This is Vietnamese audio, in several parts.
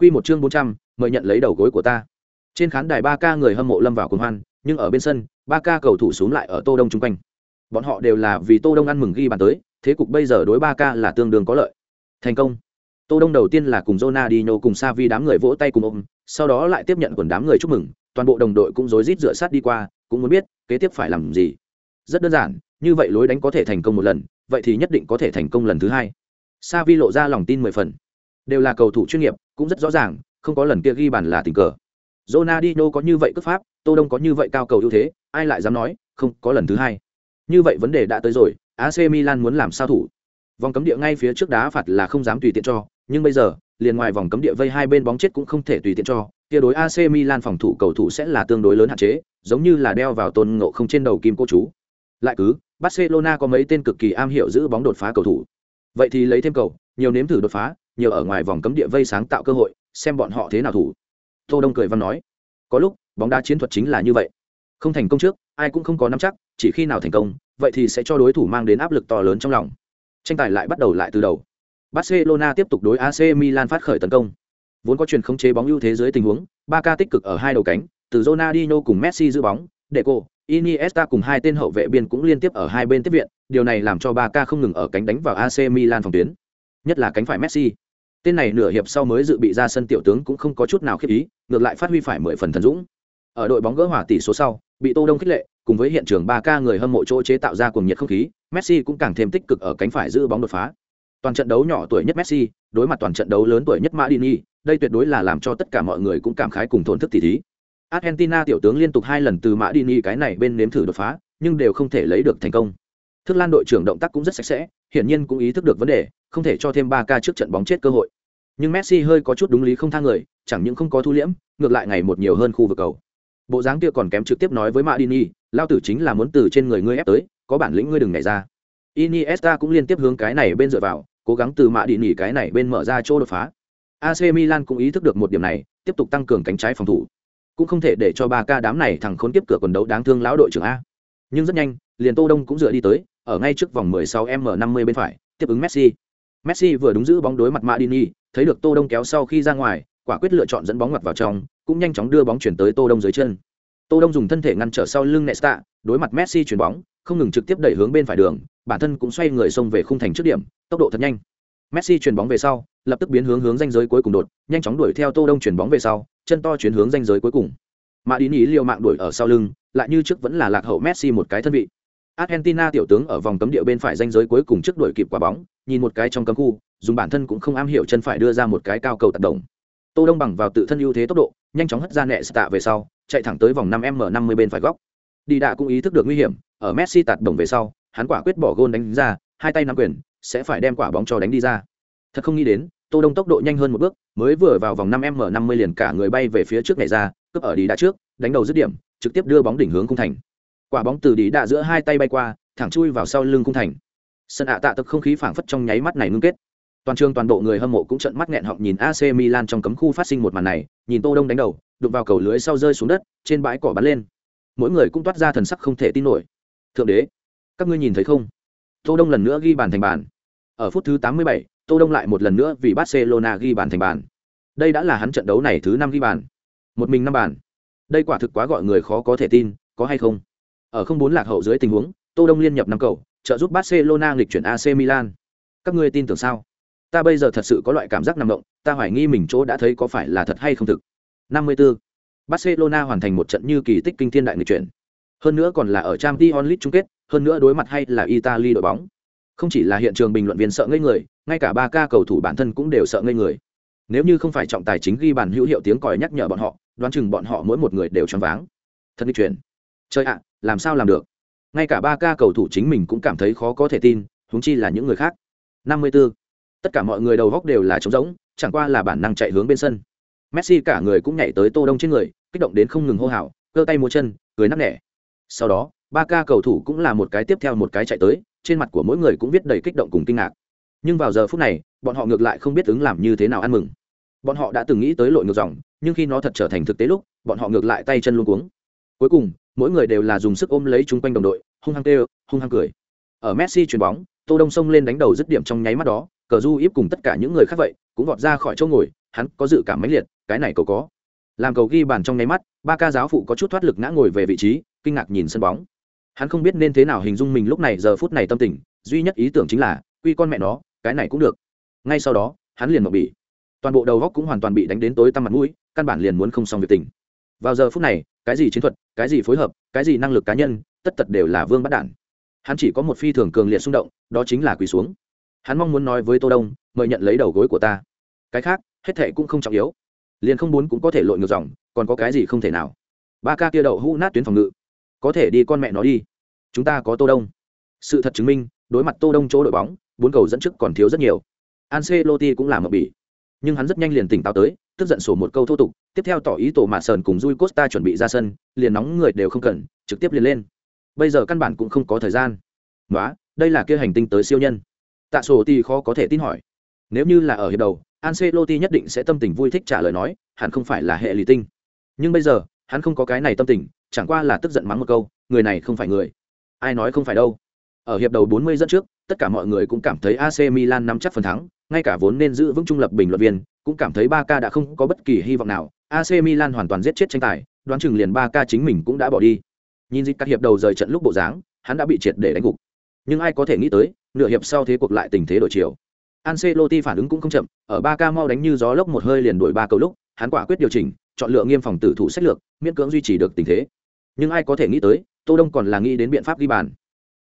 Quy một chương bốn trăm, mời nhận lấy đầu gối của ta. Trên khán đài Ba K người hâm mộ lâm vào cuồng hoan, nhưng ở bên sân, Ba K cầu thủ xuống lại ở Tô Đông trung quanh. Bọn họ đều là vì Tô Đông ăn mừng ghi bàn tới, thế cục bây giờ đối Ba K là tương đương có lợi. Thành công. Tô Đông đầu tiên là cùng Ronaldinho cùng Xavi đám người vỗ tay cùng ôm, sau đó lại tiếp nhận quần đám người chúc mừng, toàn bộ đồng đội cũng rối rít dựa sát đi qua, cũng muốn biết kế tiếp phải làm gì. Rất đơn giản, như vậy lối đánh có thể thành công một lần, vậy thì nhất định có thể thành công lần thứ hai. Xavi lộ ra lòng tin mười phần. Đều là cầu thủ chuyên nghiệp, cũng rất rõ ràng, không có lần kia ghi bàn là tình cờ. Ronaldinho có như vậy cướp pháp, Tô Đông có như vậy cao cầu ưu thế, ai lại dám nói, không, có lần thứ hai. Như vậy vấn đề đã tới rồi, AC Milan muốn làm sao thủ? Vòng cấm địa ngay phía trước đá phạt là không dám tùy tiện cho, nhưng bây giờ, liền ngoài vòng cấm địa vây hai bên bóng chết cũng không thể tùy tiện cho, kia đối AC Milan phòng thủ cầu thủ sẽ là tương đối lớn hạn chế, giống như là đeo vào tôn ngộ không trên đầu kim cô chú. Lại cứ, Barcelona có mấy tên cực kỳ am hiểu giữ bóng đột phá cầu thủ. Vậy thì lấy thêm cầu, nhiều nếm thử đột phá, nhiều ở ngoài vòng cấm địa vây sáng tạo cơ hội, xem bọn họ thế nào thủ. Tô Đông cười văn nói, có lúc, bóng đá chiến thuật chính là như vậy. Không thành công trước, ai cũng không có nắm chắc, chỉ khi nào thành công, vậy thì sẽ cho đối thủ mang đến áp lực to lớn trong lòng. Tranh tài lại bắt đầu lại từ đầu. Barcelona tiếp tục đối AC Milan phát khởi tấn công. Vốn có truyền khống chế bóng ưu thế dưới tình huống, Barca tích cực ở hai đầu cánh, từ Ronaldinho cùng Messi giữ bóng, Deco, Iniesta cùng hai tên hậu vệ biên cũng liên tiếp ở hai bên tiếp viện, điều này làm cho Barca không ngừng ở cánh đánh vào AC Milan phòng tuyến. Nhất là cánh phải Messi. Tên này nửa hiệp sau mới dự bị ra sân tiểu tướng cũng không có chút nào khiếp ý, ngược lại phát huy phải mười phần thần dũng. Ở đội bóng gỡ hỏa tỷ số sau, bị Tô Đông khích lệ, cùng với hiện trường Barca người hâm mộ chỗ chế tạo ra cuồng nhiệt không khí, Messi cũng càng thêm tích cực ở cánh phải giữ bóng đột phá. Toàn trận đấu nhỏ tuổi nhất Messi, đối mặt toàn trận đấu lớn tuổi nhất Madini, đây tuyệt đối là làm cho tất cả mọi người cũng cảm khái cùng thổn thức tỷ thí. Argentina tiểu tướng liên tục hai lần từ Madini cái này bên nếm thử đột phá, nhưng đều không thể lấy được thành công. Thức Lan đội trưởng động tác cũng rất sạch sẽ, hiển nhiên cũng ý thức được vấn đề, không thể cho thêm ba ca trước trận bóng chết cơ hội. Nhưng Messi hơi có chút đúng lý không thang người, chẳng những không có thu liễm, ngược lại ngày một nhiều hơn khu vực cầu. Bộ dáng kia còn kém trực tiếp nói với Madini, lao tử chính là muốn từ trên người ngươi ép tới, có bản lĩnh ngươi đừng nhảy ra. Iniesta cũng liên tiếp hướng cái này bên dựa vào, cố gắng từ mạ đi cái này bên mở ra chỗ đột phá. AC Milan cũng ý thức được một điểm này, tiếp tục tăng cường cánh trái phòng thủ. Cũng không thể để cho ba ca đám này thằng khốn tiếp cửa quần đấu đáng thương lão đội trưởng a. Nhưng rất nhanh, liền Tô Đông cũng dựa đi tới, ở ngay trước vòng 16m50 bên phải, tiếp ứng Messi. Messi vừa đúng giữ bóng đối mặt Madini, thấy được Tô Đông kéo sau khi ra ngoài, quả quyết lựa chọn dẫn bóng ngoặt vào trong, cũng nhanh chóng đưa bóng chuyển tới Tô Đông dưới chân. Tô Đông dùng thân thể ngăn trở sau lưng Nesta, đối mặt Messi chuyển bóng, không ngừng trực tiếp đẩy hướng bên phải đường, bản thân cũng xoay người xông về khung thành trước điểm, tốc độ thật nhanh. Messi chuyển bóng về sau, lập tức biến hướng hướng ranh giới cuối cùng đột, nhanh chóng đuổi theo Tô Đông chuyển bóng về sau, chân to chuyển hướng ranh giới cuối cùng. Madini liều mạng đuổi ở sau lưng, lại như trước vẫn là lạc hậu Messi một cái thân vị. Argentina tiểu tướng ở vòng cấm địa bên phải danh giới cuối cùng trước đuổi kịp quả bóng, nhìn một cái trong cấm khu, dùng bản thân cũng không am hiểu chân phải đưa ra một cái cao cầu tác động. Tô Đông bằng vào tự thân ưu thế tốc độ, nhanh chóng hất ra nẹ tạ về sau, chạy thẳng tới vòng 5m50 bên phải góc. Đi đạ cũng ý thức được nguy hiểm, ở Messi tạt đồng về sau, hắn quả quyết bỏ gôn đánh ra, hai tay nắm quyền, sẽ phải đem quả bóng cho đánh đi ra. Thật không nghĩ đến, Tô Đông tốc độ nhanh hơn một bước, mới vừa vào vòng 5m50 liền cả người bay về phía trước này ra, cướp ở đi đạ trước, đánh đầu dứt điểm, trực tiếp đưa bóng đỉnh hướng cung thành. Quả bóng từ đi đạ giữa hai tay bay qua, thẳng chui vào sau lưng cung thành. Sân ạ tạ tập không khí phảng phất trong nháy mắt này ngưng kết. Toàn trường toàn bộ người hâm mộ cũng trợn mắt nghẹn họng nhìn AC Milan trong cấm khu phát sinh một màn này, nhìn Tô Đông đánh đầu, đụng vào cầu lưới sau rơi xuống đất, trên bãi cỏ bắn lên. Mỗi người cũng toát ra thần sắc không thể tin nổi. Thượng đế, các ngươi nhìn thấy không? Tô Đông lần nữa ghi bàn thành bàn. Ở phút thứ 87, Tô Đông lại một lần nữa vì Barcelona ghi bàn thành bàn. Đây đã là hắn trận đấu này thứ 5 ghi bàn. Một mình năm bàn. Đây quả thực quá gọi người khó có thể tin, có hay không? Ở không bốn lạc hậu dưới tình huống, Tô Đông liên nhập năm cầu, trợ giúp Barcelona nghịch chuyển AC Milan. Các ngươi tin tưởng sao? Ta bây giờ thật sự có loại cảm giác nằm động, ta hoài nghi mình chỗ đã thấy có phải là thật hay không thực. 54. Barcelona hoàn thành một trận như kỳ tích kinh thiên đại nghịch chuyển. Hơn nữa còn là ở Champions League chung kết, hơn nữa đối mặt hay là Italy đội bóng. Không chỉ là hiện trường bình luận viên sợ ngây người, ngay cả ba ca cầu thủ bản thân cũng đều sợ ngây người. Nếu như không phải trọng tài chính ghi bàn hữu hiệu tiếng còi nhắc nhở bọn họ, đoán chừng bọn họ mỗi một người đều choáng váng. Thật nghịch chuyển trời ạ, làm sao làm được? Ngay cả ba ca cầu thủ chính mình cũng cảm thấy khó có thể tin, huống chi là những người khác. 54. Tất cả mọi người đầu góc đều là trống rỗng, chẳng qua là bản năng chạy hướng bên sân. Messi cả người cũng nhảy tới Tô Đông trên người, kích động đến không ngừng hô hào, cơ tay múa chân, cười nắc nẻ. Sau đó, ba ca cầu thủ cũng là một cái tiếp theo một cái chạy tới, trên mặt của mỗi người cũng viết đầy kích động cùng kinh ngạc. Nhưng vào giờ phút này, bọn họ ngược lại không biết ứng làm như thế nào ăn mừng. Bọn họ đã từng nghĩ tới lội ngược dòng, nhưng khi nó thật trở thành thực tế lúc, bọn họ ngược lại tay chân luống cuống. Cuối cùng, mỗi người đều là dùng sức ôm lấy chúng quanh đồng đội, hung hăng kêu, hung hăng cười. Ở Messi chuyền bóng, Tô Đông xông lên đánh đầu dứt điểm trong nháy mắt đó, cờ du íp cùng tất cả những người khác vậy cũng vọt ra khỏi chỗ ngồi hắn có dự cảm mãnh liệt cái này cầu có. Làm cầu ghi bàn trong nháy mắt ba ca giáo phụ có chút thoát lực ngã ngồi về vị trí kinh ngạc nhìn sân bóng. Hắn không biết nên thế nào hình dung mình lúc này giờ phút này tâm tình duy nhất ý tưởng chính là quy con mẹ nó cái này cũng được. Ngay sau đó hắn liền mộng bị toàn bộ đầu góc cũng hoàn toàn bị đánh đến tối tăm mặt mũi căn bản liền muốn không xong việc tình. Vào giờ phút này cái gì chiến thuật, cái gì phối hợp, cái gì năng lực cá nhân, tất tật đều là vương bắt đản. Hắn chỉ có một phi thường cường liệt xung động, đó chính là quỳ xuống. Hắn mong muốn nói với tô đông, mời nhận lấy đầu gối của ta. Cái khác, hết thệ cũng không trọng yếu. Liền không muốn cũng có thể lội ngược dòng, còn có cái gì không thể nào. Ba ca kia đậu hũ nát tuyến phòng ngự. Có thể đi con mẹ nó đi. Chúng ta có tô đông. Sự thật chứng minh, đối mặt tô đông chỗ đội bóng, bốn cầu dẫn trước còn thiếu rất nhiều. Ancelotti cũng làm một bỉ nhưng hắn rất nhanh liền tỉnh táo tới, tức giận sổ một câu thô tục, tiếp theo tỏ ý tổ mạ sờn cùng Rui Costa chuẩn bị ra sân, liền nóng người đều không cần, trực tiếp liền lên. Bây giờ căn bản cũng không có thời gian. Nói đây là kia hành tinh tới siêu nhân. Tạ sổ thì khó có thể tin hỏi. Nếu như là ở hiệp đầu, Ancelotti nhất định sẽ tâm tình vui thích trả lời nói, hẳn không phải là hệ lì tinh. Nhưng bây giờ, hắn không có cái này tâm tình, chẳng qua là tức giận mắng một câu, người này không phải người. Ai nói không phải đâu. Ở hiệp đầu 40 dẫn trước, tất cả mọi người cũng cảm thấy AC Milan nắm chắc phần thắng ngay cả vốn nên giữ vững trung lập bình luận viên, cũng cảm thấy Barca đã không có bất kỳ hy vọng nào. AC Milan hoàn toàn giết chết tranh tài, đoán chừng liền Barca chính mình cũng đã bỏ đi. Nhìn dịch các hiệp đầu rời trận lúc bộ dáng, hắn đã bị triệt để đánh gục. Nhưng ai có thể nghĩ tới, nửa hiệp sau thế cuộc lại tình thế đổi chiều. Ancelotti phản ứng cũng không chậm, ở Barca mau đánh như gió lốc một hơi liền đuổi ba cầu lúc, hắn quả quyết điều chỉnh, chọn lựa nghiêm phòng tử thủ sách lược, miễn cưỡng duy trì được tình thế. Nhưng ai có thể nghĩ tới, tô đông còn là nghĩ đến biện pháp ghi bàn.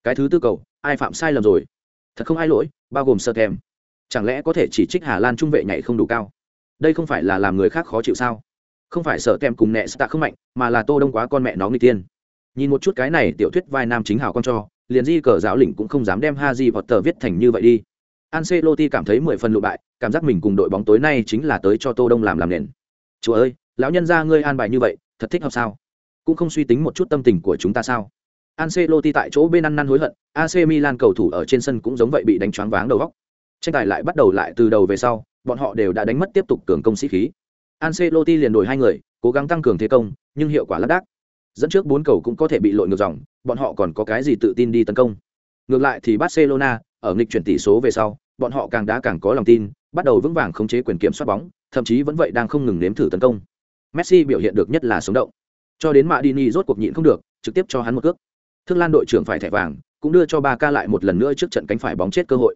Cái thứ tư cầu, ai phạm sai lầm rồi? Thật không ai lỗi, bao gồm sơ thèm chẳng lẽ có thể chỉ trích hà lan trung vệ nhảy không đủ cao? Đây không phải là làm người khác khó chịu sao? Không phải sợ kèm cùng nẹ tạ không mạnh mà là tô đông quá con mẹ nó người tiên. Nhìn một chút cái này tiểu thuyết vai nam chính hào con cho liền di cờ giáo lĩnh cũng không dám đem ha di vọt tờ viết thành như vậy đi. Ancelotti cảm thấy mười phần lụ bại cảm giác mình cùng đội bóng tối nay chính là tới cho tô đông làm làm nền. Chúa ơi lão nhân gia ngươi an bài như vậy thật thích hợp sao? Cũng không suy tính một chút tâm tình của chúng ta sao? Ancelotti tại chỗ bên ăn năn hối hận, AC Milan cầu thủ ở trên sân cũng giống vậy bị đánh choáng váng đầu óc. Tranh tài lại bắt đầu lại từ đầu về sau, bọn họ đều đã đánh mất tiếp tục cường công sĩ khí. Ancelotti liền đổi hai người, cố gắng tăng cường thế công, nhưng hiệu quả lác đác. Dẫn trước bốn cầu cũng có thể bị lội ngược dòng, bọn họ còn có cái gì tự tin đi tấn công. Ngược lại thì Barcelona, ở nghịch chuyển tỷ số về sau, bọn họ càng đá càng có lòng tin, bắt đầu vững vàng khống chế quyền kiểm soát bóng, thậm chí vẫn vậy đang không ngừng nếm thử tấn công. Messi biểu hiện được nhất là sống động. Cho đến Madini rốt cuộc nhịn không được, trực tiếp cho hắn một cước. Thương Lan đội trưởng phải thẻ vàng, cũng đưa cho Barca lại một lần nữa trước trận cánh phải bóng chết cơ hội.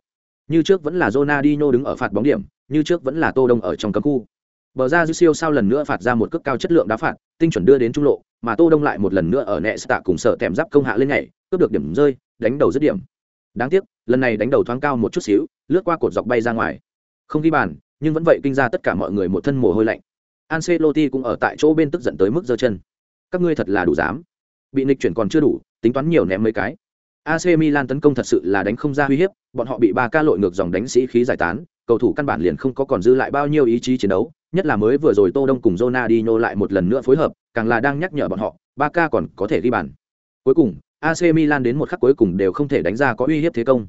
Như trước vẫn là Ronaldinho đứng ở phạt bóng điểm, như trước vẫn là Tô Đông ở trong cấm khu. Bờ ra dư siêu sao lần nữa phạt ra một cước cao chất lượng đá phạt, tinh chuẩn đưa đến trung lộ, mà Tô Đông lại một lần nữa ở nệ tạ cùng sợ tèm giáp công hạ lên nhảy, cướp được điểm rơi, đánh đầu dứt điểm. Đáng tiếc, lần này đánh đầu thoáng cao một chút xíu, lướt qua cột dọc bay ra ngoài. Không ghi bàn, nhưng vẫn vậy kinh ra tất cả mọi người một thân mồ hôi lạnh. Ancelotti cũng ở tại chỗ bên tức giận tới mức giơ chân. Các ngươi thật là đủ dám. Bị nghịch chuyển còn chưa đủ, tính toán nhiều ném mấy cái. AC Milan tấn công thật sự là đánh không ra uy hiếp, bọn họ bị 3K lội ngược dòng đánh sĩ khí giải tán, cầu thủ căn bản liền không có còn dư lại bao nhiêu ý chí chiến đấu, nhất là mới vừa rồi Tô Đông cùng Ronaldinho lại một lần nữa phối hợp, càng là đang nhắc nhở bọn họ, 3K còn có thể ghi bàn. Cuối cùng, AC Milan đến một khắc cuối cùng đều không thể đánh ra có uy hiếp thế công.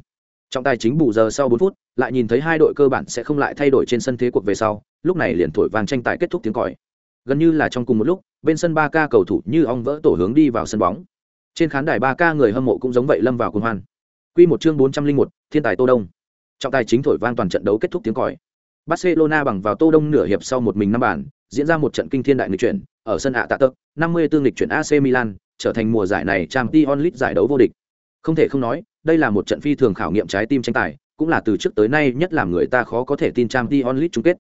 Trong tài chính bù giờ sau 4 phút, lại nhìn thấy hai đội cơ bản sẽ không lại thay đổi trên sân thế cuộc về sau, lúc này liền thổi vang tranh tài kết thúc tiếng còi. Gần như là trong cùng một lúc, bên sân 3K cầu thủ như ong vỡ tổ hướng đi vào sân bóng trên khán đài ba ca người hâm mộ cũng giống vậy lâm vào cuồng hoan. Quy một chương bốn trăm linh một, thiên tài tô đông. Trọng tài chính thổi vang toàn trận đấu kết thúc tiếng còi. Barcelona bằng vào tô đông nửa hiệp sau một mình năm bàn, diễn ra một trận kinh thiên đại nghịch chuyển, ở sân ạ tạ tơ, năm mươi tương lịch chuyển ac milan, trở thành mùa giải này trang t onlit giải đấu vô địch. Không thể không nói, đây là một trận phi thường khảo nghiệm trái tim tranh tài, cũng là từ trước tới nay nhất làm người ta khó có thể tin trang t onlit chung kết.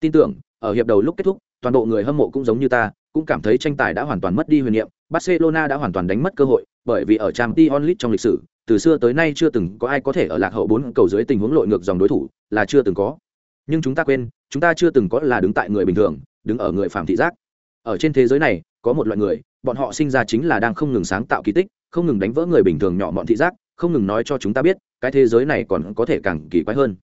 Tin tưởng, ở hiệp đầu lúc kết thúc, toàn bộ người hâm mộ cũng giống như ta cũng cảm thấy tranh tài đã hoàn toàn mất đi huyền niệm Barcelona đã hoàn toàn đánh mất cơ hội, bởi vì ở Champions League trong lịch sử, từ xưa tới nay chưa từng có ai có thể ở lạc hậu bốn cầu dưới tình huống lội ngược dòng đối thủ, là chưa từng có. Nhưng chúng ta quên, chúng ta chưa từng có là đứng tại người bình thường, đứng ở người phạm thị giác. Ở trên thế giới này, có một loại người, bọn họ sinh ra chính là đang không ngừng sáng tạo kỳ tích, không ngừng đánh vỡ người bình thường nhỏ mọn thị giác, không ngừng nói cho chúng ta biết, cái thế giới này còn có thể càng kỳ quái hơn.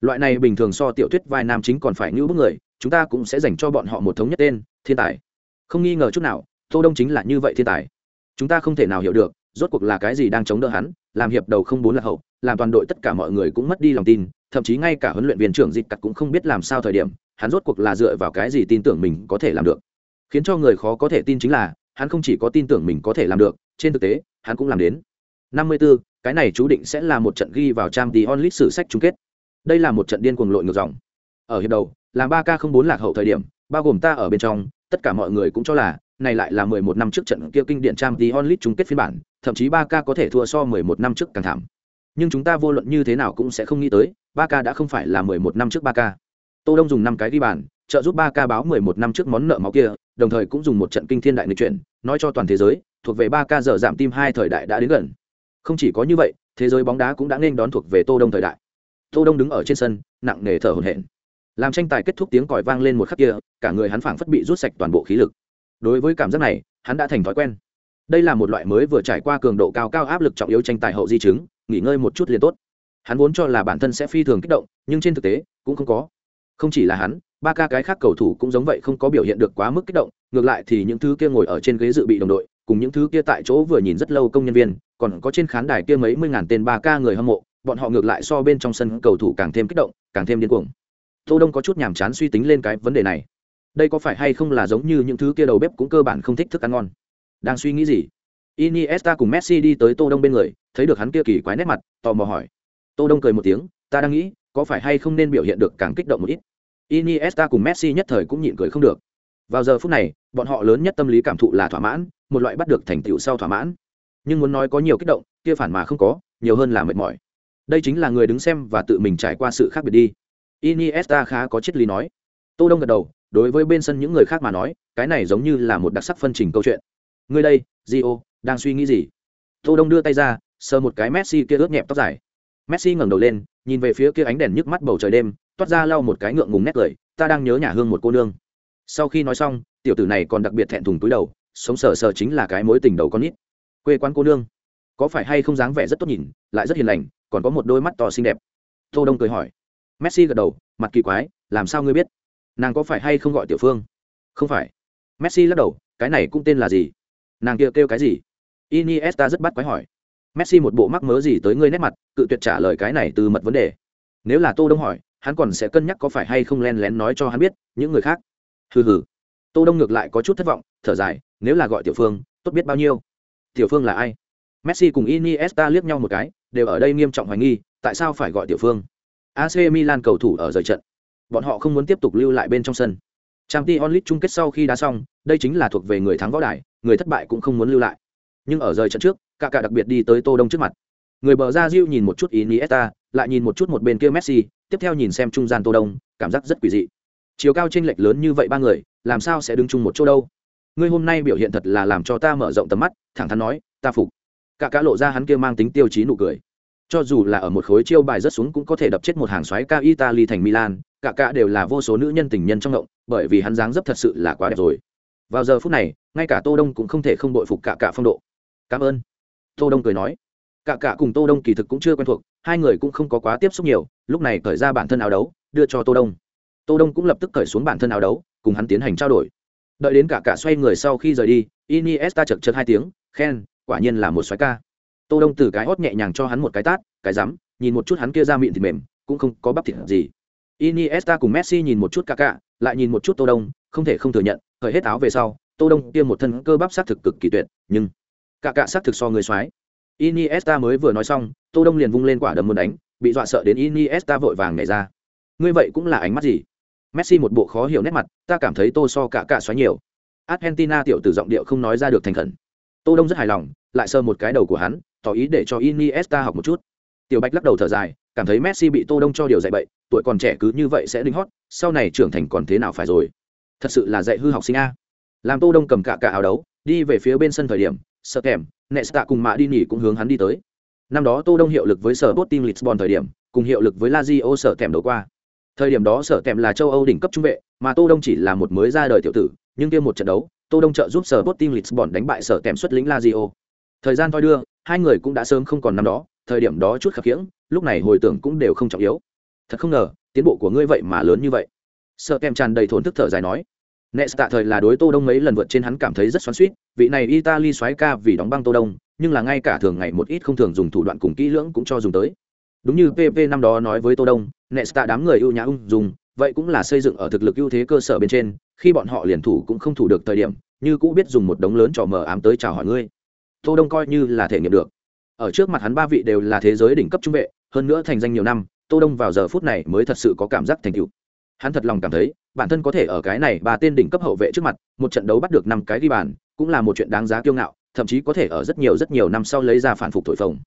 Loại này bình thường so tiểu thuyết vai nam chính còn phải như bức người, chúng ta cũng sẽ dành cho bọn họ một thống nhất tên, thiên tài. Không nghi ngờ chút nào, tô đông chính là như vậy thiên tài. Chúng ta không thể nào hiểu được rốt cuộc là cái gì đang chống đỡ hắn làm hiệp đầu không bốn là hậu làm toàn đội tất cả mọi người cũng mất đi lòng tin thậm chí ngay cả huấn luyện viên trưởng dịch cặt cũng không biết làm sao thời điểm hắn rốt cuộc là dựa vào cái gì tin tưởng mình có thể làm được. Khiến cho người khó có thể tin chính là hắn không chỉ có tin tưởng mình có thể làm được trên thực tế hắn cũng làm đến. 54, cái này chú định sẽ là một trận ghi vào trang tí onlit sử sách chung kết. Đây là một trận điên cuồng lội ngược dòng. Ở hiệp đầu làm ba k không bốn lạc hậu thời điểm bao gồm ta ở bên trong tất cả mọi người cũng cho là, này lại là mười một năm trước trận kia kinh điển trang tí onlit chung kết phiên bản, thậm chí ba k có thể thua so mười một năm trước càng thảm. Nhưng chúng ta vô luận như thế nào cũng sẽ không nghĩ tới, ba k đã không phải là mười một năm trước ba k tô đông dùng năm cái ghi bàn, trợ giúp ba k báo mười một năm trước món nợ máu kia, đồng thời cũng dùng một trận kinh thiên đại nghịch chuyển, nói cho toàn thế giới, thuộc về ba k giờ giảm tim hai thời đại đã đến gần. Không chỉ có như vậy, thế giới bóng đá cũng đã nên đón thuộc về tô đông thời đại. Tô đông đứng ở trên sân, nặng nề thở hổn hển làm tranh tài kết thúc tiếng còi vang lên một khắc kia, cả người hắn phảng phất bị rút sạch toàn bộ khí lực. Đối với cảm giác này, hắn đã thành thói quen. Đây là một loại mới vừa trải qua cường độ cao cao áp lực trọng yếu tranh tài hậu di chứng, nghỉ ngơi một chút liền tốt. Hắn vốn cho là bản thân sẽ phi thường kích động, nhưng trên thực tế, cũng không có. Không chỉ là hắn, ba ca cái khác cầu thủ cũng giống vậy không có biểu hiện được quá mức kích động, ngược lại thì những thứ kia ngồi ở trên ghế dự bị đồng đội, cùng những thứ kia tại chỗ vừa nhìn rất lâu công nhân viên, còn có trên khán đài kia mấy mươi ngàn tên ba ca người hâm mộ, bọn họ ngược lại so bên trong sân cầu thủ càng thêm kích động, càng thêm điên cuồng tô đông có chút nhàm chán suy tính lên cái vấn đề này. Đây có phải hay không là giống như những thứ kia đầu bếp cũng cơ bản không thích thức ăn ngon? Đang suy nghĩ gì? Iniesta cùng messi đi tới tô đông bên người, thấy được hắn kia kỳ quái nét mặt, tò mò hỏi. Tô đông cười một tiếng, ta đang nghĩ, có phải hay không nên biểu hiện được càng kích động một ít? Iniesta cùng messi nhất thời cũng nhịn cười không được. Vào giờ phút này, bọn họ lớn nhất tâm lý cảm thụ là thỏa mãn, một loại bắt được thành tựu sau thỏa mãn. Nhưng muốn nói có nhiều kích động, kia phản mà không có, nhiều hơn là mệt mỏi. Đây chính là người đứng xem và tự mình trải qua sự khác biệt đi iniesta khá có triết lý nói. Tô đông gật đầu đối với bên sân những người khác mà nói cái này giống như là một đặc sắc phân trình câu chuyện. Người đây Gio, đang suy nghĩ gì? Tô đông đưa tay ra sờ một cái messi kia ướt nhẹp tóc dài. Messi ngẩng đầu lên nhìn về phía kia ánh đèn nhức mắt bầu trời đêm toát ra lau một cái ngượng ngùng nét cười ta đang nhớ nhà hương một cô nương. Sau khi nói xong tiểu tử này còn đặc biệt thẹn thùng túi đầu sống sờ sờ chính là cái mối tình đầu con nít. Quê quán cô nương có phải hay không dáng vẻ rất tốt nhìn lại rất hiền lành còn có một đôi mắt to xinh đẹp. Tô đông cười hỏi messi gật đầu mặt kỳ quái làm sao ngươi biết? Nàng có phải hay không gọi tiểu phương? Không phải. Messi lắc đầu cái này cũng tên là gì? Nàng kia kêu, cái gì? Iniesta rất bắt quái hỏi. Messi một bộ mắc mớ gì tới ngươi nét mặt cự tuyệt trả lời cái này từ mật vấn đề. Nếu là tô đông hỏi hắn còn sẽ cân nhắc có phải hay không len lén nói cho hắn biết những người khác. Hừ hừ. Tô đông ngược lại có chút thất vọng thở dài nếu là gọi tiểu phương tốt biết bao nhiêu. Tiểu phương là ai? Messi cùng iniesta liếc nhau một cái đều ở đây nghiêm trọng hoài nghi tại sao phải gọi tiểu phương? Ac milan cầu thủ ở rời trận. Bọn họ không muốn tiếp tục lưu lại bên trong sân. Champions League chung kết sau khi đá xong, đây chính là thuộc về người thắng võ đài, người thất bại cũng không muốn lưu lại. Nhưng ở rời trận trước cả cả đặc biệt đi tới tô đông trước mặt. Người bờ ra diu nhìn một chút iniesta, lại nhìn một chút một bên kia messi, tiếp theo nhìn xem trung gian tô đông, cảm giác rất quỷ dị. Chiều cao chênh lệch lớn như vậy ba người, làm sao sẽ đứng chung một chỗ đâu? Ngươi hôm nay biểu hiện thật là làm cho ta mở rộng tầm mắt, thẳng thắn nói, ta phục. Cả cả lộ ra hắn kia mang tính tiêu chí nụ cười cho dù là ở một khối chiêu bài rất xuống cũng có thể đập chết một hàng xoáy ca italy thành milan, cả cả đều là vô số nữ nhân tình nhân trong ngộng, bởi vì hắn dáng dấp thật sự là quá đẹp rồi. Vào giờ phút này, ngay cả tô đông cũng không thể không đội phục cả cả phong độ. Cảm ơn. Tô đông cười nói. Cả cả cùng tô đông kỳ thực cũng chưa quen thuộc, hai người cũng không có quá tiếp xúc nhiều, lúc này cởi ra bản thân áo đấu, đưa cho tô đông. Tô đông cũng lập tức cởi xuống bản thân áo đấu, cùng hắn tiến hành trao đổi. Đợi đến cả cả xoay người sau khi rời đi, iniesta chật chật hai tiếng, khen, quả nhiên là một xoáy ca tô đông từ cái hót nhẹ nhàng cho hắn một cái tát, cái rắm, nhìn một chút hắn kia ra miệng thịt mềm, cũng không có bắp thịt gì. Iniesta cùng messi nhìn một chút ca cả, lại nhìn một chút tô đông, không thể không thừa nhận cởi hết áo về sau, tô đông kia một thân cơ bắp sát thực cực kỳ tuyệt, nhưng cả cả sát thực so người xoáy iniesta mới vừa nói xong, tô đông liền vung lên quả đấm muốn đánh, bị dọa sợ đến iniesta vội vàng nhảy ra. Ngươi vậy cũng là ánh mắt gì? Messi một bộ khó hiểu nét mặt, ta cảm thấy tô so cả cả xoáy nhiều. Argentina tiểu tử giọng điệu không nói ra được thành khẩn. Tô đông rất hài lòng, lại sờ một cái đầu của hắn tỏ ý để cho iniesta học một chút. Tiểu bạch lắc đầu thở dài, cảm thấy messi bị tô đông cho điều dạy bậy, tuổi còn trẻ cứ như vậy sẽ đinh hót, sau này trưởng thành còn thế nào phải rồi. Thật sự là dạy hư học sinh a. Làm tô đông cầm cả cả áo đấu, đi về phía bên sân thời điểm sợ kèm nesta cùng Mã đi nghỉ cũng hướng hắn đi tới. Năm đó tô đông hiệu lực với sở Sporting Lisbon thời điểm, cùng hiệu lực với Lazio sở kèm đấu qua. Thời điểm đó sở kèm là châu âu đỉnh cấp trung vệ, mà tô đông chỉ là một mới ra đời tiểu tử, nhưng kia một trận đấu, tô đông trợ giúp sở Sporting Lisbon đánh bại sở kèm xuất lĩnh Lazio. Thời gian thoi đưa hai người cũng đã sớm không còn năm đó thời điểm đó chút khập khiễng lúc này hồi tưởng cũng đều không trọng yếu thật không ngờ tiến bộ của ngươi vậy mà lớn như vậy sợ kèm tràn đầy thốn thức thở dài nói Nesta thời là đối Tô Đông mấy lần vượt trên hắn cảm thấy rất xoắn xuýt, vị này Italy soái ca vì đóng băng Tô Đông, nhưng là ngay cả thường ngày một ít không thường dùng thủ đoạn cùng kỹ lưỡng cũng cho dùng tới. Đúng như PP năm đó nói với Tô Đông, Nesta đám người ưu nhã ung dùng, vậy cũng là xây dựng ở thực lực ưu thế cơ sở bên trên, khi bọn họ liền thủ cũng không thủ được thời điểm, như cũng biết dùng một đống lớn trò mờ ám tới chào hỏi ngươi. Tô Đông coi như là thể nghiệm được. Ở trước mặt hắn ba vị đều là thế giới đỉnh cấp trung vệ, hơn nữa thành danh nhiều năm, Tô Đông vào giờ phút này mới thật sự có cảm giác thành tựu. hắn thật lòng cảm thấy bản thân có thể ở cái này ba tên đỉnh cấp hậu vệ trước mặt một trận đấu bắt được năm cái ghi bàn cũng là một chuyện đáng giá kiêu ngạo thậm chí có thể ở rất nhiều rất nhiều năm sau lấy ra phản phục thổi phồng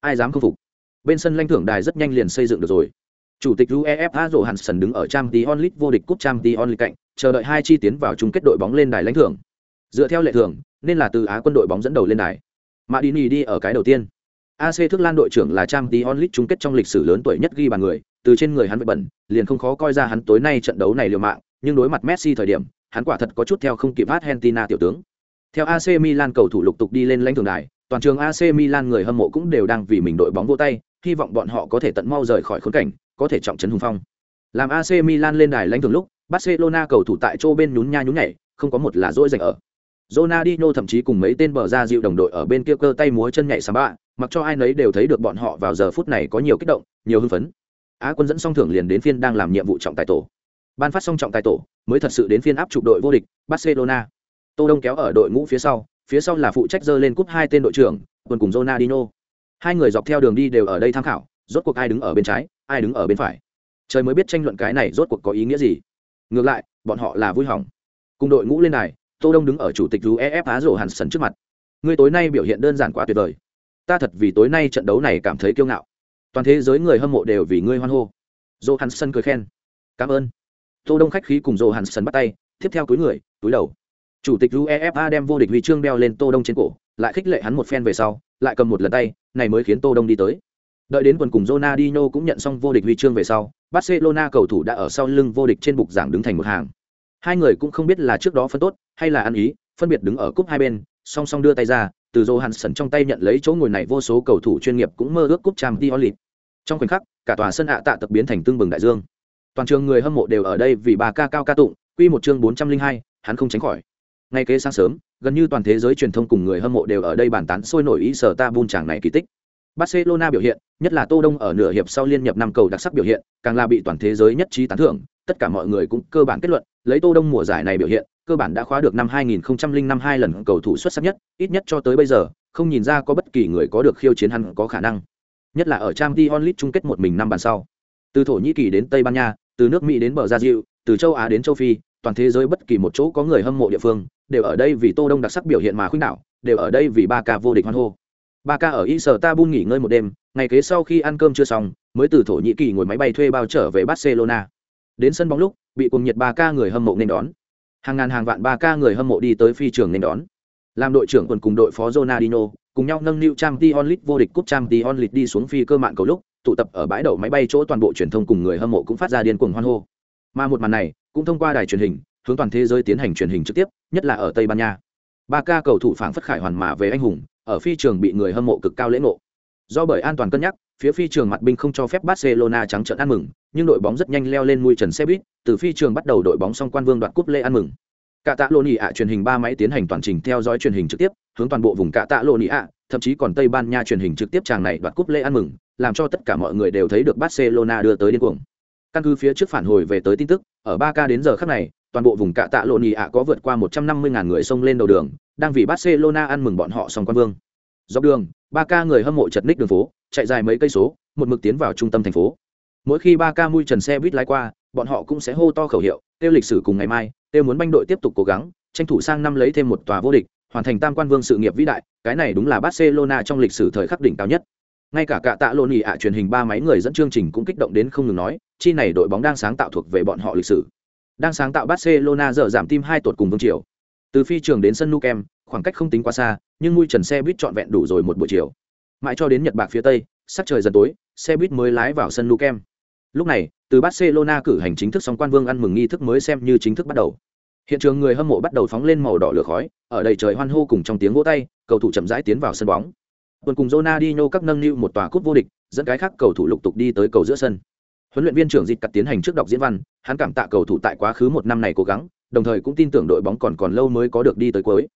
ai dám không phục bên sân lãnh thưởng đài rất nhanh liền xây dựng được rồi chủ tịch uefa rộ sần đứng ở trang tí onlit vô địch cúp trang tí onlit cạnh chờ đợi hai chi tiến vào chung kết đội bóng lên đài lãnh thưởng dựa theo lệ thường nên là từ á quân đội bóng dẫn đầu lên đài Madini đi ở cái đầu tiên AC Thức Lan đội trưởng là Trang Tí Onlit chung kết trong lịch sử lớn tuổi nhất ghi bàn người, từ trên người hắn bị bẩn, liền không khó coi ra hắn tối nay trận đấu này liều mạng, nhưng đối mặt Messi thời điểm, hắn quả thật có chút theo không kịp Argentina tiểu tướng. Theo AC Milan cầu thủ lục tục đi lên lãnh thưởng đài, toàn trường AC Milan người hâm mộ cũng đều đang vì mình đội bóng vỗ tay, hy vọng bọn họ có thể tận mau rời khỏi khốn cảnh, có thể trọng trấn hùng phong. Làm AC Milan lên đài lãnh thưởng lúc, Barcelona cầu thủ tại chỗ bên nhún nha nhún nhảy, không có một là dỗi dành ở. Ronaldinho thậm chí cùng mấy tên bờ ra dịu đồng đội ở bên kia cơ tay múa chân nhảy samba, bạ, mặc cho ai nấy đều thấy được bọn họ vào giờ phút này có nhiều kích động, nhiều hưng phấn. Á quân dẫn xong thưởng liền đến phiên đang làm nhiệm vụ trọng tài tổ. Ban phát xong trọng tài tổ, mới thật sự đến phiên áp chụp đội vô địch, Barcelona. Tô Đông kéo ở đội ngũ phía sau, phía sau là phụ trách dơ lên cúp hai tên đội trưởng, quân cùng Ronaldinho. Hai người dọc theo đường đi đều ở đây tham khảo, rốt cuộc ai đứng ở bên trái, ai đứng ở bên phải. Trời mới biết tranh luận cái này rốt cuộc có ý nghĩa gì. Ngược lại, bọn họ là vui hỏng. Cùng đội ngũ lên này, Tô Đông đứng ở chủ tịch UEFA rổ hàn sần trước mặt. Ngươi tối nay biểu hiện đơn giản quá tuyệt vời. Ta thật vì tối nay trận đấu này cảm thấy kiêu ngạo. Toàn thế giới người hâm mộ đều vì ngươi hoan hô. Johansson cười khen. Cảm ơn. Tô Đông khách khí cùng Johansson bắt tay, tiếp theo cúi người, cúi đầu. Chủ tịch UEFA đem vô địch huy chương đeo lên Tô Đông trên cổ, lại khích lệ hắn một phen về sau, lại cầm một lần tay, này mới khiến Tô Đông đi tới. Đợi đến quần cùng Ronaldinho cũng nhận xong vô địch huy chương về sau, Barcelona cầu thủ đã ở sau lưng vô địch trên bục giảng đứng thành một hàng. Hai người cũng không biết là trước đó phân tốt hay là ăn ý, phân biệt đứng ở cúp hai bên, song song đưa tay ra, từ Johansson trong tay nhận lấy chỗ ngồi này vô số cầu thủ chuyên nghiệp cũng mơ ước cúp Champions League. Trong khoảnh khắc, cả tòa sân ạ tạ tập biến thành tương bừng đại dương. Toàn trường người hâm mộ đều ở đây vì bà ca cao ca tụng, quy một chương 402, hắn không tránh khỏi ngay kế sáng sớm gần như toàn thế giới truyền thông cùng người hâm mộ đều ở đây bàn tán sôi nổi ý sở ta bun chàng này kỳ tích barcelona biểu hiện nhất là tô đông ở nửa hiệp sau liên nhập năm cầu đặc sắc biểu hiện càng là bị toàn thế giới nhất trí tán thưởng tất cả mọi người cũng cơ bản kết luận lấy tô đông mùa giải này biểu hiện cơ bản đã khóa được năm 2005 hai lần cầu thủ xuất sắc nhất, ít nhất cho tới bây giờ, không nhìn ra có bất kỳ người có được khiêu chiến hắn có khả năng. Nhất là ở trang t onlit chung kết một mình năm bàn sau. Từ thổ nhĩ kỳ đến tây ban nha, từ nước mỹ đến bờ gia diệu từ châu á đến châu phi, toàn thế giới bất kỳ một chỗ có người hâm mộ địa phương, đều ở đây vì tô đông đặc sắc biểu hiện mà khuynh đảo, đều ở đây vì ba ca vô địch hoan hô. Ba ca ở y ta bun nghỉ ngơi một đêm, ngày kế sau khi ăn cơm chưa xong, mới từ thổ nhĩ kỳ ngồi máy bay thuê bao trở về barcelona. Đến sân bóng lúc, bị cùng nhiệt ba ca người hâm mộ nên đón hàng ngàn hàng vạn ba ca người hâm mộ đi tới phi trường nên đón. Làm đội trưởng quần cùng đội phó Ronaldinho, cùng nhau nâng niu Champions lit vô địch cúp trang Champions lit đi xuống phi cơ mạng cầu lúc, tụ tập ở bãi đậu máy bay chỗ toàn bộ truyền thông cùng người hâm mộ cũng phát ra điên cuồng hoan hô. Mà một màn này, cũng thông qua đài truyền hình, hướng toàn thế giới tiến hành truyền hình trực tiếp, nhất là ở tây ban nha. Ba ca cầu thủ phảng phất khải hoàn mà về anh hùng, ở phi trường bị người hâm mộ cực cao lễ ngộ do bởi an toàn cân nhắc phía phi trường mặt binh không cho phép barcelona trắng trợn ăn mừng nhưng đội bóng rất nhanh leo lên mui trần xe buýt từ phi trường bắt đầu đội bóng song quan vương đoạt cúp lễ ăn mừng cả tạ lô ạ truyền hình ba máy tiến hành toàn trình theo dõi truyền hình trực tiếp hướng toàn bộ vùng cả tạ lô ạ thậm chí còn tây ban nha truyền hình trực tiếp chàng này đoạt cúp lễ ăn mừng làm cho tất cả mọi người đều thấy được barcelona đưa tới điên cuồng căn cứ phía trước phản hồi về tới tin tức ở ba ca đến giờ khắc này toàn bộ vùng cạ tạ lộ nì ạ có vượt qua 150.000 người xông lên đầu đường, đang vì Barcelona ăn mừng bọn họ song quan vương. Dọc đường, ba ca người hâm mộ chật ních đường phố, chạy dài mấy cây số, một mực tiến vào trung tâm thành phố. Mỗi khi ba ca mui trần xe buýt lái qua, bọn họ cũng sẽ hô to khẩu hiệu, tiêu lịch sử cùng ngày mai, tiêu muốn banh đội tiếp tục cố gắng, tranh thủ sang năm lấy thêm một tòa vô địch, hoàn thành tam quan vương sự nghiệp vĩ đại, cái này đúng là Barcelona trong lịch sử thời khắc đỉnh cao nhất. Ngay cả cạ tạ lộn nhị ạ truyền hình ba máy người dẫn chương trình cũng kích động đến không ngừng nói, chi này đội bóng đang sáng tạo thuộc về bọn họ lịch sử đang sáng tạo Barcelona dở giảm tim hai tột cùng vương triều. Từ phi trường đến sân Nou Camp, khoảng cách không tính quá xa, nhưng mui trần xe buýt trọn vẹn đủ rồi một buổi chiều. Mãi cho đến Nhật Bạc phía tây, sắc trời dần tối, xe buýt mới lái vào sân Nou Camp. Lúc này, từ Barcelona cử hành chính thức xong quan vương ăn mừng nghi thức mới xem như chính thức bắt đầu. Hiện trường người hâm mộ bắt đầu phóng lên màu đỏ lửa khói, ở đầy trời hoan hô cùng trong tiếng vỗ tay, cầu thủ chậm rãi tiến vào sân bóng. Tuần cùng Ronaldinho các nâng niu một tòa cúp vô địch, dẫn cái khác cầu thủ lục tục đi tới cầu giữa sân huấn luyện viên trưởng dịch cắt tiến hành trước đọc diễn văn hắn cảm tạ cầu thủ tại quá khứ một năm này cố gắng đồng thời cũng tin tưởng đội bóng còn còn lâu mới có được đi tới cuối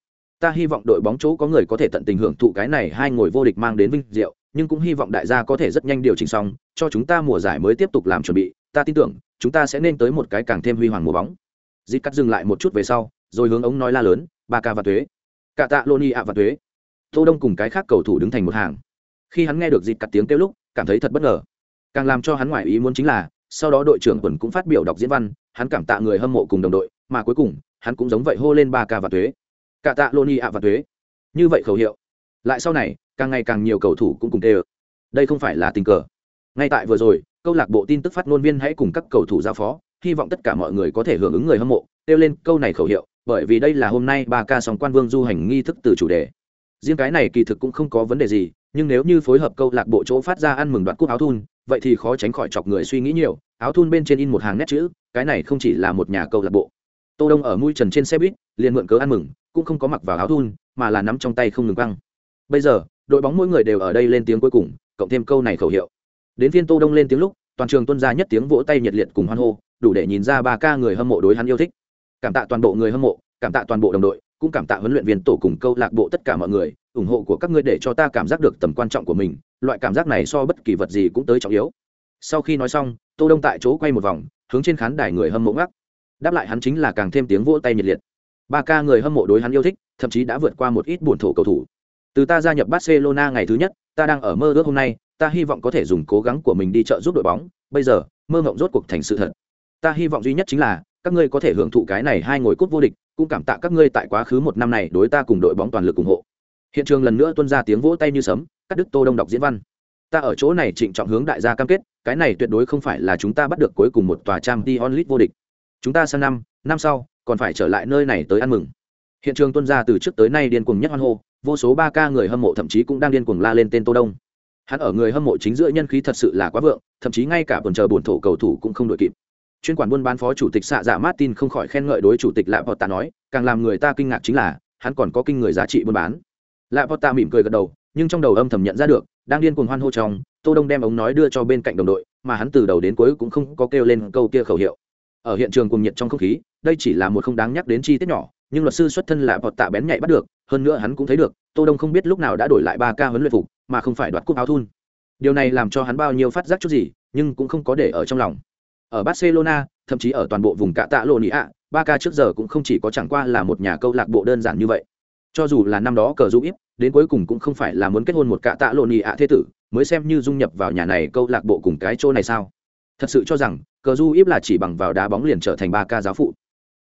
ta hy vọng đội bóng chỗ có người có thể tận tình hưởng thụ cái này hai ngồi vô địch mang đến vinh diệu, nhưng cũng hy vọng đại gia có thể rất nhanh điều chỉnh xong, cho chúng ta mùa giải mới tiếp tục làm chuẩn bị. Ta tin tưởng, chúng ta sẽ nên tới một cái càng thêm huy hoàng mùa bóng. Dịp cắt dừng lại một chút về sau, rồi hướng ống nói la lớn, ba ca và thuế. Cả tạ loni ạ và thuế. Tô đông cùng cái khác cầu thủ đứng thành một hàng. Khi hắn nghe được dịp cắt tiếng kêu lúc, cảm thấy thật bất ngờ. Càng làm cho hắn ngoại ý muốn chính là, sau đó đội trưởng quần cũng phát biểu đọc diễn văn, hắn cảm tạ người hâm mộ cùng đồng đội, mà cuối cùng, hắn cũng giống vậy hô lên ba ca và thuế cả tạ lô ni ạ và thuế. Như vậy khẩu hiệu. Lại sau này, càng ngày càng nhiều cầu thủ cũng cùng tê ơ. Đây không phải là tình cờ. Ngay tại vừa rồi, câu lạc bộ tin tức phát ngôn viên hãy cùng các cầu thủ giao phó, hy vọng tất cả mọi người có thể hưởng ứng người hâm mộ, kêu lên câu này khẩu hiệu, bởi vì đây là hôm nay ba ca sòng quan vương du hành nghi thức từ chủ đề. Riêng cái này kỳ thực cũng không có vấn đề gì, nhưng nếu như phối hợp câu lạc bộ chỗ phát ra ăn mừng đoạn cúp áo thun, vậy thì khó tránh khỏi chọc người suy nghĩ nhiều, áo thun bên trên in một hàng nét chữ, cái này không chỉ là một nhà câu lạc bộ tô đông ở mũi trần trên xe buýt, liền mượn cớ ăn mừng, cũng không có mặc vào áo thun, mà là nắm trong tay không ngừng băng bây giờ, đội bóng mỗi người đều ở đây lên tiếng cuối cùng, cộng thêm câu này khẩu hiệu. Đến phiên tô đông lên tiếng lúc, toàn trường tuân ra nhất tiếng vỗ tay nhiệt liệt cùng hoan hô, đủ để nhìn ra ba ca người hâm mộ đối hắn yêu thích. Cảm tạ toàn bộ người hâm mộ, cảm tạ toàn bộ đồng đội, cũng cảm tạ huấn luyện viên tổ cùng câu lạc bộ tất cả mọi người, ủng hộ của các ngươi để cho ta cảm giác được tầm quan trọng của mình, loại cảm giác này so bất kỳ vật gì cũng tới trọng yếu. Sau khi nói xong, tô đông tại chỗ quay một vòng, hướng trên khán đài người hâm mộ ngắc đáp lại hắn chính là càng thêm tiếng vỗ tay nhiệt liệt. Ba ca người hâm mộ đối hắn yêu thích, thậm chí đã vượt qua một ít buồn thổ cầu thủ. Từ ta gia nhập barcelona ngày thứ nhất, ta đang ở mơ ước hôm nay, ta hy vọng có thể dùng cố gắng của mình đi trợ giúp đội bóng. Bây giờ, mơ mộng rốt cuộc thành sự thật. Ta hy vọng duy nhất chính là, các ngươi có thể hưởng thụ cái này hai ngồi cúp vô địch, cũng cảm tạ các ngươi tại quá khứ một năm này đối ta cùng đội bóng toàn lực ủng hộ. Hiện trường lần nữa tuân ra tiếng vỗ tay như sấm, cắt đức tô đông đọc diễn văn. Ta ở chỗ này trịnh trọng hướng đại gia cam kết, cái này tuyệt đối không phải là chúng ta bắt được cuối cùng một tòa trang t onlit vô địch chúng ta sang năm năm sau, còn phải trở lại nơi này tới ăn mừng. Hiện trường tuân ra từ trước tới nay điên cuồng nhất hoan hô, vô số ba ca người hâm mộ thậm chí cũng đang điên cuồng la lên tên tô đông. Hắn ở người hâm mộ chính giữa nhân khí thật sự là quá vượng, thậm chí ngay cả buồn chờ buồn thổ cầu thủ cũng không đội kịp. Chuyên quản buôn bán phó chủ tịch xạ giả dạ martin không khỏi khen ngợi đối chủ tịch lạ vọt tạ nói, càng làm người ta kinh ngạc chính là, hắn còn có kinh người giá trị buôn bán. Lạ vọt tạ mỉm cười gật đầu, nhưng trong đầu âm thầm nhận ra được, đang điên cuồng hoan hô trong, tô đông đem ống nói đưa cho bên cạnh đồng đội, mà hắn từ đầu đến cuối cũng không có kêu lên câu kia khẩu hiệu ở hiện trường cùng nhiệt trong không khí, đây chỉ là một không đáng nhắc đến chi tiết nhỏ, nhưng luật sư xuất thân là bọt tạ bén nhạy bắt được, hơn nữa hắn cũng thấy được, tô đông không biết lúc nào đã đổi lại ba ca huấn luyện phục, mà không phải đoạt cúp áo thun. Điều này làm cho hắn bao nhiêu phát giác chút gì, nhưng cũng không có để ở trong lòng. Ở barcelona, thậm chí ở toàn bộ vùng cạ tạ lộ nị ạ, ba ca trước giờ cũng không chỉ có chẳng qua là một nhà câu lạc bộ đơn giản như vậy. Cho dù là năm đó cờ du ít đến cuối cùng cũng không phải là muốn kết hôn một cạ tạ lộ nị ạ thế tử, mới xem như dung nhập vào nhà này câu lạc bộ cùng cái chỗ này sao? Thật sự cho rằng, cờ du íp là chỉ bằng vào đá bóng liền trở thành ba ca giáo phụ.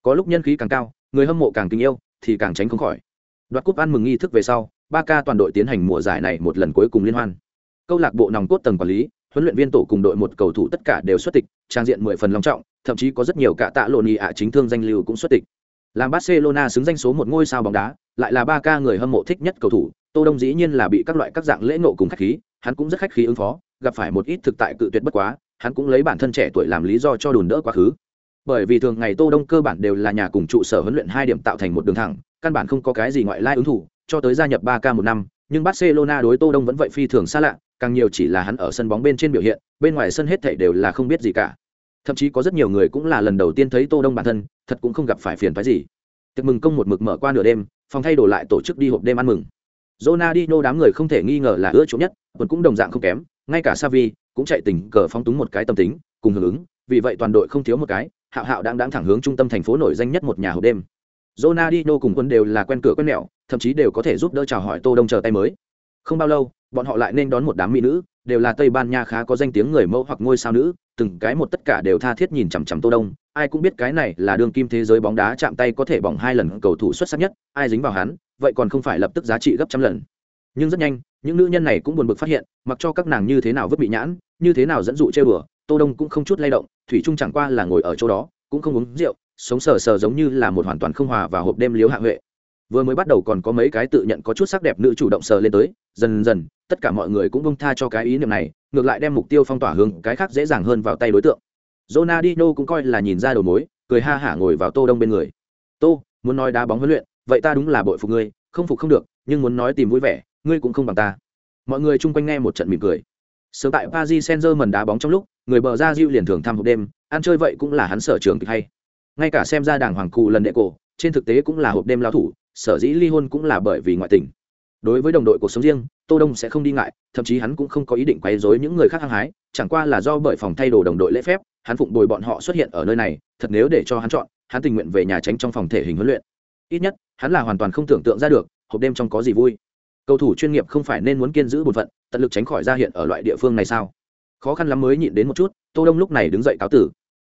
Có lúc nhân khí càng cao, người hâm mộ càng tình yêu, thì càng tránh không khỏi. Đoạt cúp ăn mừng nghi thức về sau, ba ca toàn đội tiến hành mùa giải này một lần cuối cùng liên hoan. Câu lạc bộ nòng cốt tầng quản lý, huấn luyện viên tổ cùng đội một cầu thủ tất cả đều xuất tịch, trang diện mười phần long trọng, thậm chí có rất nhiều cả tạ lộn nhị ạ chính thương danh lưu cũng xuất tịch. Làm barcelona xứng danh số một ngôi sao bóng đá, lại là ba ca người hâm mộ thích nhất cầu thủ, tô đông dĩ nhiên là bị các loại các dạng lễ nộ cùng khách khí, hắn cũng rất khách khí ứng phó, gặp phải một ít thực tại cự tuyệt bất quá hắn cũng lấy bản thân trẻ tuổi làm lý do cho đùn đỡ quá khứ. Bởi vì thường ngày tô đông cơ bản đều là nhà cùng trụ sở huấn luyện hai điểm tạo thành một đường thẳng căn bản không có cái gì ngoại lai ứng thủ cho tới gia nhập ba k một năm nhưng barcelona đối tô đông vẫn vậy phi thường xa lạ càng nhiều chỉ là hắn ở sân bóng bên trên biểu hiện bên ngoài sân hết thảy đều là không biết gì cả. Thậm chí có rất nhiều người cũng là lần đầu tiên thấy tô đông bản thân thật cũng không gặp phải phiền phức gì. Tiệc mừng công một mực mở qua nửa đêm phòng thay đồ lại tổ chức đi hộp đêm ăn mừng. Ronaldinho đám người không thể nghi ngờ là ưa chuộng nhất, còn cũng đồng dạng không kém, ngay cả Savi cũng chạy tỉnh cờ phóng túng một cái tâm tính, cùng hưởng ứng, vì vậy toàn đội không thiếu một cái, Hạo Hạo đang đang thẳng hướng trung tâm thành phố nổi danh nhất một nhà hộp đêm. Ronaldinho cùng quân đều là quen cửa quen nẻo, thậm chí đều có thể giúp đỡ chào hỏi Tô Đông chờ tay mới. Không bao lâu, bọn họ lại nên đón một đám mỹ nữ, đều là Tây Ban Nha khá có danh tiếng người mẫu hoặc ngôi sao nữ, từng cái một tất cả đều tha thiết nhìn chằm chằm Tô Đông, ai cũng biết cái này là đường kim thế giới bóng đá chạm tay có thể bỏng hai lần cầu thủ xuất sắc nhất, ai dính vào hắn, vậy còn không phải lập tức giá trị gấp trăm lần. Nhưng rất nhanh, những nữ nhân này cũng buồn bực phát hiện, mặc cho các nàng như thế nào vứt bị nhãn, như thế nào dẫn dụ chơi bừa, Tô Đông cũng không chút lay động, thủy trung chẳng qua là ngồi ở chỗ đó, cũng không uống rượu, sống sờ sờ giống như là một hoàn toàn không hòa vào hộp đêm liếu hạ huệ. Vừa mới bắt đầu còn có mấy cái tự nhận có chút sắc đẹp nữ chủ động sờ lên tới dần dần tất cả mọi người cũng bông tha cho cái ý niệm này ngược lại đem mục tiêu phong tỏa hướng cái khác dễ dàng hơn vào tay đối tượng. Ronaldinho cũng coi là nhìn ra đầu mối cười ha hả ngồi vào tô đông bên người. Tô muốn nói đá bóng huấn luyện vậy ta đúng là bội phục ngươi không phục không được nhưng muốn nói tìm vui vẻ ngươi cũng không bằng ta. Mọi người chung quanh nghe một trận mỉm cười. Sớm tại paris saint germain đá bóng trong lúc, người bờ ra diêu liền thường thăm hộp đêm, ăn chơi vậy cũng là hắn sở trường kịch hay. Ngay cả xem ra đảng hoàng cụ lần đệ cổ, trên thực tế cũng là hộp đêm lao thủ, sở dĩ ly hôn cũng là bởi vì ngoại tình. Đối với đồng đội cuộc sống riêng, tô đông sẽ không đi ngại, thậm chí hắn cũng không có ý định quấy rối những người khác hăng hái, chẳng qua là do bởi phòng thay đồ đồng đội lễ phép, hắn phụng bồi bọn họ xuất hiện ở nơi này, thật nếu để cho hắn chọn, hắn tình nguyện về nhà tránh trong phòng thể hình huấn luyện. Ít nhất, hắn là hoàn toàn không tưởng tượng ra được, hộp đêm trong có gì vui cầu thủ chuyên nghiệp không phải nên muốn kiên giữ bổn phận tận lực tránh khỏi ra hiện ở loại địa phương này sao? Khó khăn lắm mới nhịn đến một chút tô đông lúc này đứng dậy cáo tử.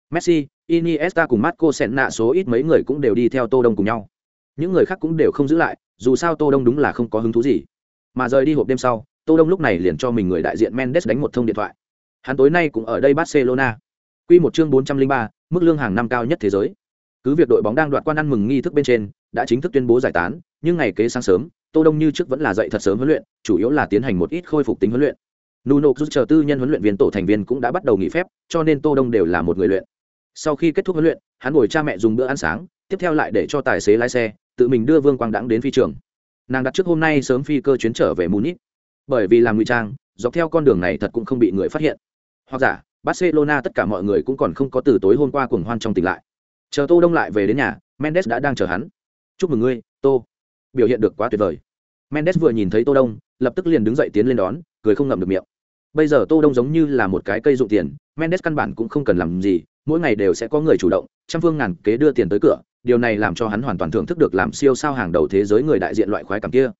Messi iniesta cùng marco senna số ít mấy người cũng đều đi theo tô đông cùng nhau. Những người khác cũng đều không giữ lại dù sao tô đông đúng là không có hứng thú gì. Mà rời đi hộp đêm sau tô đông lúc này liền cho mình người đại diện mendes đánh một thông điện thoại. Hắn tối nay cũng ở đây barcelona. Quy một chương 403, mức lương hàng năm cao nhất thế giới. Cứ việc đội bóng đang đoạt quan ăn mừng nghi thức bên trên đã chính thức tuyên bố giải tán nhưng ngày kế sáng sớm tô đông như trước vẫn là dậy thật sớm huấn luyện, chủ yếu là tiến hành một ít khôi phục tính huấn luyện. Nuno rút chờ tư nhân huấn luyện viên tổ thành viên cũng đã bắt đầu nghỉ phép, cho nên tô đông đều là một người luyện. Sau khi kết thúc huấn luyện, hắn ngồi cha mẹ dùng bữa ăn sáng, tiếp theo lại để cho tài xế lái xe, tự mình đưa vương quang đãng đến phi trường. Nàng đặt trước hôm nay sớm phi cơ chuyến trở về munich. Bởi vì làm ngụy trang, dọc theo con đường này thật cũng không bị người phát hiện. Hoặc giả, barcelona tất cả mọi người cũng còn không có từ tối hôm qua cuồng hoan trong tỉnh lại. Chờ tô đông lại về đến nhà, mendes đã đang chờ hắn. Chúc mừng ngươi, tô biểu hiện được quá tuyệt vời. Mendes vừa nhìn thấy tô đông, lập tức liền đứng dậy tiến lên đón, cười không ngậm được miệng. Bây giờ tô đông giống như là một cái cây dụng tiền, mendes căn bản cũng không cần làm gì, mỗi ngày đều sẽ có người chủ động, trăm phương ngàn kế đưa tiền tới cửa, điều này làm cho hắn hoàn toàn thưởng thức được làm siêu sao hàng đầu thế giới người đại diện loại khoái cảm kia.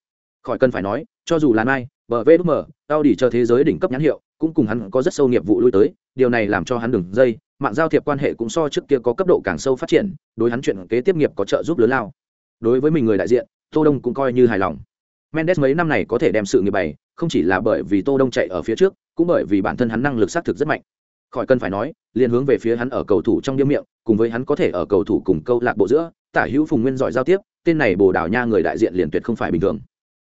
Khỏi cần phải nói, cho dù là mai bờ vê đúc mờ tao đi cho thế giới đỉnh cấp nhãn hiệu, cũng cùng hắn có rất sâu nghiệp vụ lui tới, điều này làm cho hắn đừng dây, mạng giao thiệp quan hệ cũng so trước kia có cấp độ càng sâu phát triển, đối hắn chuyện kế tiếp nghiệp có trợ giúp lớn lao. Đối với mình người đại diện tô đông cũng coi như hài lòng. Mendes mấy năm này có thể đem sự nghiệp bày, không chỉ là bởi vì tô đông chạy ở phía trước, cũng bởi vì bản thân hắn năng lực xác thực rất mạnh. Khỏi cần phải nói, liền hướng về phía hắn ở cầu thủ trong điếm miệng, cùng với hắn có thể ở cầu thủ cùng câu lạc bộ giữa, tả hữu phùng nguyên giỏi giao tiếp, tên này bồ đào nha người đại diện liền tuyệt không phải bình thường.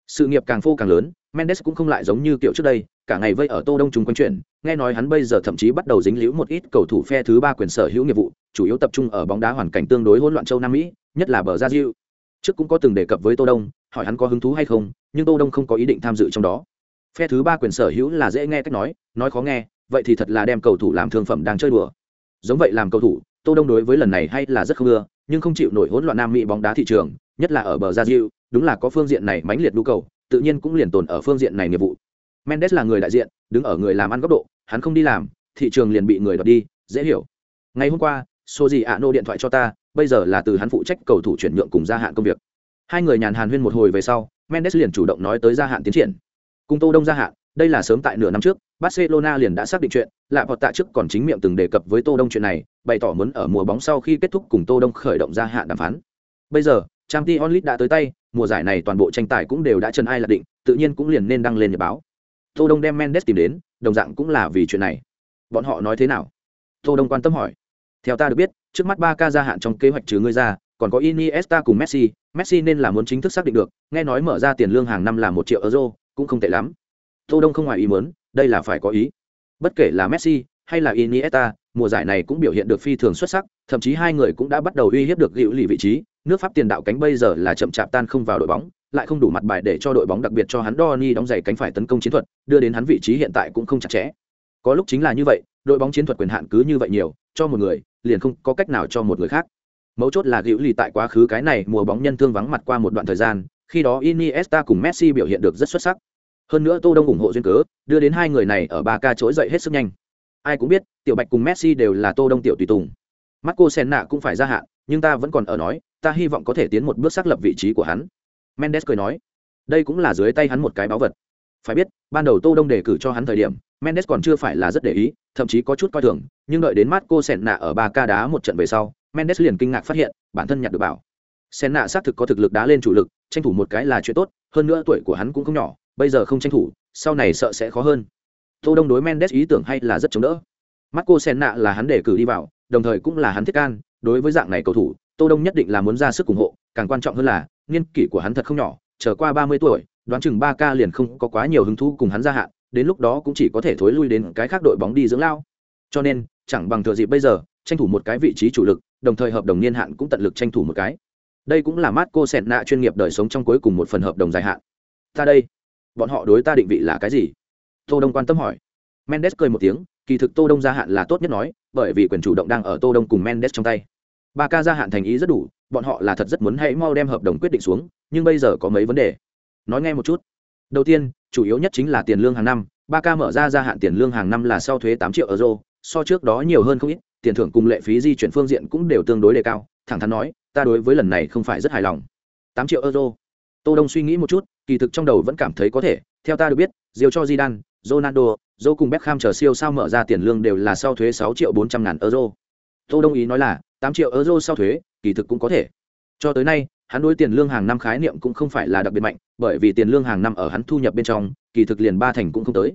Sự nghiệp càng phô càng lớn, mendes cũng không lại giống như kiểu trước đây, cả ngày vây ở tô đông chúng quanh chuyện, nghe nói hắn bây giờ thậm chí bắt đầu dính líu một ít cầu thủ phe thứ ba quyền sở hữu nghiệp vụ, chủ yếu tập trung ở bóng đá hoàn cảnh tương đối hỗn loạn châu nam mỹ, nhất là bờ Brazil trước cũng có từng đề cập với tô đông, hỏi hắn có hứng thú hay không, nhưng tô đông không có ý định tham dự trong đó. Phe thứ ba quyền sở hữu là dễ nghe cách nói nói khó nghe, vậy thì thật là đem cầu thủ làm thương phẩm đang chơi đùa. Giống vậy làm cầu thủ, tô đông đối với lần này hay là rất không ưa, nhưng không chịu nổi hỗn loạn nam mỹ bóng đá thị trường, nhất là ở bờ gia diệu đúng là có phương diện này mãnh liệt nhu cầu, tự nhiên cũng liền tồn ở phương diện này nghiệp vụ. Mendes là người đại diện, đứng ở người làm ăn góc độ, hắn không đi làm, thị trường liền bị người đoạt đi, dễ hiểu. Ngày hôm qua số gì ạ nô điện thoại cho ta bây giờ là từ hắn phụ trách cầu thủ chuyển nhượng cùng gia hạn công việc. Hai người nhàn hàn huyên một hồi về sau, mendes liền chủ động nói tới gia hạn tiến triển. Cùng tô đông gia hạn, đây là sớm tại nửa năm trước, barcelona liền đã xác định chuyện, lạ vọt tạ trước còn chính miệng từng đề cập với tô đông chuyện này, bày tỏ muốn ở mùa bóng sau khi kết thúc cùng tô đông khởi động gia hạn đàm phán. Bây giờ trang League đã tới tay, mùa giải này toàn bộ tranh tài cũng đều đã chân ai là định, tự nhiên cũng liền nên đăng lên nhật báo. Tô đông đem mendes tìm đến, đồng dạng cũng là vì chuyện này. Bọn họ nói thế nào? Tô đông quan tâm hỏi. Theo ta được biết trước mắt ba ca gia hạn trong kế hoạch trừ ngươi ra còn có iniesta cùng messi. Messi nên là muốn chính thức xác định được nghe nói mở ra tiền lương hàng năm là một triệu euro cũng không tệ lắm. Tô đông không ngoài ý muốn đây là phải có ý. Bất kể là messi hay là iniesta mùa giải này cũng biểu hiện được phi thường xuất sắc thậm chí hai người cũng đã bắt đầu uy hiếp được hữu lì vị trí. Nước pháp tiền đạo cánh bây giờ là chậm chạp tan không vào đội bóng lại không đủ mặt bài để cho đội bóng đặc biệt cho hắn Doni đóng giày cánh phải tấn công chiến thuật, đưa đến hắn vị trí hiện tại cũng không chặt chẽ. Có lúc chính là như vậy, đội bóng chiến thuật quyền hạn cứ như vậy nhiều, cho một người, liền không có cách nào cho một người khác. Mấu chốt là Diệu lì tại quá khứ cái này mùa bóng nhân thương vắng mặt qua một đoạn thời gian, khi đó Iniesta cùng Messi biểu hiện được rất xuất sắc. Hơn nữa Tô Đông ủng hộ duyên cớ, đưa đến hai người này ở ba ca trỗi dậy hết sức nhanh. Ai cũng biết, Tiểu Bạch cùng Messi đều là Tô Đông tiểu tùy tùng. Marco Senna cũng phải ra hạn, nhưng ta vẫn còn ở nói, ta hy vọng có thể tiến một bước xác lập vị trí của hắn mendes cười nói đây cũng là dưới tay hắn một cái báu vật phải biết ban đầu tô đông đề cử cho hắn thời điểm mendes còn chưa phải là rất để ý thậm chí có chút coi thường, nhưng đợi đến Marco Senna ở ba ca đá một trận về sau, mendes liền kinh ngạc phát hiện, bản thân nhặt được bảo. Senna xác thực có thực lực đá lên chủ lực, tranh thủ một cái là chuyện tốt, hơn nữa tuổi của hắn cũng không nhỏ, bây giờ không tranh thủ, sau này sợ sẽ khó hơn. Tô đông đối mendes ý tưởng hay là rất chống đỡ. Marco Senna là hắn để cử đi vào, đồng thời cũng là hắn thiết can, đối với dạng này cầu thủ, tô đông nhất định là muốn ra sức ủng hộ, càng quan trọng hơn là, niên kỷ của hắn thật không nhỏ trở qua ba mươi tuổi, đoán chừng ba ca liền không có quá nhiều hứng thú cùng hắn gia hạn đến lúc đó cũng chỉ có thể thối lui đến cái khác đội bóng đi dưỡng lao. Cho nên, chẳng bằng thừa dịp bây giờ, tranh thủ một cái vị trí chủ lực, đồng thời hợp đồng niên hạn cũng tận lực tranh thủ một cái. Đây cũng là mát cô sẹn nạ chuyên nghiệp đời sống trong cuối cùng một phần hợp đồng dài hạn. Ta đây, bọn họ đối ta định vị là cái gì? Tô đông quan tâm hỏi. Mendes cười một tiếng, kỳ thực tô đông gia hạn là tốt nhất nói, bởi vì quyền chủ động đang ở tô đông cùng mendes trong tay. Ba ca gia hạn thành ý rất đủ, bọn họ là thật rất muốn hãy mau đem hợp đồng quyết định xuống, nhưng bây giờ có mấy vấn đề. Nói nghe một chút. Đầu tiên chủ yếu nhất chính là tiền lương hàng năm ba ca mở ra gia hạn tiền lương hàng năm là sau thuế tám triệu euro so trước đó nhiều hơn không ít tiền thưởng cùng lệ phí di chuyển phương diện cũng đều tương đối đề cao thẳng thắn nói ta đối với lần này không phải rất hài lòng tám triệu euro tô đông suy nghĩ một chút kỳ thực trong đầu vẫn cảm thấy có thể theo ta được biết diều cho Zidane, Ronaldo, Zô cùng Beckham chờ siêu sao mở ra tiền lương đều là sau thuế 6 triệu 400 ngàn euro. Tô Đông ý nói là 8 triệu euro sau thuế, kỳ thực cũng có thể. Cho tới nay, hắn đối tiền lương hàng năm khái niệm cũng không phải là đặc biệt mạnh, bởi vì tiền lương hàng năm ở hắn thu nhập bên trong, kỳ thực liền ba thành cũng không tới.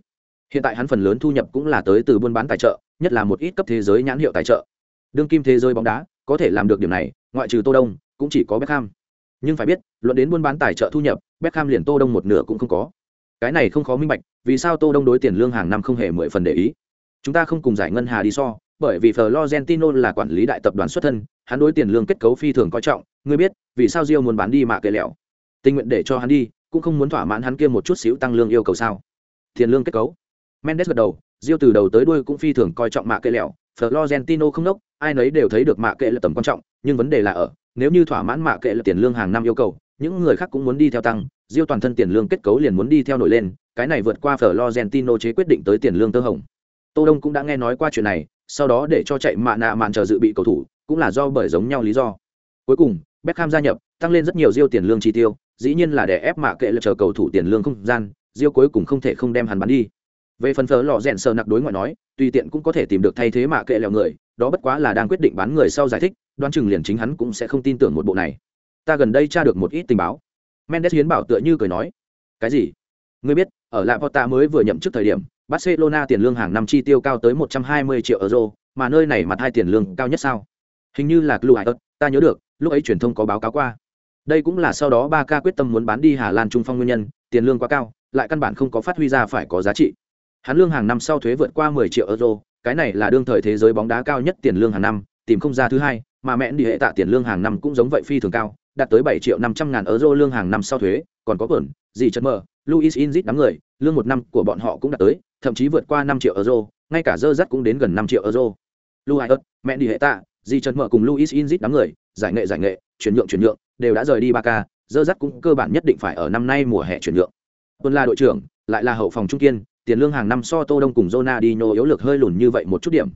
Hiện tại hắn phần lớn thu nhập cũng là tới từ buôn bán tài trợ, nhất là một ít cấp thế giới nhãn hiệu tài trợ. Đương kim thế giới bóng đá, có thể làm được điểm này, ngoại trừ Tô Đông, cũng chỉ có Beckham. Nhưng phải biết, luận đến buôn bán tài trợ thu nhập, Beckham liền Tô Đông một nửa cũng không có. Cái này không khó minh bạch, vì sao Tô Đông đối tiền lương hàng năm không hề mười phần để ý. Chúng ta không cùng giải ngân hà đi so, bởi vì Florentino là quản lý đại tập đoàn xuất thân, hắn đối tiền lương kết cấu phi thường coi trọng, ngươi biết, vì sao Rio muốn bán đi mạ kệ lẹo. Tình nguyện để cho hắn đi, cũng không muốn thỏa mãn hắn kia một chút xíu tăng lương yêu cầu sao? Tiền lương kết cấu. Mendes gật đầu, Rio từ đầu tới đuôi cũng phi thường coi trọng mạ kệ lẹo, Florentino không nốc, ai nấy đều thấy được mạ kệ là tầm quan trọng, nhưng vấn đề là ở, nếu như thỏa mãn mạ kệ là tiền lương hàng năm yêu cầu, những người khác cũng muốn đi theo tăng, Rio toàn thân tiền lương kết cấu liền muốn đi theo nổi lên, cái này vượt qua Florentino chế quyết định tới tiền lương tơ hồng. Tô Đông cũng đã nghe nói qua chuyện này, sau đó để cho chạy mạ nạ mạn chờ dự bị cầu thủ, cũng là do bởi giống nhau lý do. Cuối cùng, Beckham gia nhập, tăng lên rất nhiều Rio tiền lương chi tiêu, dĩ nhiên là để ép mạ kệ là chờ cầu thủ tiền lương không gian, Rio cuối cùng không thể không đem hắn bán đi. Về phần phở lọ rèn sờ nặc đối ngoại nói, tùy tiện cũng có thể tìm được thay thế mạ kệ lèo người, đó bất quá là đang quyết định bán người sau giải thích, đoán chừng liền chính hắn cũng sẽ không tin tưởng một bộ này. Ta gần đây tra được một ít tình báo. Mendes hiến bảo tựa như cười nói, cái gì? Ngươi biết, ở La Porta mới vừa nhậm chức thời điểm, Barcelona tiền lương hàng năm chi tiêu cao tới 120 triệu euro, mà nơi này mặt hai tiền lương cao nhất sao? Hình như là Club ta nhớ được, lúc ấy truyền thông có báo cáo qua. Đây cũng là sau đó Barca quyết tâm muốn bán đi Hà Lan trung phong nguyên nhân, tiền lương quá cao, lại căn bản không có phát huy ra phải có giá trị. Hắn lương hàng năm sau thuế vượt qua 10 triệu euro, cái này là đương thời thế giới bóng đá cao nhất tiền lương hàng năm, tìm không ra thứ hai, mà mẹ đi hệ tạ tiền lương hàng năm cũng giống vậy phi thường cao, đạt tới 7 triệu 500 ngàn euro lương hàng năm sau thuế, còn có quần, gì chân mờ, Luis Inzit đám người, lương một năm của bọn họ cũng đạt tới, thậm chí vượt qua năm triệu euro, ngay cả dơ dắt cũng đến gần năm triệu euro. Luis mẹ đi hệ tạ, Di chân mở cùng Luis Inzit đám người, giải nghệ giải nghệ, chuyển nhượng chuyển nhượng, đều đã rời đi Barca, dơ dắt cũng cơ bản nhất định phải ở năm nay mùa hè chuyển nhượng. Tuân là đội trưởng, lại là hậu phòng trung kiên, tiền lương hàng năm so Tô Đông cùng Ronaldinho yếu lực hơi lùn như vậy một chút điểm.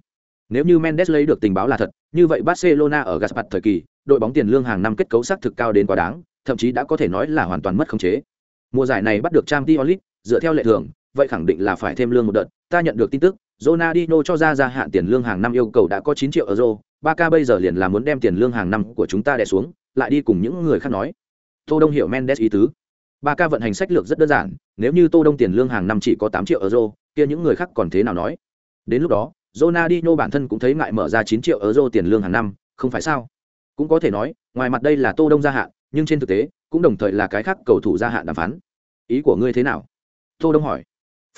Nếu như Mendes lấy được tình báo là thật, như vậy Barcelona ở Gaspar thời kỳ, đội bóng tiền lương hàng năm kết cấu xác thực cao đến quá đáng, thậm chí đã có thể nói là hoàn toàn mất khống chế. Mùa giải này bắt được Champions League, dựa theo lệ thường, vậy khẳng định là phải thêm lương một đợt. Ta nhận được tin tức, Ronaldinho cho ra gia hạn tiền lương hàng năm yêu cầu đã có 9 triệu euro, Barca bây giờ liền là muốn đem tiền lương hàng năm của chúng ta đè xuống, lại đi cùng những người khác nói. Tô Đông hiểu Mendes ý tứ. Barca vận hành sách lược rất đơn giản, nếu như Tô Đông tiền lương hàng năm chỉ có 8 triệu euro, kia những người khác còn thế nào nói? Đến lúc đó, Ronaldinho bản thân cũng thấy ngại mở ra 9 triệu euro tiền lương hàng năm, không phải sao? Cũng có thể nói, ngoài mặt đây là Tô Đông gia hạn, nhưng trên thực tế, cũng đồng thời là cái khác cầu thủ gia hạn đàm phán. Ý của ngươi thế nào? Tô Đông hỏi.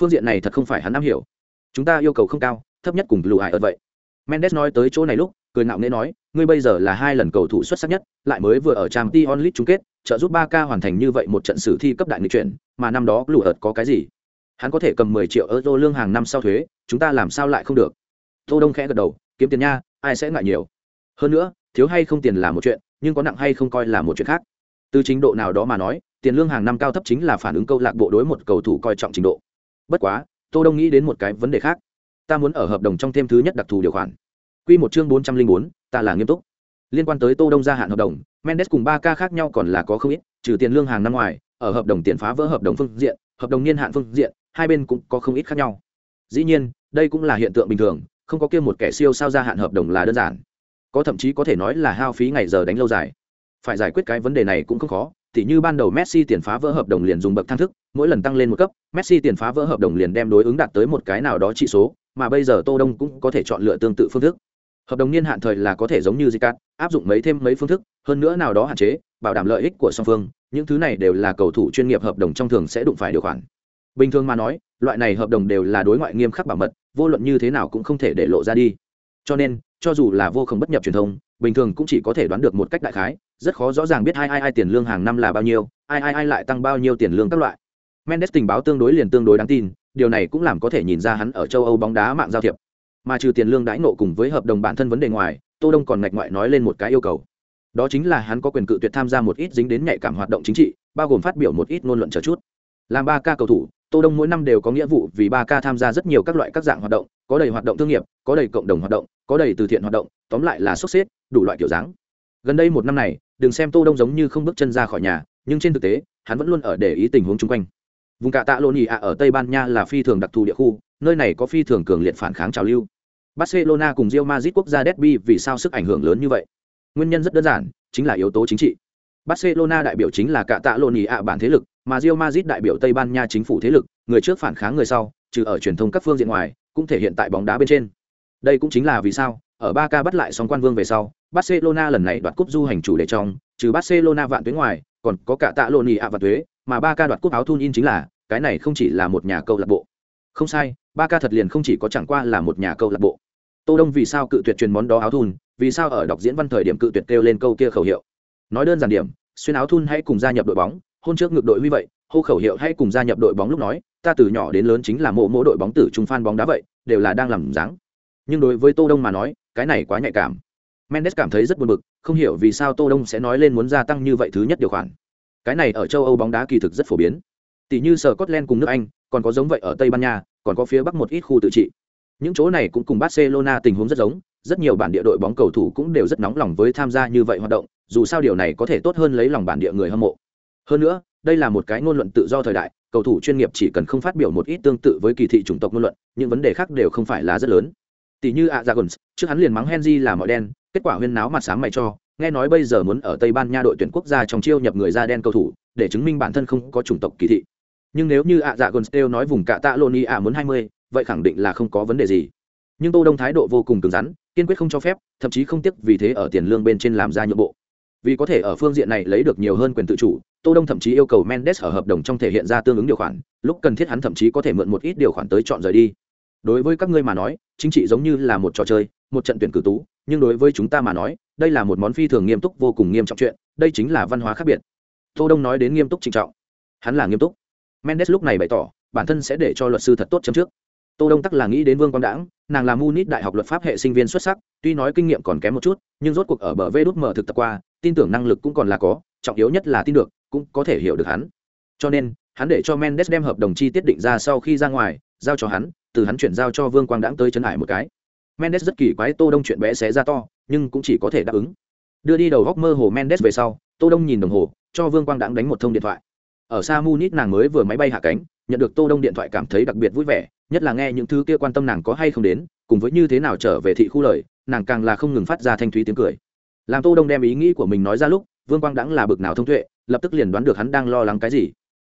Phương diện này thật không phải hắn am hiểu. Chúng ta yêu cầu không cao, thấp nhất cùng lù ải ở vậy. Mendes nói tới chỗ này lúc, cười ngạo nghễ nói, ngươi bây giờ là hai lần cầu thủ xuất sắc nhất, lại mới vừa ở Champions League chung kết, trợ giúp Barca hoàn thành như vậy một trận sử thi cấp đại nghị chuyển, mà năm đó lù ợt có cái gì? Hắn có thể cầm 10 triệu euro lương hàng năm sau thuế, chúng ta làm sao lại không được? Tô Đông khẽ gật đầu, kiếm tiền nha, ai sẽ ngại nhiều. Hơn nữa, thiếu hay không tiền là một chuyện, nhưng có nặng hay không coi là một chuyện khác. Từ chính độ nào đó mà nói, tiền lương hàng năm cao thấp chính là phản ứng câu lạc bộ đối một cầu thủ coi trọng trình độ. Bất quá, Tô Đông nghĩ đến một cái vấn đề khác. Ta muốn ở hợp đồng trong thêm thứ nhất đặc thù điều khoản. Quy một chương 404, ta là nghiêm túc. Liên quan tới Tô Đông gia hạn hợp đồng, Mendes cùng ba ca khác nhau còn là có không ít, trừ tiền lương hàng năm ngoài, ở hợp đồng tiền phá vỡ hợp đồng phương diện, hợp đồng niên hạn phương diện, hai bên cũng có không ít khác nhau. Dĩ nhiên, đây cũng là hiện tượng bình thường, không có kia một kẻ siêu sao gia hạn hợp đồng là đơn giản. Có thậm chí có thể nói là hao phí ngày giờ đánh lâu dài. Phải giải quyết cái vấn đề này cũng không khó, tỉ như ban đầu Messi tiền phá vỡ hợp đồng liền dùng bậc thang thức, mỗi lần tăng lên một cấp, Messi tiền phá vỡ hợp đồng liền đem đối ứng đạt tới một cái nào đó trị số, mà bây giờ Tô Đông cũng có thể chọn lựa tương tự phương thức. Hợp đồng niên hạn thời là có thể giống như zicat áp dụng mấy thêm mấy phương thức hơn nữa nào đó hạn chế bảo đảm lợi ích của song phương những thứ này đều là cầu thủ chuyên nghiệp hợp đồng trong thường sẽ đụng phải điều khoản. Bình thường mà nói loại này hợp đồng đều là đối ngoại nghiêm khắc bảo mật vô luận như thế nào cũng không thể để lộ ra đi. Cho nên cho dù là vô không bất nhập truyền thông bình thường cũng chỉ có thể đoán được một cách đại khái rất khó rõ ràng biết ai ai ai tiền lương hàng năm là bao nhiêu, ai ai ai lại tăng bao nhiêu tiền lương các loại. Mendes tình báo tương đối liền tương đối đáng tin, điều này cũng làm có thể nhìn ra hắn ở châu âu bóng đá mạng giao thiệp. Mà trừ tiền lương đãi nộ cùng với hợp đồng bản thân vấn đề ngoài, tô đông còn ngạch ngoại nói lên một cái yêu cầu. Đó chính là hắn có quyền cự tuyệt tham gia một ít dính đến nhạy cảm hoạt động chính trị, bao gồm phát biểu một ít ngôn luận chờ chút. Làm ba ca cầu thủ, tô đông mỗi năm đều có nghĩa vụ vì ba ca tham gia rất nhiều các loại các dạng hoạt động, có đầy hoạt động thương nghiệp, có đầy cộng đồng hoạt động, có đầy từ thiện hoạt động, tóm lại là sốc xếp, đủ loại kiểu dáng. Gần đây một năm này đừng xem tô đông giống như không bước chân ra khỏi nhà, nhưng trên thực tế, hắn vẫn luôn ở để ý tình huống chung quanh. Vùng cạ tạ lô nhị ạ ở tây ban nha là phi thường đặc thù địa khu, nơi này có phi thường cường liệt phản kháng trào lưu. Barcelona cùng Real Madrid quốc gia derby vì sao sức ảnh hưởng lớn như vậy? Nguyên nhân rất đơn giản, chính là yếu tố chính trị. Barcelona đại biểu chính là cạ tạ lộn ạ bản thế lực, mà Real Madrid đại biểu tây ban nha chính phủ thế lực, người trước phản kháng người sau, trừ ở truyền thông các phương diện ngoài, cũng thể hiện tại bóng đá bên trên. Đây cũng chính là vì sao, ở ba ca bắt lại song quan vương về sau barcelona lần này đoạt cúp du hành chủ đề trong, trừ barcelona vạn tuyến ngoài, còn có cả tạ lộn ạ và thuế mà ba Ca đoạt cúp áo thun in chính là, cái này không chỉ là một nhà câu lạc bộ. Không sai ba ca thật liền không chỉ có chẳng qua là một nhà câu lạc bộ. Tô đông vì sao cự tuyệt truyền món đó áo thun, vì sao ở đọc diễn văn thời điểm cự tuyệt kêu lên câu kia khẩu hiệu? Nói đơn giản điểm, xuyên áo thun hãy cùng gia nhập đội bóng, hôn trước ngược đội huy vậy, hô khẩu hiệu hãy cùng gia nhập đội bóng lúc nói, ta từ nhỏ đến lớn chính là mộ mỗ đội bóng tử trung fan bóng đá vậy, đều là đang làm dáng. Nhưng đối với tô đông mà nói, cái này quá nhạy cảm mendes cảm thấy rất buồn bực không hiểu vì sao tô đông sẽ nói lên muốn gia tăng như vậy thứ nhất điều khoản cái này ở châu âu bóng đá kỳ thực rất phổ biến tỷ như sở Scotland cùng nước Anh, còn có giống vậy ở Tây Ban Nha, còn có phía Bắc một ít khu tự trị. Những chỗ này cũng cùng Barcelona tình huống rất giống, rất nhiều bản địa đội bóng cầu thủ cũng đều rất nóng lòng với tham gia như vậy hoạt động, dù sao điều này có thể tốt hơn lấy lòng bản địa người hâm mộ. Hơn nữa, đây là một cái ngôn luận tự do thời đại, cầu thủ chuyên nghiệp chỉ cần không phát biểu một ít tương tự với kỳ thị chủng tộc ngôn luận, những vấn đề khác đều không phải là rất lớn. Tỷ như Azagons, trước hắn liền mắng Henry là mọi đen, kết quả huyên náo mặt sáng mày cho, nghe nói bây giờ muốn ở Tây Ban Nha đội tuyển quốc gia trong chiêu nhập người da đen cầu thủ, để chứng minh bản thân không có chủng tộc kỳ thị. Nhưng nếu như ạ dạ gonsteel nói vùng cạ tạ lô ni ạ muốn hai mươi vậy khẳng định là không có vấn đề gì. Nhưng tô đông thái độ vô cùng cứng rắn kiên quyết không cho phép thậm chí không tiếc vì thế ở tiền lương bên trên làm ra nhượng bộ. Vì có thể ở phương diện này lấy được nhiều hơn quyền tự chủ tô đông thậm chí yêu cầu mendes ở hợp đồng trong thể hiện ra tương ứng điều khoản lúc cần thiết hắn thậm chí có thể mượn một ít điều khoản tới chọn rời đi. Đối với các ngươi mà nói chính trị giống như là một trò chơi một trận tuyển cử tú nhưng đối với chúng ta mà nói, đây là một món phi thường nghiêm túc, vô cùng nghiêm trọng chuyện, đây chính là văn hóa khác biệt. Tô đông nói đến nghiêm túc trịnh trọng. Hắn là nghiêm túc. Mendes lúc này bày tỏ, bản thân sẽ để cho luật sư thật tốt chấm trước. Tô đông tắc là nghĩ đến vương quang đãng, nàng là munich đại học luật pháp hệ sinh viên xuất sắc, tuy nói kinh nghiệm còn kém một chút, nhưng rốt cuộc ở bờ vê đút mở thực tập qua, tin tưởng năng lực cũng còn là có, trọng yếu nhất là tin được, cũng có thể hiểu được hắn. Cho nên, hắn để cho mendes đem hợp đồng chi tiết định ra sau khi ra ngoài, giao cho hắn, từ hắn chuyển giao cho vương quang đãng tới chân hải một cái mendes rất kỳ quái, tô đông chuyện bé xé ra to, nhưng cũng chỉ có thể đáp ứng. Đưa đi đầu góc mơ hồ mendes về sau, tô đông nhìn đồng hồ, cho vương quang đãng đánh một thông điện thoại. Ở xa munich nàng mới vừa máy bay hạ cánh, nhận được tô đông điện thoại cảm thấy đặc biệt vui vẻ, nhất là nghe những thứ kia quan tâm nàng có hay không đến, cùng với như thế nào trở về thị khu lời, nàng càng là không ngừng phát ra thanh thúy tiếng cười. Làm tô đông đem ý nghĩ của mình nói ra lúc, vương quang đãng là bực nào thông tuệ, lập tức liền đoán được hắn đang lo lắng cái gì.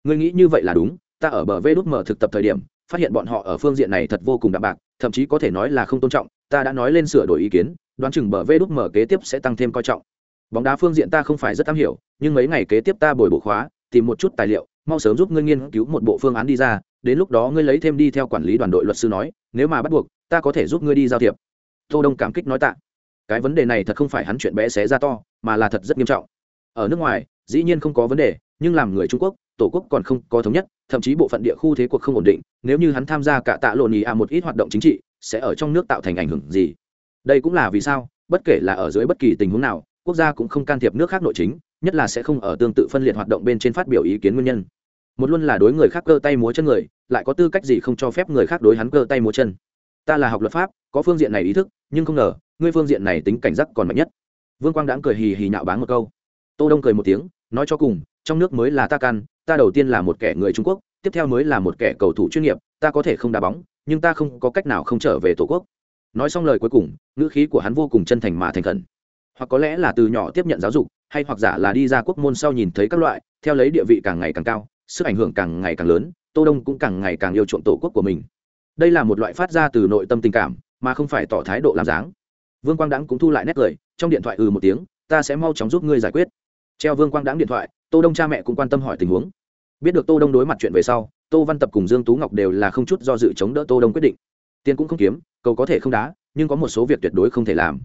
Ngươi nghĩ như vậy là đúng, ta ở bờ vê đút mở thực tập thời điểm, phát hiện bọn họ ở phương diện này thật vô cùng đạm bạc thậm chí có thể nói là không tôn trọng, ta đã nói lên sửa đổi ý kiến, đoán chừng bờ vê đúc mở kế tiếp sẽ tăng thêm coi trọng. Bóng đá phương diện ta không phải rất am hiểu, nhưng mấy ngày kế tiếp ta bồi bổ khóa, tìm một chút tài liệu, mau sớm giúp ngươi nghiên cứu một bộ phương án đi ra, đến lúc đó ngươi lấy thêm đi theo quản lý đoàn đội luật sư nói, nếu mà bắt buộc, ta có thể giúp ngươi đi giao thiệp. Tô đông cảm kích nói tạ. Cái vấn đề này thật không phải hắn chuyện bé xé ra to, mà là thật rất nghiêm trọng. Ở nước ngoài, dĩ nhiên không có vấn đề, nhưng làm người trung quốc tổ quốc còn không có thống nhất, thậm chí bộ phận địa khu thế cuộc không ổn định, nếu như hắn tham gia cả tạ lộn ý à một ít hoạt động chính trị, sẽ ở trong nước tạo thành ảnh hưởng gì? Đây cũng là vì sao, bất kể là ở dưới bất kỳ tình huống nào, quốc gia cũng không can thiệp nước khác nội chính, nhất là sẽ không ở tương tự phân liệt hoạt động bên trên phát biểu ý kiến nguyên nhân. Một luôn là đối người khác cơ tay múa chân người, lại có tư cách gì không cho phép người khác đối hắn cơ tay múa chân? Ta là học luật pháp, có phương diện này ý thức, nhưng không ngờ, ngươi phương diện này tính cảnh giác còn mạnh nhất. Vương quang đãng cười hì hì nhạo báng một câu. Tô đông cười một tiếng, nói cho cùng, trong nước mới là ta căn ta đầu tiên là một kẻ người trung quốc, tiếp theo mới là một kẻ cầu thủ chuyên nghiệp, ta có thể không đá bóng, nhưng ta không có cách nào không trở về tổ quốc. Nói xong lời cuối cùng, ngữ khí của hắn vô cùng chân thành mà thành khẩn. Hoặc có lẽ là từ nhỏ tiếp nhận giáo dục, hay hoặc giả là đi ra quốc môn sau nhìn thấy các loại, theo lấy địa vị càng ngày càng cao, sức ảnh hưởng càng ngày càng lớn, tô đông cũng càng ngày càng yêu chuộng tổ quốc của mình. Đây là một loại phát ra từ nội tâm tình cảm, mà không phải tỏ thái độ làm dáng. Vương quang đãng cũng thu lại nét cười, trong điện thoại ừ một tiếng, ta sẽ mau chóng giúp ngươi giải quyết. Treo vương quang đãng điện thoại tô đông cha mẹ cũng quan tâm hỏi tình huống. Biết được tô đông đối mặt chuyện về sau, tô văn tập cùng dương tú ngọc đều là không chút do dự chống đỡ tô đông quyết định. Tiền cũng không kiếm, cầu có thể không đá, nhưng có một số việc tuyệt đối không thể làm.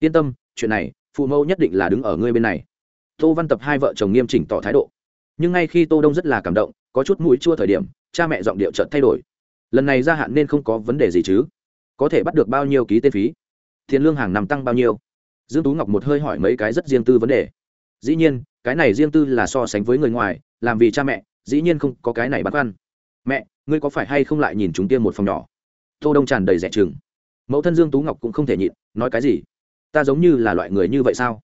Yên tâm, chuyện này, phụ mẫu nhất định là đứng ở ngươi bên này. Tô văn tập hai vợ chồng nghiêm chỉnh tỏ thái độ. Nhưng ngay khi tô đông rất là cảm động, có chút mũi chua thời điểm, cha mẹ giọng điệu chợt thay đổi. Lần này gia hạn nên không có vấn đề gì chứ? Có thể bắt được bao nhiêu ký tên phí? Tiền lương hàng năm tăng bao nhiêu? Dương tú ngọc một hơi hỏi mấy cái rất riêng tư vấn đề dĩ nhiên, cái này riêng tư là so sánh với người ngoài, làm vì cha mẹ, dĩ nhiên không có cái này băn khoăn. Mẹ, ngươi có phải hay không lại nhìn chúng tiên một phòng nhỏ? Tô đông tràn đầy rẻ chừng. Mẫu thân dương tú ngọc cũng không thể nhịn, nói cái gì? Ta giống như là loại người như vậy sao?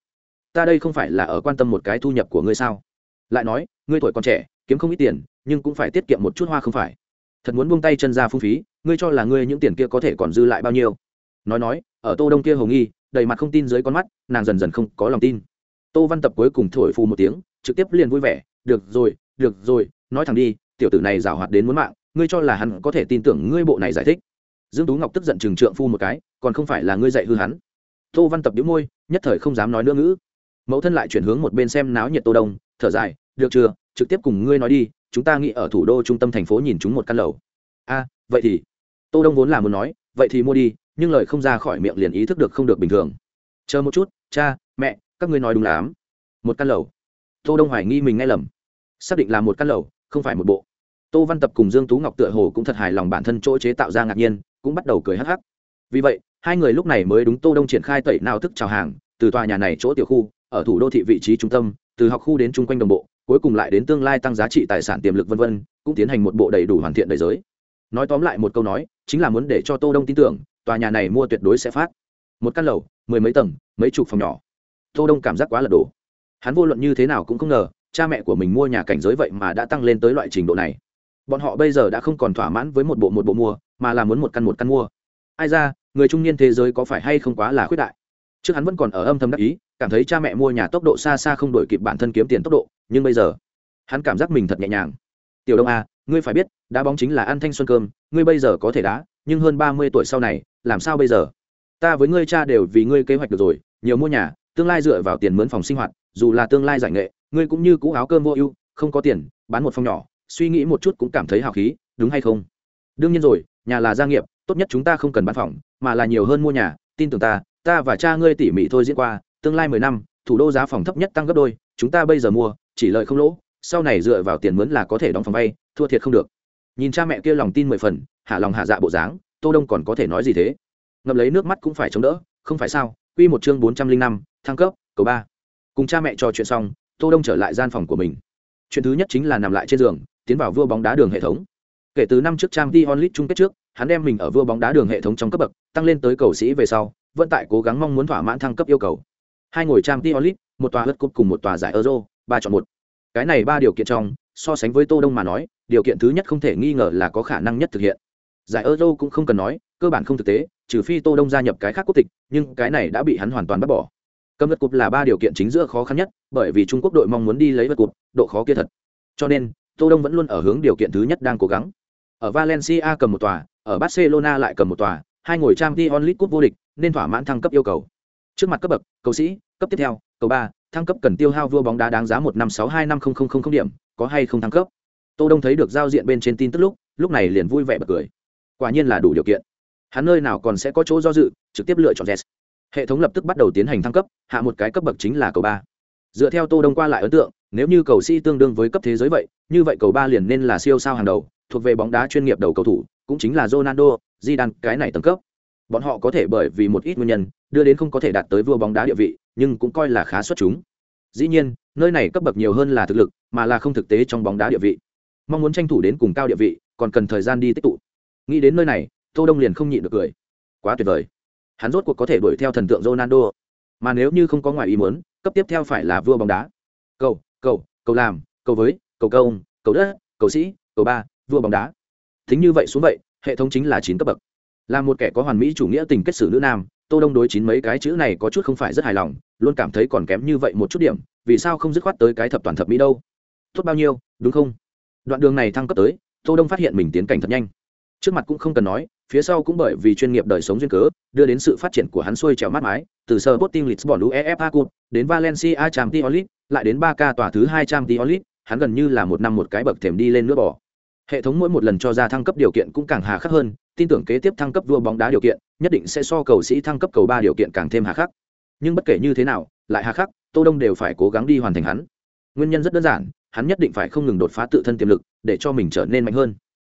Ta đây không phải là ở quan tâm một cái thu nhập của ngươi sao? Lại nói, ngươi tuổi còn trẻ, kiếm không ít tiền, nhưng cũng phải tiết kiệm một chút hoa không phải. Thật muốn buông tay chân ra phung phí, ngươi cho là ngươi những tiền kia có thể còn dư lại bao nhiêu? Nói nói, ở tô đông kia hồng nghi, đầy mặt không tin dưới con mắt, nàng dần dần không có lòng tin tô văn tập cuối cùng thổi phù một tiếng, trực tiếp liền vui vẻ, được rồi được rồi, nói thẳng đi, tiểu tử này giảo hoạt đến muốn mạng, ngươi cho là hắn có thể tin tưởng ngươi bộ này giải thích. Dương tú ngọc tức giận trừng trượng phu một cái, còn không phải là ngươi dạy hư hắn? Tô văn tập đĩu môi, nhất thời không dám nói nữa ngữ. Mẫu thân lại chuyển hướng một bên xem náo nhiệt tô đông, thở dài, được chưa, trực tiếp cùng ngươi nói đi, chúng ta nghĩ ở thủ đô trung tâm thành phố nhìn chúng một căn lầu. A, vậy thì? Tô đông vốn là muốn nói, vậy thì mua đi, nhưng lời không ra khỏi miệng liền ý thức được không được bình thường. Chờ một chút, cha, mẹ các ngươi nói đúng lắm. Một căn lầu. Tô đông hoài nghi mình nghe lầm. Xác định là một căn lầu, không phải một bộ. Tô văn tập cùng dương tú ngọc tựa hồ cũng thật hài lòng bản thân chỗ chế tạo ra ngạc nhiên, cũng bắt đầu cười hắc hắc. Vì vậy, hai người lúc này mới đúng tô đông triển khai tẩy nào thức chào hàng, từ tòa nhà này chỗ tiểu khu, ở thủ đô thị vị trí trung tâm, từ học khu đến trung quanh đồng bộ, cuối cùng lại đến tương lai tăng giá trị tài sản tiềm lực vân vân, cũng tiến hành một bộ đầy đủ hoàn thiện đầy giới. Nói tóm lại một câu nói, chính là muốn để cho tô đông tin tưởng, tòa nhà này mua tuyệt đối sẽ phát. Một căn lầu, mười mấy tầng, mấy chục phòng nhỏ tô đông cảm giác quá là đổ. Hắn vô luận như thế nào cũng không ngờ cha mẹ của mình mua nhà cảnh giới vậy mà đã tăng lên tới loại trình độ này. Bọn họ bây giờ đã không còn thỏa mãn với một bộ một bộ mua mà là muốn một căn một căn mua. Ai ra người trung niên thế giới có phải hay không quá là khuyết đại? Trước hắn vẫn còn ở âm thầm đắc ý cảm thấy cha mẹ mua nhà tốc độ xa xa không đổi kịp bản thân kiếm tiền tốc độ nhưng bây giờ hắn cảm giác mình thật nhẹ nhàng. Tiểu đông a à, ngươi phải biết đá bóng chính là ăn thanh xuân cơm ngươi bây giờ có thể đá nhưng hơn ba mươi tuổi sau này làm sao bây giờ? Ta với ngươi cha đều vì ngươi kế hoạch được rồi nhiều mua nhà tương lai dựa vào tiền mướn phòng sinh hoạt, dù là tương lai giải nghệ, ngươi cũng như cũ áo cơm vô ưu, không có tiền, bán một phòng nhỏ, suy nghĩ một chút cũng cảm thấy hào khí, đúng hay không? Đương nhiên rồi, nhà là gia nghiệp, tốt nhất chúng ta không cần bán phòng, mà là nhiều hơn mua nhà, tin tưởng ta ta và cha ngươi tỉ mỉ thôi diễn qua, tương lai mười năm, thủ đô giá phòng thấp nhất tăng gấp đôi, chúng ta bây giờ mua, chỉ lợi không lỗ, sau này dựa vào tiền mướn là có thể đóng phòng vay, thua thiệt không được. Nhìn cha mẹ kia lòng tin mười phần, hạ lòng hạ dạ bộ dáng, tô đông còn có thể nói gì thế? Ngậm lấy nước mắt cũng phải chống đỡ, không phải sao? Quy một chương bốn trăm linh năm, thăng cấp, cầu ba. Cùng cha mẹ trò chuyện xong, tô đông trở lại gian phòng của mình. Chuyện thứ nhất chính là nằm lại trên giường, tiến vào vua bóng đá đường hệ thống. Kể từ năm trước trang t onlit chung kết trước, hắn đem mình ở vua bóng đá đường hệ thống trong cấp bậc, tăng lên tới cầu sĩ về sau, vẫn tại cố gắng mong muốn thỏa mãn thăng cấp yêu cầu. Hai ngồi trang t onlit, một tòa hất cúp cùng một tòa giải euro, ba chọn một. Cái này ba điều kiện trong, so sánh với tô đông mà nói, điều kiện thứ nhất không thể nghi ngờ là có khả năng nhất thực hiện. Giải euro cũng không cần nói, cơ bản không thực tế trừ phi tô đông gia nhập cái khác quốc tịch, nhưng cái này đã bị hắn hoàn toàn bắt bỏ. Cầm vật cúp là ba điều kiện chính giữa khó khăn nhất, bởi vì trung quốc đội mong muốn đi lấy vật cúp độ khó kia thật. Cho nên, tô đông vẫn luôn ở hướng điều kiện thứ nhất đang cố gắng. Ở valencia cầm một tòa, ở barcelona lại cầm một tòa, hai ngồi trang t onlit cúp vô địch, nên thỏa mãn thăng cấp yêu cầu. Trước mặt cấp bậc, cầu sĩ, cấp tiếp theo, cầu ba, thăng cấp cần tiêu hao vua bóng đá đáng giá một năm sáu hai năm không không không điểm, có hay không thăng cấp? Tô đông thấy được giao diện bên trên tin tức lúc lúc này liền vui vẻ bật cười. Quả nhiên là đủ điều kiện hắn nơi nào còn sẽ có chỗ do dự, trực tiếp lựa chọn Jets. hệ thống lập tức bắt đầu tiến hành thăng cấp, hạ một cái cấp bậc chính là cầu ba. Dựa theo tô đông qua lại ấn tượng, nếu như cầu sĩ tương đương với cấp thế giới vậy, như vậy cầu ba liền nên là siêu sao hàng đầu, thuộc về bóng đá chuyên nghiệp đầu cầu thủ, cũng chính là ronaldo, zidane, cái này tầng cấp. Bọn họ có thể bởi vì một ít nguyên nhân, đưa đến không có thể đạt tới vua bóng đá địa vị, nhưng cũng coi là khá xuất chúng. Dĩ nhiên, nơi này cấp bậc nhiều hơn là thực lực, mà là không thực tế trong bóng đá địa vị. Mong muốn tranh thủ đến cùng cao địa vị, còn cần thời gian đi tích tụ. Nghĩ đến nơi này tô đông liền không nhịn được cười. Quá tuyệt vời. Hắn rốt cuộc có thể đuổi theo thần tượng ronaldo. Mà nếu như không có ngoài ý muốn, cấp tiếp theo phải là vua bóng đá. Cầu cầu cầu làm, cầu với, cầu công, cầu đất, cầu sĩ, cầu ba, vua bóng đá. Thính như vậy xuống vậy, hệ thống chính là chín cấp bậc. Là một kẻ có hoàn mỹ chủ nghĩa tình kết sử nữ nam, tô đông đối chín mấy cái chữ này có chút không phải rất hài lòng, luôn cảm thấy còn kém như vậy một chút điểm, vì sao không dứt khoát tới cái thập toàn thập mỹ đâu? Tốt bao nhiêu, đúng không? Đoạn đường này thăng cấp tới, tô đông phát hiện mình tiến cảnh thật nhanh. Trước mặt cũng không cần nói phía sau cũng bởi vì chuyên nghiệp đời sống duyên cớ, đưa đến sự phát triển của hắn xuôi trèo mát mái, từ sơ Sporting Lisbon UEFA Cup đến Valencia Champions League, lại đến 3K tòa thứ 2 Champions League, hắn gần như là một năm một cái bậc thềm đi lên nữa bỏ hệ thống mỗi một lần cho ra thăng cấp điều kiện cũng càng hà khắc hơn, tin tưởng kế tiếp thăng cấp vua bóng đá điều kiện, nhất định sẽ so cầu sĩ thăng cấp cầu ba điều kiện càng thêm hà khắc. Nhưng bất kể như thế nào, lại hà khắc, tô đông đều phải cố gắng đi hoàn thành hắn. Nguyên nhân rất đơn giản, hắn nhất định phải không ngừng đột phá tự thân tiềm lực, để cho mình trở nên mạnh hơn.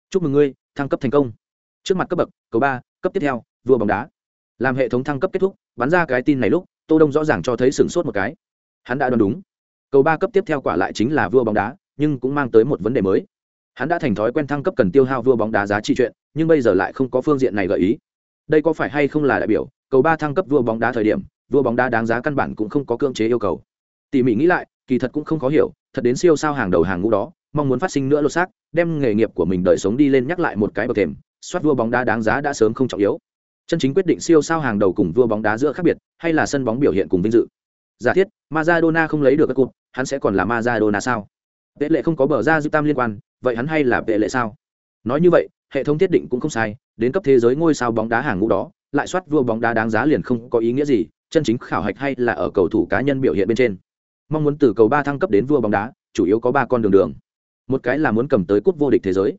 Chúc mừng ngươi, thăng cấp thành công trước mặt cấp bậc, cầu ba, cấp tiếp theo, vua bóng đá. Làm hệ thống thăng cấp kết thúc, bắn ra cái tin này lúc, tô đông rõ ràng cho thấy sửng sốt một cái. Hắn đã đoán đúng. Cầu ba cấp tiếp theo quả lại chính là vua bóng đá, nhưng cũng mang tới một vấn đề mới. Hắn đã thành thói quen thăng cấp cần tiêu hao vua bóng đá giá trị chuyện, nhưng bây giờ lại không có phương diện này gợi ý. Đây có phải hay không là đại biểu, cầu ba thăng cấp vua bóng đá thời điểm, vua bóng đá đáng giá căn bản cũng không có cưỡng chế yêu cầu. Tỉ mỉ nghĩ lại, kỳ thật cũng không khó hiểu, thật đến siêu sao hàng đầu hàng ngũ đó, mong muốn phát sinh nữa lột xác, đem nghề nghiệp của mình đời sống đi lên nhắc lại một cái bậc thềm soát vua bóng đá đáng giá đã sớm không trọng yếu. Chân chính quyết định siêu sao hàng đầu cùng vua bóng đá giữa khác biệt, hay là sân bóng biểu hiện cùng vinh dự. Giả thiết, Maradona không lấy được các cúp hắn sẽ còn là Maradona sao? Vệ lệ không có bờ ra dư tam liên quan, vậy hắn hay là vệ lệ sao? Nói như vậy, hệ thống thiết định cũng không sai, đến cấp thế giới ngôi sao bóng đá hàng ngũ đó, lại soát vua bóng đá đáng giá liền không có ý nghĩa gì, chân chính khảo hạch hay là ở cầu thủ cá nhân biểu hiện bên trên. Mong muốn từ cầu ba thăng cấp đến vua bóng đá, chủ yếu có ba con đường đường. Một cái là muốn cầm tới cúp vô địch thế giới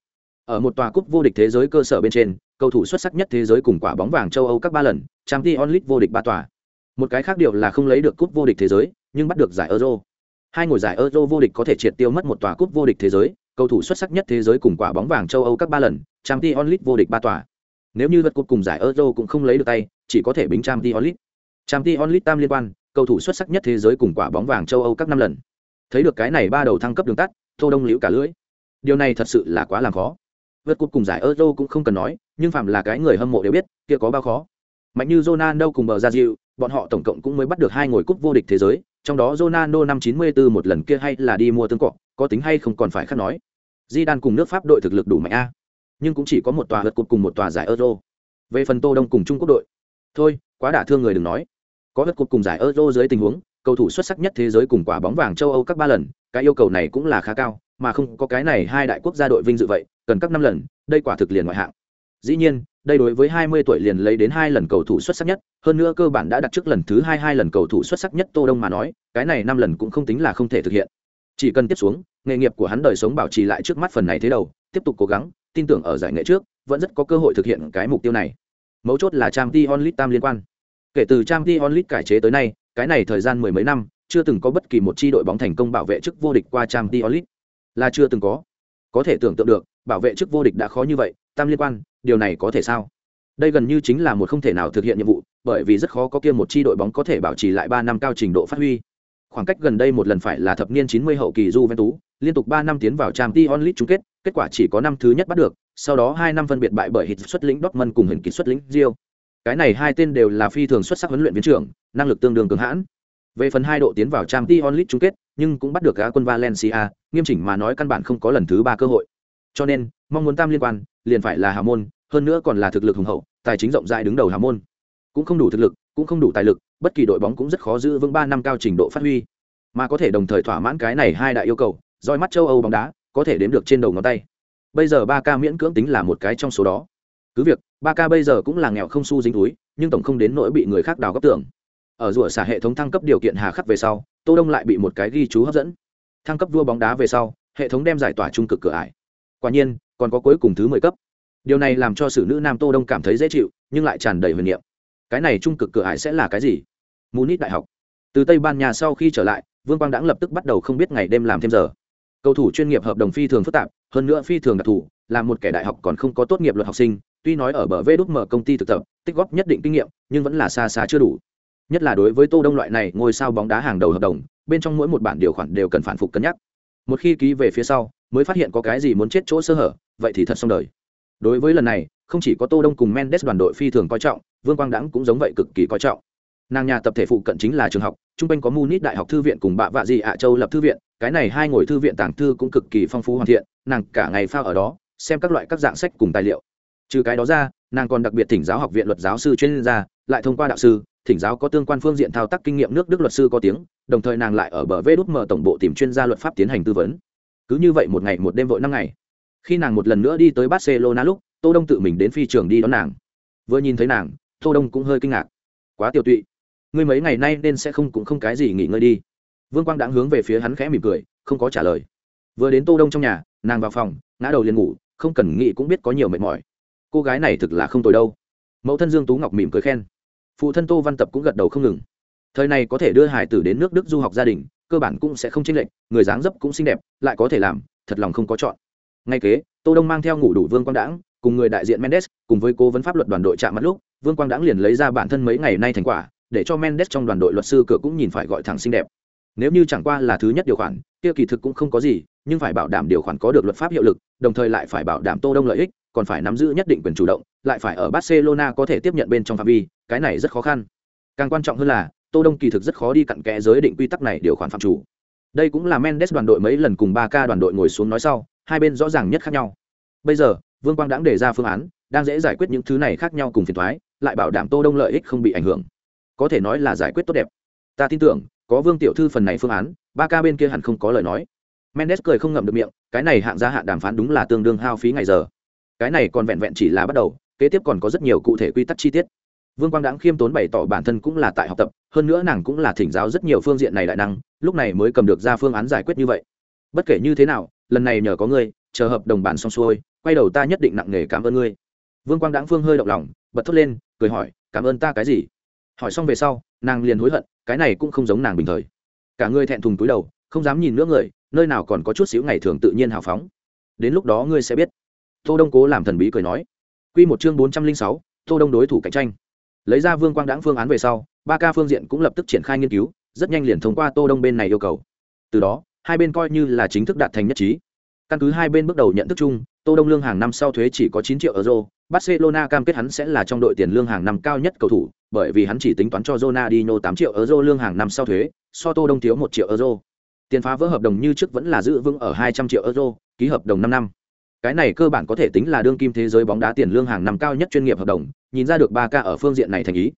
ở một tòa cúp vô địch thế giới cơ sở bên trên, cầu thủ xuất sắc nhất thế giới cùng quả bóng vàng châu âu các ba lần, Champions League onlit vô địch ba tòa. Một cái khác điều là không lấy được cúp vô địch thế giới, nhưng bắt được giải euro. Hai ngồi giải euro vô địch có thể triệt tiêu mất một tòa cúp vô địch thế giới, cầu thủ xuất sắc nhất thế giới cùng quả bóng vàng châu âu các ba lần, Champions League onlit vô địch ba tòa. Nếu như vật cúp cùng giải euro cũng không lấy được tay, chỉ có thể bính Champions League. onlit League onlit tam liên quan, cầu thủ xuất sắc nhất thế giới cùng quả bóng vàng châu âu các năm lần. Thấy được cái này ba đầu thăng cấp đường tắt, tô đông liễu cả lưỡi. Điều này thật sự là quá làm khó vượt cúp cùng giải euro cũng không cần nói, nhưng phạm là cái người hâm mộ đều biết, kia có bao khó. Mạnh như Ronaldo cùng bờ ra dịu, bọn họ tổng cộng cũng mới bắt được hai ngồi cúp vô địch thế giới, trong đó Ronaldo năm 94 một lần kia hay là đi mua tương cọ, có tính hay không còn phải khác nói. Zidane cùng nước Pháp đội thực lực đủ mạnh a, nhưng cũng chỉ có một tòa vượt cúp cùng một tòa giải euro. Về phần tô đông cùng trung quốc đội, thôi, quá đả thương người đừng nói. Có vượt cúp cùng giải euro dưới tình huống, cầu thủ xuất sắc nhất thế giới cùng quả bóng vàng châu âu các ba lần, cái yêu cầu này cũng là khá cao, mà không có cái này hai đại quốc gia đội vinh dự vậy cần các năm lần, đây quả thực liền ngoại hạng. Dĩ nhiên, đây đối với 20 tuổi liền lấy đến hai lần cầu thủ xuất sắc nhất, hơn nữa cơ bản đã đặt trước lần thứ hai hai lần cầu thủ xuất sắc nhất tô đông mà nói, cái này năm lần cũng không tính là không thể thực hiện. Chỉ cần tiếp xuống, nghề nghiệp của hắn đời sống bảo trì lại trước mắt phần này thế đầu, tiếp tục cố gắng, tin tưởng ở giải nghệ trước, vẫn rất có cơ hội thực hiện cái mục tiêu này. Mấu chốt là trang t onlit tam liên quan. Kể từ trang t onlit cải chế tới nay, cái này thời gian mười mấy năm, chưa từng có bất kỳ một chi đội bóng thành công bảo vệ chức vô địch qua trang t onlit. Là chưa từng có. Có thể tưởng tượng được bảo vệ chức vô địch đã khó như vậy tam liên quan điều này có thể sao đây gần như chính là một không thể nào thực hiện nhiệm vụ bởi vì rất khó có kia một chi đội bóng có thể bảo trì lại ba năm cao trình độ phát huy khoảng cách gần đây một lần phải là thập niên 90 hậu kỳ Juventus, liên tục ba năm tiến vào Champions League chung kết, kết quả chỉ có năm thứ nhất bắt được, sau đó hai năm phân biệt bại bởi hit xuất lĩnh Dortmund cùng hình kỹ xuất lĩnh Real. Cái này hai tên đều là phi thường xuất sắc huấn luyện viên trưởng, năng lực tương đương cường hãn. Về phần hai độ tiến vào Champions League chung kết, nhưng cũng bắt được gã quân Valencia, nghiêm chỉnh mà nói căn bản không có lần thứ ba cơ hội. Cho nên, mong muốn tam liên quan, liền phải là hào môn, hơn nữa còn là thực lực hùng hậu, tài chính rộng rãi đứng đầu hào môn. Cũng không đủ thực lực, cũng không đủ tài lực, bất kỳ đội bóng cũng rất khó giữ vững ba năm cao trình độ phát huy. Mà có thể đồng thời thỏa mãn cái này hai đại yêu cầu, roi mắt châu Âu bóng đá, có thể đếm được trên đầu ngón tay. Bây giờ ba ca miễn cưỡng tính là một cái trong số đó. Cứ việc, ba ca bây giờ cũng là nghèo không su dính túi, nhưng tổng không đến nỗi bị người khác đào góc tưởng. Ở rủa xả hệ thống thăng cấp điều kiện hà khắc về sau, Tô Đông lại bị một cái ghi chú hấp dẫn. Thăng cấp vua bóng đá về sau, hệ thống đem giải tỏa trung cực cửa ải. Quả nhiên, còn có cuối cùng thứ mười cấp. Điều này làm cho sử nữ nam tô đông cảm thấy dễ chịu nhưng lại tràn đầy huyền niệm. Cái này trung cực cửa ải sẽ là cái gì? Munich đại học. Từ tây ban nha sau khi trở lại vương quang đãng lập tức bắt đầu không biết ngày đêm làm thêm giờ. Cầu thủ chuyên nghiệp hợp đồng phi thường phức tạp hơn nữa phi thường đặc thù là một kẻ đại học còn không có tốt nghiệp luật học sinh tuy nói ở bờ vê đúc mở công ty thực tập tích góp nhất định kinh nghiệm nhưng vẫn là xa xa chưa đủ. Nhất là đối với tô đông loại này ngôi sao bóng đá hàng đầu hợp đồng bên trong mỗi một bản điều khoản đều cần phản phục cân nhắc. Một khi ký về phía sau mới phát hiện có cái gì muốn chết chỗ sơ hở, vậy thì thật xong đời. Đối với lần này, không chỉ có tô đông cùng mendes đoàn đội phi thường coi trọng, vương quang đãng cũng giống vậy cực kỳ coi trọng. Nàng nhà tập thể phụ cận chính là trường học trung quanh có munich đại học thư viện cùng bạ vạ gì ạ châu lập thư viện, cái này hai ngồi thư viện tàng thư cũng cực kỳ phong phú hoàn thiện, nàng cả ngày phao ở đó, xem các loại các dạng sách cùng tài liệu. Trừ cái đó ra, nàng còn đặc biệt thỉnh giáo học viện luật giáo sư chuyên gia, lại thông qua đạo sư, thỉnh giáo có tương quan phương diện thao tác kinh nghiệm nước đức luật sư có tiếng, đồng thời nàng lại ở bờ vê đút mở tổng bộ tìm chuyên gia luật pháp tiến hành tư vấn cứ như vậy một ngày một đêm vội năm ngày. Khi nàng một lần nữa đi tới barcelona lúc, tô đông tự mình đến phi trường đi đón nàng. Vừa nhìn thấy nàng, tô đông cũng hơi kinh ngạc. Quá tiểu tụy. Ngươi mấy ngày nay nên sẽ không cũng không cái gì nghỉ ngơi đi. Vương quang đãng hướng về phía hắn khẽ mỉm cười, không có trả lời. Vừa đến tô đông trong nhà, nàng vào phòng, ngã đầu liền ngủ, không cần nghĩ cũng biết có nhiều mệt mỏi. Cô gái này thực là không tồi đâu. Mẫu thân dương tú ngọc mỉm cười khen. Phụ thân tô văn tập cũng gật đầu không ngừng. Thời này có thể đưa hải tử đến nước đức du học gia đình cơ bản cũng sẽ không chênh lệch, người dáng dấp cũng xinh đẹp, lại có thể làm, thật lòng không có chọn. Ngay kế, tô đông mang theo ngủ đủ vương quang đãng, cùng người đại diện mendes, cùng với cố vấn pháp luật đoàn đội chạm mắt lúc, vương quang đãng liền lấy ra bản thân mấy ngày nay thành quả, để cho mendes trong đoàn đội luật sư cửa cũng nhìn phải gọi thẳng xinh đẹp. Nếu như chẳng qua là thứ nhất điều khoản, kia kỳ thực cũng không có gì, nhưng phải bảo đảm điều khoản có được luật pháp hiệu lực, đồng thời lại phải bảo đảm tô đông lợi ích, còn phải nắm giữ nhất định quyền chủ động, lại phải ở barcelona có thể tiếp nhận bên trong phạm vi, cái này rất khó khăn. Càng quan trọng hơn là tô đông kỳ thực rất khó đi cặn kẽ giới định quy tắc này điều khoản phạm chủ. Đây cũng là mendes đoàn đội mấy lần cùng ba k đoàn đội ngồi xuống nói sau, hai bên rõ ràng nhất khác nhau. Bây giờ, vương quang đãng đề ra phương án, đang dễ giải quyết những thứ này khác nhau cùng phiền thoái lại bảo đảm tô đông lợi ích không bị ảnh hưởng. Có thể nói là giải quyết tốt đẹp. Ta tin tưởng, có vương tiểu thư phần này phương án, ba ca bên kia hẳn không có lời nói. Mendes cười không ngậm được miệng, cái này hạng gia hạn đàm phán đúng là tương đương hao phí ngày giờ. Cái này còn vẹn vẹn chỉ là bắt đầu, kế tiếp còn có rất nhiều cụ thể quy tắc chi tiết vương quang đãng khiêm tốn bày tỏ bản thân cũng là tại học tập, hơn nữa nàng cũng là thỉnh giáo rất nhiều phương diện này đại năng, lúc này mới cầm được ra phương án giải quyết như vậy. Bất kể như thế nào, lần này nhờ có ngươi, chờ hợp đồng bản xong xuôi, quay đầu ta nhất định nặng nề cảm ơn ngươi. Vương quang đãng phương hơi động lòng, bật thốt lên, cười hỏi, cảm ơn ta cái gì? Hỏi xong về sau, nàng liền hối hận, cái này cũng không giống nàng bình thời. Cả người thẹn thùng túi đầu, không dám nhìn nữa người, nơi nào còn có chút xíu ngày thường tự nhiên hào phóng. Đến lúc đó ngươi sẽ biết. Tô đông cố làm thần bí cười nói. Quy một chương bốn trăm linh sáu, tô đông đối thủ cạnh tranh lấy ra vương quang đãng phương án về sau, ba ca phương diện cũng lập tức triển khai nghiên cứu, rất nhanh liền thông qua tô đông bên này yêu cầu. Từ đó, hai bên coi như là chính thức đạt thành nhất trí. Căn cứ hai bên bước đầu nhận thức chung, tô đông lương hàng năm sau thuế chỉ có 9 triệu euro, barcelona cam kết hắn sẽ là trong đội tiền lương hàng năm cao nhất cầu thủ, bởi vì hắn chỉ tính toán cho Ronaldinho 8 triệu euro lương hàng năm sau thuế, so tô đông thiếu 1 triệu euro. Tiền phá vỡ hợp đồng như trước vẫn là giữ vững ở 200 triệu euro, ký hợp đồng 5 năm. Cái này cơ bản có thể tính là đương kim thế giới bóng đá tiền lương hàng năm cao nhất chuyên nghiệp hợp đồng nhìn ra được ba ca ở phương diện này thành ý.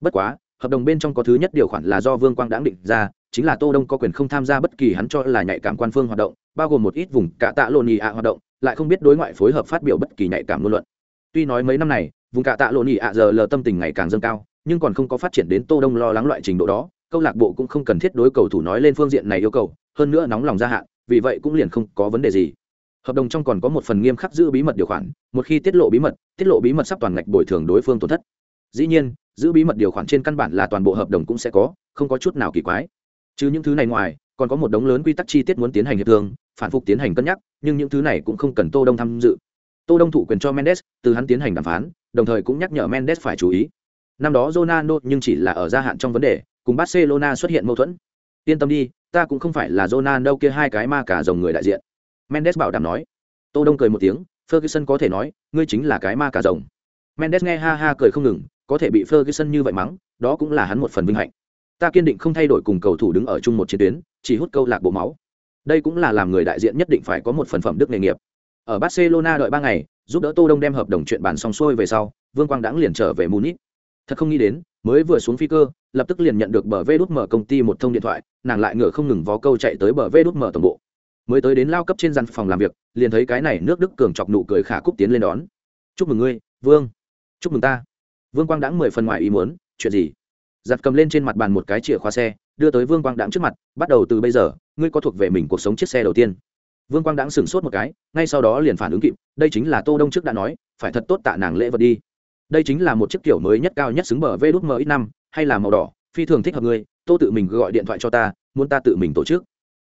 Bất quá, hợp đồng bên trong có thứ nhất điều khoản là do vương quang đáng định ra, chính là tô đông có quyền không tham gia bất kỳ hắn cho là nhạy cảm quan phương hoạt động, bao gồm một ít vùng cả tạ lộn nhị ạ hoạt động, lại không biết đối ngoại phối hợp phát biểu bất kỳ nhạy cảm ngôn luận. Tuy nói mấy năm này, vùng cả tạ lộn nhị ạ giờ lờ tâm tình ngày càng dâng cao, nhưng còn không có phát triển đến tô đông lo lắng loại trình độ đó, câu lạc bộ cũng không cần thiết đối cầu thủ nói lên phương diện này yêu cầu, hơn nữa nóng lòng gia hạn, vì vậy cũng liền không có vấn đề gì hợp đồng trong còn có một phần nghiêm khắc giữ bí mật điều khoản, một khi tiết lộ bí mật, tiết lộ bí mật sắp toàn ngạch bồi thường đối phương tổn thất. Dĩ nhiên, giữ bí mật điều khoản trên căn bản là toàn bộ hợp đồng cũng sẽ có, không có chút nào kỳ quái. Chứ những thứ này ngoài, còn có một đống lớn quy tắc chi tiết muốn tiến hành hiệp thương, phản phục tiến hành cân nhắc, nhưng những thứ này cũng không cần tô đông tham dự. Tô đông thụ quyền cho mendes, từ hắn tiến hành đàm phán, đồng thời cũng nhắc nhở mendes phải chú ý. Năm đó ronaldo nhưng chỉ là ở gia hạn trong vấn đề, cùng barcelona xuất hiện mâu thuẫn. Yên tâm đi, ta cũng không phải là ronaldo kia hai cái ma cả dòng người đại diện mendes bảo đảm nói. Tô đông cười một tiếng, ferguson có thể nói, ngươi chính là cái ma cả rồng. Mendes nghe ha ha cười không ngừng, có thể bị ferguson như vậy mắng, đó cũng là hắn một phần vinh hạnh. Ta kiên định không thay đổi cùng cầu thủ đứng ở chung một chiến tuyến, chỉ hút câu lạc bộ máu. Đây cũng là làm người đại diện nhất định phải có một phần phẩm đức nghề nghiệp. Ở barcelona đợi ba ngày, giúp đỡ tô đông đem hợp đồng chuyện bàn xong xuôi về sau, vương quang đãng liền trở về munich. Thật không nghĩ đến, mới vừa xuống phi cơ, lập tức liền nhận được bờ vê đút mở công ty một thông điện thoại, nàng lại ngựa không ngừng vó câu chạy tới bờ vê đút mở tổng bộ mới tới đến lao cấp trên gian phòng làm việc, liền thấy cái này nước đức cường chọc nụ cười khả cúc tiến lên đón. Chúc mừng ngươi, vương. Chúc mừng ta. Vương quang đãng mười phần ngoài ý muốn, chuyện gì? Giặt cầm lên trên mặt bàn một cái chìa khóa xe, đưa tới vương quang đãng trước mặt, bắt đầu từ bây giờ, ngươi có thuộc về mình cuộc sống chiếc xe đầu tiên. Vương quang đãng sửng sốt một cái, ngay sau đó liền phản ứng kịp, đây chính là tô đông trước đã nói, phải thật tốt tạ nàng lễ vật đi. Đây chính là một chiếc kiểu mới nhất cao nhất xứng bờ vê đút mờ ít năm, hay là màu đỏ, phi thường thích hợp ngươi, tô tự mình gọi điện thoại cho ta, muốn ta tự mình tổ chức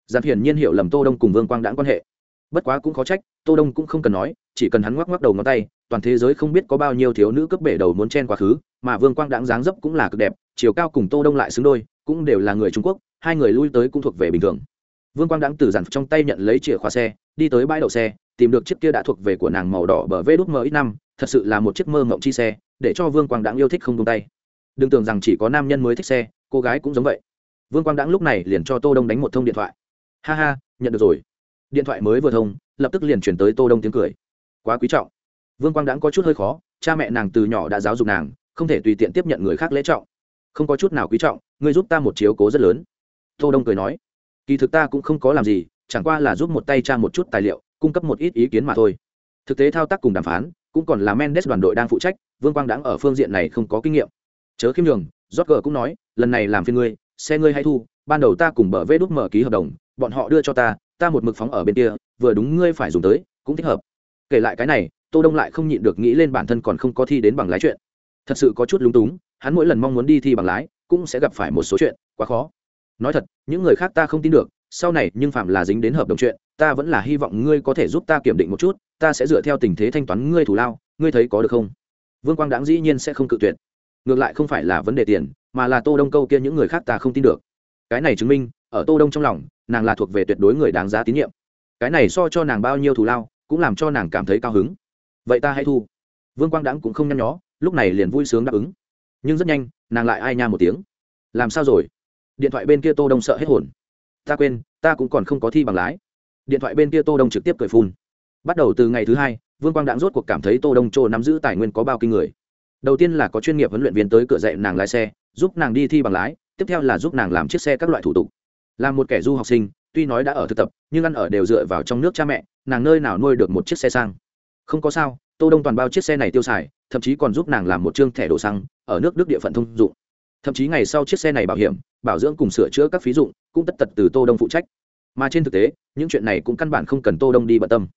giản hiển nhiên hiểu lầm tô đông cùng vương quang đãng quan hệ. Bất quá cũng khó trách, tô đông cũng không cần nói, chỉ cần hắn ngoắc ngoắc đầu ngón tay, toàn thế giới không biết có bao nhiêu thiếu nữ cấp bể đầu muốn chen quá khứ, mà vương quang đãng dáng dấp cũng là cực đẹp, chiều cao cùng tô đông lại xứng đôi, cũng đều là người trung quốc, hai người lui tới cũng thuộc về bình thường. Vương quang đãng từ giản trong tay nhận lấy chìa khóa xe, đi tới bãi đậu xe, tìm được chiếc kia đã thuộc về của nàng màu đỏ bờ vê đút mờ ít năm, thật sự là một chiếc mơ mộng chi xe, để cho vương quang đãng yêu thích không tung tay. Đừng tưởng rằng chỉ có nam nhân mới thích xe, cô gái cũng giống vậy. Vương quang đãng lúc này liền cho tô đông đánh một thông điện thoại ha ha, nhận được rồi. Điện thoại mới vừa thông, lập tức liền chuyển tới tô đông tiếng cười. Quá quý trọng. Vương quang đãng có chút hơi khó, cha mẹ nàng từ nhỏ đã giáo dục nàng, không thể tùy tiện tiếp nhận người khác lễ trọng. Không có chút nào quý trọng, ngươi giúp ta một chiếu cố rất lớn. Tô đông cười nói, kỳ thực ta cũng không có làm gì, chẳng qua là giúp một tay cha một chút tài liệu, cung cấp một ít ý kiến mà thôi. Thực tế thao tác cùng đàm phán, cũng còn là mendes đoàn đội đang phụ trách, vương quang đãng ở phương diện này không có kinh nghiệm. Chớ khiêm đường Roger cũng nói, lần này làm phiên ngươi, xe ngươi hay thu, ban đầu ta cùng bờ vê đút mở ký hợp đồng bọn họ đưa cho ta ta một mực phóng ở bên kia, vừa đúng ngươi phải dùng tới, cũng thích hợp. Kể lại cái này, tô đông lại không nhịn được nghĩ lên bản thân còn không có thi đến bằng lái chuyện. Thật sự có chút lúng túng, hắn mỗi lần mong muốn đi thi bằng lái, cũng sẽ gặp phải một số chuyện, quá khó. Nói thật, những người khác ta không tin được, sau này nhưng phạm là dính đến hợp đồng chuyện, ta vẫn là hy vọng ngươi có thể giúp ta kiểm định một chút, ta sẽ dựa theo tình thế thanh toán ngươi thủ lao, ngươi thấy có được không? Vương quang đáng dĩ nhiên sẽ không cự tuyệt. Ngược lại không phải là vấn đề tiền, mà là tô đông câu kia những người khác ta không tin được. Cái này chứng minh, ở tô đông trong lòng nàng là thuộc về tuyệt đối người đáng giá tín nhiệm. Cái này so cho nàng bao nhiêu thù lao, cũng làm cho nàng cảm thấy cao hứng. Vậy ta hãy thu. Vương quang đãng cũng không nhăn nhó, lúc này liền vui sướng đáp ứng. Nhưng rất nhanh, nàng lại ai nha một tiếng. Làm sao rồi? Điện thoại bên kia tô đông sợ hết hồn. Ta quên, ta cũng còn không có thi bằng lái. Điện thoại bên kia tô đông trực tiếp cười phun. Bắt đầu từ ngày thứ hai, vương quang đãng rốt cuộc cảm thấy tô đông trô nắm giữ tài nguyên có bao kinh người. Đầu tiên là có chuyên nghiệp huấn luyện viên tới cửa dạy nàng lái xe, giúp nàng đi thi bằng lái, tiếp theo là giúp nàng làm chiếc xe các loại thủ tục là một kẻ du học sinh, tuy nói đã ở thực tập, nhưng ăn ở đều dựa vào trong nước cha mẹ, nàng nơi nào nuôi được một chiếc xe sang. Không có sao, tô đông toàn bao chiếc xe này tiêu xài, thậm chí còn giúp nàng làm một chương thẻ đổ xăng, ở nước đức địa phận thông dụng. Thậm chí ngày sau chiếc xe này bảo hiểm, bảo dưỡng cùng sửa chữa các phí dụng, cũng tất tật từ tô đông phụ trách. Mà trên thực tế, những chuyện này cũng căn bản không cần tô đông đi bận tâm.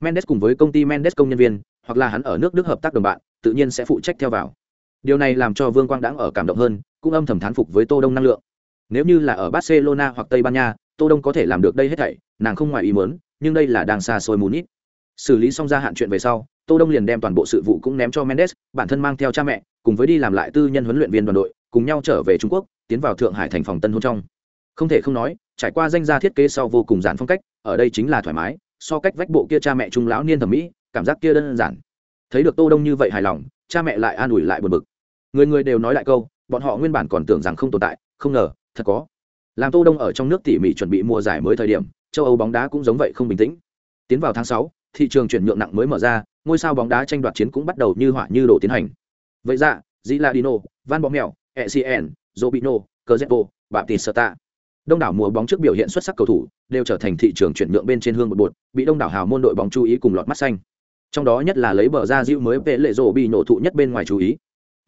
Mendes cùng với công ty mendes công nhân viên, hoặc là hắn ở nước đức hợp tác đồng bạn, tự nhiên sẽ phụ trách theo vào. Điều này làm cho vương quang đãng ở cảm động hơn, cũng âm thầm thán phục với tô đông năng lượng nếu như là ở barcelona hoặc tây ban nha, tô đông có thể làm được đây hết thảy, nàng không ngoài ý muốn, nhưng đây là đang xa xôi muốn ít xử lý xong gia hạn chuyện về sau, tô đông liền đem toàn bộ sự vụ cũng ném cho mendes, bản thân mang theo cha mẹ, cùng với đi làm lại tư nhân huấn luyện viên đoàn đội, cùng nhau trở về trung quốc, tiến vào thượng hải thành phòng tân hôn trong. Không thể không nói, trải qua danh gia thiết kế sau vô cùng giản phong cách, ở đây chính là thoải mái, so cách vách bộ kia cha mẹ trung lão niên thẩm mỹ, cảm giác kia đơn giản. Thấy được tô đông như vậy hài lòng, cha mẹ lại an ủi lại buồn bực. Người người đều nói lại câu, bọn họ nguyên bản còn tưởng rằng không tồn tại, không ngờ thật có làm tô đông ở trong nước tỉ mỉ chuẩn bị mùa giải mới thời điểm châu âu bóng đá cũng giống vậy không bình tĩnh tiến vào tháng 6, thị trường chuyển nhượng nặng mới mở ra ngôi sao bóng đá tranh đoạt chiến cũng bắt đầu như hỏa như đổ tiến hành vậy dạ, ra Ziladino, Van Bommel, Essien, Robinho, Cazorla, Baptista. Đông đảo mùa bóng trước biểu hiện xuất sắc cầu thủ đều trở thành thị trường chuyển nhượng bên trên hương một bột, bị đông đảo hào môn đội bóng chú ý cùng lọt mắt xanh. Trong đó nhất là lấy bờ ra Diu mới về lệ rồ bị nổ thụ nhất bên ngoài chú ý.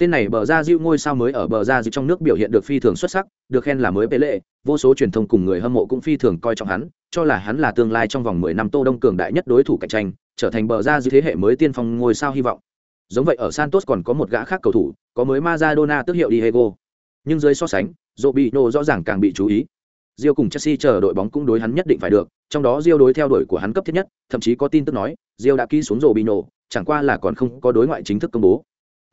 Tên này bờ ra dịu ngôi sao mới ở bờ ra dịu trong nước biểu hiện được phi thường xuất sắc, được khen là mới lệ, vô số truyền thông cùng người hâm mộ cũng phi thường coi trọng hắn, cho là hắn là tương lai trong vòng 10 năm Tô Đông cường đại nhất đối thủ cạnh tranh, trở thành bờ ra dịu thế hệ mới tiên phong ngôi sao hy vọng. Giống vậy ở Santos còn có một gã khác cầu thủ, có mới Maradona tước hiệu Diego. Nhưng dưới so sánh, Robinho rõ ràng càng bị chú ý. Rio cùng Chelsea chờ đội bóng cũng đối hắn nhất định phải được, trong đó Rio đối theo đuổi của hắn cấp thiết nhất, thậm chí có tin tức nói, Rio đã ký xuống Robinho, chẳng qua là còn không có đối ngoại chính thức công bố.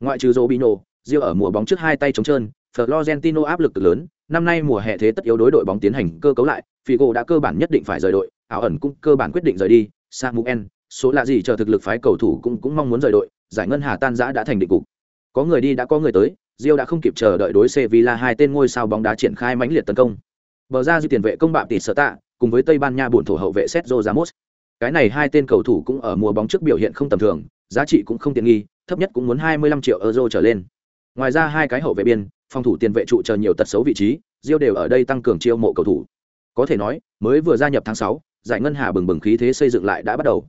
Ngoại trừ Robinho, Rio ở mùa bóng trước hai tay trống trơn, Florentino áp lực cực lớn, năm nay mùa hè thế tất yếu đối đội bóng tiến hành cơ cấu lại, Figo đã cơ bản nhất định phải rời đội, áo ẩn cũng cơ bản quyết định rời đi, Samuel, số là gì chờ thực lực phái cầu thủ cũng cũng mong muốn rời đội, giải ngân hà tan rã đã thành định cục. Có người đi đã có người tới, Rio đã không kịp chờ đợi đối Sevilla hai tên ngôi sao bóng đá triển khai mãnh liệt tấn công. Bờ ra dư tiền vệ công bạm tỷ sở tạ, cùng với Tây Ban Nha bổn thổ hậu vệ Sergio Ramos. Cái này hai tên cầu thủ cũng ở mùa bóng trước biểu hiện không tầm thường, giá trị cũng không tiện nghi, thấp nhất cũng muốn 25 triệu euro trở lên. Ngoài ra hai cái hậu vệ biên, phòng thủ tiền vệ trụ chờ nhiều tật xấu vị trí, Rio đều ở đây tăng cường chiêu mộ cầu thủ. Có thể nói, mới vừa gia nhập tháng 6, giải ngân hà bừng bừng khí thế xây dựng lại đã bắt đầu.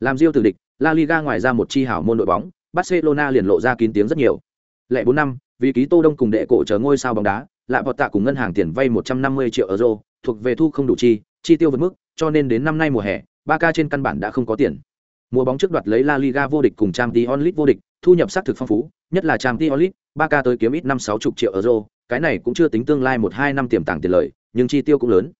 Làm Rio từ địch, La Liga ngoài ra một chi hảo môn đội bóng, Barcelona liền lộ ra kín tiếng rất nhiều. Lệ 4 năm, vì ký Tô Đông cùng đệ cổ chờ ngôi sao bóng đá, lại vọt tạ cùng ngân hàng tiền vay 150 triệu euro, thuộc về thu không đủ chi, chi tiêu vượt mức, cho nên đến năm nay mùa hè, Barca trên căn bản đã không có tiền. Mùa bóng trước đoạt lấy La Liga vô địch cùng Champions League vô địch, thu nhập sát thực phong phú, nhất là Champions League, Barca tới kiếm ít năm sáu chục triệu euro, cái này cũng chưa tính tương lai một hai năm tiềm tàng tiền lợi, nhưng chi tiêu cũng lớn.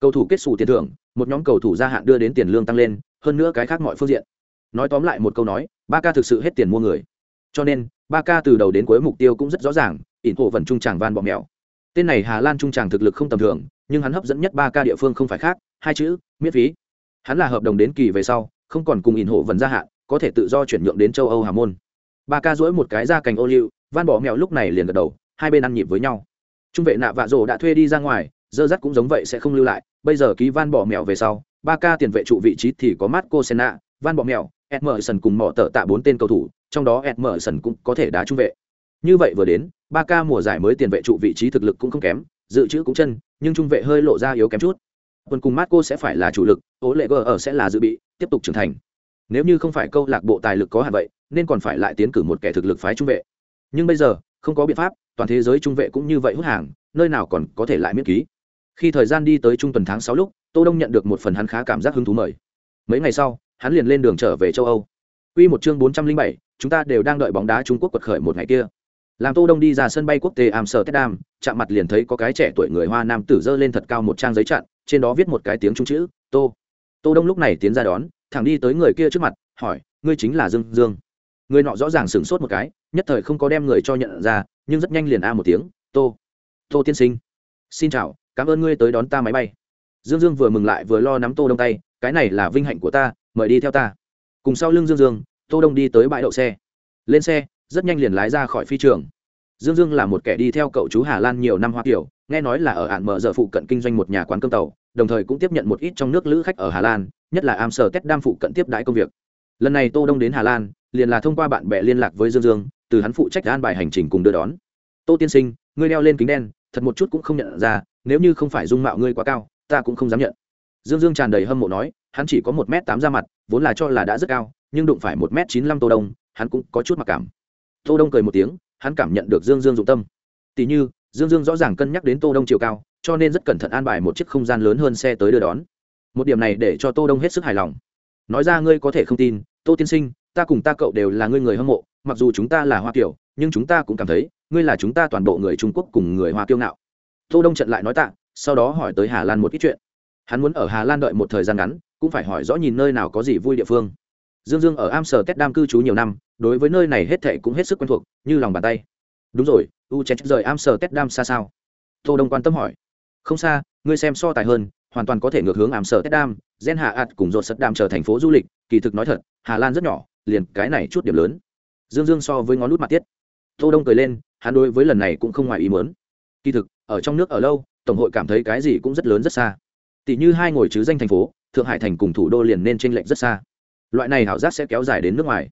Cầu thủ kết sủ tiền thưởng, một nhóm cầu thủ gia hạn đưa đến tiền lương tăng lên, hơn nữa cái khác mọi phương diện. Nói tóm lại một câu nói, Barca thực sự hết tiền mua người. Cho nên, Barca từ đầu đến cuối mục tiêu cũng rất rõ ràng, ỉn hộ vận trung tràng van bọ mèo. Tên này Hà Lan trung tràng thực lực không tầm thường, nhưng hắn hấp dẫn nhất Barca địa phương không phải khác, hai chữ, miễn phí. Hắn là hợp đồng đến kỳ về sau, không còn cùng ỉn hộ vần gia hạn, có thể tự do chuyển nhượng đến châu Âu Hà môn. ca duỗi một cái ra cành ô liu, van bỏ mèo lúc này liền gật đầu, hai bên ăn nhịp với nhau. Trung vệ nạ vạ rồ đã thuê đi ra ngoài, dơ dắt cũng giống vậy sẽ không lưu lại, bây giờ ký van bỏ mèo về sau, ba ca tiền vệ trụ vị trí thì có Marco Senna, van bỏ mèo, Emerson cùng mỏ tợ tạ bốn tên cầu thủ, trong đó Emerson cũng có thể đá trung vệ. Như vậy vừa đến, ba ca mùa giải mới tiền vệ trụ vị trí thực lực cũng không kém, dự trữ cũng chân, nhưng trung vệ hơi lộ ra yếu kém chút. Quân cùng Marco sẽ phải là chủ lực, Ố Lệ ở sẽ là dự bị, tiếp tục trưởng thành. Nếu như không phải câu lạc bộ tài lực có hạn vậy, nên còn phải lại tiến cử một kẻ thực lực phái trung vệ. Nhưng bây giờ, không có biện pháp, toàn thế giới trung vệ cũng như vậy hút hàng, nơi nào còn có thể lại miễn ký. Khi thời gian đi tới trung tuần tháng sáu lúc, Tô Đông nhận được một phần hắn khá cảm giác hứng thú mời. Mấy ngày sau, hắn liền lên đường trở về châu Âu. Quy một chương 407, chúng ta đều đang đợi bóng đá Trung Quốc quật khởi một ngày kia. Làm Tô Đông đi ra sân bay quốc tế Amsterdam, chạm mặt liền thấy có cái trẻ tuổi người Hoa Nam tử dơ lên thật cao một trang giấy chặn, trên đó viết một cái tiếng Trung chữ, "Tô". Tô Đông lúc này tiến ra đón, thẳng đi tới người kia trước mặt, hỏi, "Ngươi chính là Dương Dương?" Người nọ rõ ràng sửng sốt một cái, nhất thời không có đem người cho nhận ra, nhưng rất nhanh liền a một tiếng, "Tô, Tô tiên sinh, xin chào, cảm ơn ngươi tới đón ta máy bay." Dương Dương vừa mừng lại vừa lo nắm Tô Đông tay, "Cái này là vinh hạnh của ta, mời đi theo ta." Cùng sau lưng Dương Dương, Tô Đông đi tới bãi đậu xe. Lên xe, rất nhanh liền lái ra khỏi phi trường dương dương là một kẻ đi theo cậu chú hà lan nhiều năm hoa kiểu nghe nói là ở ạn mở giờ phụ cận kinh doanh một nhà quán cơm tàu, đồng thời cũng tiếp nhận một ít trong nước lữ khách ở hà lan, nhất là amsterdam phụ cận tiếp đãi công việc. Lần này tô đông đến hà lan, liền là thông qua bạn bè liên lạc với dương dương, từ hắn phụ trách an bài hành trình cùng đưa đón. Tô tiên sinh, ngươi đeo lên kính đen, thật một chút cũng không nhận ra, nếu như không phải dung mạo ngươi quá cao, ta cũng không dám nhận. Dương dương tràn đầy hâm mộ nói, hắn chỉ có một m tám ra mặt, vốn là cho là đã rất cao, nhưng đụng phải một m chín mươi lăm tô đông, hắn cũng có chút mặc cảm. Tô đông cười một tiếng, hắn cảm nhận được dương dương dụng tâm. Tỷ như dương dương rõ ràng cân nhắc đến tô đông chiều cao, cho nên rất cẩn thận an bài một chiếc không gian lớn hơn xe tới đưa đón. Một điểm này để cho tô đông hết sức hài lòng. Nói ra ngươi có thể không tin, tô tiên sinh, ta cùng ta cậu đều là ngươi người hâm mộ, mặc dù chúng ta là hoa kiểu nhưng chúng ta cũng cảm thấy, ngươi là chúng ta toàn bộ người trung quốc cùng người hoa kiêu ngạo. Tô đông trận lại nói tạ, sau đó hỏi tới hà lan một ít chuyện. Hắn muốn ở hà lan đợi một thời gian ngắn, cũng phải hỏi rõ nhìn nơi nào có gì vui địa phương. Dương dương ở amsterdam cư trú nhiều năm, đối với nơi này hết thệ cũng hết sức quen thuộc, như lòng bàn tay. Đúng rồi u chen rời amsterdam xa sao? Tô đông quan tâm hỏi. Không xa, ngươi xem so tài hơn, hoàn toàn có thể ngược hướng amsterdam, gen hạ ạt cùng dột sật đam trở thành phố du lịch, kỳ thực nói thật, hà lan rất nhỏ, liền cái này chút điểm lớn. Dương dương so với ngón lút mặt tiết. Tô đông cười lên, hắn đối với lần này cũng không ngoài ý muốn. Kỳ thực, ở trong nước ở lâu, tổng hội cảm thấy cái gì cũng rất lớn rất xa. Tỷ như hai ngồi chứ danh thành phố, thượng hải thành cùng thủ đô liền nên tranh lệch rất xa. Loại này hảo giác sẽ kéo dài đến nước ngoài.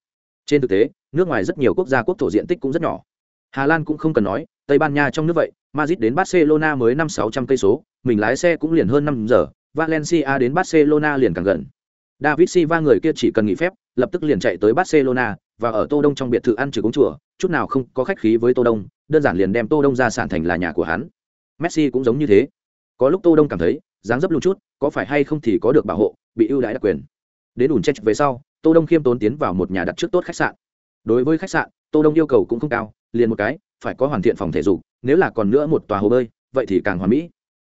Trên thực tế, nước ngoài rất nhiều quốc gia quốc thổ diện tích cũng rất nhỏ hà lan cũng không cần nói, tây ban nha trong nước vậy, madrid đến barcelona mới năm sáu trăm cây số, mình lái xe cũng liền hơn năm giờ, valencia đến barcelona liền càng gần. David silva người kia chỉ cần nghỉ phép, lập tức liền chạy tới barcelona, và ở tô đông trong biệt thự ăn trừ cúng chùa, chút nào không có khách khí với tô đông, đơn giản liền đem tô đông ra sản thành là nhà của hắn. Messi cũng giống như thế. Có lúc tô đông cảm thấy, dáng dấp luôn chút, có phải hay không thì có được bảo hộ, bị ưu đãi đặc quyền. Đến ủn chết về sau, tô đông khiêm tốn tiến vào một nhà đặt trước tốt khách sạn. Đối với khách sạn, tô đông yêu cầu cũng không cao liền một cái, phải có hoàn thiện phòng thể dục, nếu là còn nữa một tòa hồ bơi, vậy thì càng hoàn mỹ.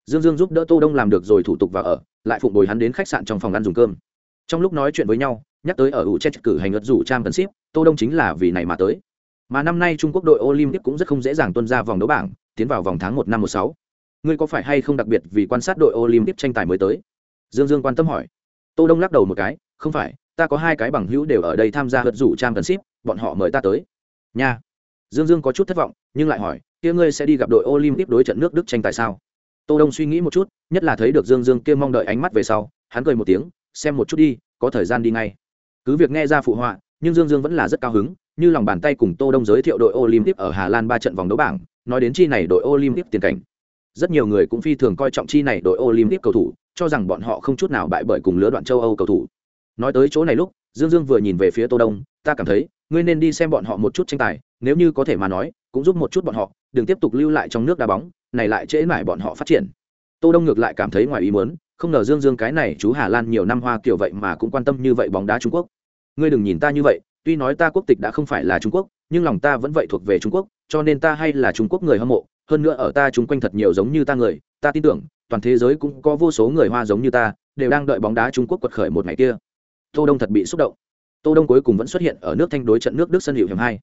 Dương dương giúp đỡ tô đông làm được rồi thủ tục và ở, lại phụng bồi hắn đến khách sạn trong phòng ăn dùng cơm. Trong lúc nói chuyện với nhau, nhắc tới ở ủ chết cử hành ất rủ trang tấn ship tô đông chính là vì này mà tới. Mà năm nay trung quốc đội olympic cũng rất không dễ dàng tuân ra vòng đấu bảng, tiến vào vòng tháng một năm một sáu. Ngươi có phải hay không đặc biệt vì quan sát đội olympic tranh tài mới tới? Dương dương quan tâm hỏi. Tô đông lắc đầu một cái, không phải, ta có hai cái bằng hữu đều ở đây tham gia hất rủ trang tấn ship bọn họ mời ta tới. Nha dương dương có chút thất vọng, nhưng lại hỏi, kia ngươi sẽ đi gặp đội olympic đối trận nước đức tranh tài sao? Tô đông suy nghĩ một chút, nhất là thấy được dương dương kia mong đợi ánh mắt về sau, hắn cười một tiếng, xem một chút đi, có thời gian đi ngay. Cứ việc nghe ra phụ họa, nhưng dương dương vẫn là rất cao hứng, như lòng bàn tay cùng tô đông giới thiệu đội olympic ở hà lan ba trận vòng đấu bảng, nói đến chi này đội olympic tiền cảnh. Rất nhiều người cũng phi thường coi trọng chi này đội olympic cầu thủ, cho rằng bọn họ không chút nào bại bởi cùng lứa đoạn châu âu cầu thủ. Nói tới chỗ này lúc, dương dương vừa nhìn về phía tô đông, ta cảm thấy, ngươi nên đi xem bọn họ một chút tranh tài nếu như có thể mà nói, cũng giúp một chút bọn họ, đừng tiếp tục lưu lại trong nước đá bóng, này lại trễ nải bọn họ phát triển. Tô đông ngược lại cảm thấy ngoài ý muốn, không ngờ dương dương cái này chú hà lan nhiều năm hoa kiểu vậy mà cũng quan tâm như vậy bóng đá trung quốc. Ngươi đừng nhìn ta như vậy, tuy nói ta quốc tịch đã không phải là trung quốc, nhưng lòng ta vẫn vậy thuộc về trung quốc, cho nên ta hay là trung quốc người hâm mộ, hơn nữa ở ta chung quanh thật nhiều giống như ta người, ta tin tưởng, toàn thế giới cũng có vô số người hoa giống như ta, đều đang đợi bóng đá trung quốc quật khởi một ngày kia. Tô đông thật bị xúc động. Tô đông cuối cùng vẫn xuất hiện ở nước thanh đối trận nước đức sân hiệu hiểm hai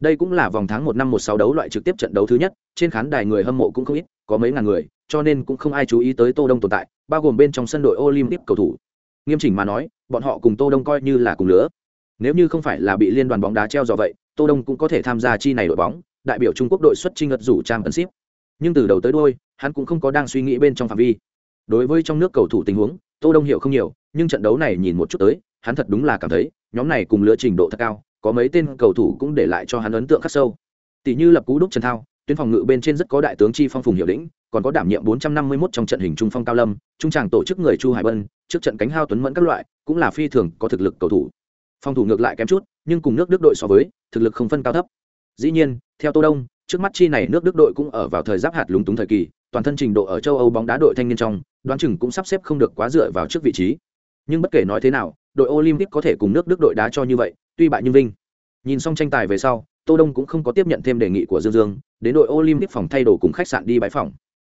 đây cũng là vòng tháng một năm một sáu đấu loại trực tiếp trận đấu thứ nhất, trên khán đài người hâm mộ cũng không ít, có mấy ngàn người, cho nên cũng không ai chú ý tới tô đông tồn tại, bao gồm bên trong sân đội olympic cầu thủ. Nghiêm chỉnh mà nói, bọn họ cùng tô đông coi như là cùng lứa. Nếu như không phải là bị liên đoàn bóng đá treo do vậy, tô đông cũng có thể tham gia chi này đội bóng, đại biểu trung quốc đội xuất trinh ngật rủ trang ấn ship nhưng từ đầu tới đuôi, hắn cũng không có đang suy nghĩ bên trong phạm vi. Đối với trong nước cầu thủ tình huống, tô đông hiểu không nhiều, nhưng trận đấu này nhìn một chút tới, hắn thật đúng là cảm thấy, nhóm này cùng lứa trình độ thật cao có mấy tên cầu thủ cũng để lại cho hắn ấn tượng khắc sâu. Tỷ như lập cú đúc trần thao tuyến phòng ngự bên trên rất có đại tướng chi phong phùng hiệu lĩnh, còn có đảm nhiệm 451 trong trận hình trung phong cao lâm trung tràng tổ chức người chu hải bân trước trận cánh hao tuấn mẫn các loại cũng là phi thường có thực lực cầu thủ. Phòng thủ ngược lại kém chút nhưng cùng nước đức đội so với thực lực không phân cao thấp. Dĩ nhiên theo tô đông trước mắt chi này nước đức đội cũng ở vào thời giáp hạt lúng túng thời kỳ toàn thân trình độ ở châu âu bóng đá đội thanh niên trong đoán chừng cũng sắp xếp không được quá dựa vào trước vị trí. Nhưng bất kể nói thế nào đội olympic có thể cùng nước đức đội đá cho như vậy, tuy bại nhưng vinh. Nhìn xong tranh tài về sau, tô đông cũng không có tiếp nhận thêm đề nghị của dương dương, đến đội olympic phòng thay đồ cùng khách sạn đi bãi phòng.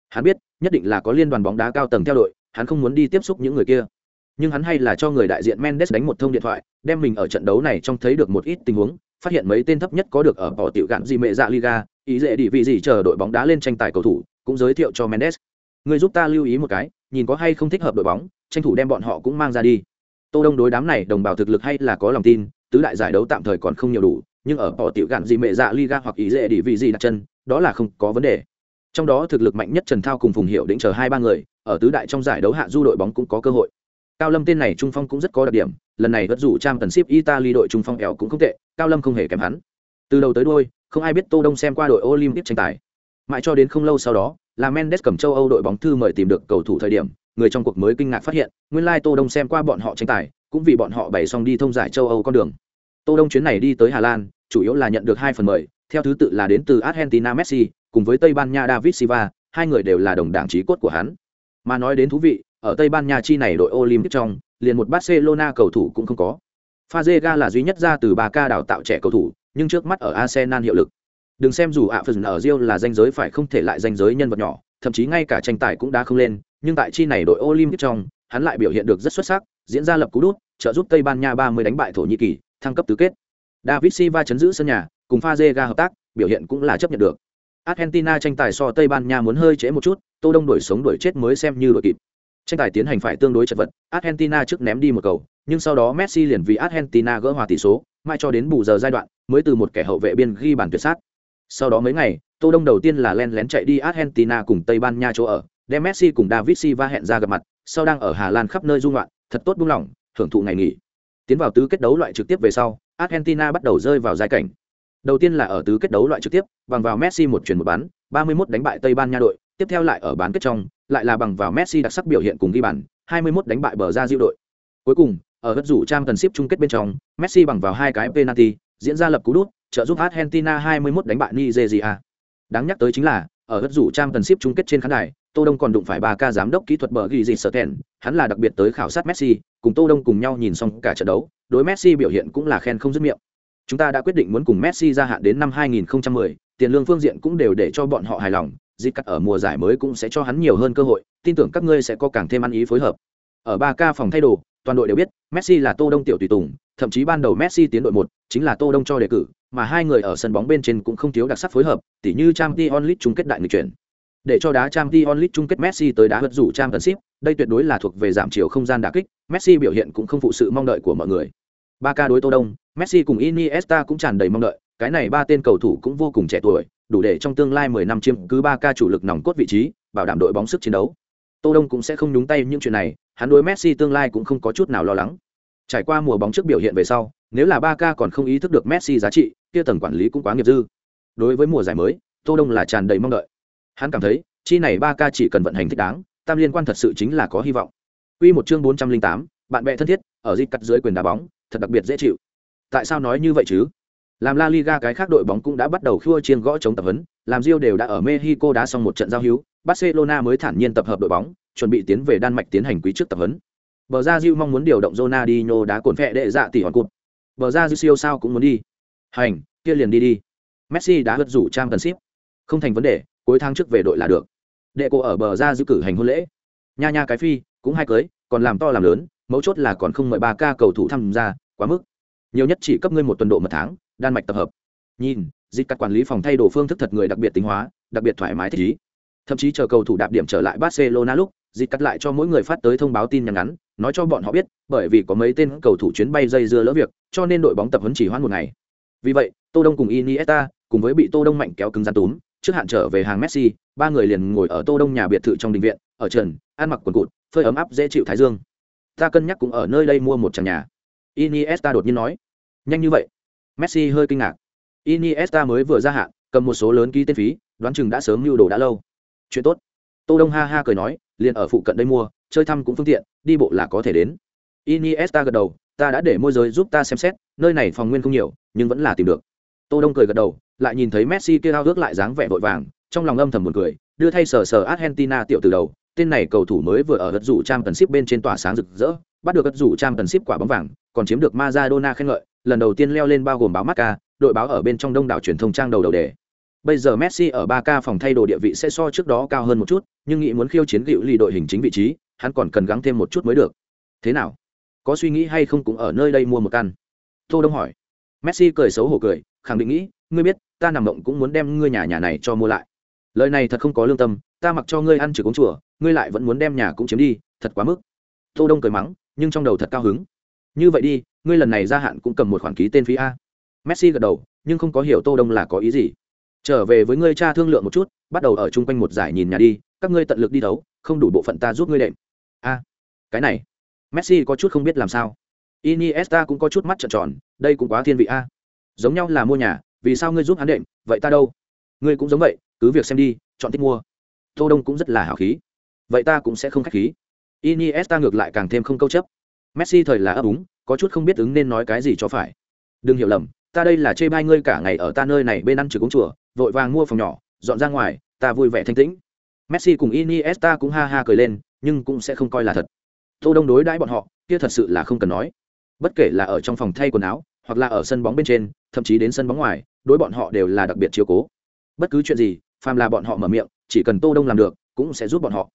Hắn biết, nhất định là có liên đoàn bóng đá cao tầng theo đội, hắn không muốn đi tiếp xúc những người kia. Nhưng hắn hay là cho người đại diện mendes đánh một thông điện thoại, đem mình ở trận đấu này trong thấy được một ít tình huống, phát hiện mấy tên thấp nhất có được ở bỏ tiểu gạn gì mẹ dạ liga, ý dễ đi vị gì chờ đội bóng đá lên tranh tài cầu thủ, cũng giới thiệu cho mendes. Người giúp ta lưu ý một cái, nhìn có hay không thích hợp đội bóng, tranh thủ đem bọn họ cũng mang ra đi tô đông đối đám này đồng bào thực lực hay là có lòng tin, tứ đại giải đấu tạm thời còn không nhiều đủ, nhưng ở bỏ tiểu gạn gì mẹ dạ liga hoặc ý dễ đi vị gì đặt chân, đó là không có vấn đề. Trong đó thực lực mạnh nhất trần thao cùng phùng hiệu định chờ hai ba người, ở tứ đại trong giải đấu hạ du đội bóng cũng có cơ hội. Cao lâm tên này trung phong cũng rất có đặc điểm, lần này vất dù trang tần ship italy đội trung phong ẻo cũng không tệ, cao lâm không hề kém hắn. Từ đầu tới đôi không ai biết tô đông xem qua đội olympic tranh tài. Mãi cho đến không lâu sau đó, là mendes cầm châu âu đội bóng thư mời tìm được cầu thủ thời điểm người trong cuộc mới kinh ngạc phát hiện, nguyên lai tô đông xem qua bọn họ tranh tài, cũng vì bọn họ bày xong đi thông giải châu âu con đường. Tô đông chuyến này đi tới hà lan, chủ yếu là nhận được hai phần mời, theo thứ tự là đến từ argentina messi, cùng với tây ban nha david silva, hai người đều là đồng đảng trí cốt của hắn. Mà nói đến thú vị, ở tây ban nha chi này đội olympic trong, liền một barcelona cầu thủ cũng không có. Fazega là duy nhất ra từ ba ca đào tạo trẻ cầu thủ, nhưng trước mắt ở arsenal hiệu lực. Đừng xem dù ạ phần ở rio là danh giới phải không thể lại danh giới nhân vật nhỏ, thậm chí ngay cả tranh tài cũng đã không lên nhưng tại chi này đội olympic trong, hắn lại biểu hiện được rất xuất sắc, diễn ra lập cú đút, trợ giúp tây ban nha 30 đánh bại thổ nhĩ kỳ, thăng cấp tứ kết. David silva chấn giữ sân nhà, cùng Fazega hợp tác, biểu hiện cũng là chấp nhận được. Argentina tranh tài so tây ban nha muốn hơi trễ một chút, tô đông đuổi sống đuổi chết mới xem như đội kịp. Tranh tài tiến hành phải tương đối chật vật, argentina trước ném đi một cầu, nhưng sau đó messi liền vì argentina gỡ hòa tỷ số mai cho đến bù giờ giai đoạn, mới từ một kẻ hậu vệ biên ghi bàn tuyệt sát. Sau đó mấy ngày, tô đông đầu tiên là len lén chạy đi argentina cùng tây ban nha chỗ ở đem messi cùng david silva hẹn ra gặp mặt sau đang ở hà lan khắp nơi du ngoạn, thật tốt buông lỏng hưởng thụ ngày nghỉ. Tiến vào tứ kết đấu loại trực tiếp về sau argentina bắt đầu rơi vào giai cảnh. Đầu tiên là ở tứ kết đấu loại trực tiếp bằng vào messi một chuyển một bán 31 đánh bại tây ban nha đội tiếp theo lại ở bán kết trong lại là bằng vào messi đặc sắc biểu hiện cùng ghi bàn 21 đánh bại bờ ra diệu đội. Cuối cùng ở gật rủ trang cần ship chung kết bên trong messi bằng vào hai cái penalty diễn ra lập cú đút trợ giúp argentina 21 đánh bại nigeria. Đáng nhắc tới chính là ở gật rủ trang cần ship chung kết trên khán đài tô đông còn đụng phải ba ca giám đốc kỹ thuật bờ ghi gì sở kèn hắn là đặc biệt tới khảo sát messi cùng tô đông cùng nhau nhìn xong cả trận đấu đối messi biểu hiện cũng là khen không dứt miệng. Chúng ta đã quyết định muốn cùng messi gia hạn đến năm 2010, tiền lương phương diện cũng đều để cho bọn họ hài lòng dịch cắt ở mùa giải mới cũng sẽ cho hắn nhiều hơn cơ hội tin tưởng các ngươi sẽ có càng thêm ăn ý phối hợp. Ở ba ca phòng thay đồ toàn đội đều biết messi là tô đông tiểu tùy tùng thậm chí ban đầu messi tiến đội một chính là tô đông cho đề cử mà hai người ở sân bóng bên trên cũng không thiếu đặc sắc phối hợp tỉ như Champions League onlit chung kết đại người chuyển để cho đá trang t onlit chung kết messi tới đá hất rủ trang tấn ship đây tuyệt đối là thuộc về giảm chiều không gian đả kích, messi biểu hiện cũng không phụ sự mong đợi của mọi người. Ba ca đối tô đông, messi cùng iniesta cũng tràn đầy mong đợi, cái này ba tên cầu thủ cũng vô cùng trẻ tuổi, đủ để trong tương lai 10 năm chiếm cứ ba ca chủ lực nòng cốt vị trí, bảo đảm đội bóng sức chiến đấu. Tô đông cũng sẽ không nhúng tay những chuyện này, hắn đối messi tương lai cũng không có chút nào lo lắng. Trải qua mùa bóng trước biểu hiện về sau, nếu là ba ca còn không ý thức được messi giá trị, kia tầng quản lý cũng quá nghiệp dư. Đối với mùa giải mới, tô đông là tràn đầy mong đợi hắn cảm thấy chi này ba ca chỉ cần vận hành thích đáng tam liên quan thật sự chính là có hy vọng Quy một chương 408, bạn bè thân thiết, ở dịch cắt dưới quyền đá bóng, thật đặc biệt dễ chịu. Tại sao nói như vậy chứ? Làm La Liga cái khác đội bóng cũng đã bắt đầu khua chiên gõ chống tập huấn, làm Rio đều đã ở Mexico đá xong một trận giao hữu, Barcelona mới thản nhiên tập hợp đội bóng, chuẩn bị tiến về Đan Mạch tiến hành quý trước tập huấn. Bờ ra Rio mong muốn điều động Ronaldinho đá cồn phệ đệ dạ tỷ hòn cụt. Bờ ra Rio siêu sao cũng muốn đi. Hành, kia liền đi đi. Messi đã hất rủ trang tần ship. Không thành vấn đề, cuối tháng trước về đội là được. Đệ cô ở bờ ra giữ cử hành hôn lễ. Nha nha cái phi, cũng hai cưới, còn làm to làm lớn, mấu chốt là còn không mời ba ca cầu thủ tham gia, quá mức. Nhiều nhất chỉ cấp ngươi một tuần độ một tháng, đan mạch tập hợp nhìn dịch các quản lý phòng thay đồ phương thức thật người đặc biệt tính hóa đặc biệt thoải mái thích ý thậm chí chờ cầu thủ đạp điểm trở lại barcelona lúc dịch cắt lại cho mỗi người phát tới thông báo tin nhắn ngắn nói cho bọn họ biết bởi vì có mấy tên cầu thủ chuyến bay dây dưa lỡ việc cho nên đội bóng tập huấn chỉ hoãn một ngày vì vậy tô đông cùng iniesta cùng với bị tô đông mạnh kéo cứng gian túm trước hạn trở về hàng messi ba người liền ngồi ở tô đông nhà biệt thự trong đình viện ở trần ăn mặc quần cụt phơi ấm áp dễ chịu thái dương ta cân nhắc cũng ở nơi đây mua một căn nhà iniesta đột nhiên nói nhanh như vậy Messi hơi kinh ngạc. Iniesta mới vừa ra hạn, cầm một số lớn ký tên phí, đoán chừng đã sớm lưu đồ đã lâu. Chuyện tốt. Tô Đông ha ha cười nói, liền ở phụ cận đây mua, chơi thăm cũng phương tiện, đi bộ là có thể đến. Iniesta gật đầu, ta đã để môi giới giúp ta xem xét, nơi này phòng nguyên không nhiều, nhưng vẫn là tìm được. Tô Đông cười gật đầu, lại nhìn thấy Messi kia ao ước lại dáng vẻ vội vàng, trong lòng âm thầm buồn cười, đưa thay sờ sờ Argentina tiểu từ đầu, tên này cầu thủ mới vừa ở gật rủ trang tần ship bên trên tỏa sáng rực rỡ, bắt được gật rủ trang tần ship quả bóng vàng, còn chiếm được Maradona khen ngợi, lần đầu tiên leo lên bao gồm báo Marca, đội báo ở bên trong đông đảo truyền thông trang đầu đầu đề. Bây giờ Messi ở 3K phòng thay đồ địa vị sẽ so trước đó cao hơn một chút, nhưng nghĩ muốn khiêu chiến gịu lì đội hình chính vị trí, hắn còn cần gắng thêm một chút mới được. Thế nào? Có suy nghĩ hay không cũng ở nơi đây mua một căn? Tô Đông hỏi. Messi cười xấu hổ cười, khẳng định nghĩ, ngươi biết, ta nằm mộng cũng muốn đem ngươi nhà nhà này cho mua lại. Lời này thật không có lương tâm, ta mặc cho ngươi ăn trừ cống chùa, ngươi lại vẫn muốn đem nhà cũng chiếm đi, thật quá mức. Tô Đông cười mắng, nhưng trong đầu thật cao hứng. Như vậy đi, ngươi lần này gia hạn cũng cầm một khoản ký tên phí a messi gật đầu nhưng không có hiểu tô đông là có ý gì trở về với ngươi cha thương lượng một chút bắt đầu ở chung quanh một giải nhìn nhà đi các ngươi tận lực đi đấu không đủ bộ phận ta giúp ngươi đệm a cái này messi có chút không biết làm sao iniesta cũng có chút mắt trợn tròn đây cũng quá thiên vị a giống nhau là mua nhà, vì sao ngươi giúp hắn đệm, vậy ta đâu? Ngươi cũng giống vậy, cứ việc xem đi, chọn thích mua. Tô đông cũng rất là hào khí. Vậy ta cũng sẽ không khách khí. Iniesta ngược lại càng thêm không câu chấp. Messi thời là ấp úng, có chút không biết ứng nên nói cái gì cho phải. Đừng hiểu lầm, ta đây là chê bai ngươi cả ngày ở ta nơi này bên ăn trừ cúng chùa, vội vàng mua phòng nhỏ, dọn ra ngoài, ta vui vẻ thanh tĩnh. Messi cùng iniesta cũng ha ha cười lên, nhưng cũng sẽ không coi là thật. Tô đông đối đãi bọn họ, kia thật sự là không cần nói. Bất kể là ở trong phòng thay quần áo hoặc là ở sân bóng bên trên, thậm chí đến sân bóng ngoài, đối bọn họ đều là đặc biệt chiếu cố. Bất cứ chuyện gì, phàm là bọn họ mở miệng, chỉ cần tô đông làm được, cũng sẽ giúp bọn họ.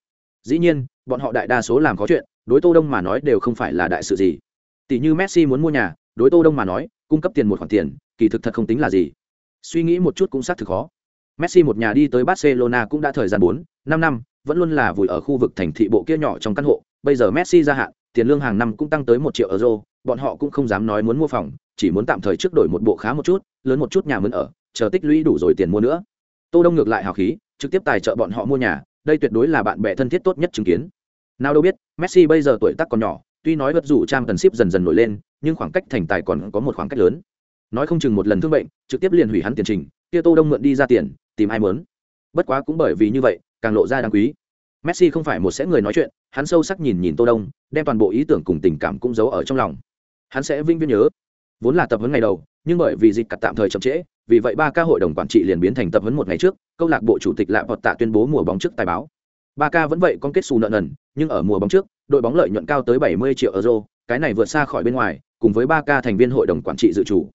Dĩ nhiên, bọn họ đại đa số làm có chuyện, đối tô đông mà nói đều không phải là đại sự gì. Tỷ như messi muốn mua nhà, đối tô đông mà nói, cung cấp tiền một khoản tiền, kỳ thực thật không tính là gì. Suy nghĩ một chút cũng xác thực khó. Messi một nhà đi tới barcelona cũng đã thời gian bốn, năm năm, vẫn luôn là vùi ở khu vực thành thị bộ kia nhỏ trong căn hộ. Bây giờ messi ra hạn, tiền lương hàng năm cũng tăng tới một triệu euro bọn họ cũng không dám nói muốn mua phòng, chỉ muốn tạm thời trước đổi một bộ khá một chút, lớn một chút nhà muốn ở, chờ tích lũy đủ rồi tiền mua nữa. Tô đông ngược lại hào khí, trực tiếp tài trợ bọn họ mua nhà, đây tuyệt đối là bạn bè thân thiết tốt nhất chứng kiến. Nào đâu biết, messi bây giờ tuổi tác còn nhỏ, tuy nói vật dụ trang cần ship dần dần nổi lên, nhưng khoảng cách thành tài còn có một khoảng cách lớn. Nói không chừng một lần thương bệnh, trực tiếp liền hủy hắn tiền trình, kia tô đông mượn đi ra tiền, tìm ai muốn. Bất quá cũng bởi vì như vậy, càng lộ ra đáng quý. Messi không phải một sẽ người nói chuyện, hắn sâu sắc nhìn nhìn tô đông, đem toàn bộ ý tưởng cùng tình cảm cũng giấu ở trong lòng hắn sẽ vinh viễn nhớ. Vốn là tập huấn ngày đầu, nhưng bởi vì dịch cặt tạm thời chậm trễ, vì vậy ba ca hội đồng quản trị liền biến thành tập huấn một ngày trước, câu lạc bộ chủ tịch lạ vọt tạ tuyên bố mùa bóng trước tài báo. Ba ca vẫn vậy con kết xù nợ nần, nhưng ở mùa bóng trước, đội bóng lợi nhuận cao tới 70 triệu euro, cái này vượt xa khỏi bên ngoài, cùng với ba ca thành viên hội đồng quản trị dự chủ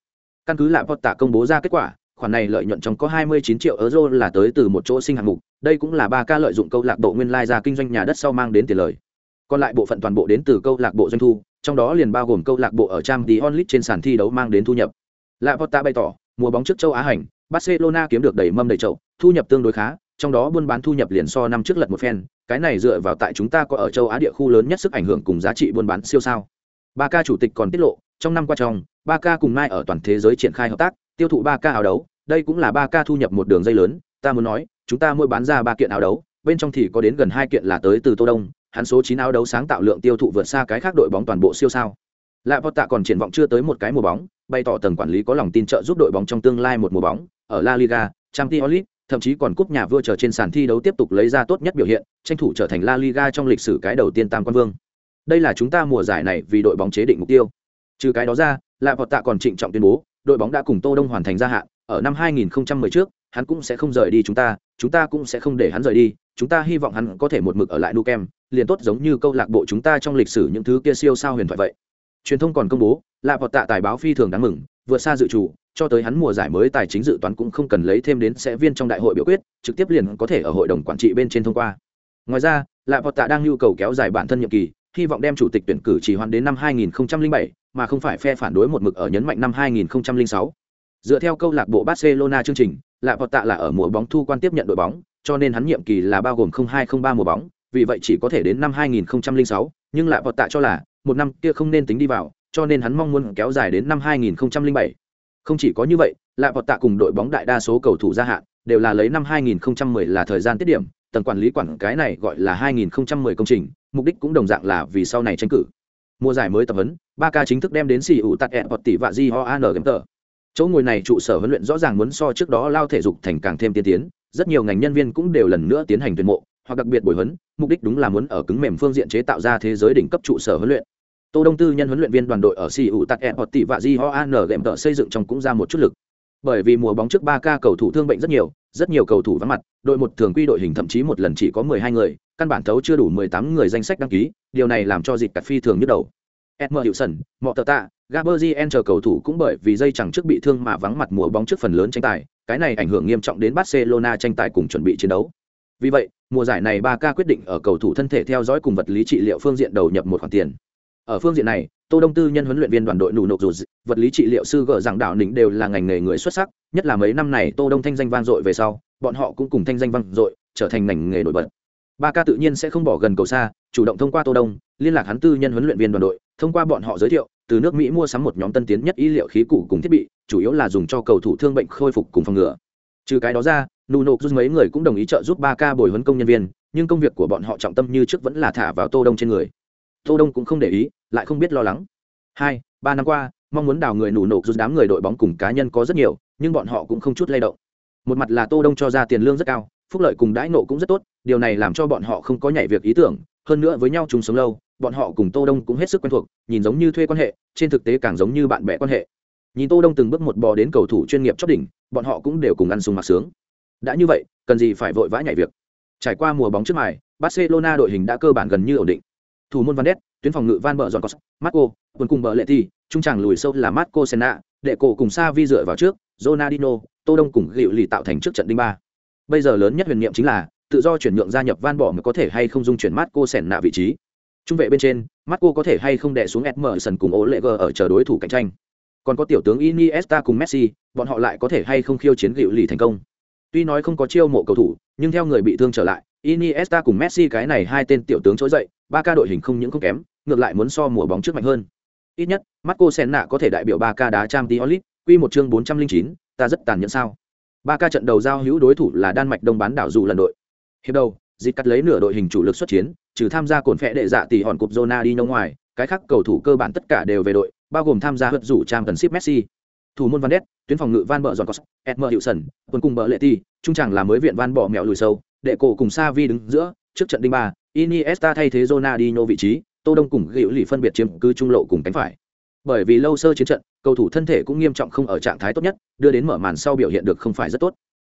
căn cứ lạ vọt tạ công bố ra kết quả, khoản này lợi nhuận trong có 29 triệu euro là tới từ một chỗ sinh hạng mục, đây cũng là ba ca lợi dụng câu lạc bộ nguyên lai ra kinh doanh nhà đất sau mang đến tiền lời. Còn lại bộ phận toàn bộ đến từ câu lạc bộ doanh thu trong đó liền bao gồm câu lạc bộ ở trang The onlit trên sàn thi đấu mang đến thu nhập. Lạ Porta bày tỏ, mùa bóng trước châu á hành, barcelona kiếm được đầy mâm đầy chậu, thu nhập tương đối khá, trong đó buôn bán thu nhập liền so năm trước lật một phen, cái này dựa vào tại chúng ta có ở châu á địa khu lớn nhất sức ảnh hưởng cùng giá trị buôn bán siêu sao. Ba ca chủ tịch còn tiết lộ, trong năm qua trong ba ca cùng Nike ở toàn thế giới triển khai hợp tác, tiêu thụ ba ca áo đấu, đây cũng là ba ca thu nhập một đường dây lớn, ta muốn nói, chúng ta mỗi bán ra ba kiện áo đấu, bên trong thì có đến gần hai kiện là tới từ tô đông hắn số chín áo đấu sáng tạo lượng tiêu thụ vượt xa cái khác đội bóng toàn bộ siêu sao. Lạ vọt tạ còn triển vọng chưa tới một cái mùa bóng bày tỏ tầng quản lý có lòng tin trợ giúp đội bóng trong tương lai một mùa bóng ở la liga champions league thậm chí còn cúp nhà vua chờ trên sàn thi đấu tiếp tục lấy ra tốt nhất biểu hiện tranh thủ trở thành la liga trong lịch sử cái đầu tiên tam quan vương. Đây là chúng ta mùa giải này vì đội bóng chế định mục tiêu. Trừ cái đó ra lạ vọt tạ còn trịnh trọng tuyên bố đội bóng đã cùng tô đông hoàn thành gia hạn ở năm 2010 trước hắn cũng sẽ không rời đi chúng ta chúng ta cũng sẽ không để hắn rời đi chúng ta hy vọng hắn có thể một mực ở lại Nukem, liền tốt giống như câu lạc bộ chúng ta trong lịch sử những thứ kia siêu sao huyền thoại vậy. Truyền thông còn công bố, là vọt tạ tài báo phi thường đáng mừng, vượt xa dự chủ, cho tới hắn mùa giải mới tài chính dự toán cũng không cần lấy thêm đến sẽ viên trong đại hội biểu quyết, trực tiếp liền có thể ở hội đồng quản trị bên trên thông qua. Ngoài ra, là Vọt Tạ đang nhu cầu kéo dài bản thân nhiệm kỳ, hy vọng đem chủ tịch tuyển cử chỉ hoãn đến năm 2007, mà không phải phe phản đối một mực ở nhấn mạnh năm 2006. Dựa theo câu lạc bộ Barcelona chương trình, là Vọt Tạ là ở mùa bóng thu quan tiếp nhận đội bóng, cho nên hắn nhiệm kỳ là bao gồm 0203 mùa bóng, vì vậy chỉ có thể đến năm 2006, nhưng lại vọt tạ cho là một năm kia không nên tính đi vào, cho nên hắn mong muốn kéo dài đến năm 2007. Không chỉ có như vậy, lại vọt tạ cùng đội bóng đại đa số cầu thủ gia hạn đều là lấy năm 2010 là thời gian tiết điểm, tầng quản lý quản cái này gọi là 2010 công trình, mục đích cũng đồng dạng là vì sau này tranh cử. Mùa giải mới tập huấn, Barca chính thức đem đến xì ủ tạt ẹn hoặc tỷ vạ Di Ho An tờ. Chỗ ngồi này trụ sở huấn luyện rõ ràng muốn so trước đó lao thể dục thành càng thêm tiên tiến, rất nhiều ngành nhân viên cũng đều lần nữa tiến hành tuyển mộ hoặc đặc biệt bồi huấn mục đích đúng là muốn ở cứng mềm phương diện chế tạo ra thế giới đỉnh cấp trụ sở huấn luyện. Tô đông tư nhân huấn luyện viên đoàn đội ở si ủ tắc e hoặc tỷ vạ di ho an gệm tợ xây dựng trong cũng ra một chút lực. Bởi vì mùa bóng trước ba ca cầu thủ thương bệnh rất nhiều rất nhiều cầu thủ vắng mặt đội một thường quy đội hình thậm chí một lần chỉ có mười hai người căn bản thấu chưa đủ mười tám người danh sách đăng ký điều này làm cho dịp cặt phi thường nhức đầu. Edmer Hudson, Mọ Tờ Tạ, Gaberzien chờ cầu thủ cũng bởi vì dây chẳng trước bị thương mà vắng mặt mùa bóng trước phần lớn tranh tài, cái này ảnh hưởng nghiêm trọng đến Barcelona tranh tài cùng chuẩn bị chiến đấu. Vì vậy, mùa giải này Barca quyết định ở cầu thủ thân thể theo dõi cùng vật lý trị liệu phương diện đầu nhập một khoản tiền. Ở phương diện này, Tô Đông Tư nhân huấn luyện viên đoàn đội nụ nộp dù vật lý trị liệu sư gỡ rằng đạo nỉnh đều là ngành nghề người xuất sắc, nhất là mấy năm này Tô Đông thanh danh vang dội về sau, bọn họ cũng cùng thanh danh vang dội, trở thành ngành nghề nổi bật. Barca tự nhiên sẽ không bỏ gần cầu xa, chủ động thông qua Tô Đông, liên lạc hắn tư nhân huấn luyện viên đoàn đội, thông qua bọn họ giới thiệu, từ nước Mỹ mua sắm một nhóm tân tiến nhất y liệu khí cụ cùng thiết bị, chủ yếu là dùng cho cầu thủ thương bệnh khôi phục cùng phòng ngừa trừ cái đó ra, nụ nộp giúp mấy người cũng đồng ý trợ giúp ba ca bồi huấn công nhân viên, nhưng công việc của bọn họ trọng tâm như trước vẫn là thả vào tô đông trên người. Tô đông cũng không để ý, lại không biết lo lắng. Hai, ba năm qua, mong muốn đào người nụ nộp giúp đám người đội bóng cùng cá nhân có rất nhiều, nhưng bọn họ cũng không chút lay động. Một mặt là tô đông cho ra tiền lương rất cao, phúc lợi cùng đãi nộ cũng rất tốt, điều này làm cho bọn họ không có nhảy việc ý tưởng, hơn nữa với nhau chung sống lâu, bọn họ cùng tô đông cũng hết sức quen thuộc, nhìn giống như thuê quan hệ, trên thực tế càng giống như bạn bè quan hệ nhìn tô đông từng bước một bò đến cầu thủ chuyên nghiệp chót đỉnh bọn họ cũng đều cùng ăn sung mặc sướng. Đã như vậy cần gì phải vội vã nhảy việc? Trải qua mùa bóng trước mài barcelona đội hình đã cơ bản gần như ổn định. Thủ môn van Ness, tuyến phòng ngự van bờ giòn cos marco quân cùng bờ lệ thi trung tràng lùi sâu là marco senna đệ cổ cùng sa vi dựa vào trước ronaldinho tô đông cùng gịu lì tạo thành trước trận đinh ba. Bây giờ lớn nhất huyền niệm chính là tự do chuyển nhượng gia nhập van bỏ mới có thể hay không dung chuyển marco senna vị trí. Trung vệ bên trên marco có thể hay không đè xuống edmerson cùng ô lệ g ở chờ đối thủ cạnh tranh còn có tiểu tướng iniesta cùng messi, bọn họ lại có thể hay không khiêu chiến gịu lì thành công. Tuy nói không có chiêu mộ cầu thủ, nhưng theo người bị thương trở lại, iniesta cùng messi cái này hai tên tiểu tướng trỗi dậy ba ca đội hình không những không kém, ngược lại muốn so mùa bóng trước mạnh hơn. Ít nhất, marco senna có thể đại biểu ba ca đá Champions League, quy một chương bốn trăm linh chín, ta rất tàn nhẫn sao? Ba ca trận đầu giao hữu đối thủ là đan mạch đông bán đảo dù lần đội. Hiệp đầu dịp cắt lấy nửa đội hình chủ lực xuất chiến, trừ tham gia cồn phẹ đệ dạ tỷ hòn cục zona đi nông ngoài, cái khác cầu thủ cơ bản tất cả đều về đội bao gồm tham gia hợp rủ trang cần ship messi, thủ môn van đét tuyến phòng ngự van bờ giòn cos, edmer hiệu sần quân cùng bờ lệ ti, trung tràng là mới viện van bỏ mẹo lùi sâu, đệ cổ cùng sa vi đứng giữa, trước trận đinh ba, iniesta thay thế Ronaldinho vị trí, tô đông cùng gữu lì phân biệt chiếm cứ trung lộ cùng cánh phải. Bởi vì lâu sơ chiến trận, cầu thủ thân thể cũng nghiêm trọng không ở trạng thái tốt nhất, đưa đến mở màn sau biểu hiện được không phải rất tốt.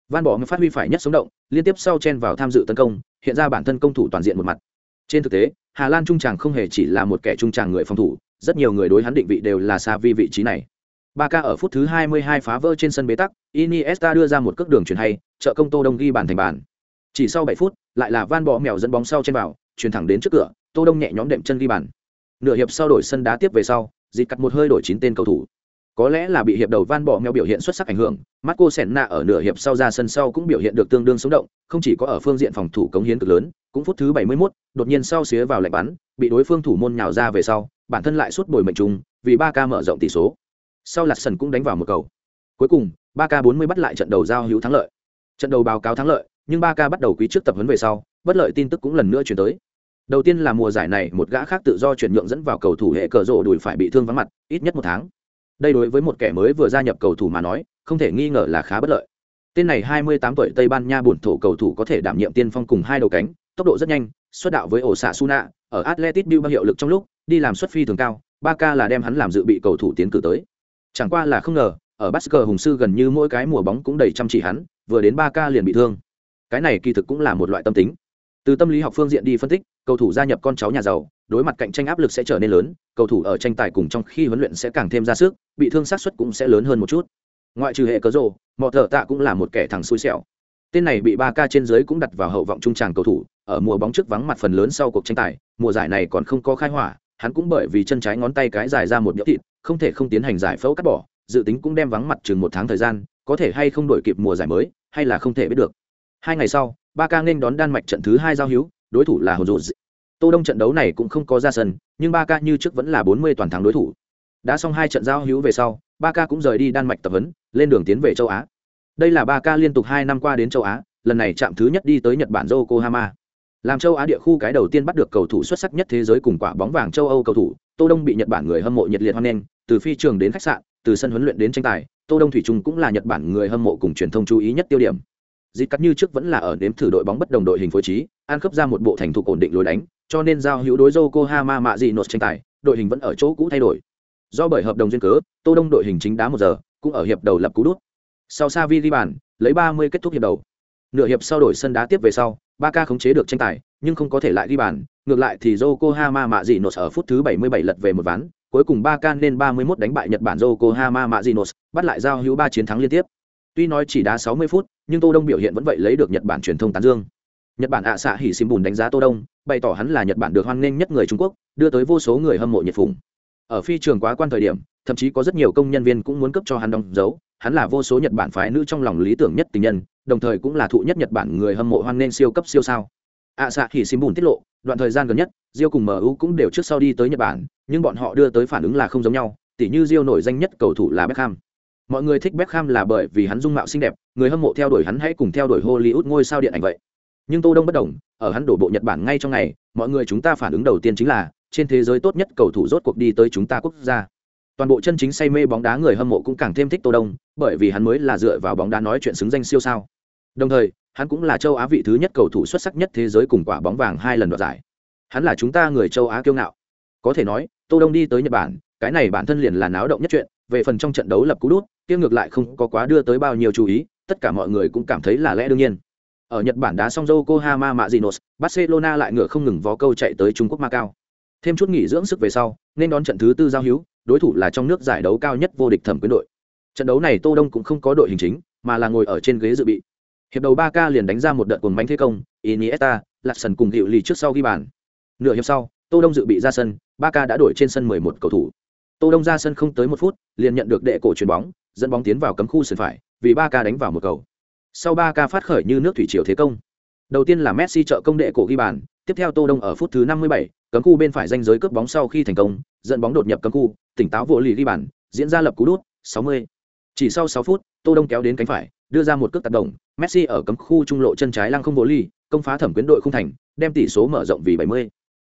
Van bỏ mới phát huy phải nhất sống động, liên tiếp sau chen vào tham dự tấn công, hiện ra bản thân công thủ toàn diện một mặt. Trên thực tế, hà lan trung tràng không hề chỉ là một kẻ trung tràng người phòng thủ rất nhiều người đối hắn định vị đều là xa vi vị trí này. Barca ở phút thứ 22 phá vỡ trên sân bế tắc iniesta đưa ra một cước đường chuyển hay trợ công tô đông ghi bàn thành bàn. Chỉ sau 7 phút lại là van Bọ mèo dẫn bóng sau trên vào chuyển thẳng đến trước cửa tô đông nhẹ nhõm đệm chân ghi bàn. Nửa hiệp sau đổi sân đá tiếp về sau dịch cắt một hơi đổi chín tên cầu thủ. Có lẽ là bị hiệp đầu van Bọ mèo biểu hiện xuất sắc ảnh hưởng marco senna ở nửa hiệp sau ra sân sau cũng biểu hiện được tương đương sống động không chỉ có ở phương diện phòng thủ cống hiến cực lớn cũng phút thứ 71, đột nhiên sau xía vào lệnh bắn bị đối phương thủ môn nhào ra về sau bản thân lại suốt bồi mệnh trùng vì ba ca mở rộng tỷ số. Sau lạt sần cũng đánh vào một cầu. Cuối cùng, ba k 40 bắt lại trận đầu giao hữu thắng lợi. Trận đầu báo cáo thắng lợi, nhưng ba k bắt đầu quý trước tập huấn về sau, bất lợi tin tức cũng lần nữa chuyển tới. Đầu tiên là mùa giải này, một gã khác tự do chuyển nhượng dẫn vào cầu thủ hệ cờ rộ đùi phải bị thương vắng mặt, ít nhất một tháng. Đây đối với một kẻ mới vừa gia nhập cầu thủ mà nói, không thể nghi ngờ là khá bất lợi. Tên này 28 tuổi tây ban nha bổn thổ cầu thủ có thể đảm nhiệm tiên phong cùng hai đầu cánh, tốc độ rất nhanh, xuất đạo với ổ xạ suna ở atletic bilbao hiệu lực trong lúc đi làm xuất phi thường cao, ba là đem hắn làm dự bị cầu thủ tiến cử tới. Chẳng qua là không ngờ, ở Basker hùng sư gần như mỗi cái mùa bóng cũng đầy chăm chỉ hắn, vừa đến ba liền bị thương. Cái này kỳ thực cũng là một loại tâm tính. Từ tâm lý học phương diện đi phân tích, cầu thủ gia nhập con cháu nhà giàu, đối mặt cạnh tranh áp lực sẽ trở nên lớn, cầu thủ ở tranh tài cùng trong khi huấn luyện sẽ càng thêm ra sức, bị thương sát suất cũng sẽ lớn hơn một chút. Ngoại trừ hệ cớ rồ, Mọ Thở tạ cũng là một kẻ thằng xui xẻo. Tên này bị ba ca trên dưới cũng đặt vào hậu vọng trung tràng cầu thủ, ở mùa bóng trước vắng mặt phần lớn sau cuộc tranh tài, mùa giải này còn không có khai hỏa hắn cũng bởi vì chân trái ngón tay cái dài ra một nhỡ thịt, không thể không tiến hành giải phẫu cắt bỏ, dự tính cũng đem vắng mặt chừng một tháng thời gian, có thể hay không đổi kịp mùa giải mới, hay là không thể biết được. Hai ngày sau, ba ca nên đón đan mạch trận thứ hai giao hữu, đối thủ là hồn Dụ. tô đông trận đấu này cũng không có ra sân, nhưng ba ca như trước vẫn là bốn mươi toàn thắng đối thủ. Đã xong hai trận giao hữu về sau, ba ca cũng rời đi đan mạch tập huấn, lên đường tiến về châu á. Đây là ba ca liên tục hai năm qua đến châu á, lần này chạm thứ nhất đi tới nhật bản yokohama làm châu á địa khu cái đầu tiên bắt được cầu thủ xuất sắc nhất thế giới cùng quả bóng vàng châu âu cầu thủ, tô đông bị nhật bản người hâm mộ nhiệt liệt hoan nghênh, từ phi trường đến khách sạn, từ sân huấn luyện đến tranh tài, tô đông thủy trung cũng là nhật bản người hâm mộ cùng truyền thông chú ý nhất tiêu điểm. Dịp cắt như trước vẫn là ở đếm thử đội bóng bất đồng đội hình phối trí an khớp ra một bộ thành thục ổn định lối đánh, cho nên giao hữu đối yokohama mạ dị nổ tranh tài, đội hình vẫn ở chỗ cũ thay đổi. Do bởi hợp đồng duyên cớ, tô đông đội hình chính đá một giờ, cũng ở hiệp đầu lập cú đút. Sau xa vi ghi bàn, lấy 30 kết thúc hiệp đầu. Nửa hiệp sau đổi sân đá tiếp về sau ba ca khống chế được tranh tài nhưng không có thể lại ghi bàn ngược lại thì yokohama mạ dị nốt ở phút thứ 77 lật về một ván cuối cùng ba can nên 31 đánh bại Nhật Bản Yokohama Marinos, bắt lại giao hữu ba chiến thắng liên tiếp. Tuy nói chỉ đá 60 phút, nhưng Tô Đông biểu hiện vẫn vậy lấy được Nhật Bản truyền thông tán dương. Nhật Bản ạ xạ hỉ sim bùn đánh giá Tô Đông, bày tỏ hắn là Nhật Bản được hoan nghênh nhất người Trung Quốc, đưa tới vô số người hâm mộ nhiệt phụng. Ở phi trường quá quan thời điểm, thậm chí có rất nhiều công nhân viên cũng muốn cấp cho hắn đóng dấu, hắn là vô số Nhật Bản phái nữ trong lòng lý tưởng nhất tình nhân, đồng thời cũng là thụ nhất Nhật Bản người hâm mộ hoan nên siêu cấp siêu sao. ạ xạ thì sim bùn tiết lộ, đoạn thời gian gần nhất, Rio cùng MU cũng đều trước sau đi tới Nhật Bản, nhưng bọn họ đưa tới phản ứng là không giống nhau, tỉ như Rio nổi danh nhất cầu thủ là Beckham. mọi người thích Beckham là bởi vì hắn dung mạo xinh đẹp người hâm mộ theo đuổi hắn hãy cùng theo đuổi hollywood ngôi sao điện ảnh vậy nhưng tô đông bất đồng ở hắn đổ bộ nhật bản ngay trong ngày mọi người chúng ta phản ứng đầu tiên chính là trên thế giới tốt nhất cầu thủ rốt cuộc đi tới chúng ta quốc gia toàn bộ chân chính say mê bóng đá người hâm mộ cũng càng thêm thích tô đông bởi vì hắn mới là dựa vào bóng đá nói chuyện xứng danh siêu sao đồng thời, hắn cũng là châu á vị thứ nhất cầu thủ xuất sắc nhất thế giới cùng quả bóng vàng hai lần đoạt giải. Hắn là chúng ta người châu á kiêu ngạo. Có thể nói, tô đông đi tới nhật bản, cái này bản thân liền là náo động nhất chuyện, về phần trong trận đấu lập cú đút, kia ngược lại không có quá đưa tới bao nhiêu chú ý, tất cả mọi người cũng cảm thấy là lẽ đương nhiên. Ở nhật bản đá xong yokohama mazinos barcelona lại ngựa không ngừng vó câu chạy tới trung quốc macau. Thêm chút nghỉ dưỡng sức về sau, nên đón trận thứ tư giao hữu, đối thủ là trong nước giải đấu cao nhất vô địch thẩm quyến đội. Trận đấu này tô đông cũng không có đội hình chính, mà là ngồi ở trên ghế dự bị hiệp đầu ba k liền đánh ra một đợt cuồng bánh thế công iniesta lạc sần cùng hiệu lì trước sau ghi bàn. Nửa hiệp sau tô đông dự bị ra sân ba k đã đổi trên sân 11 cầu thủ. Tô đông ra sân không tới một phút liền nhận được đệ cổ chuyền bóng dẫn bóng tiến vào cấm khu sân phải vì ba k đánh vào một cầu. Sau ba k phát khởi như nước thủy triều thế công. Đầu tiên là messi trợ công đệ cổ ghi bàn tiếp theo tô đông ở phút thứ 57, cấm khu bên phải danh giới cướp bóng sau khi thành công dẫn bóng đột nhập cấm khu tỉnh táo vô lì ghi bàn diễn ra lập cú đút 60. chỉ sau 6 phút tô đông kéo đến cánh phải đưa ra một cước tác động messi ở cấm khu trung lộ chân trái lăng không vô ly, công phá thẩm quyến đội không thành, đem tỷ số mở rộng vì 70.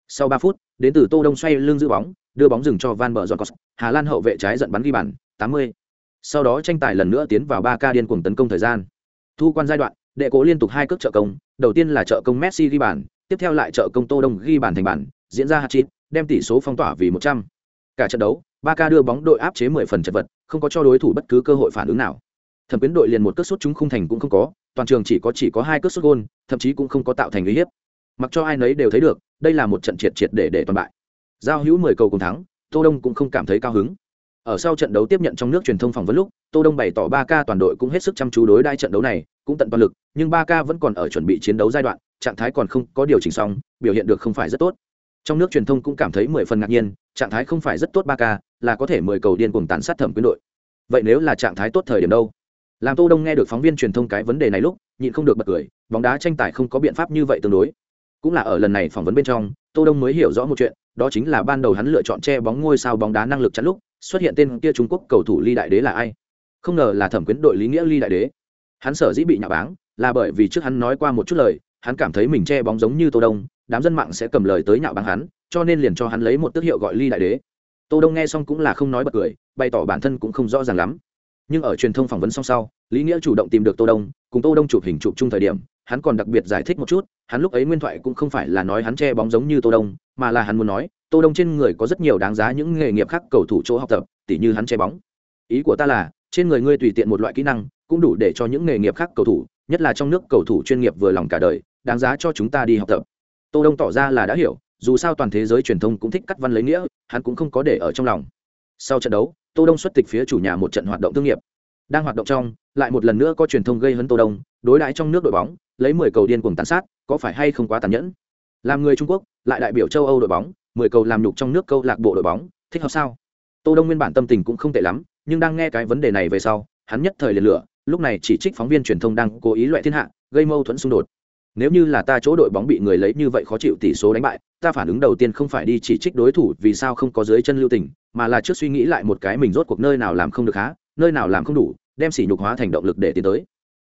sau 3 phút, đến từ tô đông xoay lưng giữ bóng, đưa bóng dừng cho van Bở Giọt hà lan hậu vệ trái giận bắn ghi bàn 80. sau đó tranh tài lần nữa tiến vào 3 ca điên cuồng tấn công thời gian thu quan giai đoạn, đệ cố liên tục hai cước trợ công, đầu tiên là trợ công messi ghi bàn, tiếp theo lại trợ công tô đông ghi bàn thành bàn, diễn ra hat-trick, đem tỷ số phong tỏa vì 100. cả trận đấu, ba ca đưa bóng đội áp chế 10 phần chật vật, không có cho đối thủ bất cứ cơ hội phản ứng nào thẩm quyến đội liền một cất sút chúng không thành cũng không có, toàn trường chỉ có chỉ có hai cất sút gôn, thậm chí cũng không có tạo thành uy hiếp. Mặc cho ai nấy đều thấy được, đây là một trận triệt triệt để để toàn bại. Giao hữu 10 cầu cùng thắng, tô đông cũng không cảm thấy cao hứng. Ở sau trận đấu tiếp nhận trong nước truyền thông phỏng vấn lúc, tô đông bày tỏ ba k toàn đội cũng hết sức chăm chú đối đai trận đấu này, cũng tận toàn lực, nhưng ba k vẫn còn ở chuẩn bị chiến đấu giai đoạn, trạng thái còn không có điều chỉnh xong, biểu hiện được không phải rất tốt. Trong nước truyền thông cũng cảm thấy mười phần ngạc nhiên, trạng thái không phải rất tốt ba k là có thể mười cầu điên cùng tàn sát thẩm quyến đội. Vậy nếu là trạng thái tốt thời điểm đâu? Làm tô đông nghe được phóng viên truyền thông cái vấn đề này lúc, nhịn không được bật cười, bóng đá tranh tài không có biện pháp như vậy tương đối. Cũng là ở lần này phỏng vấn bên trong, tô đông mới hiểu rõ một chuyện, đó chính là ban đầu hắn lựa chọn che bóng ngôi sao bóng đá năng lực chắn lúc, xuất hiện tên kia trung quốc cầu thủ ly đại đế là ai? Không ngờ là thẩm quyến đội lý nghĩa ly đại đế. Hắn sở dĩ bị nhạo báng, là bởi vì trước hắn nói qua một chút lời, hắn cảm thấy mình che bóng giống như tô đông, đám dân mạng sẽ cầm lời tới nhạo báng hắn, cho nên liền cho hắn lấy một tước hiệu gọi ly đại đế. Tô đông nghe xong cũng là không nói bật cười, bày tỏ bản thân cũng không rõ ràng lắm nhưng ở truyền thông phỏng vấn xong sau, lý nghĩa chủ động tìm được tô đông, cùng tô đông chụp hình chụp chung thời điểm, hắn còn đặc biệt giải thích một chút, hắn lúc ấy nguyên thoại cũng không phải là nói hắn che bóng giống như tô đông, mà là hắn muốn nói, tô đông trên người có rất nhiều đáng giá những nghề nghiệp khác cầu thủ chỗ học tập, tỉ như hắn che bóng. Ý của ta là, trên người ngươi tùy tiện một loại kỹ năng, cũng đủ để cho những nghề nghiệp khác cầu thủ, nhất là trong nước cầu thủ chuyên nghiệp vừa lòng cả đời, đáng giá cho chúng ta đi học tập. Tô đông tỏ ra là đã hiểu, dù sao toàn thế giới truyền thông cũng thích cắt văn lấy nghĩa, hắn cũng không có để ở trong lòng. Sau trận đấu tô đông xuất tịch phía chủ nhà một trận hoạt động thương nghiệp. Đang hoạt động trong, lại một lần nữa có truyền thông gây hấn tô đông, đối đãi trong nước đội bóng, lấy 10 cầu điên cuồng tàn sát, có phải hay không quá tàn nhẫn? Làm người trung quốc, lại đại biểu châu âu đội bóng 10 cầu làm nhục trong nước câu lạc bộ đội bóng, thích hợp sao? Tô đông nguyên bản tâm tình cũng không tệ lắm, nhưng đang nghe cái vấn đề này về sau, hắn nhất thời liền lửa lúc này chỉ trích phóng viên truyền thông đang cố ý loại thiên hạ, gây mâu thuẫn xung đột nếu như là ta chỗ đội bóng bị người lấy như vậy khó chịu tỷ số đánh bại, ta phản ứng đầu tiên không phải đi chỉ trích đối thủ vì sao không có dưới chân lưu tình, mà là trước suy nghĩ lại một cái mình rốt cuộc nơi nào làm không được há, nơi nào làm không đủ, đem sỉ nhục hóa thành động lực để tiến tới.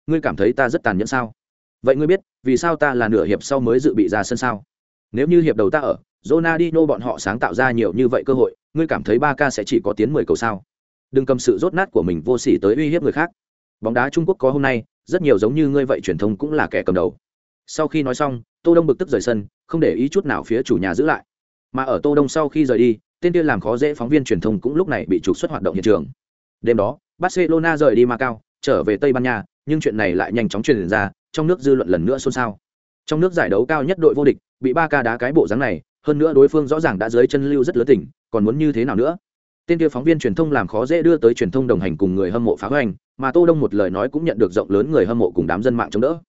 Ngươi cảm thấy ta rất tàn nhẫn sao? Vậy ngươi biết, vì sao ta là nửa hiệp sau mới dự bị ra sân sao? Nếu như hiệp đầu ta ở, Ronaldinho bọn họ sáng tạo ra nhiều như vậy cơ hội, ngươi cảm thấy ba k sẽ chỉ có tiến mười cầu sao? Đừng cầm sự rốt nát của mình vô sỉ tới uy hiếp người khác. Bóng đá trung quốc có hôm nay, rất nhiều giống như ngươi vậy truyền thông cũng là kẻ cầm đầu sau khi nói xong, tô đông bực tức rời sân, không để ý chút nào phía chủ nhà giữ lại. Mà ở tô đông sau khi rời đi, tên kia làm khó dễ phóng viên truyền thông cũng lúc này bị trục xuất hoạt động hiện trường. Đêm đó, barcelona rời đi macau, trở về tây ban nha, nhưng chuyện này lại nhanh chóng truyền ra, trong nước dư luận lần nữa xôn xao. Trong nước giải đấu cao nhất đội vô địch, bị ba ca đá cái bộ dáng này, hơn nữa đối phương rõ ràng đã dưới chân lưu rất lớn tỉnh còn muốn như thế nào nữa? Tên kia phóng viên truyền thông làm khó dễ đưa tới truyền thông đồng hành cùng người hâm mộ phá hoành, mà tô đông một lời nói cũng nhận được rộng lớn người hâm mộ cùng đám dân mạng chống đỡ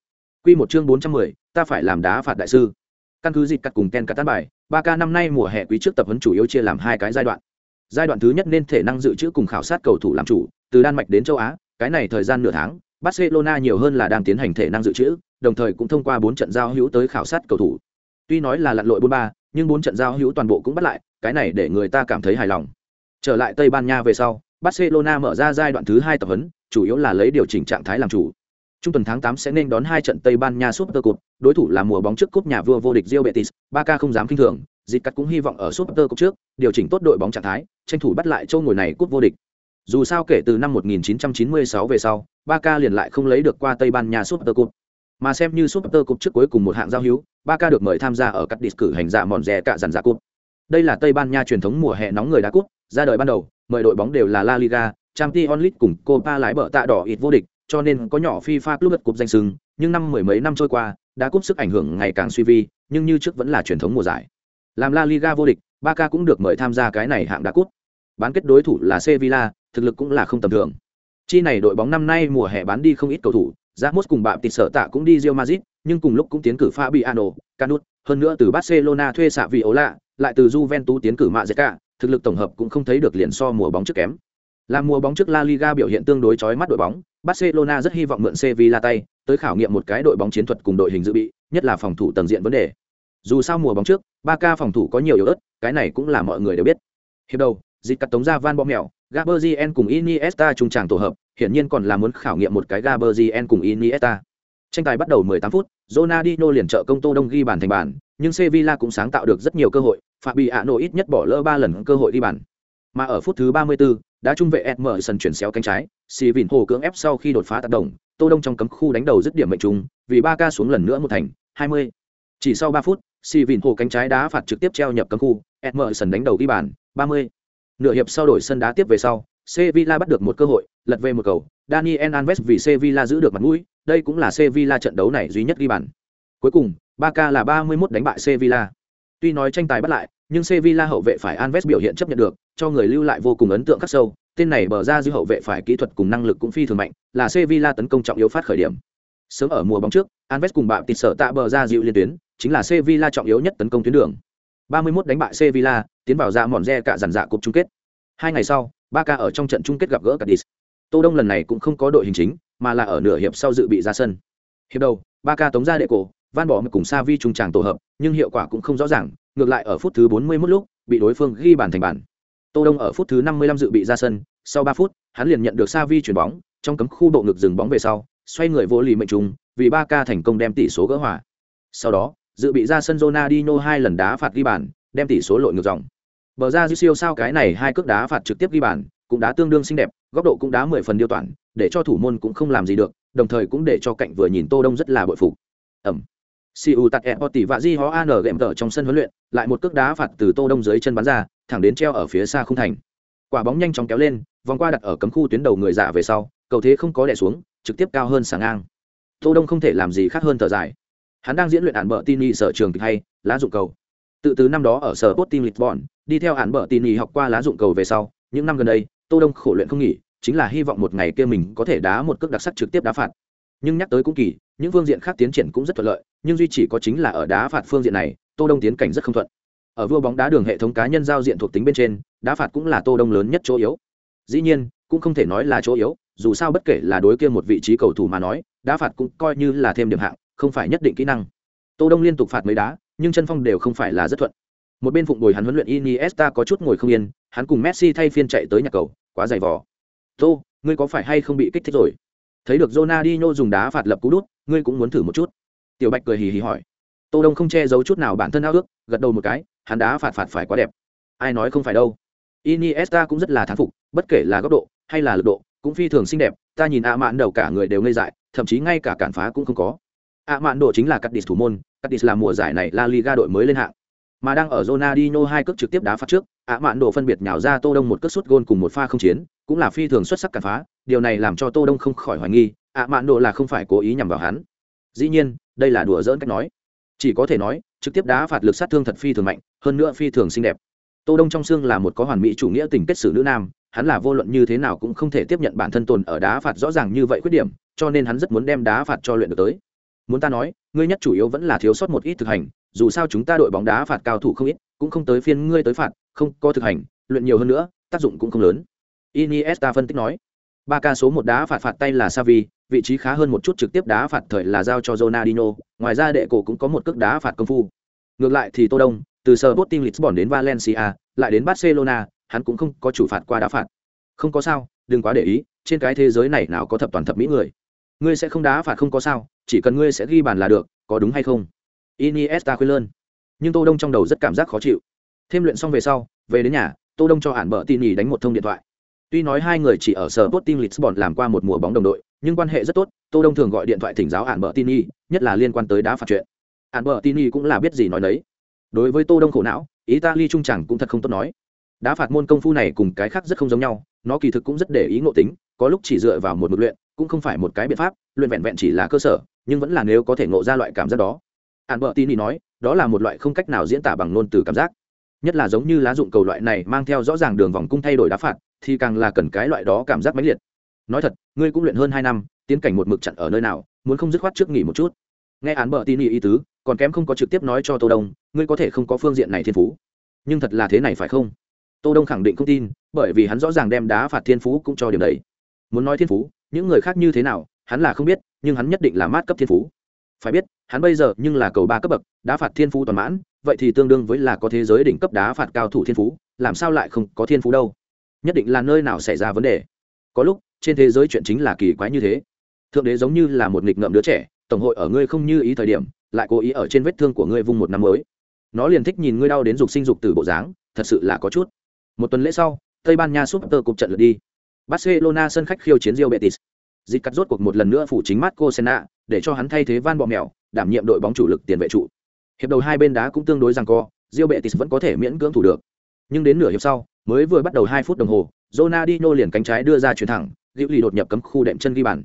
quy một chương bốn trăm mười, ta phải làm đá phạt đại sư. Căn cứ dịch cắt cùng ken cắt tán bài ba k năm nay mùa hè quý trước tập huấn chủ yếu chia làm hai cái giai đoạn. Giai đoạn thứ nhất nên thể năng dự trữ cùng khảo sát cầu thủ làm chủ từ đan mạch đến châu á cái này thời gian nửa tháng barcelona nhiều hơn là đang tiến hành thể năng dự trữ đồng thời cũng thông qua bốn trận giao hữu tới khảo sát cầu thủ. Tuy nói là lặn lội bốn ba nhưng bốn trận giao hữu toàn bộ cũng bắt lại cái này để người ta cảm thấy hài lòng. Trở lại tây ban nha về sau Barcelona mở ra giai đoạn thứ hai tập huấn, chủ yếu là lấy điều chỉnh trạng thái làm chủ. Trung tuần tháng 8 sẽ nên đón hai trận Tây Ban Nha Super Cup, đối thủ là mùa bóng trước cúp nhà vua vô địch Real Betis, Barca không dám khinh thường, dịch cắt cũng hy vọng ở Super Cup trước, điều chỉnh tốt đội bóng trạng thái, tranh thủ bắt lại châu ngồi này cúp vô địch. Dù sao kể từ năm 1996 về sau, Barca liền lại không lấy được qua Tây Ban Nha Super Cup. Mà xem như Super Cup trước cuối cùng một hạng giao hữu, Barca được mời tham gia ở các địch cử hành dạ mòn rẻ cả dàn dạ cúp. Đây là Tây Ban Nha truyền thống mùa hè nóng người đá cúp, ra đời ban đầu, mời đội bóng đều là La Liga, Champions League cùng Copa lái bờ tạ đỏ ít vô địch, cho nên có nhỏ FIFA Club cup danh xưng, nhưng năm mười mấy năm trôi qua, đá cúp sức ảnh hưởng ngày càng suy vi, nhưng như trước vẫn là truyền thống mùa giải. Làm La Liga vô địch, Barca cũng được mời tham gia cái này hạng đá cúp. Bán kết đối thủ là Sevilla, thực lực cũng là không tầm thường. Chi này đội bóng năm nay mùa hè bán đi không ít cầu thủ, Ramos cùng bạn tịt sở tạ cũng đi Real Madrid, nhưng cùng lúc cũng tiến cử Fabiano, Canut, hơn nữa từ Barcelona thuê xạ vị Ola lại từ Juventus tiến cử Mazeca, thực lực tổng hợp cũng không thấy được liền so mùa bóng trước kém. Là mùa bóng trước La Liga biểu hiện tương đối chói mắt đội bóng, Barcelona rất hy vọng mượn Sevilla tay, tới khảo nghiệm một cái đội bóng chiến thuật cùng đội hình dự bị, nhất là phòng thủ tầng diện vấn đề. Dù sao mùa bóng trước, Barca phòng thủ có nhiều yếu ớt, cái này cũng là mọi người đều biết. Hiệp đầu, dịch cắt tống ra Van Bommel, Gabriel cùng Iniesta trung tràng tổ hợp, hiển nhiên còn là muốn khảo nghiệm một cái Gabriel cùng Iniesta. Tranh tài bắt đầu 18 phút, Ronaldinho liền trợ công Tô Đông ghi bàn thành bàn, nhưng Sevilla cũng sáng tạo được rất nhiều cơ hội, Fabiano ít nhất bỏ lỡ 3 lần cơ hội ghi bàn. Mà ở phút thứ 34, đã trung vệ Emerson chuyển xéo cánh trái, Sivin hồ cưỡng ép sau khi đột phá tác động, Tô Đông trong cấm khu đánh đầu dứt điểm mệnh trung. vì 3K xuống lần nữa một thành, 20. Chỉ sau 3 phút, Sivin hồ cánh trái đá phạt trực tiếp treo nhập cấm khu, Emerson đánh đầu ghi bàn, 30. Nửa hiệp sau đổi sân đá tiếp về sau, Sevilla bắt được một cơ hội, lật về một cầu, Daniel Alves vì Sevilla giữ được mặt mũi, đây cũng là Sevilla trận đấu này duy nhất ghi bàn. Cuối cùng, Barca là 31 đánh bại Sevilla. Tuy nói tranh tài bắt lại, nhưng Sevilla hậu vệ phải Anves biểu hiện chấp nhận được, cho người lưu lại vô cùng ấn tượng khắc sâu. Tên này bờ ra dư hậu vệ phải kỹ thuật cùng năng lực cũng phi thường mạnh, là Sevilla tấn công trọng yếu phát khởi điểm. Sớm ở mùa bóng trước, Anves cùng bạn tịt sở tạ bờ ra dịu liên tuyến, chính là Sevilla trọng yếu nhất tấn công tuyến đường. 31 đánh bại Sevilla, tiến vào ra mòn re cả dàn dạ cúp chung kết. Hai ngày sau, Barca ở trong trận chung kết gặp gỡ Cadiz. Tô Đông lần này cũng không có đội hình chính, mà là ở nửa hiệp sau dự bị ra sân. Hiệp đầu, Barca tống ra đệ cổ, van bỏ cùng Savi trung tràng tổ hợp, nhưng hiệu quả cũng không rõ ràng, ngược lại ở phút thứ 41 lúc, bị đối phương ghi bàn thành bàn. Tô Đông ở phút thứ 55 dự bị ra sân, sau 3 phút, hắn liền nhận được Savi chuyển bóng, trong cấm khu độ ngực dừng bóng về sau, xoay người vô lì mệnh trùng, vì ba ca thành công đem tỷ số gỡ hòa. Sau đó, dự bị ra sân Ronaldinho hai lần đá phạt ghi bàn, đem tỷ số lội ngược dòng. Bờ ra siêu sao cái này hai cước đá phạt trực tiếp ghi bàn, cũng đá tương đương xinh đẹp, góc độ cũng đá 10 phần điêu toàn, để cho thủ môn cũng không làm gì được, đồng thời cũng để cho cạnh vừa nhìn Tô Đông rất là bội phục. Ẩm. Siu tạt eo tỷ và Di Ho An gệm tở trong sân huấn luyện, lại một cước đá phạt từ Tô Đông dưới chân bắn ra, thẳng đến treo ở phía xa không thành. Quả bóng nhanh chóng kéo lên, vòng qua đặt ở cấm khu tuyến đầu người dạ về sau, cầu thế không có đè xuống, trực tiếp cao hơn sáng ngang. Tô Đông không thể làm gì khác hơn thở dài. Hắn đang diễn luyện án bợ tin sở trường kịch hay, lá dụng cầu. Tự từ năm đó ở sở Sporting Lisbon, đi theo án bợ tin học qua lá dụng cầu về sau, những năm gần đây, Tô Đông khổ luyện không nghỉ, chính là hy vọng một ngày kia mình có thể đá một cước đặc sắc trực tiếp đá phạt. Nhưng nhắc tới cũng kỳ, những phương diện khác tiến triển cũng rất thuận lợi, nhưng duy chỉ có chính là ở đá phạt phương diện này, Tô Đông tiến cảnh rất không thuận. Ở vua bóng đá đường hệ thống cá nhân giao diện thuộc tính bên trên, đá phạt cũng là Tô Đông lớn nhất chỗ yếu. Dĩ nhiên, cũng không thể nói là chỗ yếu, dù sao bất kể là đối kia một vị trí cầu thủ mà nói, đá phạt cũng coi như là thêm điểm hạng, không phải nhất định kỹ năng. Tô Đông liên tục phạt mấy đá, nhưng chân phong đều không phải là rất thuận. Một bên phụng bồi hắn huấn luyện Iniesta có chút ngồi không yên, hắn cùng Messi thay phiên chạy tới nhà cầu, quá dày vò. "Tô, ngươi có phải hay không bị kích thích rồi?" Thấy được Ronaldinho dùng đá phạt lập cú đút, ngươi cũng muốn thử một chút. Tiểu Bạch cười hì hì hỏi. Tô Đông không che giấu chút nào bản thân ao ước, gật đầu một cái, hắn đá phạt phạt phải quá đẹp. Ai nói không phải đâu. Iniesta cũng rất là thán phục, bất kể là góc độ hay là lực độ, cũng phi thường xinh đẹp, ta nhìn ạ mạn đầu cả người đều ngây dại, thậm chí ngay cả cản phá cũng không có. ạ mạn độ chính là cắt địch thủ môn, cắt địch là mùa giải này La Liga đội mới lên hạng mà đang ở Ronaldinho hai cước trực tiếp đá phạt trước, ạ mạn độ phân biệt nhào ra Tô Đông một cước sút gôn cùng một pha không chiến, cũng là phi thường xuất sắc cản phá, điều này làm cho Tô Đông không khỏi hoài nghi, ạ mạn đồ là không phải cố ý nhằm vào hắn. Dĩ nhiên, đây là đùa giỡn cách nói. Chỉ có thể nói, trực tiếp đá phạt lực sát thương thật phi thường mạnh, hơn nữa phi thường xinh đẹp. Tô Đông trong xương là một có hoàn mỹ chủ nghĩa tình kết sử nữ nam, hắn là vô luận như thế nào cũng không thể tiếp nhận bản thân tồn ở đá phạt rõ ràng như vậy khuyết điểm, cho nên hắn rất muốn đem đá phạt cho luyện được tới. Muốn ta nói, ngươi nhất chủ yếu vẫn là thiếu sót một ít thực hành, dù sao chúng ta đội bóng đá phạt cao thủ không ít, cũng không tới phiên ngươi tới phạt, không có thực hành, luyện nhiều hơn nữa, tác dụng cũng không lớn. Iniesta phân tích nói. Ba ca số một đá phạt phạt tay là Xavi, vị trí khá hơn một chút trực tiếp đá phạt thời là giao cho Ronaldinho, ngoài ra đệ cổ cũng có một cước đá phạt công phu. Ngược lại thì Tô Đông, từ Sporting Lisbon đến Valencia, lại đến Barcelona, hắn cũng không có chủ phạt qua đá phạt. không có sao đừng quá để ý trên cái thế giới này nào có thập toàn thập mỹ người. Ngươi sẽ không đá phạt không có sao chỉ cần ngươi sẽ ghi bàn là được có đúng hay không? Iniesta khuyên lơn. Nhưng tô đông trong đầu rất cảm giác khó chịu. Thêm luyện xong về sau về đến nhà tô đông cho hạn bợ tin nhì đánh một thông điện thoại tuy nói hai người chỉ ở sở tốt team lisbon làm qua một mùa bóng đồng đội nhưng quan hệ rất tốt tô đông thường gọi điện thoại thỉnh giáo Hàn bợ Tini, nhất là liên quan tới đá phạt chuyện. Hàn bợ Tini cũng là biết gì nói đấy đối với tô đông khổ não italy trung chẳng cũng thật không tốt nói. Đá phạt môn công phu này cùng cái khác rất không giống nhau nó kỳ thực cũng rất để ý ngộ tính có lúc chỉ dựa vào một mực luyện cũng không phải một cái biện pháp luyện vẹn vẹn chỉ là cơ sở nhưng vẫn là nếu có thể ngộ ra loại cảm giác đó. Hàn bợ Tini nói đó là một loại không cách nào diễn tả bằng ngôn từ cảm giác nhất là giống như lá dụng cầu loại này mang theo rõ ràng đường vòng cung thay đổi đá phạt, thì càng là cần cái loại đó cảm giác mãnh liệt. Nói thật, ngươi cũng luyện hơn hai năm, tiến cảnh một mực chặn ở nơi nào, muốn không dứt khoát trước nghỉ một chút. Nghe án bờ tin ý tứ, còn kém không có trực tiếp nói cho tô đông, ngươi có thể không có phương diện này thiên phú. Nhưng thật là thế này phải không? Tô đông khẳng định không tin, bởi vì hắn rõ ràng đem đá phạt thiên phú cũng cho điểm đấy. Muốn nói thiên phú, những người khác như thế nào, hắn là không biết, nhưng hắn nhất định là mát cấp thiên phú. Phải biết, hắn bây giờ nhưng là cầu ba cấp bậc, đá phạt thiên phú toàn mãn vậy thì tương đương với là có thế giới đỉnh cấp đá phạt cao thủ thiên phú làm sao lại không có thiên phú đâu? Nhất định là nơi nào xảy ra vấn đề. Có lúc trên thế giới chuyện chính là kỳ quái như thế. Thượng đế giống như là một nghịch ngợm đứa trẻ tổng hội ở ngươi không như ý thời điểm lại cố ý ở trên vết thương của ngươi vung một năm mới. Nó liền thích nhìn ngươi đau đến dục sinh dục từ bộ dáng thật sự là có chút. Một tuần lễ sau tây ban nha súp tơ cục trận lượt đi. Barcelona sân khách khiêu chiến rio betis. Dịch cắt rốt cuộc một lần nữa phủ chính Marco Senna, để cho hắn thay thế Van Bọ Mèo, đảm nhiệm đội bóng chủ lực tiền vệ trụ. Hiệp đầu hai bên đá cũng tương đối giằng co, Real Betis vẫn có thể miễn cưỡng thủ được. Nhưng đến nửa hiệp sau, mới vừa bắt đầu hai phút đồng hồ, Ronaldinho liền cánh trái đưa ra chuyền thẳng, Diệu Lì đột nhập cấm khu đệm chân ghi bàn.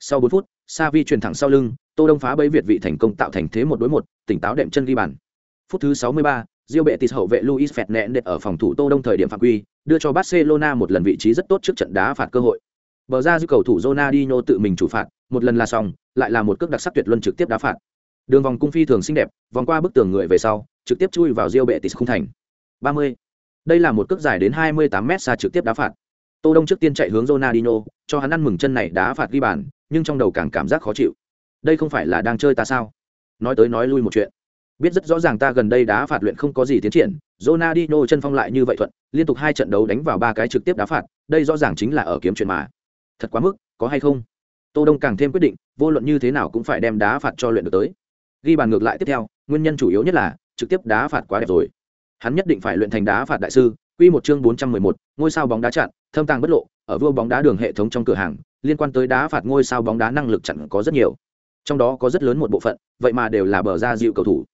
Sau bốn phút, Savi chuyền thẳng sau lưng, Tô Đông phá bẫy Việt vị thành công tạo thành thế một đối một, tỉnh táo đệm chân ghi bàn. Phút thứ 63, Real Betis hậu vệ Luis Fernandes ở phòng thủ Tô Đông thời điểm phạm quy, đưa cho Barcelona một lần vị trí rất tốt trước trận đá phạt cơ hội. Bờ ra dư cầu thủ Ronaldinho tự mình chủ phạt, một lần là xong, lại là một cước đặc sắc tuyệt luân trực tiếp đá phạt. Đường vòng cung phi thường xinh đẹp, vòng qua bức tường người về sau, trực tiếp chui vào Rio Betis khung thành. 30. Đây là một cước dài đến 28m xa trực tiếp đá phạt. Tô Đông trước tiên chạy hướng Ronaldinho, cho hắn ăn mừng chân này đá phạt ghi bàn, nhưng trong đầu càng cảm giác khó chịu. Đây không phải là đang chơi ta sao? Nói tới nói lui một chuyện. Biết rất rõ ràng ta gần đây đá phạt luyện không có gì tiến triển, Ronaldinho chân phong lại như vậy thuận, liên tục hai trận đấu đánh vào ba cái trực tiếp đá phạt, đây rõ ràng chính là ở kiếm chuyện mà thật quá mức có hay không tô đông càng thêm quyết định vô luận như thế nào cũng phải đem đá phạt cho luyện được tới ghi bàn ngược lại tiếp theo nguyên nhân chủ yếu nhất là trực tiếp đá phạt quá đẹp rồi. Hắn nhất định phải luyện thành đá phạt đại sư quy một chương 411, ngôi sao bóng đá chặn thâm tàng bất lộ ở vua bóng đá đường hệ thống trong cửa hàng liên quan tới đá phạt ngôi sao bóng đá năng lực chặn có rất nhiều. Trong đó có rất lớn một bộ phận vậy mà đều là bờ ra dịu cầu thủ.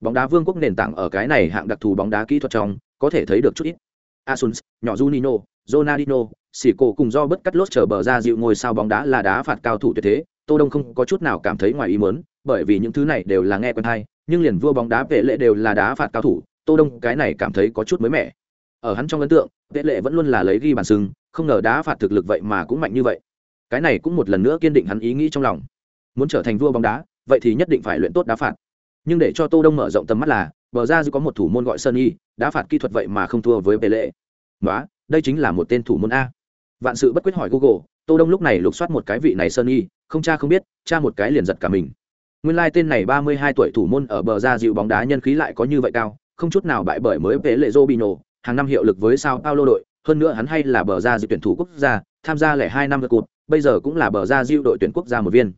Bóng đá vương quốc nền tảng ở cái này hạng đặc thù bóng đá kỹ thuật trong có thể thấy được chút ít. Asuns, nhỏ Junino, Ronaldinho, xỉ cổ cùng do bất cắt lốt trở bờ ra dịu ngôi sao bóng đá là đá phạt cao thủ tuyệt thế tô đông không có chút nào cảm thấy ngoài ý muốn bởi vì những thứ này đều là nghe quen hay, nhưng liền vua bóng đá vệ lệ đều là đá phạt cao thủ, tô đông cái này cảm thấy có chút mới mẻ. Ở hắn trong ấn tượng, vệ lệ vẫn luôn là lấy ghi bàn sưng không ngờ đá phạt thực lực vậy mà cũng mạnh như vậy. Cái này cũng một lần nữa kiên định hắn ý nghĩ trong lòng. Muốn trở thành vua bóng đá, vậy thì nhất định phải luyện tốt đá phạt. Nhưng để cho tô đông mở rộng tầm mắt là, bờ ra dư có một thủ môn gọi sơn y, đá phạt kỹ thuật vậy mà không thua với vệ lệ. Đó đây chính là một tên thủ môn a. Vạn sự bất quyết hỏi google, tô đông lúc này lục soát một cái vị này sơn y, không cha không biết, cha một cái liền giật cả mình nguyên lai tên này ba mươi hai tuổi thủ môn ở bờ ra dịu bóng đá nhân khí lại có như vậy cao không chút nào bại bởi mới vệ lệ Robinho, hàng năm hiệu lực với sao Paulo đội, hơn nữa hắn hay là bờ ra dịu tuyển thủ quốc gia, tham gia lẻ hai năm lượt cột, bây giờ cũng là bờ ra dịu đội tuyển quốc gia một viên.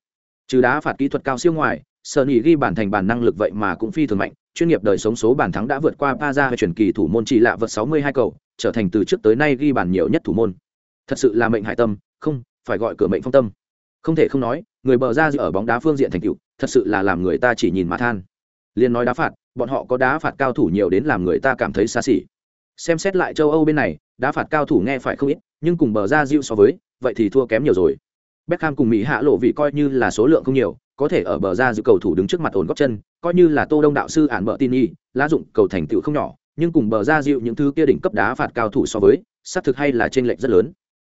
Trừ đá phạt kỹ thuật cao siêu ngoài, Sonny ghi bản thành bản năng lực vậy mà cũng phi thường mạnh, chuyên nghiệp đời sống số bàn thắng đã vượt qua Paza chuyển kỳ thủ môn chỉ lạ vượt 62 cầu, trở thành từ trước tới nay ghi bàn nhiều nhất thủ môn. Thật sự là mệnh hại tâm không phải gọi cửa mệnh phong tâm. Không thể không nói người bờ ra ở bóng đá phương diện thành tựu thật sự là làm người ta chỉ nhìn mà than. Liên nói đá phạt bọn họ có đá phạt cao thủ nhiều đến làm người ta cảm thấy xa xỉ. Xem xét lại châu âu bên này đá phạt cao thủ nghe phải không ít nhưng cùng bờ ra dịu so với vậy thì thua kém nhiều rồi. Beckham cùng Mỹ hạ lộ vị coi như là số lượng không nhiều, có thể ở bờ ra dự cầu thủ đứng trước mặt ổn gót chân, coi như là Tô Đông đạo sư ản bợ tin y, lá dụng cầu thành tựu không nhỏ, nhưng cùng bờ ra dịu những thứ kia đỉnh cấp đá phạt cao thủ so với, xác thực hay là trên lệch rất lớn.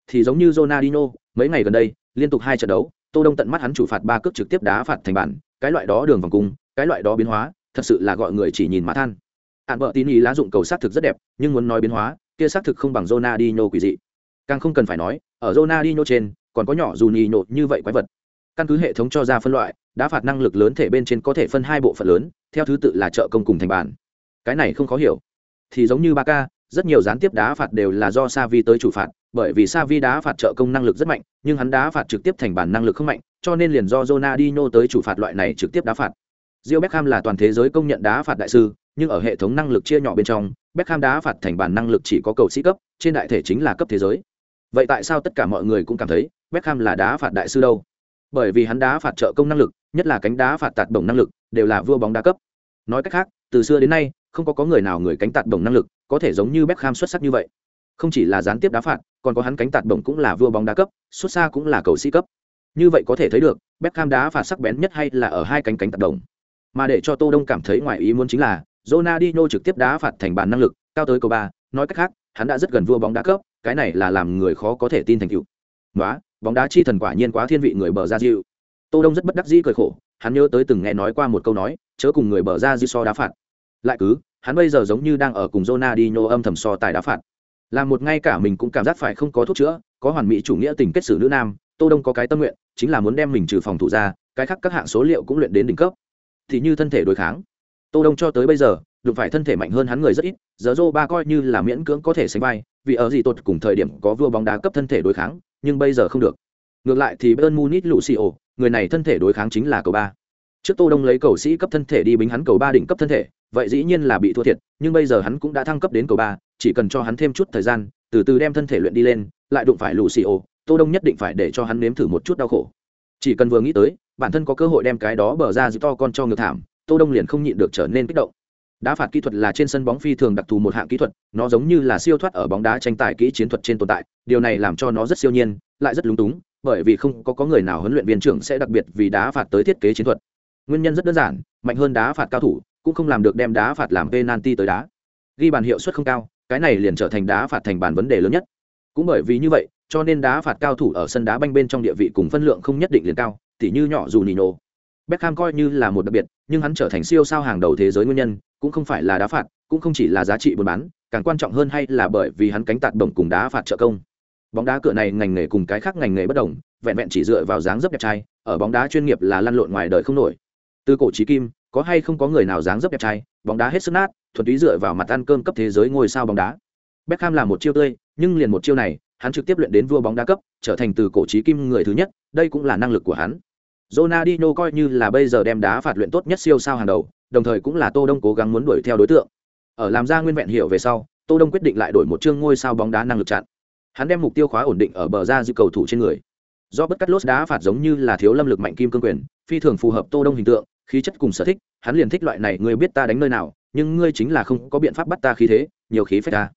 Thì giống như Ronaldinho, mấy ngày gần đây, liên tục hai trận đấu, Tô Đông tận mắt hắn chủ phạt ba cước trực tiếp đá phạt thành bản, cái loại đó đường vòng cung, cái loại đó biến hóa, thật sự là gọi người chỉ nhìn mà than. hạn vợ tín ý lá dụng cầu sát thực rất đẹp, nhưng muốn nói biến hóa, kia sát thực không bằng Ronaldinho quỷ dị. Càng không cần phải nói, ở Ronaldinho trên, còn có nhỏ Juninho như vậy quái vật. Căn cứ hệ thống cho ra phân loại, đá phạt năng lực lớn thể bên trên có thể phân hai bộ phận lớn, theo thứ tự là trợ công cùng thành bản. Cái này không khó hiểu. Thì giống như ba ca, rất nhiều gián tiếp đá phạt đều là do Sa Vi tới chủ phạt, bởi vì Savi đá phạt trợ công năng lực rất mạnh, nhưng hắn đá phạt trực tiếp thành bản năng lực không mạnh, cho nên liền do Ronaldinho tới chủ phạt loại này trực tiếp đá phạt. Rio Beckham là toàn thế giới công nhận đá phạt đại sư, nhưng ở hệ thống năng lực chia nhỏ bên trong, Beckham đá phạt thành bản năng lực chỉ có cầu sĩ cấp, trên đại thể chính là cấp thế giới. Vậy tại sao tất cả mọi người cũng cảm thấy Beckham là đá phạt đại sư đâu? Bởi vì hắn đá phạt trợ công năng lực, nhất là cánh đá phạt tạt bổng năng lực, đều là vua bóng đá cấp. Nói cách khác, từ xưa đến nay, không có có người nào người cánh tạt bổng năng lực có thể giống như Beckham xuất sắc như vậy. Không chỉ là gián tiếp đá phạt, còn có hắn cánh tạt bổng cũng là vua bóng đá cấp, xuất xa cũng là cầu sĩ cấp. Như vậy có thể thấy được, Beckham đá phạt sắc bén nhất hay là ở hai cánh cánh tạt bổng. Mà để cho Tô Đông cảm thấy ngoài ý muốn chính là, Ronaldinho trực tiếp đá phạt thành bàn năng lực, cao tới cầu ba, nói cách khác, hắn đã rất gần vua bóng đá cấp, cái này là làm người khó có thể tin thành tựu. Nóa, bóng đá chi thần quả nhiên quá thiên vị người bờ ra dịu. Tô Đông rất bất đắc dĩ cười khổ, hắn nhớ tới từng nghe nói qua một câu nói, chớ cùng người bờ ra dịu so đá phạt. Lại cứ, hắn bây giờ giống như đang ở cùng Ronaldinho âm thầm so tài đá phạt. Làm một ngay cả mình cũng cảm giác phải không có thuốc chữa, có hoàn mỹ chủ nghĩa tình kết xử nữ nam, Tô Đông có cái tâm nguyện, chính là muốn đem mình trừ phòng thủ ra, cái khác các hạng số liệu cũng luyện đến đỉnh cấp. Thì như thân thể đối kháng. Tô Đông cho tới bây giờ, đụng phải thân thể mạnh hơn hắn người rất ít, giờ dô ba coi như là miễn cưỡng có thể sánh vai, vì ở gì tột cùng thời điểm có vua bóng đá cấp thân thể đối kháng, nhưng bây giờ không được. Ngược lại thì Bayern Munich Lucio, người này thân thể đối kháng chính là cầu ba. Trước Tô Đông lấy cầu sĩ cấp thân thể đi bính hắn cầu ba đỉnh cấp thân thể, vậy dĩ nhiên là bị thua thiệt, nhưng bây giờ hắn cũng đã thăng cấp đến cầu ba, chỉ cần cho hắn thêm chút thời gian, từ từ đem thân thể luyện đi lên, lại đụng phải Lucio, Tô Đông nhất định phải để cho hắn nếm thử một chút đau khổ. Chỉ cần vừa nghĩ tới, bản thân có cơ hội đem cái đó bờ ra giữ to con cho ngược thảm, Tô Đông liền không nhịn được trở nên kích động đá phạt kỹ thuật là trên sân bóng phi thường đặc thù một hạng kỹ thuật nó giống như là siêu thoát ở bóng đá tranh tài kỹ chiến thuật trên tồn tại điều này làm cho nó rất siêu nhiên lại rất lúng túng bởi vì không có, có người nào huấn luyện viên trưởng sẽ đặc biệt vì đá phạt tới thiết kế chiến thuật nguyên nhân rất đơn giản mạnh hơn đá phạt cao thủ cũng không làm được đem đá phạt làm penalty tới đá ghi bàn hiệu suất không cao cái này liền trở thành đá phạt thành bàn vấn đề lớn nhất cũng bởi vì như vậy cho nên đá phạt cao thủ ở sân đá banh bên trong địa vị cùng phân lượng không nhất định liền cao tỉ như nhỏ dù nino Beckham coi như là một đặc biệt, nhưng hắn trở thành siêu sao hàng đầu thế giới nguyên nhân, cũng không phải là đá phạt, cũng không chỉ là giá trị buôn bán, càng quan trọng hơn hay là bởi vì hắn cánh tạt đồng cùng đá phạt trợ công. Bóng đá cửa này ngành nghề cùng cái khác ngành nghề bất đồng, vẹn vẹn chỉ dựa vào dáng dấp đẹp trai, ở bóng đá chuyên nghiệp là lăn lộn ngoài đời không nổi. Từ cổ chí kim, có hay không có người nào dáng dấp đẹp trai, bóng đá hết sức nát, thuần túy dựa vào mặt ăn cơm cấp thế giới ngôi sao bóng đá. Beckham là một chiêu tươi, nhưng liền một chiêu này, hắn trực tiếp luyện đến vua bóng đá cấp, trở thành từ cổ chí kim người thứ nhất, đây cũng là năng lực của hắn. Ronaldinho coi như là bây giờ đem đá phạt luyện tốt nhất siêu sao hàng đầu, đồng thời cũng là Tô Đông cố gắng muốn đuổi theo đối tượng. Ở làm ra nguyên vẹn hiểu về sau, Tô Đông quyết định lại đổi một chương ngôi sao bóng đá năng lực chặn. Hắn đem mục tiêu khóa ổn định ở bờ ra dư cầu thủ trên người. Do bất cắt lốt đá phạt giống như là thiếu lâm lực mạnh kim cương quyền, phi thường phù hợp Tô Đông hình tượng, khí chất cùng sở thích, hắn liền thích loại này, người biết ta đánh nơi nào, nhưng ngươi chính là không có biện pháp bắt ta khí thế, nhiều khí phách ta.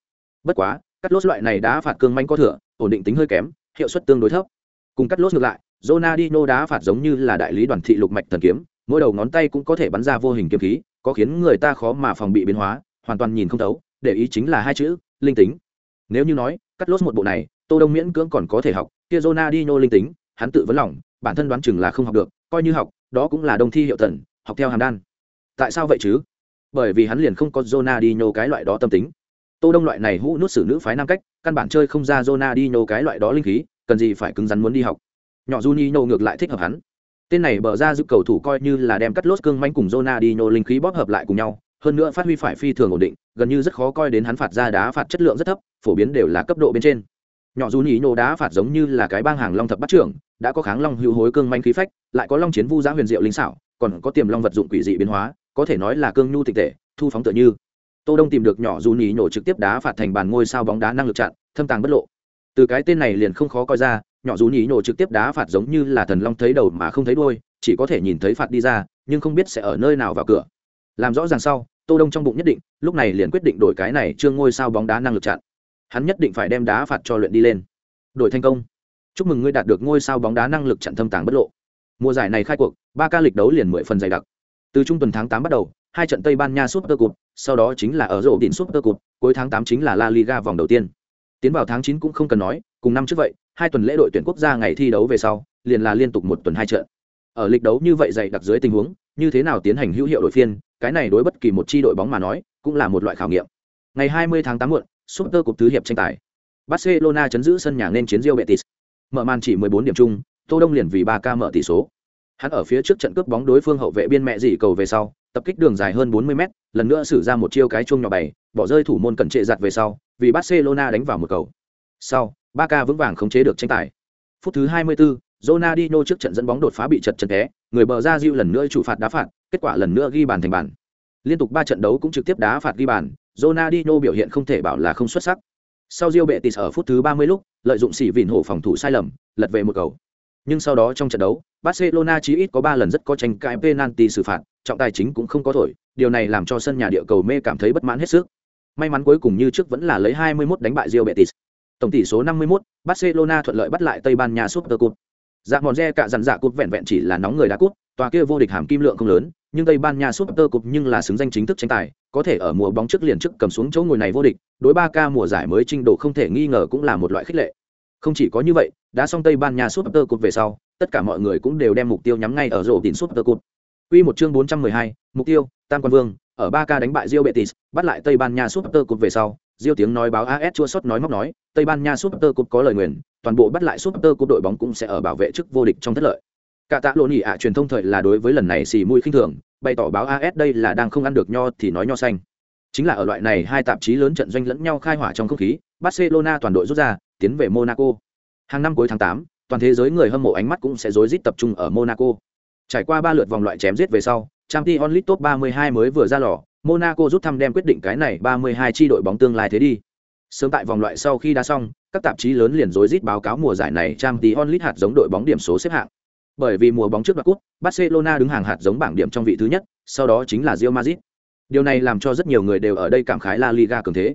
Bất quá, cắt lốt loại này đá phạt cương manh có thừa, ổn định tính hơi kém, hiệu suất tương đối thấp. Cùng cắt lốt ngược lại, Ronaldinho đá phạt giống như là đại lý đoàn thị lục mạch thần kiếm, mỗi đầu ngón tay cũng có thể bắn ra vô hình kiếm khí, có khiến người ta khó mà phòng bị biến hóa, hoàn toàn nhìn không thấu, để ý chính là hai chữ, linh tính. Nếu như nói, cắt lốt một bộ này, Tô Đông miễn cưỡng còn có thể học, kia Ronaldinho linh tính, hắn tự vấn lòng, bản thân đoán chừng là không học được, coi như học, đó cũng là đồng thi hiệu thần, học theo hàm đan. Tại sao vậy chứ? Bởi vì hắn liền không có Ronaldinho cái loại đó tâm tính. Tô Đông loại này hũ nút xử nữ phái nam cách, căn bản chơi không ra Ronaldinho cái loại đó linh khí, cần gì phải cứng rắn muốn đi học nhỏ Juninho ngược lại thích hợp hắn tên này bờ ra giúp cầu thủ coi như là đem cắt lốt cương manh cùng Ronaldinho linh khí bóp hợp lại cùng nhau hơn nữa phát huy phải phi thường ổn định gần như rất khó coi đến hắn phạt ra đá phạt chất lượng rất thấp phổ biến đều là cấp độ bên trên nhỏ Juninho đá phạt giống như là cái bang hàng long thập bắt trưởng, đã có kháng long hữu hối cương manh khí phách, lại có long chiến vu giá huyền diệu linh xảo, còn có tiềm long vật dụng quỷ dị biến hóa, có thể nói là cương nhu tịch tệ, thu phóng tựa như. Tô đông tìm được nhỏ Juninho trực tiếp đá phạt thành bàn ngôi sao bóng đá năng lực chặn, thâm tàng bất lộ. Từ cái tên này liền không khó coi ra, nhỏ dù nhí nổ trực tiếp đá phạt giống như là thần long thấy đầu mà không thấy đuôi, chỉ có thể nhìn thấy phạt đi ra, nhưng không biết sẽ ở nơi nào vào cửa. Làm rõ ràng sau, tô đông trong bụng nhất định, lúc này liền quyết định đổi cái này trương ngôi sao bóng đá năng lực chặn hắn nhất định phải đem đá phạt cho luyện đi lên. Đổi thành công. Chúc mừng ngươi đạt được ngôi sao bóng đá năng lực chặn thâm tàng bất lộ. Mùa giải này khai cuộc, ba ca lịch đấu liền mười phần dày đặc. Từ trung tuần tháng tám bắt đầu, hai trận tây ban nha super cup sau đó chính là ở rổ đỉnh super cup cuối tháng tám chính là la liga vòng đầu tiên. Tiến vào tháng chín cũng không cần nói, cùng năm trước vậy, hai tuần lễ đội tuyển quốc gia ngày thi đấu về sau, liền là liên tục một tuần hai trận. Ở lịch đấu như vậy dày đặc dưới tình huống, như thế nào tiến hành hữu hiệu đội phiên, cái này đối bất kỳ một chi đội bóng mà nói, cũng là một loại khảo nghiệm. Ngày 20 tháng 8 muộn super Cup tứ hiệp tranh tài barcelona chấn giữ sân nhà nên chiến Real betis mở màn chỉ 14 điểm chung tô đông liền vì 3K mở tỷ số hắn ở phía trước trận cướp bóng đối phương hậu vệ biên mẹ dỉ cầu về sau tập kích đường dài hơn 40m, lần nữa sử ra một chiêu cái chuông nhỏ bảy bỏ rơi thủ môn cẩn trệ giặt về sau vì barcelona đánh vào một cầu sau Barca vững vàng khống chế được tranh tài. Phút thứ 24, Ronaldinho trước trận dẫn bóng đột phá bị chật chân té, người bờ ra Diu lần nữa chủ phạt đá phạt, kết quả lần nữa ghi bàn thành bàn. Liên tục 3 trận đấu cũng trực tiếp đá phạt ghi bàn, Ronaldinho biểu hiện không thể bảo là không xuất sắc. Sau Diu Betis ở phút thứ 30 lúc, lợi dụng sỉ vịn hổ phòng thủ sai lầm, lật về một cầu. Nhưng sau đó trong trận đấu, Barcelona chỉ ít có 3 lần rất có tranh cãi penalty xử phạt, trọng tài chính cũng không có thổi, điều này làm cho sân nhà địa cầu mê cảm thấy bất mãn hết sức. May mắn cuối cùng như trước vẫn là lấy 21 đánh bại Real Betis. Tổng tỷ số 51, Barcelona thuận lợi bắt lại Tây Ban Nha Super Cup. Dạ mòn re cả dặn dạ cúp vẹn vẹn chỉ là nóng người đá cúp, tòa kia vô địch hàm kim lượng không lớn, nhưng Tây Ban Nha Super Cup nhưng là xứng danh chính thức tranh tài, có thể ở mùa bóng trước liền trước cầm xuống chỗ ngồi này vô địch, đối 3K mùa giải mới trình độ không thể nghi ngờ cũng là một loại khích lệ. Không chỉ có như vậy, đã xong Tây Ban Nha Super cột về sau, tất cả mọi người cũng đều đem mục tiêu nhắm ngay ở rổ tiền Super cột. Quy một chương 412, mục tiêu, Tam Quan Vương, ở 3K đánh bại Real Betis, bắt lại Tây Ban Nha Super cột về sau, Diêu tiếng nói báo AS chua sót nói móc nói, Tây Ban Nha Super Cup có lời nguyền, toàn bộ bắt lại Super Cup đội bóng cũng sẽ ở bảo vệ chức vô địch trong thất lợi. Cả tạ lộn nhị ạ truyền thông thời là đối với lần này xì mũi khinh thường, bày tỏ báo AS đây là đang không ăn được nho thì nói nho xanh. Chính là ở loại này hai tạp chí lớn trận doanh lẫn nhau khai hỏa trong không khí, Barcelona toàn đội rút ra, tiến về Monaco. Hàng năm cuối tháng 8, toàn thế giới người hâm mộ ánh mắt cũng sẽ rối rít tập trung ở Monaco. Trải qua ba lượt vòng loại chém giết về sau, Champions League top 32 mới vừa ra lò, Monaco rút thăm đem quyết định cái này 32 chi đội bóng tương lai thế đi. Sớm tại vòng loại sau khi đã xong, các tạp chí lớn liền rối rít báo cáo mùa giải này Champions League hạt giống đội bóng điểm số xếp hạng. Bởi vì mùa bóng trước đoạt cúp, Barcelona đứng hàng hạt giống bảng điểm trong vị thứ nhất, sau đó chính là Real Madrid. Điều này làm cho rất nhiều người đều ở đây cảm khái La Liga cường thế.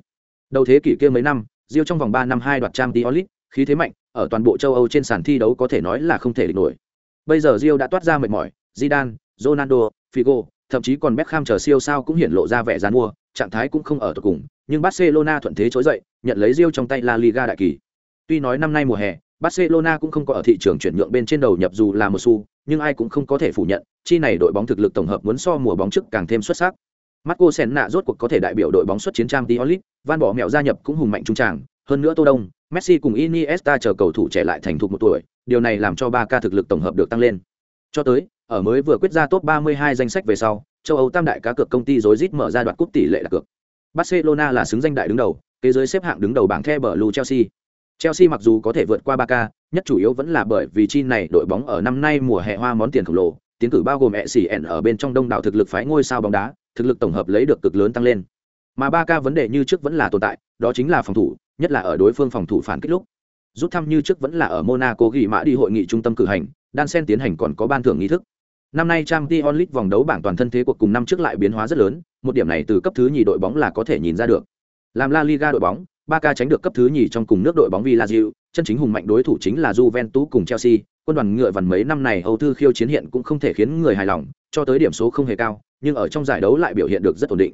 Đầu thế kỷ kia mấy năm, Real trong vòng 3 năm hai đoạt Champions League, khí thế mạnh, ở toàn bộ châu Âu trên sàn thi đấu có thể nói là không thể địch nổi. Bây giờ Real đã toát ra mệt mỏi, Zidane, Ronaldo, Figo, thậm chí còn Beckham chờ siêu sao cũng hiện lộ ra vẻ gian mua, trạng thái cũng không ở tột cùng, nhưng Barcelona thuận thế trỗi dậy, nhận lấy Real trong tay La Liga đại kỳ. Tuy nói năm nay mùa hè, Barcelona cũng không có ở thị trường chuyển nhượng bên trên đầu nhập dù là một xu, nhưng ai cũng không có thể phủ nhận, chi này đội bóng thực lực tổng hợp muốn so mùa bóng trước càng thêm xuất sắc. Marco Senna rốt cuộc có thể đại biểu đội bóng xuất chiến Champions League, Van bỏ mẹo gia nhập cũng hùng mạnh trung tràng, hơn nữa Tô Đông, Messi cùng Iniesta chờ cầu thủ trẻ lại thành thục một tuổi, điều này làm cho Barca thực lực tổng hợp được tăng lên. Cho tới, ở mới vừa quyết ra top 32 danh sách về sau, châu Âu tam đại cá cược công ty rối rít mở ra đoạt cúp tỷ lệ đặt cược. Barcelona là xứng danh đại đứng đầu, kế dưới xếp hạng đứng đầu bảng The Blue Chelsea. Chelsea mặc dù có thể vượt qua Barca, nhất chủ yếu vẫn là bởi vì chi này đội bóng ở năm nay mùa hè hoa món tiền khổng lồ, tiến cử bao gồm ECN ở bên trong đông đảo thực lực phái ngôi sao bóng đá, thực lực tổng hợp lấy được cực lớn tăng lên. Mà Barca vấn đề như trước vẫn là tồn tại, đó chính là phòng thủ, nhất là ở đối phương phòng thủ phản kích lúc. Rút thăm như trước vẫn là ở Monaco ghi mã đi hội nghị trung tâm cử hành, đan sen tiến hành còn có ban thưởng nghi thức. Năm nay Champions League vòng đấu bảng toàn thân thế cuộc cùng năm trước lại biến hóa rất lớn, một điểm này từ cấp thứ nhì đội bóng là có thể nhìn ra được. Làm La Liga đội bóng, Barca tránh được cấp thứ nhì trong cùng nước đội bóng Villarreal, chân chính hùng mạnh đối thủ chính là Juventus cùng Chelsea, quân đoàn ngựa vằn mấy năm này Âu thư khiêu chiến hiện cũng không thể khiến người hài lòng, cho tới điểm số không hề cao, nhưng ở trong giải đấu lại biểu hiện được rất ổn định.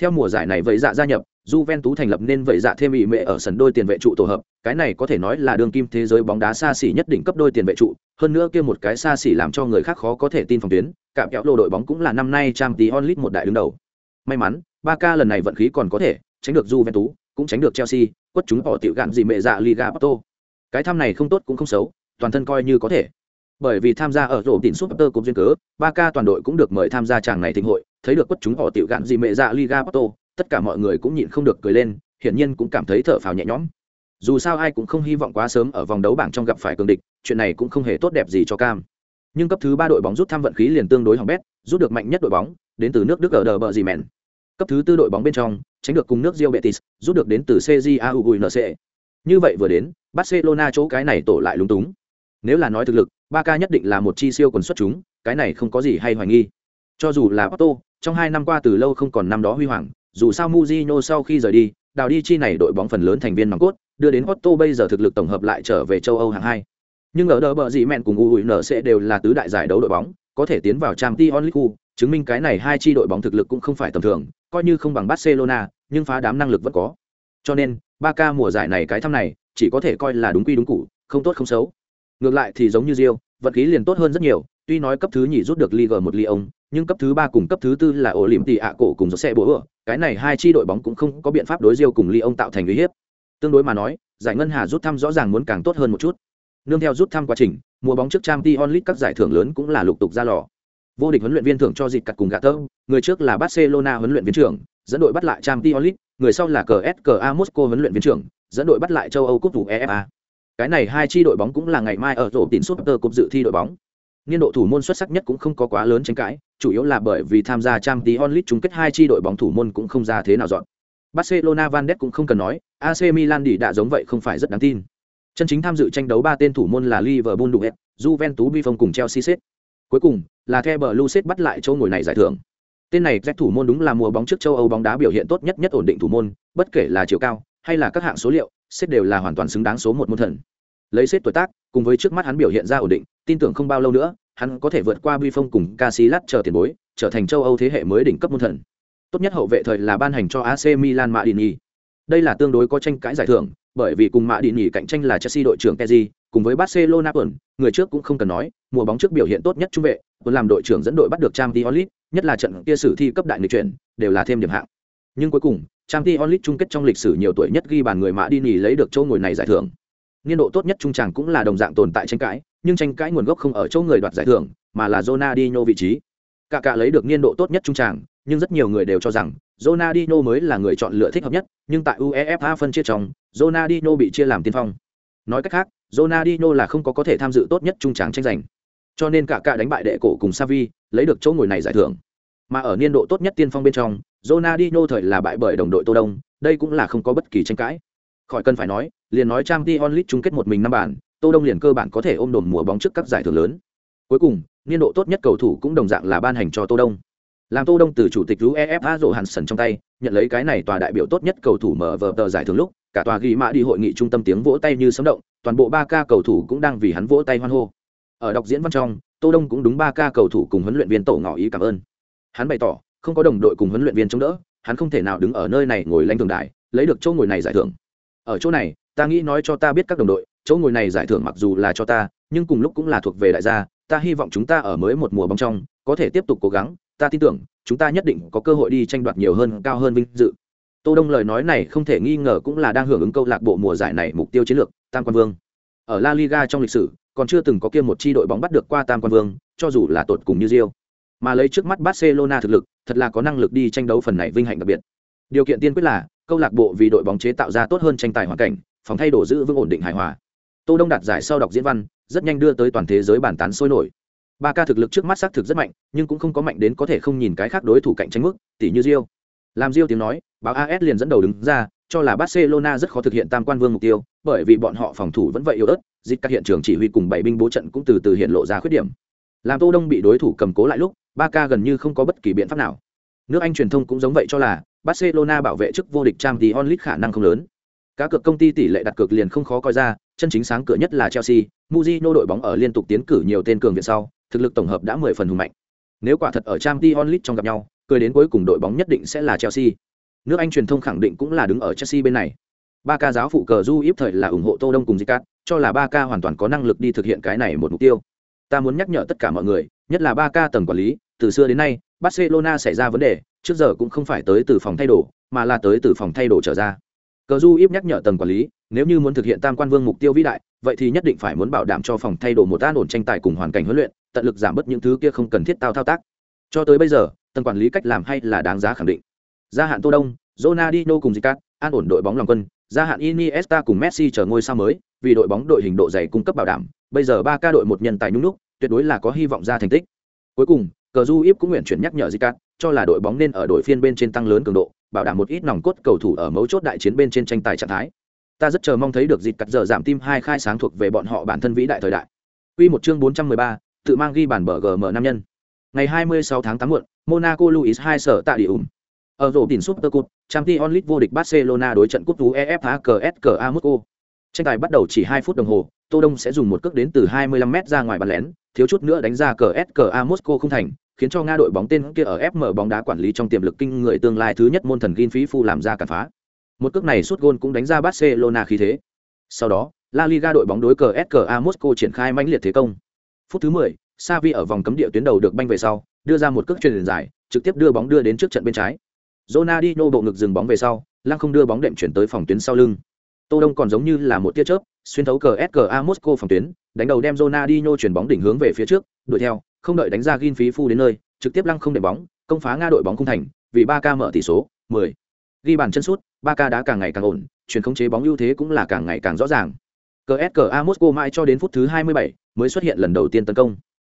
Theo mùa giải này vậy dạ gia nhập, Juventus thành lập nên vậy dạ thêm ý mẹ ở sân đôi tiền vệ trụ tổ hợp, cái này có thể nói là đường kim thế giới bóng đá xa xỉ nhất đỉnh cấp đôi tiền vệ trụ, hơn nữa kia một cái xa xỉ làm cho người khác khó có thể tin phòng tuyến, cả kéo lô đội bóng cũng là năm nay Champions League một đại đứng đầu. May mắn, Barca lần này vận khí còn có thể, tránh được Juventus, cũng tránh được Chelsea, quất chúng bỏ tiểu gạn gì mẹ dạ Liga Porto. Cái tham này không tốt cũng không xấu, toàn thân coi như có thể. Bởi vì tham gia ở rổ tỉnh Bato cũng duyên cớ, Barca toàn đội cũng được mời tham gia tràng này thịnh hội, thấy được quất chúng bỏ tiểu gạn gì mẹ dạ Liga Porto, tất cả mọi người cũng nhịn không được cười lên, hiển nhiên cũng cảm thấy thở phào nhẹ nhõm. Dù sao ai cũng không hy vọng quá sớm ở vòng đấu bảng trong gặp phải cường địch, chuyện này cũng không hề tốt đẹp gì cho Cam. Nhưng cấp thứ ba đội bóng rút thăm vận khí liền tương đối hỏng bét, rút được mạnh nhất đội bóng, đến từ nước Đức ở đờ bờ gì mèn. Cấp thứ tư đội bóng bên trong, tránh được cùng nước Real Betis, rút được đến từ CJAUNC. Như vậy vừa đến, Barcelona chỗ cái này tổ lại lúng túng. Nếu là nói thực lực, Barca nhất định là một chi siêu quần xuất chúng, cái này không có gì hay hoài nghi. Cho dù là Porto, trong hai năm qua từ lâu không còn năm đó huy hoàng, dù sao Mourinho sau khi rời đi, đào đi chi này đội bóng phần lớn thành viên nòng cốt, đưa đến Porto bây giờ thực lực tổng hợp lại trở về châu Âu hạng hai. Nhưng ở đỡ bờ gì mẹn cùng UNC đều là tứ đại giải đấu đội bóng, có thể tiến vào Champions League, chứng minh cái này hai chi đội bóng thực lực cũng không phải tầm thường, coi như không bằng Barcelona, nhưng phá đám năng lực vẫn có. Cho nên, Barca mùa giải này cái thăm này, chỉ có thể coi là đúng quy đúng cũ, không tốt không xấu. Ngược lại thì giống như Rio, vận khí liền tốt hơn rất nhiều, tuy nói cấp thứ nhì rút được Liga một Lyon, nhưng cấp thứ ba cùng cấp thứ tư là ổ cổ cùng xe bố cái này hai chi đội bóng cũng không có biện pháp đối Rio cùng Lyon tạo thành uy hiếp. Tương đối mà nói, giải ngân hà rút thăm rõ ràng muốn càng tốt hơn một chút. Nương theo rút thăm quá trình, mùa bóng trước Champions League các giải thưởng lớn cũng là lục tục ra lò. Vô địch huấn luyện viên thưởng cho dịp cặt cùng gạ tơ, người trước là Barcelona huấn luyện viên trưởng, dẫn đội bắt lại Champions League, người sau là CSKA Moscow huấn luyện viên trưởng, dẫn đội bắt lại châu Âu cúp UEFA. cái này hai chi đội bóng cũng là ngày mai ở rổ tín súp tơ cúp dự thi đội bóng. Niên độ thủ môn xuất sắc nhất cũng không có quá lớn tranh cãi chủ yếu là bởi vì tham gia trang League, onlit chung kết hai chi đội bóng thủ môn cũng không ra thế nào dọn. Barcelona van cũng không cần nói ac milan đi đã giống vậy không phải rất đáng tin. Chân chính tham dự tranh đấu ba tên thủ môn là liverpool duet juventus buffon cùng chelsea set cuối cùng là the Blues bắt lại chỗ ngồi này giải thưởng tên này jack thủ môn đúng là mùa bóng trước châu âu bóng đá biểu hiện tốt nhất nhất ổn định thủ môn bất kể là chiều cao hay là các hạng số liệu xếp đều là hoàn toàn xứng đáng số một môn thần lấy xếp tuổi tác cùng với trước mắt hắn biểu hiện ra ổn định tin tưởng không bao lâu nữa hắn có thể vượt qua Buffon cùng Casillas chờ tiền bối, trở thành châu Âu thế hệ mới đỉnh cấp môn thần. Tốt nhất hậu vệ thời là ban hành cho AC Milan Madini. Đây là tương đối có tranh cãi giải thưởng, bởi vì cùng Madini cạnh tranh là Chelsea đội trưởng Kessié, cùng với Barcelona tuần, người trước cũng không cần nói, mùa bóng trước biểu hiện tốt nhất trung vệ, còn làm đội trưởng dẫn đội bắt được Champions League, nhất là trận kia sử thi cấp đại nghịch chuyển, đều là thêm điểm hạng. Nhưng cuối cùng, Champions League chung kết trong lịch sử nhiều tuổi nhất ghi bàn người mã đi nhì lấy được chỗ ngồi này giải thưởng. Niên độ tốt nhất trung tràng cũng là đồng dạng tồn tại tranh cãi nhưng tranh cãi nguồn gốc không ở chỗ người đoạt giải thưởng mà là Ronaldinho vị trí. Cả cả lấy được niên độ tốt nhất trung tràng nhưng rất nhiều người đều cho rằng Ronaldinho mới là người chọn lựa thích hợp nhất nhưng tại UEFA phân chia trong Ronaldinho bị chia làm tiên phong. Nói cách khác Ronaldinho là không có có thể tham dự tốt nhất trung tràng tranh giành. Cho nên cả cả đánh bại đệ cổ cùng Savi lấy được chỗ ngồi này giải thưởng. Mà ở niên độ tốt nhất tiên phong bên trong, Ronaldinho thời là bại bởi đồng đội Tô Đông, đây cũng là không có bất kỳ tranh cãi. Khỏi cần phải nói, liền nói trang t chung kết một mình năm bản tô đông liền cơ bản có thể ôm đồn mùa bóng trước các giải thưởng lớn. Cuối cùng, niên độ tốt nhất cầu thủ cũng đồng dạng là ban hành cho tô đông. Làm tô đông từ chủ tịch uefa rộ hẳn sần trong tay, nhận lấy cái này tòa đại biểu tốt nhất cầu thủ mở vở tờ giải thưởng lúc, cả tòa ghi mã đi hội nghị trung tâm tiếng vỗ tay như sấm động toàn bộ ba ca cầu thủ cũng đang vì hắn vỗ tay hoan hô. Ở đọc diễn văn trong, tô đông cũng đúng ba ca cầu thủ cùng huấn luyện viên tổ ngỏ ý cảm ơn. Hắn bày tỏ, không có đồng đội cùng huấn luyện viên chống đỡ, hắn không thể nào đứng ở nơi này ngồi lãnh thường đại lấy được chỗ ngồi này giải thưởng. Ở chỗ này, ta nghĩ nói cho ta biết các đồng đội, chỗ ngồi này giải thưởng mặc dù là cho ta, nhưng cùng lúc cũng là thuộc về đại gia, ta hy vọng chúng ta ở mới một mùa bóng trong, có thể tiếp tục cố gắng. Ta tin tưởng, chúng ta nhất định có cơ hội đi tranh đoạt nhiều hơn, cao hơn vinh dự tô đông lời nói này không thể nghi ngờ cũng là đang hưởng ứng câu lạc bộ mùa giải này mục tiêu chiến lược tam quan vương. Ở la liga trong lịch sử còn chưa từng có kia một chi đội bóng bắt được qua tam quan vương cho dù là tột cùng như Real, mà lấy trước mắt barcelona thực lực thật là có năng lực đi tranh đấu phần này vinh hạnh đặc biệt. Điều kiện tiên quyết là câu lạc bộ vì đội bóng chế tạo ra tốt hơn tranh tài hoàn cảnh phòng thay đổi giữ vững ổn định hài hòa. Tô đông đạt giải sau đọc diễn văn rất nhanh đưa tới toàn thế giới bàn tán sôi nổi. Ba ca thực lực trước mắt xác thực rất mạnh nhưng cũng không có mạnh đến có thể không nhìn cái khác đối thủ cạnh tranh mức tỷ như Real làm rio tiếng nói, báo as liền dẫn đầu đứng ra, cho là barcelona rất khó thực hiện tam quan vương mục tiêu, bởi vì bọn họ phòng thủ vẫn vậy yếu ớt, dịch các hiện trường chỉ huy cùng bảy binh bố trận cũng từ từ hiện lộ ra khuyết điểm. Làm tô đông bị đối thủ cầm cố lại lúc ba gần như không có bất kỳ biện pháp nào. Nước anh truyền thông cũng giống vậy cho là, barcelona bảo vệ chức vô địch trang tí onlit khả năng không lớn. Cá cược công ty tỷ lệ đặt cược liền không khó coi ra, chân chính sáng cửa nhất là chelsea muzino đội bóng ở liên tục tiến cử nhiều tên cường viện sau, thực lực tổng hợp đã mười phần hùng mạnh. Nếu quả thật ở trang t onlit trong gặp nhau cười đến cuối cùng đội bóng nhất định sẽ là chelsea. Nước anh truyền thông khẳng định cũng là đứng ở chelsea bên này. Ba ca giáo phụ cờ du íp thời là ủng hộ tô đông cùng zicat cho là ba ca hoàn toàn có năng lực đi thực hiện cái này một mục tiêu. Ta muốn nhắc nhở tất cả mọi người, nhất là ba ca tầng quản lý, từ xưa đến nay, barcelona xảy ra vấn đề, trước giờ cũng không phải tới từ phòng thay đồ, mà là tới từ phòng thay đồ trở ra. Cờ du íp nhắc nhở tầng quản lý, nếu như muốn thực hiện tam quan vương mục tiêu vĩ đại, vậy thì nhất định phải muốn bảo đảm cho phòng thay đồ một an ổn tranh tài cùng hoàn cảnh huấn luyện, tận lực giảm bớt những thứ kia không cần thiết tao thao tác. Cho tới bây giờ tầng quản lý cách làm hay là đáng giá khẳng định gia hạn tô đông Ronaldinho cùng Zidane, an ổn đội bóng lòng quân, gia hạn Iniesta cùng Messi chờ ngôi sao mới, vì đội bóng đội hình độ dày cung cấp bảo đảm, bây giờ ba ca đội một nhân tài nhúng đúc, tuyệt đối là có hy vọng ra thành tích. Cuối cùng, cờ du íp cũng nguyện chuyển nhắc nhở Zidane, cho là đội bóng nên ở đội phiên bên trên tăng lớn cường độ, bảo đảm một ít nòng cốt cầu thủ ở mấu chốt đại chiến bên trên tranh tài trạng thái. Ta rất chờ mong thấy được dịp cắt giờ giảm tim hai khai sáng thuộc về bọn họ bản thân vĩ đại thời đại. Quy một chương 413, tự mang ghi bản bờ GM nam nhân. Ngày 26 tháng 8 muộn, Monaco Luis hai sở tại địa ủng. Ở rổ tỉnh Super Cup, Champions League vô địch Barcelona đối trận cúp UEFA CSKA Moscow. Tranh tài bắt đầu chỉ 2 phút đồng hồ, Tô Đông sẽ dùng một cước đến từ 25m ra ngoài bàn lén, thiếu chút nữa đánh ra CSKA Moscow không thành, khiến cho Nga đội bóng tên kia ở FM bóng đá quản lý trong tiềm lực kinh người tương lai thứ nhất môn thần Gin Phu làm ra cản phá. Một cước này sút gôn cũng đánh ra Barcelona khí thế. Sau đó, La Liga đội bóng đối CSKA Moscow triển khai mãnh liệt thế công. Phút thứ 10, Xavi ở vòng cấm địa tuyến đầu được banh về sau, đưa ra một cước truyền dài, trực tiếp đưa bóng đưa đến trước trận bên trái. Ronaldinho bộ ngực dừng bóng về sau, lăng không đưa bóng đệm chuyển tới phòng tuyến sau lưng. Tô Đông còn giống như là một tia chớp, xuyên thấu cờ SKA Moscow phòng tuyến, đánh đầu đem Ronaldinho chuyển bóng đỉnh hướng về phía trước, đuổi theo, không đợi đánh ra Gin phí phu đến nơi, trực tiếp lăng không để bóng, công phá Nga đội bóng cung thành, vì 3K mở tỷ số, 10. Ghi bàn chân sút, 3K đá càng ngày càng ổn, chuyển khống chế bóng ưu thế cũng là càng ngày càng rõ ràng. cska moscow mãi cho đến phút thứ 27, mới xuất hiện lần đầu tiên tấn công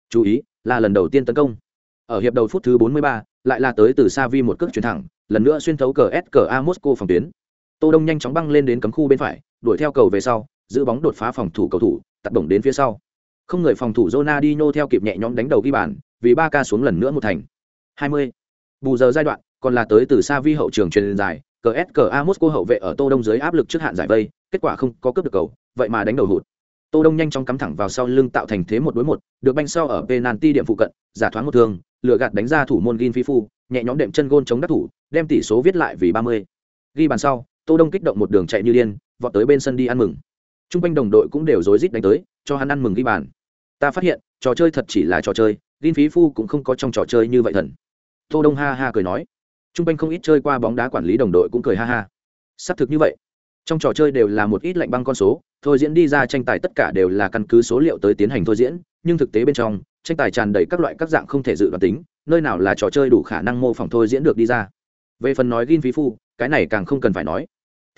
chú ý là lần đầu tiên tấn công ở hiệp đầu phút thứ 43, lại là tới từ Savi một cước chuyển thẳng lần nữa xuyên thấu cờ ska moscow phòng tuyến. Tô đông nhanh chóng băng lên đến cấm khu bên phải đuổi theo cầu về sau giữ bóng đột phá phòng thủ cầu thủ tạt bổng đến phía sau. Không người phòng thủ Ronaldinho theo kịp nhẹ nhõm đánh đầu ghi bàn vì Barca xuống lần nữa một thành. 20. bù giờ giai đoạn còn là tới từ Savi hậu trường truyền dài cờ ska moscow hậu vệ ở tô đông dưới áp lực trước hạn giải vây kết quả không có cướp được cầu vậy mà đánh đầu hụt tô đông nhanh chóng cắm thẳng vào sau lưng tạo thành thế một đối một, được banh sau ở penalty điểm phụ cận, giả thoáng một thương, lừa gạt đánh ra thủ môn gin phi phu, nhẹ nhõm đệm chân gôn chống đất thủ, đem tỷ số viết lại vì ba mươi. Ghi bàn sau, tô đông kích động một đường chạy như điên, vọt tới bên sân đi ăn mừng. Trung quanh đồng đội cũng đều rối rít đánh tới, cho hắn ăn mừng ghi bàn. Ta phát hiện, trò chơi thật chỉ là trò chơi, gin Phi phu cũng không có trong trò chơi như vậy thần. Tô đông ha ha cười nói. Trung quanh không ít chơi qua bóng đá quản lý đồng đội cũng cười ha ha. Sắp thực như vậy. Trong trò chơi đều là một ít lạnh băng con số thôi diễn đi ra tranh tài tất cả đều là căn cứ số liệu tới tiến hành thôi diễn, nhưng thực tế bên trong, tranh tài tràn đầy các loại các dạng không thể dự đoán tính, nơi nào là trò chơi đủ khả năng mô phỏng thôi diễn được đi ra. Về phần nói gin phí phu, cái này càng không cần phải nói.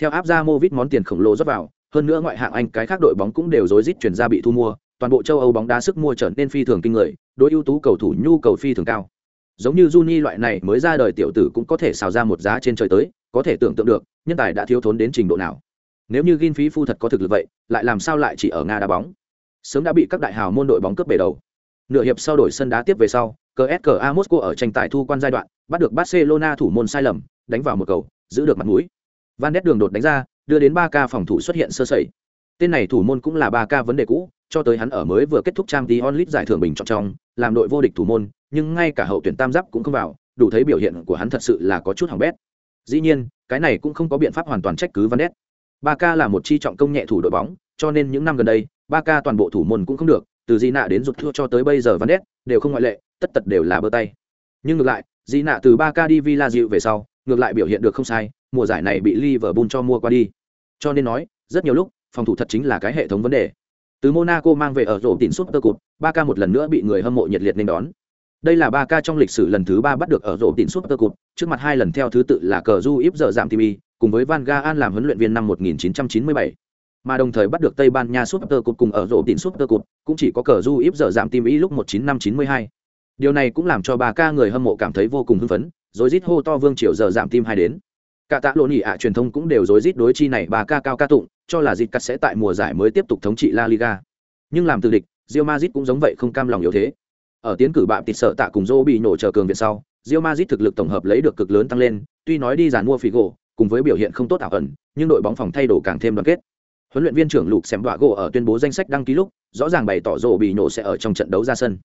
Theo áp ra mô vít món tiền khổng lồ rót vào, hơn nữa ngoại hạng anh cái khác đội bóng cũng đều rối rít chuyển ra bị thu mua, toàn bộ châu âu bóng đá sức mua trở nên phi thường kinh người, đối ưu tú cầu thủ nhu cầu phi thường cao. Giống như Juni loại này mới ra đời tiểu tử cũng có thể xào ra một giá trên trời tới, có thể tưởng tượng được, nhân tài đã thiếu thốn đến trình độ nào nếu như gin phí phu thật có thực lực vậy, lại làm sao lại chỉ ở nga đá bóng? Sớm đã bị các đại hào môn đội bóng cướp bể đầu. Nửa hiệp sau đổi sân đá tiếp về sau cska moscow ở tranh tài thu quan giai đoạn, bắt được barcelona thủ môn sai lầm, đánh vào một cầu, giữ được mặt mũi. Van đét đường đột đánh ra, đưa đến ba ca phòng thủ xuất hiện sơ sẩy. Tên này thủ môn cũng là ba ca vấn đề cũ, cho tới hắn ở mới vừa kết thúc trang tí onlit giải thưởng bình chọn trong, làm đội vô địch thủ môn, nhưng ngay cả hậu tuyển tam giáp cũng không vào, đủ thấy biểu hiện của hắn thật sự là có chút hỏng bét. Dĩ nhiên, cái này cũng không có biện pháp hoàn toàn trách cứ van đét Barca là một chi trọng công nhẹ thủ đội bóng cho nên những năm gần đây Barca toàn bộ thủ môn cũng không được từ di nạ đến rụt thua cho tới bây giờ van đều không ngoại lệ tất tật đều là bơ tay. Nhưng ngược lại di nạ từ Barca đi villa dịu về sau ngược lại biểu hiện được không sai mùa giải này bị liverpool cho mua qua đi. Cho nên nói rất nhiều lúc phòng thủ thật chính là cái hệ thống vấn đề. Từ monaco mang về ở rổ tỉnh suốt tơ cụt, Barca một lần nữa bị người hâm mộ nhiệt liệt nên đón. Đây là Barca trong lịch sử lần thứ ba bắt được ở rổ tỉnh suốt tơ cụt, trước mặt hai lần theo thứ tự là cờ du íp giờ giảm Timi cùng với van gaal làm huấn luyện viên năm 1997 mà đồng thời bắt được Tây Ban Nha Super Cup cùng ở rổ tín Super Cup, cũng chỉ có cờ du íp giờ giảm tim ý lúc 19592. Điều này cũng làm cho bà ca người hâm mộ cảm thấy vô cùng hưng phấn, rồi rít hô to vương triều giờ giảm tim hai đến. Cả tạ lộn nhị ạ truyền thông cũng đều rối rít đối chi này bà ca cao ca tụng, cho là dịch cắt sẽ tại mùa giải mới tiếp tục thống trị La Liga. Nhưng làm từ địch, Real Madrid cũng giống vậy không cam lòng yếu thế. Ở tiến cử bạm tịt sợ tạ cùng Zô bị nổ chờ cường viện sau, Real Madrid thực lực tổng hợp lấy được cực lớn tăng lên, tuy nói đi giàn mua Figo, cùng với biểu hiện không tốt ảo ẩn, nhưng đội bóng phòng thay đổi càng thêm đoàn kết. Huấn luyện viên trưởng lục xem Đoạ gỗ ở tuyên bố danh sách đăng ký lúc rõ ràng bày tỏ rộ bị nổ sẽ ở trong trận đấu ra sân.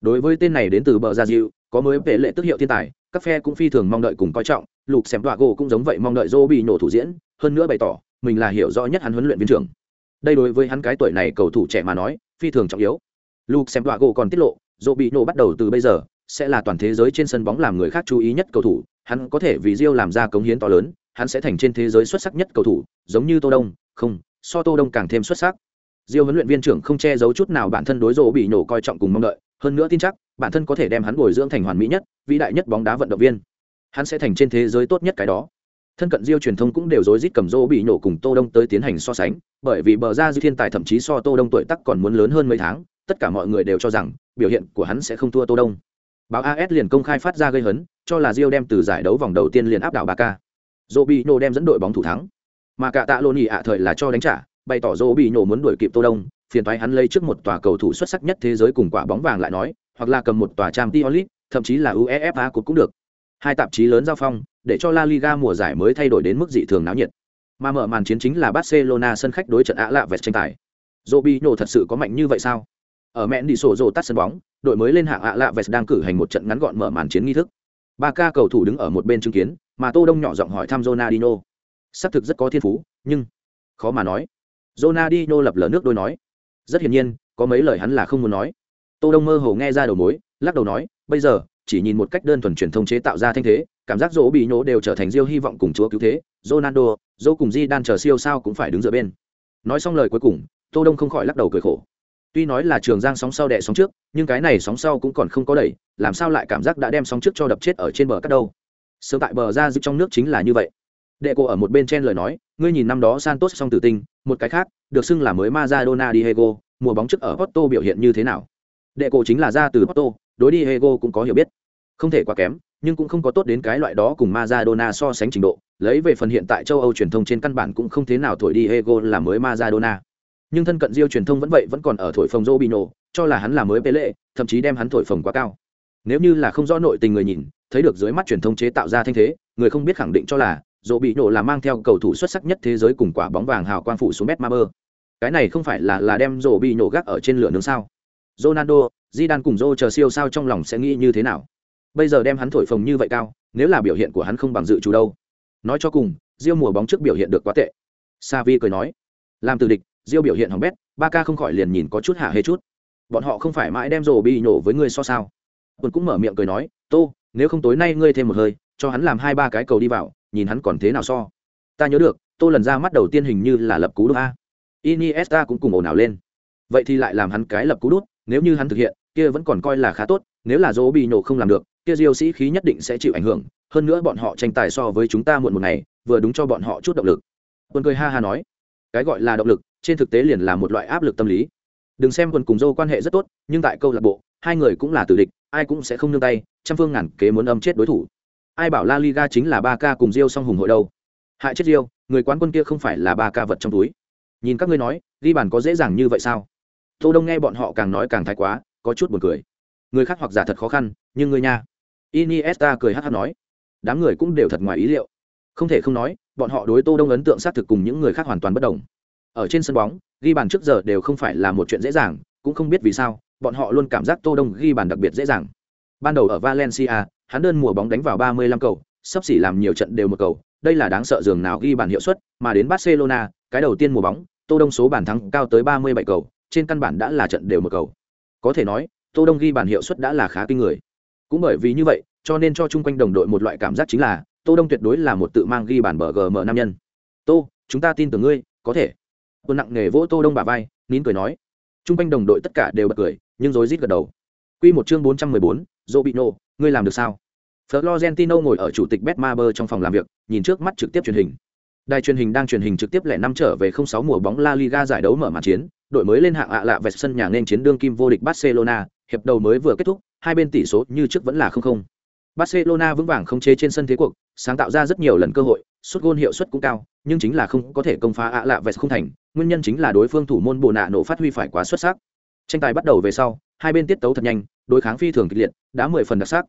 Đối với tên này đến từ bờ gia diệu có mới vệ lệ tức hiệu thiên tài các phe cũng phi thường mong đợi cùng coi trọng lục xem Đoạ gỗ cũng giống vậy mong đợi rộ bị nổ thủ diễn hơn nữa bày tỏ mình là hiểu rõ nhất hắn huấn luyện viên trưởng. Đây đối với hắn cái tuổi này cầu thủ trẻ mà nói phi thường trọng yếu. Lục xem Đoạ gỗ còn tiết lộ rộ bị nổ bắt đầu từ bây giờ sẽ là toàn thế giới trên sân bóng làm người khác chú ý nhất cầu thủ hắn có thể vì Rio làm ra cống hiến to lớn hắn sẽ thành trên thế giới xuất sắc nhất cầu thủ, giống như tô đông, không, so tô đông càng thêm xuất sắc. Diêu huấn luyện viên trưởng không che giấu chút nào bản thân đối rộ bị nổ coi trọng cùng mong đợi, hơn nữa tin chắc, bản thân có thể đem hắn bồi dưỡng thành hoàn mỹ nhất, vĩ đại nhất bóng đá vận động viên. Hắn sẽ thành trên thế giới tốt nhất cái đó. Thân cận diêu truyền thông cũng đều rối rít cầm rô bị nổ cùng tô đông tới tiến hành so sánh, bởi vì bờ ra dư thiên tài thậm chí so tô đông tuổi tác còn muốn lớn hơn mấy tháng, tất cả mọi người đều cho rằng, biểu hiện của hắn sẽ không thua tô đông. Báo as liền công khai phát ra gây hấn, cho là diêu đem từ giải đấu vòng đầu tiên liền áp đảo ba k Robinho đem dẫn đội bóng thủ thắng. Mà cả tạ lô ạ thời là cho đánh trả bày tỏ Robinho muốn đuổi kịp tô đông phiền toái hắn lấy trước một tòa cầu thủ xuất sắc nhất thế giới cùng quả bóng vàng lại nói hoặc là cầm một tòa Champions League, thậm chí là uefa cũng được. Hai tạp chí lớn giao phong để cho la liga mùa giải mới thay đổi đến mức dị thường náo nhiệt. Mà mở màn chiến chính là barcelona sân khách đối trận ạ lạ vẹt tranh tài. Robinho thật sự có mạnh như vậy sao? Ở mẹn đi sổ rồ tắt sân bóng đội mới lên hạng ạ lạ vẹt đang cử hành một trận ngắn gọn mở màn chiến nghi thức ba ca cầu thủ đứng ở một bên chứng kiến, mà tô đông nhỏ giọng hỏi thăm jonadino xác thực rất có thiên phú, nhưng khó mà nói. Jonadino lập lờ nước đôi nói. Rất hiển nhiên, có mấy lời hắn là không muốn nói. Tô đông mơ hồ nghe ra đầu mối, lắc đầu nói, bây giờ, chỉ nhìn một cách đơn thuần truyền thông chế tạo ra thanh thế, cảm giác dỗ bị nhổ đều trở thành diêu hy vọng cùng chúa cứu thế, ronaldo dỗ cùng di đan chờ siêu sao cũng phải đứng giữa bên. Nói xong lời cuối cùng, tô đông không khỏi lắc đầu cười khổ. Tuy nói là trường giang sóng sau đẻ sóng trước, nhưng cái này sóng sau cũng còn không có đẩy làm sao lại cảm giác đã đem sóng trước cho đập chết ở trên bờ cắt đâu? Sớm tại bờ ra giữ trong nước chính là như vậy. Đệ cô ở một bên trên lời nói, ngươi nhìn năm đó santos song tử tinh, một cái khác, được xưng là mới Maradona Diego mùa bóng trước ở Porto biểu hiện như thế nào? Đệ cô chính là ra từ Porto, đối Diego cũng có hiểu biết. Không thể quá kém, nhưng cũng không có tốt đến cái loại đó cùng Maradona so sánh trình độ. Lấy về phần hiện tại châu Âu truyền thông trên căn bản cũng không thế nào thổi Diego là mới Maradona. Nhưng thân cận diêu truyền thông vẫn vậy vẫn còn ở thổi phồng Robinho, cho là hắn là mới Pele, thậm chí đem hắn thổi phồng quá cao nếu như là không rõ nội tình người nhìn, thấy được dưới mắt truyền thông chế tạo ra thanh thế, người không biết khẳng định cho là, dỗ bị nổ là mang theo cầu thủ xuất sắc nhất thế giới cùng quả bóng vàng hào quang phủ xuống bet ma cái này không phải là là đem dỗ bị nổ gác ở trên lửa nướng sao? Ronaldo Di Đan cùng dô chờ siêu sao trong lòng sẽ nghĩ như thế nào? Bây giờ đem hắn thổi phồng như vậy cao, nếu là biểu hiện của hắn không bằng dự chủ đâu? Nói cho cùng diêu mùa bóng trước biểu hiện được quá tệ. Savi cười nói, làm từ địch diêu biểu hiện hỏng bét ba ca không khỏi liền nhìn có chút hạ hê chút. Bọn họ không phải mãi đem dỗ bị nổ với ngươi so sao? Quân cũng mở miệng cười nói, tô, nếu không tối nay ngươi thêm một hơi, cho hắn làm hai ba cái cầu đi vào, nhìn hắn còn thế nào so. Ta nhớ được, tô lần ra mắt đầu tiên hình như là lập cú đút a. Iniesta cũng cùng ồn ào lên. Vậy thì lại làm hắn cái lập cú đút, nếu như hắn thực hiện, kia vẫn còn coi là khá tốt, nếu là dỗ bị nổ không làm được, kia diêu sĩ khí nhất định sẽ chịu ảnh hưởng, hơn nữa bọn họ tranh tài so với chúng ta muộn một ngày, vừa đúng cho bọn họ chút động lực. Quân cười ha ha nói. Cái gọi là động lực, trên thực tế liền là một loại áp lực tâm lý. Đừng xem quân cùng dâu quan hệ rất tốt, nhưng tại câu lạc bộ hai người cũng là tử địch, ai cũng sẽ không nương tay, trăm phương ngàn kế muốn âm chết đối thủ. Ai bảo la liga chính là ba ca cùng rio song hùng hội đâu? Hại chết rio người quán quân kia không phải là ba ca vật trong túi. Nhìn các ngươi nói, ghi bàn có dễ dàng như vậy sao? Tô đông nghe bọn họ càng nói càng thái quá, có chút buồn cười. Người khác hoặc giả thật khó khăn, nhưng người nha. Iniesta cười hát hát nói, đám người cũng đều thật ngoài ý liệu. Không thể không nói, bọn họ đối tô đông ấn tượng xác thực cùng những người khác hoàn toàn bất đồng. Ở trên sân bóng, ghi bàn trước giờ đều không phải là một chuyện dễ dàng, cũng không biết vì sao bọn họ luôn cảm giác tô đông ghi bàn đặc biệt dễ dàng. Ban đầu ở valencia, hắn đơn mùa bóng đánh vào 35 cầu, sắp xỉ làm nhiều trận đều một cầu. Đây là đáng sợ dường nào ghi bàn hiệu suất, mà đến barcelona, cái đầu tiên mùa bóng, tô đông số bàn thắng cao tới 37 cầu, trên căn bản đã là trận đều một cầu. Có thể nói, tô đông ghi bàn hiệu suất đã là khá kinh người. Cũng bởi vì như vậy, cho nên cho chung quanh đồng đội một loại cảm giác chính là, tô đông tuyệt đối là một tự mang ghi bàn bờ gm nam nhân. Tô, chúng ta tin tưởng ngươi, có thể. Tôi nặng nghề vỗ tô đông bả vai, nín cười nói chung quanh đồng đội tất cả đều bật cười nhưng rối rít gật đầu quy một chương 414, Robinho, ngươi làm được sao Florentino ngồi ở chủ tịch Betmaber trong phòng làm việc, nhìn trước mắt trực tiếp truyền hình. Đài truyền hình đang truyền hình trực tiếp lẻ năm trở về 06 mùa bóng La Liga giải đấu mở màn chiến, đội mới lên hạng ạ lạ vẹt sân nhà nên chiến đương kim vô địch Barcelona, hiệp đầu mới vừa kết thúc, hai bên tỷ số như trước vẫn là 0-0. Barcelona vững vàng không chế trên sân thế cuộc, sáng tạo ra rất nhiều lần cơ hội, sút gôn hiệu suất cũng cao, nhưng chính là không có thể công phá ạ lạ vẹt không thành, nguyên nhân chính là đối phương thủ môn bồ nạ nổ phát huy phải quá xuất sắc. Tranh tài bắt đầu về sau, hai bên tiết tấu thật nhanh, đối kháng phi thường kịch liệt, đã 10 phần đặc sắc.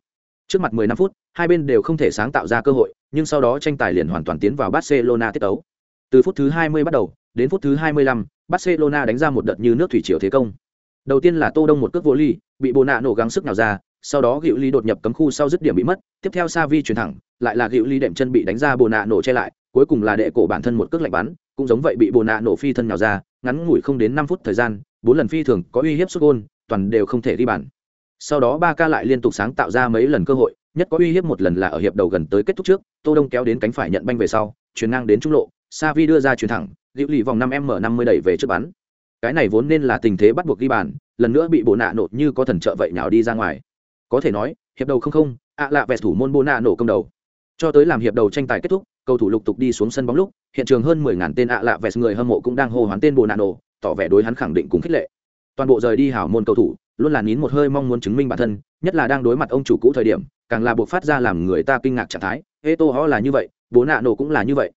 Trước mặt 15 phút, hai bên đều không thể sáng tạo ra cơ hội, nhưng sau đó tranh tài liền hoàn toàn tiến vào Barcelona tiết tấu. Từ phút thứ 20 bắt đầu, đến phút thứ 25, Barcelona đánh ra một đợt như nước thủy triều thế công. Đầu tiên là Tô Đông một cước vô ly, bị Bồ nạ nổ gắng sức nào ra, sau đó gịu Ly đột nhập cấm khu sau dứt điểm bị mất, tiếp theo Sa Vi chuyển thẳng, lại là gịu Ly đệm chân bị đánh ra Bồ nạ nổ che lại, cuối cùng là đệ cổ bản thân một cước lạnh bắn, cũng giống vậy bị Bồ nạ nổ phi thân nhào ra, ngắn ngủi không đến năm phút thời gian, bốn lần phi thường có uy hiếp xuất gôn toàn đều không thể đi bàn. Sau đó ba ca lại liên tục sáng tạo ra mấy lần cơ hội, nhất có uy hiếp một lần là ở hiệp đầu gần tới kết thúc trước, Tô Đông kéo đến cánh phải nhận banh về sau, chuyển ngang đến trung lộ, sa vi đưa ra chuyển thẳng, liễu lì vòng năm m năm mươi đẩy về trước bắn. Cái này vốn nên là tình thế bắt buộc ghi bàn, lần nữa bị Bồ nạ nổ như có thần trợ vậy nhào đi ra ngoài. Có thể nói, hiệp đầu không không, ạ lạ vẹt thủ môn Bồ nạ nổ công đầu. Cho tới làm hiệp đầu tranh tài kết thúc, cầu thủ lục tục đi xuống sân bóng lúc, hiện trường hơn mười ngàn tên ạ lạ vẹt người hâm mộ cũng đang hô hoán tên Bồ nạ nổ, tỏ vẻ đối hắn khẳng định cùng khích lệ. Toàn bộ rời đi hảo môn cầu thủ, luôn là nín một hơi mong muốn chứng minh bản thân, nhất là đang đối mặt ông chủ cũ thời điểm, càng là buộc phát ra làm người ta kinh ngạc trạng thái. Eto họ là như vậy, bố nạ nổ cũng là như vậy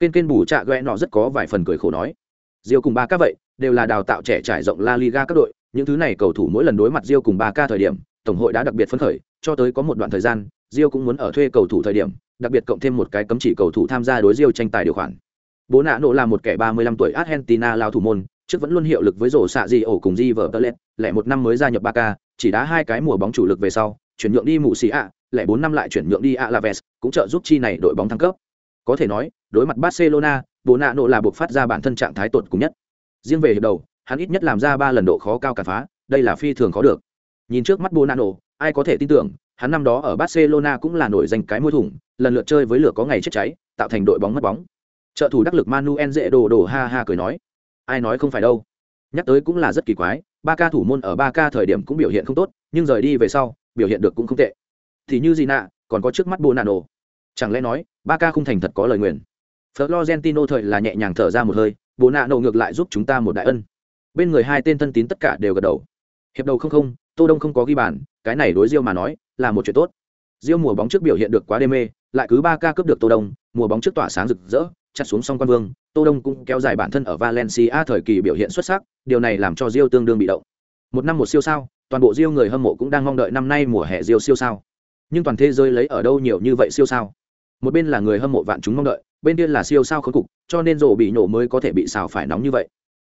kên kên bù trạ ghẹ nọ rất có vài phần cười khổ nói diêu cùng ba ca vậy đều là đào tạo trẻ trải rộng La Liga các đội những thứ này cầu thủ mỗi lần đối mặt diêu cùng ba ca thời điểm tổng hội đã đặc biệt phấn khởi cho tới có một đoạn thời gian diêu cũng muốn ở thuê cầu thủ thời điểm đặc biệt cộng thêm một cái cấm chỉ cầu thủ tham gia đối diêu tranh tài điều khoản bố nạ nổ là một kẻ 35 tuổi Argentina lao thủ môn trước vẫn luôn hiệu lực với rổ xạ gì ổ cùng di vở tơ lẻ một năm mới gia nhập Barca, chỉ đá hai cái mùa bóng chủ lực về sau chuyển nhượng đi mù xì ạ lẻ bốn năm lại chuyển nhượng đi Alaves cũng trợ giúp chi này đội bóng thăng cấp có thể nói, đối mặt Barcelona, Bonano là buộc phát ra bản thân trạng thái tột cùng nhất. Riêng về hiệp đầu, hắn ít nhất làm ra ba lần độ khó cao cản phá, đây là phi thường khó được. Nhìn trước mắt Bonano, ai có thể tin tưởng, hắn năm đó ở Barcelona cũng là nổi danh cái môi thủng, lần lượt chơi với lửa có ngày chết cháy, tạo thành đội bóng mất bóng. Trợ thủ đắc lực Manuel dễ đồ đồ ha ha cười nói, ai nói không phải đâu. Nhắc tới cũng là rất kỳ quái, ba ca thủ môn ở ba ca thời điểm cũng biểu hiện không tốt, nhưng rời đi về sau, biểu hiện được cũng không tệ. Thì như gì nạ, còn có trước mắt Bonano chẳng lẽ nói ba ca không thành thật có lời nguyền florentino thời là nhẹ nhàng thở ra một hơi Bonano ngược lại giúp chúng ta một đại ân bên người hai tên thân tín tất cả đều gật đầu hiệp đầu không không tô đông không có ghi bàn cái này đối diêu mà nói là một chuyện tốt. Diêu mùa bóng trước biểu hiện được quá đê mê, lại cứ ba ca cướp được tô đông, mùa bóng trước tỏa sáng rực rỡ, chặt xuống song quan vương, tô đông cũng kéo dài bản thân ở valencia thời kỳ biểu hiện xuất sắc, điều này làm cho diêu tương đương bị động. Một năm một siêu sao, toàn bộ diêu người hâm mộ cũng đang mong đợi năm nay mùa hè diêu siêu sao. Nhưng toàn thế giới lấy ở đâu nhiều như vậy siêu sao? Một bên là người hâm mộ vạn chúng mong đợi, bên kia là siêu sao khốn cục, cho nên rổ bị nổ mới có thể bị xào phải nóng như vậy.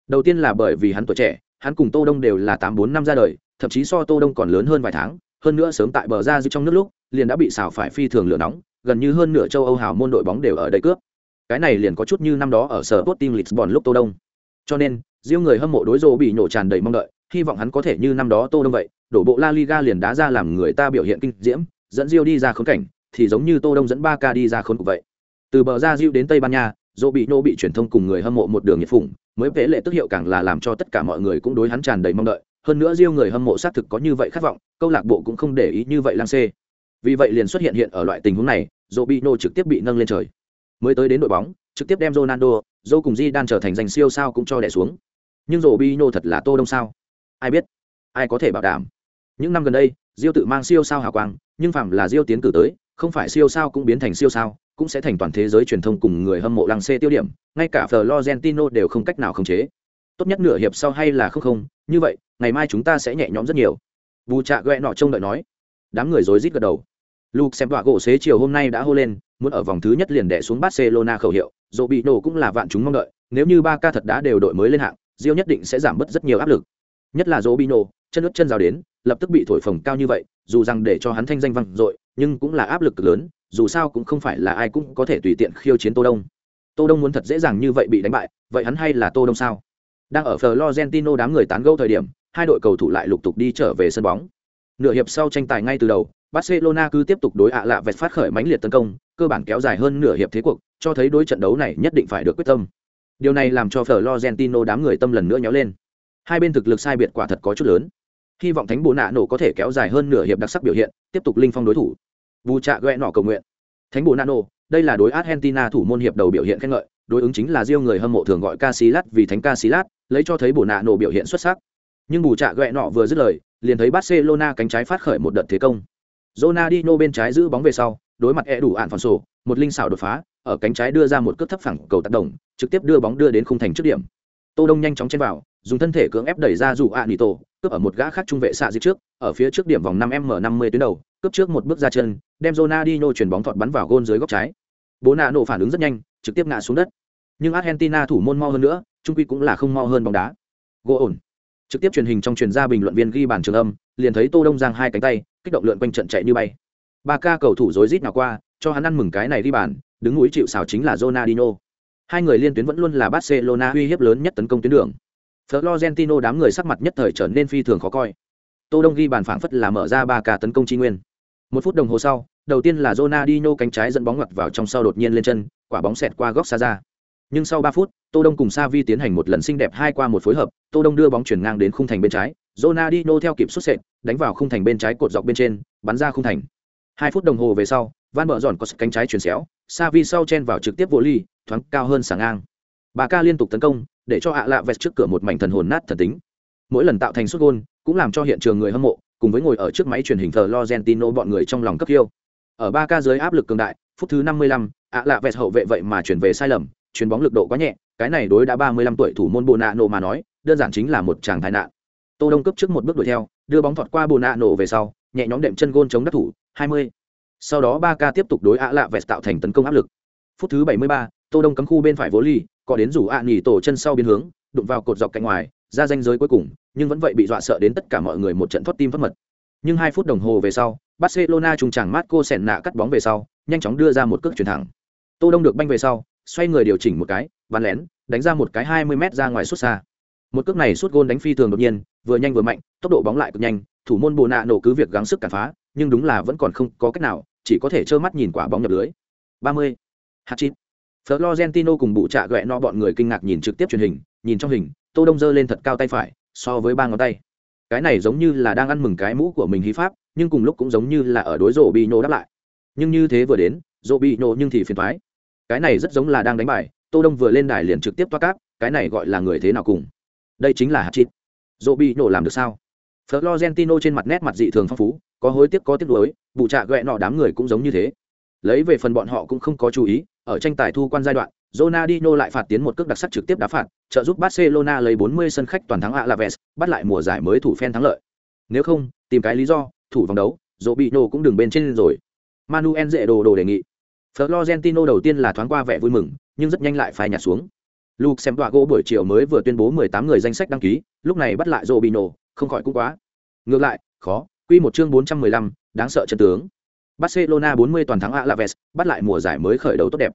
Đầu tiên là bởi vì hắn tuổi trẻ, hắn cùng tô đông đều là tám bốn năm ra đời, thậm chí so tô đông còn lớn hơn vài tháng hơn nữa sớm tại bờ ra dư trong nước lúc, liền đã bị xào phải phi thường lửa nóng, gần như hơn nửa châu âu hào môn đội bóng đều ở đây cướp. Cái này liền có chút như năm đó ở sở tốt team lisbon lúc tô đông. Cho nên riêng người hâm mộ đối rô bị nhổ tràn đầy mong đợi, hy vọng hắn có thể như năm đó tô đông vậy, đổ bộ la liga liền đá ra làm người ta biểu hiện kinh diễm, dẫn Rio đi ra khốn cảnh, thì giống như tô đông dẫn ba ca đi ra khốn cục vậy. Từ bờ ra Rio đến tây ban nha dỗ bị nhổ bị truyền thông cùng người hâm mộ một đường nhiệt phủng mới vẽ lệ tức hiệu càng là làm cho tất cả mọi người cũng đối hắn tràn đầy mong đợi hơn nữa riêng người hâm mộ xác thực có như vậy khát vọng câu lạc bộ cũng không để ý như vậy lang xê vì vậy liền xuất hiện hiện ở loại tình huống này dỗ bị nô trực tiếp bị nâng lên trời mới tới đến đội bóng trực tiếp đem Ronaldo, Zô cùng Di đang trở thành danh siêu sao cũng cho đè xuống. Nhưng Robinho thật là Tô Đông sao? Ai biết? Ai có thể bảo đảm? Những năm gần đây, Diêu tự mang siêu sao hào quang, nhưng phạm là Diêu tiến cử tới, không phải siêu sao cũng biến thành siêu sao, cũng sẽ thành toàn thế giới truyền thông cùng người hâm mộ lăng xê tiêu điểm, ngay cả Florentino đều không cách nào khống chế. Tốt nhất nửa hiệp sau hay là không không, như vậy, ngày mai chúng ta sẽ nhẹ nhõm rất nhiều. Bù Trạ ghẹ nọ trông đợi nói. Đám người rối rít gật đầu. Luke xem đọa gỗ xế chiều hôm nay đã hô lên, muốn ở vòng thứ nhất liền đè xuống Barcelona khẩu hiệu, dỗ bị nổ cũng là vạn chúng mong đợi, nếu như ba ca thật đã đều đội mới lên hạng, Rio nhất định sẽ giảm bớt rất nhiều áp lực. Nhất là dỗ bị nổ, chân ướt chân rào đến, lập tức bị thổi phồng cao như vậy, dù rằng để cho hắn thanh danh vang dội, nhưng cũng là áp lực cực lớn, dù sao cũng không phải là ai cũng có thể tùy tiện khiêu chiến Tô Đông. Tô Đông muốn thật dễ dàng như vậy bị đánh bại, vậy hắn hay là Tô Đông sao? Đang ở Florentino đám người tán gẫu thời điểm, hai đội cầu thủ lại lục tục đi trở về sân bóng. Nửa hiệp sau tranh tài ngay từ đầu, Barcelona cứ tiếp tục đối ạ lạ vẹt phát khởi mãnh liệt tấn công, cơ bản kéo dài hơn nửa hiệp thế cuộc, cho thấy đối trận đấu này nhất định phải được quyết tâm. Điều này làm cho Florentino đám người tâm lần nữa nhéo lên. Hai bên thực lực sai biệt quả thật có chút lớn. Hy vọng Thánh Bồ Nạ nổ có thể kéo dài hơn nửa hiệp đặc sắc biểu hiện, tiếp tục linh phong đối thủ. Vu trạ gẹ nọ cầu nguyện. Thánh Bồ Nạ nổ, đây là đối Argentina thủ môn hiệp đầu biểu hiện khen ngợi, đối ứng chính là riêng người hâm mộ thường gọi Casillas vì Thánh Casillas, lấy cho thấy bổ Nạ nổ biểu hiện xuất sắc. Nhưng bù trạ gẹ nọ vừa dứt lời, liền thấy Barcelona cánh trái phát khởi một đợt thế công. Ronaldinho bên trái giữ bóng về sau, đối mặt e đủ ạn phản sổ, một linh xảo đột phá, ở cánh trái đưa ra một cước thấp phẳng cầu tác động, trực tiếp đưa bóng đưa đến khung thành trước điểm. Tô Đông nhanh chóng chen vào, dùng thân thể cưỡng ép đẩy ra dù ạn Nito, cướp ở một gã khác trung vệ xạ dịch trước, ở phía trước điểm vòng 5m50 tuyến đầu, cướp trước một bước ra chân, đem Ronaldinho chuyển bóng thọt bắn vào gôn dưới góc trái. Bố nạ nổ phản ứng rất nhanh, trực tiếp ngã xuống đất. Nhưng Argentina thủ môn mau hơn nữa, trung quy cũng là không mau hơn bóng đá. Gỗ ổn. Trực tiếp truyền hình trong truyền ra bình luận viên ghi bàn trường âm, liền thấy Tô Đông giang hai cánh tay, kích động lượn quanh trận chạy như bay. Ba ca cầu thủ rối rít nào qua cho hắn ăn mừng cái này đi bàn đứng núi chịu xào chính là Ronaldinho. Hai người liên tuyến vẫn luôn là Barcelona uy hiếp lớn nhất tấn công tuyến đường. Florentino đám người sắc mặt nhất thời trở nên phi thường khó coi. Tô Đông ghi bàn phảng phất là mở ra ba ca tấn công chi nguyên. Một phút đồng hồ sau đầu tiên là Ronaldinho cánh trái dẫn bóng ngoặt vào trong sau đột nhiên lên chân quả bóng xẹt qua góc xa ra nhưng sau ba phút Tô Đông cùng Savi tiến hành một lần xinh đẹp hai qua một phối hợp Tô Đông đưa bóng chuyển ngang đến khung thành bên trái Ronaldinho theo kịp xuất sệt, đánh vào khung thành bên trái cột dọc bên trên, bắn ra khung thành. Hai phút đồng hồ về sau, Van Bợ giòn có cánh trái chuyển xéo, Savi sau chen vào trực tiếp vô ly, thoáng cao hơn sáng ngang. Bà ca liên tục tấn công, để cho ạ lạ vẹt trước cửa một mảnh thần hồn nát thần tính. Mỗi lần tạo thành sút gol, cũng làm cho hiện trường người hâm mộ, cùng với ngồi ở trước máy truyền hình Florentino bọn người trong lòng cấp yêu. Ở ba ca dưới áp lực cường đại, phút thứ 55, ạ lạ vẹt hậu vệ vậy mà chuyển về sai lầm, chuyền bóng lực độ quá nhẹ, cái này đối đã 35 tuổi thủ môn Bonano mà nói, đơn giản chính là một chàng tai nạn. Tô đông cấp trước một bước đuổi theo đưa bóng thọt qua Bonano về sau nhẹ nhõm đệm chân gôn chống đất thủ 20. sau đó ba ca tiếp tục đối ạ lạ vẹt tạo thành tấn công áp lực. Phút thứ 73, tô đông cấm khu bên phải Vô ly có đến rủ ạ nhỉ tổ chân sau biến hướng đụng vào cột dọc cạnh ngoài ra danh giới cuối cùng nhưng vẫn vậy bị dọa sợ đến tất cả mọi người một trận thoát tim thoát mật. Nhưng hai phút đồng hồ về sau barcelona trùng chẳng marco Senna cắt bóng về sau nhanh chóng đưa ra một cước chuyển thẳng. Tô đông được banh về sau xoay người điều chỉnh một cái bắn lén, đánh ra một cái 20 m ra ngoài xuất xa. Một cước này suốt gôn đánh phi thường đột nhiên, vừa nhanh vừa mạnh, tốc độ bóng lại cực nhanh, thủ môn bồ nạ nổ cứ việc gắng sức cản phá, nhưng đúng là vẫn còn không có cách nào, chỉ có thể trơ mắt nhìn quả bóng nhập lưới. Ba mươi. H chín Florentino cùng bụ trạ ghẹ no bọn người kinh ngạc nhìn trực tiếp truyền hình, nhìn trong hình, tô đông giơ lên thật cao tay phải, so với ba ngón tay. Cái này giống như là đang ăn mừng cái mũ của mình hí pháp, nhưng cùng lúc cũng giống như là ở đối rổ bị nổ đáp lại. Nhưng như thế vừa đến, rổ bị nổ nhưng thì phiền thoái cái này rất giống là đang đánh bài tô đông vừa lên đài liền trực tiếp toa cáp cái này gọi là người thế nào cùng đây chính là hạt chít dỗ bị nổ làm được sao florentino trên mặt nét mặt dị thường phong phú có hối tiếc có tiếc nuối vụ trạ ghẹ nọ đám người cũng giống như thế lấy về phần bọn họ cũng không có chú ý ở tranh tài thu quan giai đoạn Ronaldinho lại phạt tiến một cước đặc sắc trực tiếp đá phạt, trợ giúp Barcelona lấy 40 sân khách toàn thắng Alaves, bắt lại mùa giải mới thủ phen thắng lợi. Nếu không, tìm cái lý do, thủ vòng đấu, Robinho cũng đừng bên trên rồi. Manuel dễ đồ đồ đề nghị. Florentino đầu tiên là thoáng qua vẻ vui mừng, nhưng rất nhanh lại phải nhạt xuống. Luke xem gỗ buổi chiều mới vừa tuyên bố 18 người danh sách đăng ký, lúc này bắt lại Robinho, không khỏi cũng quá. Ngược lại, khó, quy một chương 415, đáng sợ chân tướng. Barcelona 40 toàn thắng Alaves, bắt lại mùa giải mới khởi đầu tốt đẹp.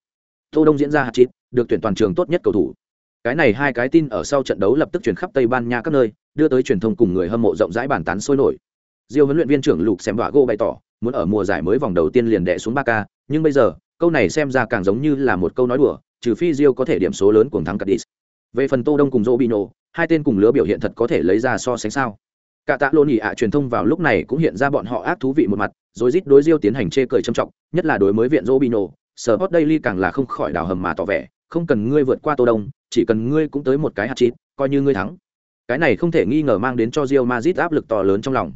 Tô Đông diễn ra hạt chít, được tuyển toàn trường tốt nhất cầu thủ. Cái này hai cái tin ở sau trận đấu lập tức truyền khắp Tây Ban Nha các nơi, đưa tới truyền thông cùng người hâm mộ rộng rãi bàn tán sôi nổi. Diêu huấn luyện viên trưởng Lục xem gỗ bày tỏ, muốn ở mùa giải mới vòng đầu tiên liền đè xuống 3K, nhưng bây giờ, câu này xem ra càng giống như là một câu nói đùa, trừ phi Rio có thể điểm số lớn cuồng thắng Cadiz. Về phần Tô Đông cùng Robinho, hai tên cùng lứa biểu hiện thật có thể lấy ra so sánh sao? Cả tạ lô nhị ạ truyền thông vào lúc này cũng hiện ra bọn họ ác thú vị một mặt, rồi rít đối Diêu tiến hành chê cười trầm trọng, nhất là đối mới viện Robinho, Sport Daily càng là không khỏi đào hầm mà tỏ vẻ, không cần ngươi vượt qua Tô Đông, chỉ cần ngươi cũng tới một cái hạt chít, coi như ngươi thắng. Cái này không thể nghi ngờ mang đến cho Real Madrid áp lực to lớn trong lòng.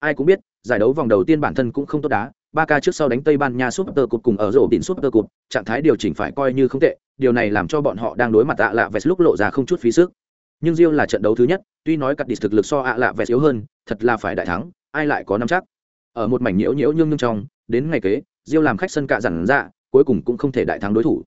Ai cũng biết, giải đấu vòng đầu tiên bản thân cũng không tốt đá, ba ca trước sau đánh Tây Ban Nha Super Cup cùng ở rổ đỉnh Super Cup, trạng thái điều chỉnh phải coi như không tệ, điều này làm cho bọn họ đang đối mặt ạ lạ vẹt lúc lộ ra không chút phí sức. Nhưng Rio là trận đấu thứ nhất, tuy nói cắt địch thực lực so ạ lạ vẹt yếu hơn, thật là phải đại thắng, ai lại có nắm chắc. Ở một mảnh nhiễu nhiễu nhưng nhưng trong, đến ngày kế, Rio làm khách sân cạ dặn dạ, cuối cùng cũng không thể đại thắng đối thủ.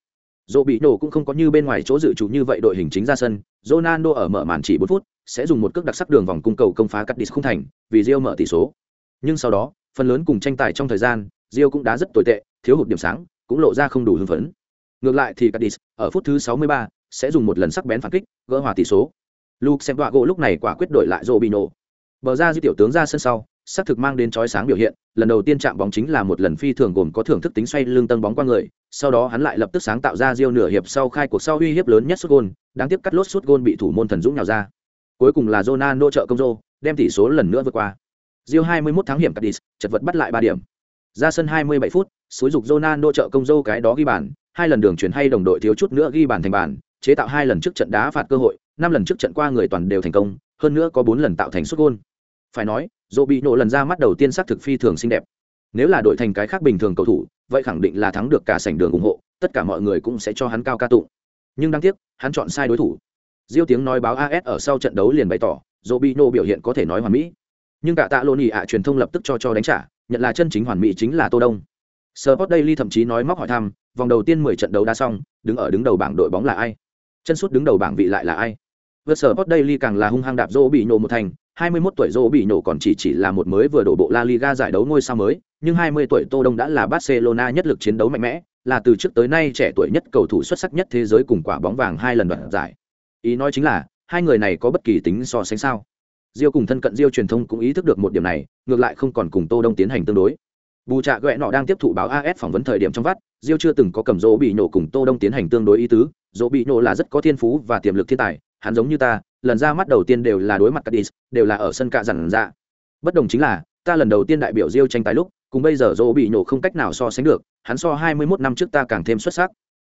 Dỗ bị nổ cũng không có như bên ngoài chỗ dự chủ như vậy đội hình chính ra sân, Ronaldo ở mở màn chỉ 4 phút, sẽ dùng một cước đặc sắc đường vòng cung cầu công phá cắt địch không thành, vì Rio mở tỷ số. Nhưng sau đó, phần lớn cùng tranh tài trong thời gian, Rio cũng đã rất tồi tệ, thiếu hụt điểm sáng, cũng lộ ra không đủ hưng phấn. Ngược lại thì Cadiz, ở phút thứ 63, sẽ dùng một lần sắc bén phản kích, gỡ hòa tỷ số. Luke xem gỗ lúc này quả quyết đổi lại robino Bờ ra di tiểu tướng ra sân sau, xác thực mang đến chói sáng biểu hiện, lần đầu tiên chạm bóng chính là một lần phi thường gồm có thưởng thức tính xoay lưng tân bóng qua người, sau đó hắn lại lập tức sáng tạo ra Rio nửa hiệp sau khai cuộc sau uy hiếp lớn nhất sút gôn, đáng tiếc cắt lốt sút gôn bị thủ môn thần dũng nhào ra. Cuối cùng là Ronaldo trợ công rô, đem tỷ số lần nữa vượt qua. Rio 21 tháng hiểm Cadiz, chật vật bắt lại 3 điểm. Ra sân 27 phút, suối dục Ronaldo trợ công dâu cái đó ghi bàn, hai lần đường chuyển hay đồng đội thiếu chút nữa ghi bàn thành bàn, chế tạo hai lần trước trận đá phạt cơ hội, năm lần trước trận qua người toàn đều thành công, hơn nữa có 4 lần tạo thành sút gôn. Phải nói, Robinho bị nổ lần ra mắt đầu tiên sắc thực phi thường xinh đẹp nếu là đội thành cái khác bình thường cầu thủ vậy khẳng định là thắng được cả sảnh đường ủng hộ tất cả mọi người cũng sẽ cho hắn cao ca tụng nhưng đáng tiếc hắn chọn sai đối thủ diêu tiếng nói báo as ở sau trận đấu liền bày tỏ Robinho biểu hiện có thể nói hoàn mỹ nhưng cả tạ lô nhị ạ truyền thông lập tức cho cho đánh trả nhận là chân chính hoàn mỹ chính là tô đông Sport Daily thậm chí nói móc hỏi thăm, vòng đầu tiên 10 trận đấu đã xong, đứng ở đứng đầu bảng đội bóng là ai? Chân sút đứng đầu bảng vị lại là ai? Vượt Sport Daily càng là hung hăng đạp Dỗ bị nổ một thành, 21 tuổi Dô bị nổ còn chỉ chỉ là một mới vừa đổ bộ La Liga giải đấu ngôi sao mới, nhưng 20 tuổi Tô Đông đã là Barcelona nhất lực chiến đấu mạnh mẽ, là từ trước tới nay trẻ tuổi nhất cầu thủ xuất sắc nhất thế giới cùng quả bóng vàng hai lần đoạt giải. Ý nói chính là, hai người này có bất kỳ tính so sánh sao? Diêu cùng thân cận Diêu truyền thông cũng ý thức được một điểm này, ngược lại không còn cùng Tô Đông tiến hành tương đối. Bù trạ gẹ nọ đang tiếp thụ báo AS phỏng vấn thời điểm trong vắt, Diêu chưa từng có cầm Dỗ bị nổ cùng Tô Đông tiến hành tương đối ý tứ, Dỗ bị nổ là rất có thiên phú và tiềm lực thiên tài, hắn giống như ta, lần ra mắt đầu tiên đều là đối mặt Cadiz, đều là ở sân cạ dặn dạ. Bất đồng chính là, ta lần đầu tiên đại biểu Diêu tranh tài lúc, cùng bây giờ Dỗ bị nổ không cách nào so sánh được, hắn so 21 năm trước ta càng thêm xuất sắc.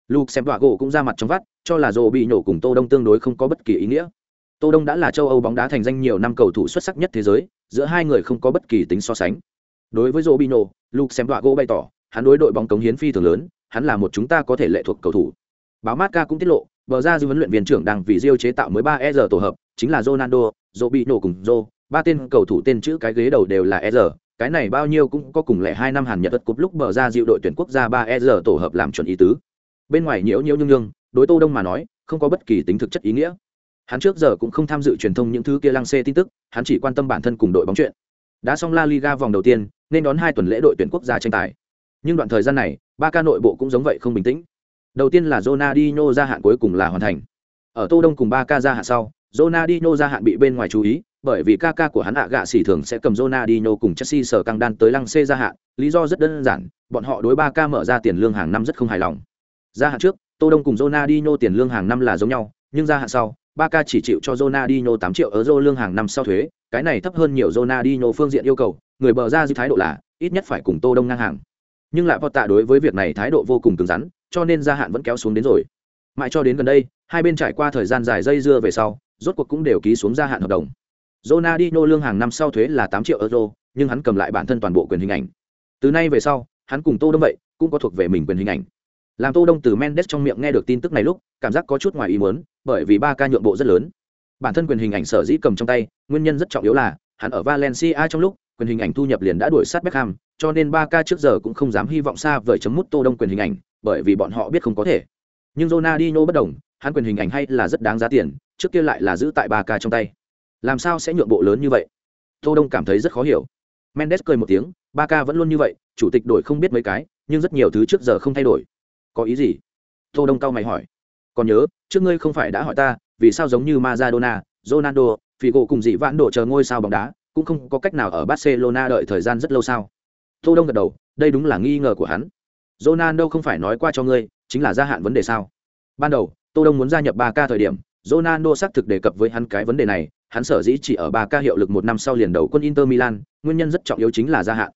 Luke xem gỗ cũng ra mặt trong vắt, cho là Dỗ bị nổ cùng Tô Đông tương đối không có bất kỳ ý nghĩa. Tô Đông đã là châu Âu bóng đá thành danh nhiều năm cầu thủ xuất sắc nhất thế giới, giữa hai người không có bất kỳ tính so sánh. Đối với Robinho, Luke xem gỗ bày tỏ, hắn đối đội bóng cống hiến phi thường lớn, hắn là một chúng ta có thể lệ thuộc cầu thủ. Báo Marca cũng tiết lộ, bờ ra dư huấn luyện viên trưởng đang vì Rio chế tạo mới ba ER tổ hợp, chính là Ronaldo, Robinho cùng Jo. ba tên cầu thủ tên chữ cái ghế đầu đều là ER, cái này bao nhiêu cũng có cùng lệ hai năm Hàn Nhật vật cúp lúc bờ ra dịu đội tuyển quốc gia ba ER tổ hợp làm chuẩn ý tứ. Bên ngoài nhiễu nhiễu nhương nhương, đối Tô Đông mà nói, không có bất kỳ tính thực chất ý nghĩa. Hắn trước giờ cũng không tham dự truyền thông những thứ kia lăng xê tin tức, hắn chỉ quan tâm bản thân cùng đội bóng chuyện. Đã xong La Liga vòng đầu tiên, nên đón hai tuần lễ đội tuyển quốc gia tranh tài. Nhưng đoạn thời gian này, ba ca nội bộ cũng giống vậy không bình tĩnh. Đầu tiên là Ronaldinho gia hạn cuối cùng là hoàn thành. Ở Tô Đông cùng ba ca gia hạn sau, Ronaldinho gia hạn bị bên ngoài chú ý, bởi vì Kaka của hắn ạ gạ xỉ thường sẽ cầm Ronaldinho cùng Chelsea sở căng đan tới lăng xê gia hạn, lý do rất đơn giản, bọn họ đối ba ca mở ra tiền lương hàng năm rất không hài lòng. Gia hạn trước, Tô Đông cùng Ronaldinho tiền lương hàng năm là giống nhau, nhưng gia hạn sau, Barca chỉ chịu cho Ronaldinho 8 triệu euro lương hàng năm sau thuế, cái này thấp hơn nhiều Ronaldinho phương diện yêu cầu, người bờ ra dư thái độ là ít nhất phải cùng Tô Đông ngang hàng nhưng lại Potta đối với việc này thái độ vô cùng cứng rắn cho nên gia hạn vẫn kéo xuống đến rồi mãi cho đến gần đây hai bên trải qua thời gian dài dây dưa về sau rốt cuộc cũng đều ký xuống gia hạn hợp đồng Ronaldinho lương hàng năm sau thuế là 8 triệu euro, nhưng hắn cầm lại bản thân toàn bộ quyền hình ảnh. Từ nay về sau, hắn cùng Tô Đông vậy, cũng có thuộc về mình quyền hình ảnh. Làm Tô Đông từ Mendes trong miệng nghe được tin tức này lúc, cảm giác có chút ngoài ý muốn, bởi vì ba ca nhượng bộ rất lớn. Bản thân quyền hình ảnh sở dĩ cầm trong tay, nguyên nhân rất trọng yếu là, hắn ở Valencia trong lúc, quyền hình ảnh thu nhập liền đã đuổi sát Beckham, cho nên ba ca trước giờ cũng không dám hy vọng xa vời chấm mút Tô Đông quyền hình ảnh, bởi vì bọn họ biết không có thể. Nhưng Ronaldinho bất đồng, hắn quyền hình ảnh hay là rất đáng giá tiền, trước kia lại là giữ tại ba ca trong tay làm sao sẽ nhượng bộ lớn như vậy tô đông cảm thấy rất khó hiểu mendes cười một tiếng ba ca vẫn luôn như vậy chủ tịch đổi không biết mấy cái nhưng rất nhiều thứ trước giờ không thay đổi có ý gì tô đông cao mày hỏi còn nhớ trước ngươi không phải đã hỏi ta vì sao giống như Maradona, Ronaldo, Figo cùng dị vãn độ chờ ngôi sao bóng đá, cũng không có cách nào ở Barcelona đợi thời gian rất lâu sao? Tô Đông gật đầu, đây đúng là nghi ngờ của hắn. Ronaldo không phải nói qua cho ngươi, chính là gia hạn vấn đề sao? Ban đầu, Tô Đông muốn gia nhập ba k thời điểm, Ronaldo xác thực đề cập với hắn cái vấn đề này, hắn sở dĩ chỉ ở ba k hiệu lực một năm sau liền đầu quân Inter Milan, nguyên nhân rất trọng yếu chính là gia hạn.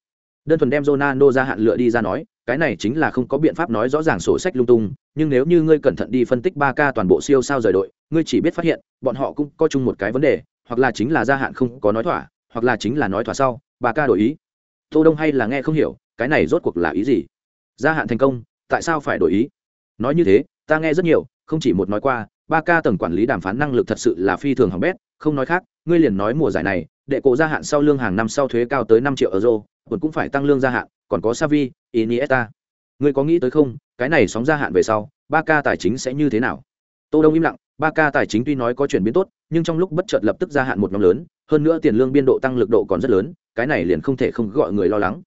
Đơn thuần đem Ronaldo gia hạn lựa đi ra nói, cái này chính là không có biện pháp nói rõ ràng sổ sách lung tung, nhưng nếu như ngươi cẩn thận đi phân tích ba ca toàn bộ siêu sao rời đội, ngươi chỉ biết phát hiện, bọn họ cũng có chung một cái vấn đề, hoặc là chính là gia hạn không có nói thỏa, hoặc là chính là nói thỏa sau, ba ca đổi ý. Tô Đông hay là nghe không hiểu, cái này rốt cuộc là ý gì? Gia hạn thành công, tại sao phải đổi ý? Nói như thế, ta nghe rất nhiều, không chỉ một nói qua, ba ca tầng quản lý đàm phán năng lực thật sự là phi thường hỏng bét không nói khác ngươi liền nói mùa giải này đệ cổ gia hạn sau lương hàng năm sau thuế cao tới năm triệu euro còn cũng phải tăng lương gia hạn còn có savi iniesta. Ngươi có nghĩ tới không, cái này sóng gia hạn về sau ba ca tài chính sẽ như thế nào? Tô đông im lặng ba ca tài chính tuy nói có chuyển biến tốt, nhưng trong lúc bất chợt lập tức gia hạn một nhóm lớn, hơn nữa tiền lương biên độ tăng lực độ còn rất lớn, cái này liền không thể không gọi người lo lắng.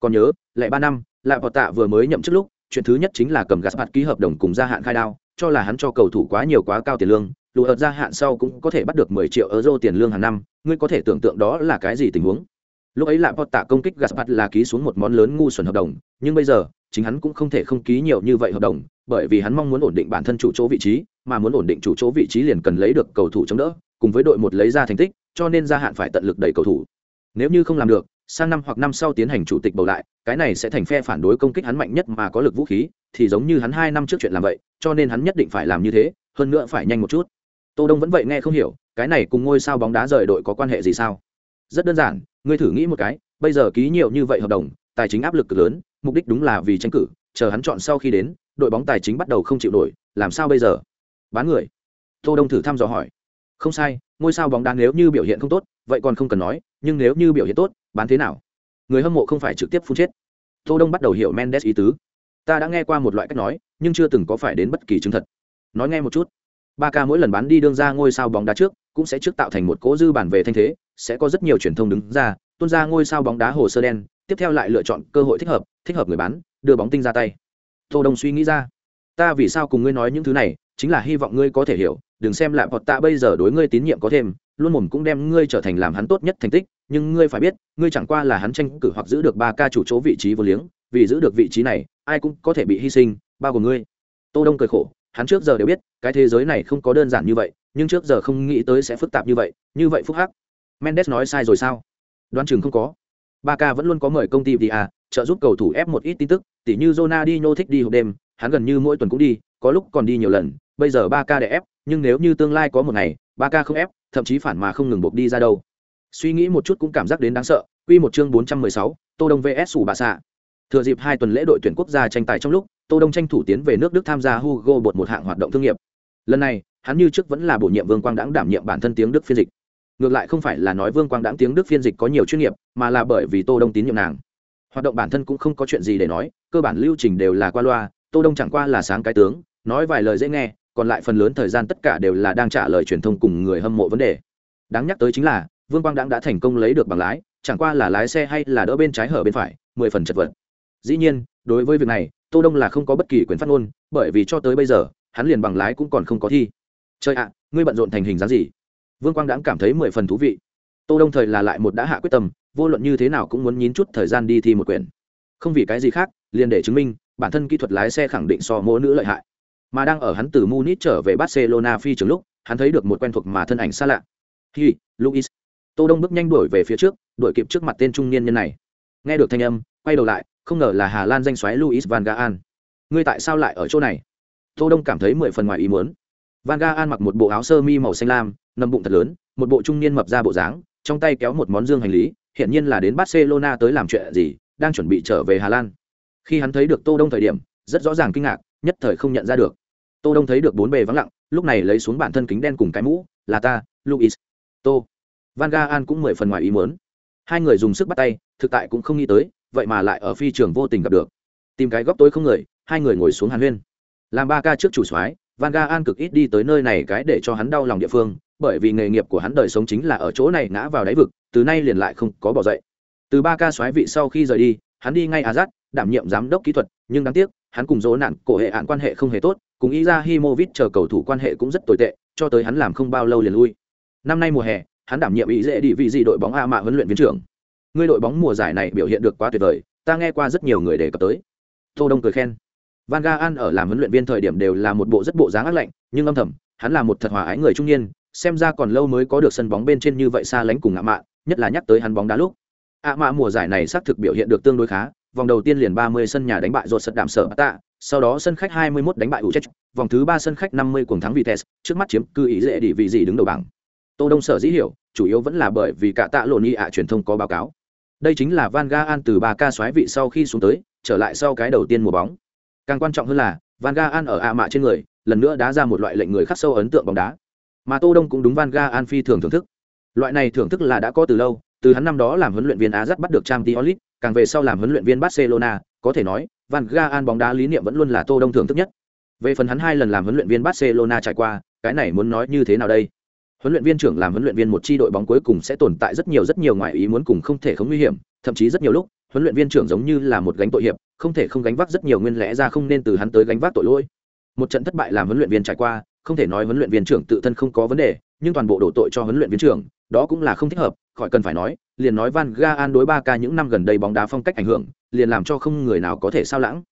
Còn nhớ lại ba năm lại vào tạ vừa mới nhậm chức lúc, chuyện thứ nhất chính là cầm Gaspard ký hợp đồng cùng gia hạn khai đao, cho là hắn cho cầu thủ quá nhiều quá cao tiền lương lùi ợt gia hạn sau cũng có thể bắt được 10 triệu euro tiền lương hàng năm, ngươi có thể tưởng tượng đó là cái gì tình huống? Lúc ấy lại tạ công kích Gaspard là ký xuống một món lớn ngu xuẩn hợp đồng, nhưng bây giờ, chính hắn cũng không thể không ký nhiều như vậy hợp đồng, bởi vì hắn mong muốn ổn định bản thân chủ chỗ vị trí, mà muốn ổn định chủ chỗ vị trí liền cần lấy được cầu thủ chống đỡ, cùng với đội một lấy ra thành tích, cho nên gia hạn phải tận lực đẩy cầu thủ. Nếu như không làm được, sang năm hoặc năm sau tiến hành chủ tịch bầu lại, cái này sẽ thành phe phản đối công kích hắn mạnh nhất mà có lực vũ khí, thì giống như hắn hai năm trước chuyện làm vậy, cho nên hắn nhất định phải làm như thế, hơn nữa phải nhanh một chút. Tô đông vẫn vậy nghe không hiểu, cái này cùng ngôi sao bóng đá rời đội có quan hệ gì sao? Rất đơn giản ngươi thử nghĩ một cái, bây giờ ký nhiều như vậy hợp đồng, tài chính áp lực cực lớn, mục đích đúng là vì tranh cử, chờ hắn chọn sau khi đến, đội bóng tài chính bắt đầu không chịu nổi, làm sao bây giờ? Bán người. Tô đông thử thăm dò hỏi. Không sai, ngôi sao bóng đá nếu như biểu hiện không tốt, vậy còn không cần nói, nhưng nếu như biểu hiện tốt, bán thế nào? Người hâm mộ không phải trực tiếp phun chết. Tô đông bắt đầu hiểu mendes ý tứ. Ta đã nghe qua một loại cách nói, nhưng chưa từng có phải đến bất kỳ chứng thật. Nói nghe một chút. Ba ca mỗi lần bán đi đương ra ngôi sao bóng đá trước, cũng sẽ trước tạo thành một cố dư bản về thanh thế sẽ có rất nhiều truyền thông đứng ra, tuôn ra ngôi sao bóng đá hồ sơ đen, tiếp theo lại lựa chọn cơ hội thích hợp thích hợp người bán, đưa bóng tinh ra tay. Tô đông suy nghĩ ra. Ta vì sao cùng ngươi nói những thứ này, chính là hy vọng ngươi có thể hiểu, đừng xem lại hoặc tạ bây giờ đối ngươi tín nhiệm có thêm, luôn mồm cũng đem ngươi trở thành làm hắn tốt nhất thành tích, nhưng ngươi phải biết, ngươi chẳng qua là hắn tranh cử hoặc giữ được ba ca chủ chỗ vị trí vô liếng, vì giữ được vị trí này, ai cũng có thể bị hy sinh, bao gồm ngươi. Tô đông cười khổ, hắn trước giờ đều biết, cái thế giới này không có đơn giản như vậy, nhưng trước giờ không nghĩ tới sẽ phức tạp như vậy như vậy phúc hắc mendes nói sai rồi sao? Đoán chừng không có. Ba ca vẫn luôn có mời công ty va trợ giúp cầu thủ ép một ít tin tức tỉ như Ronaldinho thích đi hộp đêm hắn gần như mỗi tuần cũng đi có lúc còn đi nhiều lần bây giờ ba ca để ép nhưng nếu như tương lai có một ngày ba ca không ép thậm chí phản mà không ngừng buộc đi ra đâu. Suy nghĩ một chút cũng cảm giác đến đáng sợ quy một chương bốn trăm mười sáu, tô đông vs sủ bà Sạ. thừa dịp hai tuần lễ đội tuyển quốc gia tranh tài trong lúc tô đông tranh thủ tiến về nước đức tham gia hugo bột một hạng hoạt động thương nghiệp. Lần này hắn như trước vẫn là bổ nhiệm vương quang đãng đảm nhiệm bản thân tiếng đức phiên dịch ngược lại không phải là nói vương quang đãng tiếng đức phiên dịch có nhiều chuyên nghiệp, mà là bởi vì tô đông tín nhiệm nàng. Hoạt động bản thân cũng không có chuyện gì để nói, cơ bản lưu trình đều là qua loa, tô đông chẳng qua là sáng cái tướng, nói vài lời dễ nghe, còn lại phần lớn thời gian tất cả đều là đang trả lời truyền thông cùng người hâm mộ vấn đề. Đáng nhắc tới chính là, vương quang đãng đã thành công lấy được bằng lái, chẳng qua là lái xe hay là đỡ bên trái hở bên phải, mười phần chật vật. Dĩ nhiên, đối với việc này, tô đông là không có bất kỳ quyền phát ngôn, bởi vì cho tới bây giờ, hắn liền bằng lái cũng còn không có thi. Chơi ạ, ngươi bận rộn thành hình dáng gì? Vương quang đãng cảm thấy mười phần thú vị. Tô đông thời là lại một đã hạ quyết tâm, vô luận như thế nào cũng muốn nhín chút thời gian đi thi một quyển. Không vì cái gì khác, liền để chứng minh, bản thân kỹ thuật lái xe khẳng định so mỗi nữ lợi hại. Mà đang ở hắn từ munich trở về barcelona phi trường lúc, hắn thấy được một quen thuộc mà thân ảnh xa lạ. Hi, luis. Tô đông bước nhanh đuổi về phía trước, đuổi kịp trước mặt tên trung niên nhân này. Nghe được thanh âm, quay đầu lại, không ngờ là hà lan danh xoáy luis van gaal. Ngươi tại sao lại ở chỗ này? Tô đông cảm thấy mười phần ngoài ý muốn. Van gaan mặc một bộ áo sơ mi màu xanh lam nằm bụng thật lớn, một bộ trung niên mập ra bộ dáng, trong tay kéo một món dương hành lý hiện nhiên là đến barcelona tới làm chuyện gì, đang chuẩn bị trở về hà lan. Khi hắn thấy được tô đông thời điểm, rất rõ ràng kinh ngạc, nhất thời không nhận ra được. Tô đông thấy được bốn bề vắng lặng, lúc này lấy xuống bản thân kính đen cùng cái mũ, là ta, luis. Tô. Van ga an cũng mười phần ngoài ý muốn. Hai người dùng sức bắt tay, thực tại cũng không nghĩ tới, vậy mà lại ở phi trường vô tình gặp được. Tìm cái góc tối không người, hai người ngồi xuống hàn huyên. Làm ba ca trước chủ soái, van ga an cực ít đi tới nơi này cái để cho hắn đau lòng địa phương bởi vì nghề nghiệp của hắn đời sống chính là ở chỗ này ngã vào đáy vực, từ nay liền lại không có bỏ dậy. Từ ba ca soái vị sau khi rời đi, hắn đi ngay azat đảm nhiệm giám đốc kỹ thuật, nhưng đáng tiếc, hắn cùng dỗ nạn cổ hệ hạn quan hệ không hề tốt, cùng ý ra himovic chờ cầu thủ quan hệ cũng rất tồi tệ, cho tới hắn làm không bao lâu liền lui. Năm nay mùa hè, hắn đảm nhiệm ý dễ đi vị gì đội bóng a mạ huấn luyện viên trưởng. Người đội bóng mùa giải này biểu hiện được quá tuyệt vời, ta nghe qua rất nhiều người đề cập tới. Tô đông cười khen. Van gaal ở làm huấn luyện viên thời điểm đều là một bộ rất bộ dáng ác lạnh, nhưng âm thầm, hắn là một thật hòa ái người trung niên xem ra còn lâu mới có được sân bóng bên trên như vậy xa lánh cùng ngạ mạ nhất là nhắc tới hắn bóng đá lúc ạ mạ mùa giải này xác thực biểu hiện được tương đối khá vòng đầu tiên liền 30 sân nhà đánh bại rột sật đạm sở tạ sau đó sân khách 21 đánh bại Utrecht, vòng thứ ba sân khách 50 cuồng thắng Vitesse, trước mắt chiếm cư ý dễ đi vị gì đứng đầu bảng. Tô Đông sở dĩ hiểu, chủ yếu vẫn là bởi vì cả tạ lộn y ạ truyền thông có báo cáo. Đây chính là Van Gaal từ 3 ca xoáy vị sau khi xuống tới, trở lại sau cái đầu tiên mùa bóng. Càng quan trọng hơn là, Van Gaal ở ạ mạ trên người, lần nữa đá ra một loại lệnh người khắc sâu ấn tượng bóng đá. Mà Tô Đông cũng đúng Van Gaal phi thường thưởng thức. Loại này thưởng thức là đã có từ lâu, từ hắn năm đó làm huấn luyện viên Ajax bắt được trang diolit càng về sau làm huấn luyện viên Barcelona, có thể nói, Van Gaal bóng đá lý niệm vẫn luôn là Tô Đông thưởng thức nhất. Về phần hắn hai lần làm huấn luyện viên Barcelona trải qua, cái này muốn nói như thế nào đây? Huấn luyện viên trưởng làm huấn luyện viên một chi đội bóng cuối cùng sẽ tồn tại rất nhiều rất nhiều ngoại ý muốn cùng không thể không nguy hiểm, thậm chí rất nhiều lúc, huấn luyện viên trưởng giống như là một gánh tội hiệp, không thể không gánh vác rất nhiều nguyên lẽ ra không nên từ hắn tới gánh vác tội lỗi. Một trận thất bại làm huấn luyện viên trải qua, không thể nói huấn luyện viên trưởng tự thân không có vấn đề, nhưng toàn bộ đổ tội cho huấn luyện viên trưởng, đó cũng là không thích hợp, khỏi cần phải nói, liền nói Van Gaal đối ba ca những năm gần đây bóng đá phong cách ảnh hưởng, liền làm cho không người nào có thể sao lãng.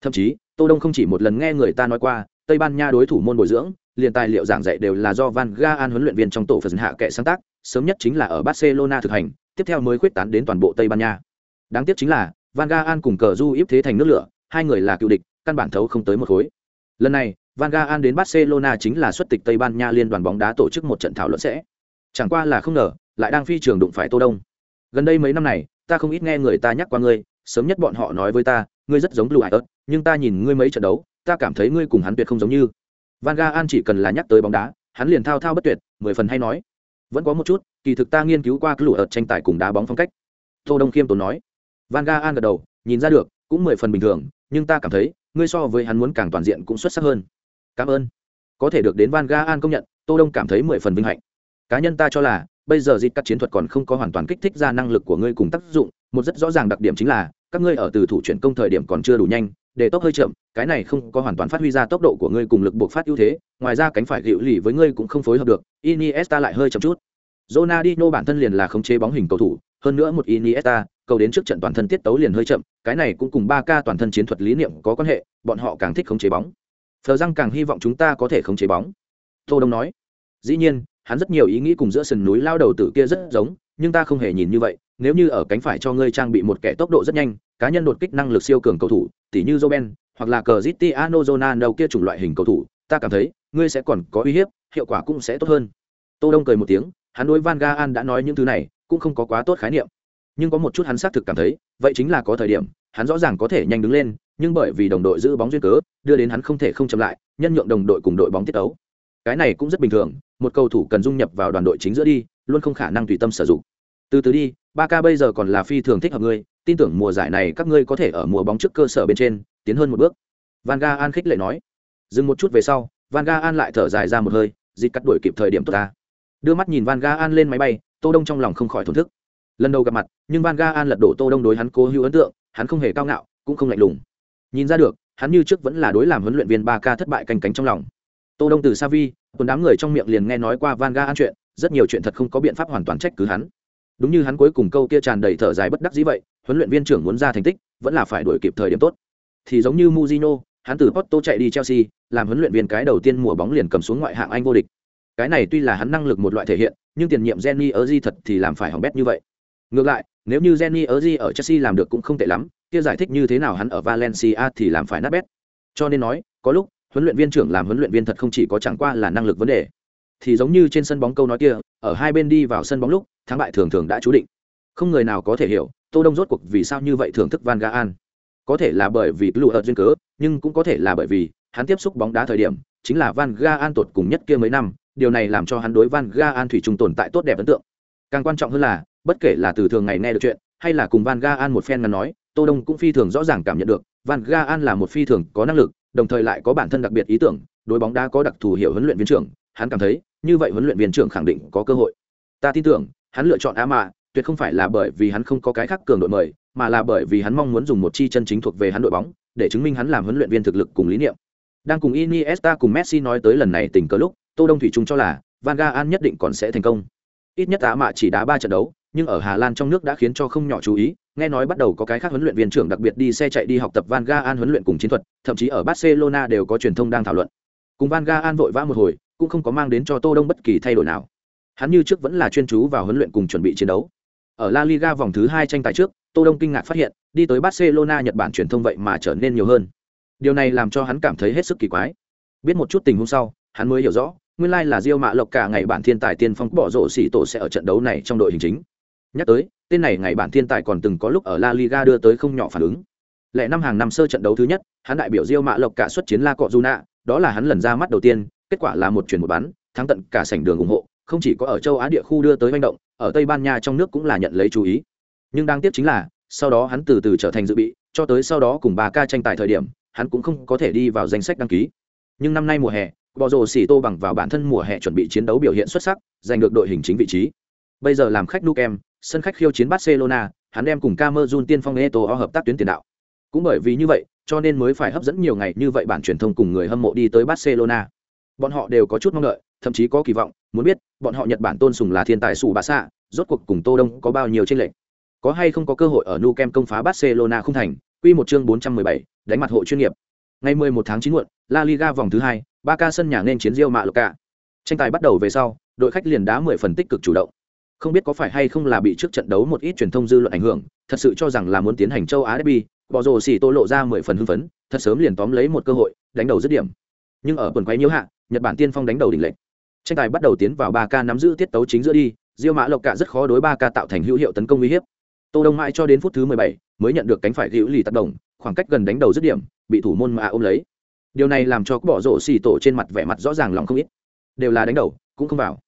Thậm chí, Tô Đông không chỉ một lần nghe người ta nói qua, Tây Ban Nha đối thủ môn bồi dưỡng, liền tài liệu giảng dạy đều là do Van Gaal huấn luyện viên trong tổ phần hạ kệ sáng tác, sớm nhất chính là ở Barcelona thực hành, tiếp theo mới khuyết tán đến toàn bộ Tây Ban Nha. Đáng tiếc chính là, Van Gaal cùng cờ du íp thế thành nước lửa, hai người là cựu địch, căn bản thấu không tới một khối. Lần này, Van Gaal đến Barcelona chính là xuất tịch Tây Ban Nha liên đoàn bóng đá tổ chức một trận thảo luận sẽ. Chẳng qua là không ngờ, lại đang phi trường đụng phải Tô Đông. Gần đây mấy năm này, ta không ít nghe người ta nhắc qua ngươi, sớm nhất bọn họ nói với ta, ngươi rất giống Blue Eyes, nhưng ta nhìn ngươi mấy trận đấu, ta cảm thấy ngươi cùng hắn tuyệt không giống như. Van Gaal chỉ cần là nhắc tới bóng đá, hắn liền thao thao bất tuyệt, mười phần hay nói. Vẫn có một chút, kỳ thực ta nghiên cứu qua Blue Eyes tranh tài cùng đá bóng phong cách. Tô Đông Kiêm tốn nói. Van Gaal gật đầu, nhìn ra được, cũng mười phần bình thường, nhưng ta cảm thấy, ngươi so với hắn muốn càng toàn diện cũng xuất sắc hơn. Cảm ơn. Có thể được đến Van Gaal công nhận, Tô Đông cảm thấy mười phần vinh hạnh. Cá nhân ta cho là, bây giờ dịp các chiến thuật còn không có hoàn toàn kích thích ra năng lực của ngươi cùng tác dụng, một rất rõ ràng đặc điểm chính là, các ngươi ở từ thủ chuyển công thời điểm còn chưa đủ nhanh, để tốc hơi chậm, cái này không có hoàn toàn phát huy ra tốc độ của ngươi cùng lực buộc phát ưu thế, ngoài ra cánh phải gịu lì với ngươi cũng không phối hợp được, Iniesta lại hơi chậm chút. Ronaldinho bản thân liền là khống chế bóng hình cầu thủ, hơn nữa một Iniesta, cầu đến trước trận toàn thân tiết tấu liền hơi chậm, cái này cũng cùng ba ca toàn thân chiến thuật lý niệm có quan hệ, bọn họ càng thích khống chế bóng. Phờ răng càng hy vọng chúng ta có thể khống chế bóng. Tô Đông nói. Dĩ nhiên, hắn rất nhiều ý nghĩ cùng giữa sườn núi lao đầu tử kia rất giống, nhưng ta không hề nhìn như vậy, nếu như ở cánh phải cho ngươi trang bị một kẻ tốc độ rất nhanh, cá nhân đột kích năng lực siêu cường cầu thủ, tỷ như Roben, hoặc là Cristiano Ronaldo kia chủng loại hình cầu thủ, ta cảm thấy, ngươi sẽ còn có uy hiếp, hiệu quả cũng sẽ tốt hơn. Tô Đông cười một tiếng, hắn đối Van Gaal đã nói những thứ này, cũng không có quá tốt khái niệm. Nhưng có một chút hắn xác thực cảm thấy, vậy chính là có thời điểm, hắn rõ ràng có thể nhanh đứng lên, nhưng bởi vì đồng đội giữ bóng duyên cớ, đưa đến hắn không thể không chậm lại, nhân nhượng đồng đội cùng đội bóng tiết tấu. Cái này cũng rất bình thường, một cầu thủ cần dung nhập vào đoàn đội chính giữa đi, luôn không khả năng tùy tâm sử dụng. Từ từ đi, ba k bây giờ còn là phi thường thích hợp ngươi, tin tưởng mùa giải này các ngươi có thể ở mùa bóng trước cơ sở bên trên, tiến hơn một bước. Van Gaal khích lệ nói. Dừng một chút về sau, Van Gaal lại thở dài ra một hơi, dịch cắt đuổi kịp thời điểm tốt ta. Đưa mắt nhìn Van Gaal lên máy bay, Tô Đông trong lòng không khỏi thổn thức. Lần đầu gặp mặt, nhưng Van Gaal lật đổ Tô Đông đối hắn cố hữu ấn tượng, hắn không hề cao ngạo, cũng không lạnh lùng. Nhìn ra được, hắn như trước vẫn là đối làm huấn luyện viên ba k thất bại canh cánh trong lòng. Tô Đông từ Savi, còn đám người trong miệng liền nghe nói qua Van Gaal chuyện, rất nhiều chuyện thật không có biện pháp hoàn toàn trách cứ hắn. Đúng như hắn cuối cùng câu kia tràn đầy thở dài bất đắc dĩ vậy, huấn luyện viên trưởng muốn ra thành tích, vẫn là phải đuổi kịp thời điểm tốt. Thì giống như Mourinho, hắn từ Porto chạy đi Chelsea, làm huấn luyện viên cái đầu tiên mùa bóng liền cầm xuống ngoại hạng Anh vô địch. Cái này tuy là hắn năng lực một loại thể hiện, nhưng tiền nhiệm Jenny Erzi thật thì làm phải hỏng bét như vậy. Ngược lại, nếu như Jenny Erzi ở Chelsea làm được cũng không tệ lắm, kia giải thích như thế nào hắn ở Valencia thì làm phải nát bét. cho nên nói có lúc huấn luyện viên trưởng làm huấn luyện viên thật không chỉ có chẳng qua là năng lực vấn đề thì giống như trên sân bóng câu nói kia ở hai bên đi vào sân bóng lúc thắng bại thường thường đã chú định. Không người nào có thể hiểu tô đông rốt cuộc vì sao như vậy thưởng thức van gaal. Có thể là bởi vì lũ ở duyên cớ nhưng cũng có thể là bởi vì hắn tiếp xúc bóng đá thời điểm chính là van gaal tột cùng nhất kia mấy năm điều này làm cho hắn đối van gaal thủy chung tồn tại tốt đẹp ấn tượng càng quan trọng hơn là, bất kể là từ thường ngày nghe được chuyện, hay là cùng van gaal một phen ngắn nói, tô đông cũng phi thường rõ ràng cảm nhận được, van gaal là một phi thường có năng lực, đồng thời lại có bản thân đặc biệt ý tưởng, đối bóng đá có đặc thù hiểu huấn luyện viên trưởng, hắn cảm thấy, như vậy huấn luyện viên trưởng khẳng định có cơ hội. Ta tin tưởng, hắn lựa chọn a mạ tuyệt không phải là bởi vì hắn không có cái khác cường đội mời, mà là bởi vì hắn mong muốn dùng một chi chân chính thuộc về hắn đội bóng, để chứng minh hắn làm huấn luyện viên thực lực cùng lý niệm. Đang cùng Iniesta cùng Messi nói tới lần này tình cờ lúc, Tô Đông thủy chung cho là, Van Gaal nhất định còn sẽ thành công ít nhất á mạ chỉ đá ba trận đấu, nhưng ở Hà Lan trong nước đã khiến cho không nhỏ chú ý. Nghe nói bắt đầu có cái khác huấn luyện viên trưởng đặc biệt đi xe chạy đi học tập Van Gaal huấn luyện cùng chiến thuật, thậm chí ở Barcelona đều có truyền thông đang thảo luận. Cùng Van Gaal vội vã một hồi, cũng không có mang đến cho Tô Đông bất kỳ thay đổi nào. Hắn như trước vẫn là chuyên chú vào huấn luyện cùng chuẩn bị chiến đấu. Ở La Liga vòng thứ hai tranh tài trước, Tô Đông kinh ngạc phát hiện, đi tới Barcelona, Nhật Bản truyền thông vậy mà trở nên nhiều hơn. Điều này làm cho hắn cảm thấy hết sức kỳ quái. Biết một chút tình huống sau, hắn mới hiểu rõ nguyên lai là Diêu Mạ Lộc cả ngày bản thiên tài tiên phong bỏ rổ xỉ tổ sẽ ở trận đấu này trong đội hình chính. Nhắc tới, tên này ngày bản thiên tài còn từng có lúc ở La Liga đưa tới không nhỏ phản ứng. Lệ năm hàng năm sơ trận đấu thứ nhất, hắn đại biểu Diêu Mạ Lộc cả xuất chiến La Cọ Juna, đó là hắn lần ra mắt đầu tiên, kết quả là một chuyển một bán, thắng tận cả sảnh đường ủng hộ, không chỉ có ở châu Á địa khu đưa tới manh động, ở Tây Ban Nha trong nước cũng là nhận lấy chú ý. Nhưng đáng tiếc chính là, sau đó hắn từ từ trở thành dự bị, cho tới sau đó cùng bà ca tranh tài thời điểm, hắn cũng không có thể đi vào danh sách đăng ký. Nhưng năm nay mùa hè, Bò rồ xỉ tô bằng vào bản thân mùa hè chuẩn bị chiến đấu biểu hiện xuất sắc, giành được đội hình chính vị trí. Bây giờ làm khách Nukem, sân khách khiêu chiến Barcelona, hắn đem cùng Camerun tiên phong Eto'o hợp tác tuyến tiền đạo. Cũng bởi vì như vậy, cho nên mới phải hấp dẫn nhiều ngày như vậy bản truyền thông cùng người hâm mộ đi tới Barcelona. Bọn họ đều có chút mong đợi, thậm chí có kỳ vọng, muốn biết, bọn họ Nhật Bản tôn sùng là thiên tài sủ bà xạ, rốt cuộc cùng Tô Đông có bao nhiêu tranh lệch. Có hay không có cơ hội ở Nukem công phá Barcelona không thành, quy một chương 417, đánh mặt hộ chuyên nghiệp. Ngày 11 tháng 9 muộn, La Liga vòng thứ 2, Barca sân nhà nên chiến Real Mạ Tranh tài bắt đầu về sau, đội khách liền đá 10 phần tích cực chủ động. Không biết có phải hay không là bị trước trận đấu một ít truyền thông dư luận ảnh hưởng, thật sự cho rằng là muốn tiến hành châu Á derby, bỏ rồ xỉ tô lộ ra 10 phần hưng phấn, thật sớm liền tóm lấy một cơ hội, đánh đầu dứt điểm. Nhưng ở quần quấy nhiễu hạ, Nhật Bản tiên phong đánh đầu đỉnh lệnh. Tranh tài bắt đầu tiến vào 3 nắm giữ tiết tấu chính giữa đi, Diêu Mã Lộc cả rất khó đối 3 tạo thành hữu hiệu tấn công uy hiếp. Tô Đông mãi cho đến phút thứ 17 mới nhận được cánh phải hữu lì tác động, khoảng cách gần đánh đầu dứt điểm, bị thủ môn mà ôm lấy. Điều này làm cho bỏ rổ xì tổ trên mặt vẻ mặt rõ ràng lòng không ít. Đều là đánh đầu cũng không vào.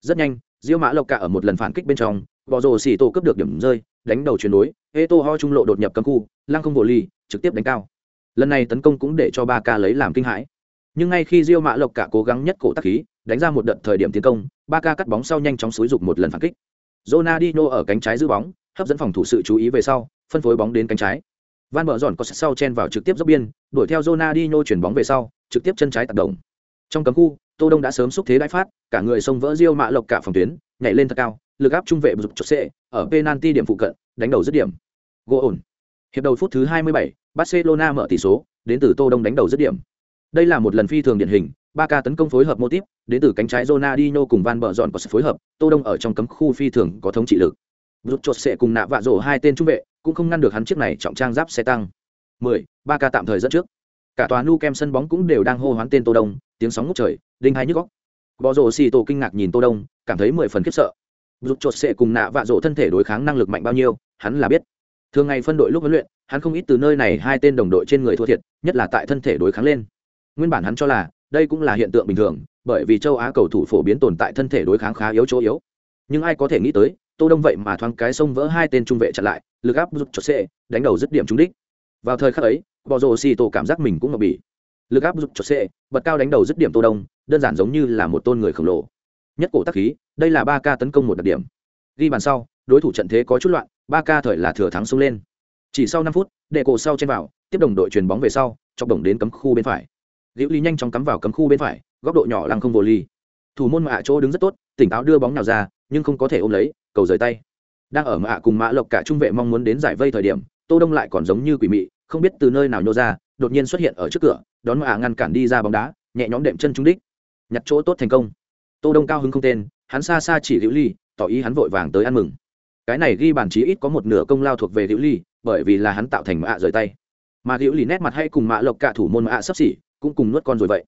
Rất nhanh diêu mã lộc cả ở một lần phản kích bên trong bỏ rổ xì tổ cướp được điểm rơi đánh đầu chuyển đối ê tô ho trung lộ đột nhập cấm khu lăng không bộ ly trực tiếp đánh cao. Lần này tấn công cũng để cho ba ca lấy làm kinh hãi. Nhưng ngay khi diêu mã lộc cả cố gắng nhất cổ tắc khí đánh ra một đợt thời điểm tiến công ba ca cắt bóng sau nhanh chóng xúi dục một lần phản kích. Ronaldinho ở cánh trái giữ bóng hấp dẫn phòng thủ sự chú ý về sau phân phối bóng đến cánh trái. Van Bở Giòn có sau chen vào trực tiếp dốc biên, đuổi theo Ronaldinho chuyển bóng về sau, trực tiếp chân trái tác động. Trong cấm khu, Tô Đông đã sớm xúc thế đại phát, cả người xông vỡ Rio mạ lộc cả phòng tuyến, nhảy lên thật cao, lực áp trung vệ dục chột xệ, ở penalty điểm phụ cận, đánh đầu dứt điểm. Gỗ ổn. Hiệp đầu phút thứ 27, Barcelona mở tỷ số, đến từ Tô Đông đánh đầu dứt điểm. Đây là một lần phi thường điển hình, ba ca tấn công phối hợp mô tiếp, đến từ cánh trái Ronaldinho cùng Van Bở Giòn có sự phối hợp, Tô Đông ở trong cấm khu phi thường có thống trị lực. bụp chột xệ cùng nạ vạ rổ hai tên trung vệ, cũng không ngăn được hắn chiếc này trọng trang giáp xe tăng. 10, ba ca tạm thời dẫn trước. Cả tòa nu kem sân bóng cũng đều đang hô hoán tên Tô Đông, tiếng sóng ngút trời, đinh hai nhức óc. Bọ rồ xì tổ kinh ngạc nhìn Tô Đông, cảm thấy mười phần khiếp sợ. Rút chột sẽ cùng nạ vạ rổ thân thể đối kháng năng lực mạnh bao nhiêu, hắn là biết. Thường ngày phân đội lúc huấn luyện, hắn không ít từ nơi này hai tên đồng đội trên người thua thiệt, nhất là tại thân thể đối kháng lên. Nguyên bản hắn cho là, đây cũng là hiện tượng bình thường, bởi vì châu Á cầu thủ phổ biến tồn tại thân thể đối kháng khá yếu chỗ yếu. Nhưng ai có thể nghĩ tới, Tô Đông vậy mà thoáng cái xông vỡ hai tên trung vệ chặn lại, lực áp rút cho xe đánh đầu dứt điểm trúng đích. Vào thời khắc ấy bò rồ xì tổ cảm giác mình cũng ngập bỉ lực áp rút cho xe bật cao đánh đầu dứt điểm tô đông đơn giản giống như là một tôn người khổng lồ. Nhất cổ tác khí đây là ba ca tấn công một đặc điểm. Ghi bàn sau đối thủ trận thế có chút loạn ba ca thời là thừa thắng xông lên. Chỉ sau năm phút đệ cổ sau trên vào tiếp đồng đội truyền bóng về sau chọc đồng đến cấm khu bên phải. Liễu ly nhanh chóng cắm vào cấm khu bên phải góc độ nhỏ lăng không vô ly. Thủ môn mạ chỗ đứng rất tốt tỉnh táo đưa bóng nào ra nhưng không có thể ôm lấy cầu rời tay. Đang ở mạ cùng mã lộc cả trung vệ mong muốn đến giải vây thời điểm, tô đông lại còn giống như quỷ mị, không biết từ nơi nào nhô ra, đột nhiên xuất hiện ở trước cửa, đón mạ ngăn cản đi ra bóng đá, nhẹ nhõm đệm chân trúng đích. Nhặt chỗ tốt thành công. Tô đông cao hứng không tên, hắn xa xa chỉ liễu ly, tỏ ý hắn vội vàng tới ăn mừng. Cái này ghi bàn chí ít có một nửa công lao thuộc về liễu ly, bởi vì là hắn tạo thành mạ rời tay. Mà liễu ly nét mặt hay cùng mạ lộc cả thủ môn mạ sắp xỉ, cũng cùng nuốt con rồi vậy.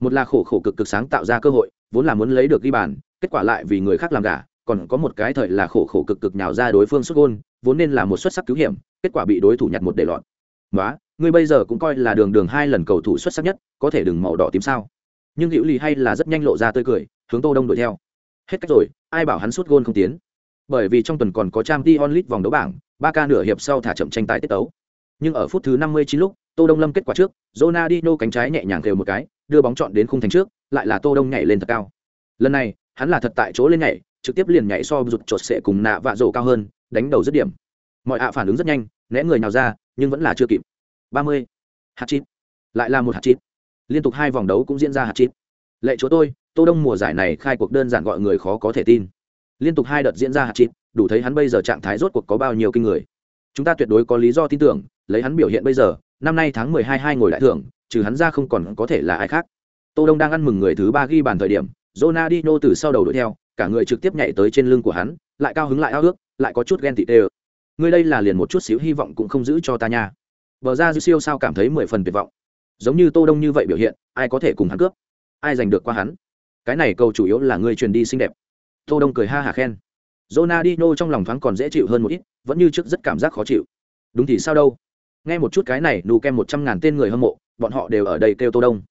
Một là khổ khổ cực cực sáng tạo ra cơ hội, vốn là muốn lấy được ghi bàn, kết quả lại vì người khác làm gà còn có một cái thời là khổ khổ cực cực nhào ra đối phương xuất gôn, vốn nên là một xuất sắc cứu hiểm, kết quả bị đối thủ nhặt một để lọt. Nói ngươi bây giờ cũng coi là đường đường hai lần cầu thủ xuất sắc nhất, có thể đừng màu đỏ tím sao? Nhưng hữu lì hay là rất nhanh lộ ra tươi cười, hướng tô đông đuổi theo. Hết cách rồi, ai bảo hắn sút gôn không tiến? Bởi vì trong tuần còn có trang t onlit vòng đấu bảng, ba ca nửa hiệp sau thả chậm tranh tài tiết tấu. Nhưng ở phút thứ 59 lúc, tô đông lâm kết quả trước, Ronaldinho cánh trái nhẹ nhàng kêu một cái, đưa bóng chọn đến khung thành trước, lại là tô đông nhảy lên thật cao. Lần này, hắn là thật tại chỗ lên nhảy trực tiếp liền nhảy so rụt chột sệ cùng nạ vạ rổ cao hơn, đánh đầu dứt điểm. Mọi ạ phản ứng rất nhanh, né người nào ra, nhưng vẫn là chưa kịp. 30. hạt chít. Lại là một hạt chít. Liên tục hai vòng đấu cũng diễn ra hạt chít. Lệ chúa tôi, tô đông mùa giải này khai cuộc đơn giản gọi người khó có thể tin. Liên tục hai đợt diễn ra hạt chít, đủ thấy hắn bây giờ trạng thái rốt cuộc có bao nhiêu kinh người. Chúng ta tuyệt đối có lý do tin tưởng, lấy hắn biểu hiện bây giờ, năm nay tháng 12 hai ngồi đại thưởng, trừ hắn ra không còn có thể là ai khác. Tô đông đang ăn mừng người thứ ba ghi bàn thời điểm, Ronaldinho từ sau đầu đuổi theo cả người trực tiếp nhảy tới trên lưng của hắn, lại cao hứng lại ao ước, lại có chút ghen tị tê ngươi đây là liền một chút xíu hy vọng cũng không giữ cho ta nha. Bờ ra dư siêu sao cảm thấy mười phần tuyệt vọng. Giống như tô đông như vậy biểu hiện, ai có thể cùng hắn cướp? Ai giành được qua hắn? Cái này câu chủ yếu là ngươi truyền đi xinh đẹp. Tô đông cười ha hả khen. Ronaldinho trong lòng thoáng còn dễ chịu hơn một ít, vẫn như trước rất cảm giác khó chịu. Đúng thì sao đâu? Nghe một chút cái này nù kem một trăm ngàn tên người hâm mộ, bọn họ đều ở đây kêu tô đông.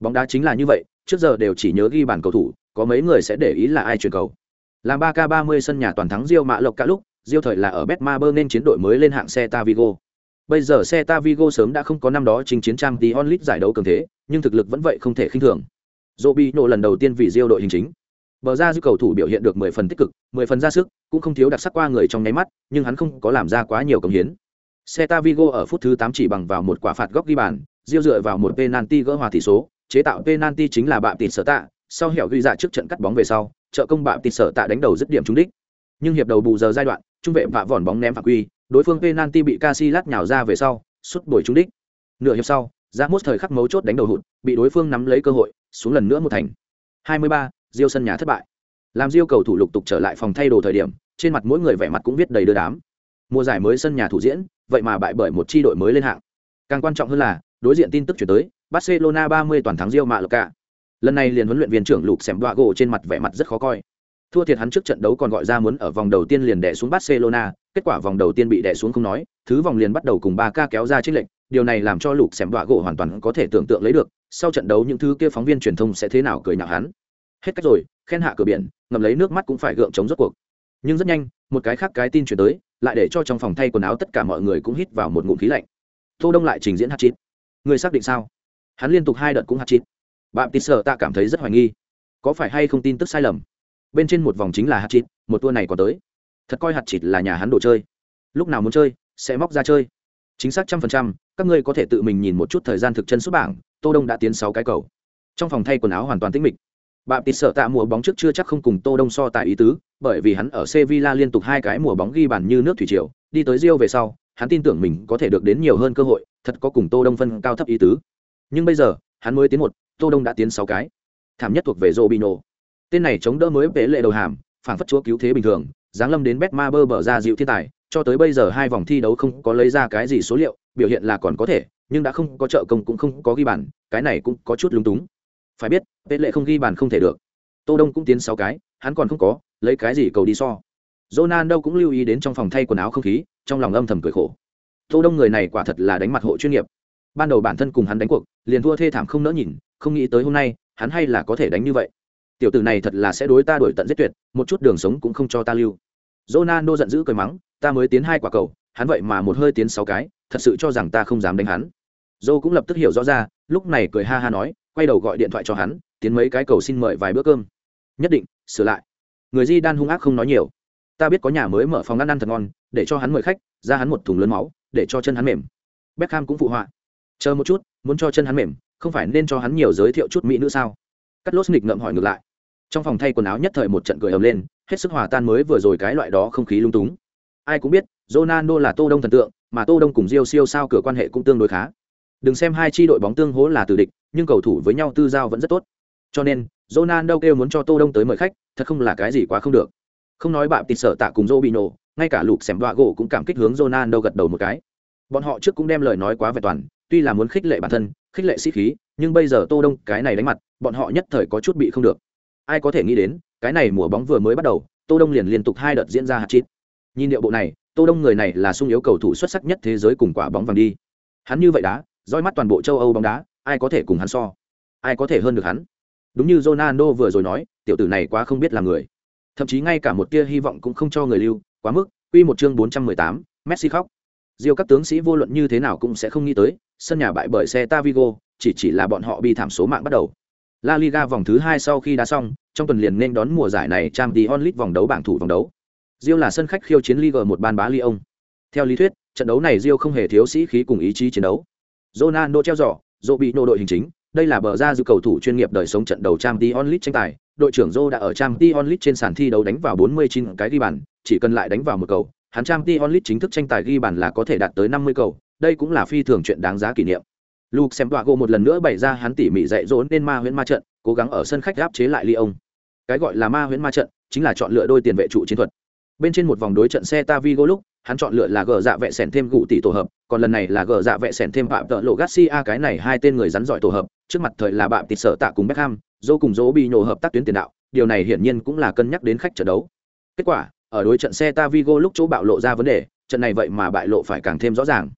Bóng đá chính là như vậy trước giờ đều chỉ nhớ ghi bàn cầu thủ có mấy người sẽ để ý là ai chuyển cầu. Làm ba k ba mươi sân nhà toàn thắng Real mạ lộc cả lúc Real thời là ở Betmaber nên chiến đội mới lên hạng xe Tavigo bây giờ xe Tavigo sớm đã không có năm đó trình chiến trang tí onlit giải đấu cường thế nhưng thực lực vẫn vậy không thể khinh thường. Robi nổ lần đầu tiên vì Real đội hình chính. Bờ ra giữ cầu thủ biểu hiện được mười phần tích cực mười phần ra sức cũng không thiếu đặc sắc qua người trong nháy mắt nhưng hắn không có làm ra quá nhiều công hiến. Celta Vigo ở phút thứ 8 chỉ bằng vào một quả phạt góc ghi bàn, Diêu dựa vào một penalty gỡ hòa tỷ số, chế tạo penalty chính là bạm tịt sở tạ, sau hẻo ghi dạ trước trận cắt bóng về sau, trợ công bạm tịt sở tạ đánh đầu dứt điểm trúng đích. Nhưng hiệp đầu bù giờ giai đoạn, trung vệ vạ vòn bóng ném phạm quy, đối phương penalty bị Casillas nhào ra về sau, sút bồi trúng đích. Nửa hiệp sau, Ramos thời khắc mấu chốt đánh đầu hụt, bị đối phương nắm lấy cơ hội, xuống lần nữa một thành. 23, Diêu sân nhà thất bại. Làm Diêu cầu thủ lục tục trở lại phòng thay đồ thời điểm, trên mặt mỗi người vẻ mặt cũng viết đầy đưa đám. Mùa giải mới sân nhà thủ diễn, vậy mà bại bởi một chi đội mới lên hạng. Càng quan trọng hơn là, đối diện tin tức chuyển tới, Barcelona 30 toàn thắng Real Mallorca. Lần này liền huấn luyện viên trưởng Lục Xem gỗ trên mặt vẻ mặt rất khó coi. Thua thiệt hắn trước trận đấu còn gọi ra muốn ở vòng đầu tiên liền đè xuống Barcelona, kết quả vòng đầu tiên bị đè xuống không nói, thứ vòng liền bắt đầu cùng 3K kéo ra chênh lệnh, điều này làm cho Lục Xem gỗ hoàn toàn có thể tưởng tượng lấy được, sau trận đấu những thứ kia phóng viên truyền thông sẽ thế nào cười nhạo hắn. Hết cách rồi, khen hạ cửa biển, ngậm lấy nước mắt cũng phải gượng chống rốt cuộc. Nhưng rất nhanh, một cái khác cái tin truyền tới, lại để cho trong phòng thay quần áo tất cả mọi người cũng hít vào một ngụm khí lạnh tô đông lại trình diễn hát chít người xác định sao hắn liên tục hai đợt cũng hạt chít bạn tin sợ ta cảm thấy rất hoài nghi. Có phải hay không tin tức sai lầm? Bên trên một vòng chính là hạt chít một tour này còn tới. Thật coi hạt chít là nhà hắn đồ chơi. Lúc nào muốn chơi, sẽ móc ra chơi. Chính xác trăm phần trăm, các ngươi có thể tự mình nhìn một chút thời gian thực chân xuất bảng, tô đông đã tiến sáu cái cầu. Trong phòng thay quần áo hoàn toàn tĩnh mịch. Bạn tịt sợ tạ mùa bóng trước chưa chắc không cùng tô đông so tại ý tứ, bởi vì hắn ở sevilla liên tục hai cái mùa bóng ghi bàn như nước thủy triều, đi tới rio về sau, hắn tin tưởng mình có thể được đến nhiều hơn cơ hội, thật có cùng tô đông phân cao thấp ý tứ nhưng bây giờ, hắn mới tiến một, tô đông đã tiến sáu cái. Thảm nhất thuộc về robino tên này chống đỡ mới vệ lệ đầu hàm, phản phất chúa cứu thế bình thường, giáng lâm đến bet ma bơ bở ra dịu thiên tài, cho tới bây giờ hai vòng thi đấu không có lấy ra cái gì số liệu, biểu hiện là còn có thể, nhưng đã không có trợ công cũng không có ghi bàn, cái này cũng có chút lúng túng. Phải biết vệ lệ không ghi bàn không thể được. Tô đông cũng tiến sáu cái, hắn còn không có, lấy cái gì cầu đi so. Ronaldo cũng lưu ý đến trong phòng thay quần áo không khí, trong lòng âm thầm cười khổ. Tô đông người này quả thật là đánh mặt hộ chuyên nghiệp ban đầu bản thân cùng hắn đánh cuộc, liền thua thê thảm không nỡ nhìn, không nghĩ tới hôm nay, hắn hay là có thể đánh như vậy. Tiểu tử này thật là sẽ đối ta đuổi tận giết tuyệt, một chút đường sống cũng không cho ta lưu. Ronaldo giận dữ cười mắng, ta mới tiến hai quả cầu, hắn vậy mà một hơi tiến sáu cái, thật sự cho rằng ta không dám đánh hắn. Joe cũng lập tức hiểu rõ ra, lúc này cười ha ha nói, quay đầu gọi điện thoại cho hắn, tiến mấy cái cầu xin mời vài bữa cơm. Nhất định, sửa lại. Người di đan hung ác không nói nhiều. Ta biết có nhà mới mở phòng ăn ăn thật ngon, để cho hắn mời khách, ra hắn một thùng lớn máu, để cho chân hắn mềm. Beckham cũng phụ họa chờ một chút muốn cho chân hắn mềm không phải nên cho hắn nhiều giới thiệu chút mỹ nữa sao cắt lốt nghịch ngậm hỏi ngược lại trong phòng thay quần áo nhất thời một trận cười ầm lên hết sức hòa tan mới vừa rồi cái loại đó không khí lung túng ai cũng biết Ronaldo là Tô Đông thần tượng, mà Tô Đông cùng Rio siêu sao cửa quan hệ cũng tương đối khá. Đừng xem hai chi đội bóng tương hỗ là từ địch, nhưng cầu thủ với nhau tư giao vẫn rất tốt. Cho nên, Ronaldo kêu muốn cho Tô Đông tới mời khách, thật không là cái gì quá không được. Không nói bạm tịt sợ tạ cùng Robinho, ngay cả lục xẻm đoạ gỗ cũng cảm kích hướng Ronaldo gật đầu một cái. bọn họ trước cũng đem lời nói quá vẹn toàn tuy là muốn khích lệ bản thân khích lệ sĩ khí nhưng bây giờ tô đông cái này đánh mặt bọn họ nhất thời có chút bị không được. Ai có thể nghĩ đến cái này mùa bóng vừa mới bắt đầu tô đông liền liên tục hai đợt diễn ra hạt chít. Nhìn điệu bộ này tô đông người này là sung yếu cầu thủ xuất sắc nhất thế giới cùng quả bóng vàng đi. Hắn như vậy đá roi mắt toàn bộ châu âu bóng đá ai có thể cùng hắn so? Ai có thể hơn được hắn? Đúng như ronaldo vừa rồi nói tiểu tử này quá không biết là người. Thậm chí ngay cả một tia hy vọng cũng không cho người lưu quá mức. Quy một chương 418, messi khóc. Diêu các tướng sĩ vô luận như thế nào cũng sẽ không nghĩ tới, sân nhà bại bởi xe Tavigo, chỉ chỉ là bọn họ bi thảm số mạng bắt đầu. La Liga vòng thứ hai sau khi đá xong, trong tuần liền nên đón mùa giải này Champions League vòng đấu bảng thủ vòng đấu. diêu là sân khách khiêu chiến Liga một ban bá Lyon. Theo lý thuyết, trận đấu này diêu không hề thiếu sĩ khí cùng ý chí chiến đấu. Ronaldo treo giỏ, Dỗ bị nô đội hình chính, đây là bờ ra dư cầu thủ chuyên nghiệp đời sống trận đầu Champions League tranh tài, đội trưởng Zô đã ở Champions League trên sàn thi đấu đánh vào 49 cái ghi bàn, chỉ cần lại đánh vào một cầu, hắn trang Champions League chính thức tranh tài ghi bàn là có thể đạt tới 50 cầu, đây cũng là phi thường chuyện đáng giá kỷ niệm. Luke xem gỗ một lần nữa bày ra hắn tỉ mỉ dạy dỗ nên ma huyễn ma trận, cố gắng ở sân khách áp chế lại Lyon. Cái gọi là ma huyễn ma trận chính là chọn lựa đôi tiền vệ trụ chiến thuật. Bên trên một vòng đối trận xe Tavigo lúc, hắn chọn lựa là gờ dạ vệ sèn thêm gụ tỷ tổ hợp, còn lần này là gờ dạ vệ sèn thêm phạm tợ lộ Garcia cái này hai tên người rắn giỏi tổ hợp, trước mặt thời là bạn tịt sở tạ cùng Beckham, dô cùng dỗ bị nhổ hợp tác tuyến tiền đạo, điều này hiển nhiên cũng là cân nhắc đến khách trận đấu. Kết quả, ở đối trận xe Tavigo lúc chỗ bạo lộ ra vấn đề, trận này vậy mà bại lộ phải càng thêm rõ ràng.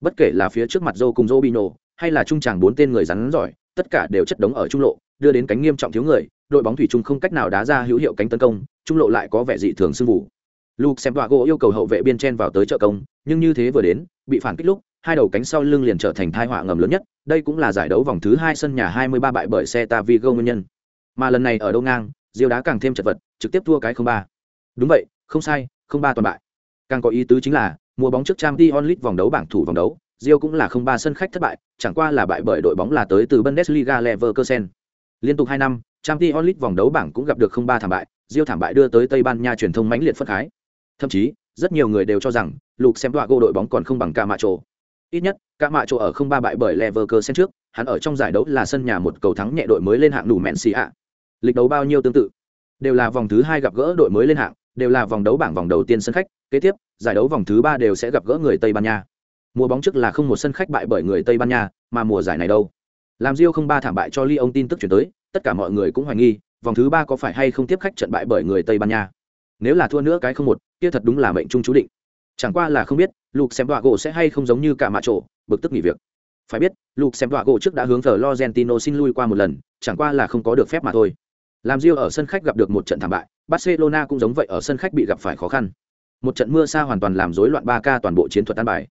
Bất kể là phía trước mặt dô cùng dô Bino hay là trung tràng bốn tên người rắn giỏi, tất cả đều chất đống ở trung lộ, đưa đến cánh nghiêm trọng thiếu người, đội bóng thủy chung không cách nào đá ra hữu hiệu cánh tấn công, trung lộ lại có vẻ dị thường sưng vụ. Luke xem gỗ yêu cầu hậu vệ biên chen vào tới trợ công, nhưng như thế vừa đến, bị phản kích lúc, hai đầu cánh sau lưng liền trở thành tai họa ngầm lớn nhất, đây cũng là giải đấu vòng thứ hai sân nhà 23 bại bởi Celta Vigo nguyên nhân. Mà lần này ở đâu ngang, Diêu đá càng thêm chật vật, trực tiếp thua cái không ba. Đúng vậy, không sai, không ba toàn bại. Càng có ý tứ chính là, mùa bóng trước Champions League vòng đấu bảng thủ vòng đấu, rio cũng là không ba sân khách thất bại, chẳng qua là bại bởi đội bóng là tới từ Bundesliga Leverkusen. Liên tục 2 năm, Champions League vòng đấu bảng cũng gặp được không ba thảm bại, rio thảm bại đưa tới Tây Ban Nha truyền thông mãnh liệt phất khái. Thậm chí, rất nhiều người đều cho rằng, Lục xem đoạn gỗ đội bóng còn không bằng Camacho. Ít nhất, Camacho ở không ba bại bởi Leverkusen trước, hắn ở trong giải đấu là sân nhà một cầu thắng nhẹ đội mới lên hạng đủ mẹn xì ạ. Lịch đấu bao nhiêu tương tự, đều là vòng thứ hai gặp gỡ đội mới lên hạng, đều là vòng đấu bảng vòng đầu tiên sân khách, kế tiếp, giải đấu vòng thứ ba đều sẽ gặp gỡ người Tây Ban Nha. Mùa bóng trước là không một sân khách bại bởi người Tây Ban Nha, mà mùa giải này đâu? Làm Rio không ba thảm bại cho Lyon tin tức chuyển tới, tất cả mọi người cũng hoài nghi, vòng thứ ba có phải hay không tiếp khách trận bại bởi người Tây Ban Nha. Nếu là thua nữa cái không một, kia thật đúng là mệnh trung chú định. Chẳng qua là không biết, Luke xem gỗ sẽ hay không giống như cả mạ trổ, bực tức nghỉ việc. Phải biết, Luke xem gỗ trước đã hướng Florentino xin lui qua một lần, chẳng qua là không có được phép mà thôi. Làm Rio ở sân khách gặp được một trận thảm bại, Barcelona cũng giống vậy ở sân khách bị gặp phải khó khăn. Một trận mưa sa hoàn toàn làm rối loạn 3K toàn bộ chiến thuật tan bài.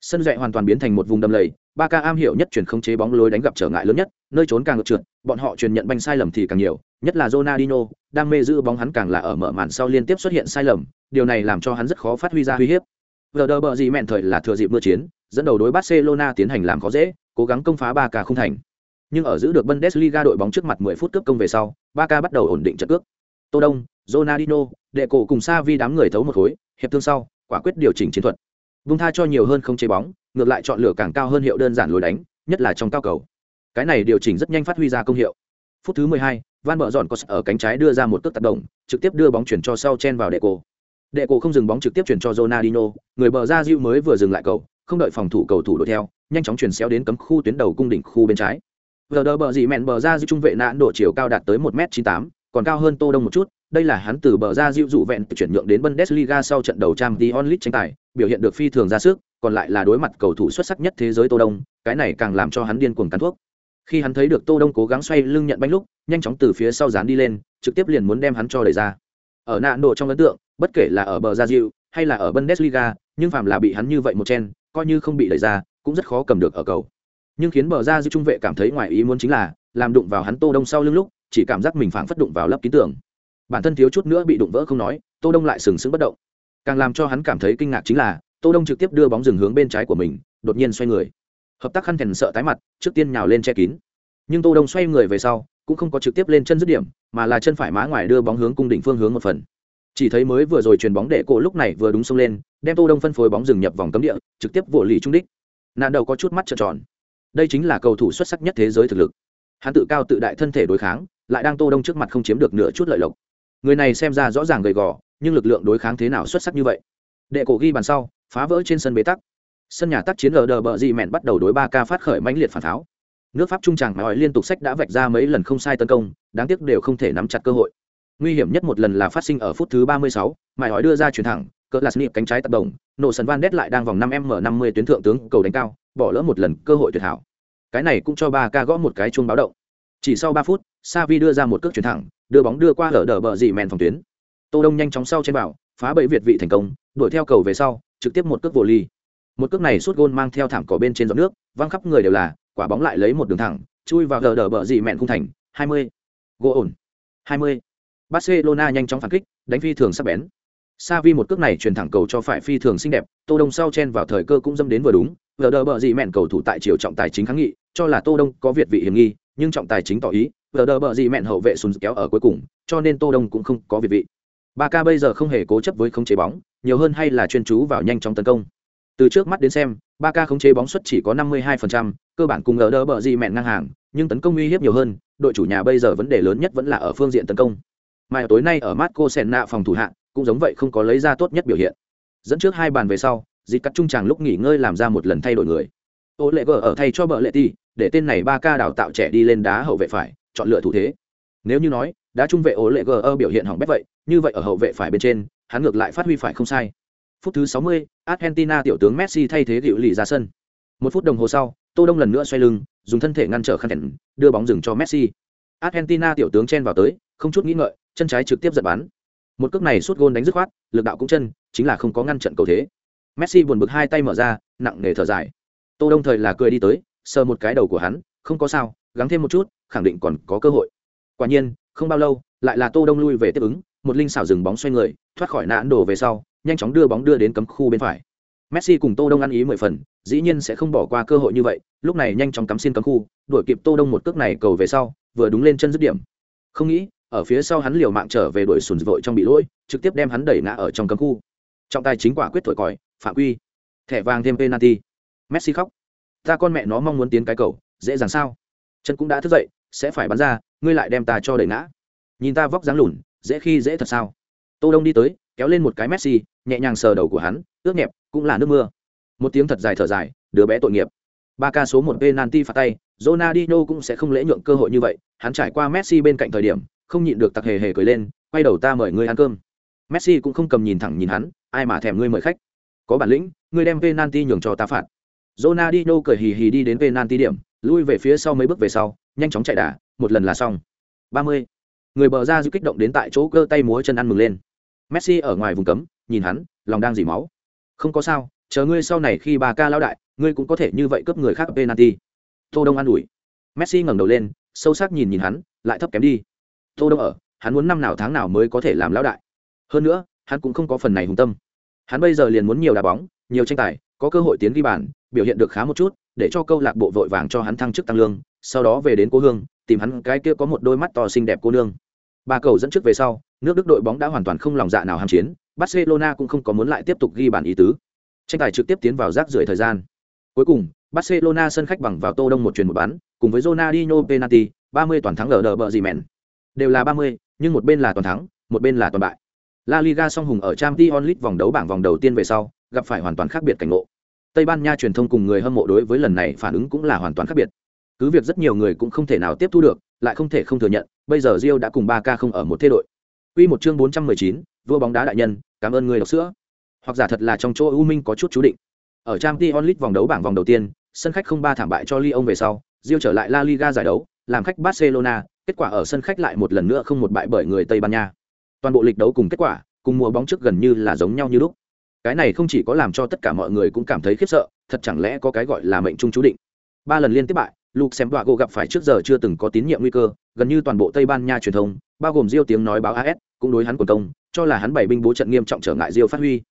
Sân dạy hoàn toàn biến thành một vùng đầm lầy, 3K am hiểu nhất chuyển không chế bóng lối đánh gặp trở ngại lớn nhất, nơi trốn càng ngược trượt, bọn họ truyền nhận banh sai lầm thì càng nhiều, nhất là Ronaldinho, đam mê giữ bóng hắn càng là ở mở màn sau liên tiếp xuất hiện sai lầm, điều này làm cho hắn rất khó phát huy ra uy hiếp. Werder bờ gì mẹn thời là thừa dịp mưa chiến, dẫn đầu đối Barcelona tiến hành làm khó dễ, cố gắng công phá 3K không thành. Nhưng ở giữ được Bundesliga đội bóng trước mặt 10 phút cướp công về sau, 3K bắt đầu ổn định trận cước. Tô Đông, Ronaldinho, đệ cổ cùng Savi đám người thấu một khối, hiệp thương sau, quả quyết điều chỉnh chiến thuật. Vung tha cho nhiều hơn không chế bóng, ngược lại chọn lựa càng cao hơn hiệu đơn giản lối đánh, nhất là trong cao cầu. Cái này điều chỉnh rất nhanh phát huy ra công hiệu. Phút thứ 12, Van Bợ dọn có ở cánh trái đưa ra một cước tác động, trực tiếp đưa bóng chuyển cho sau chen vào đệ cổ. Đệ cổ không dừng bóng trực tiếp chuyển cho Ronaldinho, người bờ ra Diu mới vừa dừng lại cầu, không đợi phòng thủ cầu thủ đuổi theo, nhanh chóng chuyển xéo đến cấm khu tuyến đầu cung đỉnh khu bên trái. Vừa đỡ bờ gì mẹn bờ ra Diu trung vệ nạn độ chiều cao đạt tới 1m98, còn cao hơn Tô Đông một chút, đây là hắn từ bờ ra dịu dụ vẹn chuyển nhượng đến Bundesliga sau trận đầu Champions League tranh tài, biểu hiện được phi thường ra sức, còn lại là đối mặt cầu thủ xuất sắc nhất thế giới Tô Đông, cái này càng làm cho hắn điên cuồng cắn thuốc. Khi hắn thấy được Tô Đông cố gắng xoay lưng nhận bánh lúc, nhanh chóng từ phía sau dán đi lên, trực tiếp liền muốn đem hắn cho đẩy ra. Ở nạn độ trong ấn tượng, bất kể là ở bờ ra dịu hay là ở Bundesliga, nhưng phàm là bị hắn như vậy một chen, coi như không bị đẩy ra, cũng rất khó cầm được ở cầu. Nhưng khiến bờ ra dịu trung vệ cảm thấy ngoài ý muốn chính là, làm đụng vào hắn Tô Đông sau lưng lúc, chỉ cảm giác mình phảng phất đụng vào lớp ký tường. Bản thân thiếu chút nữa bị đụng vỡ không nói, Tô Đông lại sừng sững bất động. Càng làm cho hắn cảm thấy kinh ngạc chính là, tô đông trực tiếp đưa bóng dừng hướng bên trái của mình đột nhiên xoay người. Hợp tác khăn thèn sợ tái mặt trước tiên nhào lên che kín. Nhưng tô đông xoay người về sau cũng không có trực tiếp lên chân dứt điểm mà là chân phải má ngoài đưa bóng hướng cung đỉnh phương hướng một phần. Chỉ thấy mới vừa rồi chuyền bóng để cổ lúc này vừa đúng xông lên đem tô đông phân phối bóng dừng nhập vòng cấm địa trực tiếp vỗ lì trung đích. Nạn đầu có chút mắt trợn tròn. Đây chính là cầu thủ xuất sắc nhất thế giới thực lực hắn tự cao tự đại thân thể đối kháng lại đang tô đông trước mặt không chiếm được nửa chút lợi lộc. Người này xem ra rõ ràng gầy gò nhưng lực lượng đối kháng thế nào xuất sắc như vậy? Đệ cổ ghi bàn sau phá vỡ trên sân bế tắc. Sân nhà tác chiến ở đờ bờ dị mẹn bắt đầu đối ba ca phát khởi mãnh liệt phản tháo nước pháp trung tràng mà hỏi liên tục sách đã vạch ra mấy lần không sai tấn công đáng tiếc đều không thể nắm chặt cơ hội. Nguy hiểm nhất một lần là phát sinh ở phút thứ 36, mãi hỏi đưa ra chuyển thẳng cỡ là snip cánh trái tác động nổ sân van đét lại đang vòng 5 m 50 tuyến thượng tướng cầu đánh cao bỏ lỡ một lần cơ hội tuyệt hảo cái này cũng cho ba ca gõ một cái chuông báo động. Chỉ sau 3 phút Savi đưa ra một cước chuyển thẳng đưa bóng đưa qua lở đờ bờ dị mèn phòng tuyến. Tô đông nhanh chóng sau trên bảo phá bẫy việt vị thành công đuổi theo cầu về sau trực tiếp một cước vô ly. Một cước này suốt gôn mang theo thảm cỏ bên trên giọt nước văng khắp người đều là quả bóng lại lấy một đường thẳng chui vào gờ đờ bờ dị mẹn khung thành 20. gỗ ổn. 20. barcelona nhanh chóng phản kích đánh phi thường sắc bén. Savi một cước này truyền thẳng cầu cho phải phi thường xinh đẹp, Tô Đông sau chen vào thời cơ cũng dâm đến vừa đúng, vừa đờ bờ gì mẹn cầu thủ tại chiều trọng tài chính kháng nghị, cho là Tô Đông có việt vị hiểm nghi, nhưng trọng tài chính tỏ ý, vờ đỡ bờ gì mẹn hậu vệ sùn kéo ở cuối cùng, cho nên Tô Đông cũng không có việt vị. ba ca bây giờ không hề cố chấp với khống chế bóng, nhiều hơn hay là chuyên chú vào nhanh chóng tấn công. Từ trước mắt đến xem, ba ca khống chế bóng suất chỉ có 52%, cơ bản cùng ở đỡ bờ gì mẹn ngang hàng, nhưng tấn công uy hiếp nhiều hơn, đội chủ nhà bây giờ vấn đề lớn nhất vẫn là ở phương diện tấn công. Mà tối nay ở Marco Senna phòng thủ hạ, cũng giống vậy không có lấy ra tốt nhất biểu hiện. Dẫn trước hai bàn về sau, dịp cắt trung tràng lúc nghỉ ngơi làm ra một lần thay đổi người. Ô lệ gờ ở thay cho bờ lệ ti, để tên này ba ca đào tạo trẻ đi lên đá hậu vệ phải, chọn lựa thủ thế. Nếu như nói, đá trung vệ ố lệ gờ biểu hiện hỏng bét vậy, như vậy ở hậu vệ phải bên trên, hắn ngược lại phát huy phải không sai. Phút thứ 60, Argentina tiểu tướng Messi thay thế hiệu lì ra sân. Một phút đồng hồ sau, Tô Đông lần nữa xoay lưng, dùng thân thể ngăn trở khăn thẹn, đưa bóng dừng cho Messi. Argentina tiểu tướng chen vào tới, không chút nghĩ ngợi, chân trái trực tiếp giật bắn. Một cước này suốt gôn đánh dứt khoát, lực đạo cũng chân, chính là không có ngăn trận cầu thế. Messi buồn bực hai tay mở ra, nặng nề thở dài. Tô Đông thời là cười đi tới, sờ một cái đầu của hắn, không có sao, gắng thêm một chút, khẳng định còn có cơ hội. Quả nhiên, không bao lâu, lại là Tô Đông lui về tiếp ứng, một linh xảo dừng bóng xoay người, thoát khỏi nạn đổ về sau, nhanh chóng đưa bóng đưa đến cấm khu bên phải. Messi cùng Tô Đông ăn ý mười phần, dĩ nhiên sẽ không bỏ qua cơ hội như vậy, lúc này nhanh chóng cắm xin cấm khu, đuổi kịp Tô Đông một cước này cầu về sau, vừa đúng lên chân dứt điểm. Không nghĩ, ở phía sau hắn liều mạng trở về đuổi sùn vội trong bị lỗi, trực tiếp đem hắn đẩy ngã ở trong cấm khu. Trọng tài chính quả quyết thổi còi, phạm quy. Thẻ vàng thêm penalty. Messi khóc. Ta con mẹ nó mong muốn tiến cái cầu, dễ dàng sao? Chân cũng đã thức dậy, sẽ phải bắn ra, ngươi lại đem ta cho đẩy ngã. Nhìn ta vóc dáng lùn, dễ khi dễ thật sao? Tô Đông đi tới, kéo lên một cái Messi, nhẹ nhàng sờ đầu của hắn, ướt nhẹp, cũng là nước mưa. Một tiếng thật dài thở dài, đứa bé tội nghiệp. Ba ca số một penalty phạt tay, Ronaldinho cũng sẽ không lễ nhượng cơ hội như vậy, hắn trải qua Messi bên cạnh thời điểm, không nhịn được tặc hề hề cười lên, quay đầu ta mời ngươi ăn cơm. Messi cũng không cầm nhìn thẳng nhìn hắn, ai mà thèm ngươi mời khách. Có bản lĩnh, ngươi đem penalty nhường cho ta phạt. Ronaldinho cười hì hì đi đến penalty điểm, lui về phía sau mấy bước về sau, nhanh chóng chạy đà, một lần là xong. 30. Người bờ ra dư kích động đến tại chỗ cơ tay múa chân ăn mừng lên. Messi ở ngoài vùng cấm, nhìn hắn, lòng đang dỉ máu. Không có sao, chờ ngươi sau này khi bà ca lao đại, ngươi cũng có thể như vậy cướp người khác penalty. Tô Đông an ủi. Messi ngẩng đầu lên, sâu sắc nhìn nhìn hắn, lại thấp kém đi. Tô Đông ở, hắn muốn năm nào tháng nào mới có thể làm lão đại. Hơn nữa, hắn cũng không có phần này hùng tâm. Hắn bây giờ liền muốn nhiều đá bóng, nhiều tranh tài, có cơ hội tiến ghi bàn, biểu hiện được khá một chút, để cho câu lạc bộ vội vàng cho hắn thăng chức tăng lương, sau đó về đến cố hương, tìm hắn cái kia có một đôi mắt to xinh đẹp cô nương. Ba cầu dẫn trước về sau, nước Đức đội bóng đã hoàn toàn không lòng dạ nào ham chiến, Barcelona cũng không có muốn lại tiếp tục ghi bàn ý tứ. Tranh tài trực tiếp tiến vào rác rưởi thời gian. Cuối cùng, Barcelona sân khách bằng vào Tô Đông một truyền một bán, cùng với Ronaldinho penalty, 30 toàn thắng lờ bờ gì mèn. Đều là 30, nhưng một bên là toàn thắng, một bên là toàn bại. La Liga song hùng ở Champions League vòng đấu bảng vòng đầu tiên về sau, gặp phải hoàn toàn khác biệt cảnh ngộ. Tây Ban Nha truyền thông cùng người hâm mộ đối với lần này phản ứng cũng là hoàn toàn khác biệt. Cứ việc rất nhiều người cũng không thể nào tiếp thu được, lại không thể không thừa nhận, bây giờ Rio đã cùng 3K không ở một thế đội. Quy một chương 419, vua bóng đá đại nhân, cảm ơn người đọc sữa. Hoặc giả thật là trong chỗ U Minh có chút chú định. Ở Champions League vòng đấu bảng vòng đầu tiên, sân khách không ba thảm bại cho Lyon về sau, Rio trở lại La Liga giải đấu, làm khách Barcelona, kết quả ở sân khách lại một lần nữa không một bại bởi người Tây Ban Nha. Toàn bộ lịch đấu cùng kết quả, cùng mùa bóng trước gần như là giống nhau như lúc. Cái này không chỉ có làm cho tất cả mọi người cũng cảm thấy khiếp sợ, thật chẳng lẽ có cái gọi là mệnh trung chú định. Ba lần liên tiếp bại, Luxembourg gặp phải trước giờ chưa từng có tín nhiệm nguy cơ, gần như toàn bộ Tây Ban Nha truyền thông, bao gồm Rio tiếng nói báo AS, cũng đối hắn quần công, cho là hắn bảy binh bố trận nghiêm trọng trở ngại Rio phát huy.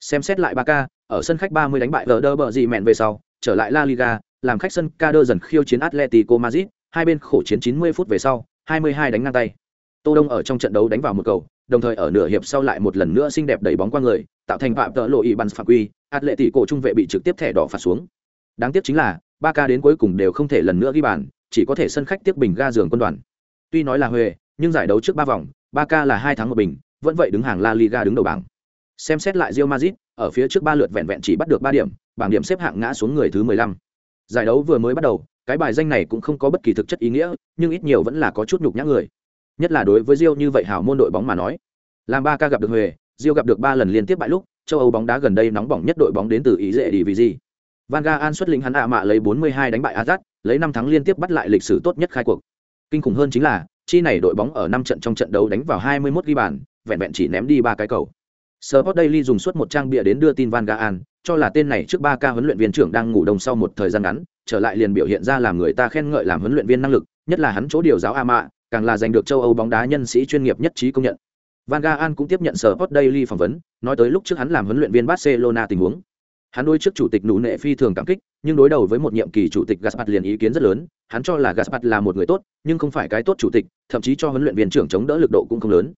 Xem xét lại ba ca, ở sân khách 30 đánh bại Werder bờ gì mẹn về sau, trở lại La Liga, làm khách sân Kader dần khiêu chiến Atletico Madrid, hai bên khổ chiến 90 phút về sau, 22 đánh ngang tay. Tô Đông ở trong trận đấu đánh vào một cầu, đồng thời ở nửa hiệp sau lại một lần nữa xinh đẹp đẩy bóng qua người, tạo thành phạm tợ lộ ý bàn phạm quy, Atletico trung vệ bị trực tiếp thẻ đỏ phạt xuống. Đáng tiếc chính là, Barca đến cuối cùng đều không thể lần nữa ghi bàn, chỉ có thể sân khách tiếp bình ga giường quân đoàn. Tuy nói là huề, nhưng giải đấu trước ba vòng, Barca là hai thắng một bình, vẫn vậy đứng hàng La Liga đứng đầu bảng. Xem xét lại Real Madrid, ở phía trước ba lượt vẹn vẹn chỉ bắt được ba điểm bảng điểm xếp hạng ngã xuống người thứ mười lăm giải đấu vừa mới bắt đầu cái bài danh này cũng không có bất kỳ thực chất ý nghĩa nhưng ít nhiều vẫn là có chút nhục nhã người nhất là đối với rio như vậy hảo môn đội bóng mà nói. Làm ba ca gặp được huề rio gặp được ba lần liên tiếp bại lúc châu âu bóng đá gần đây nóng bỏng nhất đội bóng đến từ ý dễ đi vì gì van Gaal xuất lĩnh hắn ạ mạ lấy 42 đánh bại azat lấy năm thắng liên tiếp bắt lại lịch sử tốt nhất khai cuộc. Kinh khủng hơn chính là chi này đội bóng ở năm trận trong trận đấu đánh vào 21 ghi bàn vẹn vẹn chỉ ném đi ba cái cầu. Sport Daily dùng suốt một trang bìa đến đưa tin Van Gaal, cho là tên này trước 3 ca huấn luyện viên trưởng đang ngủ đông sau một thời gian ngắn, trở lại liền biểu hiện ra làm người ta khen ngợi làm huấn luyện viên năng lực, nhất là hắn chỗ điều giáo Ama, càng là giành được châu Âu bóng đá nhân sĩ chuyên nghiệp nhất trí công nhận. Van Gaal cũng tiếp nhận Sport Daily phỏng vấn, nói tới lúc trước hắn làm huấn luyện viên Barcelona tình huống. Hắn đối trước chủ tịch nụ nệ phi thường cảm kích, nhưng đối đầu với một nhiệm kỳ chủ tịch Gaspar liền ý kiến rất lớn, hắn cho là Gaspar là một người tốt, nhưng không phải cái tốt chủ tịch, thậm chí cho huấn luyện viên trưởng chống đỡ lực độ cũng không lớn.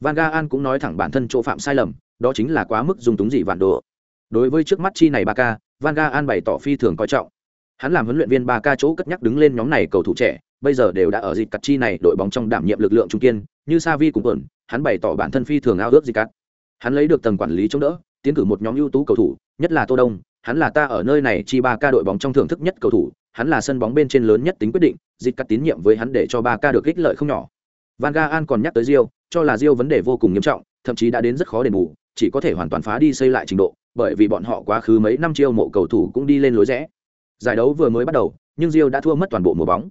Van Gaal cũng nói thẳng bản thân chỗ phạm sai lầm, đó chính là quá mức dùng túng dị vạn độ. Đối với trước mắt chi này Barca, Van Gaal bày tỏ phi thường coi trọng. Hắn làm huấn luyện viên Barca chỗ cất nhắc đứng lên nhóm này cầu thủ trẻ, bây giờ đều đã ở dịp cắt chi này đội bóng trong đảm nhiệm lực lượng trung kiên, như sa vi cùng ổn, hắn bày tỏ bản thân phi thường ao ước gì cắt. Hắn lấy được tầng quản lý chống đỡ, tiến cử một nhóm ưu tú cầu thủ, nhất là Tô Đông, hắn là ta ở nơi này chi ba ca đội bóng trong thưởng thức nhất cầu thủ, hắn là sân bóng bên trên lớn nhất tính quyết định, dịch cắt tín nhiệm với hắn để cho ba ca được ích lợi không nhỏ. Van ga an còn nhắc tới Rio, cho là Rio vấn đề vô cùng nghiêm trọng, thậm chí đã đến rất khó đền bù, chỉ có thể hoàn toàn phá đi xây lại trình độ, bởi vì bọn họ quá khứ mấy năm chiêu mộ cầu thủ cũng đi lên lối rẽ. Giải đấu vừa mới bắt đầu, nhưng Rio đã thua mất toàn bộ mùa bóng.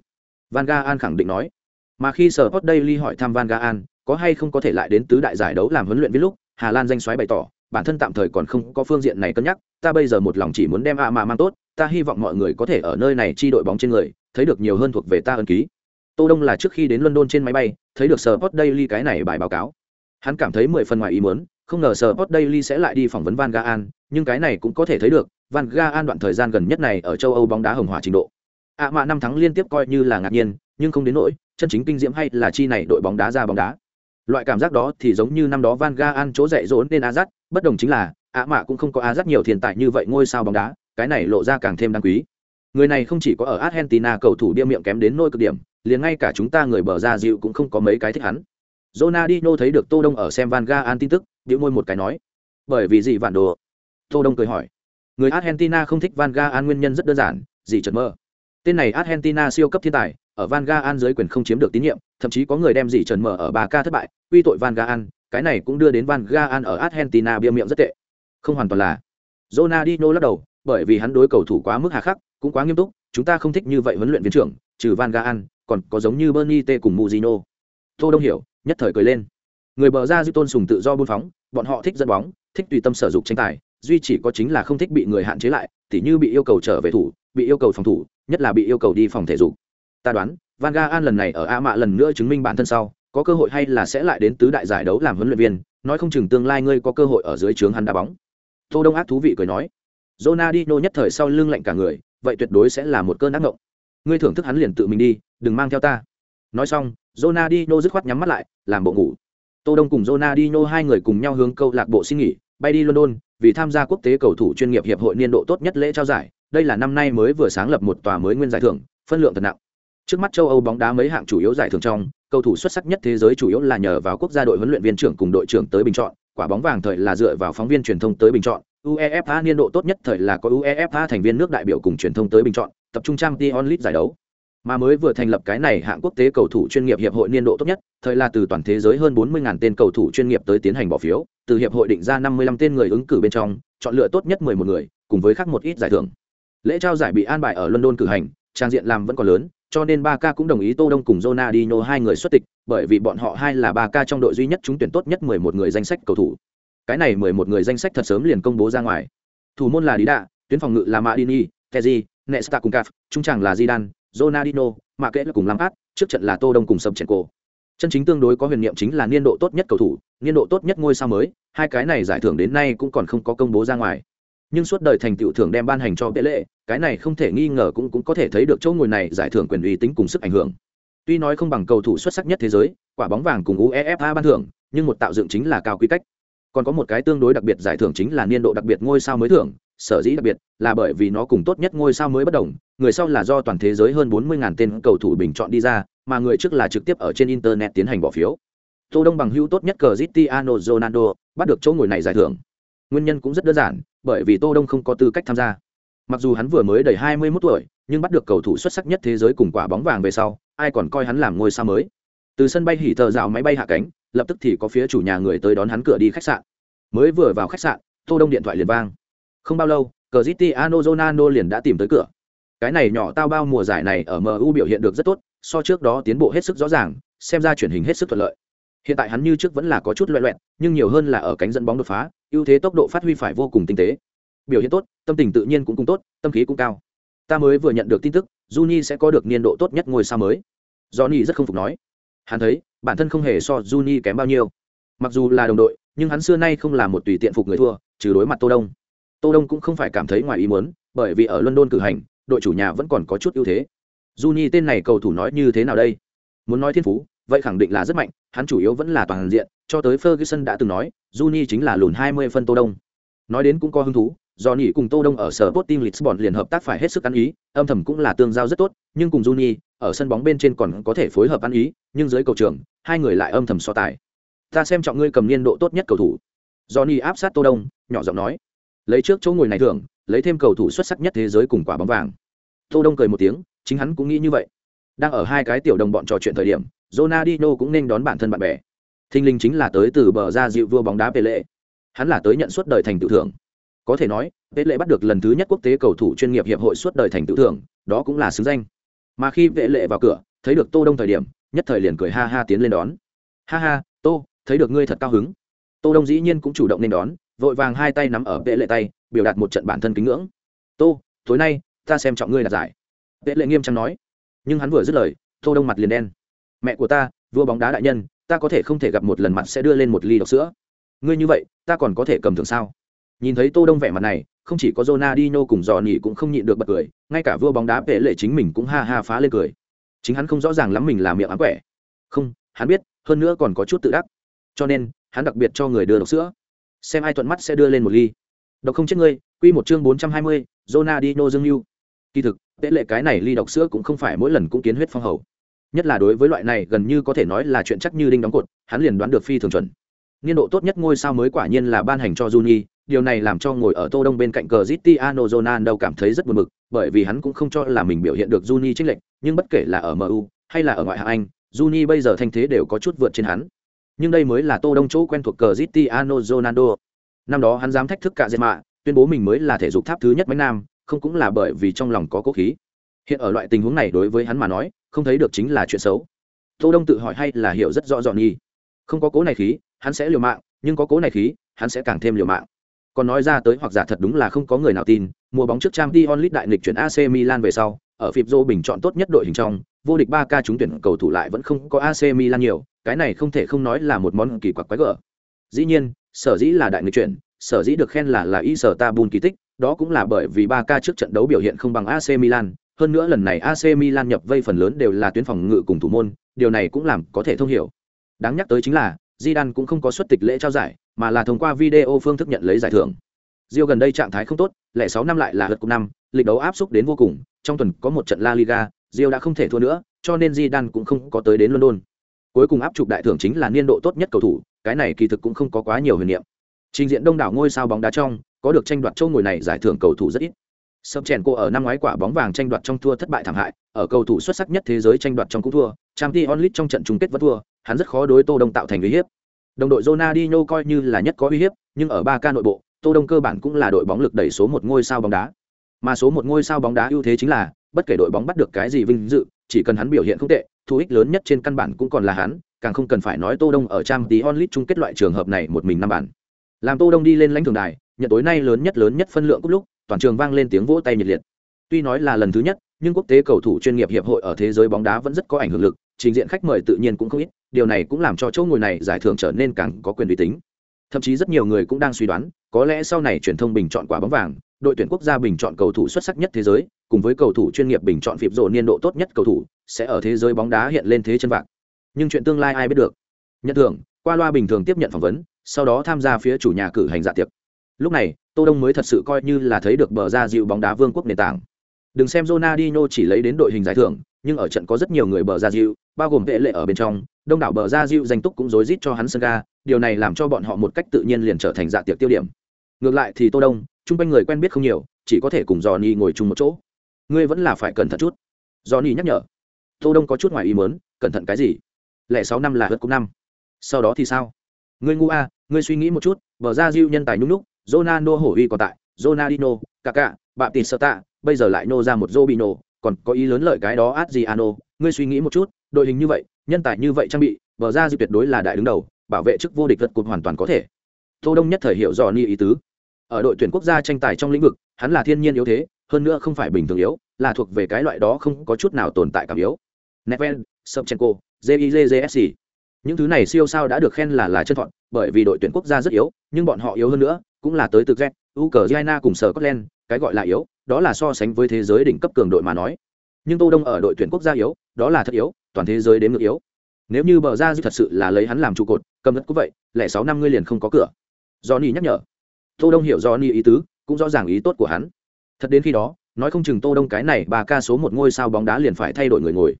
Van Gaal khẳng định nói. Mà khi Sport Daily hỏi thăm Van Gaal, có hay không có thể lại đến tứ đại giải đấu làm huấn luyện viên lúc, Hà Lan danh xoáy bày tỏ, bản thân tạm thời còn không có phương diện này cân nhắc, ta bây giờ một lòng chỉ muốn đem a mà mang tốt, ta hy vọng mọi người có thể ở nơi này chi đội bóng trên người, thấy được nhiều hơn thuộc về ta ân ký. Tô Đông là trước khi đến London trên máy bay, thấy được Sport Daily cái này bài báo cáo. Hắn cảm thấy mười phần ngoài ý muốn, không ngờ Sport Daily sẽ lại đi phỏng vấn Van Gaal, nhưng cái này cũng có thể thấy được, Van Gaal đoạn thời gian gần nhất này ở châu Âu bóng đá hồng hỏa trình độ ạ mạ năm thắng liên tiếp coi như là ngạc nhiên, nhưng không đến nỗi, chân chính kinh diễm hay là chi này đội bóng đá ra bóng đá. Loại cảm giác đó thì giống như năm đó Van Gaal chỗ dạy dỗ nên Azat, bất đồng chính là, ạ mạ cũng không có Azat nhiều thiền tài như vậy ngôi sao bóng đá, cái này lộ ra càng thêm đáng quý. Người này không chỉ có ở Argentina cầu thủ bia miệng kém đến nỗi cực điểm, liền ngay cả chúng ta người bờ ra dịu cũng không có mấy cái thích hắn. Ronaldinho thấy được Tô Đông ở xem Van Gaal tin tức, bĩu môi một cái nói, bởi vì gì vạn đồ? Tô Đông cười hỏi, người Argentina không thích Van Gaal nguyên nhân rất đơn giản, gì chợt mơ. Tên này Argentina siêu cấp thiên tài, ở Van Gaal dưới quyền không chiếm được tín nhiệm, thậm chí có người đem gì trần mở ở bà ca thất bại, quy tội Van Gaal, cái này cũng đưa đến Van Gaal ở Argentina bia miệng rất tệ. Không hoàn toàn là. Ronaldinho lắc đầu, bởi vì hắn đối cầu thủ quá mức hà khắc, cũng quá nghiêm túc, chúng ta không thích như vậy huấn luyện viên trưởng, trừ Van Gaal, còn có giống như Bernie T cùng Mourinho. Tô Đông hiểu, nhất thời cười lên. Người bờ ra dư tôn sùng tự do buôn phóng, bọn họ thích dẫn bóng, thích tùy tâm sở dụng tranh tài, duy chỉ có chính là không thích bị người hạn chế lại, tỉ như bị yêu cầu trở về thủ, bị yêu cầu phòng thủ, nhất là bị yêu cầu đi phòng thể dục. Ta đoán, Van Gaal lần này ở A Mạ lần nữa chứng minh bản thân sau, có cơ hội hay là sẽ lại đến tứ đại giải đấu làm huấn luyện viên, nói không chừng tương lai ngươi có cơ hội ở dưới trướng hắn đá bóng. Tô Đông ác thú vị cười nói. Ronaldinho nhất thời sau lưng lạnh cả người, vậy tuyệt đối sẽ là một cơn ác ngộng. Ngươi thưởng thức hắn liền tự mình đi, đừng mang theo ta. Nói xong, Ronaldinho dứt khoát nhắm mắt lại, làm bộ ngủ. Tô Đông cùng Ronaldinho hai người cùng nhau hướng câu lạc bộ xin nghỉ, bay đi London, vì tham gia quốc tế cầu thủ chuyên nghiệp hiệp hội niên độ tốt nhất lễ trao giải. Đây là năm nay mới vừa sáng lập một tòa mới nguyên giải thưởng, phân lượng thật nặng. Trước mắt châu Âu bóng đá mấy hạng chủ yếu giải thưởng trong, cầu thủ xuất sắc nhất thế giới chủ yếu là nhờ vào quốc gia đội huấn luyện viên trưởng cùng đội trưởng tới bình chọn, quả bóng vàng thời là dựa vào phóng viên truyền thông tới bình chọn. UEFA niên độ tốt nhất thời là có UEFA thành viên nước đại biểu cùng truyền thông tới bình chọn, tập trung trang Champions League giải đấu. Mà mới vừa thành lập cái này hạng quốc tế cầu thủ chuyên nghiệp hiệp hội niên độ tốt nhất, thời là từ toàn thế giới hơn 40.000 tên cầu thủ chuyên nghiệp tới tiến hành bỏ phiếu, từ hiệp hội định ra 55 tên người ứng cử bên trong, chọn lựa tốt nhất 11 người, cùng với khác một ít giải thưởng. Lễ trao giải bị an bài ở London cử hành, trang diện làm vẫn còn lớn, cho nên ba ca cũng đồng ý Tô Đông cùng Ronaldinho hai người xuất tịch, bởi vì bọn họ hai là ba ca trong đội duy nhất trúng tuyển tốt nhất 11 người danh sách cầu thủ. Cái này 11 người danh sách thật sớm liền công bố ra ngoài. Thủ môn là Đi Đạ, tuyến phòng ngự là Madini, Kezi, Nesta cùng Caf, trung tràng là Zidane, Ronaldinho, mà kệ là cùng Lampard, trước trận là Tô Đông cùng Sầm cổ. Chân chính tương đối có huyền niệm chính là niên độ tốt nhất cầu thủ, niên độ tốt nhất ngôi sao mới, hai cái này giải thưởng đến nay cũng còn không có công bố ra ngoài nhưng suốt đời thành tựu thưởng đem ban hành cho bệ lệ, cái này không thể nghi ngờ cũng cũng có thể thấy được chỗ ngồi này giải thưởng quyền uy tính cùng sức ảnh hưởng. Tuy nói không bằng cầu thủ xuất sắc nhất thế giới, quả bóng vàng cùng uefa ban thưởng, nhưng một tạo dựng chính là cao quy cách. Còn có một cái tương đối đặc biệt giải thưởng chính là niên độ đặc biệt ngôi sao mới thưởng, sở dĩ đặc biệt là bởi vì nó cùng tốt nhất ngôi sao mới bất đồng, người sau là do toàn thế giới hơn 40.000 tên cầu thủ bình chọn đi ra, mà người trước là trực tiếp ở trên internet tiến hành bỏ phiếu. Tô đông bằng hữu tốt nhất cờ Cristiano Ronaldo bắt được chỗ ngồi này giải thưởng nguyên nhân cũng rất đơn giản, bởi vì tô đông không có tư cách tham gia. Mặc dù hắn vừa mới đầy hai mươi 21 tuổi, nhưng bắt được cầu thủ xuất sắc nhất thế giới cùng quả bóng vàng về sau, ai còn coi hắn làm ngôi sao mới. Từ sân bay hỉ thờ rào máy bay hạ cánh, lập tức thì có phía chủ nhà người tới đón hắn cửa đi khách sạn. Mới vừa vào khách sạn, tô đông điện thoại liền vang. Không bao lâu Cristiano Ronaldo liền đã tìm tới cửa. Cái này nhỏ tao bao mùa giải này ở MU biểu hiện được rất tốt, so trước đó tiến bộ hết sức rõ ràng, xem ra truyền hình hết sức thuận lợi. Hiện tại hắn như trước vẫn là có chút loẹ loẹt, nhưng nhiều hơn là ở cánh dẫn bóng đột phá ưu thế tốc độ phát huy phải vô cùng tinh tế. Biểu hiện tốt, tâm tình tự nhiên cũng cùng tốt, tâm khí cũng cao. Ta mới vừa nhận được tin tức, Juni sẽ có được niên độ tốt nhất ngôi sao mới. Johnny rất không phục nói. Hắn thấy, bản thân không hề so Juni kém bao nhiêu. Mặc dù là đồng đội, nhưng hắn xưa nay không là một tùy tiện phục người thua, trừ đối mặt tô đông. Tô đông cũng không phải cảm thấy ngoài ý muốn, bởi vì ở london cử hành, đội chủ nhà vẫn còn có chút ưu thế. Juni tên này cầu thủ nói như thế nào đây? Muốn nói thiên phú vậy khẳng định là rất mạnh, hắn chủ yếu vẫn là toàn diện, cho tới ferguson đã từng nói, Juni chính là lùn 20 phân tô đông. Nói đến cũng có hứng thú do cùng tô đông ở sở Sporting Lisbon liền hợp tác phải hết sức ăn ý, âm thầm cũng là tương giao rất tốt, nhưng cùng Juni, ở sân bóng bên trên còn có thể phối hợp ăn ý, nhưng dưới cầu trường, hai người lại âm thầm so tài. Ta xem trọng ngươi cầm niên độ tốt nhất cầu thủ. Johnny áp sát tô đông, nhỏ giọng nói. Lấy trước chỗ ngồi này thưởng, lấy thêm cầu thủ xuất sắc nhất thế giới cùng quả bóng vàng. Tô đông cười một tiếng, chính hắn cũng nghĩ như vậy. Đang ở hai cái tiểu đồng bọn trò chuyện thời điểm Ronaldinho cũng nên đón bản thân bạn bè. Thinh linh chính là tới từ bờ ra dịu vua bóng đá Pele. Hắn là tới nhận suốt đời thành tựu thưởng. Có thể nói, Pele bắt được lần thứ nhất quốc tế cầu thủ chuyên nghiệp hiệp hội suốt đời thành tựu thưởng, đó cũng là xứng danh. Mà khi vệ lệ vào cửa, thấy được tô đông thời điểm, nhất thời liền cười ha ha tiến lên đón. Ha ha, tô, thấy được ngươi thật cao hứng. Tô đông dĩ nhiên cũng chủ động nên đón, vội vàng hai tay nắm ở vệ lệ tay, biểu đạt một trận bản thân kính ngưỡng. Tô, tối nay, ta xem trọng ngươi là giải. Vệ lệ nghiêm trang nói. Nhưng hắn vừa dứt lời, tô đông mặt liền đen mẹ của ta, vua bóng đá đại nhân, ta có thể không thể gặp một lần mặt sẽ đưa lên một ly độc sữa. Ngươi như vậy, ta còn có thể cầm thường sao? Nhìn thấy tô đông vẻ mặt này, không chỉ có Ronaldinho cùng dò nhỉ cũng không nhịn được bật cười, ngay cả vua bóng đá vệ lệ chính mình cũng ha ha phá lên cười. Chính hắn không rõ ràng lắm mình là miệng ám quẻ. Không, hắn biết, hơn nữa còn có chút tự đắc. Cho nên, hắn đặc biệt cho người đưa độc sữa. Xem ai thuận mắt sẽ đưa lên một ly. Độc không chết ngươi, quy một chương bốn trăm hai mươi, Ronaldinho dương lưu kỳ thực tệ lệ cái này ly độc sữa cũng không phải mỗi lần cũng kiến huyết phong hầu nhất là đối với loại này gần như có thể nói là chuyện chắc như đinh đóng cột hắn liền đoán được phi thường chuẩn. Niên độ tốt nhất ngôi sao mới quả nhiên là ban hành cho Juni, điều này làm cho ngồi ở Tô Đông bên cạnh Cristiano Ronaldo cảm thấy rất buồn bực, bởi vì hắn cũng không cho là mình biểu hiện được Juni chênh lệch, nhưng bất kể là ở MU hay là ở ngoại hạng Anh, Juni bây giờ thanh thế đều có chút vượt trên hắn. Nhưng đây mới là tô đông chỗ quen thuộc cờ Cristiano Ronaldo. Năm đó hắn dám thách thức cả dệt mạ tuyên bố mình mới là thể dục tháp thứ nhất mấy nam không cũng là bởi vì trong lòng có cố khí. Hiện ở loại tình huống này đối với hắn mà nói không thấy được chính là chuyện xấu. Tô đông tự hỏi hay là hiểu rất rõ dọn nghi không có cố này khí, hắn sẽ liều mạng, nhưng có cố này khí, hắn sẽ càng thêm liều mạng. Còn nói ra tới hoặc giả thật đúng là không có người nào tin, mùa bóng trước trang Dion Lit đại nghịch chuyển AC Milan về sau, ở Fipzo bình chọn tốt nhất đội hình trong, vô địch 3 ca trúng tuyển cầu thủ lại vẫn không có AC Milan nhiều, cái này không thể không nói là một món kỳ quặc quái gở. Dĩ nhiên, sở dĩ là đại người chuyển, sở dĩ được khen là là y sở ta bùn kỳ tích, đó cũng là bởi vì ba ca trước trận đấu biểu hiện không bằng ac milan hơn nữa lần này ac milan nhập vây phần lớn đều là tuyến phòng ngự cùng thủ môn điều này cũng làm có thể thông hiểu. Đáng nhắc tới chính là Zidane cũng không có xuất tịch lễ trao giải mà là thông qua video phương thức nhận lấy giải thưởng. Rio gần đây trạng thái không tốt, lẻ sáu năm lại là lượt cùng năm, lịch đấu áp xúc đến vô cùng, trong tuần có một trận La Liga, Rio đã không thể thua nữa, cho nên Zidane cũng không có tới đến London. Cuối cùng áp chụp đại thưởng chính là niên độ tốt nhất cầu thủ cái này kỳ thực cũng không có quá nhiều huyền niệm. Trình diện đông đảo ngôi sao bóng đá trong có được tranh đoạt châu ngồi này giải thưởng cầu thủ rất ít sập chèn cô ở năm ngoái quả bóng vàng tranh đoạt trong thua thất bại thảm hại, ở cầu thủ xuất sắc nhất thế giới tranh đoạt trong cũng thua trang t onlit trong trận chung kết vẫn thua, hắn rất khó đối tô đông tạo thành uy hiếp. Đồng đội Ronaldinho coi như là nhất có uy hiếp, nhưng ở ba ca nội bộ, tô đông cơ bản cũng là đội bóng lực đẩy số một ngôi sao bóng đá. Mà số một ngôi sao bóng đá ưu thế chính là, bất kể đội bóng bắt được cái gì vinh dự, chỉ cần hắn biểu hiện không tệ, thu ích lớn nhất trên căn bản cũng còn là hắn, càng không cần phải nói tô đông ở trang tí onlit chung kết loại trường hợp này một mình năm bản làm tô đông đi lên lãnh thường đài nhận tối nay lớn nhất lớn nhất phân lượng cúp lúc, toàn trường vang lên tiếng vỗ tay nhiệt liệt. Tuy nói là lần thứ nhất, nhưng quốc tế cầu thủ chuyên nghiệp hiệp hội ở thế giới bóng đá vẫn rất có ảnh hưởng lực, trình diện khách mời tự nhiên cũng không ít, điều này cũng làm cho chỗ ngồi này giải thưởng trở nên càng có quyền uy tín. Thậm chí rất nhiều người cũng đang suy đoán, có lẽ sau này truyền thông bình chọn quả bóng vàng, đội tuyển quốc gia bình chọn cầu thủ xuất sắc nhất thế giới, cùng với cầu thủ chuyên nghiệp bình chọn phịp rộ niên độ tốt nhất cầu thủ, sẽ ở thế giới bóng đá hiện lên thế chân vạc. Nhưng chuyện tương lai ai biết được? Nhận thưởng, qua loa bình thường tiếp nhận phỏng vấn, sau đó tham gia phía chủ nhà cử hành dạ tiệc lúc này, tô đông mới thật sự coi như là thấy được bờ ra dịu bóng đá vương quốc nền tảng. Đừng xem Ronaldinho chỉ lấy đến đội hình giải thưởng, nhưng ở trận có rất nhiều người bờ ra dịu, bao gồm vệ lệ ở bên trong, đông đảo bờ ra dịu danh túc cũng rối rít cho hắn sân ga, điều này làm cho bọn họ một cách tự nhiên liền trở thành dạ tiệc tiêu điểm. Ngược lại thì tô đông, chung quanh người quen biết không nhiều, chỉ có thể cùng Johnny ni ngồi chung một chỗ. Ngươi vẫn là phải cẩn thận chút. Johnny ni nhắc nhở. Tô đông có chút ngoài ý muốn, cẩn thận cái gì? Lẻ sáu năm là hớt cũng năm. Sau đó thì sao? Ngươi ngu a, ngươi suy nghĩ một chút, bờ ra diêu nhân tài nhung lúc Ronaldo hổ uy còn tại Ronaldinho Kaká bạm tịt sơ tạ bây giờ lại nô ra một Robinho còn có ý lớn lợi cái đó Adriano. Ngươi suy nghĩ một chút đội hình như vậy nhân tài như vậy trang bị bờ ra diêu tuyệt đối là đại đứng đầu bảo vệ chức vô địch vật cột hoàn toàn có thể. Tô đông nhất thời hiểu rõ ni ý tứ. Ở đội tuyển quốc gia tranh tài trong lĩnh vực hắn là thiên nhiên yếu thế hơn nữa không phải bình thường yếu là thuộc về cái loại đó không có chút nào tồn tại cảm yếu. Neven, Sobchenko, JIJJSC. Những thứ này siêu sao đã được khen là là chân thuận, bởi vì đội tuyển quốc gia rất yếu, nhưng bọn họ yếu hơn nữa, cũng là tới từ Z, Ukraine cùng sở Scotland, cái gọi là yếu, đó là so sánh với thế giới đỉnh cấp cường đội mà nói. Nhưng Tô Đông ở đội tuyển quốc gia yếu, đó là thật yếu, toàn thế giới đến ngược yếu. Nếu như bờ ra dư thật sự là lấy hắn làm trụ cột, cầm đất cũng vậy, lẻ sáu năm ngươi liền không có cửa. Johnny nhắc nhở. Tô Đông hiểu Johnny ý tứ, cũng rõ ràng ý tốt của hắn. Thật đến khi đó, nói không chừng Tô Đông cái này bà ca số một ngôi sao bóng đá liền phải thay đổi người ngồi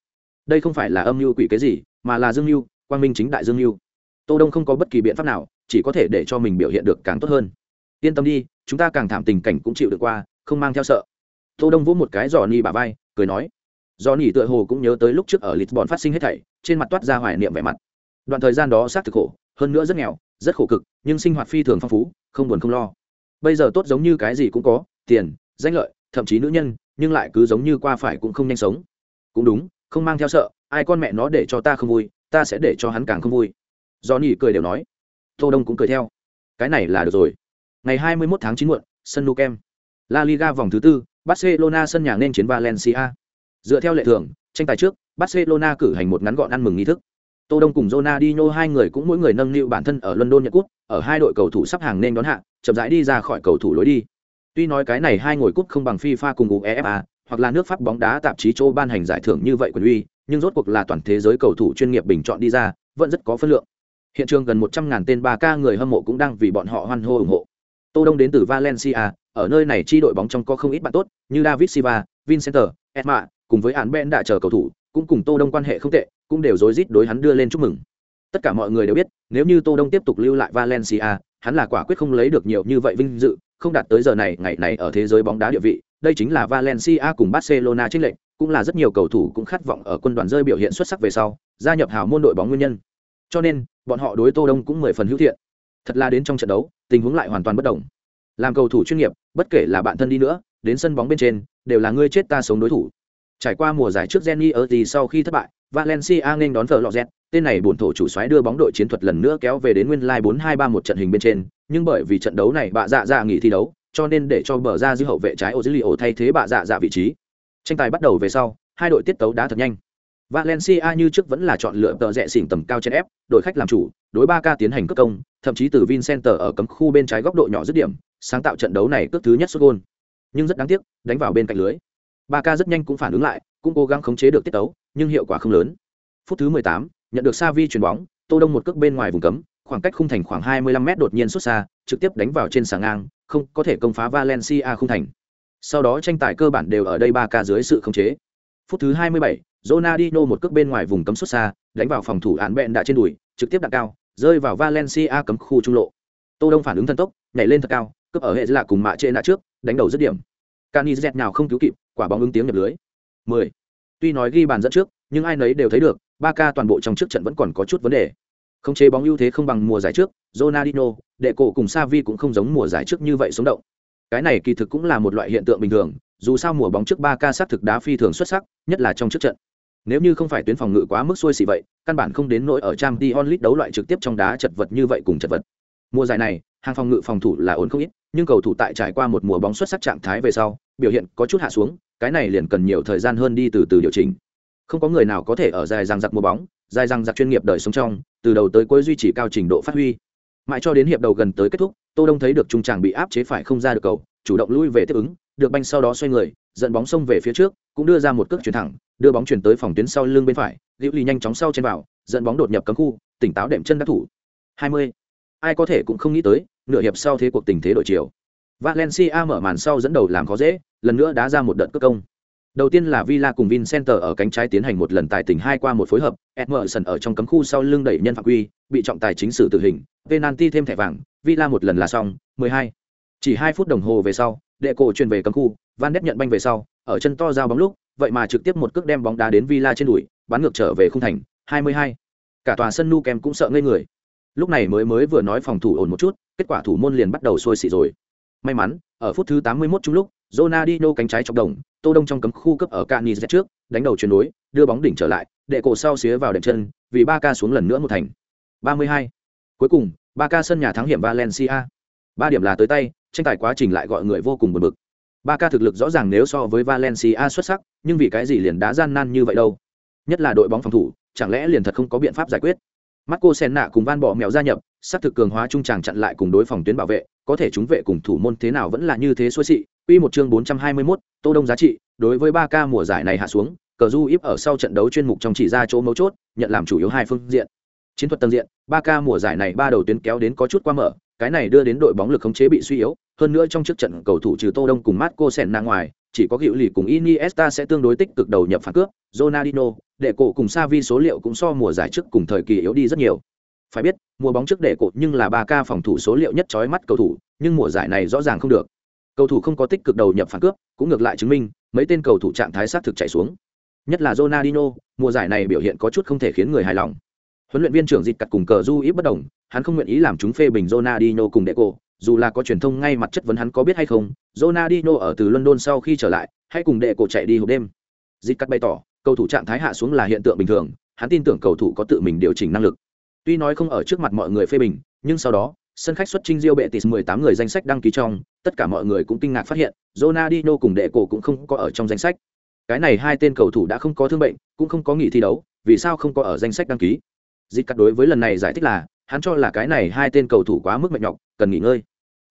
đây không phải là âm mưu quỷ cái gì mà là dương mưu quang minh chính đại dương mưu tô đông không có bất kỳ biện pháp nào, chỉ có thể để cho mình biểu hiện được càng tốt hơn. Yên tâm đi, chúng ta càng thảm tình cảnh cũng chịu được qua, không mang theo sợ. Tô đông vỗ một cái giò ni bà vai, cười nói. Giò ni tựa hồ cũng nhớ tới lúc trước ở lisbon phát sinh hết thảy, trên mặt toát ra hoài niệm vẻ mặt. Đoạn thời gian đó xác thực khổ, hơn nữa rất nghèo, rất khổ cực, nhưng sinh hoạt phi thường phong phú, không buồn không lo. Bây giờ tốt giống như cái gì cũng có, tiền, danh lợi, thậm chí nữ nhân, nhưng lại cứ giống như qua phải cũng không nhanh sống. Cũng đúng, không mang theo sợ, ai con mẹ nó để cho ta không vui, ta sẽ để cho hắn càng không vui do nỉ cười đều nói. Tô đông cũng cười theo. Cái này là được rồi. Ngày 21 tháng 9 muộn, sân nou kem. La liga vòng thứ tư, barcelona sân nhà nên chiến valencia. Dựa theo lệ thường, tranh tài trước, barcelona cử hành một ngắn gọn ăn mừng nghi thức. Tô đông cùng Ronaldinho hai người cũng mỗi người nâng niu bản thân ở london nhật quốc ở hai đội cầu thủ sắp hàng nên đón hạ, chậm rãi đi ra khỏi cầu thủ lối đi. Tuy nói cái này hai ngồi cúp không bằng fifa cùng uefa, hoặc là nước pháp bóng đá tạp chí châu ban hành giải thưởng như vậy quyền uy, nhưng rốt cuộc là toàn thế giới cầu thủ chuyên nghiệp bình chọn đi ra, vẫn rất có phân lượng hiện trường gần một trăm ngàn tên ba ca người hâm mộ cũng đang vì bọn họ hoan hô ủng hộ tô đông đến từ valencia ở nơi này chi đội bóng trong có không ít bạn tốt như david silva vincenter edma cùng với án ben đã chờ cầu thủ cũng cùng tô đông quan hệ không tệ cũng đều rối rít đối hắn đưa lên chúc mừng tất cả mọi người đều biết nếu như tô đông tiếp tục lưu lại valencia hắn là quả quyết không lấy được nhiều như vậy vinh dự không đạt tới giờ này ngày này ở thế giới bóng đá địa vị đây chính là Valencia cùng Barcelona trên lệnh, cũng là rất nhiều cầu thủ cũng khát vọng ở quân đoàn rơi biểu hiện xuất sắc về sau, gia nhập hào môn đội bóng nguyên nhân. Cho nên, bọn họ đối Tô Đông cũng mười phần hữu thiện. Thật là đến trong trận đấu, tình huống lại hoàn toàn bất động. Làm cầu thủ chuyên nghiệp, bất kể là bạn thân đi nữa, đến sân bóng bên trên, đều là ngươi chết ta sống đối thủ. Trải qua mùa giải trước Jenny ở thì sau khi thất bại, Valencia nên đón vợ lọ dẹt, tên này bổn thổ chủ xoáy đưa bóng đội chiến thuật lần nữa kéo về đến nguyên lai like 4-2-3 một trận hình bên trên, nhưng bởi vì trận đấu này bạ dạ dạ nghỉ thi đấu, cho nên để cho bờ ra dư hậu vệ trái ô dữ liệu thay thế bạ dạ dạ vị trí tranh tài bắt đầu về sau hai đội tiết tấu đá thật nhanh valencia như trước vẫn là chọn lựa tờ rẻ xỉn tầm cao trên ép đội khách làm chủ đối 3K tiến hành cướp công thậm chí từ vincenter ở cấm khu bên trái góc độ nhỏ dứt điểm sáng tạo trận đấu này cướp thứ nhất sút gôn nhưng rất đáng tiếc đánh vào bên cạnh lưới 3K rất nhanh cũng phản ứng lại cũng cố gắng khống chế được tiết tấu nhưng hiệu quả không lớn phút thứ 18, nhận được Savi chuyền bóng tô đông một cước bên ngoài vùng cấm khoảng cách khung thành khoảng 25 m đột nhiên xuất xa trực tiếp đánh vào trên sàng ngang không có thể công phá Valencia không thành. Sau đó tranh tài cơ bản đều ở đây 3K dưới sự khống chế. Phút thứ 27, Ronaldinho một cước bên ngoài vùng cấm xuất xa, đánh vào phòng thủ án bẹn đã trên đùi, trực tiếp đặt cao, rơi vào Valencia cấm khu trung lộ. Tô Đông phản ứng thần tốc, nhảy lên thật cao, cướp ở hệ lạ cùng mạ trên đã trước, đánh đầu dứt điểm. Canizet nào không cứu kịp, quả bóng ứng tiếng nhập lưới. 10. Tuy nói ghi bàn dẫn trước, nhưng ai nấy đều thấy được, ba ca toàn bộ trong trước trận vẫn còn có chút vấn đề. Không chế bóng ưu thế không bằng mùa giải trước, Ronaldinho, đệ cổ cùng xavi cũng không giống mùa giải trước như vậy sống động. Cái này kỳ thực cũng là một loại hiện tượng bình thường, dù sao mùa bóng trước 3K sát thực đá phi thường xuất sắc, nhất là trong trước trận. Nếu như không phải tuyến phòng ngự quá mức xuôi xỉ vậy, căn bản không đến nỗi ở Champions League đấu loại trực tiếp trong đá chật vật như vậy cùng chật vật. Mùa giải này, hàng phòng ngự phòng thủ là ổn không ít, nhưng cầu thủ tại trải qua một mùa bóng xuất sắc trạng thái về sau, biểu hiện có chút hạ xuống, cái này liền cần nhiều thời gian hơn đi từ từ điều chỉnh. Không có người nào có thể ở dài dằng dặc mùa bóng, dài dằng dặc chuyên nghiệp đời sống trong, từ đầu tới cuối duy trì cao trình độ phát huy mãi cho đến hiệp đầu gần tới kết thúc tô đông thấy được trung tràng bị áp chế phải không ra được cầu chủ động lui về tiếp ứng được banh sau đó xoay người dẫn bóng xông về phía trước cũng đưa ra một cước chuyển thẳng đưa bóng chuyển tới phòng tuyến sau lưng bên phải liễu ly nhanh chóng sau trên vào dẫn bóng đột nhập cấm khu tỉnh táo đệm chân đắc thủ 20. ai có thể cũng không nghĩ tới nửa hiệp sau thế cuộc tình thế đổi chiều valencia mở màn sau dẫn đầu làm khó dễ lần nữa đá ra một đợt cước công Đầu tiên là Villa cùng Vincenter ở cánh trái tiến hành một lần tài tình hai qua một phối hợp, Emerson ở trong cấm khu sau lưng đẩy nhân phạm quy, bị trọng tài chính xử tử hình, penalty thêm thẻ vàng, Villa một lần là xong, 12 chỉ hai phút đồng hồ về sau, đệ cổ truyền về cấm khu, van đét nhận banh về sau, ở chân to giao bóng lúc, vậy mà trực tiếp một cước đem bóng đá đến villa trên đùi bán ngược trở về khung thành 22. cả tòa sân nu kem cũng sợ ngây người lúc này mới mới vừa nói phòng thủ ổn một chút, kết quả thủ môn liền bắt đầu sôi xị rồi may mắn, ở phút thứ 81 chung lúc, Ronaldinho cánh trái chọc đồng, tô đông trong cấm khu cấp ở cani trước, đánh đầu chuyển đối, đưa bóng đỉnh trở lại, đệ cổ sau xía vào đệm chân, vì ba ca xuống lần nữa một thành 32. cuối cùng ba ca sân nhà thắng hiểm valencia ba điểm là tới tay tranh tài quá trình lại gọi người vô cùng buồn bực ba ca thực lực rõ ràng nếu so với valencia xuất sắc nhưng vì cái gì liền đá gian nan như vậy đâu nhất là đội bóng phòng thủ chẳng lẽ liền thật không có biện pháp giải quyết Marco Senna cùng Van Bọ mèo gia nhập, sát thực cường hóa trung tràng chặn lại cùng đối phòng tuyến bảo vệ, có thể chúng vệ cùng thủ môn thế nào vẫn là như thế xuôi xị. Quy một chương 421, Tô Đông giá trị, đối với Barca mùa giải này hạ xuống, cờ du íp ở sau trận đấu chuyên mục trong chỉ ra chỗ mấu chốt, nhận làm chủ yếu hai phương diện. Chiến thuật tầng diện, Barca mùa giải này ba đầu tuyến kéo đến có chút qua mở, cái này đưa đến đội bóng lực khống chế bị suy yếu, hơn nữa trong trước trận cầu thủ trừ Tô Đông cùng Marco Senna ngoài, chỉ có Hữu Lì cùng Iniesta sẽ tương đối tích cực đầu nhập phản cướp, Ronaldinho, đệ cổ cùng Xavi số liệu cũng so mùa giải trước cùng thời kỳ yếu đi rất nhiều. Phải biết, mùa bóng trước đệ cổ nhưng là 3K phòng thủ số liệu nhất chói mắt cầu thủ, nhưng mùa giải này rõ ràng không được. Cầu thủ không có tích cực đầu nhập phản cướp, cũng ngược lại chứng minh, mấy tên cầu thủ trạng thái sát thực chạy xuống. Nhất là Ronaldinho, mùa giải này biểu hiện có chút không thể khiến người hài lòng. Huấn luyện viên trưởng dịch cặt cùng cờ du ít bất đồng, hắn không nguyện ý làm chúng phê bình Ronaldinho cùng đệ dù là có truyền thông ngay mặt chất vấn hắn có biết hay không, Ronaldinho ở từ London sau khi trở lại, hãy cùng đệ chạy đi hộp đêm. Dịch cắt bày tỏ, cầu thủ trạng thái hạ xuống là hiện tượng bình thường, hắn tin tưởng cầu thủ có tự mình điều chỉnh năng lực. Tuy nói không ở trước mặt mọi người phê bình, nhưng sau đó, sân khách xuất trình Rio Betis 18 người danh sách đăng ký trong, tất cả mọi người cũng kinh ngạc phát hiện, Ronaldinho cùng đệ cổ cũng không có ở trong danh sách. Cái này hai tên cầu thủ đã không có thương bệnh, cũng không có nghỉ thi đấu, vì sao không có ở danh sách đăng ký? Dịch cắt đối với lần này giải thích là, hắn cho là cái này hai tên cầu thủ quá mức mệt nhọc, cần nghỉ ngơi.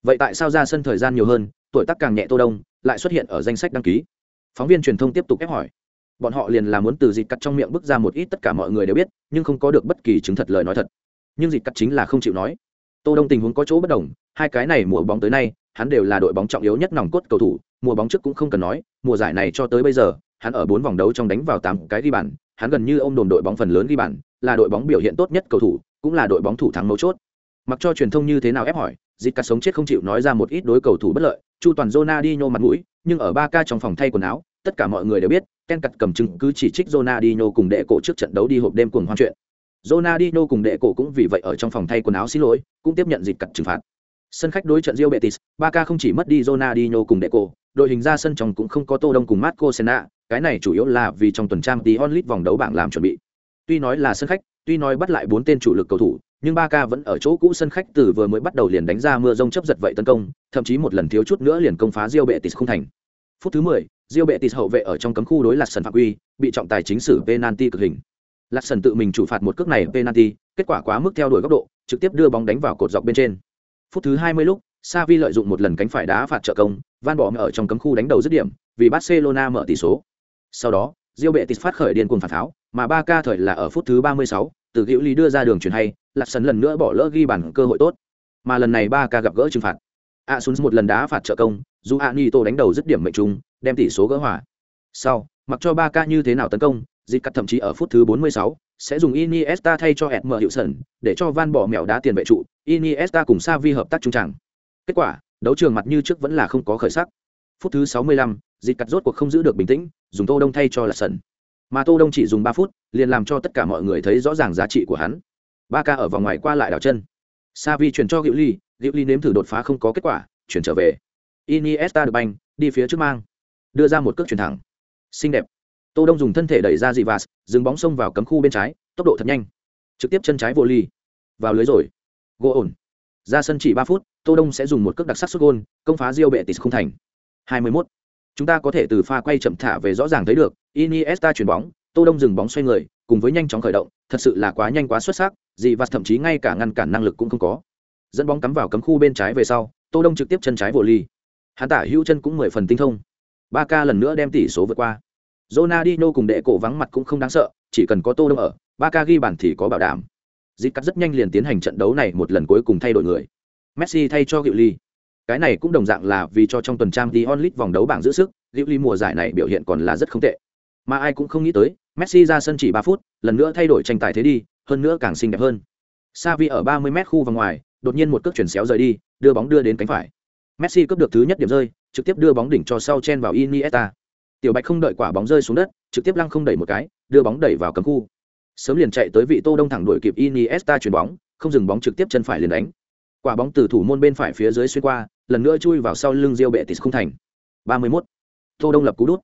Vậy tại sao ra sân thời gian nhiều hơn, tuổi tác càng nhẹ Tô Đông, lại xuất hiện ở danh sách đăng ký? Phóng viên truyền thông tiếp tục ép hỏi. Bọn họ liền là muốn từ dịch cắt trong miệng bước ra một ít tất cả mọi người đều biết, nhưng không có được bất kỳ chứng thật lời nói thật. Nhưng dịch cắt chính là không chịu nói. Tô Đông tình huống có chỗ bất đồng, hai cái này mùa bóng tới nay, hắn đều là đội bóng trọng yếu nhất nòng cốt cầu thủ, mùa bóng trước cũng không cần nói, mùa giải này cho tới bây giờ, hắn ở bốn vòng đấu trong đánh vào tám cái ghi bàn, hắn gần như ôm đồn đội bóng phần lớn ghi bàn, là đội bóng biểu hiện tốt nhất cầu thủ, cũng là đội bóng thủ thắng mấu chốt. Mặc cho truyền thông như thế nào ép hỏi, dịch cả sống chết không chịu nói ra một ít đối cầu thủ bất lợi, chu toàn Ronaldinho mặt mũi, nhưng ở 3K trong phòng thay quần áo, tất cả mọi người đều biết, Ken cắt cầm chứng cứ chỉ trích Ronaldinho cùng đệ cổ trước trận đấu đi hộp đêm cuồng hoan chuyện. Ronaldinho cùng đệ cổ cũng vì vậy ở trong phòng thay quần áo xin lỗi, cũng tiếp nhận dịch cắt trừng phạt. Sân khách đối trận Real Betis, Barca không chỉ mất đi Ronaldinho cùng đệ cổ, đội hình ra sân trong cũng không có Tô Đông cùng Marco Senna, cái này chủ yếu là vì trong tuần trang tí onlit vòng đấu bảng làm chuẩn bị. Tuy nói là sân khách, tuy nói bắt lại bốn tên chủ lực cầu thủ, nhưng Barca vẫn ở chỗ cũ sân khách từ vừa mới bắt đầu liền đánh ra mưa rông chấp giật vậy tấn công, thậm chí một lần thiếu chút nữa liền công phá diêu bệ tis không thành. Phút thứ mười, diêu bệ tis hậu vệ ở trong cấm khu đối lạt sần phạm quy, bị trọng tài chính xử penalty cực hình. Lạt sần tự mình chủ phạt một cước này penalty, kết quả quá mức theo đuổi góc độ, trực tiếp đưa bóng đánh vào cột dọc bên trên. Phút thứ 20 lúc, Vi lợi dụng một lần cánh phải đá phạt trợ công, van bỏ ở trong cấm khu đánh đầu dứt điểm, vì Barcelona mở tỷ số. Sau đó, Diêu Bệ Tịt phát khởi điên cuồng phản tháo, mà Barca thời là ở phút thứ 36, từ Diệu Lý đưa ra đường chuyển hay, Lạc Sấn lần nữa bỏ lỡ ghi bàn cơ hội tốt. Mà lần này Barca gặp gỡ trừng phạt. Asun một lần đá phạt trợ công, dù Anito đánh đầu dứt điểm mệnh trung, đem tỷ số gỡ hòa. Sau, mặc cho Barca như thế nào tấn công, dịch cắt thậm chí ở phút thứ 46 sẽ dùng Iniesta thay cho Edmer hiệu sẩn, để cho Van bỏ mèo đá tiền vệ trụ, Iniesta cùng Xavi hợp tác trung tràng. Kết quả, đấu trường mặt như trước vẫn là không có khởi sắc. Phút thứ 65, dịch cắt rốt cuộc không giữ được bình tĩnh, dùng Tô Đông thay cho là sẩn. Mà Tô Đông chỉ dùng ba phút, liền làm cho tất cả mọi người thấy rõ ràng giá trị của hắn. ba ca ở vòng ngoài qua lại đảo chân. sa vi chuyển cho Diệu Ly, Diệu Ly nếm thử đột phá không có kết quả, chuyển trở về. Iniesta được banh, đi phía trước mang, đưa ra một cước chuyển thẳng. Xinh đẹp. Tô Đông dùng thân thể đẩy ra dị vạt dừng bóng xông vào cấm khu bên trái, tốc độ thật nhanh. Trực tiếp chân trái vô ly. Vào lưới rồi. Gỗ ổn. Ra sân chỉ ba phút, Tô Đông sẽ dùng một cước đặc sắc sút gôn, công phá Real Betis không thành. 21. Chúng ta có thể từ pha quay chậm thả về rõ ràng thấy được, Iniesta chuyển bóng, Tô Đông dừng bóng xoay người, cùng với nhanh chóng khởi động, thật sự là quá nhanh quá xuất sắc, Rivas thậm chí ngay cả ngăn cản năng lực cũng không có. Dẫn bóng cắm vào cấm khu bên trái về sau, Tô Đông trực tiếp chân trái vô ly. Hắn tả hữu chân cũng mười phần tinh thông. Barca lần nữa đem tỷ số vượt qua. Ronaldinho cùng đệ cổ vắng mặt cũng không đáng sợ, chỉ cần có Tô Đông ở, Barca ghi bàn thì có bảo đảm. Dịch cắt rất nhanh liền tiến hành trận đấu này một lần cuối cùng thay đổi người. Messi thay cho Diệu Ly. Cái này cũng đồng dạng là vì cho trong tuần trang The Onlit vòng đấu bảng giữ sức, liệu Ly mùa giải này biểu hiện còn là rất không tệ. Mà ai cũng không nghĩ tới, Messi ra sân chỉ 3 phút, lần nữa thay đổi tranh tài thế đi, hơn nữa càng xinh đẹp hơn. Xavi ở 30m khu vòng ngoài, đột nhiên một cước chuyển xéo rời đi, đưa bóng đưa đến cánh phải. Messi cướp được thứ nhất điểm rơi, trực tiếp đưa bóng đỉnh cho sau chen vào Iniesta. Tiểu Bạch không đợi quả bóng rơi xuống đất, trực tiếp lăng không đẩy một cái, đưa bóng đẩy vào cấm khu. Sớm liền chạy tới vị Tô Đông thẳng đuổi kịp Iniesta chuyền bóng, không dừng bóng trực tiếp chân phải liền đánh. Quả bóng từ thủ môn bên phải phía dưới xuyên qua, lần nữa chui vào sau lưng diêu bệ tịt không thành. 31. Tô Đông lập cú đút.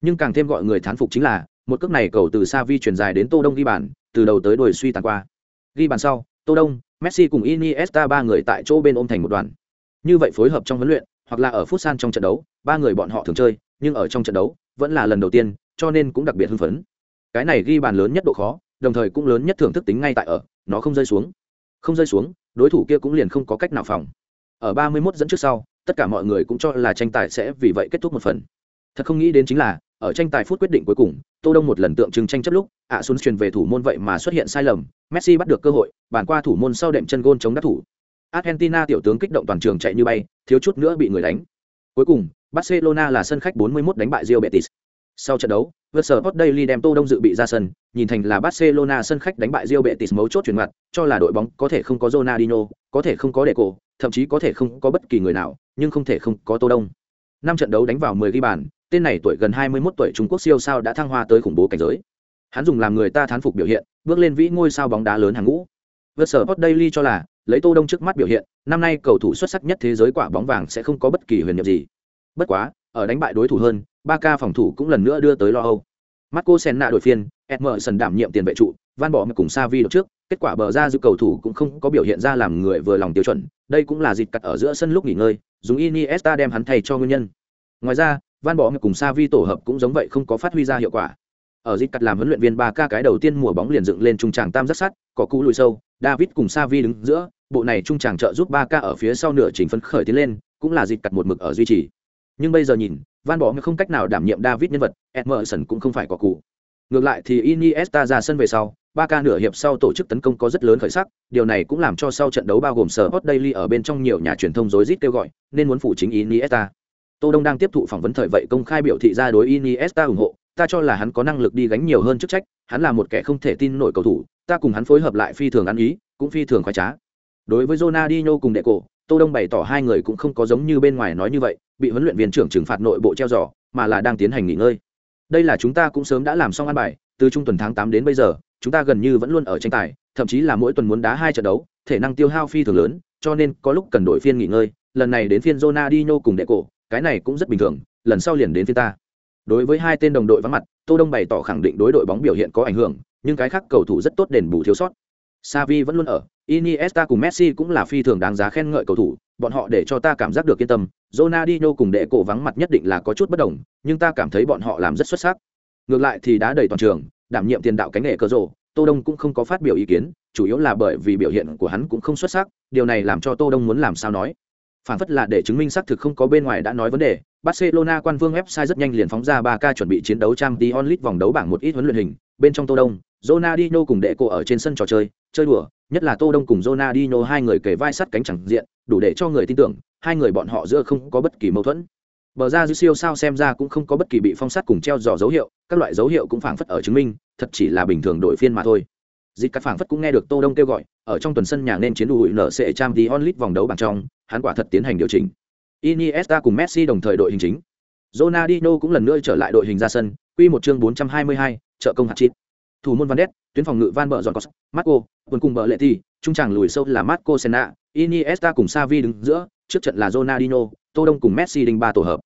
Nhưng càng thêm gọi người thán phục chính là, một cước này cầu từ xa vi chuyển dài đến Tô Đông ghi bàn, từ đầu tới đuôi suy tàn qua. Ghi bàn sau, Tô Đông, Messi cùng Iniesta ba người tại chỗ bên ôm thành một đoàn. Như vậy phối hợp trong huấn luyện, hoặc là ở phút san trong trận đấu, ba người bọn họ thường chơi, nhưng ở trong trận đấu, vẫn là lần đầu tiên, cho nên cũng đặc biệt hưng phấn. Cái này ghi bàn lớn nhất độ khó, đồng thời cũng lớn nhất thưởng thức tính ngay tại ở, nó không rơi xuống. Không rơi xuống, đối thủ kia cũng liền không có cách nào phòng. Ở 31 dẫn trước sau, tất cả mọi người cũng cho là tranh tài sẽ vì vậy kết thúc một phần. Thật không nghĩ đến chính là, ở tranh tài phút quyết định cuối cùng, Tô Đông một lần tượng trưng tranh chấp lúc, ạ à Xuân truyền về thủ môn vậy mà xuất hiện sai lầm, Messi bắt được cơ hội, bàn qua thủ môn sau đệm chân gôn chống đắc thủ. Argentina tiểu tướng kích động toàn trường chạy như bay, thiếu chút nữa bị người đánh. Cuối cùng, Barcelona là sân khách 41 đánh bại Real Betis. Sau trận đấu, Versport Daily đem Tô Đông dự bị ra sân, nhìn thành là Barcelona sân khách đánh bại Real Betis mấu chốt chuyển ngoặt, cho là đội bóng có thể không có Ronaldinho, có thể không có Deco, thậm chí có thể không có bất kỳ người nào, nhưng không thể không có Tô Đông. Năm trận đấu đánh vào 10 ghi bàn, tên này tuổi gần 21 tuổi Trung Quốc siêu sao đã thăng hoa tới khủng bố cảnh giới. Hắn dùng làm người ta thán phục biểu hiện, bước lên vĩ ngôi sao bóng đá lớn hàng ngũ. Versport Daily cho là, lấy Tô Đông trước mắt biểu hiện, năm nay cầu thủ xuất sắc nhất thế giới quả bóng vàng sẽ không có bất kỳ huyền nhiệm gì. Bất quá, ở đánh bại đối thủ hơn, ba ca phòng thủ cũng lần nữa đưa tới lo âu. Marco Senna đổi phiên, edmerson đảm nhiệm tiền vệ trụ, Van Bỏ cùng Savi đột trước, kết quả bờ ra dự cầu thủ cũng không có biểu hiện ra làm người vừa lòng tiêu chuẩn, đây cũng là dịp cặt ở giữa sân lúc nghỉ ngơi, dùng Iniesta đem hắn thay cho nguyên nhân. Ngoài ra, Van Bỏ cùng Savi tổ hợp cũng giống vậy không có phát huy ra hiệu quả. Ở dịp cặt làm huấn luyện viên ba ca cái đầu tiên mùa bóng liền dựng lên trung tràng tam giác sắt, có cú lùi sâu, David cùng Savi đứng giữa, bộ này trung tràng trợ giúp ba ca ở phía sau nửa trình phấn khởi tiến lên, cũng là dịp cặt một mực ở duy trì. Nhưng bây giờ nhìn, Van Bỏ không cách nào đảm nhiệm David nhân vật, Emerson cũng không phải có cụ. Ngược lại thì Iniesta ra sân về sau, ba ca nửa hiệp sau tổ chức tấn công có rất lớn khởi sắc, điều này cũng làm cho sau trận đấu bao gồm Sport Daily ở bên trong nhiều nhà truyền thông rối rít kêu gọi, nên muốn phụ chính Iniesta. Tô Đông đang tiếp thụ phỏng vấn thời vậy công khai biểu thị ra đối Iniesta ủng hộ, ta cho là hắn có năng lực đi gánh nhiều hơn chức trách, hắn là một kẻ không thể tin nổi cầu thủ, ta cùng hắn phối hợp lại phi thường ăn ý, cũng phi thường khoái trá. Đối với Ronaldinho cùng đệ cổ Tô Đông bày tỏ hai người cũng không có giống như bên ngoài nói như vậy, bị huấn luyện viên trưởng trừng phạt nội bộ treo giò, mà là đang tiến hành nghỉ ngơi. Đây là chúng ta cũng sớm đã làm xong an bài, từ trung tuần tháng 8 đến bây giờ, chúng ta gần như vẫn luôn ở tranh tài, thậm chí là mỗi tuần muốn đá hai trận đấu, thể năng tiêu hao phi thường lớn, cho nên có lúc cần đổi phiên nghỉ ngơi, lần này đến phiên Ronaldinho cùng Deco, cái này cũng rất bình thường, lần sau liền đến phiên ta. Đối với hai tên đồng đội vắng mặt, Tô Đông bày tỏ khẳng định đối đội bóng biểu hiện có ảnh hưởng, nhưng cái khác cầu thủ rất tốt đền bù thiếu sót. Xavi vẫn luôn ở, Iniesta cùng Messi cũng là phi thường đáng giá khen ngợi cầu thủ, bọn họ để cho ta cảm giác được yên tâm. Ronaldinho cùng đệ cổ vắng mặt nhất định là có chút bất đồng, nhưng ta cảm thấy bọn họ làm rất xuất sắc. Ngược lại thì đá đầy toàn trường, đảm nhiệm tiền đạo cánh nghệ cơ rổ, Tô Đông cũng không có phát biểu ý kiến, chủ yếu là bởi vì biểu hiện của hắn cũng không xuất sắc, điều này làm cho Tô Đông muốn làm sao nói. Phản phất là để chứng minh xác thực không có bên ngoài đã nói vấn đề, Barcelona quan vương website rất nhanh liền phóng ra 3K chuẩn bị chiến đấu Champions League vòng đấu bảng một ít huấn luyện hình, bên trong Tô Đông, Ronaldinho cùng đệ cô ở trên sân trò chơi, chơi đùa, nhất là Tô Đông cùng Ronaldinho hai người kề vai sát cánh chẳng diện, đủ để cho người tin tưởng, hai người bọn họ giữa không có bất kỳ mâu thuẫn. Bờ ra dư siêu sao xem ra cũng không có bất kỳ bị phong sát cùng treo dò dấu hiệu, các loại dấu hiệu cũng phảng phất ở chứng minh, thật chỉ là bình thường đổi phiên mà thôi. Dịch các phảng phất cũng nghe được Tô Đông kêu gọi, ở trong tuần sân nhà nên chiến đội nở sẽ trang đi onlit vòng đấu bảng trong, hắn quả thật tiến hành điều chỉnh. Iniesta cùng Messi đồng thời đội hình chính. Ronaldinho cũng lần nữa trở lại đội hình ra sân, quy một chương 422, trợ công hạt chít. Thủ môn Van Ness, tuyến phòng ngự Van Bợ Giòn Cos, Marco, quần cùng bờ lệ thì, trung tràng lùi sâu là Marco Senna, Iniesta cùng Xavi đứng giữa, trước trận là Ronaldinho, Tô Đông cùng Messi đình ba tổ hợp.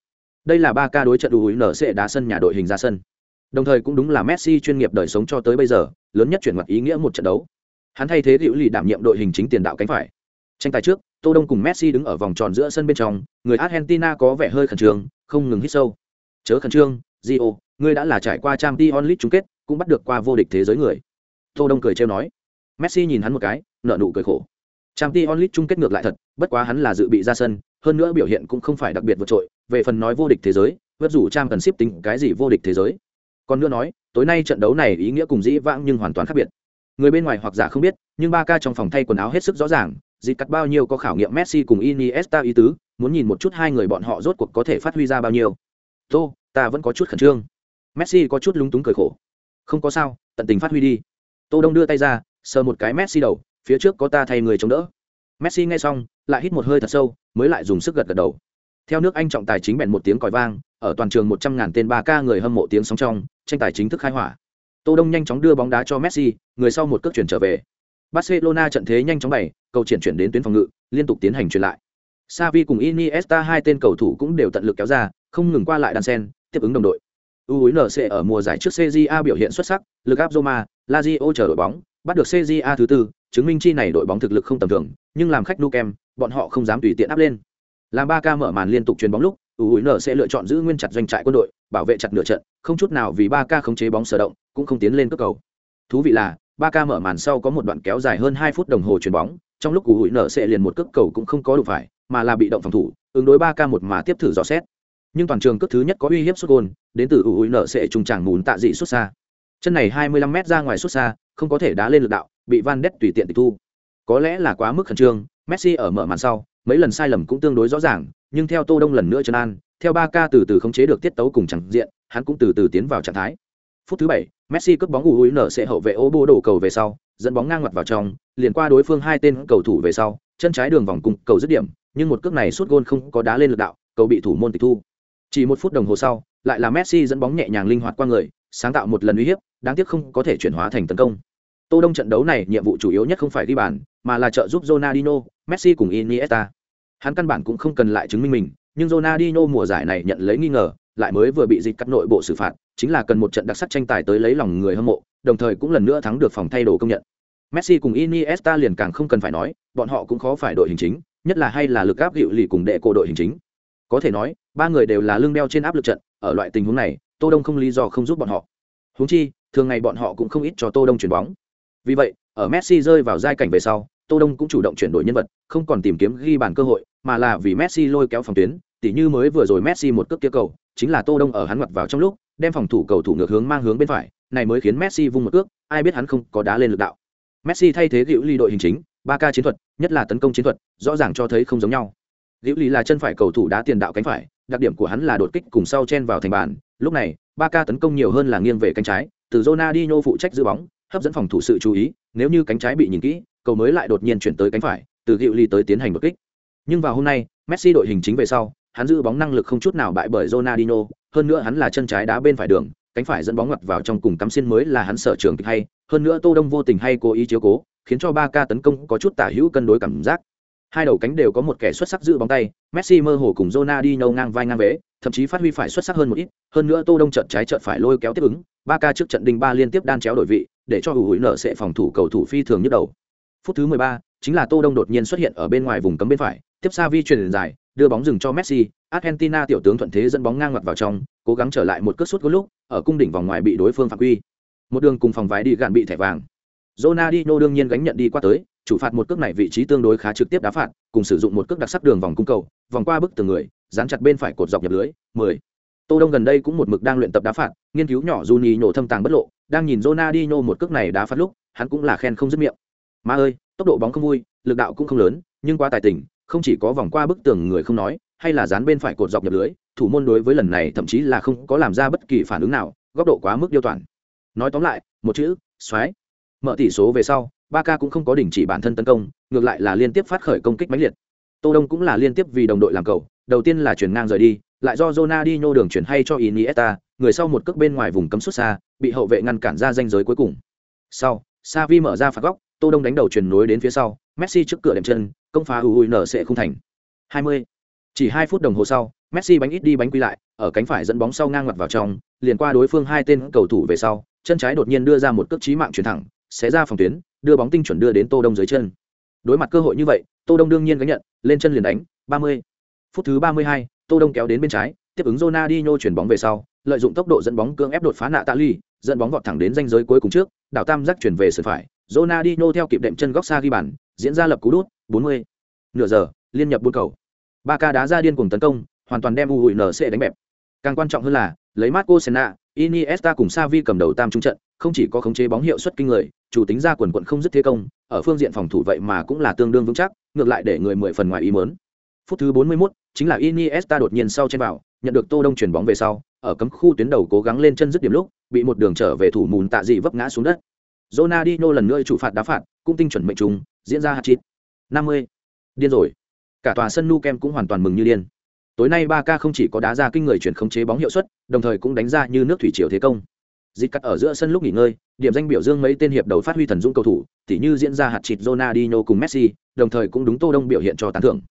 Đây là ba ca đối trận UNC đá sân nhà đội hình ra sân. Đồng thời cũng đúng là Messi chuyên nghiệp đời sống cho tới bây giờ, lớn nhất chuyển ngoặt ý nghĩa một trận đấu. Hắn thay thế Diệu Lì đảm nhiệm đội hình chính tiền đạo cánh phải. Tranh tài trước, Tô Đông cùng Messi đứng ở vòng tròn giữa sân bên trong, người Argentina có vẻ hơi khẩn trương, không ngừng hít sâu. Chớ khẩn trương, Gio, ngươi đã là trải qua Champions League chung kết, cũng bắt được qua vô địch thế giới người. Tô Đông cười trêu nói. Messi nhìn hắn một cái, nở nụ cười khổ. trang Champions onlit chung kết ngược lại thật, bất quá hắn là dự bị ra sân, hơn nữa biểu hiện cũng không phải đặc biệt vượt trội, về phần nói vô địch thế giới, vượt rủ trang cần ship tính cái gì vô địch thế giới. Còn nữa nói, tối nay trận đấu này ý nghĩa cùng dĩ vãng nhưng hoàn toàn khác biệt. Người bên ngoài hoặc giả không biết, nhưng ba ca trong phòng thay quần áo hết sức rõ ràng, dịp cắt bao nhiêu có khảo nghiệm Messi cùng Iniesta ý tứ, muốn nhìn một chút hai người bọn họ rốt cuộc có thể phát huy ra bao nhiêu. Tô, ta vẫn có chút khẩn trương. Messi có chút lúng túng cười khổ. Không có sao, tận tình phát huy đi. Tô Đông đưa tay ra, sờ một cái Messi đầu, phía trước có ta thay người chống đỡ. Messi nghe xong, lại hít một hơi thật sâu, mới lại dùng sức gật gật đầu. theo nước anh trọng tài chính bèn một tiếng còi vang ở toàn trường một trăm ngàn tên ba ca người hâm mộ tiếng sóng trong tranh tài chính thức khai hỏa tô đông nhanh chóng đưa bóng đá cho messi người sau một cước chuyển trở về barcelona trận thế nhanh chóng bày cầu triển chuyển đến tuyến phòng ngự liên tục tiến hành truyền lại Xavi cùng Iniesta hai tên cầu thủ cũng đều tận lực kéo ra, không ngừng qua lại đan sen, tiếp ứng đồng đội. UNC ở mùa giải trước CJA biểu hiện xuất sắc, lực áp Roma, Lazio chờ đội bóng, bắt được CJA thứ tư, chứng minh chi này đội bóng thực lực không tầm thường, nhưng làm khách Nukem, bọn họ không dám tùy tiện áp lên. Làm 3K mở màn liên tục truyền bóng lúc, UNC lựa chọn giữ nguyên chặt doanh trại quân đội, bảo vệ chặt nửa trận, không chút nào vì 3K khống chế bóng sở động, cũng không tiến lên cướp cầu. Thú vị là, 3K mở màn sau có một đoạn kéo dài hơn 2 phút đồng hồ chuyền bóng, trong lúc UNC liền một cước cầu cũng không có đủ phải, mà là bị động phòng thủ, ứng đối 3K một mà tiếp thử dò xét. Nhưng toàn trường cước thứ nhất có uy hiếp sút gôn đến từ UNC trung tràng mùn tạ dị xuất xa. Chân này 25m ra ngoài xuất xa, không có thể đá lên lực đạo, bị Van đét tùy tiện tịch thu. Có lẽ là quá mức khẩn trương, Messi ở mở màn sau, mấy lần sai lầm cũng tương đối rõ ràng, nhưng theo Tô Đông lần nữa Trần an, theo ba ca từ từ khống chế được tiết tấu cùng chẳng diện, hắn cũng từ từ tiến vào trạng thái. Phút thứ bảy Messi cướp bóng UNC hậu vệ ô bô đổ cầu về sau, dẫn bóng ngang ngoặt vào trong, liền qua đối phương hai tên cầu thủ về sau, chân trái đường vòng cùng cầu dứt điểm, nhưng một cước này sút gôn không có đá lên lực đạo, cầu bị thủ môn tịch thu. Chỉ một phút đồng hồ sau, lại là Messi dẫn bóng nhẹ nhàng linh hoạt qua người, sáng tạo một lần uy hiếp, đáng tiếc không có thể chuyển hóa thành tấn công. Tô Đông trận đấu này nhiệm vụ chủ yếu nhất không phải ghi bàn, mà là trợ giúp Ronaldinho, Messi cùng Iniesta. Hắn căn bản cũng không cần lại chứng minh mình, nhưng Ronaldinho mùa giải này nhận lấy nghi ngờ, lại mới vừa bị dịch cắt nội bộ xử phạt, chính là cần một trận đặc sắc tranh tài tới lấy lòng người hâm mộ, đồng thời cũng lần nữa thắng được phòng thay đồ công nhận. Messi cùng Iniesta liền càng không cần phải nói, bọn họ cũng khó phải đội hình chính, nhất là hay là lực áp dịu lì cùng đệ cổ đội hình chính. Có thể nói, ba người đều là lưng đeo trên áp lực trận, ở loại tình huống này, Tô Đông không lý do không giúp bọn họ. Huống chi, thường ngày bọn họ cũng không ít cho Tô Đông chuyển bóng. Vì vậy, ở Messi rơi vào giai cảnh về sau, Tô Đông cũng chủ động chuyển đổi nhân vật, không còn tìm kiếm ghi bàn cơ hội, mà là vì Messi lôi kéo phòng tuyến, tỉ như mới vừa rồi Messi một cước kia cầu, chính là Tô Đông ở hắn mặt vào trong lúc, đem phòng thủ cầu thủ ngược hướng mang hướng bên phải, này mới khiến Messi vung một cước, ai biết hắn không có đá lên lực đạo. Messi thay thế Diệu Ly đội hình chính, ba ca chiến thuật, nhất là tấn công chiến thuật, rõ ràng cho thấy không giống nhau. Diệu Ly là chân phải cầu thủ đá tiền đạo cánh phải, đặc điểm của hắn là đột kích cùng sau chen vào thành bàn, lúc này, Barca tấn công nhiều hơn là nghiêng về cánh trái, từ Ronaldinho phụ trách giữ bóng, hấp dẫn phòng thủ sự chú ý, nếu như cánh trái bị nhìn kỹ, cầu mới lại đột nhiên chuyển tới cánh phải, từ Diệu Ly tới tiến hành đột kích. Nhưng vào hôm nay, Messi đội hình chính về sau, hắn giữ bóng năng lực không chút nào bại bởi Ronaldinho, hơn nữa hắn là chân trái đá bên phải đường, cánh phải dẫn bóng ngoặt vào trong cùng cắm xiên mới là hắn sở trường kịch hay, hơn nữa Tô Đông vô tình hay cố ý chiếu cố, khiến cho Barca tấn công có chút tả hữu cân đối cảm giác. Hai đầu cánh đều có một kẻ xuất sắc giữ bóng tay, Messi mơ hồ cùng Ronaldinho ngang vai ngang vế, thậm chí phát huy phải xuất sắc hơn một ít, hơn nữa Tô Đông trận trái trận phải lôi kéo tiếp ứng, 3K trước trận đình ba liên tiếp đan chéo đổi vị, để cho hữu hủi nợ sẽ phòng thủ cầu thủ phi thường nhất đầu. Phút thứ 13, chính là Tô Đông đột nhiên xuất hiện ở bên ngoài vùng cấm bên phải, tiếp xa vi chuyển dài, đưa bóng dừng cho Messi, Argentina tiểu tướng thuận thế dẫn bóng ngang ngoặt vào trong, cố gắng trở lại một cú sút gol lúc, ở cung đỉnh vòng ngoài bị đối phương phạm quy. Một đường cùng phòng vái đi gạn bị thẻ vàng. Ronaldinho đương nhiên gánh nhận đi qua tới, chủ phạt một cước này vị trí tương đối khá trực tiếp đá phạt, cùng sử dụng một cước đặc sắc đường vòng cung cầu, vòng qua bức tường người, dán chặt bên phải cột dọc nhập lưới, 10. Tô Đông gần đây cũng một mực đang luyện tập đá phạt, nghiên cứu nhỏ Juni nhổ thâm tàng bất lộ, đang nhìn Ronaldinho một cước này đá phạt lúc, hắn cũng là khen không dứt miệng. Ma ơi, tốc độ bóng không vui, lực đạo cũng không lớn, nhưng quá tài tình, không chỉ có vòng qua bức tường người không nói, hay là dán bên phải cột dọc nhập lưới, thủ môn đối với lần này thậm chí là không có làm ra bất kỳ phản ứng nào, góc độ quá mức điêu toàn. Nói tóm lại, một chữ, xoáy. Mở tỷ số về sau, Ba ca cũng không có đình chỉ bản thân tấn công, ngược lại là liên tiếp phát khởi công kích mãnh liệt. Tô Đông cũng là liên tiếp vì đồng đội làm cầu, đầu tiên là chuyển ngang rời đi, lại do Ronaldinho đường chuyển hay cho Iniesta, người sau một cước bên ngoài vùng cấm xuất xa, bị hậu vệ ngăn cản ra danh giới cuối cùng. Sau, Xavi mở ra phạt góc, Tô Đông đánh đầu chuyển nối đến phía sau, Messi trước cửa đệm chân, công phá UUN sẽ không thành. 20. Chỉ 2 phút đồng hồ sau, Messi bánh ít đi bánh quy lại, ở cánh phải dẫn bóng sau ngang ngoặt vào trong, liền qua đối phương hai tên cầu thủ về sau, chân trái đột nhiên đưa ra một cước chí mạng chuyển thẳng, xé ra phòng tuyến, đưa bóng tinh chuẩn đưa đến Tô Đông dưới chân. Đối mặt cơ hội như vậy, Tô Đông đương nhiên gánh nhận, lên chân liền đánh, 30. Phút thứ 32, Tô Đông kéo đến bên trái, tiếp ứng Ronaldinho chuyển bóng về sau, lợi dụng tốc độ dẫn bóng cưỡng ép đột phá nạ tạ ly, dẫn bóng vọt thẳng đến ranh giới cuối cùng trước, đảo tam giác chuyển về sườn phải, Ronaldinho theo kịp đệm chân góc xa ghi bàn, diễn ra lập cú đút, 40. Nửa giờ, liên nhập buôn cầu. Ba ca đá ra điên cuồng tấn công, hoàn toàn đem UNC đánh bẹp. Càng quan trọng hơn là, lấy Marco Senna, Iniesta cùng Xavi cầm đầu tam trung trận, không chỉ có khống chế bóng hiệu suất kinh người, chủ tính ra quần quần không dứt thế công, ở phương diện phòng thủ vậy mà cũng là tương đương vững chắc, ngược lại để người mười phần ngoài ý muốn. Phút thứ 41, chính là Iniesta đột nhiên sau trên vào, nhận được Tô Đông chuyển bóng về sau, ở cấm khu tuyến đầu cố gắng lên chân dứt điểm lúc, bị một đường trở về thủ mùn tạ dị vấp ngã xuống đất. Ronaldinho lần nữa chủ phạt đá phạt, cũng tinh chuẩn mệnh trùng, diễn ra hat-trick. 50. Điên rồi. Cả tòa sân Nou Camp cũng hoàn toàn mừng như điên tối nay ba k không chỉ có đá ra kinh người chuyển khống chế bóng hiệu suất, đồng thời cũng đánh ra như nước thủy triều thế công. Dịch cắt ở giữa sân lúc nghỉ ngơi, điểm danh biểu dương mấy tên hiệp đầu phát huy thần dũng cầu thủ, tỉ như diễn ra hạt chịt Ronaldinho cùng Messi, đồng thời cũng đúng tô đông biểu hiện cho tán thưởng.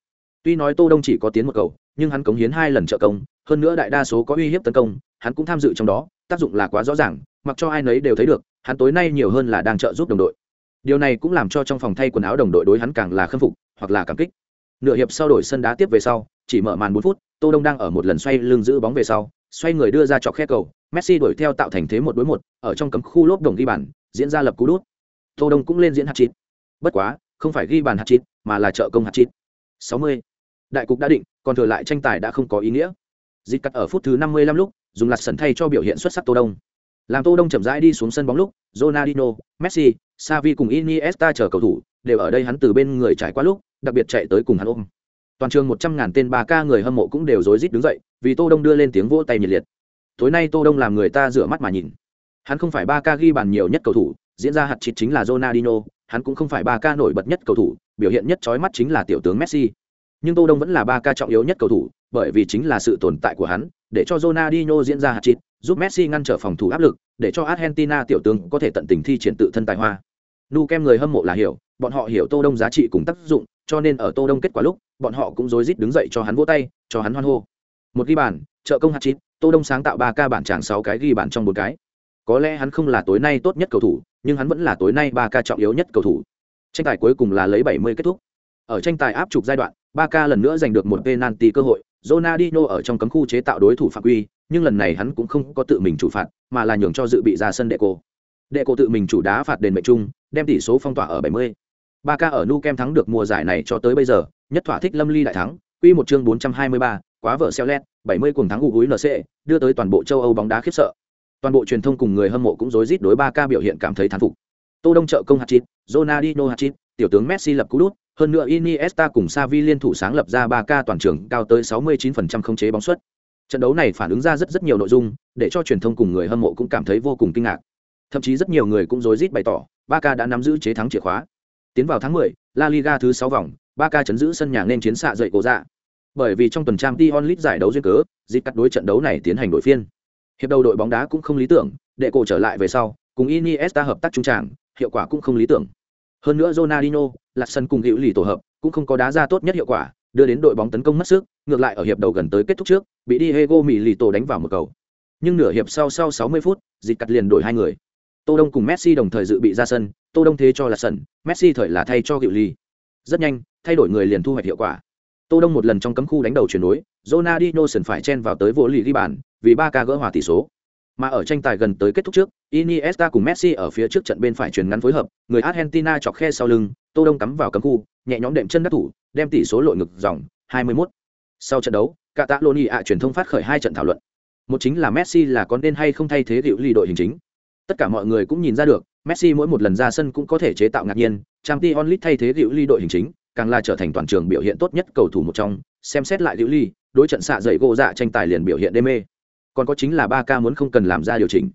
Tuy nói tô đông chỉ có tiến một cầu, nhưng hắn cống hiến hai lần trợ công, hơn nữa đại đa số có uy hiếp tấn công, hắn cũng tham dự trong đó, tác dụng là quá rõ ràng, mặc cho ai nấy đều thấy được, hắn tối nay nhiều hơn là đang trợ giúp đồng đội. Điều này cũng làm cho trong phòng thay quần áo đồng đội đối hắn càng là khâm phục, hoặc là cảm kích. Nửa hiệp sau đổi sân đá tiếp về sau chỉ mở màn bốn phút tô đông đang ở một lần xoay lưng giữ bóng về sau xoay người đưa ra chọc khe cầu messi đuổi theo tạo thành thế một đối một ở trong cấm khu lốp đồng ghi bàn diễn ra lập cú đút. Tô đông cũng lên diễn hạt chít bất quá không phải ghi bàn hạt chít mà là trợ công hạt chít 60. đại cục đã định còn thừa lại tranh tài đã không có ý nghĩa. Dịch cắt ở phút thứ 55 lúc dùng lạt sần thay cho biểu hiện xuất sắc tô đông. Làm tô đông chậm rãi đi xuống sân bóng lúc Ronaldinho, Messi, Xavi cùng Iniesta chờ cầu thủ đều ở đây hắn từ bên người trải qua lúc đặc biệt chạy tới cùng hắn ôm toàn trường một trăm ngàn tên ba ca người hâm mộ cũng đều rối rít đứng dậy, vì tô đông đưa lên tiếng vỗ tay nhiệt liệt. Tối nay tô đông làm người ta rửa mắt mà nhìn. Hắn không phải ba ca ghi bàn nhiều nhất cầu thủ, diễn ra hạt chít chính là Ronaldinho, hắn cũng không phải ba ca nổi bật nhất cầu thủ, biểu hiện nhất chói mắt chính là tiểu tướng Messi. Nhưng tô đông vẫn là ba ca trọng yếu nhất cầu thủ, bởi vì chính là sự tồn tại của hắn, để cho Ronaldinho diễn ra hạt chít, giúp Messi ngăn trở phòng thủ áp lực, để cho Argentina tiểu tướng có thể tận tình thi triển tự thân tài hoa. Nu kem người hâm mộ là hiểu, bọn họ hiểu tô đông giá trị cùng tác dụng cho nên ở tô đông kết quả lúc, bọn họ cũng rối rít đứng dậy cho hắn vỗ tay, cho hắn hoan hô. Một ghi bàn, trợ công hạt chín, tô đông sáng tạo ba ca bản tràng sáu cái ghi bàn trong bốn cái. Có lẽ hắn không là tối nay tốt nhất cầu thủ, nhưng hắn vẫn là tối nay ba ca trọng yếu nhất cầu thủ. Tranh tài cuối cùng là lấy 70 kết thúc. Ở tranh tài áp trục giai đoạn, ba ca lần nữa giành được một penalty cơ hội. Ronaldinho ở trong cấm khu chế tạo đối thủ phạm quy, nhưng lần này hắn cũng không có tự mình chủ phạt, mà là nhường cho dự bị ra sân đệ cô đệ cô tự mình chủ đá phạt đền mệnh trung đem tỷ số phong tỏa ở 70 ba ca ở nu kem thắng được mùa giải này cho tới bây giờ nhất thỏa thích lâm ly đại thắng quy một chương 423, quá vợ xeo lét 70 cùng thắng gù gúi nc đưa tới toàn bộ châu âu bóng đá khiếp sợ. Toàn bộ truyền thông cùng người hâm mộ cũng rối rít đối ba ca biểu hiện cảm thấy thán phục. Tô đông trợ công hạt chít Ronaldinho hạt chít tiểu tướng Messi lập cú đút hơn nữa Iniesta cùng Xavi liên thủ sáng lập ra ba ca toàn trường cao tới 69% không chế bóng suất trận đấu này phản ứng ra rất rất nhiều nội dung để cho truyền thông cùng người hâm mộ cũng cảm thấy vô cùng kinh ngạc. Thậm chí rất nhiều người cũng rối rít bày tỏ ba ca đã nắm giữ chế thắng chìa khóa tiến vào tháng 10, La Liga thứ 6 vòng Barca chấn giữ sân nhà nên chiến xạ dậy cổ dạ. Bởi vì trong tuần trang Dion onlit giải đấu duyên cớ dịp cắt đối trận đấu này tiến hành đổi phiên. Hiệp đầu đội bóng đá cũng không lý tưởng đệ cổ trở lại về sau cùng iniesta hợp tác trung tràng hiệu quả cũng không lý tưởng. Hơn nữa Ronaldinho, lật sân cùng hữu lì tổ hợp cũng không có đá ra tốt nhất hiệu quả đưa đến đội bóng tấn công mất sức ngược lại ở hiệp đầu gần tới kết thúc trước bị Diego Milito đánh vào một cầu. Nhưng nửa hiệp sau sau 60 phút dịch cắt liền đổi hai người tô đông cùng messi đồng thời dự bị ra sân, tô đông thế cho là sân messi thời là thay cho Diệu Ly. rất nhanh, thay đổi người liền thu hoạch hiệu quả tô đông một lần trong cấm khu đánh đầu chuyển đối Ronaldinho sần phải chen vào tới vô lì ghi bàn, vì ba ca gỡ hòa tỷ số mà ở tranh tài gần tới kết thúc trước, Iniesta cùng Messi ở phía trước trận bên phải chuyển ngắn phối hợp, người Argentina chọc khe sau lưng, tô đông cắm vào cấm khu, nhẹ nhõm đệm chân đất thủ, đem tỷ số lội ngược dòng 21. sau trận đấu, Catalonia truyền thông phát khởi hai trận thảo luận một chính là Messi là có nên hay không thay thế Diệu Ly đội hình chính tất cả mọi người cũng nhìn ra được, Messi mỗi một lần ra sân cũng có thể chế tạo ngạc nhiên, Champions League thay thế Diệu Ly đội hình chính, càng là trở thành toàn trường biểu hiện tốt nhất cầu thủ một trong. Xem xét lại Diệu ly đối trận xạ dậy gỗ dạ tranh tài liền biểu hiện đê mê. Còn có chính là ba ca muốn không cần làm ra điều chỉnh.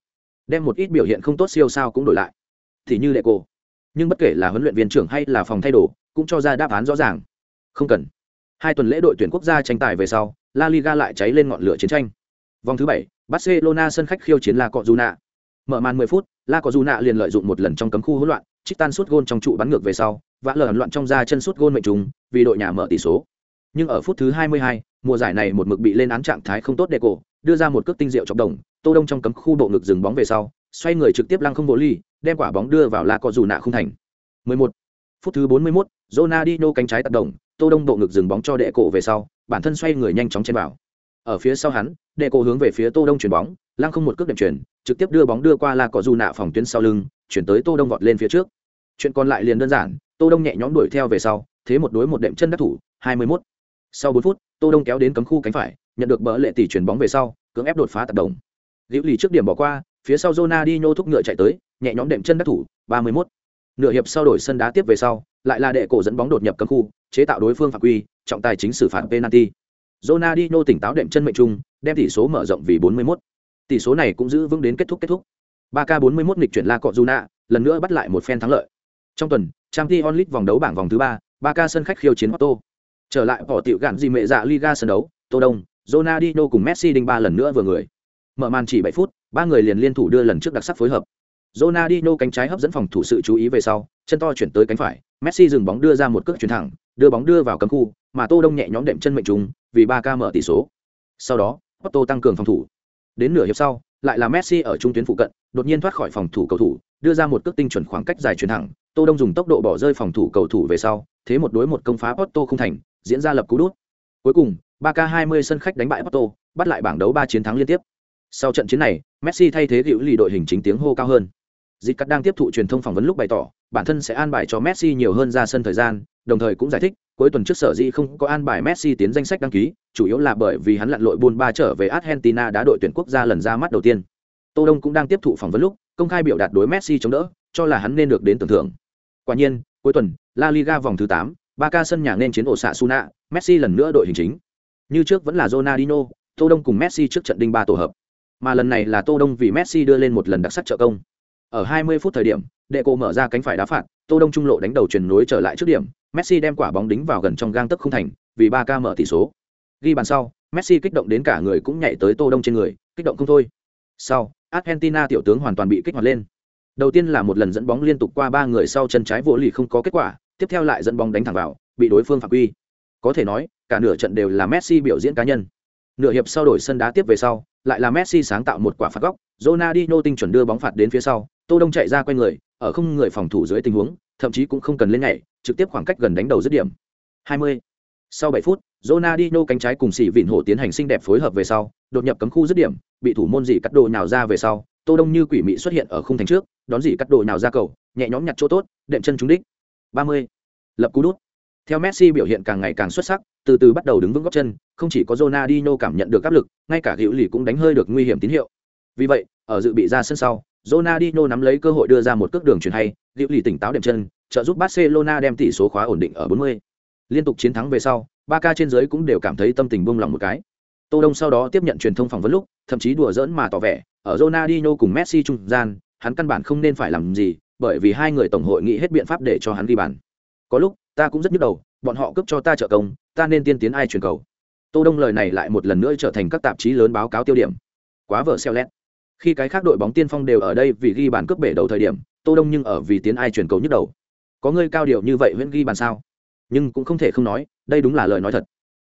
Đem một ít biểu hiện không tốt siêu sao cũng đổi lại. Thì như lệ cô nhưng bất kể là huấn luyện viên trưởng hay là phòng thay đồ, cũng cho ra đáp án rõ ràng. Không cần. Hai tuần lễ đội tuyển quốc gia tranh tài về sau, la liga lại cháy lên ngọn lửa chiến tranh. Vòng thứ bảy, barcelona sân khách khiêu chiến la cọ Juna mở màn 10 phút la cọ dù liền lợi dụng một lần trong cấm khu hỗn loạn trích tan suốt gôn trong trụ bắn ngược về sau vã lờ loạn trong ra chân suốt gôn mệnh trùng vì đội nhà mở tỷ số nhưng ở phút thứ 22, mùa giải này một mực bị lên án trạng thái không tốt đề cổ đưa ra một cước tinh diệu chọc đồng tô đông trong cấm khu bộ ngực dừng bóng về sau xoay người trực tiếp lăng không bộ ly đem quả bóng đưa vào la cọ dù nạ không thành 11. phút thứ 41, Ronaldinho cánh trái tác động tô đông bộ ngực dừng bóng cho đệ cổ về sau bản thân xoay người nhanh chóng chen vào ở phía sau hắn đệ cổ hướng về phía tô đông chuyển bóng, lăng không một cước đệm chuyển, trực tiếp đưa bóng đưa qua la cọ dù nạ phòng tuyến sau lưng, chuyển tới tô đông vọt lên phía trước chuyện còn lại liền đơn giản, tô đông nhẹ nhõm đuổi theo về sau, thế một đối một đệm chân đắc thủ 21. sau 4 phút, tô đông kéo đến cấm khu cánh phải, nhận được bỡ lệ tỷ chuyển bóng về sau, cưỡng ép đột phá tập đồng liễu lì trước điểm bỏ qua, phía sau Ronaldinho thúc ngựa chạy tới, nhẹ nhõm đệm chân đắc thủ 31. nửa hiệp sau đổi sân đá tiếp về sau, lại là đệ cổ dẫn bóng đột nhập cấm khu, chế tạo đối phương phạm quy, trọng tài chính xử phạt penalty Ronaldinho tỉnh táo đệm chân mệnh trung đem tỷ số mở rộng vì 41. tỷ số này cũng giữ vững đến kết thúc kết thúc 3K 41 nghịch chuyển La Cọ Juna, lần nữa bắt lại một phen thắng lợi. Trong tuần, Champions League vòng đấu bảng vòng thứ 3, 3K sân khách khiêu chiến Otto. Trở lại bỏ tiểu gạn gì mẹ dạ Liga sân đấu, Tô Đông, Ronaldinho cùng Messi đinh ba lần nữa vừa người. Mở màn chỉ 7 phút, ba người liền liên thủ đưa lần trước đặc sắc phối hợp. Ronaldinho cánh trái hấp dẫn phòng thủ sự chú ý về sau, chân to chuyển tới cánh phải, Messi dừng bóng đưa ra một cước chuyển thẳng, đưa bóng đưa vào cấm khu, mà Tô Đông nhẹ nhõm đệm chân mệnh trùng, vì 3K mở tỷ số. Sau đó, Otto tăng cường phòng thủ. Đến nửa hiệp sau, lại là Messi ở trung tuyến phụ cận, đột nhiên thoát khỏi phòng thủ cầu thủ, đưa ra một cước tinh chuẩn khoảng cách dài chuyển thẳng, Tô Đông dùng tốc độ bỏ rơi phòng thủ cầu thủ về sau, thế một đối một công phá Otto không thành, diễn ra lập cú đút. Cuối cùng, 3K20 sân khách đánh bại Otto, bắt lại bảng đấu 3 chiến thắng liên tiếp. Sau trận chiến này, Messi thay thế Diệu lì đội hình chính tiếng hô cao hơn. Dịch cắt đang tiếp thụ truyền thông phỏng vấn lúc bày tỏ, bản thân sẽ an bài cho Messi nhiều hơn ra sân thời gian, đồng thời cũng giải thích, cuối tuần trước sở dĩ không có an bài Messi tiến danh sách đăng ký, chủ yếu là bởi vì hắn lặn lội buôn ba trở về Argentina đã đội tuyển quốc gia lần ra mắt đầu tiên. Tô Đông cũng đang tiếp thụ phỏng vấn lúc, công khai biểu đạt đối Messi chống đỡ, cho là hắn nên được đến tưởng thưởng. Quả nhiên, cuối tuần, La Liga vòng thứ 8, Barca sân nhà nên chiến ổ xạ Suna, Messi lần nữa đội hình chính. Như trước vẫn là Ronaldinho, Tô Đông cùng Messi trước trận đinh ba tổ hợp. Mà lần này là Tô Đông vì Messi đưa lên một lần đặc sắc trợ công. Ở 20 phút thời điểm, đệ cô mở ra cánh phải đá phạt, Tô Đông trung lộ đánh đầu chuyển nối trở lại trước điểm, Messi đem quả bóng đính vào gần trong gang tấc không thành, vì ba k mở tỷ số. Ghi bàn sau, Messi kích động đến cả người cũng nhảy tới Tô Đông trên người, kích động không thôi. Sau, Argentina tiểu tướng hoàn toàn bị kích hoạt lên. Đầu tiên là một lần dẫn bóng liên tục qua ba người sau chân trái vỗ lì không có kết quả, tiếp theo lại dẫn bóng đánh thẳng vào, bị đối phương phạm quy. Có thể nói, cả nửa trận đều là Messi biểu diễn cá nhân. Nửa hiệp sau đổi sân đá tiếp về sau, lại là Messi sáng tạo một quả phạt góc, Ronaldinho tinh chuẩn đưa bóng phạt đến phía sau, Tô Đông chạy ra quay người, ở không người phòng thủ dưới tình huống, thậm chí cũng không cần lên nhảy, trực tiếp khoảng cách gần đánh đầu dứt điểm. 20. Sau 7 phút, Ronaldinho cánh trái cùng sỉ vịn hổ tiến hành xinh đẹp phối hợp về sau, đột nhập cấm khu dứt điểm, bị thủ môn dị cắt đồ nhào ra về sau, Tô Đông như quỷ mị xuất hiện ở khung thành trước, đón dị cắt đồ nhào ra cầu, nhẹ nhõm nhặt chỗ tốt, đệm chân trúng đích. 30. Lập cú đút. Theo Messi biểu hiện càng ngày càng xuất sắc, từ từ bắt đầu đứng vững gót chân, không chỉ có Ronaldinho cảm nhận được áp lực, ngay cả Hữu Lì cũng đánh hơi được nguy hiểm tín hiệu. Vì vậy, ở dự bị ra sân sau, Ronaldinho nắm lấy cơ hội đưa ra một cước đường chuyển hay, Diệu Lì tỉnh táo đệm chân, trợ giúp Barcelona đem tỷ số khóa ổn định ở 40. Liên tục chiến thắng về sau, Barca trên dưới cũng đều cảm thấy tâm tình buông lòng một cái. Tô Đông sau đó tiếp nhận truyền thông phỏng vấn lúc, thậm chí đùa giỡn mà tỏ vẻ, ở Ronaldinho cùng Messi trung gian, hắn căn bản không nên phải làm gì, bởi vì hai người tổng hội nghĩ hết biện pháp để cho hắn ghi bàn. Có lúc, ta cũng rất nhức đầu, bọn họ cướp cho ta trợ công, ta nên tiên tiến ai truyền cầu. Tô Đông lời này lại một lần nữa trở thành các tạp chí lớn báo cáo tiêu điểm. Quá vở xeo lét. Khi cái khác đội bóng tiên phong đều ở đây vì ghi bàn cướp bể đầu thời điểm, Tô Đông nhưng ở vì tiến ai truyền cầu nhức đầu. Có người cao điều như vậy vẫn ghi bàn sao? Nhưng cũng không thể không nói, đây đúng là lời nói thật.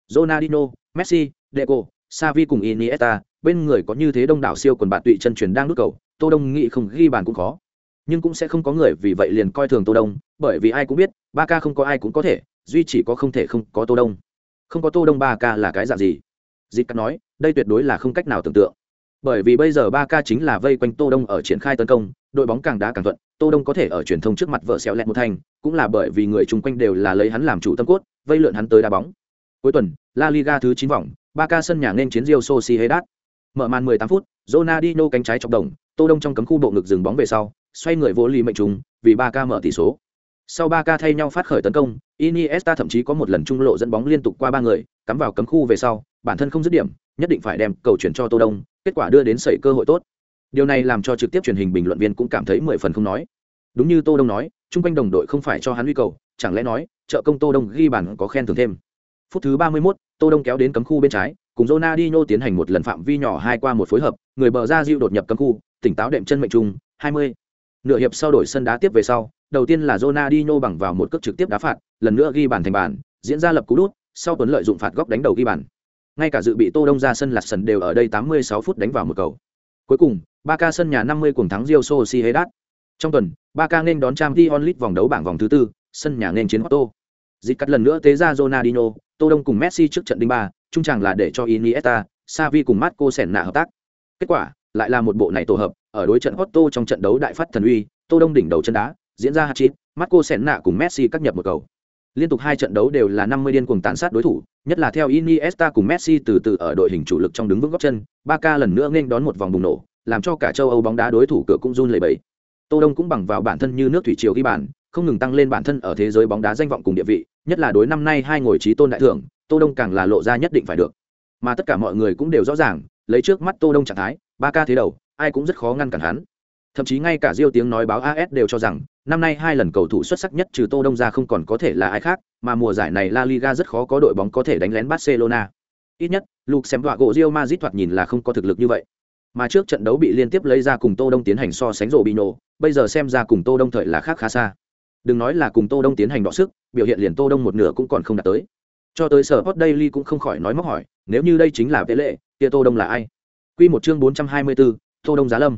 Ronaldinho, Messi, Deco, Xavi cùng Iniesta, bên người có như thế đông đảo siêu quần bạn tụy chân truyền đang nút cầu, Tô Đông nghĩ không ghi bàn cũng khó. Nhưng cũng sẽ không có người vì vậy liền coi thường Tô Đông, bởi vì ai cũng biết, ba ca không có ai cũng có thể, duy chỉ có không thể không có Tô Đông. Không có Tô Đông ba ca là cái dạng gì? Dịch Cắt nói, đây tuyệt đối là không cách nào tưởng tượng. Bởi vì bây giờ ba ca chính là vây quanh Tô Đông ở triển khai tấn công, đội bóng càng đá càng thuận, Tô Đông có thể ở truyền thông trước mặt vợ xéo lẹt một thành, cũng là bởi vì người chung quanh đều là lấy hắn làm chủ tâm cốt, vây lượn hắn tới đá bóng. Cuối tuần, La Liga thứ 9 vòng, Barca sân nhà nên chiến rio Sociedad. Mở màn 18 phút, Ronaldinho cánh trái chọc đồng, Tô Đông trong cấm khu bộ ngực dừng bóng về sau, xoay người vỗ lì mệnh trùng, vì Barca mở tỷ số. Sau Barca thay nhau phát khởi tấn công, Iniesta thậm chí có một lần trung lộ dẫn bóng liên tục qua ba người, cắm vào cấm khu về sau, bản thân không dứt điểm, nhất định phải đem cầu chuyển cho Tô Đông, kết quả đưa đến sẩy cơ hội tốt. Điều này làm cho trực tiếp truyền hình bình luận viên cũng cảm thấy mười phần không nói. Đúng như Tô Đông nói, trung quanh đồng đội không phải cho hắn uy cầu, chẳng lẽ nói, trợ công Tô Đông ghi bàn có khen thưởng thêm. Phút thứ 31, Tô Đông kéo đến cấm khu bên trái, cùng Ronaldinho tiến hành một lần phạm vi nhỏ hai qua một phối hợp, người bờ ra diệu đột nhập cấm khu, tỉnh táo đệm chân mệnh trùng, 20. Nửa hiệp sau đổi sân đá tiếp về sau, đầu tiên là Ronaldinho bằng vào một cước trực tiếp đá phạt, lần nữa ghi bàn thành bàn, diễn ra lập cú đút, sau tuấn lợi dụng phạt góc đánh đầu ghi bàn. Ngay cả dự bị Tô Đông ra sân lật sân đều ở đây 86 phút đánh vào một cầu. Cuối cùng, Barca sân nhà 50 cuồng thắng Real Sociedad. Trong tuần, Barca nên đón Champions League vòng đấu bảng vòng thứ tư, sân nhà nên chiến Porto. Dịch cắt lần nữa tế ra Ronaldinho, Tô Đông cùng Messi trước trận đinh ba, trung chẳng là để cho Iniesta, Xavi cùng Marco Senna hợp tác. Kết quả, lại là một bộ này tổ hợp, ở đối trận Porto trong trận đấu đại phát thần uy, Tô Đông đỉnh đầu chân đá, diễn ra hat-trick, Marco Senna cùng Messi cắt nhập một cầu. Liên tục hai trận đấu đều là 50 điên cuồng tàn sát đối thủ, nhất là theo Iniesta cùng Messi từ từ ở đội hình chủ lực trong đứng vững gót chân, Barca lần nữa nên đón một vòng bùng nổ, làm cho cả châu Âu bóng đá đối thủ cửa cũng run lẩy bẩy. Tô Đông cũng bằng vào bản thân như nước thủy triều ghi bàn, không ngừng tăng lên bản thân ở thế giới bóng đá danh vọng cùng địa vị, nhất là đối năm nay hai ngồi trí tôn đại thưởng, Tô Đông càng là lộ ra nhất định phải được. Mà tất cả mọi người cũng đều rõ ràng, lấy trước mắt Tô Đông trạng thái, ba ca thế đầu, ai cũng rất khó ngăn cản hắn. Thậm chí ngay cả Diêu tiếng nói báo AS đều cho rằng, năm nay hai lần cầu thủ xuất sắc nhất trừ Tô Đông ra không còn có thể là ai khác, mà mùa giải này La Liga rất khó có đội bóng có thể đánh lén Barcelona. ít nhất luke xem đọa gỗ rio mazit thoạt nhìn là không có thực lực như vậy. Mà trước trận đấu bị liên tiếp lấy ra cùng tô đông tiến hành so sánh rổ bị nổ bây giờ xem ra cùng tô đông thời là khác khá xa. Đừng nói là cùng tô đông tiến hành đọ sức biểu hiện liền tô đông một nửa cũng còn không đạt tới. Cho tới sở hot daily cũng không khỏi nói móc hỏi nếu như đây chính là vệ lệ kia tô đông là ai? Quy một chương 424, tô đông giá lâm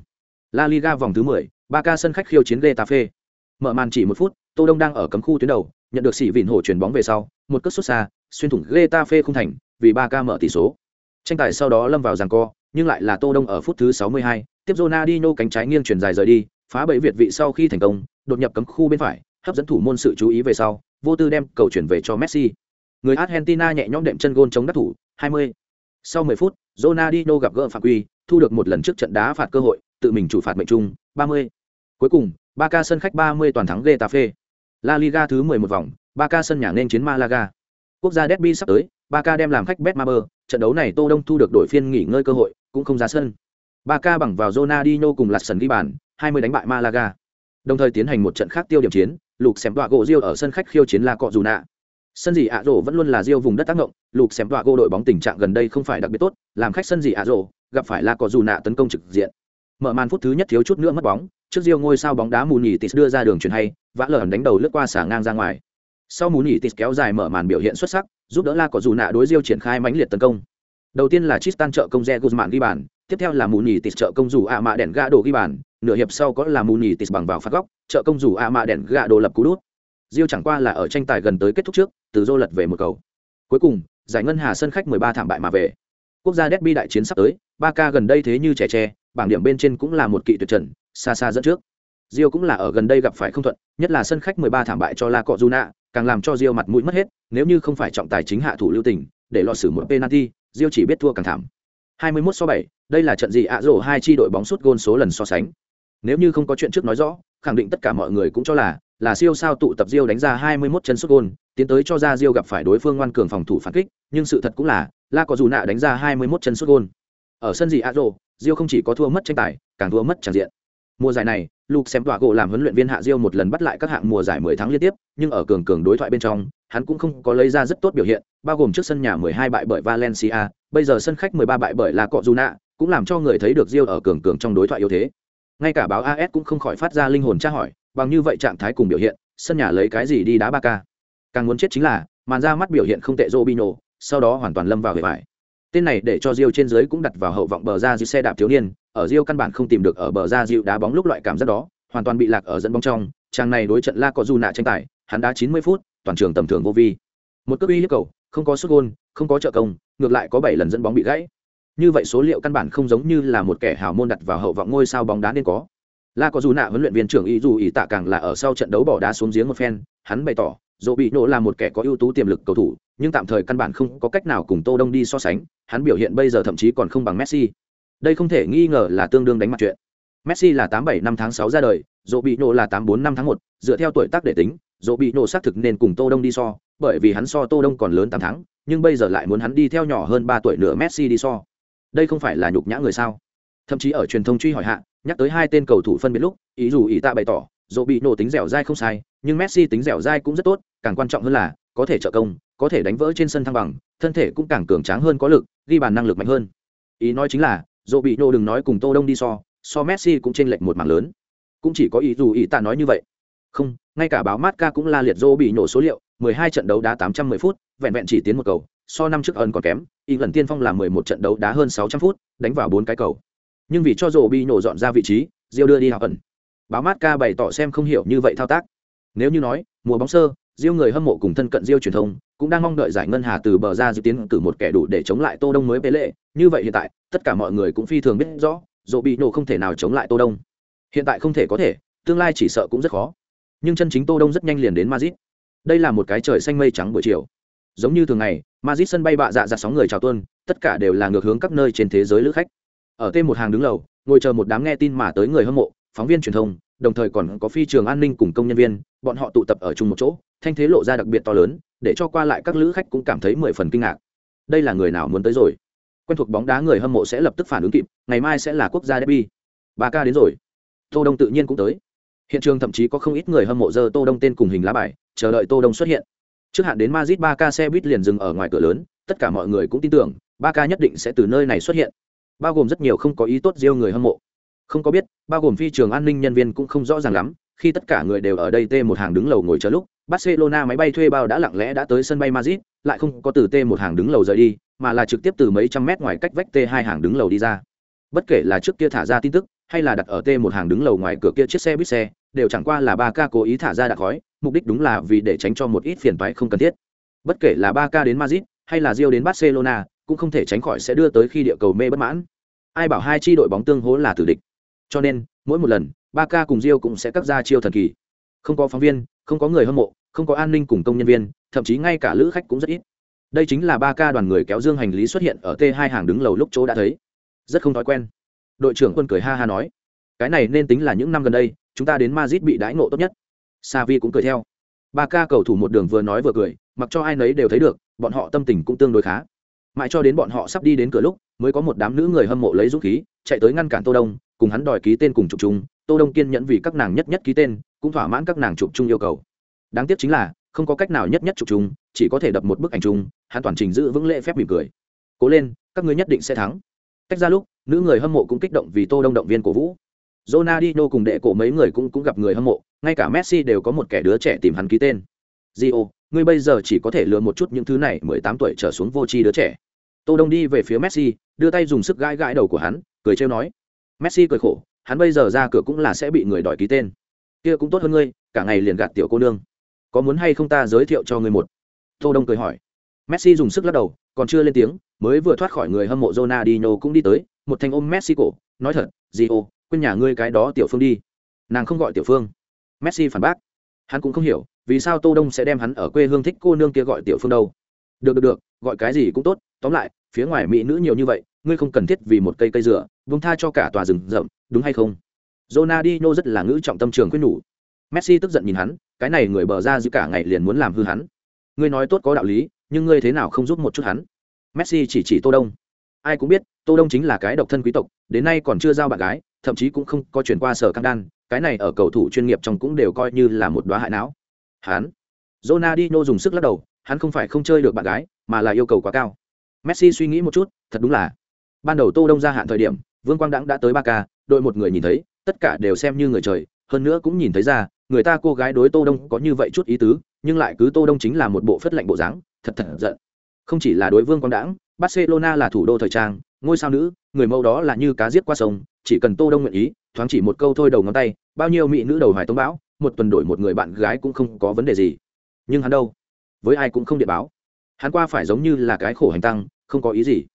la liga vòng thứ 10, Barca sân khách khiêu chiến getafe. Mở màn chỉ một phút tô đông đang ở cấm khu tuyến đầu nhận được sỉ vịn hổ chuyển bóng về sau một cất sút xa xuyên thủng getafe không thành vì Barca mở tỷ số. Tranh tài sau đó lâm vào giằng co nhưng lại là tô đông ở phút thứ 62, tiếp Ronaldinho cánh trái nghiêng chuyển dài rời đi phá bẫy việt vị sau khi thành công đột nhập cấm khu bên phải hấp dẫn thủ môn sự chú ý về sau vô tư đem cầu chuyển về cho messi. Người argentina nhẹ nhõm đệm chân gôn chống đất thủ 20. sau 10 phút Ronaldinho gặp gỡ phạm quy thu được một lần trước trận đá phạt cơ hội tự mình chủ phạt mệnh trung 30. cuối cùng Barca sân khách 30 toàn thắng Getafe La Liga thứ 11 vòng Barca sân nhà nên chiến Malaga. Quốc gia derby sắp tới Barca đem làm khách Betmaber trận đấu này Tô Đông thu được đội phiên nghỉ ngơi cơ hội, cũng không ra sân. Barca bằng vào Ronaldinho cùng lạt sân ghi bàn 20 đánh bại Malaga. Đồng thời tiến hành một trận khác tiêu điểm chiến lục xem đoạ gỗ Rio ở sân khách khiêu chiến La Cọ Dù Nạ sân gì ạ rổ vẫn luôn là Rio vùng đất tác động lục xem đoạ gỗ đội bóng tình trạng gần đây không phải đặc biệt tốt, làm khách sân gì ạ rổ gặp phải La Cọ Dù Nạ tấn công trực diện mở màn phút thứ nhất thiếu chút nữa mất bóng, trước riêu ngôi sao bóng đá mù nhì tis đưa ra đường chuyền hay, vã lờ đánh đầu lướt qua xả ngang ra ngoài. Sau mù nhì tis kéo dài mở màn biểu hiện xuất sắc, giúp đỡ La có Dù Nạ đối riêu triển khai mãnh liệt tấn công. Đầu tiên là chistan trợ công Re Guzman ghi bàn, tiếp theo là mù nhì tis trợ công dù ạ mạ đèn gã đồ ghi bàn, nửa hiệp sau có là mù nhì tis bằng vào phát góc, trợ công dù ạ mạ đèn gạ đồ lập cú đút. Diêu chẳng qua là ở tranh tài gần tới kết thúc trước, từ dô lật về một cầu. Cuối cùng, giải ngân hà sân khách 13 thảm bại mà về. Quốc gia derby đại chiến sắp tới, ba ca gần đây thế như trẻ tre bảng điểm bên trên cũng là một kỵ tuyệt trần xa xa dẫn trước. Rio cũng là ở gần đây gặp phải không thuận nhất là sân khách 13 thảm bại cho la cọ juna càng làm cho Rio mặt mũi mất hết nếu như không phải trọng tài chính hạ thủ lưu tình để lọt xử một penalty Rio chỉ biết thua càng thảm. 21 so 7, đây là trận gì ạ rổ hai chi đội bóng sút gôn số lần so sánh. Nếu như không có chuyện trước nói rõ khẳng định tất cả mọi người cũng cho là là siêu sao tụ tập Rio đánh ra 21 chân sút gôn, tiến tới cho ra Rio gặp phải đối phương ngoan cường phòng thủ phản kích, nhưng sự thật cũng là, La Cọ Juna nạ đánh ra 21 chân sút gôn. Ở sân gì Azo, Diêu không chỉ có thua mất tranh tài, càng thua mất tràn diện. Mùa giải này, Luke xem tọa gỗ làm huấn luyện viên hạ Diêu một lần bắt lại các hạng mùa giải 10 tháng liên tiếp, nhưng ở cường cường đối thoại bên trong, hắn cũng không có lấy ra rất tốt biểu hiện, bao gồm trước sân nhà 12 bại bởi Valencia, bây giờ sân khách 13 bại bởi La Cọjuna, cũng làm cho người thấy được Diêu ở cường cường trong đối thoại yếu thế. Ngay cả báo as cũng không khỏi phát ra linh hồn tra hỏi bằng như vậy trạng thái cùng biểu hiện sân nhà lấy cái gì đi đá ba càng muốn chết chính là màn ra mắt biểu hiện không tệ Robinho, sau đó hoàn toàn lâm vào về vải tên này để cho Rio trên dưới cũng đặt vào hậu vọng bờ ra dịu xe đạp thiếu niên, ở Rio căn bản không tìm được ở bờ ra dịu đá bóng lúc loại cảm giác đó, hoàn toàn bị lạc ở dẫn bóng trong, chàng này đối trận la có dù nạ tranh tài, hắn đá 90 phút, toàn trường tầm thường vô vi. Một cước uy hiếp cầu, không có sút gôn, không có trợ công, ngược lại có 7 lần dẫn bóng bị gãy. Như vậy số liệu căn bản không giống như là một kẻ hào môn đặt vào hậu vọng ngôi sao bóng đá nên có. La có dù nạ huấn luyện viên trưởng y dù ý tạ càng là ở sau trận đấu bỏ đá xuống giếng một phen, hắn bày tỏ dỗ bị nổ là một kẻ có ưu tú tiềm lực cầu thủ, nhưng tạm thời căn bản không có cách nào cùng tô đông đi so sánh, hắn biểu hiện bây giờ thậm chí còn không bằng messi. Đây không thể nghi ngờ là tương đương đánh mặt chuyện. Messi là tám bảy năm tháng sáu ra đời, dỗ bị nổ là tám bốn năm tháng một, dựa theo tuổi tác để tính, dỗ bị nổ xác thực nên cùng tô đông đi so, bởi vì hắn so tô đông còn lớn tám tháng, nhưng bây giờ lại muốn hắn đi theo nhỏ hơn ba tuổi nữa messi đi so. Đây không phải là nhục nhã người sao? Thậm chí ở truyền thông truy hỏi hạ, nhắc tới hai tên cầu thủ phân biệt lúc, ý dù ý tạ bày tỏ, dỗ bị nổ tính dẻo dai không sai, nhưng messi tính dẻo dai cũng rất tốt càng quan trọng hơn là, có thể trợ công, có thể đánh vỡ trên sân thăng bằng, thân thể cũng càng cường tráng hơn có lực, ghi bàn năng lực mạnh hơn. Ý nói chính là dỗ bị nô đừng nói cùng tô đông đi so so messi cũng chênh lệch một mảng lớn. Cũng chỉ có ý dù ý tạ nói như vậy. Không, ngay cả báo mát ca cũng la liệt dỗ bị nổ số liệu 12 trận đấu đá 810 phút, vẹn vẹn chỉ tiến một cầu, so năm trước ẩn còn kém, ý lần tiên phong là 11 trận đấu đá hơn 600 phút, đánh vào bốn cái cầu. Nhưng vì cho rổ bị nổ dọn ra vị trí, Diêu đưa đi học ẩn. Báo mát ca bày tỏ xem không hiểu như vậy thao tác. Nếu như nói, mùa bóng sơ Diêu người hâm mộ cùng thân cận Diêu truyền thông cũng đang mong đợi giải ngân hà từ bờ ra dự tiến cử một kẻ đủ để chống lại Tô Đông mới bế lệ, như vậy hiện tại, tất cả mọi người cũng phi thường biết rõ, Dỗ bị nổ không thể nào chống lại Tô Đông. Hiện tại không thể có thể, tương lai chỉ sợ cũng rất khó. Nhưng chân chính Tô Đông rất nhanh liền đến Madrid. Đây là một cái trời xanh mây trắng buổi chiều. Giống như thường ngày, Madrid sân bay bạ dạ dạ sóng người chào tuân, tất cả đều là ngược hướng các nơi trên thế giới lữ khách. Ở tên một hàng đứng lầu, ngồi chờ một đám nghe tin mà tới người hâm mộ, phóng viên truyền thông, đồng thời còn có phi trường an ninh cùng công nhân viên, bọn họ tụ tập ở chung một chỗ, thanh thế lộ ra đặc biệt to lớn, để cho qua lại các lữ khách cũng cảm thấy mười phần kinh ngạc. Đây là người nào muốn tới rồi? Quen thuộc bóng đá người hâm mộ sẽ lập tức phản ứng kịp, ngày mai sẽ là quốc gia derby. Ba ca đến rồi. Tô Đông tự nhiên cũng tới. Hiện trường thậm chí có không ít người hâm mộ giơ Tô Đông tên cùng hình lá bài, chờ đợi Tô Đông xuất hiện. Trước hạn đến Madrid Ba ca xe buýt liền dừng ở ngoài cửa lớn, tất cả mọi người cũng tin tưởng, Ba ca nhất định sẽ từ nơi này xuất hiện. Bao gồm rất nhiều không có ý tốt riêng người hâm mộ. Không có biết, bao gồm phi trường an ninh nhân viên cũng không rõ ràng lắm, khi tất cả người đều ở đây tê một hàng đứng lầu ngồi chờ lúc, Barcelona máy bay thuê bao đã lặng lẽ đã tới sân bay Madrid, lại không có từ t một hàng đứng lầu rời đi, mà là trực tiếp từ mấy trăm mét ngoài cách vách t hai hàng đứng lầu đi ra. Bất kể là trước kia thả ra tin tức, hay là đặt ở t một hàng đứng lầu ngoài cửa kia chiếc xe buýt xe, đều chẳng qua là 3K cố ý thả ra đạn khói, mục đích đúng là vì để tránh cho một ít phiền toái không cần thiết. Bất kể là 3K đến Madrid, hay là Rio đến Barcelona, cũng không thể tránh khỏi sẽ đưa tới khi địa cầu mê bất mãn. Ai bảo hai chi đội bóng tương hỗ là tử địch. Cho nên, mỗi một lần, 3K cùng Rio cũng sẽ cắt ra chiêu thần kỳ. Không có phóng viên, không có người hâm mộ, không có an ninh cùng công nhân viên, thậm chí ngay cả lữ khách cũng rất ít. Đây chính là ba ca đoàn người kéo dương hành lý xuất hiện ở T hai hàng đứng lầu lúc chỗ đã thấy. Rất không thói quen. Đội trưởng quân cười ha ha nói, cái này nên tính là những năm gần đây, chúng ta đến Madrid bị đãi ngộ tốt nhất. Sa Vi cũng cười theo. Ba ca cầu thủ một đường vừa nói vừa cười, mặc cho ai nấy đều thấy được, bọn họ tâm tình cũng tương đối khá. Mãi cho đến bọn họ sắp đi đến cửa lúc, mới có một đám nữ người hâm mộ lấy dũng khí, chạy tới ngăn cản Tô Đông, cùng hắn đòi ký tên cùng chụp chung. Tô Đông kiên nhẫn vì các nàng nhất nhất ký tên, cũng thỏa mãn các nàng chụp chung yêu cầu. Đáng tiếc chính là, không có cách nào nhất nhất chụp chung, chỉ có thể đập một bức ảnh chung, hắn toàn trình giữ vững lễ phép mỉm cười. Cố lên, các ngươi nhất định sẽ thắng. Cách ra lúc, nữ người hâm mộ cũng kích động vì Tô Đông động viên cổ vũ. Ronaldinho cùng đệ cổ mấy người cũng cũng gặp người hâm mộ, ngay cả Messi đều có một kẻ đứa trẻ tìm hắn ký tên. Gio, ngươi bây giờ chỉ có thể lừa một chút những thứ này, 18 tuổi trở xuống vô tri đứa trẻ. Tô Đông đi về phía Messi, đưa tay dùng sức gãi gãi đầu của hắn, cười trêu nói. Messi cười khổ, hắn bây giờ ra cửa cũng là sẽ bị người đòi ký tên. Kia cũng tốt hơn ngươi, cả ngày liền gạt tiểu cô nương. Có muốn hay không ta giới thiệu cho ngươi một? Tô Đông cười hỏi. Messi dùng sức lắc đầu, còn chưa lên tiếng, mới vừa thoát khỏi người hâm mộ Ronaldinho cũng đi tới, một thanh ôm Messi cổ, nói thật, Gio, quên nhà ngươi cái đó tiểu phương đi nàng không gọi tiểu phương messi phản bác hắn cũng không hiểu vì sao tô đông sẽ đem hắn ở quê hương thích cô nương kia gọi tiểu phương đâu được được được gọi cái gì cũng tốt tóm lại phía ngoài mỹ nữ nhiều như vậy ngươi không cần thiết vì một cây cây dừa vung tha cho cả tòa rừng rậm đúng hay không Ronaldinho rất là ngữ trọng tâm trường khuyên nhủ. Messi tức giận nhìn hắn cái này người bờ ra giữ cả ngày liền muốn làm hư hắn. Ngươi nói tốt có đạo lý nhưng ngươi thế nào không giúp một chút hắn? Messi chỉ chỉ tô đông. Ai cũng biết tô đông chính là cái độc thân quý tộc đến nay còn chưa giao bạn gái thậm chí cũng không có chuyển qua sở căng đan cái này ở cầu thủ chuyên nghiệp trong cũng đều coi như là một đóa hại não. Hắn. Ronaldinho dùng sức lắc đầu hắn không phải không chơi được bạn gái mà là yêu cầu quá cao. Messi suy nghĩ một chút thật đúng là. Ban đầu Tô Đông ra hạn thời điểm Vương Quang Đãng đã tới Barca, đội một người nhìn thấy tất cả đều xem như người trời, hơn nữa cũng nhìn thấy ra, người ta cô gái đối Tô Đông có như vậy chút ý tứ, nhưng lại cứ Tô Đông chính là một bộ phất lạnh bộ dáng, thật thật giận. Không chỉ là đối Vương Quang Đãng, Barcelona là thủ đô thời trang, ngôi sao nữ, người mẫu đó là như cá giết qua sông, chỉ cần tô đông nguyện ý, thoáng chỉ một câu thôi đầu ngón tay, bao nhiêu mỹ nữ đầu hoài tống bão, một tuần đổi một người bạn gái cũng không có vấn đề gì. Nhưng hắn đâu? Với ai cũng không điện báo. Hắn qua phải giống như là cái khổ hành tăng, không có ý gì.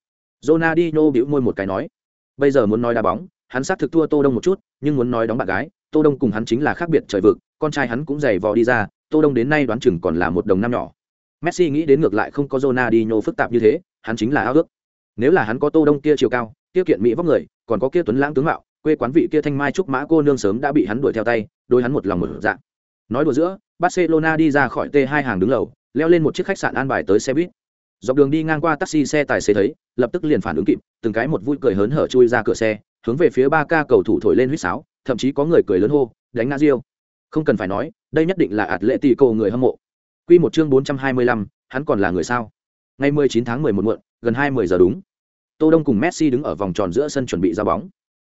Ronaldinho bĩu môi một cái nói, bây giờ muốn nói đá bóng hắn xác thực thua tô đông một chút, nhưng muốn nói đóng bạn gái, tô đông cùng hắn chính là khác biệt trời vực, con trai hắn cũng dày vò đi ra, tô đông đến nay đoán chừng còn là một đồng năm nhỏ. Messi nghĩ đến ngược lại không có Ronaldinho phức tạp như thế, hắn chính là ao ước. Nếu là hắn có tô đông kia chiều cao, kia kiện mỹ vóc người, còn có kia tuấn lãng tướng mạo, quê quán vị kia thanh mai trúc mã cô nương sớm đã bị hắn đuổi theo tay đôi hắn một lòng một dạng nói đùa giữa, barcelona đi ra khỏi t hai hàng đứng lầu, leo lên một chiếc khách sạn an bài tới xe buýt. Dọc đường đi ngang qua taxi xe tài xế thấy, lập tức liền phản ứng kịp, từng cái một vui cười hớn hở chui ra cửa xe hướng về phía ba ca cầu thủ thổi lên huýt sáo thậm chí có người cười lớn hô đánh Nazio không cần phải nói đây nhất định là ạt lệ tỷ cầu người hâm mộ Quy một chương bốn trăm hai mươi lăm, hắn còn là người sao ngày mười chín tháng mười một muộn gần hai mươi giờ đúng Tô Đông cùng Messi đứng ở vòng tròn giữa sân chuẩn bị ra bóng.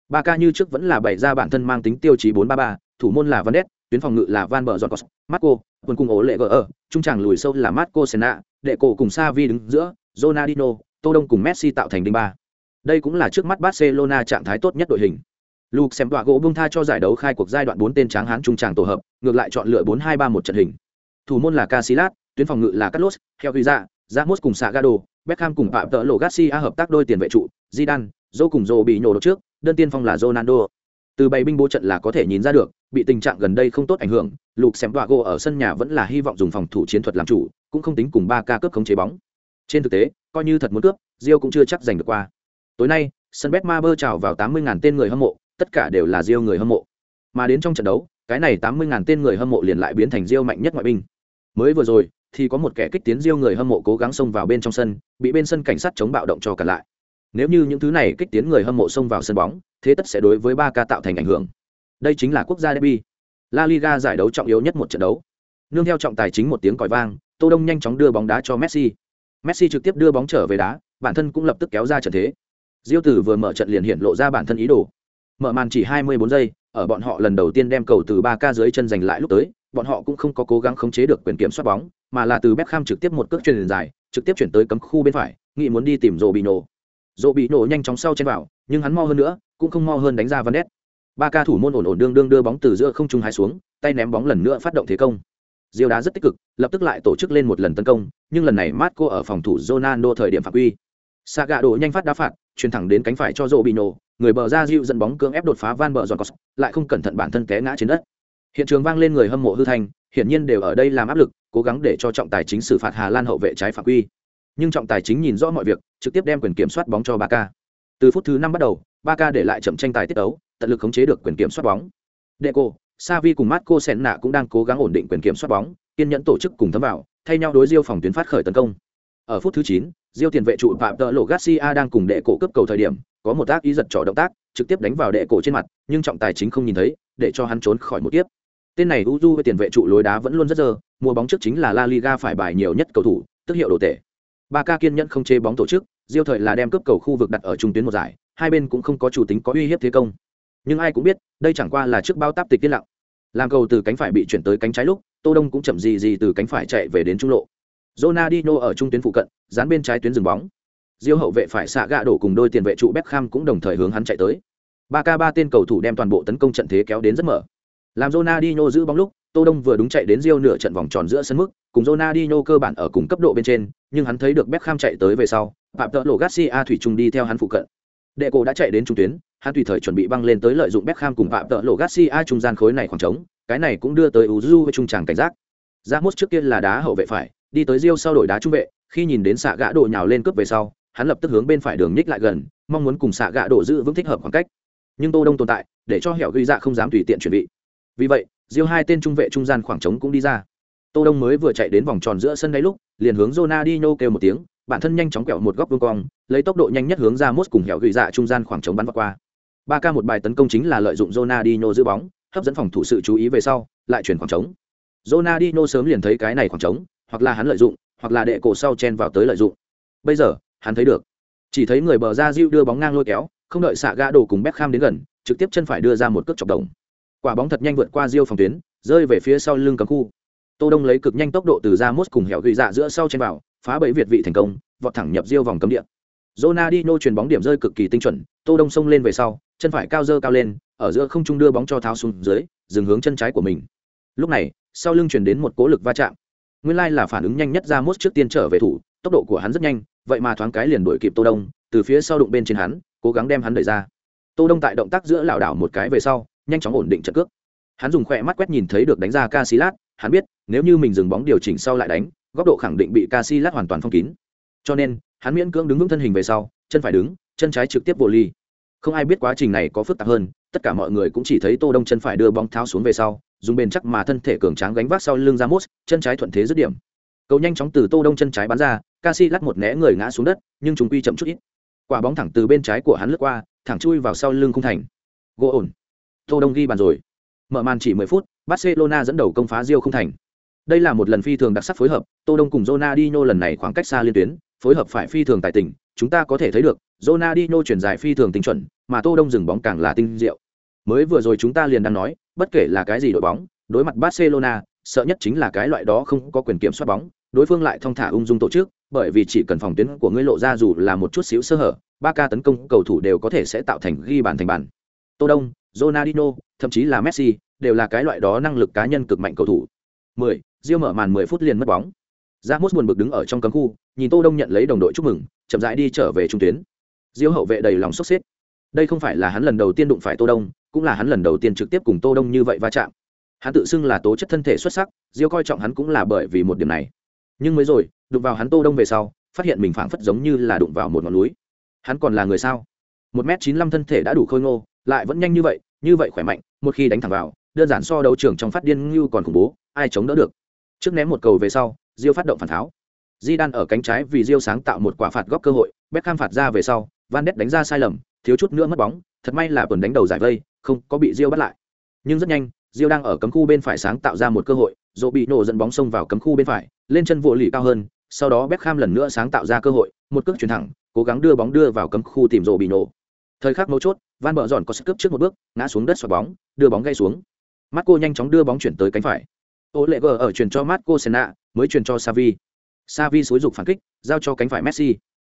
Barca như trước vẫn là bày ra bản thân mang tính tiêu chí 4-3-3, thủ môn là Van Ness, tuyến phòng ngự là Van Bờ Giọt Marco, quân cùng ổ lệ gờ ở, trung tràng lùi sâu là Marco Senna, đệ cổ cùng Sa Vi đứng giữa, Ronaldinho, Tô Đông cùng Messi tạo thành đinh ba. Đây cũng là trước mắt Barcelona trạng thái tốt nhất đội hình. Luke xem đoạ gỗ bung tha cho giải đấu khai cuộc giai đoạn 4 tên tráng hán trung tràng tổ hợp, ngược lại chọn lựa 4-2-3-1 trận hình. Thủ môn là Casillas, tuyến phòng ngự là Carlos, Helguiza, Ramos cùng Sagado, Beckham cùng Phạm Tợ Lộ Garcia hợp tác đôi tiền vệ trụ, Zidane, Zô cùng Zô bị nhổ đột trước, đơn tiên phong là Ronaldo. Từ bày binh bố trận là có thể nhìn ra được, bị tình trạng gần đây không tốt ảnh hưởng, Luke xem Vago ở sân nhà vẫn là hy vọng dùng phòng thủ chiến thuật làm chủ, cũng không tính cùng ba ca cướp khống chế bóng. Trên thực tế, coi như thật muốn cướp, Rio cũng chưa chắc giành được qua. Tối nay, sân Betmaber chào vào 80.000 tên người hâm mộ, tất cả đều là Rio người hâm mộ. Mà đến trong trận đấu, cái này 80.000 tên người hâm mộ liền lại biến thành Rio mạnh nhất ngoại binh. Mới vừa rồi, thì có một kẻ kích tiến Rio người hâm mộ cố gắng xông vào bên trong sân, bị bên sân cảnh sát chống bạo động cho cả lại. Nếu như những thứ này kích tiến người hâm mộ xông vào sân bóng, thế tất sẽ đối với ba ca tạo thành ảnh hưởng. Đây chính là quốc gia derby. La Liga giải đấu trọng yếu nhất một trận đấu. Nương theo trọng tài chính một tiếng còi vang, Tô Đông nhanh chóng đưa bóng đá cho Messi. messi trực tiếp đưa bóng trở về đá bản thân cũng lập tức kéo ra trận thế diêu tử vừa mở trận liền hiện lộ ra bản thân ý đồ. Mở màn chỉ 24 giây ở bọn họ lần đầu tiên đem cầu từ 3 ca dưới chân giành lại lúc tới bọn họ cũng không có cố gắng khống chế được quyền kiểm soát bóng mà là từ Beckham trực tiếp một cước chuyền dài trực tiếp chuyển tới cấm khu bên phải nghĩ muốn đi tìm rồ bị nổ rồ bị nổ nhanh chóng sau trên vào nhưng hắn mo hơn nữa cũng không mo hơn đánh ra Van Ness ba ca thủ môn ổn ổn đương đương đưa bóng từ giữa không trung hai xuống tay ném bóng lần nữa phát động thế công. Diêu đá rất tích cực, lập tức lại tổ chức lên một lần tấn công, nhưng lần này Marco ở phòng thủ Ronaldo thời điểm phạm quy. Saga đổ nhanh phát đá phạt, truyền thẳng đến cánh phải cho Robinho, người bờ ra dịu dẫn bóng cưỡng ép đột phá Van bờ giòn lại không cẩn thận bản thân té ngã trên đất. Hiện trường vang lên người hâm mộ hư thành, hiển nhiên đều ở đây làm áp lực, cố gắng để cho trọng tài chính xử phạt Hà Lan hậu vệ trái phạm quy. Nhưng trọng tài chính nhìn rõ mọi việc, trực tiếp đem quyền kiểm soát bóng cho Barca. Từ phút thứ năm bắt đầu, Barca để lại chậm tranh tài tiết đấu, tận lực khống chế được quyền kiểm soát bóng. Deco, Savi cùng Marco Senna cũng đang cố gắng ổn định quyền kiểm soát bóng, kiên nhẫn tổ chức cùng thấm vào, thay nhau đối Diêu phòng tuyến phát khởi tấn công. Ở phút thứ 9, Diêu tiền vệ trụ Phạm Tợ Lộ Garcia đang cùng đệ cổ cấp cầu thời điểm, có một tác ý giật trỏ động tác, trực tiếp đánh vào đệ cổ trên mặt, nhưng trọng tài chính không nhìn thấy, để cho hắn trốn khỏi một tiếp. Tên này Uju với tiền vệ trụ lối đá vẫn luôn rất dơ, mùa bóng trước chính là La Liga phải bài nhiều nhất cầu thủ, tức hiệu đồ tệ. Barca kiên nhẫn không chế bóng tổ chức, Diêu thời là đem cướp cầu khu vực đặt ở trung tuyến một giải, hai bên cũng không có chủ tính có uy hiếp thế công. Nhưng ai cũng biết, đây chẳng qua là trước bao táp tịch tiên lặng làm cầu từ cánh phải bị chuyển tới cánh trái lúc tô đông cũng chậm gì gì từ cánh phải chạy về đến trung lộ Ronaldinho ở trung tuyến phụ cận dán bên trái tuyến dừng bóng. Diêu hậu vệ phải xạ gạ đổ cùng đôi tiền vệ trụ Beckham cũng đồng thời hướng hắn chạy tới. Ba k ba tên cầu thủ đem toàn bộ tấn công trận thế kéo đến rất mở. Làm Ronaldinho giữ bóng lúc tô đông vừa đúng chạy đến diêu nửa trận vòng tròn giữa sân mức cùng Ronaldinho cơ bản ở cùng cấp độ bên trên nhưng hắn thấy được Beckham chạy tới về sau phạm tợ lộ Garcia thủy chung đi theo hắn phụ cận. Đệ cổ đã chạy đến trung tuyến hắn tùy thời chuẩn bị băng lên tới lợi dụng Beckham cùng phạm tợ lộ Garcia trung gian khối này khoảng trống, cái này cũng đưa tới Uju với trung tràng cảnh giác. Ramos trước kia là đá hậu vệ phải, đi tới Rio sau đổi đá trung vệ, khi nhìn đến xạ gã độ nhào lên cướp về sau, hắn lập tức hướng bên phải đường nhích lại gần, mong muốn cùng xạ gã độ giữ vững thích hợp khoảng cách. Nhưng Tô Đông tồn tại, để cho Hẻo Ghi Dạ không dám tùy tiện chuẩn bị. Vì vậy, Rio hai tên trung vệ trung gian khoảng trống cũng đi ra. Tô Đông mới vừa chạy đến vòng tròn giữa sân đáy lúc, liền hướng Ronaldinho kêu một tiếng, bản thân nhanh chóng quẹo một góc vuông cong, lấy tốc độ nhanh nhất hướng ra mốt cùng Hẻo Ghi Dạ trung gian khoảng trống bắn vào qua ba k một bài tấn công chính là lợi dụng Ronaldinho giữ bóng hấp dẫn phòng thủ sự chú ý về sau lại chuyển khoảng trống Ronaldinho sớm liền thấy cái này khoảng trống hoặc là hắn lợi dụng hoặc là đệ cổ sau chen vào tới lợi dụng. Bây giờ hắn thấy được. Chỉ thấy người bờ ra diêu đưa bóng ngang lôi kéo không đợi xạ gã đổ cùng Beckham đến gần trực tiếp chân phải đưa ra một cước chọc đồng. Quả bóng thật nhanh vượt qua diêu phòng tuyến rơi về phía sau lưng cấm khu. Tô đông lấy cực nhanh tốc độ từ ra mốt cùng hẻo ghi dạ giữa sau chen vào phá bẫy việt vị thành công vọt thẳng nhập diêu vòng cấm địa. Ronaldinho chuyền bóng điểm rơi cực kỳ tinh chuẩn, Tô Đông xông lên về sau, chân phải cao dơ cao lên, ở giữa không trung đưa bóng cho tháo xuống dưới, dừng hướng chân trái của mình. Lúc này, sau lưng truyền đến một cỗ lực va chạm. Nguyên lai là phản ứng nhanh nhất ra mốt trước tiên trở về thủ, tốc độ của hắn rất nhanh, vậy mà thoáng cái liền đuổi kịp Tô Đông, từ phía sau đụng bên trên hắn, cố gắng đem hắn đẩy ra. Tô Đông tại động tác giữa lảo đảo một cái về sau, nhanh chóng ổn định trận cước. Hắn dùng khỏe mắt quét nhìn thấy được đánh ra Casillas, hắn biết, nếu như mình dừng bóng điều chỉnh sau lại đánh, góc độ khẳng định bị Casillas hoàn toàn phong kín. Cho nên, hắn miễn cưỡng đứng vững thân hình về sau chân phải đứng chân trái trực tiếp vô ly không ai biết quá trình này có phức tạp hơn, tất cả mọi người cũng chỉ thấy tô đông chân phải đưa bóng tháo xuống về sau, dùng bền chắc mà thân thể cường tráng gánh vác sau lưng ra mốt chân trái thuận thế dứt điểm. Cầu nhanh chóng từ tô đông chân trái bắn ra Casi lắc một né người ngã xuống đất, nhưng chúng quy chậm chút ít. Quả bóng thẳng từ bên trái của hắn lướt qua, thẳng chui vào sau lưng khung thành. Gỗ ổn. Tô đông ghi bàn rồi. Mở màn chỉ 10 phút, barcelona dẫn đầu công phá rio không thành. Đây là một lần phi thường đặc sắc phối hợp, tô đông cùng Ronaldinho lần này khoảng cách xa liên tuyến phối hợp phải phi thường tài tình, chúng ta có thể thấy được, Ronaldinho chuyển dài phi thường tinh chuẩn, mà Tô Đông dừng bóng càng là tinh diệu. Mới vừa rồi chúng ta liền đang nói, bất kể là cái gì đội bóng, đối mặt Barcelona, sợ nhất chính là cái loại đó không có quyền kiểm soát bóng, đối phương lại thông thả ung dung tổ chức, bởi vì chỉ cần phòng tuyến của ngươi lộ ra dù là một chút xíu sơ hở, ba ca tấn công cầu thủ đều có thể sẽ tạo thành ghi bàn thành bàn. Tô Đông, Ronaldinho, thậm chí là Messi, đều là cái loại đó năng lực cá nhân cực mạnh cầu thủ. 10, Diêu mở màn 10 phút liền mất bóng. Ramos buồn bực đứng ở trong cấm khu, nhìn Tô Đông nhận lấy đồng đội chúc mừng, chậm rãi đi trở về trung tuyến. Diêu hậu vệ đầy lòng sốc xếp. Đây không phải là hắn lần đầu tiên đụng phải Tô Đông, cũng là hắn lần đầu tiên trực tiếp cùng Tô Đông như vậy va chạm. Hắn tự xưng là tố chất thân thể xuất sắc, Diêu coi trọng hắn cũng là bởi vì một điểm này. Nhưng mới rồi, đụng vào hắn Tô Đông về sau, phát hiện mình phảng phất giống như là đụng vào một ngọn núi. Hắn còn là người sao? Một m chín năm thân thể đã đủ khôi ngô, lại vẫn nhanh như vậy, như vậy khỏe mạnh, một khi đánh thẳng vào, đơn giản so đấu trưởng trong phát điên như còn khủng bố, ai chống đỡ được. Trước ném một cầu về sau, Diêu phát động phản tháo. Di Đan ở cánh trái vì Diêu sáng tạo một quả phạt góc cơ hội, Beckham phạt ra về sau, Van Ness đánh ra sai lầm, thiếu chút nữa mất bóng, thật may là quần đánh đầu giải vây, không có bị Diêu bắt lại. Nhưng rất nhanh, Diêu đang ở cấm khu bên phải sáng tạo ra một cơ hội, Dỗ bị nổ dẫn bóng xông vào cấm khu bên phải, lên chân vụ lì cao hơn, sau đó Beckham lần nữa sáng tạo ra cơ hội, một cước chuyển thẳng, cố gắng đưa bóng đưa vào cấm khu tìm dỗ bị nổ. Thời khắc mấu chốt, Van Bợ dọn có sức cướp trước một bước, ngã xuống đất xoạc bóng, đưa bóng gây xuống. Marco nhanh chóng đưa bóng chuyển tới cánh phải. Ô lệ gờ ở chuyển cho Marco Senna, mới truyền cho Savi. Savi xối dục phản kích, giao cho cánh phải Messi.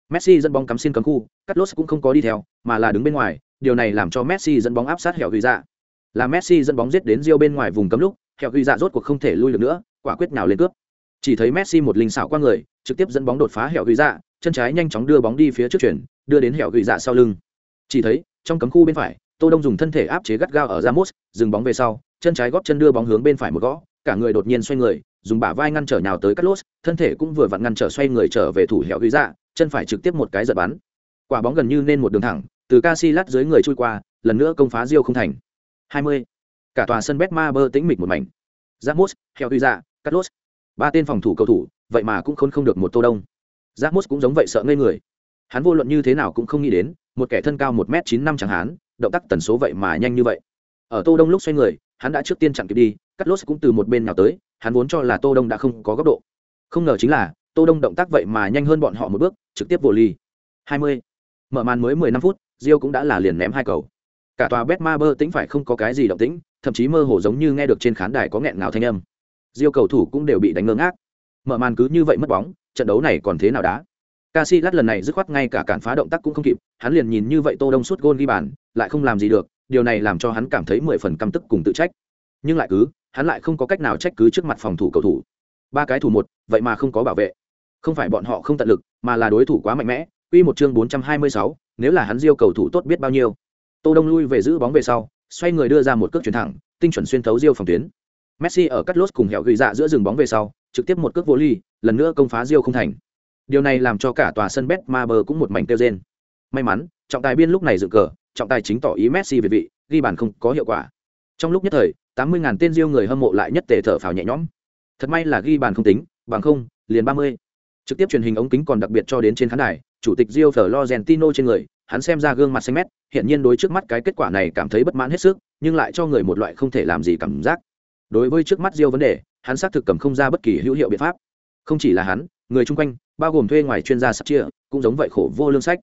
Messi dẫn bóng cắm xuyên cấm khu, Carlos cũng không có đi theo, mà là đứng bên ngoài, điều này làm cho Messi dẫn bóng áp sát hẻo ghi dạ. Là Messi dẫn bóng giết đến Rio bên ngoài vùng cấm lúc, hẻo ghi dạ rốt cuộc không thể lui được nữa, quả quyết nào lên cướp. Chỉ thấy Messi một linh xảo qua người, trực tiếp dẫn bóng đột phá hẻo ghi dạ, chân trái nhanh chóng đưa bóng đi phía trước chuyển, đưa đến hẻo ghi dạ sau lưng. Chỉ thấy, trong cấm khu bên phải, Tô Đông dùng thân thể áp chế gắt gao ở Ramos, dừng bóng về sau, chân trái góp chân đưa bóng hướng bên phải một gõ, cả người đột nhiên xoay người, dùng bả vai ngăn trở nhào tới Carlos, thân thể cũng vừa vặn ngăn trở xoay người trở về thủ hẻo ghi dạ, chân phải trực tiếp một cái giật bắn. Quả bóng gần như nên một đường thẳng, từ Casillas dưới người trôi qua, lần nữa công phá diêu không thành. 20. Cả tòa sân Betmaber tĩnh mịch một mảnh. Ramos, hẻo ghi dạ, Carlos. Ba tên phòng thủ cầu thủ, vậy mà cũng khốn không được một Tô Đông. Ramos cũng giống vậy sợ ngây người. Hắn vô luận như thế nào cũng không nghĩ đến, một kẻ thân cao một m chín năm chẳng hạn, động tác tần số vậy mà nhanh như vậy. Ở Tô Đông lúc xoay người, hắn đã trước tiên chặn kịp đi, cắt lốt cũng từ một bên nào tới, hắn vốn cho là Tô Đông đã không có góc độ. Không ngờ chính là, Tô Đông động tác vậy mà nhanh hơn bọn họ một bước, trực tiếp vô ly. 20. Mở màn mới 15 phút, Rio cũng đã là liền ném hai cầu. Cả tòa Betmaber tĩnh phải không có cái gì động tĩnh, thậm chí mơ hồ giống như nghe được trên khán đài có nghẹn ngào thanh âm. Rio cầu thủ cũng đều bị đánh ngơ ngác. Mở màn cứ như vậy mất bóng, trận đấu này còn thế nào đá? Casillas lần này dứt khoát ngay cả cản phá động tác cũng không kịp, hắn liền nhìn như vậy Tô Đông suốt gôn ghi bàn, lại không làm gì được, điều này làm cho hắn cảm thấy mười phần căm tức cùng tự trách. Nhưng lại cứ, hắn lại không có cách nào trách cứ trước mặt phòng thủ cầu thủ. Ba cái thủ một, vậy mà không có bảo vệ. Không phải bọn họ không tận lực, mà là đối thủ quá mạnh mẽ. Quy một chương 426, nếu là hắn diêu cầu thủ tốt biết bao nhiêu. Tô Đông lui về giữ bóng về sau, xoay người đưa ra một cước chuyển thẳng, tinh chuẩn xuyên thấu diêu phòng tuyến. Messi ở cắt lốt cùng hẻo gửi dạ giữa rừng bóng về sau, trực tiếp một cước vô ly, lần nữa công phá diêu không thành. Điều này làm cho cả tòa sân Betmaber cũng một mảnh tiêu rên. May mắn, trọng tài biên lúc này dựng cờ, trọng tài chính tỏ ý Messi về vị, ghi bàn không có hiệu quả. Trong lúc nhất thời, 80.000 tên riêu người hâm mộ lại nhất tề thở phào nhẹ nhõm. Thật may là ghi bàn không tính, bằng không, liền 30. Trực tiếp truyền hình ống kính còn đặc biệt cho đến trên khán đài, chủ tịch Rio Florentino trên người, hắn xem ra gương mặt xanh mét, hiện nhiên đối trước mắt cái kết quả này cảm thấy bất mãn hết sức, nhưng lại cho người một loại không thể làm gì cảm giác. Đối với trước mắt Rio vấn đề, hắn xác thực cầm không ra bất kỳ hữu hiệu biện pháp. Không chỉ là hắn, người chung quanh, bao gồm thuê ngoài chuyên gia sắp chia, cũng giống vậy khổ vô lương sách.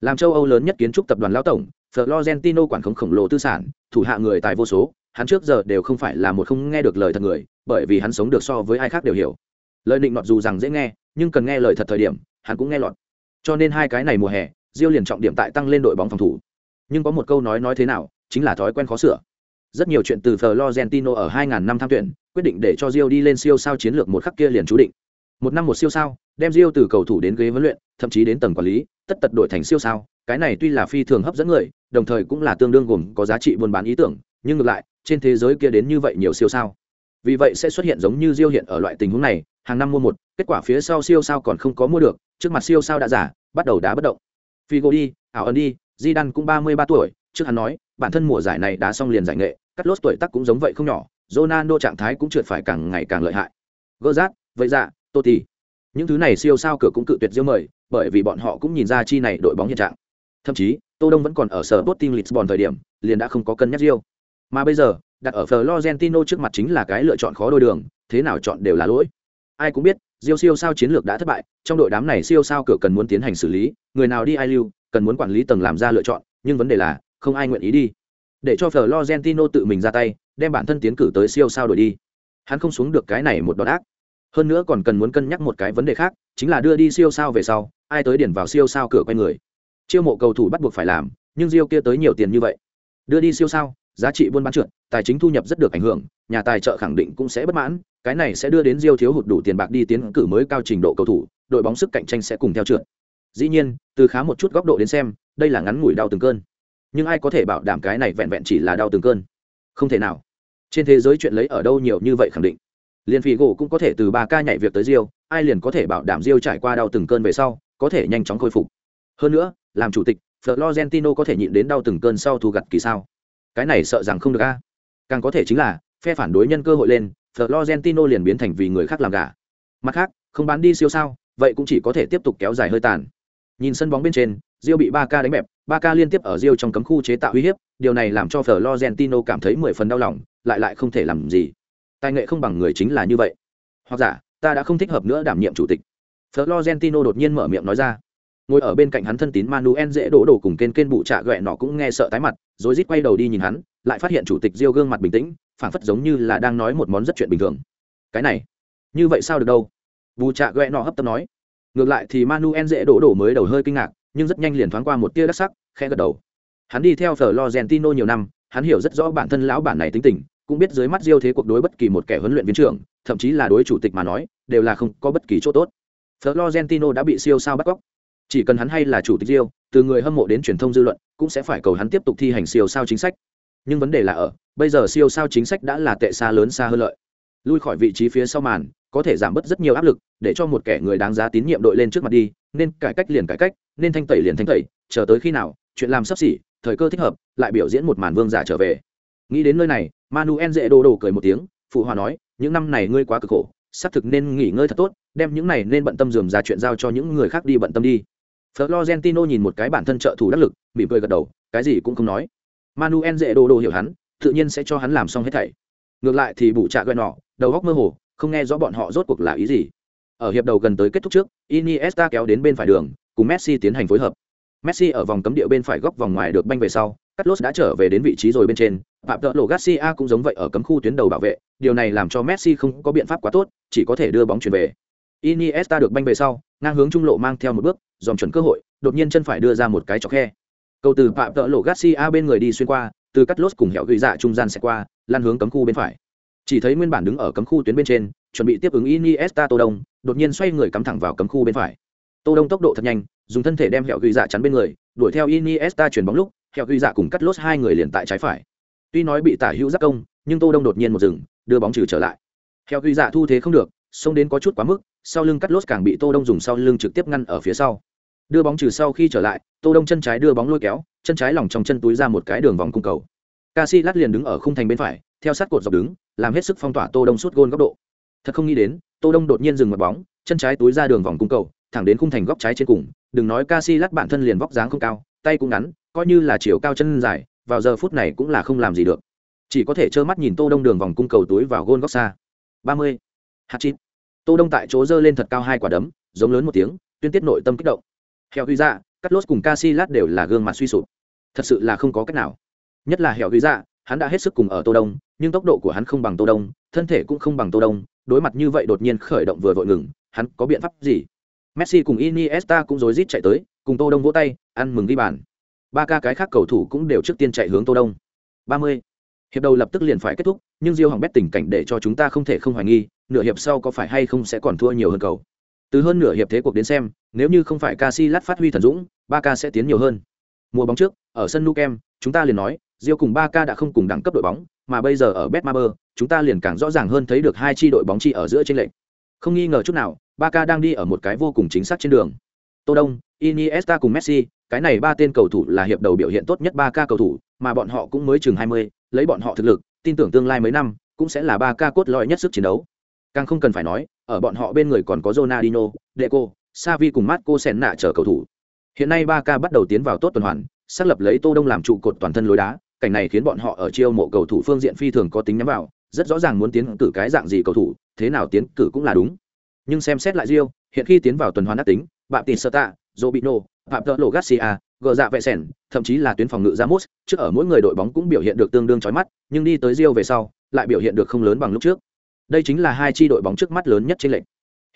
Làm châu Âu lớn nhất kiến trúc tập đoàn lão tổng, Florentino quản khống khổng lồ tư sản, thủ hạ người tài vô số, hắn trước giờ đều không phải là một không nghe được lời thật người, bởi vì hắn sống được so với ai khác đều hiểu. Lời định mặc dù rằng dễ nghe, nhưng cần nghe lời thật thời điểm, hắn cũng nghe lọt. Cho nên hai cái này mùa hè, Diêu liền trọng điểm tại tăng lên đội bóng phòng thủ. Nhưng có một câu nói nói thế nào, chính là thói quen khó sửa. Rất nhiều chuyện từ Florentino ở 2000 năm tham tuyển, quyết định để cho Diêu đi lên siêu sao chiến lược một khắc kia liền chú định. Một năm một siêu sao, đem Rio từ cầu thủ đến ghế huấn luyện, thậm chí đến tầng quản lý, tất tật đổi thành siêu sao, cái này tuy là phi thường hấp dẫn người đồng thời cũng là tương đương gồm có giá trị buôn bán ý tưởng nhưng ngược lại trên thế giới kia đến như vậy nhiều siêu sao. Vì vậy sẽ xuất hiện giống như Rio hiện ở loại tình huống này hàng năm mua một kết quả phía sau siêu sao còn không có mua được trước mặt siêu sao đã giả bắt đầu đá bất động. Figo đi ảo ẩn đi di đan cũng ba mươi ba tuổi trước hắn nói bản thân mùa giải này đã xong liền giải nghệ cắt lốt tuổi tác cũng giống vậy không nhỏ Ronaldo trạng thái cũng trượt phải càng ngày càng lợi hại. Gỡ vậy dạ Totti những thứ này siêu sao cửa cũng cự tuyệt diêu mời bởi vì bọn họ cũng nhìn ra chi này đội bóng hiện trạng Thậm chí, Tô Đông vẫn còn ở sở Sporting Lisbon thời điểm, liền đã không có cân nhắc diêu Mà bây giờ, đặt ở Florentino trước mặt chính là cái lựa chọn khó đôi đường, thế nào chọn đều là lỗi. Ai cũng biết, diêu siêu sao chiến lược đã thất bại, trong đội đám này siêu sao cửa cần muốn tiến hành xử lý, người nào đi ai lưu, cần muốn quản lý tầng làm ra lựa chọn, nhưng vấn đề là, không ai nguyện ý đi. Để cho Florentino tự mình ra tay, đem bản thân tiến cử tới siêu sao đổi đi. Hắn không xuống được cái này một đòn ác. Hơn nữa còn cần muốn cân nhắc một cái vấn đề khác, chính là đưa đi siêu sao về sau, ai tới điển vào siêu sao cửa quay người. Chiêu mộ cầu thủ bắt buộc phải làm nhưng rio kia tới nhiều tiền như vậy. Đưa đi siêu sao giá trị buôn bán trượt tài chính thu nhập rất được ảnh hưởng nhà tài trợ khẳng định cũng sẽ bất mãn cái này sẽ đưa đến rio thiếu hụt đủ tiền bạc đi tiến cử mới cao trình độ cầu thủ đội bóng sức cạnh tranh sẽ cùng theo trượt. Dĩ nhiên từ khá một chút góc độ đến xem đây là ngắn ngủi đau từng cơn. Nhưng ai có thể bảo đảm cái này vẹn vẹn chỉ là đau từng cơn? Không thể nào. Trên thế giới chuyện lấy ở đâu nhiều như vậy khẳng định liền phỉ gỗ cũng có thể từ ba ca nhảy việc tới diêu, ai liền có thể bảo đảm diêu trải qua đau từng cơn về sau có thể nhanh chóng khôi phục. Hơn nữa làm chủ tịch florentino có thể nhịn đến đau từng cơn sau thu gặt kỳ sao? Cái này sợ rằng không được a. Càng có thể chính là phe phản đối nhân cơ hội lên florentino liền biến thành vì người khác làm gà. Mặt khác không bán đi siêu sao vậy cũng chỉ có thể tiếp tục kéo dài hơi tàn. Nhìn sân bóng bên trên Rio bị ba k đánh bẹp ba k liên tiếp ở Rio trong cấm khu chế tạo uy hiếp điều này làm cho florentino cảm thấy mười phần đau lòng lại lại không thể làm gì tài nghệ không bằng người chính là như vậy. Hoặc giả, ta đã không thích hợp nữa đảm nhiệm chủ tịch. Florentino đột nhiên mở miệng nói ra. Ngồi ở bên cạnh hắn thân tín manuel dễ đổ đổ cùng kên kên bụ trạ ghẹ nọ cũng nghe sợ tái mặt, rồi rít quay đầu đi nhìn hắn, lại phát hiện chủ tịch diêu gương mặt bình tĩnh, phảng phất giống như là đang nói một món rất chuyện bình thường. Cái này, như vậy sao được đâu? Bù trạ ghẹ nọ hấp tấp nói. Ngược lại thì manuel dễ đổ đổ mới đầu hơi kinh ngạc, nhưng rất nhanh liền thoáng qua một tia đắc sắc, khẽ gật đầu. Hắn đi theo florentino nhiều năm, hắn hiểu rất rõ bản thân lão bản này tính tình cũng biết dưới mắt diêu thế cuộc đối bất kỳ một kẻ huấn luyện viên trưởng, thậm chí là đối chủ tịch mà nói, đều là không có bất kỳ chỗ tốt. Florentino đã bị siêu sao bắt cóc. Chỉ cần hắn hay là chủ tịch diêu, từ người hâm mộ đến truyền thông dư luận, cũng sẽ phải cầu hắn tiếp tục thi hành siêu sao chính sách. Nhưng vấn đề là ở, bây giờ siêu sao chính sách đã là tệ xa lớn xa hơn lợi. Lui khỏi vị trí phía sau màn, có thể giảm bớt rất nhiều áp lực, để cho một kẻ người đáng giá tín nhiệm đội lên trước mặt đi, nên cải cách liền cải cách, nên thanh tẩy liền thanh tẩy, chờ tới khi nào, chuyện làm sắp xỉ, thời cơ thích hợp, lại biểu diễn một màn vương giả trở về nghĩ đến nơi này, manuel dễ đồ đồ cười một tiếng, phụ hòa nói, những năm này ngươi quá cực khổ, xác thực nên nghỉ ngơi thật tốt, đem những này nên bận tâm dườm ra chuyện giao cho những người khác đi bận tâm đi. Florentino nhìn một cái bản thân trợ thủ đắc lực, mỉm cười gật đầu, cái gì cũng không nói. Manuel dễ đồ đồ hiểu hắn, tự nhiên sẽ cho hắn làm xong hết thảy. Ngược lại thì bụ trạ gọi nọ, đầu góc mơ hồ, không nghe rõ bọn họ rốt cuộc là ý gì. Ở hiệp đầu gần tới kết thúc trước, iniesta kéo đến bên phải đường, cùng messi tiến hành phối hợp. Messi ở vòng cấm địa bên phải góc vòng ngoài được banh về sau Carlos đã trở về đến vị trí rồi bên trên, Phạm Tợ Lộ Garcia cũng giống vậy ở cấm khu tuyến đầu bảo vệ, điều này làm cho Messi không có biện pháp quá tốt, chỉ có thể đưa bóng chuyển về. Iniesta được banh về sau, ngang hướng trung lộ mang theo một bước, dòm chuẩn cơ hội, đột nhiên chân phải đưa ra một cái chọc khe. Cầu từ Phạm Tợ Lộ Garcia bên người đi xuyên qua, từ Carlos cùng hẻo gửi dạ trung gian sẽ qua, lan hướng cấm khu bên phải. Chỉ thấy nguyên bản đứng ở cấm khu tuyến bên trên, chuẩn bị tiếp ứng Iniesta Tô Đông, đột nhiên xoay người cắm thẳng vào cấm khu bên phải. Tô Đông tốc độ thật nhanh, dùng thân thể đem hẻo gửi dạ chắn bên người, đuổi theo Iniesta chuyển bóng lúc, theo ghi dạ cùng cắt lốt hai người liền tại trái phải. Tuy nói bị tả hữu giác công, nhưng Tô Đông đột nhiên một dừng, đưa bóng trừ trở lại. theo ghi dạ thu thế không được, xông đến có chút quá mức, sau lưng cắt lốt càng bị Tô Đông dùng sau lưng trực tiếp ngăn ở phía sau. Đưa bóng trừ sau khi trở lại, Tô Đông chân trái đưa bóng lôi kéo, chân trái lòng trong chân túi ra một cái đường vòng cung cầu. Casillas liền đứng ở khung thành bên phải, theo sát cột dọc đứng, làm hết sức phong tỏa Tô Đông suốt gôn góc độ. Thật không nghĩ đến, Tô Đông đột nhiên dừng mặt bóng, chân trái túi ra đường vòng cung cầu, thẳng đến khung thành góc trái trên cùng, đừng nói Casillas bản thân liền vóc dáng không cao, tay cũng ngắn, coi như là chiều cao chân dài, vào giờ phút này cũng là không làm gì được. Chỉ có thể trơ mắt nhìn Tô Đông đường vòng cung cầu túi vào gôn góc xa. ba mươi h chín. Tô Đông tại chỗ giơ lên thật cao hai quả đấm, giống lớn một tiếng, tuyên tiết nội tâm kích động. Hẻo Huy Dạ, Cắt Lốt cùng Casillas đều là gương mặt suy sụp. Thật sự là không có cách nào. Nhất là Hẻo Huy Dạ, hắn đã hết sức cùng ở Tô Đông, nhưng tốc độ của hắn không bằng Tô Đông, thân thể cũng không bằng Tô Đông, đối mặt như vậy đột nhiên khởi động vừa vội ngừng, hắn có biện pháp gì? Messi cùng Iniesta cũng rối rít chạy tới, cùng Tô Đông vỗ tay, ăn mừng ghi bàn. Ba ca cái khác cầu thủ cũng đều trước tiên chạy hướng Tô Đông. 30. Hiệp đầu lập tức liền phải kết thúc, nhưng Diêu Hỏng bét tình cảnh để cho chúng ta không thể không hoài nghi, nửa hiệp sau có phải hay không sẽ còn thua nhiều hơn cầu. Từ hơn nửa hiệp thế cuộc đến xem, nếu như không phải Casillas phát huy thần dũng, Ba ca sẽ tiến nhiều hơn. Mùa bóng trước, ở sân Nou Camp, chúng ta liền nói, Diêu cùng Ba ca đã không cùng đẳng cấp đội bóng, mà bây giờ ở Betmaber, chúng ta liền càng rõ ràng hơn thấy được hai chi đội bóng chi ở giữa trên lệnh. Không nghi ngờ chút nào, Ba ca đang đi ở một cái vô cùng chính xác trên đường. Tô Đông, Iniesta cùng Messi, cái này ba tên cầu thủ là hiệp đầu biểu hiện tốt nhất Barca cầu thủ, mà bọn họ cũng mới chừng 20, lấy bọn họ thực lực, tin tưởng tương lai mấy năm cũng sẽ là Barca cốt lõi nhất sức chiến đấu. Càng không cần phải nói, ở bọn họ bên người còn có Ronaldinho, Deco, Xavi cùng Marco Senna chờ cầu thủ. Hiện nay Barca bắt đầu tiến vào tốt tuần hoàn, xác lập lấy Tô Đông làm trụ cột toàn thân lối đá, cảnh này khiến bọn họ ở chiêu mộ cầu thủ phương diện phi thường có tính nhắm vào, rất rõ ràng muốn tiến cử cái dạng gì cầu thủ, thế nào tiến cử cũng là đúng nhưng xem xét lại Rio, hiện khi tiến vào tuần hoàn đã tính, Bạm dô bị nô Phạm Tợ Lộ Garcia, gờ dạ vệ sẻn, thậm chí là tuyến phòng ngự Ramos, trước ở mỗi người đội bóng cũng biểu hiện được tương đương chói mắt, nhưng đi tới Rio về sau, lại biểu hiện được không lớn bằng lúc trước. Đây chính là hai chi đội bóng trước mắt lớn nhất trên lệnh.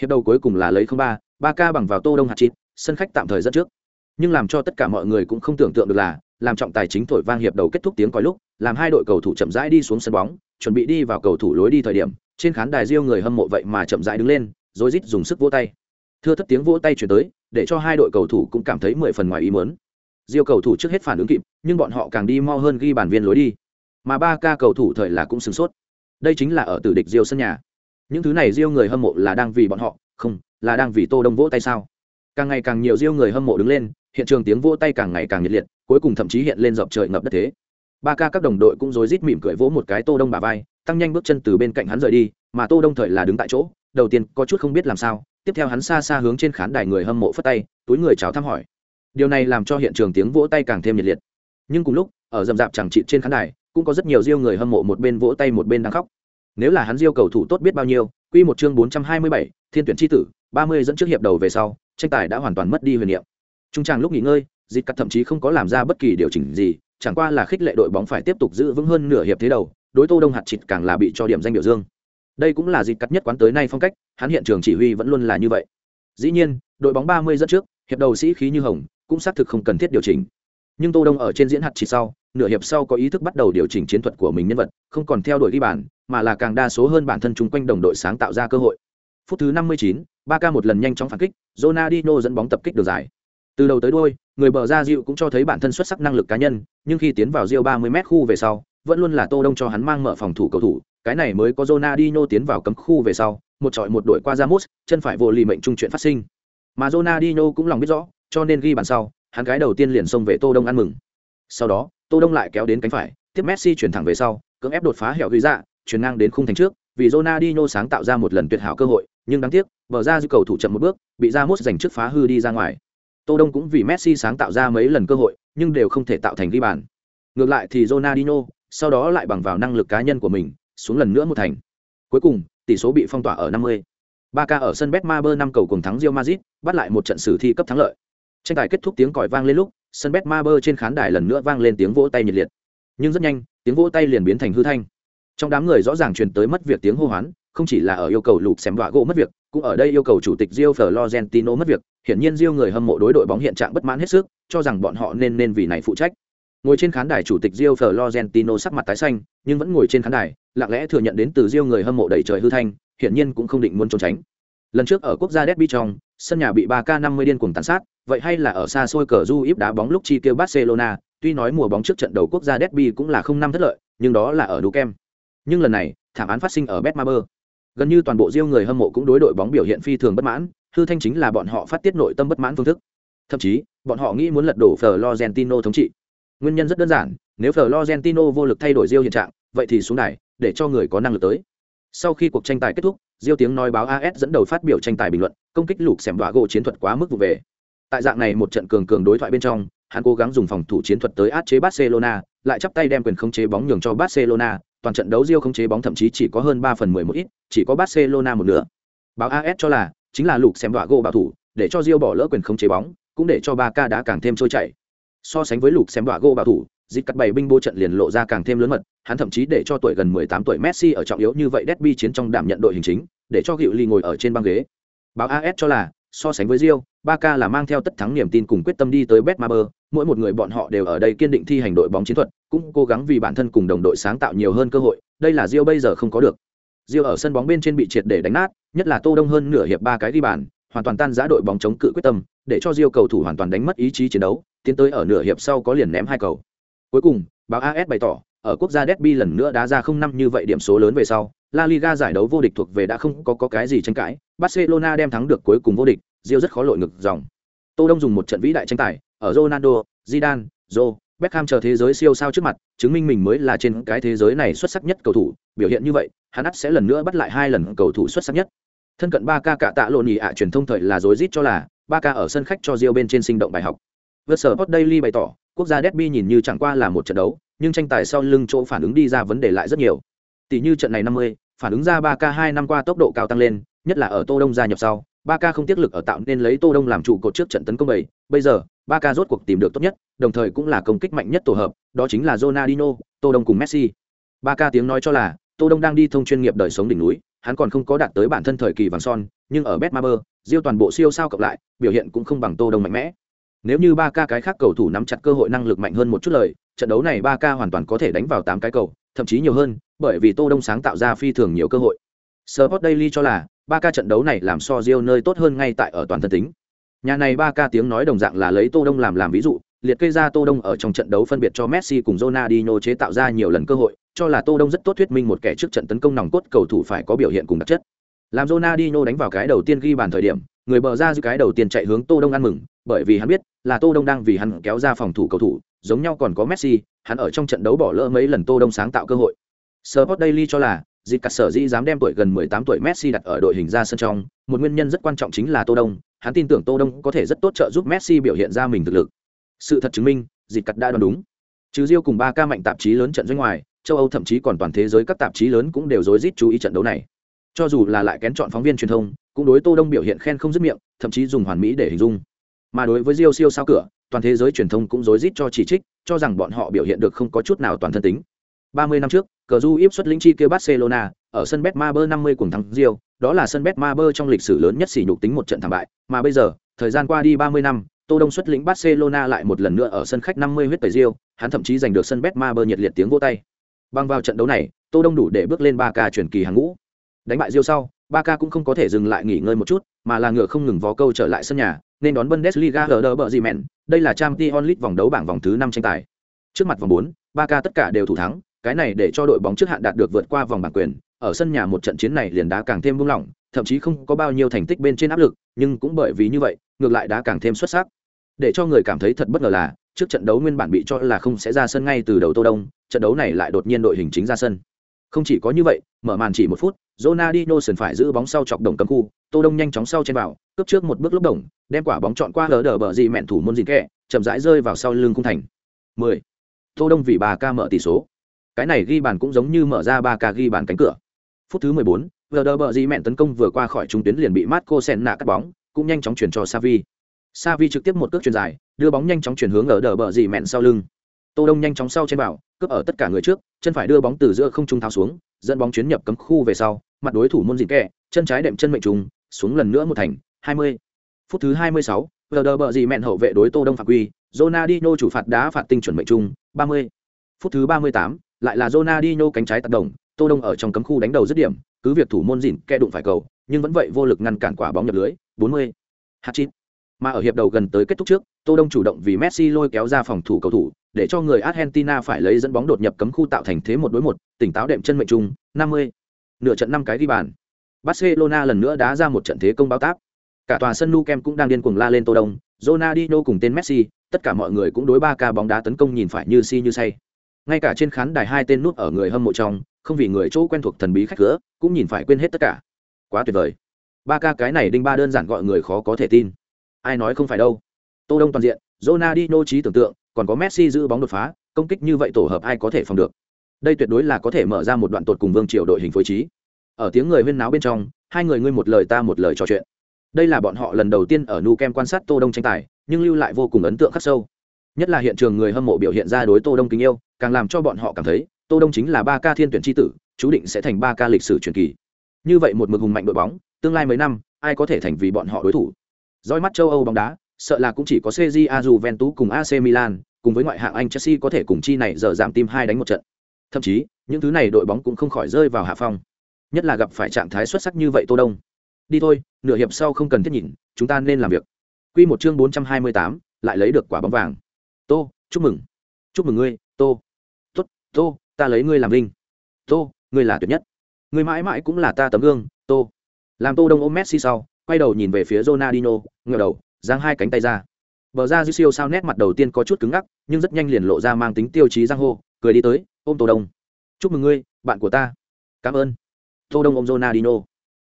Hiệp đầu cuối cùng là lấy 0-3, 3K bằng vào Tô Đông hạt chín, sân khách tạm thời dẫn trước. Nhưng làm cho tất cả mọi người cũng không tưởng tượng được là, làm trọng tài chính thổi vang hiệp đầu kết thúc tiếng còi lúc, làm hai đội cầu thủ chậm rãi đi xuống sân bóng, chuẩn bị đi vào cầu thủ lối đi thời điểm, trên khán đài Rio người hâm mộ vậy mà chậm rãi đứng lên, rồi rít dùng sức vỗ tay thưa thất tiếng vỗ tay chuyển tới, để cho hai đội cầu thủ cũng cảm thấy mười phần ngoài ý muốn. Diêu cầu thủ trước hết phản ứng kịp, nhưng bọn họ càng đi mau hơn ghi bàn viên lối đi. Mà ba ca cầu thủ thời là cũng sửng sốt. Đây chính là ở tử địch diêu sân nhà. Những thứ này diêu người hâm mộ là đang vì bọn họ, không, là đang vì tô đông vỗ tay sao? Càng ngày càng nhiều diêu người hâm mộ đứng lên, hiện trường tiếng vỗ tay càng ngày càng nhiệt liệt, cuối cùng thậm chí hiện lên dọc trời ngập đất thế. Ba ca các đồng đội cũng rối rít mỉm cười vỗ một cái tô đông bà vai, tăng nhanh bước chân từ bên cạnh hắn rời đi, mà tô đông thời là đứng tại chỗ, đầu tiên có chút không biết làm sao tiếp theo hắn xa xa hướng trên khán đài người hâm mộ phất tay túi người chào thăm hỏi điều này làm cho hiện trường tiếng vỗ tay càng thêm nhiệt liệt nhưng cùng lúc ở dầm dạp chẳng trị trên khán đài cũng có rất nhiều riêu người hâm mộ một bên vỗ tay một bên đang khóc nếu là hắn riêu cầu thủ tốt biết bao nhiêu quy một chương bốn trăm hai mươi bảy, thiên tuyển chi tử 30 dẫn trước hiệp đầu về sau, tranh tài đã hoàn toàn mất đi huyền niệm. Trung tràng lúc nghỉ ngơi, Dịch Cắt thậm chí không có làm ra bất kỳ điều chỉnh gì, chẳng qua là khích lệ đội bóng phải tiếp tục giữ vững hơn nửa hiệp thế đầu, đối Tô Đông hạt chịt càng là bị cho điểm danh biểu dương. Đây cũng là dịp Cắt nhất quán tới nay phong cách, hắn hiện trường chỉ huy vẫn luôn là như vậy. Dĩ nhiên, đội bóng 30 dẫn trước, hiệp đầu sĩ khí như hồng, cũng xác thực không cần thiết điều chỉnh. Nhưng Tô Đông ở trên diễn hạt chỉ sau, nửa hiệp sau có ý thức bắt đầu điều chỉnh chiến thuật của mình nhân vật, không còn theo đuổi ghi bàn, mà là càng đa số hơn bản thân chung quanh đồng đội sáng tạo ra cơ hội. Phút thứ 59, ca một lần nhanh chóng phản kích, Ronaldinho dẫn bóng tập kích được giải Từ đầu tới đuôi, người bờ ra dịu cũng cho thấy bản thân xuất sắc năng lực cá nhân, nhưng khi tiến vào Rio 30m khu về sau, vẫn luôn là Tô Đông cho hắn mang mở phòng thủ cầu thủ, cái này mới có Ronaldinho tiến vào cấm khu về sau, một trọi một đội qua Ramos, chân phải vô lì mệnh trung chuyện phát sinh. Mà Ronaldinho cũng lòng biết rõ, cho nên ghi bàn sau, hắn cái đầu tiên liền xông về Tô Đông ăn mừng. Sau đó, Tô Đông lại kéo đến cánh phải, tiếp Messi chuyển thẳng về sau, cưỡng ép đột phá hẻo ghi ra, chuyển ngang đến khung thành trước, vì Ronaldinho sáng tạo ra một lần tuyệt hảo cơ hội, nhưng đáng tiếc, bờ ra dư cầu thủ chậm một bước, bị Ramos giành trước phá hư đi ra ngoài. Tô Đông cũng vì Messi sáng tạo ra mấy lần cơ hội, nhưng đều không thể tạo thành ghi bàn. Ngược lại thì Ronaldinho, sau đó lại bằng vào năng lực cá nhân của mình, xuống lần nữa một thành. Cuối cùng, tỷ số bị phong tỏa ở 50. Barca ở sân Betmaber năm cầu cùng thắng Real Madrid, bắt lại một trận xử thi cấp thắng lợi. Tranh tài kết thúc tiếng còi vang lên lúc, sân Betmaber trên khán đài lần nữa vang lên tiếng vỗ tay nhiệt liệt. Nhưng rất nhanh, tiếng vỗ tay liền biến thành hư thanh. Trong đám người rõ ràng truyền tới mất việc tiếng hô hoán, không chỉ là ở yêu cầu lục xem đọa gỗ mất việc, cũng ở đây yêu cầu chủ tịch Rio Florentino mất việc, hiển nhiên Rio người hâm mộ đối đội bóng hiện trạng bất mãn hết sức, cho rằng bọn họ nên nên vì này phụ trách. Ngồi trên khán đài chủ tịch Rio Florentino sắc mặt tái xanh, nhưng vẫn ngồi trên khán đài, lặng lẽ thừa nhận đến từ Rio người hâm mộ đầy trời hư thanh, hiển nhiên cũng không định muốn trốn tránh. Lần trước ở quốc gia Derby trong, sân nhà bị 3K50 điên cuồng tàn sát, vậy hay là ở xa xôi cờ du íp đá bóng lúc chi tiêu Barcelona, tuy nói mùa bóng trước trận đầu quốc gia Derby cũng là không năm thất lợi, nhưng đó là ở đủ kem. Nhưng lần này, thảm án phát sinh ở Betmaber. Gần như toàn bộ Rio người hâm mộ cũng đối đội bóng biểu hiện phi thường bất mãn, hư thanh chính là bọn họ phát tiết nội tâm bất mãn phương thức. Thậm chí, bọn họ nghĩ muốn lật đổ Florentino thống trị. Nguyên nhân rất đơn giản, nếu Florentino vô lực thay đổi Rio hiện trạng, vậy thì xuống đài, để cho người có năng lực tới. Sau khi cuộc tranh tài kết thúc, Rio tiếng nói báo AS dẫn đầu phát biểu tranh tài bình luận, công kích lục xẻm đọa gỗ chiến thuật quá mức vụ về. Tại dạng này một trận cường cường đối thoại bên trong, hắn cố gắng dùng phòng thủ chiến thuật tới át chế Barcelona, lại chắp tay đem quyền khống chế bóng nhường cho Barcelona, toàn trận đấu Rio khống chế bóng thậm chí chỉ có hơn 3 phần 10 một ít, chỉ có Barcelona một nửa. Báo AS cho là, chính là lục xem đọa gỗ bảo thủ, để cho Rio bỏ lỡ quyền khống chế bóng, cũng để cho Barca đá càng thêm trôi chảy. So sánh với lục xem đọa gỗ bảo thủ, dịch cắt bảy binh bố trận liền lộ ra càng thêm lớn mật, hắn thậm chí để cho tuổi gần 18 tuổi Messi ở trọng yếu như vậy derby chiến trong đảm nhận đội hình chính, để cho Hựu Ly ngồi ở trên băng ghế. Báo AS cho là, so sánh với Rio, Barca là mang theo tất thắng niềm tin cùng quyết tâm đi tới Betmaber, mỗi một người bọn họ đều ở đây kiên định thi hành đội bóng chiến thuật, cũng cố gắng vì bản thân cùng đồng đội sáng tạo nhiều hơn cơ hội, đây là Rio bây giờ không có được. Rio ở sân bóng bên trên bị triệt để đánh nát, nhất là Tô Đông hơn nửa hiệp ba cái đi bàn, hoàn toàn tan rã đội bóng chống cự quyết tâm, để cho Rio cầu thủ hoàn toàn đánh mất ý chí chiến đấu, tiến tới ở nửa hiệp sau có liền ném hai cầu. Cuối cùng, báo AS bày tỏ, ở quốc gia Derby lần nữa đá ra không năm như vậy điểm số lớn về sau, La Liga giải đấu vô địch thuộc về đã không có, có cái gì tranh cãi, Barcelona đem thắng được cuối cùng vô địch, Rio rất khó lội ngược dòng. Tô Đông dùng một trận vĩ đại tranh tài, ở Ronaldo, Zidane, Joe, Beckham chờ thế giới siêu sao trước mặt, chứng minh mình mới là trên cái thế giới này xuất sắc nhất cầu thủ, biểu hiện như vậy, hắn sẽ lần nữa bắt lại hai lần cầu thủ xuất sắc nhất. Thân cận 3K cả tạ lộn nhị ạ truyền thông thời là rối rít cho là, 3K ở sân khách cho Rio bên trên sinh động bài học. Versport Daily bày tỏ, quốc gia Derby nhìn như chẳng qua là một trận đấu, nhưng tranh tài sau lưng chỗ phản ứng đi ra vấn đề lại rất nhiều. Tỷ như trận này 50, phản ứng ra 3K 2 năm qua tốc độ cao tăng lên, nhất là ở Tô Đông gia nhập sau, 3K không tiếc lực ở tạo nên lấy Tô Đông làm trụ cột trước trận tấn công bảy, bây giờ, ba ca rốt cuộc tìm được tốt nhất, đồng thời cũng là công kích mạnh nhất tổ hợp, đó chính là Ronaldinho, Tô Đông cùng Messi. Ba ca tiếng nói cho là, Tô Đông đang đi thông chuyên nghiệp đời sống đỉnh núi, hắn còn không có đạt tới bản thân thời kỳ vàng son, nhưng ở Betmaber, Diêu toàn bộ siêu sao cộng lại, biểu hiện cũng không bằng Tô Đông mạnh mẽ. Nếu như ba ca cái khác cầu thủ nắm chặt cơ hội năng lực mạnh hơn một chút lời, trận đấu này ba ca hoàn toàn có thể đánh vào tám cái cầu, thậm chí nhiều hơn, bởi vì Tô Đông sáng tạo ra phi thường nhiều cơ hội. Sport Daily cho là, ba ca trận đấu này làm so Rio nơi tốt hơn ngay tại ở toàn thân tính. Nhà này ba ca tiếng nói đồng dạng là lấy Tô Đông làm làm ví dụ, liệt kê ra Tô Đông ở trong trận đấu phân biệt cho Messi cùng Ronaldinho chế tạo ra nhiều lần cơ hội, cho là Tô Đông rất tốt thuyết minh một kẻ trước trận tấn công nòng cốt cầu thủ phải có biểu hiện cùng đặc chất. Làm Ronaldinho đánh vào cái đầu tiên ghi bàn thời điểm, người bờ ra giữ cái đầu tiên chạy hướng Tô Đông ăn mừng, bởi vì hắn biết là Tô Đông đang vì hắn kéo ra phòng thủ cầu thủ, giống nhau còn có Messi, hắn ở trong trận đấu bỏ lỡ mấy lần Tô Đông sáng tạo cơ hội. Sport Daily cho là, Dịch cắt sở dĩ dám đem tuổi gần 18 tuổi Messi đặt ở đội hình ra sân trong, một nguyên nhân rất quan trọng chính là Tô Đông, hắn tin tưởng Tô Đông có thể rất tốt trợ giúp Messi biểu hiện ra mình thực lực. Sự thật chứng minh, dịch cắt đã đoán đúng. Trừ Rio cùng ba ca mạnh tạp chí lớn trận doanh ngoài, châu Âu thậm chí còn toàn thế giới các tạp chí lớn cũng đều rối rít chú ý trận đấu này. Cho dù là lại kén chọn phóng viên truyền thông, cũng đối tô đông biểu hiện khen không dứt miệng thậm chí dùng hoàn mỹ để hình dung mà đối với rio siêu sao cửa toàn thế giới truyền thông cũng rối rít cho chỉ trích cho rằng bọn họ biểu hiện được không có chút nào toàn thân tính 30 năm trước cờ du íp xuất lĩnh chi kêu barcelona ở sân betmaber 50 cùng thắng rio đó là sân betmaber trong lịch sử lớn nhất sỉ nhục tính một trận thảm bại, mà bây giờ, thời gian qua đi 30 năm, tô đông xuất lĩnh barcelona lại một lần nữa ở sân khách 50 huyết tẩy rio hắn thậm chí giành được sân betmaber nhiệt liệt tiếng vỗ tay. Bằng vào trận đấu này, tô đông đủ để bước lên ba ca truyền kỳ hàng ngũ. Đánh bại rio sau, ba ca cũng không có thể dừng lại nghỉ ngơi một chút, mà là ngựa không ngừng vó câu trở lại sân nhà, nên đón bundesliga ở đỡ bờ gì mẹn. Đây là trang t onlit vòng đấu bảng vòng thứ năm tranh tài. Trước mặt vòng bốn, ba ca tất cả đều thủ thắng cái này để cho đội bóng trước hạn đạt được vượt qua vòng bảng quyền, ở sân nhà một trận chiến này liền đá càng thêm buông lỏng, thậm chí không có bao nhiêu thành tích bên trên áp lực, nhưng cũng bởi vì như vậy, ngược lại đá càng thêm xuất sắc. Để cho người cảm thấy thật bất ngờ là, trước trận đấu nguyên bản bị cho là không sẽ ra sân ngay từ đầu tô đông, trận đấu này lại đột nhiên đội hình chính ra sân. Không chỉ có như vậy, mở màn chỉ một phút, Ronaldinho sườn phải giữ bóng sau chọc đồng cấm khu, tô đông nhanh chóng sau trên vào, cướp trước một bước lốp đồng, đem quả bóng chọn qua lờ đờ bờ gì mẹn thủ môn dìn kẹ, chậm rãi rơi vào sau lưng khung thành. 10. tô đông vì bà ca mở tỷ số cái này ghi bàn cũng giống như mở ra ba ca ghi bàn cánh cửa phút thứ 14, lờ đờ bờ gì mẹn tấn công vừa qua khỏi trung tuyến liền bị Marco Senna cắt bóng cũng nhanh chóng chuyển cho Savi Savi trực tiếp một cước chuyền dài đưa bóng nhanh chóng chuyển hướng ở đờ bờ gì mẹn sau lưng tô đông nhanh chóng sau trên bảo cướp ở tất cả người trước chân phải đưa bóng từ giữa không trung tháo xuống dẫn bóng chuyến nhập cấm khu về sau mặt đối thủ môn dịn kẹ chân trái đệm chân mệnh trùng xuống lần nữa một thành 20. phút thứ 26, vờ đờ bờ gì mẹn hậu vệ đối tô đông phạm quy Ronaldinho chủ phạt đá phạt tinh chuẩn mệnh trung 30. phút thứ 38, lại là Ronaldinho cánh trái tác động tô đông ở trong cấm khu đánh đầu dứt điểm cứ việc thủ môn dỉn kẹ đụng phải cầu nhưng vẫn vậy vô lực ngăn cản quả bóng nhập lưới 40. Hat-trick. mà ở hiệp đầu gần tới kết thúc trước tô đông chủ động vì messi lôi kéo ra phòng thủ cầu thủ để cho người argentina phải lấy dẫn bóng đột nhập cấm khu tạo thành thế một đối một tỉnh táo đệm chân mệnh trung 50. nửa trận năm cái ghi bàn barcelona lần nữa đá ra một trận thế công báo táp cả tòa sân Nou Camp cũng đang điên cuồng la lên tô đông Ronaldinho cùng tên Messi, tất cả mọi người cũng đối ba ca bóng đá tấn công nhìn phải như si như say. Ngay cả trên khán đài hai tên nút ở người hâm mộ trong, không vì người chỗ quen thuộc thần bí khách cửa, cũng nhìn phải quên hết tất cả. Quá tuyệt vời. Ba ca cái này đinh ba đơn giản gọi người khó có thể tin. Ai nói không phải đâu. Tô đông toàn diện Ronaldinho trí tưởng tượng còn có Messi giữ bóng đột phá công kích như vậy tổ hợp ai có thể phòng được? Đây tuyệt đối là có thể mở ra một đoạn tột cùng vương triều đội hình phối trí. Ở tiếng người huyên náo bên trong hai người ngươi một lời ta một lời trò chuyện. Đây là bọn họ lần đầu tiên ở nu kem quan sát tô đông tranh tài nhưng lưu lại vô cùng ấn tượng khắc sâu. Nhất là hiện trường người hâm mộ biểu hiện ra đối tô đông kính yêu càng làm cho bọn họ cảm thấy tô đông chính là ba ca thiên tuyển tri tử chú định sẽ thành ba ca lịch sử truyền kỳ như vậy một mực hùng mạnh đội bóng tương lai mấy năm ai có thể thành vì bọn họ đối thủ Dõi mắt châu Âu bóng đá, sợ là cũng chỉ có CJA Juventus cùng AC Milan, cùng với ngoại hạng Anh Chelsea có thể cùng chi này giờ giảm tim hai đánh một trận. Thậm chí, những thứ này đội bóng cũng không khỏi rơi vào hạ phong. Nhất là gặp phải trạng thái xuất sắc như vậy Tô Đông. Đi thôi, nửa hiệp sau không cần thiết nhìn, chúng ta nên làm việc. Quy một chương 428, lại lấy được quả bóng vàng. Tô, chúc mừng. Chúc mừng ngươi, Tô. Tốt, Tô, ta lấy ngươi làm linh. Tô, ngươi là tuyệt nhất. Ngươi mãi mãi cũng là ta tấm gương, Tô. Làm Tô Đông ôm Messi sau, quay đầu nhìn về phía Ronaldinho, ngửa đầu, giang hai cánh tay ra. Bờ ra siêu sao nét mặt đầu tiên có chút cứng ngắc, nhưng rất nhanh liền lộ ra mang tính tiêu chí giang hô, cười đi tới, ôm Tô Đông. "Chúc mừng ngươi, bạn của ta." "Cảm ơn." Tô Đông ôm Ronaldinho.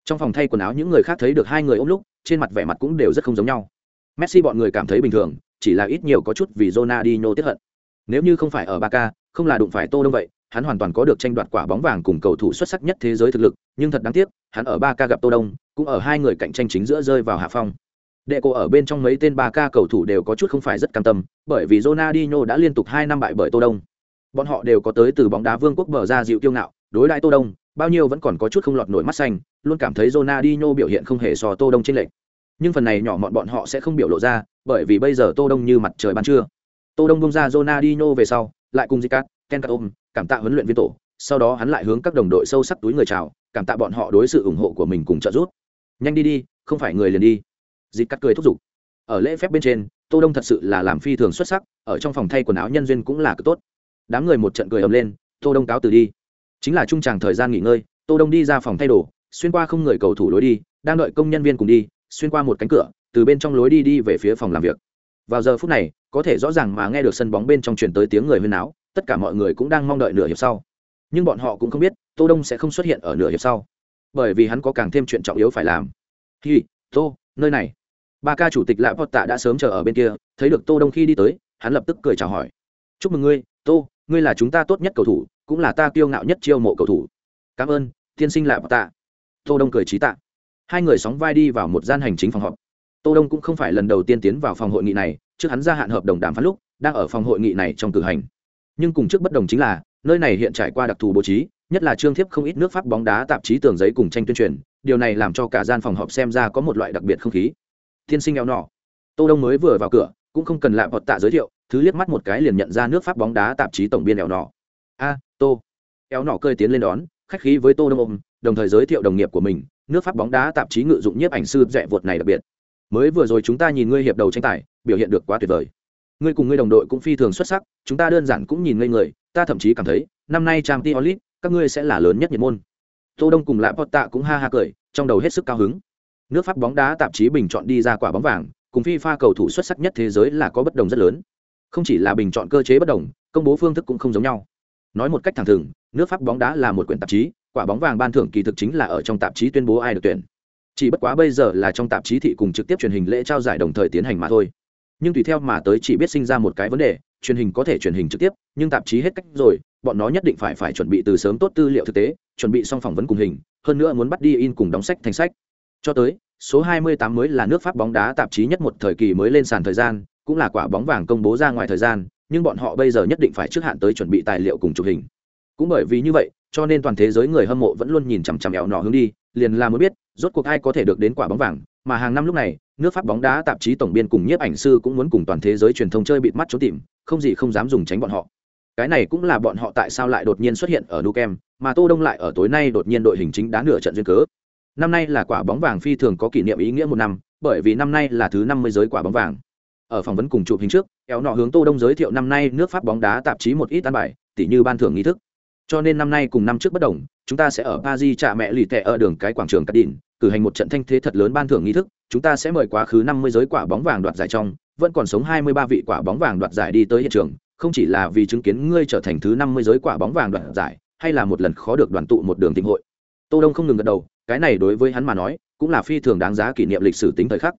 Trong phòng thay quần áo những người khác thấy được hai người ôm lúc, trên mặt vẻ mặt cũng đều rất không giống nhau. Messi bọn người cảm thấy bình thường, chỉ là ít nhiều có chút vì Ronaldinho tiếc hận. Nếu như không phải ở Barca, không là đụng phải Tô Đông vậy, hắn hoàn toàn có được tranh đoạt quả bóng vàng cùng cầu thủ xuất sắc nhất thế giới thực lực, nhưng thật đáng tiếc, hắn ở Barca gặp Tô Đông, cũng ở hai người cạnh tranh chính giữa rơi vào hạ phong. Đệ cổ ở bên trong mấy tên Barca cầu thủ đều có chút không phải rất cam tâm, bởi vì Ronaldinho đã liên tục 2 năm bại bởi Tô Đông. Bọn họ đều có tới từ bóng đá vương quốc bờ ra dịu kiêu ngạo, đối đại Tô Đông, bao nhiêu vẫn còn có chút không lọt nổi mắt xanh, luôn cảm thấy Ronaldinho biểu hiện không hề so Tô Đông trên lệch. Nhưng phần này nhỏ mọn bọn họ sẽ không biểu lộ ra, bởi vì bây giờ Tô Đông như mặt trời ban trưa. Tô Đông bung ra Ronaldinho về sau, lại cùng Zicat, Kenkatom, cảm tạ huấn luyện viên tổ, sau đó hắn lại hướng các đồng đội sâu sắc túi người chào, cảm tạ bọn họ đối sự ủng hộ của mình cùng trợ giúp. Nhanh đi đi không phải người liền đi. Dịp cắt cười thúc giục. Ở lễ phép bên trên tô đông thật sự là làm phi thường xuất sắc ở trong phòng thay quần áo nhân duyên cũng là cực tốt. Đám người một trận cười ầm lên tô đông cáo từ đi. Chính là trung tràng thời gian nghỉ ngơi tô đông đi ra phòng thay đồ xuyên qua không người cầu thủ lối đi đang đợi công nhân viên cùng đi xuyên qua một cánh cửa từ bên trong lối đi đi về phía phòng làm việc. Vào giờ phút này có thể rõ ràng mà nghe được sân bóng bên trong truyền tới tiếng người huyên náo, tất cả mọi người cũng đang mong đợi nửa hiệp sau. Nhưng bọn họ cũng không biết, tô đông sẽ không xuất hiện ở nửa hiệp sau. Bởi vì hắn có càng thêm chuyện trọng yếu phải làm. Hi, tô, nơi này. Ba ca chủ tịch lạ vọt tạ đã sớm chờ ở bên kia, thấy được tô đông khi đi tới, hắn lập tức cười chào hỏi. Chúc mừng ngươi, tô, ngươi là chúng ta tốt nhất cầu thủ, cũng là ta kiêu ngạo nhất chiêu mộ cầu thủ. Cảm ơn, tiên sinh lạ vọt tạ tô đông cười trí tạ. Hai người sóng vai đi vào một gian hành chính phòng họp. Tô đông cũng không phải lần đầu tiên tiến vào phòng hội nghị này trước hắn gia hạn hợp đồng đàm phán lúc, đang ở phòng hội nghị này trong cử hành. Nhưng cùng trước bất đồng chính là, nơi này hiện trải qua đặc thù bố trí, nhất là trương thiếp không ít nước pháp bóng đá tạp chí tường giấy cùng tranh tuyên truyền, điều này làm cho cả gian phòng họp xem ra có một loại đặc biệt không khí. Thiên sinh eo nọ. Tô đông mới vừa vào cửa, cũng không cần lạm hoặc tạ giới thiệu, thứ liếc mắt một cái liền nhận ra nước pháp bóng đá tạp chí tổng biên eo nọ. A, tô. Eo nọ cơi tiến lên đón, khách khí với tô đông ôm, đồng thời giới thiệu đồng nghiệp của mình, nước pháp bóng đá tạp chí ngự dụng nhiếp ảnh sư rẻ vột này đặc biệt. Mới vừa rồi chúng ta nhìn ngươi hiệp đầu tranh tài biểu hiện được quá tuyệt vời. Ngươi cùng ngươi đồng đội cũng phi thường xuất sắc, chúng ta đơn giản cũng nhìn ngây người, ta thậm chí cảm thấy, năm nay trang t onlit các ngươi sẽ là lớn nhất nhiệt môn. Tô đông cùng lại pot tạ cũng ha ha cười, trong đầu hết sức cao hứng. Nước pháp bóng đá tạp chí bình chọn đi ra quả bóng vàng, cùng fifa cầu thủ xuất sắc nhất thế giới là có bất đồng rất lớn. Không chỉ là bình chọn cơ chế bất đồng, công bố phương thức cũng không giống nhau. Nói một cách thẳng thừng, nước pháp bóng đá là một quyển tạp chí, quả bóng vàng ban thưởng kỳ thực chính là ở trong tạp chí tuyên bố ai được tuyển. Chỉ bất quá bây giờ là trong tạp chí thị cùng trực tiếp truyền hình lễ trao giải đồng thời tiến hành mà thôi nhưng tùy theo mà tới chỉ biết sinh ra một cái vấn đề, truyền hình có thể truyền hình trực tiếp, nhưng tạp chí hết cách rồi, bọn nó nhất định phải phải chuẩn bị từ sớm tốt tư liệu thực tế, chuẩn bị xong phỏng vấn cùng hình, hơn nữa muốn bắt đi in cùng đóng sách thành sách. Cho tới, số 28 mới là nước pháp bóng đá tạp chí nhất một thời kỳ mới lên sàn thời gian, cũng là quả bóng vàng công bố ra ngoài thời gian, nhưng bọn họ bây giờ nhất định phải trước hạn tới chuẩn bị tài liệu cùng chụp hình. Cũng bởi vì như vậy, cho nên toàn thế giới người hâm mộ vẫn luôn nhìn chằm chằm éo nọ hướng đi, liền là muốn biết, rốt cuộc ai có thể được đến quả bóng vàng, mà hàng năm lúc này nước pháp bóng đá tạp chí tổng biên cùng nhiếp ảnh sư cũng muốn cùng toàn thế giới truyền thông chơi bịt mắt trốn tìm, không gì không dám dùng tránh bọn họ. Cái này cũng là bọn họ tại sao lại đột nhiên xuất hiện ở nukem, mà tô đông lại ở tối nay đột nhiên đội hình chính đá nửa trận duyên cớ. Năm nay là quả bóng vàng phi thường có kỷ niệm ý nghĩa một năm, bởi vì năm nay là thứ năm mươi giới quả bóng vàng. Ở phỏng vấn cùng chụp hình trước, kéo nọ hướng tô đông giới thiệu năm nay nước pháp bóng đá tạp chí một ít ăn bài, tỉ như ban thưởng nghi thức cho nên năm nay cùng năm trước bất đồng, chúng ta sẽ ở paris trả mẹ lì tệ ở đường cái quảng trường cát đỉnh cử hành một trận thanh thế thật lớn ban thưởng nghi thức, chúng ta sẽ mời quá khứ năm mươi giới quả bóng vàng đoạt giải trong, vẫn còn sống hai mươi ba vị quả bóng vàng đoạt giải đi tới hiện trường, không chỉ là vì chứng kiến ngươi trở thành thứ năm mươi giới quả bóng vàng đoạt giải, hay là một lần khó được đoàn tụ một đường tịnh hội. Tô đông không ngừng gật đầu, cái này đối với hắn mà nói, cũng là phi thường đáng giá kỷ niệm lịch sử tính thời khắc.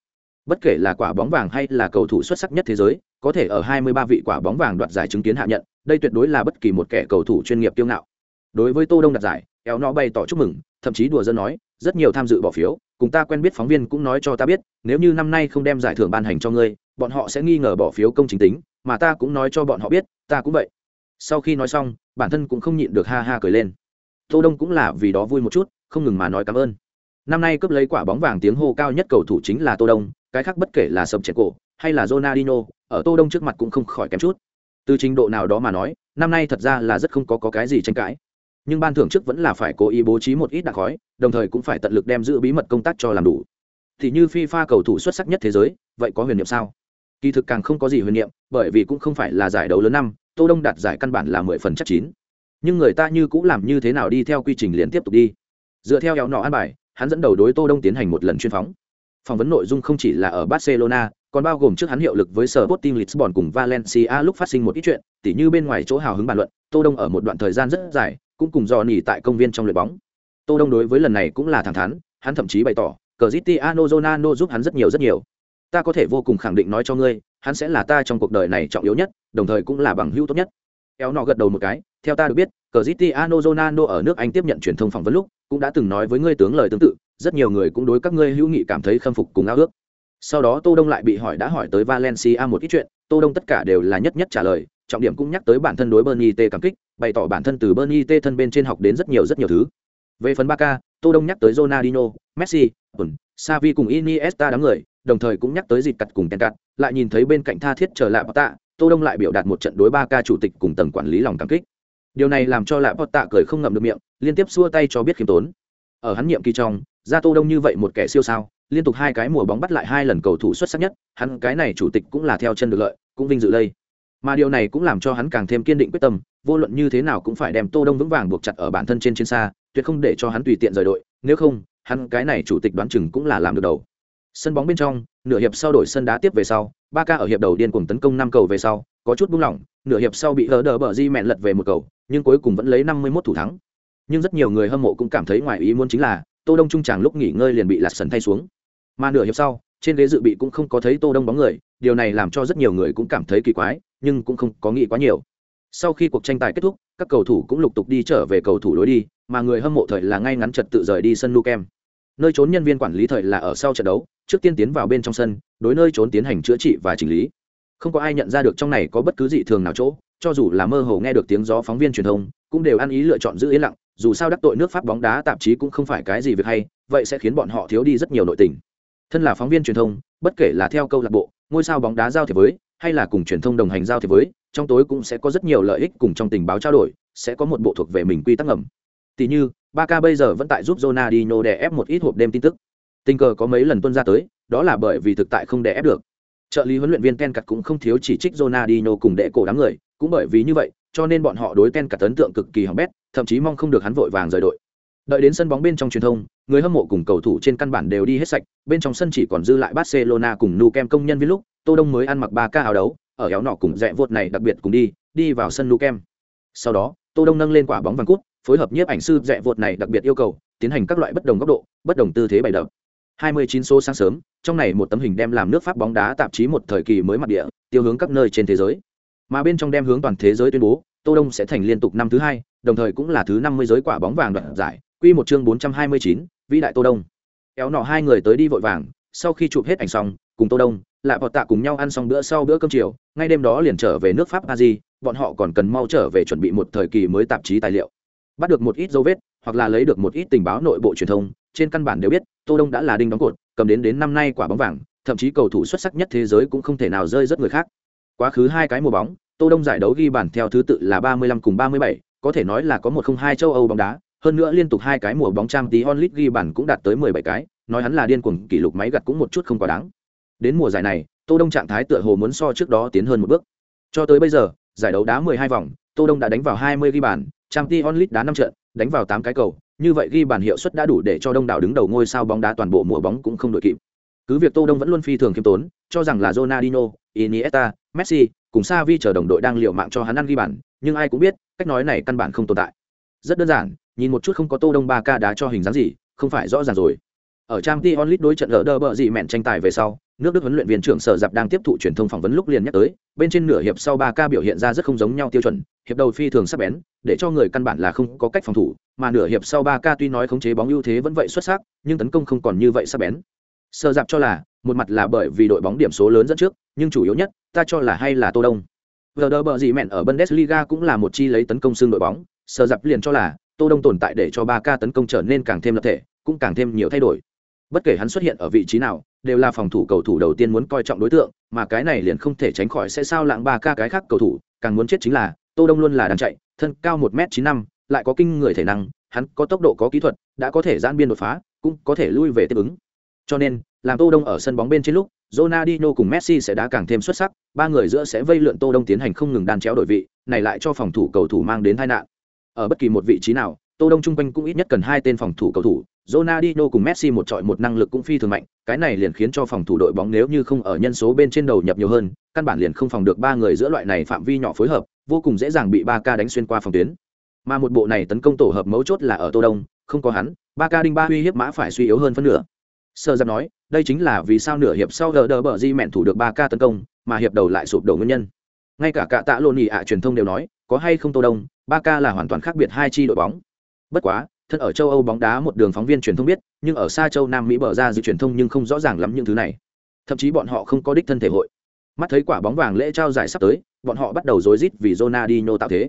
Bất kể là quả bóng vàng hay là cầu thủ xuất sắc nhất thế giới có thể ở 23 vị quả bóng vàng đoạt giải chứng kiến hạ nhận, đây tuyệt đối là bất kỳ một kẻ cầu thủ chuyên nghiệp kiêu ngạo. Đối với tô đông đạt giải éo nó bày tỏ chúc mừng, thậm chí đùa giỡn nói, rất nhiều tham dự bỏ phiếu, cùng ta quen biết phóng viên cũng nói cho ta biết, nếu như năm nay không đem giải thưởng ban hành cho ngươi, bọn họ sẽ nghi ngờ bỏ phiếu công chính tính, mà ta cũng nói cho bọn họ biết, ta cũng vậy. Sau khi nói xong, bản thân cũng không nhịn được ha ha cười lên. Tô đông cũng là vì đó vui một chút, không ngừng mà nói cảm ơn. Năm nay cướp lấy quả bóng vàng tiếng hô cao nhất cầu thủ chính là tô đông, cái khác bất kể là sập trẻ cổ hay là Ronaldinho ở tô đông trước mặt cũng không khỏi kém chút. Từ trình độ nào đó mà nói năm nay thật ra là rất không có, có cái gì tranh cãi. Nhưng ban thưởng trước vẫn là phải cố ý bố trí một ít đặc khói đồng thời cũng phải tận lực đem giữ bí mật công tác cho làm đủ. Thì như FIFA cầu thủ xuất sắc nhất thế giới vậy có huyền niệm sao? Kỳ thực càng không có gì huyền niệm bởi vì cũng không phải là giải đấu lớn năm tô đông đạt giải căn bản là mười phần chắc chín. Nhưng người ta như cũng làm như thế nào đi theo quy trình liền tiếp tục đi. Dựa theo éo nọ an bài hắn dẫn đầu đối tô đông tiến hành một lần chuyên phóng. Phỏng vấn nội dung không chỉ là ở barcelona còn bao gồm trước hắn hiệu lực với sở Sporting Lisbon cùng Valencia lúc phát sinh một ít chuyện, tỉ như bên ngoài chỗ hào hứng bàn luận, Tô Đông ở một đoạn thời gian rất dài, cũng cùng dò nỉ tại công viên trong luyện bóng. Tô Đông đối với lần này cũng là thẳng thắn, hắn thậm chí bày tỏ, Cristiano Ronaldo giúp hắn rất nhiều rất nhiều. Ta có thể vô cùng khẳng định nói cho ngươi, hắn sẽ là ta trong cuộc đời này trọng yếu nhất, đồng thời cũng là bằng hữu tốt nhất. Kéo nọ gật đầu một cái, theo ta được biết, Cristiano Ronaldo ở nước Anh tiếp nhận truyền thông phỏng vấn lúc, cũng đã từng nói với ngươi tướng lời tương tự, rất nhiều người cũng đối các ngươi hữu nghị cảm thấy khâm phục cùng ao ước. Sau đó Tô Đông lại bị hỏi đã hỏi tới Valencia một ít chuyện, Tô Đông tất cả đều là nhất nhất trả lời, trọng điểm cũng nhắc tới bản thân đối Bernie T cảm kích, bày tỏ bản thân từ Bernie T thân bên trên học đến rất nhiều rất nhiều thứ. Về phần ba k Tô Đông nhắc tới Ronaldinho, Messi, Bun, Xavi cùng Iniesta đám người, đồng thời cũng nhắc tới dịp cặt cùng Tenkat, lại nhìn thấy bên cạnh tha thiết trở lại Tạ, Tô Đông lại biểu đạt một trận đối ba k chủ tịch cùng tầng quản lý lòng cảm kích. Điều này làm cho Lạ Tạ cười không ngậm được miệng, liên tiếp xua tay cho biết khiêm tốn. Ở hắn nhiệm kỳ trong, ra Tô Đông như vậy một kẻ siêu sao, liên tục hai cái mùa bóng bắt lại hai lần cầu thủ xuất sắc nhất, hắn cái này chủ tịch cũng là theo chân được lợi, cũng vinh dự đây. Mà điều này cũng làm cho hắn càng thêm kiên định quyết tâm vô luận như thế nào cũng phải đem tô đông vững vàng buộc chặt ở bản thân trên chiến xa tuyệt không để cho hắn tùy tiện rời đội nếu không hắn cái này chủ tịch đoán chừng cũng là làm được đầu. Sân bóng bên trong nửa hiệp sau đổi sân đá tiếp về sau ba ca ở hiệp đầu điên cuồng tấn công năm cầu về sau có chút buông lỏng nửa hiệp sau bị hỡ đờ bờ di mẹn lật về một cầu nhưng cuối cùng vẫn lấy năm mươi 51 thủ thắng. Nhưng rất nhiều người hâm mộ cũng cảm thấy ngoài ý muốn chính là tô đông trung tràng lúc nghỉ ngơi liền bị lạt sần thay xuống mà nửa hiệp sau, trên ghế dự bị cũng không có thấy tô đông bóng người, điều này làm cho rất nhiều người cũng cảm thấy kỳ quái, nhưng cũng không có nghĩ quá nhiều. Sau khi cuộc tranh tài kết thúc, các cầu thủ cũng lục tục đi trở về cầu thủ lối đi, mà người hâm mộ thời là ngay ngắn trật tự rời đi sân Lukem. nơi trốn nhân viên quản lý thời là ở sau trận đấu, trước tiên tiến vào bên trong sân, đối nơi trốn tiến hành chữa trị và chỉnh lý. Không có ai nhận ra được trong này có bất cứ dị thường nào chỗ, cho dù là mơ hồ nghe được tiếng gió phóng viên truyền thông, cũng đều ăn ý lựa chọn giữ yên lặng, dù sao đắc tội nước pháp bóng đá tạp chí cũng không phải cái gì việc hay, vậy sẽ khiến bọn họ thiếu đi rất nhiều nội tình thân là phóng viên truyền thông, bất kể là theo câu lạc bộ, ngôi sao bóng đá giao thiệp với, hay là cùng truyền thông đồng hành giao thiệp với, trong tối cũng sẽ có rất nhiều lợi ích cùng trong tình báo trao đổi, sẽ có một bộ thuộc về mình quy tắc ngầm. Tỷ như ba k bây giờ vẫn tại giúp Ronaldinho đè ép một ít hộp đêm tin tức. Tình cờ có mấy lần tuân ra tới, đó là bởi vì thực tại không đè ép được. Trợ lý huấn luyện viên ken cặt cũng không thiếu chỉ trích Ronaldinho cùng đệ cổ đám người, cũng bởi vì như vậy, cho nên bọn họ đối ken cặt ấn tượng cực kỳ hỏng bét, thậm chí mong không được hắn vội vàng rời đội đợi đến sân bóng bên trong truyền thông, người hâm mộ cùng cầu thủ trên căn bản đều đi hết sạch, bên trong sân chỉ còn dư lại barcelona cùng nu kem công nhân viên lúc, tô đông mới ăn mặc ba ca áo đấu, ở éo nọ cùng rẽ vột này đặc biệt cùng đi đi vào sân nu kem. Sau đó, tô đông nâng lên quả bóng vàng cút, phối hợp nhiếp ảnh sư rẽ vột này đặc biệt yêu cầu, tiến hành các loại bất đồng góc độ, bất đồng tư thế bày đập. 29 số sáng sớm, trong này một tấm hình đem làm nước pháp bóng đá tạp chí một thời kỳ mới mặt địa, tiêu hướng các nơi trên thế giới. Mà bên trong đem hướng toàn thế giới tuyên bố, tô đông sẽ thành liên tục năm thứ hai, đồng thời cũng là thứ 50 giới quả bóng vàng đoạt giải quy một chương 429, vĩ đại tô đông. Kéo nọ hai người tới đi vội vàng sau khi chụp hết ảnh xong cùng tô đông lại bọn tạ cùng nhau ăn xong bữa sau bữa cơm chiều ngay đêm đó liền trở về nước pháp paris bọn họ còn cần mau trở về chuẩn bị một thời kỳ mới tạp chí tài liệu. Bắt được một ít dấu vết hoặc là lấy được một ít tình báo nội bộ truyền thông trên căn bản đều biết tô đông đã là đinh đóng cột cầm đến đến năm nay quả bóng vàng thậm chí cầu thủ xuất sắc nhất thế giới cũng không thể nào rơi rất người khác. Quá khứ hai cái mùa bóng tô đông giải đấu ghi bàn theo thứ tự là 35 cùng 37, có thể nói là có một không hai châu âu bóng đá hơn nữa liên tục hai cái mùa bóng trang tí onlit ghi bàn cũng đạt tới 17 cái nói hắn là điên cuồng kỷ lục máy gặt cũng một chút không quá đáng. Đến mùa giải này tô đông trạng thái tựa hồ muốn so trước đó tiến hơn một bước. Cho tới bây giờ giải đấu đá 12 vòng tô đông đã đánh vào 20 ghi bàn trang tí onlit đá năm trận đánh vào 8 cái cầu. Như vậy ghi bàn hiệu suất đã đủ để cho đông đảo đứng đầu ngôi sao bóng đá toàn bộ mùa bóng cũng không đội kịp. Cứ việc tô đông vẫn luôn phi thường kiêm tốn cho rằng là Ronaldinho, Iniesta, Messi cùng Xavi chờ đồng đội đang liều mạng cho hắn ăn ghi bàn nhưng ai cũng biết cách nói này căn bản không tồn tại. Rất đơn giản nhìn một chút không có tô đông ba ca đá cho hình dáng gì, không phải rõ ràng rồi. Ở trang t onlit đối trận lỡ đơ bợ dị mẹn tranh tài về sau, nước đức huấn luyện viên trưởng sở dạp đang tiếp thụ truyền thông phỏng vấn lúc liền nhắc tới, bên trên nửa hiệp sau ba ca biểu hiện ra rất không giống nhau tiêu chuẩn, hiệp đầu phi thường sắc bén, để cho người căn bản là không có cách phòng thủ, mà nửa hiệp sau ba ca tuy nói khống chế bóng ưu thế vẫn vậy xuất sắc, nhưng tấn công không còn như vậy sắc bén. Sở dạp cho là, một mặt là bởi vì đội bóng điểm số lớn dẫn trước, nhưng chủ yếu nhất, ta cho là hay là tô đông. Vờ đơ bờ dị mẹn ở bundesliga cũng là một chi lấy tấn công xương đội bóng, sở dạp liền cho là tô đông tồn tại để cho ba ca tấn công trở nên càng thêm lập thể cũng càng thêm nhiều thay đổi. Bất kể hắn xuất hiện ở vị trí nào đều là phòng thủ cầu thủ đầu tiên muốn coi trọng đối tượng mà cái này liền không thể tránh khỏi sẽ sao lãng ba ca cái khác cầu thủ càng muốn chết chính là tô đông luôn là đang chạy thân cao một m chín năm lại có kinh người thể năng hắn có tốc độ có kỹ thuật đã có thể giãn biên đột phá cũng có thể lui về tiếp ứng. Cho nên làm tô đông ở sân bóng bên trên lúc Ronaldinho cùng Messi sẽ đá càng thêm xuất sắc, ba người giữa sẽ vây lượn Tô Đông tiến hành không ngừng đan chéo đổi vị, này lại cho phòng thủ cầu thủ mang đến tai nạn ở bất kỳ một vị trí nào tô đông trung quanh cũng ít nhất cần hai tên phòng thủ cầu thủ Ronaldinho cùng Messi một trọi một năng lực cũng phi thường mạnh, cái này liền khiến cho phòng thủ đội bóng nếu như không ở nhân số bên trên đầu nhập nhiều hơn, căn bản liền không phòng được ba người giữa loại này phạm vi nhỏ phối hợp, vô cùng dễ dàng bị ba ca đánh xuyên qua phòng tuyến. Mà một bộ này tấn công tổ hợp mấu chốt là ở Tô Đông, không có hắn, ba ca đinh ba uy hiếp mã phải suy yếu hơn phân nửa. Sơ giáp nói, đây chính là vì sao nửa hiệp sau đỡ bờ di mẹn thủ được ba ca tấn công, mà hiệp đầu lại sụp đổ nguyên nhân. Ngay cả cả tạ lộn ạ truyền thông đều nói, có hay không Tô Đông, ba ca là hoàn toàn khác biệt hai chi đội bóng. Bất quá, thân ở châu âu bóng đá một đường phóng viên truyền thông biết, nhưng ở xa châu nam mỹ bờ ra dự truyền thông nhưng không rõ ràng lắm những thứ này. Thậm chí bọn họ không có đích thân thể hội. Mắt thấy quả bóng vàng lễ trao giải sắp tới, bọn họ bắt đầu rối rít vì Ronaldinho tạo thế.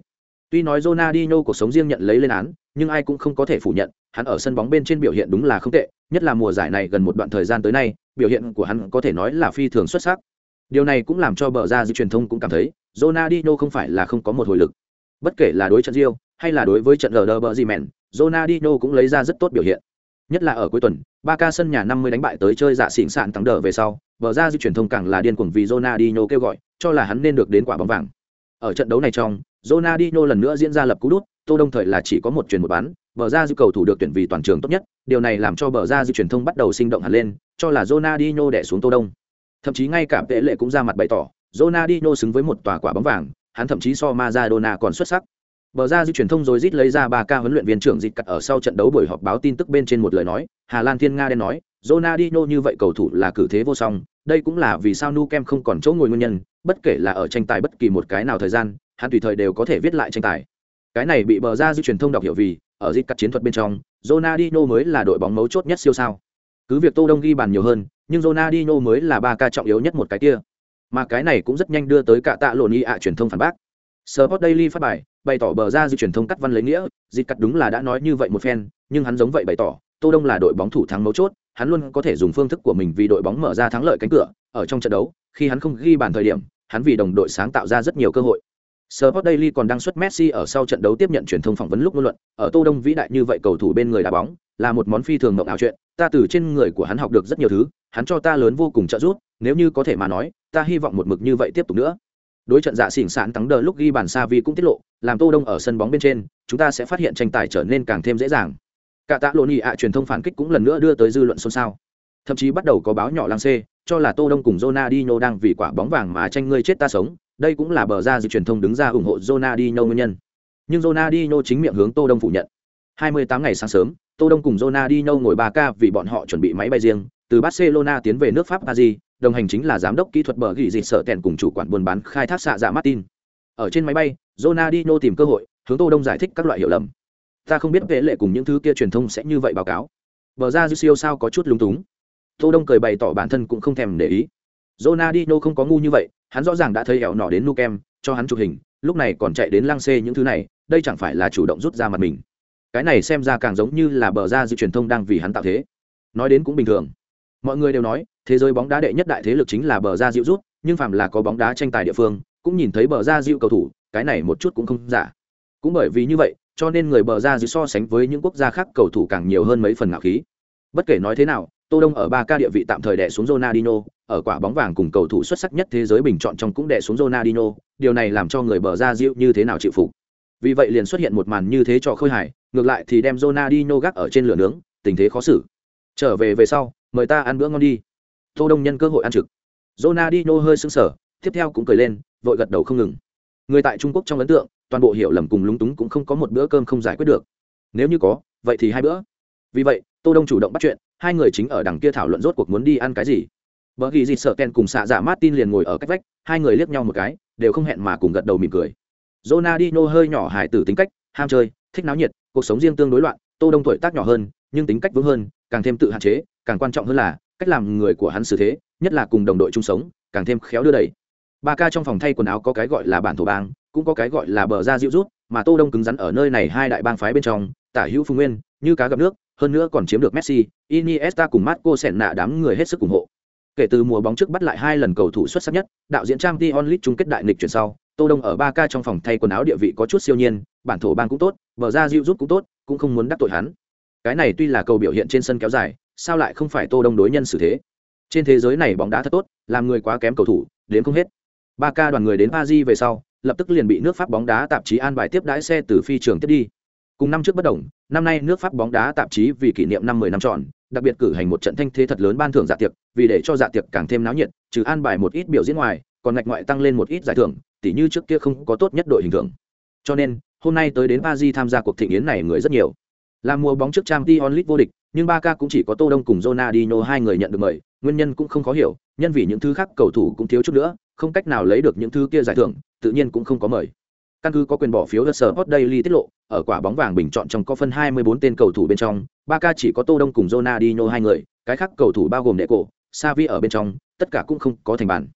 Tuy nói Ronaldinho cuộc sống riêng nhận lấy lên án, nhưng ai cũng không có thể phủ nhận, hắn ở sân bóng bên trên biểu hiện đúng là không tệ, nhất là mùa giải này gần một đoạn thời gian tới nay, biểu hiện của hắn có thể nói là phi thường xuất sắc. Điều này cũng làm cho bờ ra dự truyền thông cũng cảm thấy, Ronaldinho không phải là không có một hồi lực bất kể là đối trận Rio hay là đối với trận lờ bờ gì mèn Ronaldinho cũng lấy ra rất tốt biểu hiện. Nhất là ở cuối tuần ba ca sân nhà 50 đánh bại tới chơi dạ xỉn sạn thắng đỡ về sau, Bờ ra di truyền thông càng là điên cuồng vì Ronaldinho kêu gọi, cho là hắn nên được đến quả bóng vàng. Ở trận đấu này trong, Ronaldinho lần nữa diễn ra lập cú đút, tô đông thời là chỉ có một truyền một bán, bờ ra di cầu thủ được tuyển vì toàn trường tốt nhất, điều này làm cho bờ ra di truyền thông bắt đầu sinh động hẳn lên, cho là Ronaldinho đè xuống tô đông thậm chí ngay cả vệ lệ cũng ra mặt bày tỏ, Ronaldinho xứng với một tòa quả bóng vàng hắn thậm chí so Maradona còn xuất sắc. Bờ ra di truyền thông rồi rít lấy ra ba ca huấn luyện viên trưởng dịch cắt ở sau trận đấu buổi họp báo tin tức bên trên một lời nói, Hà Lan Thiên Nga đen nói, Ronaldinho như vậy cầu thủ là cử thế vô song, đây cũng là vì sao Nukem không còn chỗ ngồi nguyên nhân, bất kể là ở tranh tài bất kỳ một cái nào thời gian, hắn tùy thời đều có thể viết lại tranh tài. Cái này bị bờ ra di truyền thông đọc hiểu vì, ở dịch cắt chiến thuật bên trong, Ronaldinho mới là đội bóng mấu chốt nhất siêu sao. Cứ việc Tô Đông ghi bàn nhiều hơn, nhưng Ronaldinho mới là ba ca trọng yếu nhất một cái kia. Mà cái này cũng rất nhanh đưa tới cả tạ lộn y ạ truyền thông phản bác. Sport Daily phát bài, bày tỏ bờ ra di truyền thông cắt văn lấy nghĩa, dịch cắt đúng là đã nói như vậy một phen, nhưng hắn giống vậy bày tỏ, Tô Đông là đội bóng thủ thắng mấu chốt, hắn luôn có thể dùng phương thức của mình vì đội bóng mở ra thắng lợi cánh cửa, ở trong trận đấu, khi hắn không ghi bàn thời điểm, hắn vì đồng đội sáng tạo ra rất nhiều cơ hội. Sport Daily còn đăng xuất Messi ở sau trận đấu tiếp nhận truyền thông phỏng vấn lúc ngôn luận, ở Tô Đông vĩ đại như vậy cầu thủ bên người đá bóng, là một món phi thường ngộng ảo chuyện, ta từ trên người của hắn học được rất nhiều thứ, hắn cho ta lớn vô cùng trợ giúp, nếu như có thể mà nói, ta hy vọng một mực như vậy tiếp tục nữa. Đối trận dạ xỉn sạn thắng đờ lúc ghi bàn Savi cũng tiết lộ, làm Tô Đông ở sân bóng bên trên, chúng ta sẽ phát hiện tranh tài trở nên càng thêm dễ dàng. Cả tạ lộn ạ truyền thông phản kích cũng lần nữa đưa tới dư luận xôn xao. Thậm chí bắt đầu có báo nhỏ lang xê, cho là Tô Đông cùng Ronaldinho đang vì quả bóng vàng mà tranh ngươi chết ta sống, đây cũng là bờ ra dư truyền thông đứng ra ủng hộ Ronaldinho nguyên nhân. Nhưng Ronaldinho chính miệng hướng Tô Đông phủ nhận. 28 ngày sáng sớm, Tô Đông cùng Ronaldinho ngồi 3K vì bọn họ chuẩn bị máy bay riêng, từ Barcelona tiến về nước Pháp Paris, đồng hành chính là giám đốc kỹ thuật bờ gỉ dịt sợ tèn cùng chủ quản buôn bán khai thác xạ dạ Martin. Ở trên máy bay, Ronaldinho tìm cơ hội, hướng Tô Đông giải thích các loại hiểu lầm. Ta không biết vệ lệ cùng những thứ kia truyền thông sẽ như vậy báo cáo. Bờ ra siêu sao có chút lúng túng. Tô Đông cười bày tỏ bản thân cũng không thèm để ý. Ronaldinho không có ngu như vậy, hắn rõ ràng đã thấy hẻo nọ đến Nukem, cho hắn chụp hình, lúc này còn chạy đến lăng xê những thứ này, đây chẳng phải là chủ động rút ra mặt mình. Cái này xem ra càng giống như là bờ ra dư truyền thông đang vì hắn tạo thế. Nói đến cũng bình thường. Mọi người đều nói, thế giới bóng đá đệ nhất đại thế lực chính là bờ ra diệu rút, nhưng phạm là có bóng đá tranh tài địa phương, cũng nhìn thấy bờ ra diệu cầu thủ, cái này một chút cũng không giả. Cũng bởi vì như vậy, cho nên người bờ ra diệu so sánh với những quốc gia khác cầu thủ càng nhiều hơn mấy phần ngạo khí. Bất kể nói thế nào, Tô Đông ở ba ca địa vị tạm thời đè xuống Ronaldinho, ở quả bóng vàng cùng cầu thủ xuất sắc nhất thế giới bình chọn trong cũng đè xuống Ronaldinho, điều này làm cho người bờ ra diệu như thế nào chịu phục. Vì vậy liền xuất hiện một màn như thế cho khôi hài, ngược lại thì đem Ronaldinho gác ở trên lửa nướng, tình thế khó xử. Trở về về sau, mời ta ăn bữa ngon đi. Tô Đông nhân cơ hội ăn trực. Ronaldinho hơi sững sờ, tiếp theo cũng cười lên, vội gật đầu không ngừng. Người tại Trung Quốc trong ấn tượng, toàn bộ hiểu lầm cùng lúng túng cũng không có một bữa cơm không giải quyết được. Nếu như có, vậy thì hai bữa. Vì vậy, Tô Đông chủ động bắt chuyện, hai người chính ở đằng kia thảo luận rốt cuộc muốn đi ăn cái gì vợ ghi dịt sợ ken cùng xạ dạ martin liền ngồi ở cách vách hai người liếc nhau một cái đều không hẹn mà cùng gật đầu mỉm cười Ronaldinho hơi nhỏ hài tử tính cách ham chơi thích náo nhiệt cuộc sống riêng tương đối loạn tô đông tuổi tác nhỏ hơn nhưng tính cách vững hơn càng thêm tự hạn chế càng quan trọng hơn là cách làm người của hắn xử thế nhất là cùng đồng đội chung sống càng thêm khéo đưa đẩy ba ca trong phòng thay quần áo có cái gọi là bản thổ bang cũng có cái gọi là bờ ra dịu rút mà tô đông cứng rắn ở nơi này hai đại bang phái bên trong tả hữu phùng nguyên như cá gặp nước hơn nữa còn chiếm được Messi, Iniesta cùng Marco Senna đám người hết sức ủng hộ. Kể từ mùa bóng trước bắt lại hai lần cầu thủ xuất sắc nhất, đạo diễn trang Champions onlit chung kết đại nghịch chuyển sau, Tô Đông ở ba ca trong phòng thay quần áo địa vị có chút siêu nhiên, bản thổ bang cũng tốt, bờ ra dịu rút cũng tốt, cũng không muốn đắc tội hắn. Cái này tuy là cầu biểu hiện trên sân kéo dài, sao lại không phải Tô Đông đối nhân xử thế? Trên thế giới này bóng đá thật tốt, làm người quá kém cầu thủ, đến không hết. Ba ca đoàn người đến Paris về sau, lập tức liền bị nước Pháp bóng đá tạp chí an bài tiếp đãi xe từ phi trường tiếp đi. Cùng năm trước bất đồng, năm nay nước Pháp bóng đá tạp chí vì kỷ niệm năm 10 năm tròn, đặc biệt cử hành một trận thanh thế thật lớn ban thưởng dạ tiệc, vì để cho dạ tiệc càng thêm náo nhiệt, trừ an bài một ít biểu diễn ngoài, còn ngạch ngoại tăng lên một ít giải thưởng, tỉ như trước kia không có tốt nhất đội hình thưởng. Cho nên, hôm nay tới đến Paris tham gia cuộc thịnh nghiến này người rất nhiều. Là mùa bóng trước Champions League vô địch, nhưng Barca cũng chỉ có Tô Đông cùng Ronaldinho hai người nhận được mời, nguyên nhân cũng không khó hiểu, nhân vì những thứ khác cầu thủ cũng thiếu chút nữa, không cách nào lấy được những thứ kia giải thưởng, tự nhiên cũng không có mời. Căn cứ có quyền bỏ phiếu The Sport Daily tiết lộ, ở quả bóng vàng bình chọn trong có phân 24 tên cầu thủ bên trong, Barca chỉ có Tô Đông cùng Ronaldinho hai người, cái khác cầu thủ bao gồm Deco, Xavi ở bên trong, tất cả cũng không có thành bản.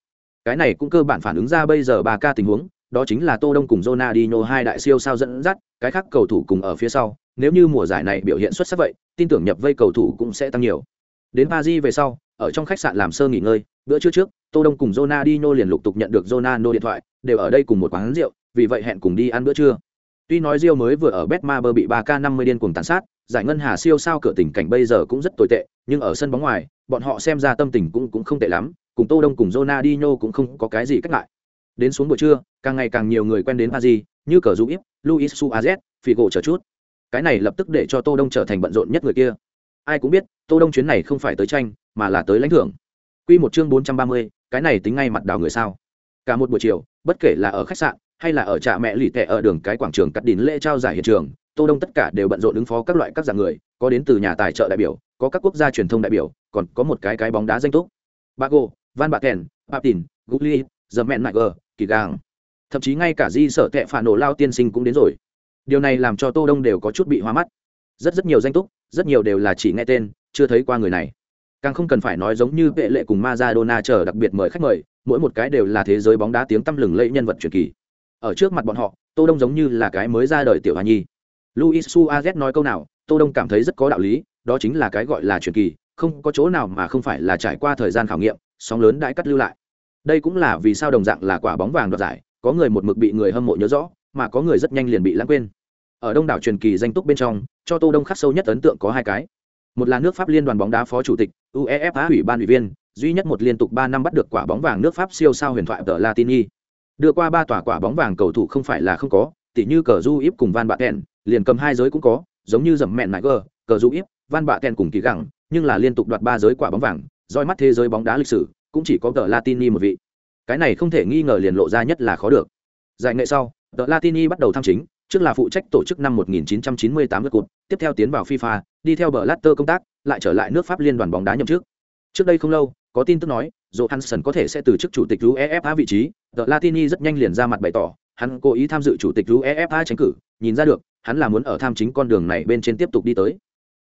Cái này cũng cơ bản phản ứng ra bây giờ Barca tình huống, đó chính là Tô Đông cùng Ronaldinho hai đại siêu sao dẫn dắt, cái khác cầu thủ cùng ở phía sau, nếu như mùa giải này biểu hiện xuất sắc vậy, tin tưởng nhập vây cầu thủ cũng sẽ tăng nhiều. Đến Paris về sau, ở trong khách sạn làm sơ nghỉ ngơi, bữa trưa trước, Tô Đông cùng Ronaldinho liền lục tục nhận được Ronaldo điện thoại, đều ở đây cùng một quán rượu, vì vậy hẹn cùng đi ăn bữa trưa. Tuy nói Rio mới vừa ở Betmaber bị 3K50 điên cuồng tàn sát, giải ngân hà siêu sao cửa tình cảnh bây giờ cũng rất tồi tệ, nhưng ở sân bóng ngoài, bọn họ xem ra tâm tình cũng cũng không tệ lắm, cùng Tô Đông cùng Ronaldinho cũng không có cái gì cách ngại. Đến xuống buổi trưa, càng ngày càng nhiều người quen đến Paris, như cờ Dũng Luis Suarez, Figo chờ chút. Cái này lập tức để cho Tô Đông trở thành bận rộn nhất người kia. Ai cũng biết, Tô Đông chuyến này không phải tới tranh, mà là tới lãnh thưởng. Quy một chương 430, cái này tính ngay mặt đào người sao? Cả một buổi chiều, bất kể là ở khách sạn hay là ở trạm mẹ lì tệ ở đường cái quảng trường cắt đín lễ trao giải hiện trường tô đông tất cả đều bận rộn ứng phó các loại các dạng người có đến từ nhà tài trợ đại biểu có các quốc gia truyền thông đại biểu còn có một cái cái bóng đá danh túc bago van bạc kèn papin gugli the man niger kỳ gang thậm chí ngay cả di sở tệ phản nổ lao tiên sinh cũng đến rồi điều này làm cho tô đông đều có chút bị hoa mắt. Rất rất nhiều danh túc, rất nhiều đều là chỉ nghe tên, chưa thấy qua người này. Càng không cần phải nói giống như vệ lệ cùng Maradona chờ đặc biệt mời khách mời, mỗi một cái đều là thế giới bóng đá tiếng tăm lừng lẫy nhân vật truyền kỳ. Ở trước mặt bọn họ, tô đông giống như là cái mới ra đời tiểu hoa nhi. Luis suarez nói câu nào, tô đông cảm thấy rất có đạo lý, đó chính là cái gọi là truyền kỳ, không có chỗ nào mà không phải là trải qua thời gian khảo nghiệm, sóng lớn đãi cắt lưu lại. Đây cũng là vì sao đồng dạng là quả bóng vàng đoạt giải, có người một mực bị người hâm mộ nhớ rõ mà có người rất nhanh liền bị lãng quên. Ở đông đảo truyền kỳ danh túc bên trong, cho tô đông khắc sâu nhất ấn tượng có hai cái. Một là nước pháp liên đoàn bóng đá phó chủ tịch, uefa ủy ban ủy viên, duy nhất một liên tục ba năm bắt được quả bóng vàng nước pháp siêu sao huyền thoại tờ latini. Đưa qua ba tòa quả bóng vàng cầu thủ không phải là không có, tỉ như cờ du íp cùng van bạ liền cầm hai giới cũng có, giống như dầm mẹn nại gờ cờ du íp van bạ cùng kỳ gẳng, nhưng là liên tục đoạt ba giới quả bóng vàng, roi mắt thế giới bóng đá lịch sử, cũng chỉ có tờ latini một vị. Cái này không thể nghi ngờ liền lộ ra nhất là khó được. Giải nghệ sau tờ latini bắt đầu tham chính, trước là phụ trách tổ chức năm 1998 lượt cụt tiếp theo tiến vào fifa, đi theo bờ latter công tác, lại trở lại nước pháp liên đoàn bóng đá nhậm chức. Trước đây không lâu, có tin tức nói, johansson có thể sẽ từ chức chủ tịch uefa vị trí. Tờ latini rất nhanh liền ra mặt bày tỏ, hắn cố ý tham dự chủ tịch uefa tranh cử, nhìn ra được, hắn là muốn ở tham chính con đường này bên trên tiếp tục đi tới.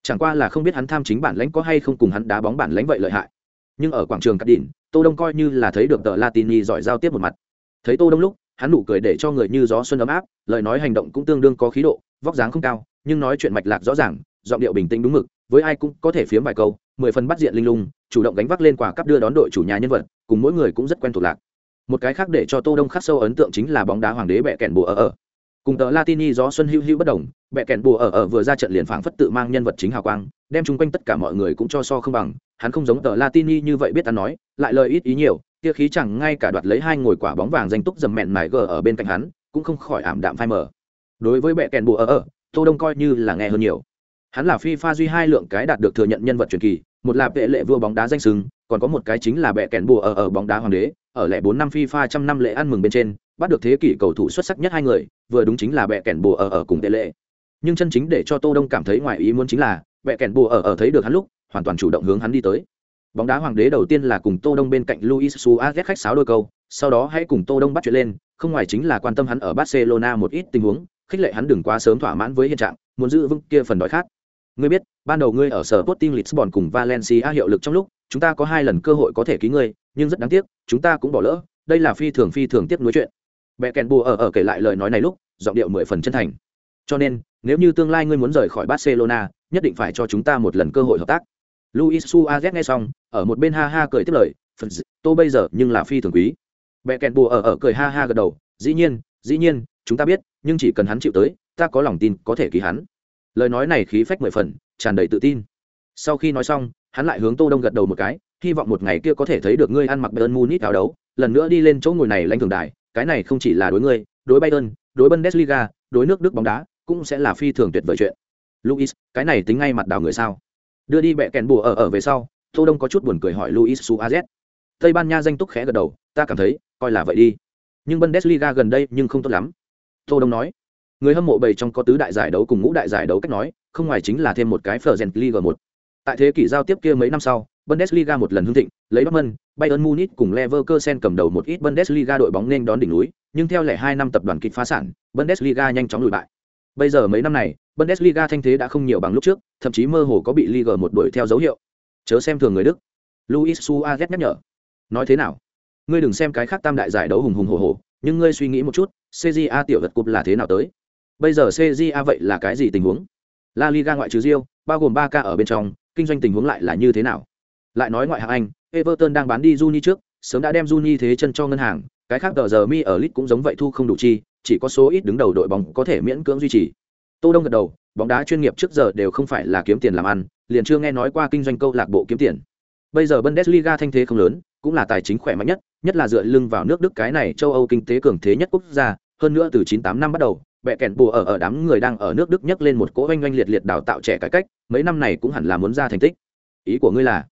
Chẳng qua là không biết hắn tham chính bản lãnh có hay không cùng hắn đá bóng bản lãnh vậy lợi hại. Nhưng ở quảng trường cát đỉnh tô đông coi như là thấy được tờ latini giỏi giao tiếp một mặt. Thấy tô đông lúc hắn nụ cười để cho người như gió xuân ấm áp, lời nói hành động cũng tương đương có khí độ, vóc dáng không cao, nhưng nói chuyện mạch lạc rõ ràng, giọng điệu bình tĩnh đúng mực, với ai cũng có thể phiếm vài câu, mười phần bắt diện linh lung, chủ động gánh vác lên quả cắp đưa đón đội chủ nhà nhân vật, cùng mỗi người cũng rất quen thuộc lạc. Một cái khác để cho tô đông khắc sâu ấn tượng chính là bóng đá hoàng đế bẹ kèn bùa ở ở. Cùng tờ latini gió xuân hữu hữu bất đồng, bẹ kèn bùa ở ở vừa ra trận liền phảng phất tự mang nhân vật chính hào quang, đem chung quanh tất cả mọi người cũng cho so không bằng, hắn không giống tờ latini như vậy biết ăn nói, lại lời ít ý nhiều kia khí chẳng ngay cả đoạt lấy hai ngồi quả bóng vàng danh túc dầm mẹn mải gờ ở bên cạnh hắn cũng không khỏi ảm đạm phai mờ đối với Bệ kèn bùa ở ở tô đông coi như là nghe hơn nhiều hắn là phi pha duy hai lượng cái đạt được thừa nhận nhân vật truyền kỳ một là vệ lệ vua bóng đá danh sừng còn có một cái chính là Bệ kèn bùa ở ở bóng đá hoàng đế ở lẻ bốn năm FIFA trăm năm lễ ăn mừng bên trên, bắt được thế kỷ cầu thủ xuất sắc nhất hai người, vừa đúng chính là Bệ kèn bùa ở ở cùng tệ lệ. Nhưng chân chính để cho Tô Đông cảm thấy ngoài ý muốn chính là, Bệ kèn bùa ở ở thấy được hắn lúc, hoàn toàn chủ động hướng hắn đi tới. Bóng đá hoàng đế đầu tiên là cùng Tô Đông bên cạnh Luis Suarez khách sáo đôi câu, sau đó hãy cùng Tô Đông bắt chuyện lên, không ngoài chính là quan tâm hắn ở Barcelona một ít tình huống, khích lệ hắn đừng quá sớm thỏa mãn với hiện trạng, muốn giữ vững kia phần đói khát. Ngươi biết, ban đầu ngươi ở sở Sporting Lisbon cùng Valencia hiệu lực trong lúc, chúng ta có hai lần cơ hội có thể ký ngươi, nhưng rất đáng tiếc, chúng ta cũng bỏ lỡ, đây là phi thường phi thường tiếp nối chuyện. bẹ kèn bùa ở ở kể lại lời nói này lúc, giọng điệu mười phần chân thành. Cho nên, nếu như tương lai ngươi muốn rời khỏi Barcelona, nhất định phải cho chúng ta một lần cơ hội hợp tác. Luis Suarez nghe xong, ở một bên ha ha cười tiếp lời, "Phần tôi bây giờ nhưng là phi thường quý." Bẻ kèn bùa ở ở cười ha ha gật đầu, "Dĩ nhiên, dĩ nhiên, chúng ta biết, nhưng chỉ cần hắn chịu tới, ta có lòng tin có thể ký hắn." Lời nói này khí phách mười phần, tràn đầy tự tin. Sau khi nói xong, hắn lại hướng Tô Đông gật đầu một cái, hy vọng một ngày kia có thể thấy được ngươi ăn mặc Bayern Munich áo đấu, lần nữa đi lên chỗ ngồi này lãnh thường đài, cái này không chỉ là đối ngươi, đối Bayern, đối Bundesliga, đối nước Đức bóng đá, cũng sẽ là phi thường tuyệt vời chuyện. Luis, cái này tính ngay mặt đào người sao? Đưa đi bẹ kèn bùa ở ở về sau, Tô Đông có chút buồn cười hỏi Luis Suarez. Tây Ban Nha danh túc khẽ gật đầu, ta cảm thấy, coi là vậy đi. Nhưng Bundesliga gần đây nhưng không tốt lắm. Tô Đông nói. Người hâm mộ bầy trong có tứ đại giải đấu cùng ngũ đại giải đấu cách nói, không ngoài chính là thêm một cái Fergen Liga 1. Tại thế kỷ giao tiếp kia mấy năm sau, Bundesliga một lần hưng thịnh, lấy Dortmund, Bayern Munich cùng Leverkusen cầm đầu một ít Bundesliga đội bóng nên đón đỉnh núi, nhưng theo lẻ hai năm tập đoàn kịch phá sản, Bundesliga nhanh chóng lùi bại. Bây giờ mấy năm này, Bundesliga thanh thế đã không nhiều bằng lúc trước, thậm chí mơ hồ có bị Liga một đuổi theo dấu hiệu. Chớ xem thường người Đức. Luis Suarez nhắc nhở. Nói thế nào? Ngươi đừng xem cái khác tam đại giải đấu hùng hùng hổ hổ, nhưng ngươi suy nghĩ một chút, CJA tiểu vật cúp là thế nào tới? Bây giờ CJA vậy là cái gì tình huống? La Liga ngoại trừ Rio, bao gồm 3 ca ở bên trong, kinh doanh tình huống lại là như thế nào? Lại nói ngoại hạng Anh, Everton đang bán đi Juni trước, sớm đã đem Juni thế chân cho ngân hàng, cái khác tờ giờ mi ở lit cũng giống vậy thu không đủ chi, chỉ có số ít đứng đầu đội bóng có thể miễn cưỡng duy trì. Tô Đông gật đầu, bóng đá chuyên nghiệp trước giờ đều không phải là kiếm tiền làm ăn, liền chưa nghe nói qua kinh doanh câu lạc bộ kiếm tiền. Bây giờ Bundesliga thanh thế không lớn, cũng là tài chính khỏe mạnh nhất, nhất là dựa lưng vào nước Đức cái này châu Âu kinh tế cường thế nhất quốc gia, hơn nữa từ 98 năm bắt đầu, bẹ kèn bùa ở ở đám người đang ở nước Đức nhấc lên một cỗ oanh oanh liệt liệt đào tạo trẻ cải cách, mấy năm này cũng hẳn là muốn ra thành tích. Ý của ngươi là?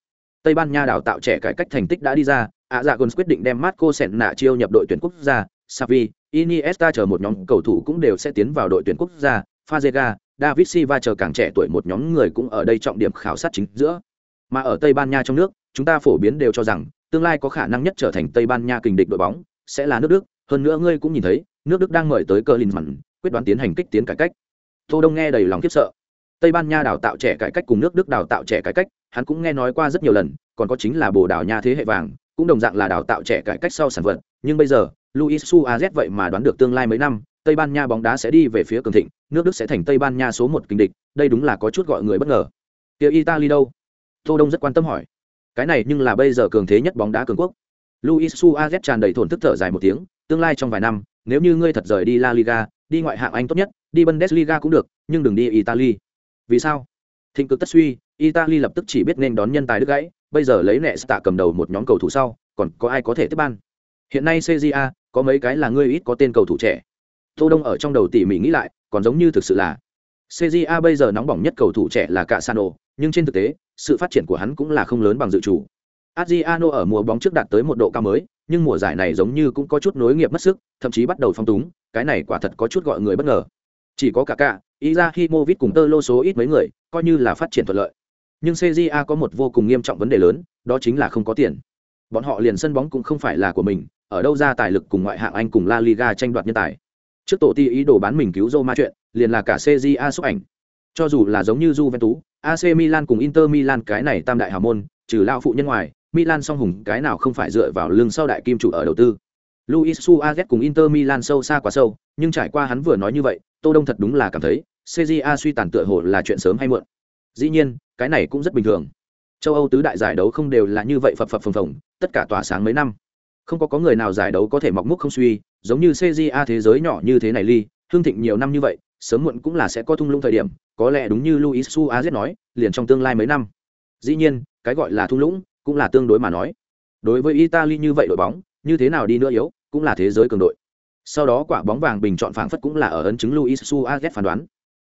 Tây Ban Nha đào tạo trẻ cải cách thành tích đã đi ra, ạ dạ còn quyết định đem Marco Senna chiêu nhập đội tuyển quốc gia, Xavi, Iniesta chờ một nhóm cầu thủ cũng đều sẽ tiến vào đội tuyển quốc gia, Fazega, David Silva chờ càng trẻ tuổi một nhóm người cũng ở đây trọng điểm khảo sát chính giữa. Mà ở Tây Ban Nha trong nước, chúng ta phổ biến đều cho rằng tương lai có khả năng nhất trở thành Tây Ban Nha kình địch đội bóng sẽ là nước Đức, hơn nữa ngươi cũng nhìn thấy, nước Đức đang mời tới Klinsmann, quyết đoán tiến hành kích tiến cải cách. Tô Đông nghe đầy lòng khiếp sợ. tây ban nha đào tạo trẻ cải cách cùng nước đức đào tạo trẻ cải cách hắn cũng nghe nói qua rất nhiều lần còn có chính là bồ đào nha thế hệ vàng cũng đồng dạng là đào tạo trẻ cải cách sau sản vật nhưng bây giờ luis suarez vậy mà đoán được tương lai mấy năm tây ban nha bóng đá sẽ đi về phía cường thịnh, nước đức sẽ thành tây ban nha số một kinh địch, đây đúng là có chút gọi người bất ngờ. Tiêu italy đâu? Tô đông rất quan tâm hỏi. Cái này nhưng là bây giờ cường thế nhất bóng đá cường quốc. Luis suarez tràn đầy thổn thức thở dài một tiếng, tương lai trong vài năm, nếu như ngươi thật rời đi la liga, đi ngoại hạng anh tốt nhất, đi bundesliga cũng được, nhưng đừng đi italy. Vì sao? Thịnh cực tất suy, italy lập tức chỉ biết nên đón nhân tài đứt gãy, bây giờ lấy nệ tạ cầm đầu một nhóm cầu thủ sau, còn có ai có thể tiếp ban? Hiện nay cja có mấy cái là ngươi ít có tên cầu thủ trẻ tô đông ở trong đầu tỉ mỉ nghĩ lại, còn giống như thực sự là cja bây giờ nóng bỏng nhất cầu thủ trẻ là cả sano nhưng trên thực tế, sự phát triển của hắn cũng là không lớn bằng dự chủ. Adriano ở mùa bóng trước đạt tới một độ cao mới, nhưng mùa giải này giống như cũng có chút nối nghiệp mất sức, thậm chí bắt đầu phong túng, cái này quả thật có chút gọi người bất ngờ. Chỉ có cả cả Izahimovic cùng tơ lô số ít mấy người, coi như là phát triển thuận lợi. Nhưng cja có một vô cùng nghiêm trọng vấn đề lớn, đó chính là không có tiền. Bọn họ liền sân bóng cũng không phải là của mình, ở đâu ra tài lực cùng ngoại hạng anh cùng la liga tranh đoạt nhân tài trước tổ ti ý đồ bán mình cứu Roma chuyện liền là cả cja xúc ảnh cho dù là giống như Juventus, AC Milan cùng Inter Milan cái này tam đại hào môn, trừ lao phụ nhân ngoài, Milan song hùng cái nào không phải dựa vào lưng sau đại kim chủ ở đầu tư. Luis Suarez cùng Inter Milan sâu xa quá sâu, nhưng trải qua hắn vừa nói như vậy, Tô Đông thật đúng là cảm thấy, CJA suy tàn tựa hồ là chuyện sớm hay muộn. Dĩ nhiên, cái này cũng rất bình thường. Châu Âu tứ đại giải đấu không đều là như vậy phập phập phồng phồng, tất cả tỏa sáng mấy năm. Không có có người nào giải đấu có thể mọc múc không suy, giống như CJA thế giới nhỏ như thế này ly, hương thịnh nhiều năm như vậy, sớm muộn cũng là sẽ có thung lũng thời điểm, có lẽ đúng như Luis Suarez nói, liền trong tương lai mấy năm. Dĩ nhiên, cái gọi là thung lũng, cũng là tương đối mà nói. Đối với Italy như vậy đội bóng, như thế nào đi nữa yếu, cũng là thế giới cường đội. Sau đó quả bóng vàng bình chọn phảng phất cũng là ở ấn chứng Luis Suarez phán đoán.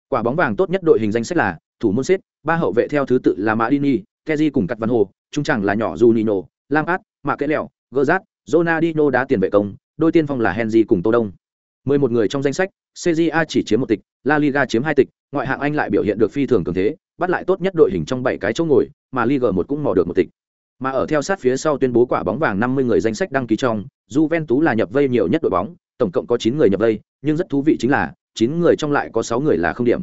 Quả bóng vàng tốt nhất đội hình danh sách là thủ môn xếp, ba hậu vệ theo thứ tự là Madini, Kezi cùng Cắt Văn Hồ, trung chẳng là nhỏ Juninho, Lampard, Mạ Kẽ Lẹo, Gerrard, Ronaldinho đá tiền vệ công, đôi tiên phong là Henry cùng Tô Đông. 11 người trong danh sách, CJA chỉ chiếm một tịch, La Liga chiếm hai tịch, ngoại hạng Anh lại biểu hiện được phi thường cường thế, bắt lại tốt nhất đội hình trong 7 cái chỗ ngồi, mà Liga 1 cũng mò được một tịch. Mà ở theo sát phía sau tuyên bố quả bóng vàng 50 người danh sách đăng ký trong, Juventus là nhập vây nhiều nhất đội bóng, tổng cộng có 9 người nhập vây, nhưng rất thú vị chính là, 9 người trong lại có 6 người là không điểm.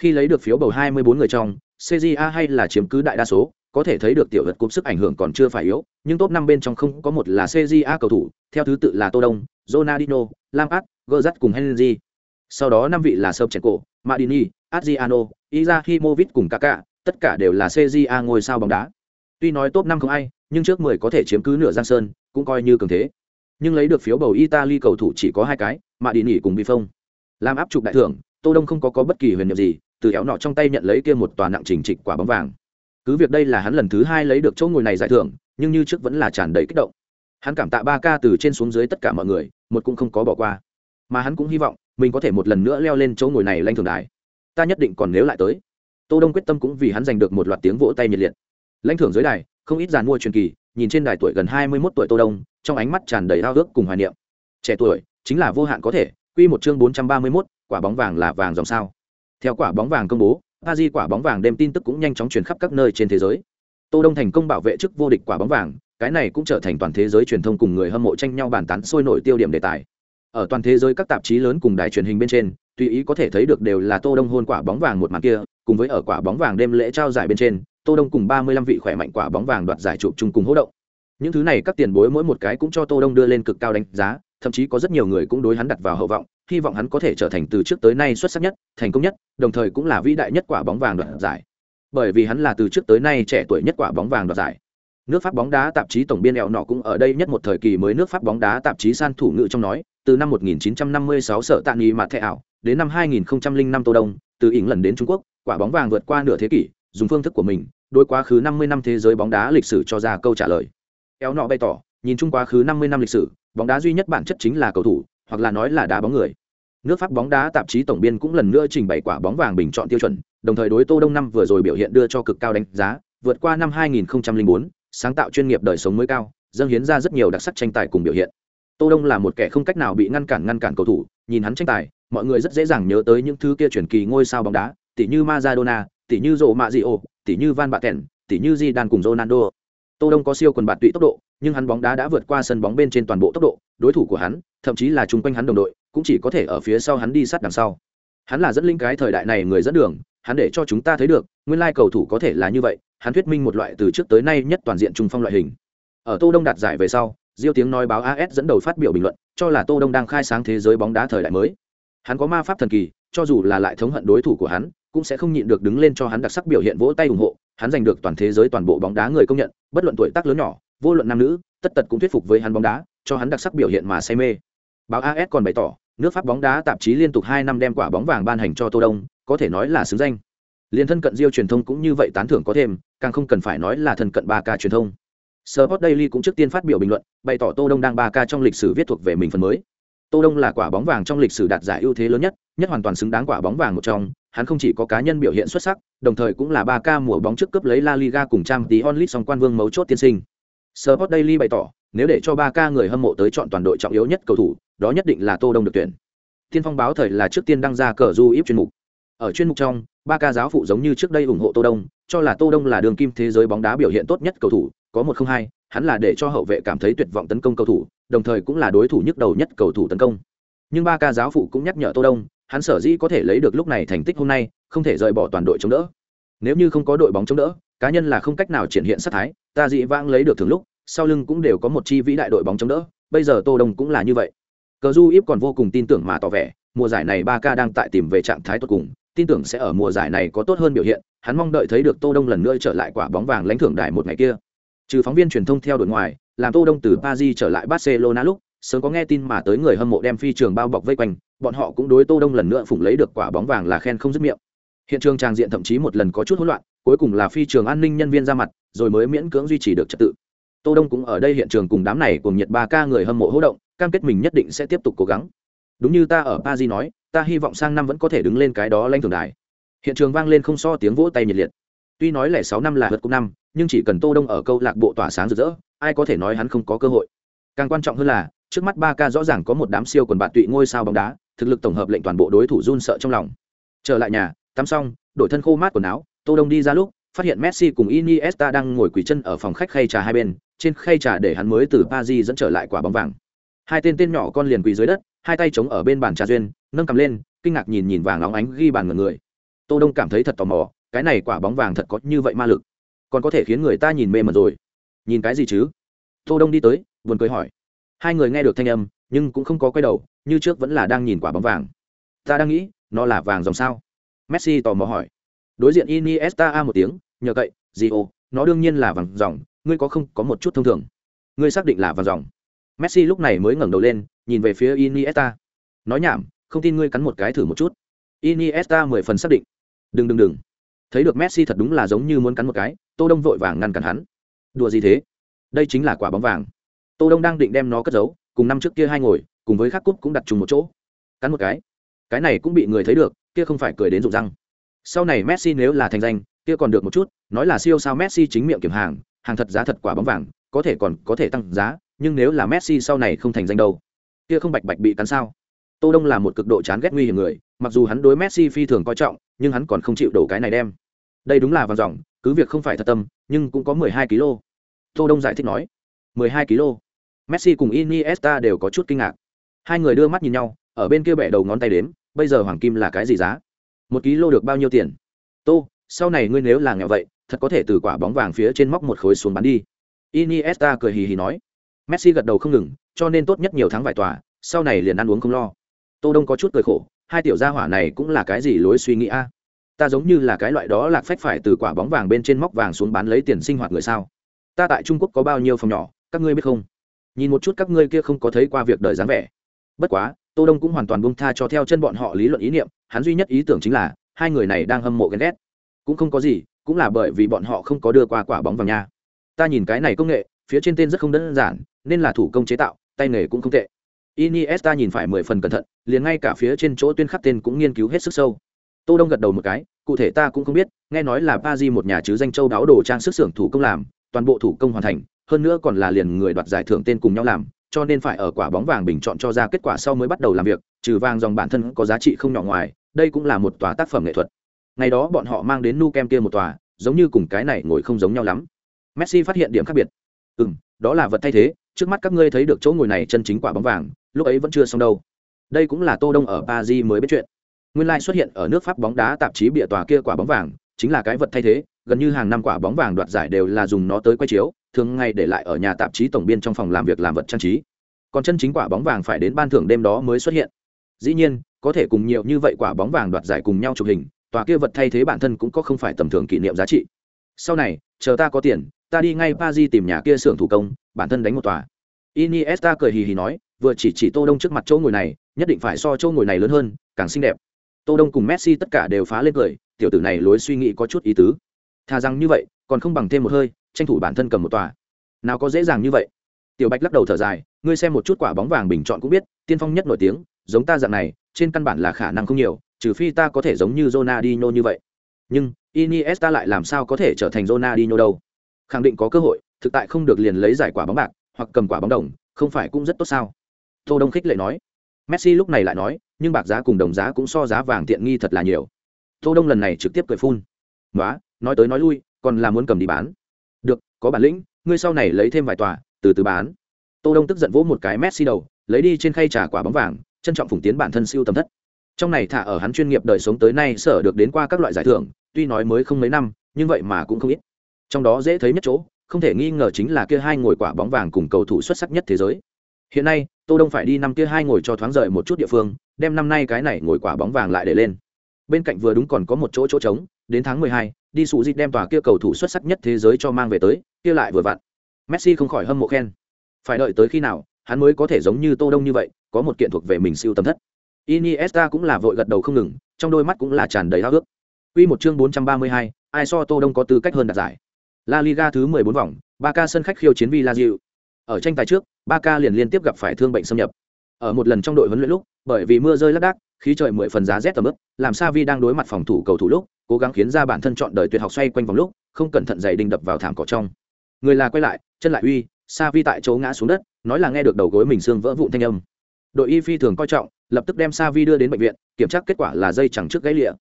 Khi lấy được phiếu bầu 24 người trong, CJA hay là chiếm cứ đại đa số, có thể thấy được tiểu vật cúp sức ảnh hưởng còn chưa phải yếu, nhưng top 5 bên trong không có một là CJA cầu thủ, theo thứ tự là Tô Đông, Ronaldinho, Lampard, Gerrard cùng Henry. Sau đó năm vị là Sobchenko, Madini, Adriano, Izahimovic cùng Kaká, tất cả đều là CJA ngôi sao bóng đá. Tuy nói top 5 không ai, nhưng trước 10 có thể chiếm cứ nửa giang sơn, cũng coi như cường thế. Nhưng lấy được phiếu bầu Italy cầu thủ chỉ có hai cái, Madini cùng Buffon. Làm áp trục đại thưởng, Tô Đông không có có bất kỳ huyền nhiệm gì, từ éo nọ trong tay nhận lấy kia một tòa nặng chỉnh trịch quả bóng vàng. Cứ việc đây là hắn lần thứ hai lấy được chỗ ngồi này giải thưởng, nhưng như trước vẫn là tràn đầy kích động. Hắn cảm tạ ba ca từ trên xuống dưới tất cả mọi người, một cũng không có bỏ qua. Mà hắn cũng hy vọng mình có thể một lần nữa leo lên chỗ ngồi này lanh thường đài. Ta nhất định còn nếu lại tới. Tô đông quyết tâm cũng vì hắn giành được một loạt tiếng vỗ tay nhiệt liệt. Lãnh thưởng dưới đài không ít giàn mua truyền kỳ nhìn trên đài tuổi gần hai mươi 21 tuổi tô đông trong ánh mắt tràn đầy ao ước cùng hoài niệm. Trẻ tuổi chính là vô hạn có thể quy một chương bốn trăm ba mươi 431, quả bóng vàng là vàng dòng sao. Theo quả bóng vàng công bố Di quả bóng vàng đem tin tức cũng nhanh chóng truyền khắp các nơi trên thế giới. Tô đông thành công bảo vệ chức vô địch quả bóng vàng, cái này cũng trở thành toàn thế giới truyền thông cùng người hâm mộ tranh nhau bàn tán sôi nổi tiêu điểm đề tài. Ở toàn thế giới các tạp chí lớn cùng đài truyền hình bên trên, tùy ý có thể thấy được đều là tô đông hôn quả bóng vàng một màn kia, cùng với ở quả bóng vàng đêm lễ trao giải bên trên, tô đông cùng ba mươi lăm vị khỏe mạnh quả bóng vàng đoạt giải chụp chung cùng hô động. Những thứ này các tiền bối mỗi một cái cũng cho tô đông đưa lên cực cao đánh giá thậm chí có rất nhiều người cũng đối hắn đặt vào hậu vọng, hy vọng hắn có thể trở thành từ trước tới nay xuất sắc nhất, thành công nhất, đồng thời cũng là vĩ đại nhất quả bóng vàng đoạt giải. Bởi vì hắn là từ trước tới nay trẻ tuổi nhất quả bóng vàng đoạt giải. Nước pháp bóng đá tạp chí tổng biên ẹo nọ cũng ở đây nhất một thời kỳ mới nước pháp bóng đá tạp chí san thủ ngự trong nói, từ năm 1956 sở tạ nghi mặt thẻ ảo, đến năm 2005 tô đông, từ ỉng lần đến trung quốc, quả bóng vàng vượt qua nửa thế kỷ, dùng phương thức của mình, đối quá khứ 50 năm thế giới bóng đá lịch sử cho ra câu trả lời. Éo nọ bày tỏ nhìn chung quá khứ 50 năm lịch sử, bóng đá duy nhất bản chất chính là cầu thủ, hoặc là nói là đá bóng người. Nước pháp bóng đá tạp chí tổng biên cũng lần nữa trình bày quả bóng vàng bình chọn tiêu chuẩn, đồng thời đối tô đông năm vừa rồi biểu hiện đưa cho cực cao đánh giá, vượt qua năm 2004 sáng tạo chuyên nghiệp đời sống mới cao, dâng hiến ra rất nhiều đặc sắc tranh tài cùng biểu hiện. Tô đông là một kẻ không cách nào bị ngăn cản ngăn cản cầu thủ, nhìn hắn tranh tài, mọi người rất dễ dàng nhớ tới những thứ kia truyền kỳ ngôi sao bóng đá tỷ như Maradona tỷ như Rô Mạ Diô tỷ như Van Baten tỷ như Zidane cùng Ronaldo. Tô đông có siêu quần bạt tụy tốc độ nhưng hắn bóng đá đã vượt qua sân bóng bên trên toàn bộ tốc độ, đối thủ của hắn, thậm chí là chung quanh hắn đồng đội, cũng chỉ có thể ở phía sau hắn đi sát đằng sau. Hắn là dẫn linh cái thời đại này người dẫn đường, hắn để cho chúng ta thấy được, nguyên lai cầu thủ có thể là như vậy, hắn thuyết minh một loại từ trước tới nay nhất toàn diện trung phong loại hình. Ở tô đông đạt giải về sau, diêu tiếng nói báo as dẫn đầu phát biểu bình luận, cho là tô đông đang khai sáng thế giới bóng đá thời đại mới. Hắn có ma pháp thần kỳ, cho dù là lại thống hận đối thủ của hắn, cũng sẽ không nhịn được đứng lên cho hắn đặc sắc biểu hiện vỗ tay ủng hộ, hắn giành được toàn thế giới toàn bộ bóng đá người công nhận, bất luận tuổi tác lớn nhỏ vô luận nam nữ tất tật cũng thuyết phục với hắn bóng đá cho hắn đặc sắc biểu hiện mà say mê báo as còn bày tỏ nước pháp bóng đá tạp chí liên tục hai năm đem quả bóng vàng ban hành cho tô đông có thể nói là xứng danh liên thân cận diêu truyền thông cũng như vậy tán thưởng có thêm càng không cần phải nói là thân cận ba k truyền thông Sport Daily cũng trước tiên phát biểu bình luận, bày tỏ Tô Đông đang 3K trong lịch sử viết thuộc về mình phần mới. Tô Đông là quả bóng vàng trong lịch sử đạt giải ưu thế lớn nhất, nhất hoàn toàn xứng đáng quả bóng vàng một trong, hắn không chỉ có cá nhân biểu hiện xuất sắc, đồng thời cũng là 3K mùa bóng trước cấp lấy La Liga cùng Champions League song quan vương mấu chốt tiên sinh. Sport Daily bày tỏ, nếu để cho 3K người hâm mộ tới chọn toàn đội trọng yếu nhất cầu thủ, đó nhất định là Tô Đông được tuyển. Tiên phong báo thời là trước tiên đăng ra cờ du íp chuyên mục. Ở chuyên mục trong, 3K giáo phụ giống như trước đây ủng hộ Tô Đông, cho là Tô Đông là đường kim thế giới bóng đá biểu hiện tốt nhất cầu thủ, có một không hai, hắn là để cho hậu vệ cảm thấy tuyệt vọng tấn công cầu thủ, đồng thời cũng là đối thủ nhức đầu nhất cầu thủ tấn công. Nhưng ba ca giáo phụ cũng nhắc nhở Tô Đông, hắn sở dĩ có thể lấy được lúc này thành tích hôm nay, không thể rời bỏ toàn đội chống đỡ. Nếu như không có đội bóng chống đỡ, cá nhân là không cách nào triển hiện sát thái, ta dị vãng lấy được thường lúc, sau lưng cũng đều có một chi vĩ đại đội bóng chống đỡ, bây giờ Tô Đông cũng là như vậy. Cờ Du Íp còn vô cùng tin tưởng mà tỏ vẻ, mùa giải này ba ca đang tại tìm về trạng thái tốt cùng, tin tưởng sẽ ở mùa giải này có tốt hơn biểu hiện, hắn mong đợi thấy được Tô Đông lần nữa trở lại quả bóng vàng lãnh thưởng đài một ngày kia. Trừ phóng viên truyền thông theo đuổi ngoài, làm Tô Đông từ Paris trở lại Barcelona lúc, sớm có nghe tin mà tới người hâm mộ đem phi trường bao bọc vây quanh, bọn họ cũng đối Tô Đông lần nữa phụng lấy được quả bóng vàng là khen không dứt miệng. Hiện trường trang diện thậm chí một lần có chút hỗn loạn, cuối cùng là phi trường an ninh nhân viên ra mặt, rồi mới miễn cưỡng duy trì được trật tự. Tô Đông cũng ở đây hiện trường cùng đám này cùng nhiệt ba ca người hâm mộ hỗ động, cam kết mình nhất định sẽ tiếp tục cố gắng. Đúng như ta ở Paris nói, ta hy vọng sang năm vẫn có thể đứng lên cái đó lãnh thưởng đài. Hiện trường vang lên không so tiếng vỗ tay nhiệt liệt. Tuy nói lẻ sáu năm là vượt cúp năm, nhưng chỉ cần Tô Đông ở câu lạc bộ tỏa sáng rực rỡ, ai có thể nói hắn không có cơ hội. Càng quan trọng hơn là, trước mắt ba ca rõ ràng có một đám siêu quần bạn tụy ngôi sao bóng đá, thực lực tổng hợp lệnh toàn bộ đối thủ run sợ trong lòng. Trở lại nhà, tắm xong, đổi thân khô mát quần áo, Tô Đông đi ra lúc, phát hiện Messi cùng Iniesta đang ngồi quỳ chân ở phòng khách khay trà hai bên, trên khay trà để hắn mới từ Paris dẫn trở lại quả bóng vàng. Hai tên tên nhỏ con liền quỳ dưới đất, hai tay chống ở bên bàn trà duyên, nâng cầm lên, kinh ngạc nhìn nhìn vàng óng ánh ghi bàn người người. Tô Đông cảm thấy thật tò mò, cái này quả bóng vàng thật có như vậy ma lực. Còn có thể khiến người ta nhìn mê mẩn rồi. Nhìn cái gì chứ? Tô đông đi tới buồn cười hỏi. Hai người nghe được thanh âm nhưng cũng không có quay đầu như trước vẫn là đang nhìn quả bóng vàng. Ta đang nghĩ nó là vàng dòng sao? Messi tò mò hỏi đối diện iniesta a một tiếng, nhờ cậy gì ô nó đương nhiên là vàng dòng, ngươi có không, có một chút thông thường. Ngươi xác định là vàng dòng. Messi lúc này mới ngẩng đầu lên, nhìn về phía iniesta. Nói nhảm, không tin ngươi cắn một cái thử một chút. Iniesta mười phần xác định. Đừng đừng đừng. Thấy được messi thật đúng là giống như muốn cắn một cái, tô đông vội vàng ngăn cản hắn. Đùa gì thế? Đây chính là quả bóng vàng. Tô đông đang định đem nó cất giấu, cùng năm trước kia hai ngồi, cùng với khắc cúp cũng đặt chung một chỗ. Cắn một cái. Cái này cũng bị người thấy được, kia không phải cười đến rụng răng sau này messi nếu là thành danh, kia còn được một chút, nói là siêu sao messi chính miệng kiểm hàng hàng thật giá thật quả bóng vàng, có thể còn có thể tăng giá, nhưng nếu là messi sau này không thành danh đâu? Kia không bạch bạch bị cắn sao? Tô đông là một cực độ chán ghét nguy hiểm người, mặc dù hắn đối messi phi thường coi trọng, nhưng hắn còn không chịu đổ cái này đem. Đây đúng là vàng dòng, cứ việc không phải thật tâm, nhưng cũng có mười hai kg tô đông giải thích nói, mười hai kg messi cùng iniesta đều có chút kinh ngạc. Hai người đưa mắt nhìn nhau, ở bên kia bẻ đầu ngón tay đếm, bây giờ hoàng kim là cái gì giá? Một ký lô được bao nhiêu tiền? Tô, sau này ngươi nếu là nghèo vậy, thật có thể từ quả bóng vàng phía trên móc một khối xuống bán đi. Iniesta cười hì hì nói. Messi gật đầu không ngừng, cho nên tốt nhất nhiều tháng vài tòa, sau này liền ăn uống không lo. Tô đông có chút cười khổ, hai tiểu gia hỏa này cũng là cái gì lối suy nghĩ a? Ta giống như là cái loại đó lạc phách phải từ quả bóng vàng bên trên móc vàng xuống bán lấy tiền sinh hoạt người sao? Ta tại trung quốc có bao nhiêu phòng nhỏ, các ngươi biết không? Nhìn một chút các ngươi kia không có thấy qua việc đời dáng vẻ. Bất quá, tô đông cũng hoàn toàn buông tha cho theo chân bọn họ lý luận ý niệm hắn duy nhất ý tưởng chính là, hai người này đang hâm mộ ghen ghét. Cũng không có gì, cũng là bởi vì bọn họ không có đưa qua quả bóng vào nhà. ta nhìn cái này công nghệ, phía trên tên rất không đơn giản, nên là thủ công chế tạo, tay nghề cũng không tệ. Iniesta nhìn phải mười phần cẩn thận, liền ngay cả phía trên chỗ tuyên khắc tên cũng nghiên cứu hết sức sâu. Tô đông gật đầu một cái, cụ thể ta cũng không biết, nghe nói là pa di một nhà chứ danh châu đáo đồ trang sức xưởng thủ công làm, toàn bộ thủ công hoàn thành, hơn nữa còn là liền người đoạt giải thưởng tên cùng nhau làm cho nên phải ở quả bóng vàng bình chọn cho ra kết quả sau mới bắt đầu làm việc, trừ vàng dòng bản thân có giá trị không nhỏ ngoài, đây cũng là một tòa tác phẩm nghệ thuật. Ngày đó bọn họ mang đến nu kem kia một tòa, giống như cùng cái này ngồi không giống nhau lắm. Messi phát hiện điểm khác biệt. Ừ đó là vật thay thế, trước mắt các ngươi thấy được chỗ ngồi này chân chính quả bóng vàng, lúc ấy vẫn chưa xong đâu. Đây cũng là tô đông ở paris mới biết chuyện. Nguyên lai xuất hiện ở nước pháp bóng đá tạp chí bịa tòa kia quả bóng vàng, chính là cái vật thay thế gần như hàng năm quả bóng vàng đoạt giải đều là dùng nó tới quay chiếu, thường ngày để lại ở nhà tạp chí tổng biên trong phòng làm việc làm vật trang trí. Còn chân chính quả bóng vàng phải đến ban thưởng đêm đó mới xuất hiện. Dĩ nhiên, có thể cùng nhiều như vậy quả bóng vàng đoạt giải cùng nhau chụp hình, tòa kia vật thay thế bản thân cũng có không phải tầm thường kỷ niệm giá trị. Sau này, chờ ta có tiền, ta đi ngay Paris tìm nhà kia xưởng thủ công, bản thân đánh một tòa. Iniesta cười hì hì nói, vừa chỉ chỉ Tô Đông trước mặt chỗ ngồi này, nhất định phải so chỗ ngồi này lớn hơn, càng xinh đẹp. Tô Đông cùng Messi tất cả đều phá lên cười, tiểu tử này lối suy nghĩ có chút ý tứ thà rằng như vậy, còn không bằng thêm một hơi, tranh thủ bản thân cầm một tòa. Nào có dễ dàng như vậy. Tiểu bạch lắc đầu thở dài, ngươi xem một chút quả bóng vàng bình chọn cũng biết, tiên phong nhất nổi tiếng, giống ta dạng này, trên căn bản là khả năng không nhiều, trừ phi ta có thể giống như Ronaldinho như vậy. Nhưng, Iniesta lại làm sao có thể trở thành Ronaldinho đâu? Khẳng định có cơ hội, thực tại không được liền lấy giải quả bóng bạc, hoặc cầm quả bóng đồng, không phải cũng rất tốt sao? Tô đông khích lệ nói. Messi lúc này lại nói, nhưng bạc giá cùng đồng giá cũng so giá vàng tiện nghi thật là nhiều. Tô đông lần này trực tiếp cười phun. Nói nói tới nói lui, còn là muốn cầm đi bán. Được, có bản lĩnh, ngươi sau này lấy thêm vài tòa, từ từ bán. Tô đông tức giận vỗ một cái messi đầu, lấy đi trên khay trà quả bóng vàng, trân trọng phủng tiến bản thân siêu tầm thất. Trong này thả ở hắn chuyên nghiệp đời sống tới nay sở được đến qua các loại giải thưởng, tuy nói mới không mấy năm, nhưng vậy mà cũng không ít. Trong đó dễ thấy nhất chỗ, không thể nghi ngờ chính là kia hai ngồi quả bóng vàng cùng cầu thủ xuất sắc nhất thế giới. Hiện nay, tô đông phải đi năm kia hai ngồi cho thoáng rời một chút địa phương, đem năm nay cái này ngồi quả bóng vàng lại để lên. Bên cạnh vừa đúng còn có một chỗ chỗ trống đến tháng mười hai, đi sụ dịch đem tòa kia cầu thủ xuất sắc nhất thế giới cho mang về tới kia lại vừa vặn messi không khỏi hâm mộ khen phải đợi tới khi nào hắn mới có thể giống như tô đông như vậy có một kiện thuộc về mình siêu tầm thất iniesta cũng là vội gật đầu không ngừng trong đôi mắt cũng là tràn đầy háo ước Quy một chương 432, ai so Tô Đông có tư cách hơn đạt giải. La Liga thứ 14 vòng, Barca sân khách khiêu chiến Villarreal. Ở tranh tài trước, Barca liền liên tiếp gặp phải thương bệnh xâm nhập. Ở một lần trong đội huấn luyện lúc, bởi vì mưa rơi lác đác, khí trời mười phần giá rét tầm ướp, làm Savi đang đối mặt phòng thủ cầu thủ lúc, cố gắng khiến ra bản thân chọn đời tuyệt học xoay quanh vòng lúc, không cẩn thận giày đinh đập vào thảm cỏ trong. Người là quay lại, chân lại uy, Savi tại chỗ ngã xuống đất, nói là nghe được đầu gối mình xương vỡ vụn thanh âm. Đội y phi thường coi trọng, lập tức đem Savi đưa đến bệnh viện, kiểm tra kết quả là dây chẳng trước gãy lịa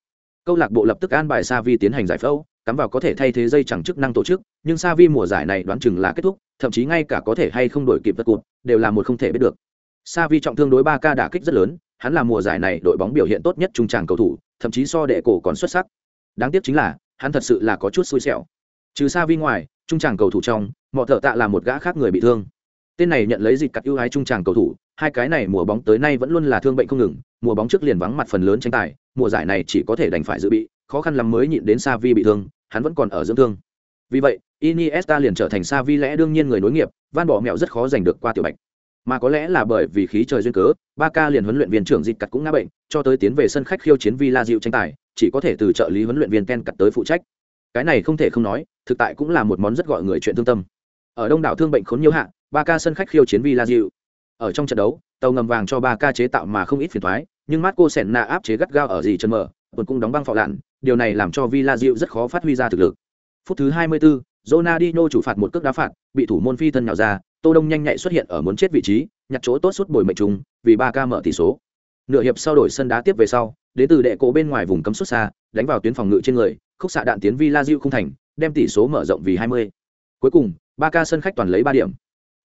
câu lạc bộ lập tức an bài Savi tiến hành giải phẫu, cắm vào có thể thay thế dây chẳng chức năng tổ chức, nhưng Savi mùa giải này đoán chừng là kết thúc, thậm chí ngay cả có thể hay không đổi kịp vật cụt, đều là một không thể biết được. Savi trọng thương đối ba ca đả kích rất lớn, hắn là mùa giải này đội bóng biểu hiện tốt nhất trung tràng cầu thủ, thậm chí so đệ cổ còn xuất sắc. Đáng tiếc chính là, hắn thật sự là có chút xui xẻo. Trừ Savi ngoài, trung tràng cầu thủ trong, Mọ Thở Tạ là một gã khác người bị thương. Tên này nhận lấy dịch cắt ưu ái trung tràng cầu thủ, hai cái này mùa bóng tới nay vẫn luôn là thương bệnh không ngừng, mùa bóng trước liền vắng mặt phần lớn tranh tài, mùa giải này chỉ có thể đành phải dự bị, khó khăn lắm mới nhịn đến Savi bị thương, hắn vẫn còn ở dưỡng thương. Vì vậy, Iniesta liền trở thành Savi lẽ đương nhiên người nối nghiệp, van bỏ mẹo rất khó giành được qua tiểu bạch. Mà có lẽ là bởi vì khí trời duyên cớ, Ba Ca liền huấn luyện viên trưởng dịch Cật cũng ngã bệnh, cho tới tiến về sân khách khiêu chiến Villa Dịu tranh tài, chỉ có thể từ trợ lý huấn luyện viên Ken Cật tới phụ trách. Cái này không thể không nói, thực tại cũng là một món rất gọi người chuyện thương tâm. Ở đông đảo thương bệnh khốn nhiều hạ, Ca sân khách khiêu chiến Villa Dịu. Ở trong trận đấu, tàu ngầm vàng cho Ba Ca chế tạo mà không ít phiền toái, nhưng Marco Senna áp chế gắt gao ở gì chân mở, tuần cũng đóng băng phọ lạn, điều này làm cho Villa Diệu rất khó phát huy ra thực lực. Phút thứ 24, Ronaldinho chủ phạt một cước đá phạt, bị thủ môn phi thân nhào ra, Tô Đông nhanh nhạy xuất hiện ở muốn chết vị trí, nhặt chỗ tốt suốt bồi mệnh trùng, vì 3K mở tỷ số. Nửa hiệp sau đổi sân đá tiếp về sau, đến từ đệ cổ bên ngoài vùng cấm xuất xa, đánh vào tuyến phòng ngự trên người, khúc xạ đạn tiến Villa Rio không thành, đem tỷ số mở rộng vì 20. Cuối cùng, 3K sân khách toàn lấy 3 điểm.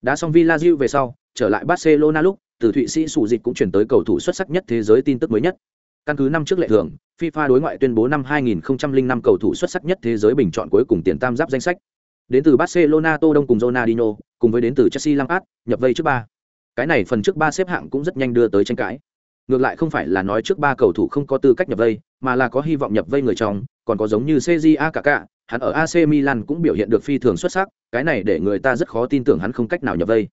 Đá xong Villa Rio về sau, trở lại Barcelona lúc, từ Thụy Sĩ sủ dịch cũng chuyển tới cầu thủ xuất sắc nhất thế giới tin tức mới nhất. Căn cứ năm trước lệ thường, FIFA đối ngoại tuyên bố năm 2005 cầu thủ xuất sắc nhất thế giới bình chọn cuối cùng tiền tam giáp danh sách. Đến từ Barcelona Tô Đông cùng Ronaldinho, cùng với đến từ Chelsea Lampard, nhập vây trước ba. Cái này phần trước ba xếp hạng cũng rất nhanh đưa tới tranh cãi. Ngược lại không phải là nói trước ba cầu thủ không có tư cách nhập vây, mà là có hy vọng nhập vây người trong, còn có giống như CJA Kaká, hắn ở AC Milan cũng biểu hiện được phi thường xuất sắc, cái này để người ta rất khó tin tưởng hắn không cách nào nhập vây.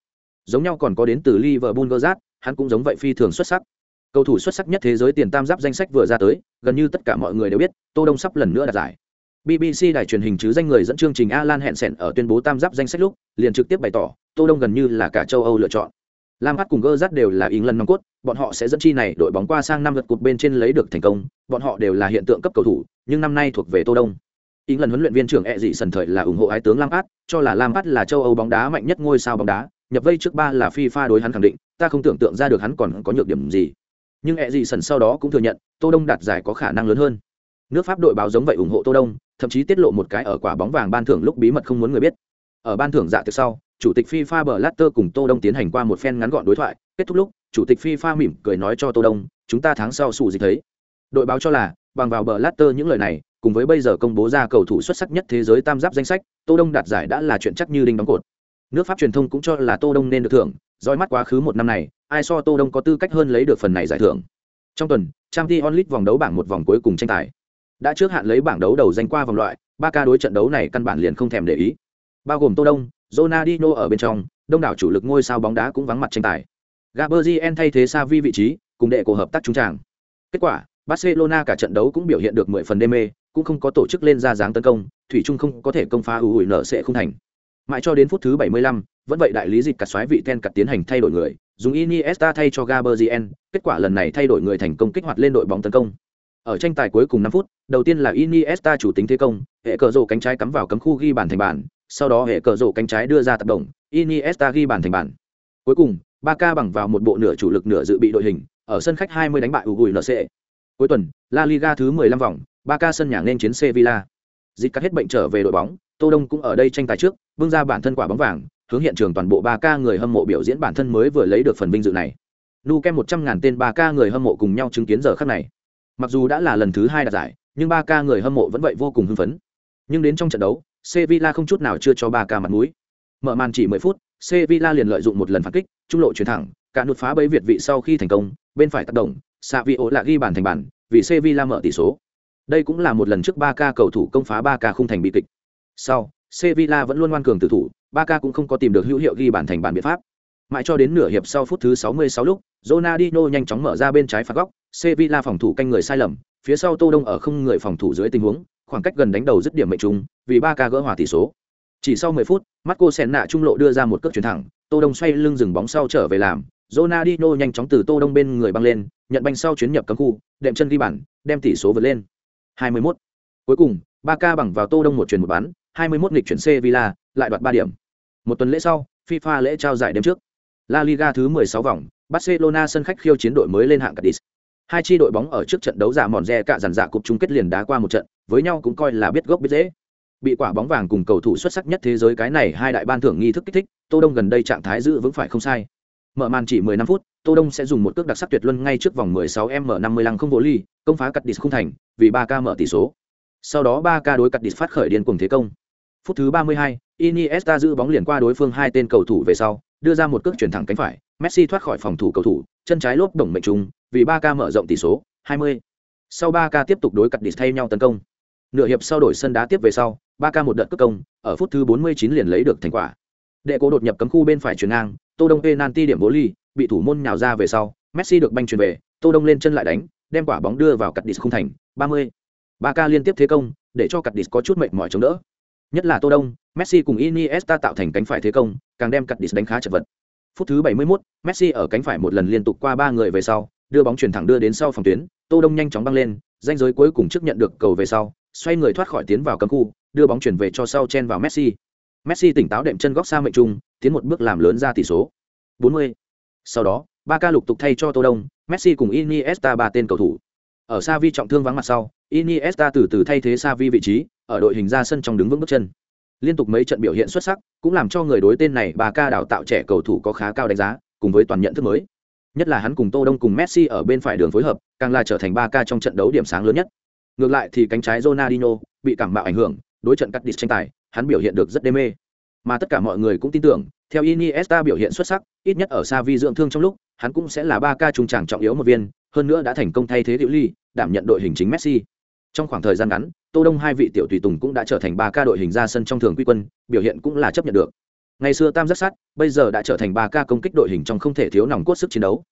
Giống nhau còn có đến từ Liverpool Gerrard, hắn cũng giống vậy phi thường xuất sắc. Cầu thủ xuất sắc nhất thế giới tiền tam giáp danh sách vừa ra tới, gần như tất cả mọi người đều biết, Tô Đông sắp lần nữa đạt giải. BBC đài truyền hình chứ danh người dẫn chương trình Alan Hensen ở tuyên bố tam giáp danh sách lúc, liền trực tiếp bày tỏ, Tô Đông gần như là cả châu Âu lựa chọn. Lam Hát cùng Gerrard đều là lần nòng cốt, bọn họ sẽ dẫn chi này đội bóng qua sang năm lượt cột bên trên lấy được thành công, bọn họ đều là hiện tượng cấp cầu thủ, nhưng năm nay thuộc về Tô Đông. lần huấn luyện viên trưởng e dị sần thời là ủng hộ ái tướng Lam Hát, cho là Lam Hát là châu Âu bóng đá mạnh nhất ngôi sao bóng đá, nhập vây trước ba là FIFA đối hắn khẳng định, ta không tưởng tượng ra được hắn còn có nhược điểm gì nhưng e dị sần sau đó cũng thừa nhận tô đông đạt giải có khả năng lớn hơn nước pháp đội báo giống vậy ủng hộ tô đông thậm chí tiết lộ một cái ở quả bóng vàng ban thưởng lúc bí mật không muốn người biết. Ở ban thưởng dạ từ sau, chủ tịch fifa bờ latter cùng tô đông tiến hành qua một phen ngắn gọn đối thoại, kết thúc lúc, chủ tịch fifa mỉm cười nói cho tô đông, chúng ta tháng sau sủ gì thấy. Đội báo cho là, bằng vào bờ latter những lời này, cùng với bây giờ công bố ra cầu thủ xuất sắc nhất thế giới tam giáp danh sách, tô đông đạt giải đã là chuyện chắc như đinh đóng cột. Nước pháp truyền thông cũng cho là tô đông nên được thưởng dõi mắt quá khứ một năm này, ai so tô đông có tư cách hơn lấy được phần này giải thưởng. Trong tuần trang t onlit vòng đấu bảng một vòng cuối cùng tranh tài đã trước hạn lấy bảng đấu đầu danh qua vòng loại ba ca đối trận đấu này căn bản liền không thèm để ý. Bao gồm tô đông Ronaldinho ở bên trong đông đảo chủ lực ngôi sao bóng đá cũng vắng mặt tranh tài. Gabriel thay thế Xavi vị trí cùng đệ cổ hợp tác trung tràng. Kết quả Barcelona cả trận đấu cũng biểu hiện được 10 phần đê mê cũng không có tổ chức lên ra dáng tấn công thủy trung không có thể công phá ủ ủi nở sẽ không thành. Mãi cho đến phút thứ 75, vẫn vậy đại lý dịch cả xoáy vị ten cặt tiến hành thay đổi người dùng Iniesta thay cho Gabriel kết quả lần này thay đổi người thành công kích hoạt lên đội bóng tấn công ở tranh tài cuối cùng 5 phút, đầu tiên là Iniesta chủ tính thế công, hệ cờ rổ cánh trái cắm vào cấm khu ghi bàn thành bàn, sau đó hệ cờ rổ cánh trái đưa ra tập động, Iniesta ghi bàn thành bàn. Cuối cùng, Barca bằng vào một bộ nửa chủ lực nửa dự bị đội hình, ở sân khách 20 đánh bại UGNC. Cuối tuần, La Liga thứ 15 vòng, Barca sân nhà nên chiến Sevilla. Dịch cắt hết bệnh trở về đội bóng, Tô Đông cũng ở đây tranh tài trước, bưng ra bản thân quả bóng vàng, hướng hiện trường toàn bộ Barca người hâm mộ biểu diễn bản thân mới vừa lấy được phần vinh dự này. Nu kem 100 ngàn tên Barca người hâm mộ cùng nhau chứng kiến giờ khắc này. Mặc dù đã là lần thứ hai đạt giải, nhưng Barca người hâm mộ vẫn vậy vô cùng hưng phấn. Nhưng đến trong trận đấu, Sevilla không chút nào chưa cho Barca mặt mũi. Mở màn chỉ 10 phút, Sevilla liền lợi dụng một lần phản kích, trung lộ chuyển thẳng, cả nút phá bấy Việt vị sau khi thành công, bên phải tác động, Savio lại ghi bàn thành bàn, vì Sevilla mở tỷ số. Đây cũng là một lần trước Barca cầu thủ công phá Barca khung thành bị kịch. Sau, Sevilla vẫn luôn ngoan cường tử thủ, Barca cũng không có tìm được hữu hiệu ghi bàn thành bàn biện pháp. Mãi cho đến nửa hiệp sau phút thứ 66 lúc, Ronaldinho nhanh chóng mở ra bên trái phạt góc, Sevilla phòng thủ canh người sai lầm, phía sau Tô Đông ở không người phòng thủ dưới tình huống, khoảng cách gần đánh đầu dứt điểm mệnh trung, vì Barca gỡ hòa tỷ số. Chỉ sau 10 phút, Marco Senna trung lộ đưa ra một cước chuyển thẳng, Tô Đông xoay lưng dừng bóng sau trở về làm, Ronaldinho nhanh chóng từ Tô Đông bên người băng lên, nhận banh sau chuyến nhập cấm khu, đệm chân ghi bàn, đem tỷ số vượt lên. 21. Cuối cùng, Barca bằng vào Tô Đông một chuyền một bán, 21 nghịch chuyển Sevilla, lại đoạt 3 điểm. Một tuần lễ sau, FIFA lễ trao giải đêm trước. La Liga thứ 16 vòng, Barcelona sân khách khiêu chiến đội mới lên hạng Cadiz. Hai chi đội bóng ở trước trận đấu giả mòn re cả dàn dạ cục chung kết liền đá qua một trận, với nhau cũng coi là biết gốc biết dễ. Bị quả bóng vàng cùng cầu thủ xuất sắc nhất thế giới cái này hai đại ban thưởng nghi thức kích thích, Tô Đông gần đây trạng thái giữ vững phải không sai. Mở màn chỉ 15 phút, Tô Đông sẽ dùng một cước đặc sắc tuyệt luân ngay trước vòng 16m50 lăng không vô ly, công phá cắt địch không thành, vì 3K mở tỷ số. Sau đó 3K đối cắt địch phát khởi điên cuồng thế công. Phút thứ 32, Iniesta giữ bóng liền qua đối phương hai tên cầu thủ về sau, đưa ra một cước chuyển thẳng cánh phải, Messi thoát khỏi phòng thủ cầu thủ, chân trái lốp đồng mệnh trùng, vì 3K mở rộng tỷ số, 20. Sau 3K tiếp tục đối cặp địch thay nhau tấn công. Nửa hiệp sau đổi sân đá tiếp về sau, 3K một đợt cướp công, ở phút thứ 49 liền lấy được thành quả. Đệ cố đột nhập cấm khu bên phải chuyền ngang, Tô Đông penalty điểm bố ly, bị thủ môn nhào ra về sau, Messi được banh chuyền về, Tô Đông lên chân lại đánh, đem quả bóng đưa vào cặp địch không thành, 30. 3K liên tiếp thế công, để cho cặp địch có chút mệt mỏi chống đỡ. Nhất là Tô Đông, Messi cùng Iniesta tạo thành cánh phải thế công, càng đem cật địch đánh khá chật vật. Phút thứ 71, Messi ở cánh phải một lần liên tục qua ba người về sau, đưa bóng chuyển thẳng đưa đến sau phòng tuyến, Tô Đông nhanh chóng băng lên, danh giới cuối cùng trước nhận được cầu về sau, xoay người thoát khỏi tiến vào cấm khu, đưa bóng chuyển về cho sau chen vào Messi. Messi tỉnh táo đệm chân góc xa mệnh trung, tiến một bước làm lớn ra tỷ số. 40. Sau đó, Barca lục tục thay cho Tô Đông, Messi cùng Iniesta ba tên cầu thủ. Ở Xavi trọng thương vắng mặt sau, Iniesta từ từ thay thế Xavi vị trí, ở đội hình ra sân trong đứng vững bước chân. Liên tục mấy trận biểu hiện xuất sắc, cũng làm cho người đối tên này Barca đào tạo trẻ cầu thủ có khá cao đánh giá, cùng với toàn nhận thức mới. Nhất là hắn cùng Tô Đông cùng Messi ở bên phải đường phối hợp, càng là trở thành Barca trong trận đấu điểm sáng lớn nhất. Ngược lại thì cánh trái Ronaldinho bị cảm bạo ảnh hưởng, đối trận cắt đít tranh tài, hắn biểu hiện được rất đê mê. Mà tất cả mọi người cũng tin tưởng, theo Iniesta biểu hiện xuất sắc, ít nhất ở Xavi dưỡng thương trong lúc, hắn cũng sẽ là Barca trung tràng trọng yếu một viên, hơn nữa đã thành công thay thế Diệu Ly, đảm nhận đội hình chính Messi. Trong khoảng thời gian ngắn, Tô Đông hai vị tiểu tùy tùng cũng đã trở thành ba ca đội hình ra sân trong thường quy quân, biểu hiện cũng là chấp nhận được. Ngày xưa tam giác sát, bây giờ đã trở thành ba ca công kích đội hình trong không thể thiếu nòng cốt sức chiến đấu.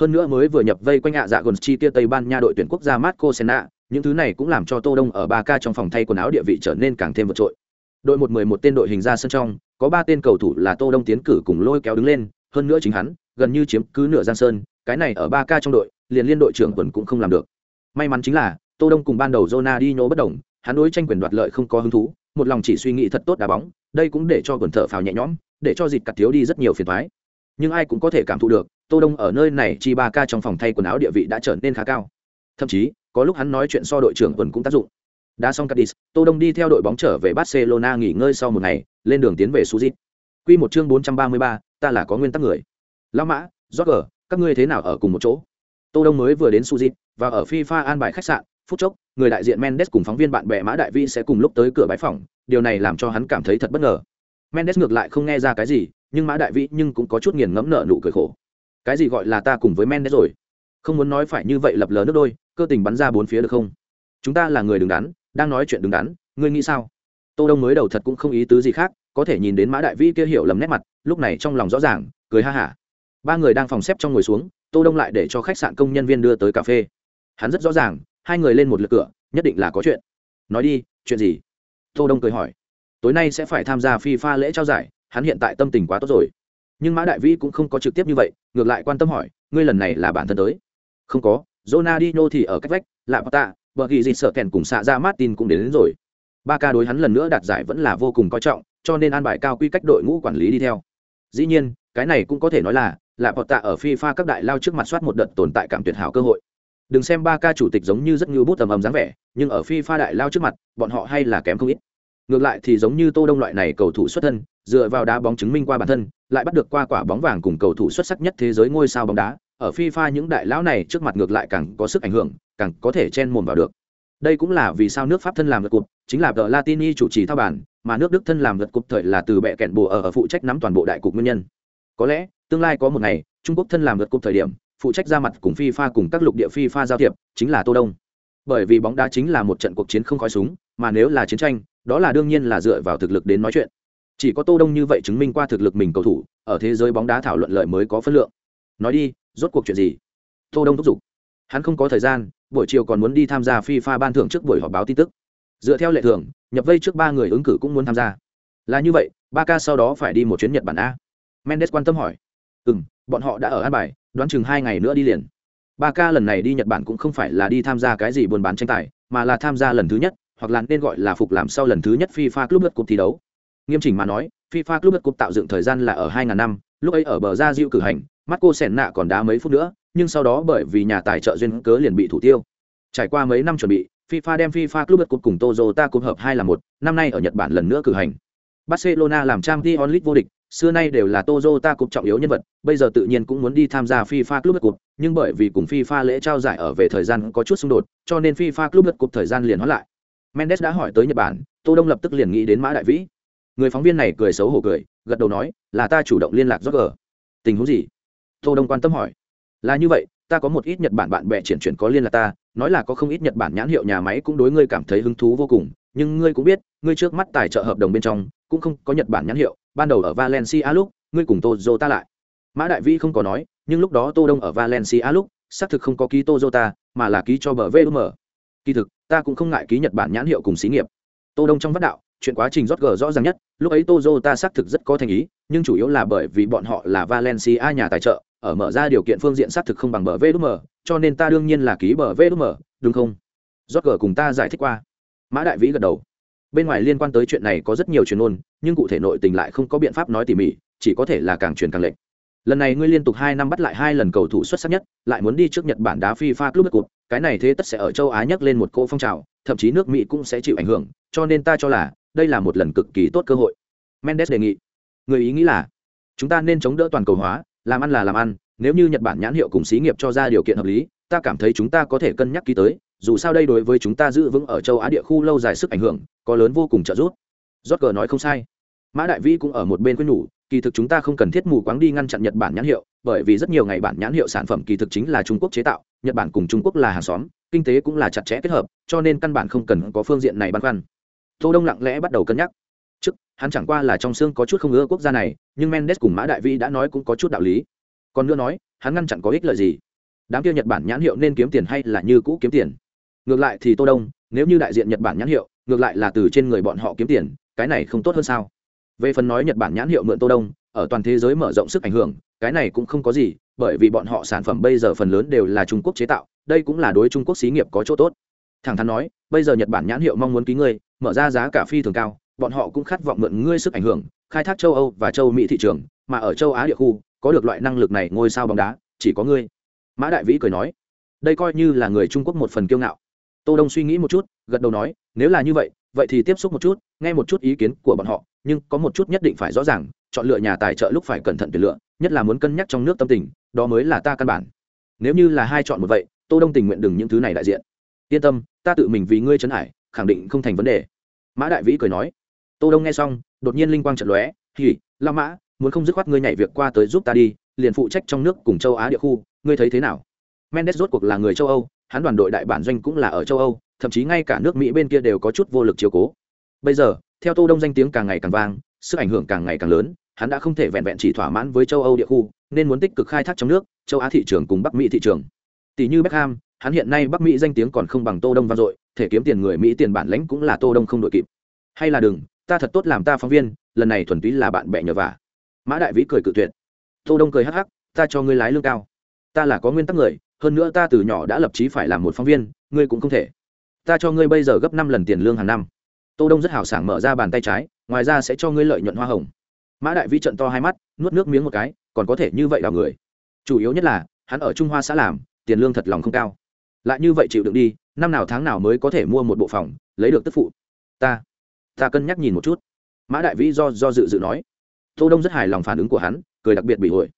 Hơn nữa mới vừa nhập vây quanh ạ dạ Gonchi tia Tây Ban Nha đội tuyển quốc gia Marco Senna, những thứ này cũng làm cho Tô Đông ở ba ca trong phòng thay quần áo địa vị trở nên càng thêm vượt trội. Đội một mười một tên đội hình ra sân trong, có ba tên cầu thủ là Tô Đông tiến cử cùng lôi kéo đứng lên, hơn nữa chính hắn, gần như chiếm cứ nửa giang sơn, cái này ở ba ca trong đội, liền liên đội trưởng quần cũng không làm được. May mắn chính là, Tô Đông cùng ban đầu Ronaldinho bất động, hắn đối tranh quyền đoạt lợi không có hứng thú, một lòng chỉ suy nghĩ thật tốt đá bóng, đây cũng để cho quần thở phào nhẹ nhõm, để cho dịp cắt thiếu đi rất nhiều phiền toái. Nhưng ai cũng có thể cảm thụ được, Tô Đông ở nơi này chi ba ca trong phòng thay quần áo địa vị đã trở nên khá cao. Thậm chí, có lúc hắn nói chuyện so đội trưởng quần cũng tác dụng. Đá xong Cadiz, Tô Đông đi theo đội bóng trở về Barcelona nghỉ ngơi sau một ngày, lên đường tiến về Suzit. Quy một chương 433, ta là có nguyên tắc người. Lão Mã, Roger, các ngươi thế nào ở cùng một chỗ? Tô Đông mới vừa đến Suzit, và ở FIFA an bài khách sạn, phút chốc, người đại diện Mendes cùng phóng viên bạn bè Mã Đại Vi sẽ cùng lúc tới cửa bái phòng, điều này làm cho hắn cảm thấy thật bất ngờ. Mendes ngược lại không nghe ra cái gì, nhưng Mã Đại Vi nhưng cũng có chút nghiền ngẫm nợ nụ cười khổ. Cái gì gọi là ta cùng với Mendes rồi? Không muốn nói phải như vậy lập lờ nước đôi, cơ tình bắn ra bốn phía được không? Chúng ta là người đứng đắn, đang nói chuyện đứng đắn, ngươi nghĩ sao? Tô Đông mới đầu thật cũng không ý tứ gì khác, có thể nhìn đến Mã Đại Vi kia hiểu lầm nét mặt, lúc này trong lòng rõ ràng, cười ha hả. Ba người đang phòng xếp trong ngồi xuống, Tô Đông lại để cho khách sạn công nhân viên đưa tới cà phê. Hắn rất rõ ràng, hai người lên một lượt cửa, nhất định là có chuyện. Nói đi, chuyện gì? Tô Đông cười hỏi. Tối nay sẽ phải tham gia FIFA lễ trao giải, hắn hiện tại tâm tình quá tốt rồi. Nhưng Mã Đại Vi cũng không có trực tiếp như vậy, ngược lại quan tâm hỏi, ngươi lần này là bản thân tới? Không có, Ronaldinho thì ở cách vách, lạ tạ, bởi vì gì sợ kèn cùng xạ ra Martin cũng đến, đến rồi. Ba ca đối hắn lần nữa đạt giải vẫn là vô cùng coi trọng, cho nên an bài cao quy cách đội ngũ quản lý đi theo. Dĩ nhiên, cái này cũng có thể nói là, lạ tạ ở FIFA các đại lao trước mặt soát một đợt tồn tại cảm tuyệt hảo cơ hội. Đừng xem ba ca chủ tịch giống như rất như bút tầm ầm dáng vẻ, nhưng ở FIFA đại lao trước mặt, bọn họ hay là kém không ít. Ngược lại thì giống như Tô Đông loại này cầu thủ xuất thân, dựa vào đá bóng chứng minh qua bản thân, lại bắt được qua quả bóng vàng cùng cầu thủ xuất sắc nhất thế giới ngôi sao bóng đá, ở FIFA những đại lão này trước mặt ngược lại càng có sức ảnh hưởng, càng có thể chen mồm vào được. Đây cũng là vì sao nước Pháp thân làm lượt cục, chính là vợ Latini chủ trì thao bản, mà nước Đức thân làm lượt cục thời là từ bệ kẹn bồ ở, phụ trách nắm toàn bộ đại cục nguyên nhân. Có lẽ, tương lai có một ngày, Trung Quốc thân làm lượt cục thời điểm, phụ trách ra mặt cùng FIFA cùng các lục địa FIFA giao thiệp, chính là Tô Đông. Bởi vì bóng đá chính là một trận cuộc chiến không khói súng, mà nếu là chiến tranh, đó là đương nhiên là dựa vào thực lực đến nói chuyện. Chỉ có Tô Đông như vậy chứng minh qua thực lực mình cầu thủ, ở thế giới bóng đá thảo luận lợi mới có phân lượng. Nói đi, rốt cuộc chuyện gì? Tô Đông thúc giục. Hắn không có thời gian, buổi chiều còn muốn đi tham gia FIFA ban thưởng trước buổi họp báo tin tức. Dựa theo lệ thường, nhập vây trước ba người ứng cử cũng muốn tham gia. Là như vậy, ba ca sau đó phải đi một chuyến Nhật Bản a. Mendes quan tâm hỏi. Ừm, bọn họ đã ở An Bài, đoán chừng hai ngày nữa đi liền. Ba ca lần này đi Nhật Bản cũng không phải là đi tham gia cái gì buôn bán tranh tài, mà là tham gia lần thứ nhất, hoặc là nên gọi là phục làm sau lần thứ nhất FIFA Club World Cup thi đấu. Nghiêm chỉnh mà nói, FIFA Club World Cup tạo dựng thời gian là ở 2000 năm, lúc ấy ở bờ ra diệu cử hành, Marco nạ còn đá mấy phút nữa, nhưng sau đó bởi vì nhà tài trợ duyên cớ liền bị thủ tiêu. Trải qua mấy năm chuẩn bị, FIFA đem FIFA Club World Cup cùng Toyota cùng hợp hai là một, năm nay ở Nhật Bản lần nữa cử hành. Barcelona làm Champions League vô địch, xưa nay đều là Toyota cục trọng yếu nhân vật, bây giờ tự nhiên cũng muốn đi tham gia FIFA Club Cup, nhưng bởi vì cùng FIFA lễ trao giải ở về thời gian có chút xung đột, cho nên FIFA Club Cup thời gian liền hoãn lại. Mendes đã hỏi tới Nhật Bản, Tô Đông lập tức liền nghĩ đến Mã Đại Vĩ. Người phóng viên này cười xấu hổ cười, gật đầu nói, là ta chủ động liên lạc Roger. Tình huống gì? Tô Đông quan tâm hỏi. Là như vậy, ta có một ít Nhật Bản bạn bè triển chuyển có liên lạc ta, nói là có không ít Nhật Bản nhãn hiệu nhà máy cũng đối ngươi cảm thấy hứng thú vô cùng, nhưng ngươi cũng biết, ngươi trước mắt tài trợ hợp đồng bên trong cũng không có Nhật Bản nhãn hiệu, ban đầu ở Valencia lúc, ngươi cùng Toyota lại. Mã Đại Vĩ không có nói, nhưng lúc đó Tô Đông ở Valencia lúc, xác thực không có ký Toyota, mà là ký cho bờ VM. Kỳ thực, ta cũng không ngại ký Nhật Bản nhãn hiệu cùng xí nghiệp. Tô Đông trong vắt đạo, chuyện quá trình rót gờ rõ ràng nhất, lúc ấy Toyota xác thực rất có thành ý, nhưng chủ yếu là bởi vì bọn họ là Valencia nhà tài trợ, ở mở ra điều kiện phương diện xác thực không bằng bờ VM, cho nên ta đương nhiên là ký bờ VM, đúng không? Rót gờ cùng ta giải thích qua. Mã Đại Vĩ gật đầu. Bên ngoài liên quan tới chuyện này có rất nhiều truyền ngôn, nhưng cụ thể nội tình lại không có biện pháp nói tỉ mỉ, chỉ có thể là càng truyền càng lệnh lần này ngươi liên tục hai năm bắt lại hai lần cầu thủ xuất sắc nhất lại muốn đi trước nhật bản đá fifa club cup cái này thế tất sẽ ở châu á nhắc lên một cỗ phong trào thậm chí nước mỹ cũng sẽ chịu ảnh hưởng cho nên ta cho là đây là một lần cực kỳ tốt cơ hội. Mendes đề nghị. Người ý nghĩ là chúng ta nên chống đỡ toàn cầu hóa làm ăn là làm ăn nếu như nhật bản nhãn hiệu cùng xí nghiệp cho ra điều kiện hợp lý ta cảm thấy chúng ta có thể cân nhắc ký tới dù sao đây đối với chúng ta giữ vững ở châu á địa khu lâu dài sức ảnh hưởng, có lớn vô cùng trợ giúp. Rốt nói không sai. Mã đại vĩ cũng ở một bên quyết nhủ, kỳ thực chúng ta không cần thiết mù quáng đi ngăn chặn nhật bản nhãn hiệu, bởi vì rất nhiều ngày bản nhãn hiệu sản phẩm kỳ thực chính là trung quốc chế tạo, nhật bản cùng trung quốc là hàng xóm, kinh tế cũng là chặt chẽ kết hợp, cho nên căn bản không cần có phương diện này băn khoăn. Tô đông lặng lẽ bắt đầu cân nhắc. Trước, hắn chẳng qua là trong xương có chút không ưa quốc gia này, nhưng mendes cùng mã đại vĩ đã nói cũng có chút đạo lý. Còn nữa nói, hắn ngăn chặn có ích lợi gì? Đám kia nhật bản nhãn hiệu nên kiếm tiền hay là như cũ kiếm tiền? Ngược lại thì tô đông, nếu như đại diện nhật bản nhãn hiệu, ngược lại là từ trên người bọn họ kiếm tiền, cái này không tốt hơn sao? Về phần nói nhật bản nhãn hiệu mượn tô đông, ở toàn thế giới mở rộng sức ảnh hưởng, cái này cũng không có gì, bởi vì bọn họ sản phẩm bây giờ phần lớn đều là trung quốc chế tạo, đây cũng là đối trung quốc xí nghiệp có chỗ tốt. Thẳng thắn nói, bây giờ nhật bản nhãn hiệu mong muốn ký ngươi, mở ra giá cả phi thường cao, bọn họ cũng khát vọng mượn ngươi sức ảnh hưởng, khai thác châu âu và châu mỹ thị trường, mà ở châu á địa khu, có được loại năng lực này ngôi sao bóng đá, chỉ có ngươi. Mã đại vĩ cười nói, đây coi như là người trung quốc một phần kiêu ngạo tô đông suy nghĩ một chút, gật đầu nói, nếu là như vậy vậy thì tiếp xúc một chút, nghe một chút ý kiến của bọn họ, nhưng có một chút nhất định phải rõ ràng, chọn lựa nhà tài trợ lúc phải cẩn thận tuyển lựa, nhất là muốn cân nhắc trong nước tâm tình, đó mới là ta căn bản. Nếu như là hai chọn một vậy, tô đông tình nguyện đừng những thứ này đại diện. Yên tâm, ta tự mình vì ngươi trấn hải khẳng định không thành vấn đề. Mã đại vĩ cười nói. Tô đông nghe xong, đột nhiên linh quang trận lóe hỉ la mã, muốn không dứt khoát ngươi nhảy việc qua tới giúp ta đi, liền phụ trách trong nước cùng châu á địa khu, ngươi thấy thế nào? Mendes rốt cuộc là người châu âu hắn đoàn đội đại bản doanh cũng là ở châu âu, thậm chí ngay cả nước mỹ bên kia đều có chút vô lực chiều cố. Bây giờ, theo tô đông danh tiếng càng ngày càng vang, sức ảnh hưởng càng ngày càng lớn, hắn đã không thể vẹn vẹn chỉ thỏa mãn với châu âu địa khu, nên muốn tích cực khai thác trong nước, châu á thị trường cùng bắc mỹ thị trường. Tỷ như beckham, hắn hiện nay bắc mỹ danh tiếng còn không bằng tô đông vang dội, thể kiếm tiền người mỹ tiền bản lãnh cũng là tô đông không đội kịp. Hay là đừng, ta thật tốt làm ta phóng viên, lần này thuần túy là bạn bè nhờ vả. Mã đại vĩ cười cự tuyệt. Tô đông cười hắc hắc, ta cho ngươi lái lương cao. Ta là có nguyên tắc người hơn nữa ta từ nhỏ đã lập chí phải làm một phóng viên, ngươi cũng không thể. Ta cho ngươi bây giờ gấp năm lần tiền lương hàng năm. Tô đông rất hào sảng mở ra bàn tay trái, ngoài ra sẽ cho ngươi lợi nhuận hoa hồng. Mã đại vĩ trận to hai mắt, nuốt nước miếng một cái, còn có thể như vậy đào người. Chủ yếu nhất là, hắn ở trung hoa xã làm, tiền lương thật lòng không cao. Lại như vậy chịu đựng đi, năm nào tháng nào mới có thể mua một bộ phòng, lấy được tức phụ. Ta ta cân nhắc nhìn một chút. Mã đại vĩ do do dự dự nói. Tô đông rất hài lòng phản ứng của hắn, cười đặc biệt bị ổi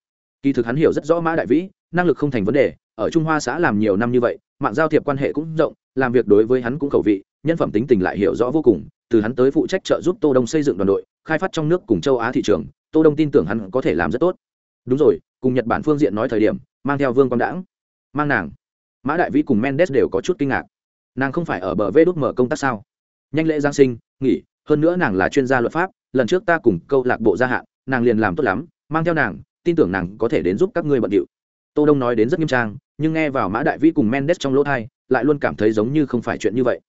kỳ thực hắn hiểu rất rõ mã đại vĩ, năng lực không thành vấn đề ở trung hoa xã làm nhiều năm như vậy, mạng giao thiệp quan hệ cũng rộng, làm việc đối với hắn cũng khẩu vị, nhân phẩm tính tình lại hiểu rõ vô cùng, từ hắn tới phụ trách trợ giúp tô đông xây dựng đoàn đội, khai phát trong nước cùng châu á thị trường, tô đông tin tưởng hắn có thể làm rất tốt. Đúng rồi, cùng nhật bản phương diện nói thời điểm, mang theo vương quang đãng, mang nàng. Mã đại vĩ cùng mendes đều có chút kinh ngạc. Nàng không phải ở bờ vê đốt mở công tác sao? Nhanh lễ giáng sinh, nghỉ, hơn nữa nàng là chuyên gia luật pháp, lần trước ta cùng câu lạc bộ gia hạn, nàng liền làm tốt lắm, mang theo nàng, tin tưởng nàng có thể đến giúp các ngươi bận điệu. Tô đông nói đến rất nghiêm trang nhưng nghe vào mã đại vĩ cùng mendes trong lỗ thai, lại luôn cảm thấy giống như không phải chuyện như vậy.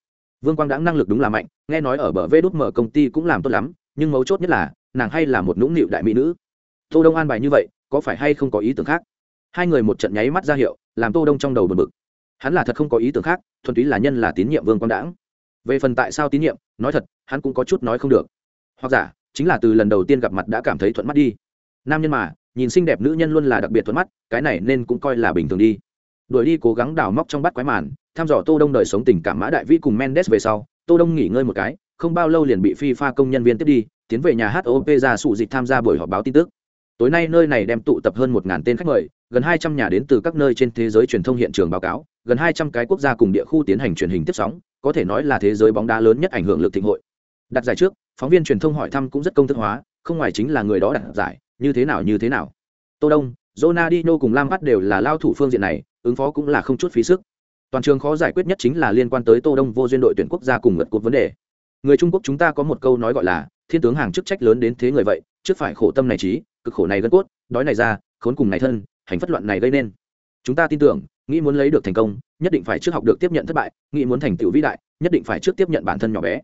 Vương quang đãng năng lực đúng là mạnh, nghe nói ở bờ vê đốt mở công ty cũng làm tốt lắm, nhưng mấu chốt nhất là, nàng hay là một nũng nịu đại mỹ nữ. Tô đông an bài như vậy, có phải hay không có ý tưởng khác? Hai người một trận nháy mắt ra hiệu, làm tô đông trong đầu bực bực. Hắn là thật không có ý tưởng khác, thuần túy là nhân là tín nhiệm vương quang đãng. Về phần tại sao tín nhiệm, nói thật, hắn cũng có chút nói không được. Hoặc giả, chính là từ lần đầu tiên gặp mặt đã cảm thấy thuận mắt đi. Nam nhân mà, nhìn xinh đẹp nữ nhân luôn là đặc biệt thuận mắt, cái này nên cũng coi là bình thường đi đuổi đi cố gắng đào móc trong bắt quái màn, thăm dò tô đông đời sống tình cảm mã đại vĩ cùng mendes về sau, tô đông nghỉ ngơi một cái, không bao lâu liền bị phi pha công nhân viên tiếp đi, tiến về nhà hát op ra sụ dịch tham gia buổi họp báo tin tức. Tối nay nơi này đem tụ tập hơn một ngàn tên khách mời, gần hai trăm nhà đến từ các nơi trên thế giới truyền thông hiện trường báo cáo, gần hai trăm cái quốc gia cùng địa khu tiến hành truyền hình tiếp sóng, có thể nói là thế giới bóng đá lớn nhất ảnh hưởng lực thịnh hội. Đặt giải trước, phóng viên truyền thông hỏi thăm cũng rất công thức hóa, không ngoài chính là người đó đặt giải, như thế nào, như thế nào. Tô đông, Ronaldinho cùng Lam Bắt đều là lao thủ phương diện này ứng phó cũng là không chút phí sức. Toàn trường khó giải quyết nhất chính là liên quan tới tô đông vô duyên đội tuyển quốc gia cùng ngật cuộc vấn đề. Người trung quốc chúng ta có một câu nói gọi là, thiên tướng hàng chức trách lớn đến thế người vậy, trước phải khổ tâm này trí, cực khổ này gân cốt, đói này ra, khốn cùng này thân, hành phất loạn này gây nên. Chúng ta tin tưởng, nghĩ muốn lấy được thành công, nhất định phải trước học được tiếp nhận thất bại, nghĩ muốn thành tựu vĩ đại, nhất định phải trước tiếp nhận bản thân nhỏ bé.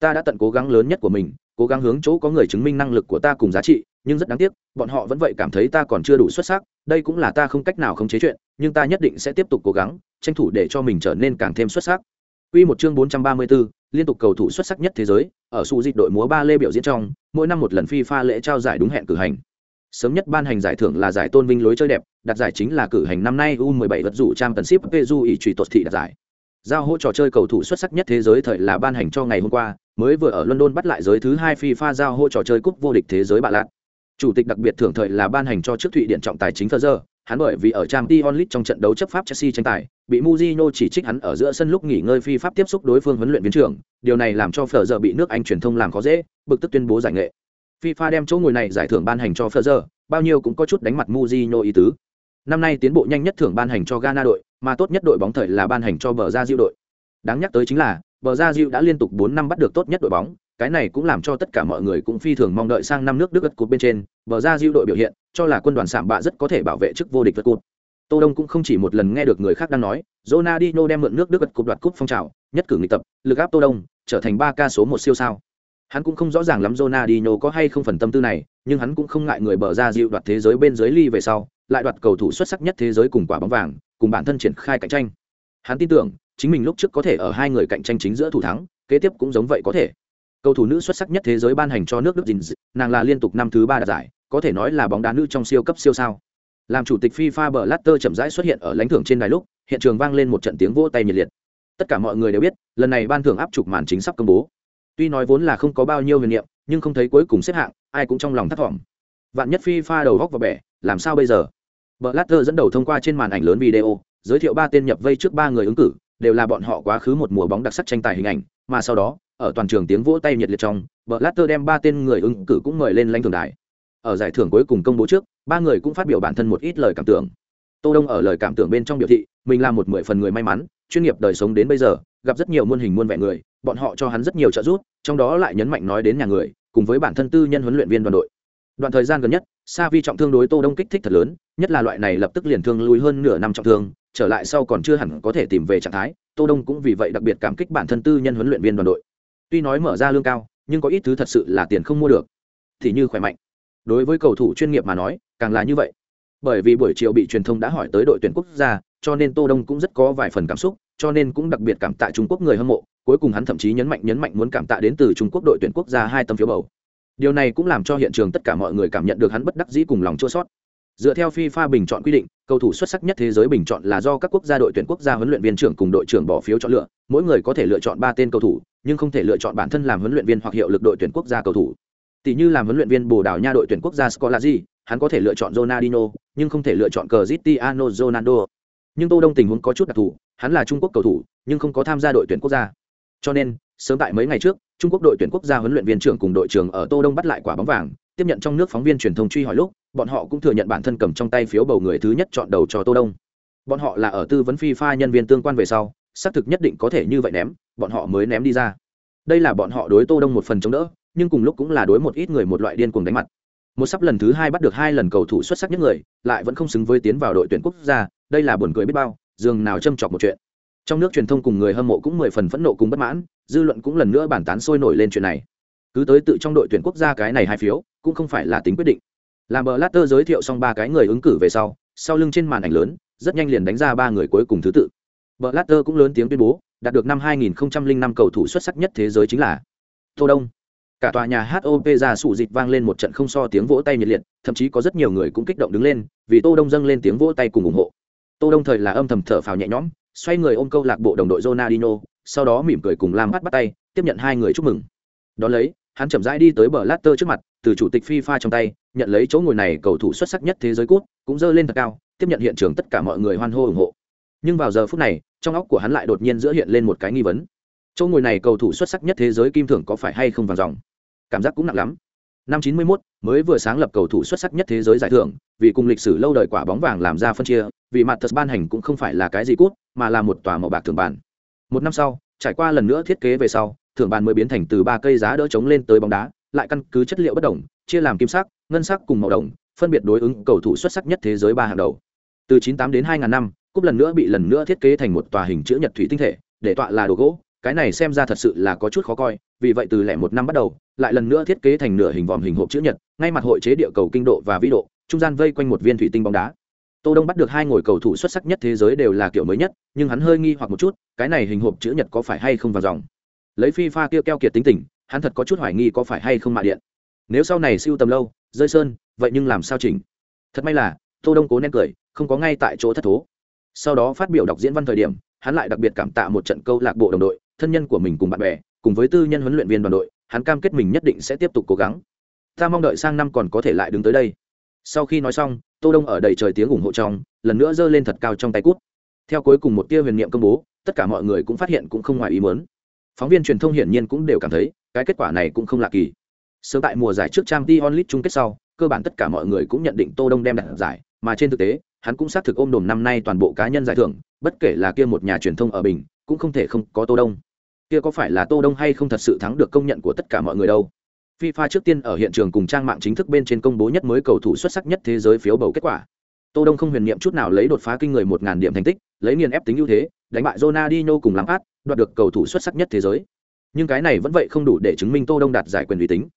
Ta đã tận cố gắng lớn nhất của mình, cố gắng hướng chỗ có người chứng minh năng lực của ta cùng giá trị nhưng rất đáng tiếc bọn họ vẫn vậy cảm thấy ta còn chưa đủ xuất sắc đây cũng là ta không cách nào khống chế chuyện nhưng ta nhất định sẽ tiếp tục cố gắng tranh thủ để cho mình trở nên càng thêm xuất sắc Quy một chương 434, liên tục cầu thủ xuất sắc nhất thế giới, ở sự dịch đội múa ba lê biểu diễn trong, mỗi năm một lần FIFA lễ trao giải đúng hẹn cử hành. Sớm nhất ban hành giải thưởng là giải tôn vinh lối chơi đẹp, đặt giải chính là cử hành năm nay U17 vật dụ trang tần ship Peju ỷ trùy tuột thị đặt giải. Giao hỗ trò chơi cầu thủ xuất sắc nhất thế giới thời là ban hành cho ngày hôm qua, mới vừa ở London bắt lại giới thứ hai FIFA giao hỗ trò chơi cúp vô địch thế giới bạ lạc. Chủ tịch đặc biệt thưởng thời là ban hành cho trước Thụy Điện trọng tài chính Ferrer, hắn bởi vì ở trang Champions onlit trong trận đấu chấp pháp Chelsea tranh tài, bị muzino chỉ trích hắn ở giữa sân lúc nghỉ ngơi phi pháp tiếp xúc đối phương huấn luyện viên trưởng, điều này làm cho Ferrer bị nước Anh truyền thông làm khó dễ, bực tức tuyên bố giải nghệ. FIFA đem chỗ ngồi này giải thưởng ban hành cho Ferrer, bao nhiêu cũng có chút đánh mặt muzino ý tứ. Năm nay tiến bộ nhanh nhất thưởng ban hành cho Ghana đội, mà tốt nhất đội bóng thời là ban hành cho bờ ra Diệu đội. Đáng nhắc tới chính là, bờ ra Diệu đã liên tục 4 năm bắt được tốt nhất đội bóng, cái này cũng làm cho tất cả mọi người cũng phi thường mong đợi sang năm nước Đức gật cột bên trên, bờ ra Diệu đội biểu hiện, cho là quân đoàn sạm bạ rất có thể bảo vệ chức vô địch vật cột. Tô Đông cũng không chỉ một lần nghe được người khác đang nói, Ronaldinho đem mượn nước Đức gật cột đoạt cúp phong trào, nhất cử nghịch tập, lực áp Tô Đông, trở thành 3 ca số 1 siêu sao. Hắn cũng không rõ ràng lắm Ronaldinho có hay không phần tâm tư này, nhưng hắn cũng không ngại người bờ ra Diệu đoạt thế giới bên dưới ly về sau, lại đoạt cầu thủ xuất sắc nhất thế giới cùng quả bóng vàng, cùng bản thân triển khai cạnh tranh. Hắn tin tưởng, chính mình lúc trước có thể ở hai người cạnh tranh chính giữa thủ thắng, kế tiếp cũng giống vậy có thể. Cầu thủ nữ xuất sắc nhất thế giới ban hành cho nước đức dình nàng là liên tục năm thứ ba đạt giải có thể nói là bóng đá nữ trong siêu cấp siêu sao. Làm chủ tịch fifa bờ latter chậm rãi xuất hiện ở lãnh thưởng trên đài lúc hiện trường vang lên một trận tiếng vỗ tay nhiệt liệt. Tất cả mọi người đều biết lần này ban thưởng áp chụp màn chính sắp công bố. Tuy nói vốn là không có bao nhiêu huyền niệm nhưng không thấy cuối cùng xếp hạng ai cũng trong lòng thất vọng. Vạn nhất fifa đầu góc vào bẻ làm sao bây giờ? Bờ latter dẫn đầu thông qua trên màn ảnh lớn video giới thiệu ba tên nhập vây trước ba người ứng cử đều là bọn họ quá khứ một mùa bóng đặc sắc tranh tài hình ảnh, mà sau đó, ở toàn trường tiếng vỗ tay nhiệt liệt trong Blatter đem ba tên người ứng cử cũng mời lên lãnh thưởng đài. Ở giải thưởng cuối cùng công bố trước, ba người cũng phát biểu bản thân một ít lời cảm tưởng. Tô đông ở lời cảm tưởng bên trong biểu thị, mình là một mười phần người may mắn, chuyên nghiệp đời sống đến bây giờ, gặp rất nhiều muôn hình muôn vẻ người, bọn họ cho hắn rất nhiều trợ giúp, trong đó lại nhấn mạnh nói đến nhà người, cùng với bản thân tư nhân huấn luyện viên đoàn đội. Đoạn thời gian gần nhất sa vi trọng thương đối tô đông kích thích thật lớn, nhất là loại này lập tức liền thương lùi hơn nửa năm trọng thương trở lại sau còn chưa hẳn có thể tìm về trạng thái, tô đông cũng vì vậy đặc biệt cảm kích bản thân tư nhân huấn luyện viên đoàn đội. Tuy nói mở ra lương cao, nhưng có ít thứ thật sự là tiền không mua được. Thì như khỏe mạnh. Đối với cầu thủ chuyên nghiệp mà nói, càng là như vậy. Bởi vì buổi chiều bị truyền thông đã hỏi tới đội tuyển quốc gia, cho nên tô đông cũng rất có vài phần cảm xúc, cho nên cũng đặc biệt cảm tạ trung quốc người hâm mộ. Cuối cùng hắn thậm chí nhấn mạnh nhấn mạnh muốn cảm tạ đến từ trung quốc đội tuyển quốc gia hai tấm phiếu bầu. Điều này cũng làm cho hiện trường tất cả mọi người cảm nhận được hắn bất đắc dĩ cùng lòng chua sót dựa theo fifa bình chọn quy định, cầu thủ xuất sắc nhất thế giới bình chọn là do các quốc gia đội tuyển quốc gia huấn luyện viên trưởng cùng đội trưởng bỏ phiếu chọn lựa. Mỗi người có thể lựa chọn ba tên cầu thủ, nhưng không thể lựa chọn bản thân làm huấn luyện viên hoặc hiệu lực đội tuyển quốc gia cầu thủ. Tỷ như làm huấn luyện viên bồ đào nha đội tuyển quốc gia scolazi hắn có thể lựa chọn ronaldinho, nhưng không thể lựa chọn cristiano ronaldo. Nhưng tô đông tình huống có chút đặc thù, hắn là trung quốc cầu thủ, nhưng không có tham gia đội tuyển quốc gia. Cho nên, sớm tại mấy ngày trước, trung quốc đội tuyển quốc gia huấn luyện viên trưởng cùng đội trưởng ở tô đông bắt lại quả bóng vàng tiếp nhận trong nước phóng viên truyền thông truy hỏi lúc, bọn họ cũng thừa nhận bản thân cầm trong tay phiếu bầu người thứ nhất chọn đầu cho tô đông. Bọn họ là ở tư vấn phi pha nhân viên tương quan về sau, xác thực nhất định có thể như vậy ném, bọn họ mới ném đi ra. Đây là bọn họ đối tô đông một phần chống đỡ, nhưng cùng lúc cũng là đối một ít người một loại điên cuồng đánh mặt. Một sắp lần thứ hai bắt được hai lần cầu thủ xuất sắc nhất người, lại vẫn không xứng với tiến vào đội tuyển quốc gia, đây là buồn cười biết bao, dường nào châm chọc một chuyện. Trong nước truyền thông cùng người hâm mộ cũng mười phần phẫn nộ cùng bất mãn, dư luận cũng lần nữa bàn tán sôi nổi lên chuyện này. Cứ tới tự trong đội tuyển quốc gia cái này hai phiếu cũng không phải là tính quyết định. Làm bờ latter giới thiệu xong ba cái người ứng cử về sau sau lưng trên màn ảnh lớn rất nhanh liền đánh ra ba người cuối cùng thứ tự. Bờ latter cũng lớn tiếng tuyên bố đạt được năm 2005 cầu thủ xuất sắc nhất thế giới chính là tô đông. Cả tòa nhà hop ra sụ dịch vang lên một trận không so tiếng vỗ tay nhiệt liệt thậm chí có rất nhiều người cũng kích động đứng lên vì tô đông dâng lên tiếng vỗ tay cùng ủng hộ. Tô đông thời là âm thầm thở phào nhẹ nhõm xoay người ôm câu lạc bộ đồng đội Ronaldinho, sau đó mỉm cười cùng Lam bắt bắt tay, tiếp nhận hai người chúc mừng. Đón lấy, hắn chậm rãi đi tới bờ Latter trước mặt, từ chủ tịch FIFA trong tay, nhận lấy chỗ ngồi này cầu thủ xuất sắc nhất thế giới cút, cũng dơ lên thật cao, tiếp nhận hiện trường tất cả mọi người hoan hô ủng hộ. Nhưng vào giờ phút này, trong óc của hắn lại đột nhiên giữa hiện lên một cái nghi vấn. Chỗ ngồi này cầu thủ xuất sắc nhất thế giới kim thưởng có phải hay không vàng dòng? Cảm giác cũng nặng lắm. Năm 91, mới vừa sáng lập cầu thủ xuất sắc nhất thế giới giải thưởng, vì cùng lịch sử lâu đời quả bóng vàng làm ra phân chia, vì mặt thật ban hành cũng không phải là cái gì cút, mà là một tòa màu bạc thường bàn. Một năm sau, trải qua lần nữa thiết kế về sau, thường bàn mới biến thành từ ba cây giá đỡ chống lên tới bóng đá, lại căn cứ chất liệu bất đồng, chia làm kim sắc, ngân sắc cùng màu đồng, phân biệt đối ứng cầu thủ xuất sắc nhất thế giới ba hàng đầu. Từ 98 đến 2000 năm, cúp lần nữa bị lần nữa thiết kế thành một tòa hình chữ nhật thủy tinh thể, để tọa là đồ gỗ, cái này xem ra thật sự là có chút khó coi, vì vậy từ lẻ một năm bắt đầu, lại lần nữa thiết kế thành nửa hình vòm hình hộp chữ nhật, ngay mặt hội chế địa cầu kinh độ và vĩ độ, trung gian vây quanh một viên thủy tinh bóng đá tô đông bắt được hai ngồi cầu thủ xuất sắc nhất thế giới đều là kiểu mới nhất nhưng hắn hơi nghi hoặc một chút cái này hình hộp chữ nhật có phải hay không vào dòng lấy phi pha kia keo kiệt tính tình, hắn thật có chút hoài nghi có phải hay không mạ điện. Nếu sau này siêu tầm lâu, rơi sơn, vậy nhưng làm sao chỉnh? Thật may là, tô đông cố nén cười, không có ngay tại chỗ thất thố. Sau đó phát biểu đọc diễn văn thời điểm, hắn lại đặc biệt cảm tạ một trận câu lạc bộ đồng đội, thân nhân của mình cùng bạn bè, cùng với tư nhân huấn luyện viên đoàn đội, hắn cam kết mình nhất định sẽ tiếp tục cố gắng. Ta mong đợi sang năm còn có thể lại đứng tới đây. Sau khi nói xong, tô đông ở đầy trời tiếng ủng hộ trong, lần nữa giơ lên thật cao trong tay cút. Theo cuối cùng một tia huyền niệm công bố, tất cả mọi người cũng phát hiện cũng không ngoài ý muốn phóng viên truyền thông hiển nhiên cũng đều cảm thấy, cái kết quả này cũng không lạ kỳ. Sớm tại mùa giải trước trang t onlit chung kết sau, cơ bản tất cả mọi người cũng nhận định tô đông đem đặt giải, mà trên thực tế, hắn cũng xác thực ôm đồm năm nay toàn bộ cá nhân giải thưởng, bất kể là kia một nhà truyền thông ở bình, cũng không thể không có tô đông. Kia có phải là tô đông hay không thật sự thắng được công nhận của tất cả mọi người đâu. FIFA trước tiên ở hiện trường cùng trang mạng chính thức bên trên công bố nhất mới cầu thủ xuất sắc nhất thế giới phiếu bầu kết quả. Tô Đông không huyền niệm chút nào lấy đột phá kinh người 1000 điểm thành tích, lấy nghiền ép tính ưu thế, đánh bại Ronaldinho cùng Lampard, đoạt được cầu thủ xuất sắc nhất thế giới. Nhưng cái này vẫn vậy không đủ để chứng minh Tô Đông đạt giải quyền uy tín.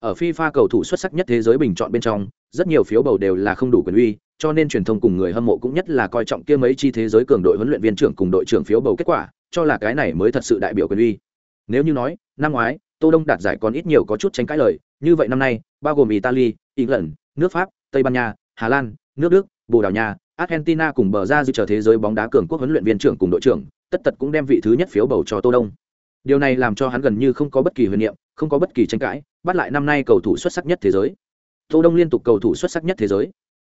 Ở FIFA cầu thủ xuất sắc nhất thế giới bình chọn bên trong, rất nhiều phiếu bầu đều là không đủ quyền uy, cho nên truyền thông cùng người hâm mộ cũng nhất là coi trọng kia mấy chi thế giới cường đội huấn luyện viên trưởng cùng đội trưởng phiếu bầu kết quả, cho là cái này mới thật sự đại biểu quyền uy. Nếu như nói, năm ngoái, tô đông đạt giải còn ít nhiều có chút tranh cãi lời như vậy năm nay bao gồm italy england nước pháp tây ban nha hà lan nước đức bồ đào nha, argentina cùng bờ ra dự trở thế giới bóng đá cường quốc huấn luyện viên trưởng cùng đội trưởng, tất tật cũng đem vị thứ nhất phiếu bầu cho tô đông. Điều này làm cho hắn gần như không có bất kỳ huyền niệm, không có bất kỳ tranh cãi, bắt lại năm nay cầu thủ xuất sắc nhất thế giới. Tô đông liên tục cầu thủ xuất sắc nhất thế giới.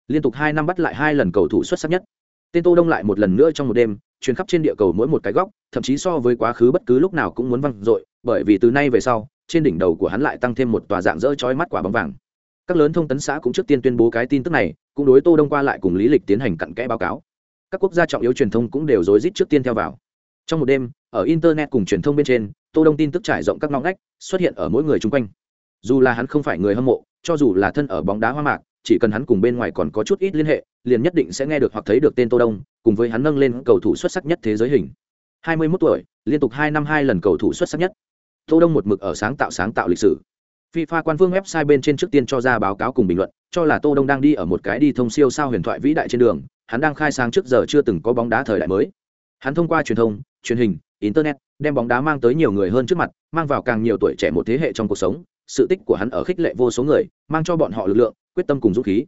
Liên tục hai năm bắt lại hai lần cầu thủ xuất sắc nhất. Tên tô đông lại một lần nữa trong một đêm, truyền khắp trên địa cầu mỗi một cái góc, thậm chí so với quá khứ bất cứ lúc nào cũng muốn văng dội, bởi vì từ nay về sau, trên đỉnh đầu của hắn lại tăng thêm một tòa dạng dỡ chói mắt quả bóng vàng các lớn thông tấn xã cũng trước tiên tuyên bố cái tin tức này, cũng đối tô đông qua lại cùng lý lịch tiến hành cặn kẽ báo cáo. Các quốc gia trọng yếu truyền thông cũng đều rối rít trước tiên theo vào. Trong một đêm, ở internet cùng truyền thông bên trên, tô đông tin tức trải rộng các ngõ ngách, xuất hiện ở mỗi người chung quanh. Dù là hắn không phải người hâm mộ, cho dù là thân ở bóng đá hoa mạc, chỉ cần hắn cùng bên ngoài còn có chút ít liên hệ, liền nhất định sẽ nghe được hoặc thấy được tên tô đông, cùng với hắn nâng lên cầu thủ xuất sắc nhất thế giới hình. 21 tuổi, liên tục hai năm hai lần cầu thủ xuất sắc nhất. Tô đông một mực ở sáng tạo sáng tạo lịch sử. FIFA quan phương website bên trên trước tiên cho ra báo cáo cùng bình luận, cho là Tô Đông đang đi ở một cái đi thông siêu sao huyền thoại vĩ đại trên đường, hắn đang khai sáng trước giờ chưa từng có bóng đá thời đại mới. Hắn thông qua truyền thông, truyền hình, internet, đem bóng đá mang tới nhiều người hơn trước mặt, mang vào càng nhiều tuổi trẻ một thế hệ trong cuộc sống, sự tích của hắn ở khích lệ vô số người, mang cho bọn họ lực lượng, quyết tâm cùng dũng khí.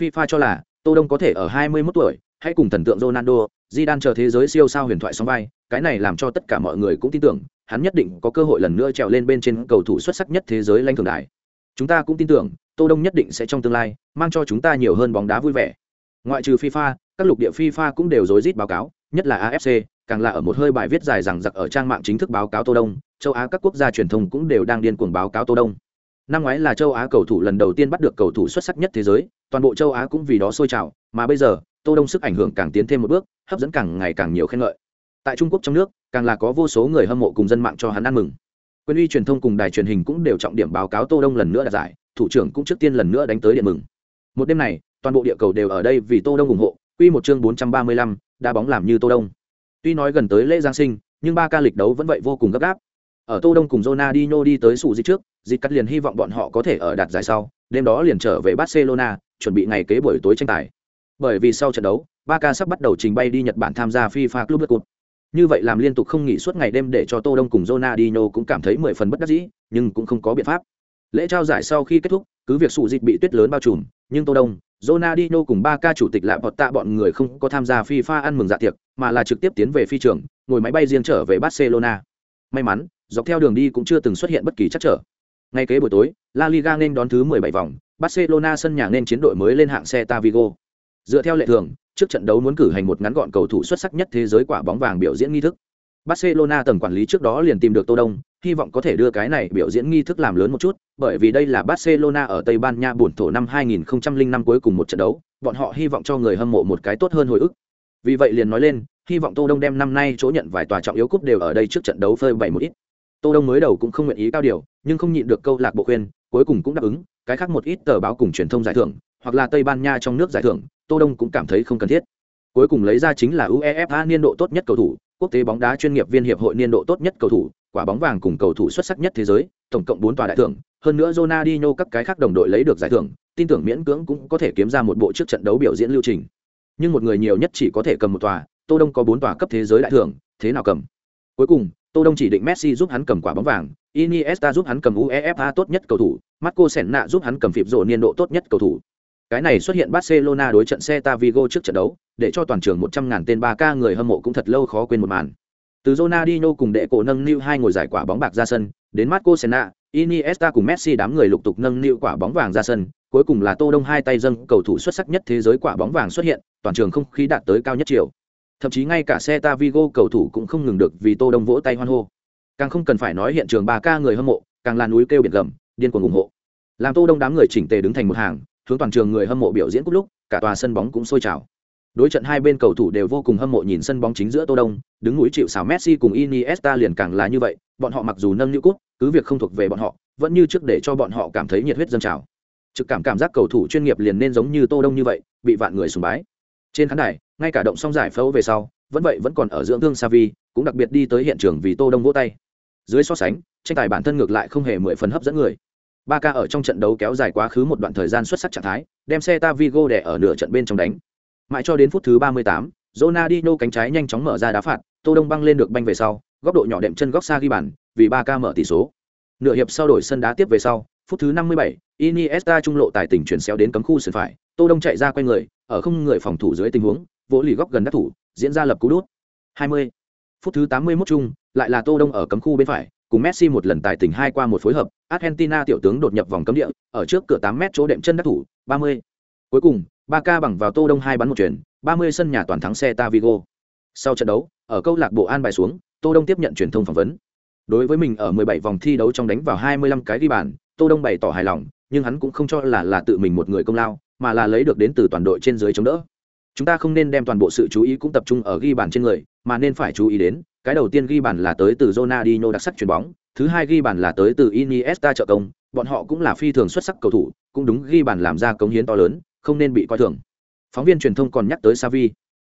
FIFA cho là Tô Đông có thể ở 21 tuổi, hãy cùng thần tượng Ronaldo, Di Đan chờ thế giới siêu sao huyền thoại sóng vai, cái này làm cho tất cả mọi người cũng tin tưởng, hắn nhất định có cơ hội lần nữa trèo lên bên trên cầu thủ xuất sắc nhất thế giới lanh thường đài. Chúng ta cũng tin tưởng, Tô Đông nhất định sẽ trong tương lai mang cho chúng ta nhiều hơn bóng đá vui vẻ. Ngoại trừ FIFA, các lục địa FIFA cũng đều rối rít báo cáo, nhất là AFC, càng là ở một hơi bài viết dài rằng giặc ở trang mạng chính thức báo cáo Tô Đông, châu Á các quốc gia truyền thông cũng đều đang điên cuồng báo cáo Tô Đông. Năm ngoái là châu Á cầu thủ lần đầu tiên bắt được cầu thủ xuất sắc nhất thế giới, toàn bộ châu Á cũng vì đó sôi trào, mà bây giờ, Tô Đông sức ảnh hưởng càng tiến thêm một bước, hấp dẫn càng ngày càng nhiều khen ngợi. Tại Trung Quốc trong nước, càng là có vô số người hâm mộ cùng dân mạng cho hắn ăn mừng. Quyền uy truyền thông cùng đài truyền hình cũng đều trọng điểm báo cáo Tô Đông lần nữa đạt giải, thủ trưởng cũng trước tiên lần nữa đánh tới điện mừng. Một đêm này, toàn bộ địa cầu đều ở đây vì Tô Đông ủng hộ, quy một chương 435, đá bóng làm như Tô Đông. Tuy nói gần tới lễ Giáng sinh, nhưng ba ca lịch đấu vẫn vậy vô cùng gấp gáp. Ở Tô Đông cùng Ronaldinho đi tới sủ dịch trước, dịch cắt liền hy vọng bọn họ có thể ở đạt giải sau, đêm đó liền trở về Barcelona, chuẩn bị ngày kế buổi tối tranh tài. Bởi vì sau trận đấu, Barca sắp bắt đầu trình bay đi Nhật Bản tham gia FIFA Club World Cup. Như vậy làm liên tục không nghỉ suốt ngày đêm để cho Tô Đông cùng Ronaldinho cũng cảm thấy mười phần bất đắc dĩ, nhưng cũng không có biện pháp. Lễ trao giải sau khi kết thúc, cứ việc sủ dịch bị tuyết lớn bao trùm, nhưng Tô Đông, Ronaldinho cùng Barca chủ tịch lại bọt tạ bọn người không có tham gia FIFA ăn mừng dạ tiệc, mà là trực tiếp tiến về phi trường, ngồi máy bay riêng trở về Barcelona. May mắn, dọc theo đường đi cũng chưa từng xuất hiện bất kỳ trắc trở. Ngay kế buổi tối, La Liga nên đón thứ 17 vòng, Barcelona sân nhà nên chiến đội mới lên hạng xe Vigo. Dựa theo lệ thường, trước trận đấu muốn cử hành một ngắn gọn cầu thủ xuất sắc nhất thế giới quả bóng vàng biểu diễn nghi thức. Barcelona tầng quản lý trước đó liền tìm được Tô Đông, hy vọng có thể đưa cái này biểu diễn nghi thức làm lớn một chút, bởi vì đây là Barcelona ở Tây Ban Nha buồn thổ năm 2005 cuối cùng một trận đấu, bọn họ hy vọng cho người hâm mộ một cái tốt hơn hồi ức. Vì vậy liền nói lên, hy vọng Tô Đông đem năm nay chỗ nhận vài tòa trọng yếu cúp đều ở đây trước trận đấu phơi bày một ít. Tô Đông mới đầu cũng không nguyện ý cao điều, nhưng không nhịn được câu lạc bộ khuyên, cuối cùng cũng đáp ứng, cái khác một ít tờ báo cùng truyền thông giải thưởng, hoặc là Tây Ban Nha trong nước giải thưởng, Tô Đông cũng cảm thấy không cần thiết. Cuối cùng lấy ra chính là UEFA niên độ tốt nhất cầu thủ, quốc tế bóng đá chuyên nghiệp viên hiệp hội niên độ tốt nhất cầu thủ, quả bóng vàng cùng cầu thủ xuất sắc nhất thế giới, tổng cộng 4 tòa đại thưởng, hơn nữa Ronaldinho các cái khác đồng đội lấy được giải thưởng, tin tưởng miễn cưỡng cũng có thể kiếm ra một bộ trước trận đấu biểu diễn lưu trình. Nhưng một người nhiều nhất chỉ có thể cầm một tòa, Tô Đông có 4 tòa cấp thế giới đại thưởng, thế nào cầm? Cuối cùng, Tô Đông chỉ định Messi giúp hắn cầm quả bóng vàng, Iniesta giúp hắn cầm UEFA tốt nhất cầu thủ, Marco Senna giúp hắn cầm phịp rổ niên độ tốt nhất cầu thủ. Cái này xuất hiện Barcelona đối trận Celta Vigo trước trận đấu, để cho toàn trường 100.000 tên 3K người hâm mộ cũng thật lâu khó quên một màn. Từ Ronaldinho cùng đệ cổ nâng niu hai ngồi giải quả bóng bạc ra sân, đến Marco Senna, Iniesta cùng Messi đám người lục tục nâng niu quả bóng vàng ra sân, cuối cùng là Tô Đông hai tay dâng cầu thủ xuất sắc nhất thế giới quả bóng vàng xuất hiện, toàn trường không khí đạt tới cao nhất chiều. Thậm chí ngay cả Celta Vigo cầu thủ cũng không ngừng được vì Tô Đông vỗ tay hoan hô. Càng không cần phải nói hiện trường 3K người hâm mộ, càng là núi kêu biển gầm, điên cuồng ủng hộ. Làm Tô Đông đám người chỉnh tề đứng thành một hàng, hướng toàn trường người hâm mộ biểu diễn cúp lúc, cả tòa sân bóng cũng sôi trào. Đối trận hai bên cầu thủ đều vô cùng hâm mộ nhìn sân bóng chính giữa Tô Đông, đứng núi chịu xào Messi cùng Iniesta liền càng là như vậy, bọn họ mặc dù nâng niu cúp, cứ việc không thuộc về bọn họ, vẫn như trước để cho bọn họ cảm thấy nhiệt huyết dâng trào. Trực cảm cảm giác cầu thủ chuyên nghiệp liền nên giống như Tô Đông như vậy, bị vạn người sùng bái. Trên khán đài, ngay cả động xong giải phẫu về sau, vẫn vậy vẫn còn ở dưỡng thương Savi, cũng đặc biệt đi tới hiện trường vì Tô Đông vỗ tay. Dưới so sánh, tranh tài bản thân ngược lại không hề mười phần hấp dẫn người. Ba Ca ở trong trận đấu kéo dài quá khứ một đoạn thời gian xuất sắc trạng thái, đem Celta Vigo đè ở nửa trận bên trong đánh. Mãi cho đến phút thứ 38, Ronaldinho cánh trái nhanh chóng mở ra đá phạt, Tô Đông băng lên được banh về sau, góc độ nhỏ đệm chân góc xa ghi bàn, vì Ba Ca mở tỷ số. Nửa hiệp sau đổi sân đá tiếp về sau, phút thứ 57, Iniesta trung lộ tài tỉnh chuyển xéo đến cấm khu sườn phải, Tô Đông chạy ra quay người, ở không người phòng thủ dưới tình huống, vỗ lì góc gần đắc thủ, diễn ra lập cú đút. 20. Phút thứ 81 chung, lại là Tô Đông ở cấm khu bên phải, cùng Messi một lần tài tình hai qua một phối hợp, Argentina tiểu tướng đột nhập vòng cấm địa, ở trước cửa 8 mét chỗ đệm chân đắc thủ, 30. Cuối cùng, Barca bằng vào Tô Đông hai bắn một chuyển, 30 sân nhà toàn thắng xe Tavigo. Sau trận đấu, ở câu lạc bộ an bài xuống, Tô Đông tiếp nhận truyền thông phỏng vấn. Đối với mình ở 17 vòng thi đấu trong đánh vào 25 cái ghi bàn, Tô Đông bày tỏ hài lòng, nhưng hắn cũng không cho là là tự mình một người công lao, mà là lấy được đến từ toàn đội trên dưới chống đỡ. Chúng ta không nên đem toàn bộ sự chú ý cũng tập trung ở ghi bàn trên người, mà nên phải chú ý đến, cái đầu tiên ghi bàn là tới từ Ronaldinho đặc sắc chuyền bóng, thứ hai ghi bàn là tới từ Iniesta trợ công, bọn họ cũng là phi thường xuất sắc cầu thủ, cũng đúng ghi bàn làm ra cống hiến to lớn, không nên bị coi thường. Phóng viên truyền thông còn nhắc tới Savi.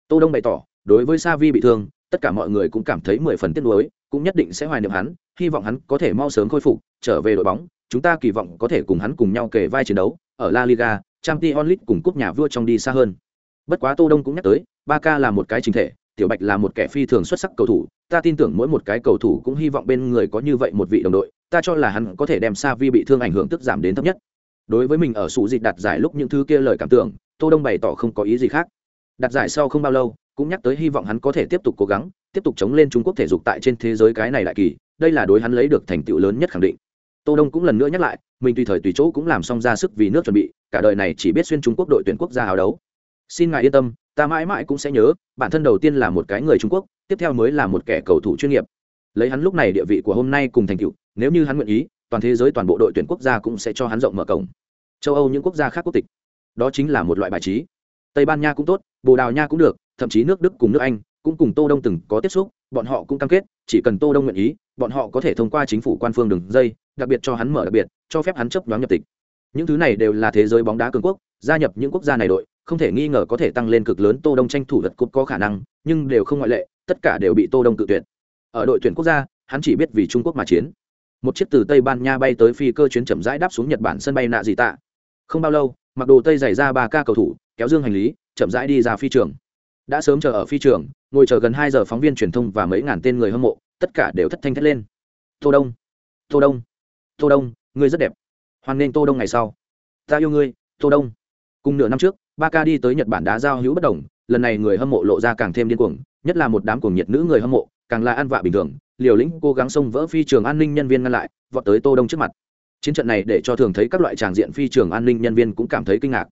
Tô Đông bày tỏ, đối với Savi bị thương, tất cả mọi người cũng cảm thấy mười phần tiếc nuối, cũng nhất định sẽ hoài niệm hắn, hy vọng hắn có thể mau sớm khôi phục, trở về đội bóng, chúng ta kỳ vọng có thể cùng hắn cùng nhau kề vai chiến đấu, ở La Liga, Champions League cùng cúp nhà vua trong đi xa hơn. Bất quá Tô Đông cũng nhắc tới, Barca là một cái chính thể, Tiểu Bạch là một kẻ phi thường xuất sắc cầu thủ, ta tin tưởng mỗi một cái cầu thủ cũng hy vọng bên người có như vậy một vị đồng đội, ta cho là hắn có thể đem Savi bị thương ảnh hưởng tức giảm đến thấp nhất. Đối với mình ở sự dịch đặt giải lúc những thứ kia lời cảm tưởng, Tô Đông bày tỏ không có ý gì khác. Đặt giải sau không bao lâu, cũng nhắc tới hy vọng hắn có thể tiếp tục cố gắng, tiếp tục chống lên Trung Quốc thể dục tại trên thế giới cái này lại kỳ, đây là đối hắn lấy được thành tựu lớn nhất khẳng định. Tô Đông cũng lần nữa nhắc lại, mình tùy thời tùy chỗ cũng làm xong ra sức vì nước chuẩn bị, cả đời này chỉ biết xuyên Trung Quốc đội tuyển quốc gia hào đấu. Xin ngài yên tâm, ta mãi mãi cũng sẽ nhớ, bản thân đầu tiên là một cái người Trung Quốc, tiếp theo mới là một kẻ cầu thủ chuyên nghiệp. Lấy hắn lúc này địa vị của hôm nay cùng thành tựu, nếu như hắn nguyện ý, toàn thế giới toàn bộ đội tuyển quốc gia cũng sẽ cho hắn rộng mở cổng. Châu Âu những quốc gia khác quốc tịch, đó chính là một loại bài trí. Tây Ban Nha cũng tốt, Bồ Đào Nha cũng được, thậm chí nước Đức cùng nước Anh cũng cùng Tô Đông từng có tiếp xúc, bọn họ cũng cam kết, chỉ cần Tô Đông nguyện ý, bọn họ có thể thông qua chính phủ quan phương đường dây, đặc biệt cho hắn mở đặc biệt, cho phép hắn chấp đoán nhập tịch. Những thứ này đều là thế giới bóng đá cường quốc, gia nhập những quốc gia này đội, không thể nghi ngờ có thể tăng lên cực lớn Tô Đông tranh thủ vật cúp có khả năng, nhưng đều không ngoại lệ, tất cả đều bị Tô Đông tự tuyệt. Ở đội tuyển quốc gia, hắn chỉ biết vì Trung Quốc mà chiến. Một chiếc từ Tây Ban Nha bay tới phi cơ chuyến chậm rãi đáp xuống Nhật Bản sân bay nạ gì tạ. Không bao lâu, mặc đồ tây dày ra ba ca cầu thủ, kéo dương hành lý, chậm rãi đi ra phi trường. Đã sớm chờ ở phi trường, ngồi chờ gần hai giờ phóng viên truyền thông và mấy ngàn tên người hâm mộ, tất cả đều thất thanh thét lên. Tô Đông, Tô Đông, Tô Đông, ngươi rất đẹp. Hoan nghênh Tô Đông ngày sau. Ta yêu ngươi, Tô Đông. Cùng nửa năm trước, Ba ca đi tới Nhật Bản đá giao hữu bất đồng, lần này người hâm mộ lộ ra càng thêm điên cuồng, nhất là một đám cuồng nhiệt nữ người hâm mộ, càng là ăn vạ bình thường, liều lĩnh cố gắng xông vỡ phi trường an ninh nhân viên ngăn lại, vọt tới Tô Đông trước mặt. Chiến trận này để cho thường thấy các loại tràng diện phi trường an ninh nhân viên cũng cảm thấy kinh ngạc.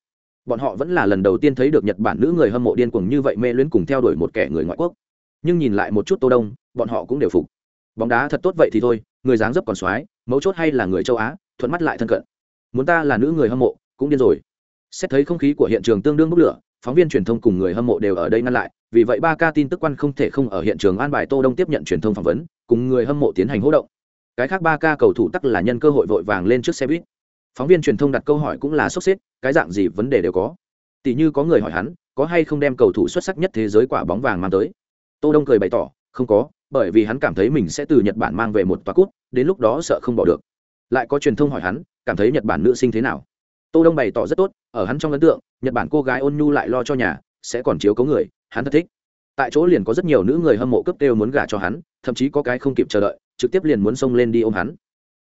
Bọn họ vẫn là lần đầu tiên thấy được Nhật Bản nữ người hâm mộ điên cuồng như vậy mê luyến cùng theo đuổi một kẻ người ngoại quốc. Nhưng nhìn lại một chút Tô Đông, bọn họ cũng đều phục. Bóng đá thật tốt vậy thì thôi, người dáng dấp còn xoái, mấu chốt hay là người châu Á, thuận mắt lại thân cận. Muốn ta là nữ người hâm mộ, cũng điên rồi xét thấy không khí của hiện trường tương đương bốc lửa, phóng viên truyền thông cùng người hâm mộ đều ở đây ngăn lại, vì vậy ba ca tin tức quan không thể không ở hiện trường an bài tô đông tiếp nhận truyền thông phỏng vấn, cùng người hâm mộ tiến hành hỗ động. Cái khác ba ca cầu thủ tắc là nhân cơ hội vội vàng lên trước xe buýt. Phóng viên truyền thông đặt câu hỏi cũng là sốc xếp, cái dạng gì vấn đề đều có. Tỷ như có người hỏi hắn, có hay không đem cầu thủ xuất sắc nhất thế giới quả bóng vàng mang tới. Tô đông cười bày tỏ, không có, bởi vì hắn cảm thấy mình sẽ từ nhật bản mang về một toa cút đến lúc đó sợ không bỏ được. Lại có truyền thông hỏi hắn, cảm thấy nhật bản nữ sinh thế nào? Tô đông bày tỏ rất tốt, ở hắn trong ấn tượng, nhật bản cô gái ôn nhu lại lo cho nhà, sẽ còn chiếu cố người, hắn thật thích. Tại chỗ liền có rất nhiều nữ người hâm mộ cấp đều muốn gả cho hắn, thậm chí có cái không kịp chờ đợi, trực tiếp liền muốn xông lên đi ôm hắn.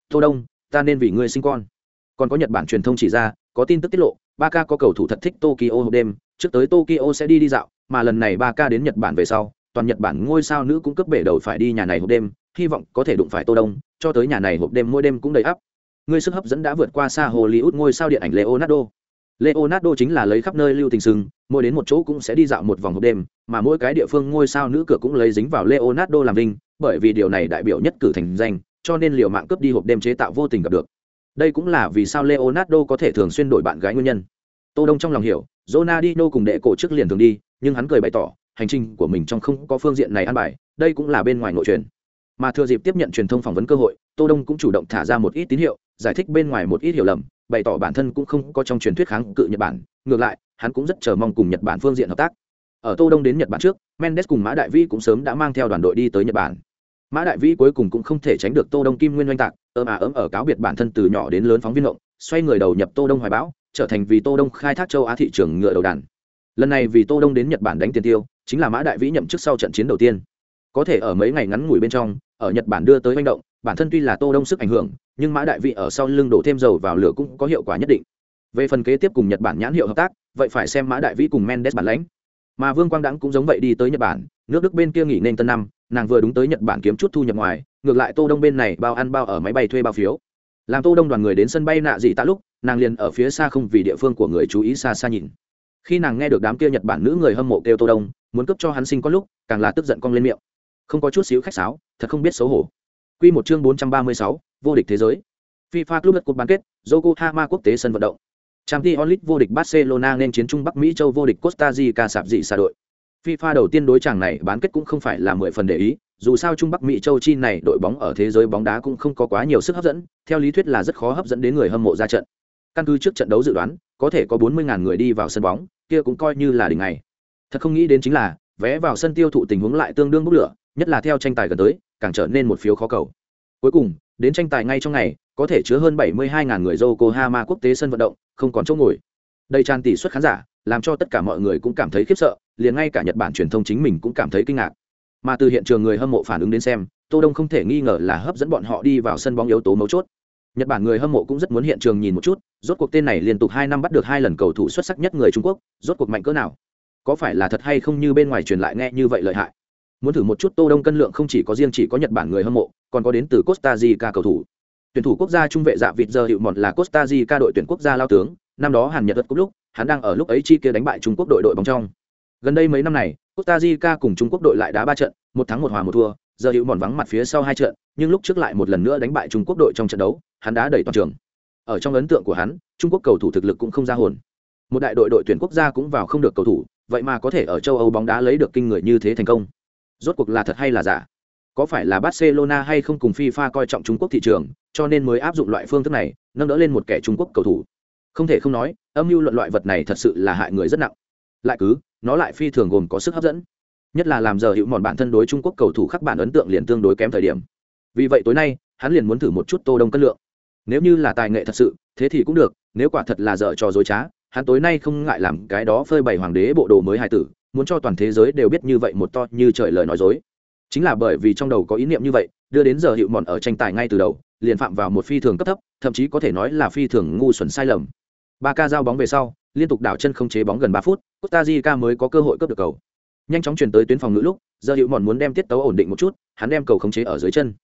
Tô đông, ta nên vì ngươi sinh con. Còn có nhật bản truyền thông chỉ ra, có tin tức tiết lộ, ba ca có cầu thủ thật thích tokyo hộp đêm, trước tới tokyo sẽ đi đi dạo, mà lần này ba ca đến nhật bản về sau, toàn nhật bản ngôi sao nữ cũng cấp bể đầu phải đi nhà này hộp đêm, hy vọng có thể đụng phải tô đông, cho tới nhà này hộp đêm mỗi đêm cũng đầy ắp ngươi sức hấp dẫn đã vượt qua xa hollywood ngôi sao điện ảnh leonardo. Leonardo chính là lấy khắp nơi lưu tình sừng, mỗi đến một chỗ cũng sẽ đi dạo một vòng hộp đêm, mà mỗi cái địa phương ngôi sao nữ cửa cũng lấy dính vào leonardo làm linh, bởi vì điều này đại biểu nhất cử thành danh, cho nên liều mạng cướp đi hộp đêm chế tạo vô tình gặp được. Đây cũng là vì sao leonardo có thể thường xuyên đổi bạn gái nguyên nhân. Tô đông trong lòng hiểu, Ronaldinho cùng đệ cổ trước liền thường đi, nhưng hắn cười bày tỏ, hành trình của mình trong không có phương diện này ăn bài, đây cũng là bên ngoài nội truyền. Mà thừa dịp tiếp nhận truyền thông phỏng vấn cơ hội, tô đông cũng chủ động thả ra một ít tín hiệu giải thích bên ngoài một ít hiểu lầm, bày tỏ bản thân cũng không có trong truyền thuyết kháng cự nhật bản, ngược lại, hắn cũng rất chờ mong cùng nhật bản phương diện hợp tác. Ở tô đông đến nhật bản trước, mendes cùng mã đại vĩ cũng sớm đã mang theo đoàn đội đi tới nhật bản. Mã đại vĩ cuối cùng cũng không thể tránh được tô đông kim nguyên oanh tạc, ơm à ấm ở cáo biệt bản thân từ nhỏ đến lớn phóng viên động xoay người đầu nhập tô đông hoài bão, trở thành vì tô đông khai thác châu á thị trường ngựa đầu đàn. Lần này vì tô đông đến nhật bản đánh tiền tiêu, chính là mã đại vĩ nhậm chức sau trận chiến đầu tiên. Có thể ở mấy ngày ngắn ngủi bên trong, ở nhật bản đưa tới manh động bản thân tuy là tô đông sức ảnh hưởng, nhưng mã đại vị ở sau lưng đổ thêm dầu vào lửa cũng có hiệu quả nhất định. Về phần kế tiếp cùng nhật bản nhãn hiệu hợp tác, vậy phải xem mã đại vĩ cùng mendes bản lãnh. Mà vương quang đãng cũng giống vậy đi tới nhật bản, nước đức bên kia nghỉ nên tân năm, nàng vừa đúng tới nhật bản kiếm chút thu nhập ngoài, ngược lại tô đông bên này bao ăn bao ở máy bay thuê bao phiếu. Làm tô đông đoàn người đến sân bay nạ dị tạ lúc, nàng liền ở phía xa không vì địa phương của người chú ý xa xa nhìn. Khi nàng nghe được đám kia nhật bản nữ người hâm mộ kêu tô đông, muốn cấp cho hắn sinh con lúc, càng là tức giận cong lên miệng. Không có chút xíu khách sáo, thật không biết xấu hổ quy một chương 436, vô địch thế giới FIFA Club Cup bán kết, Yokohama quốc tế sân vận động. Champions League vô địch Barcelona nên chiến Trung Bắc Mỹ châu vô địch Costa Rica sạp dị xa đội. FIFA đầu tiên đối chàng này bán kết cũng không phải là mười phần để ý, dù sao Trung Bắc Mỹ châu chi này đội bóng ở thế giới bóng đá cũng không có quá nhiều sức hấp dẫn, theo lý thuyết là rất khó hấp dẫn đến người hâm mộ ra trận. Căn cứ trước trận đấu dự đoán, có thể có 40.000 người đi vào sân bóng, kia cũng coi như là đỉnh ngày. Thật không nghĩ đến chính là, vé vào sân tiêu thụ tình huống lại tương đương bốc lửa, nhất là theo tranh tài gần tới, càng trở nên một phiếu khó cầu. Cuối cùng, đến tranh tài ngay trong ngày, có thể chứa hơn 72.000 người Yokohama quốc tế sân vận động, không còn chỗ ngồi. Đây tràn tỷ suất khán giả, làm cho tất cả mọi người cũng cảm thấy khiếp sợ, liền ngay cả Nhật Bản truyền thông chính mình cũng cảm thấy kinh ngạc. Mà từ hiện trường người hâm mộ phản ứng đến xem, Tô Đông không thể nghi ngờ là hấp dẫn bọn họ đi vào sân bóng yếu tố mấu chốt. Nhật Bản người hâm mộ cũng rất muốn hiện trường nhìn một chút, rốt cuộc tên này liên tục 2 năm bắt được hai lần cầu thủ xuất sắc nhất người Trung Quốc, rốt cuộc mạnh cỡ nào? Có phải là thật hay không như bên ngoài truyền lại nghe như vậy lợi hại? Muốn thử một chút Tô Đông cân lượng không chỉ có riêng chỉ có Nhật Bản người hâm mộ, còn có đến từ Costa Rica cầu thủ. Tuyển thủ quốc gia trung vệ dạ vịt giờ hiệu mòn là costa rica đội tuyển quốc gia lao tướng năm đó hàn nhật đất cúp lúc hắn đang ở lúc ấy chi kia đánh bại trung quốc đội đội bóng trong. Gần đây mấy năm này costa rica cùng trung quốc đội lại đá ba trận một thắng một hòa một thua giờ hiệu mòn vắng mặt phía sau hai trận nhưng lúc trước lại một lần nữa đánh bại trung quốc đội trong trận đấu hắn đã đẩy toàn trường. Ở trong ấn tượng của hắn trung quốc cầu thủ thực lực cũng không ra hồn. Một đại đội đội tuyển quốc gia cũng vào không được cầu thủ vậy mà có thể ở châu âu bóng đá lấy được kinh người như thế thành công rốt cuộc là thật hay là giả? Có phải là barcelona hay không cùng fifa coi trọng trung quốc thị trường, cho nên mới áp dụng loại phương thức này, nâng đỡ lên một kẻ trung quốc cầu thủ? Không thể không nói, âm mưu luận loại vật này thật sự là hại người rất nặng. Lại cứ, nó lại phi thường gồm có sức hấp dẫn. Nhất là làm giờ hữu mòn bản thân đối trung quốc cầu thủ khắc bản ấn tượng liền tương đối kém thời điểm. Vì vậy tối nay, hắn liền muốn thử một chút tô đông cân lượng. Nếu như là tài nghệ thật sự, thế thì cũng được, nếu quả thật là dở trò dối trá, hắn tối nay không ngại làm cái đó phơi bày hoàng đế bộ đồ mới hài tử muốn cho toàn thế giới đều biết như vậy một to như trời lời nói dối. Chính là bởi vì trong đầu có ý niệm như vậy, đưa đến giờ hiệu mòn ở tranh tài ngay từ đầu, liền phạm vào một phi thường cấp thấp, thậm chí có thể nói là phi thường ngu xuẩn sai lầm. Ba ca giao bóng về sau, liên tục đảo chân không chế bóng gần ba phút, costa rica mới có cơ hội cướp được cầu. Nhanh chóng chuyển tới tuyến phòng ngữ lúc, giờ hiệu mòn muốn đem tiết tấu ổn định một chút, hắn đem cầu khống chế ở dưới chân.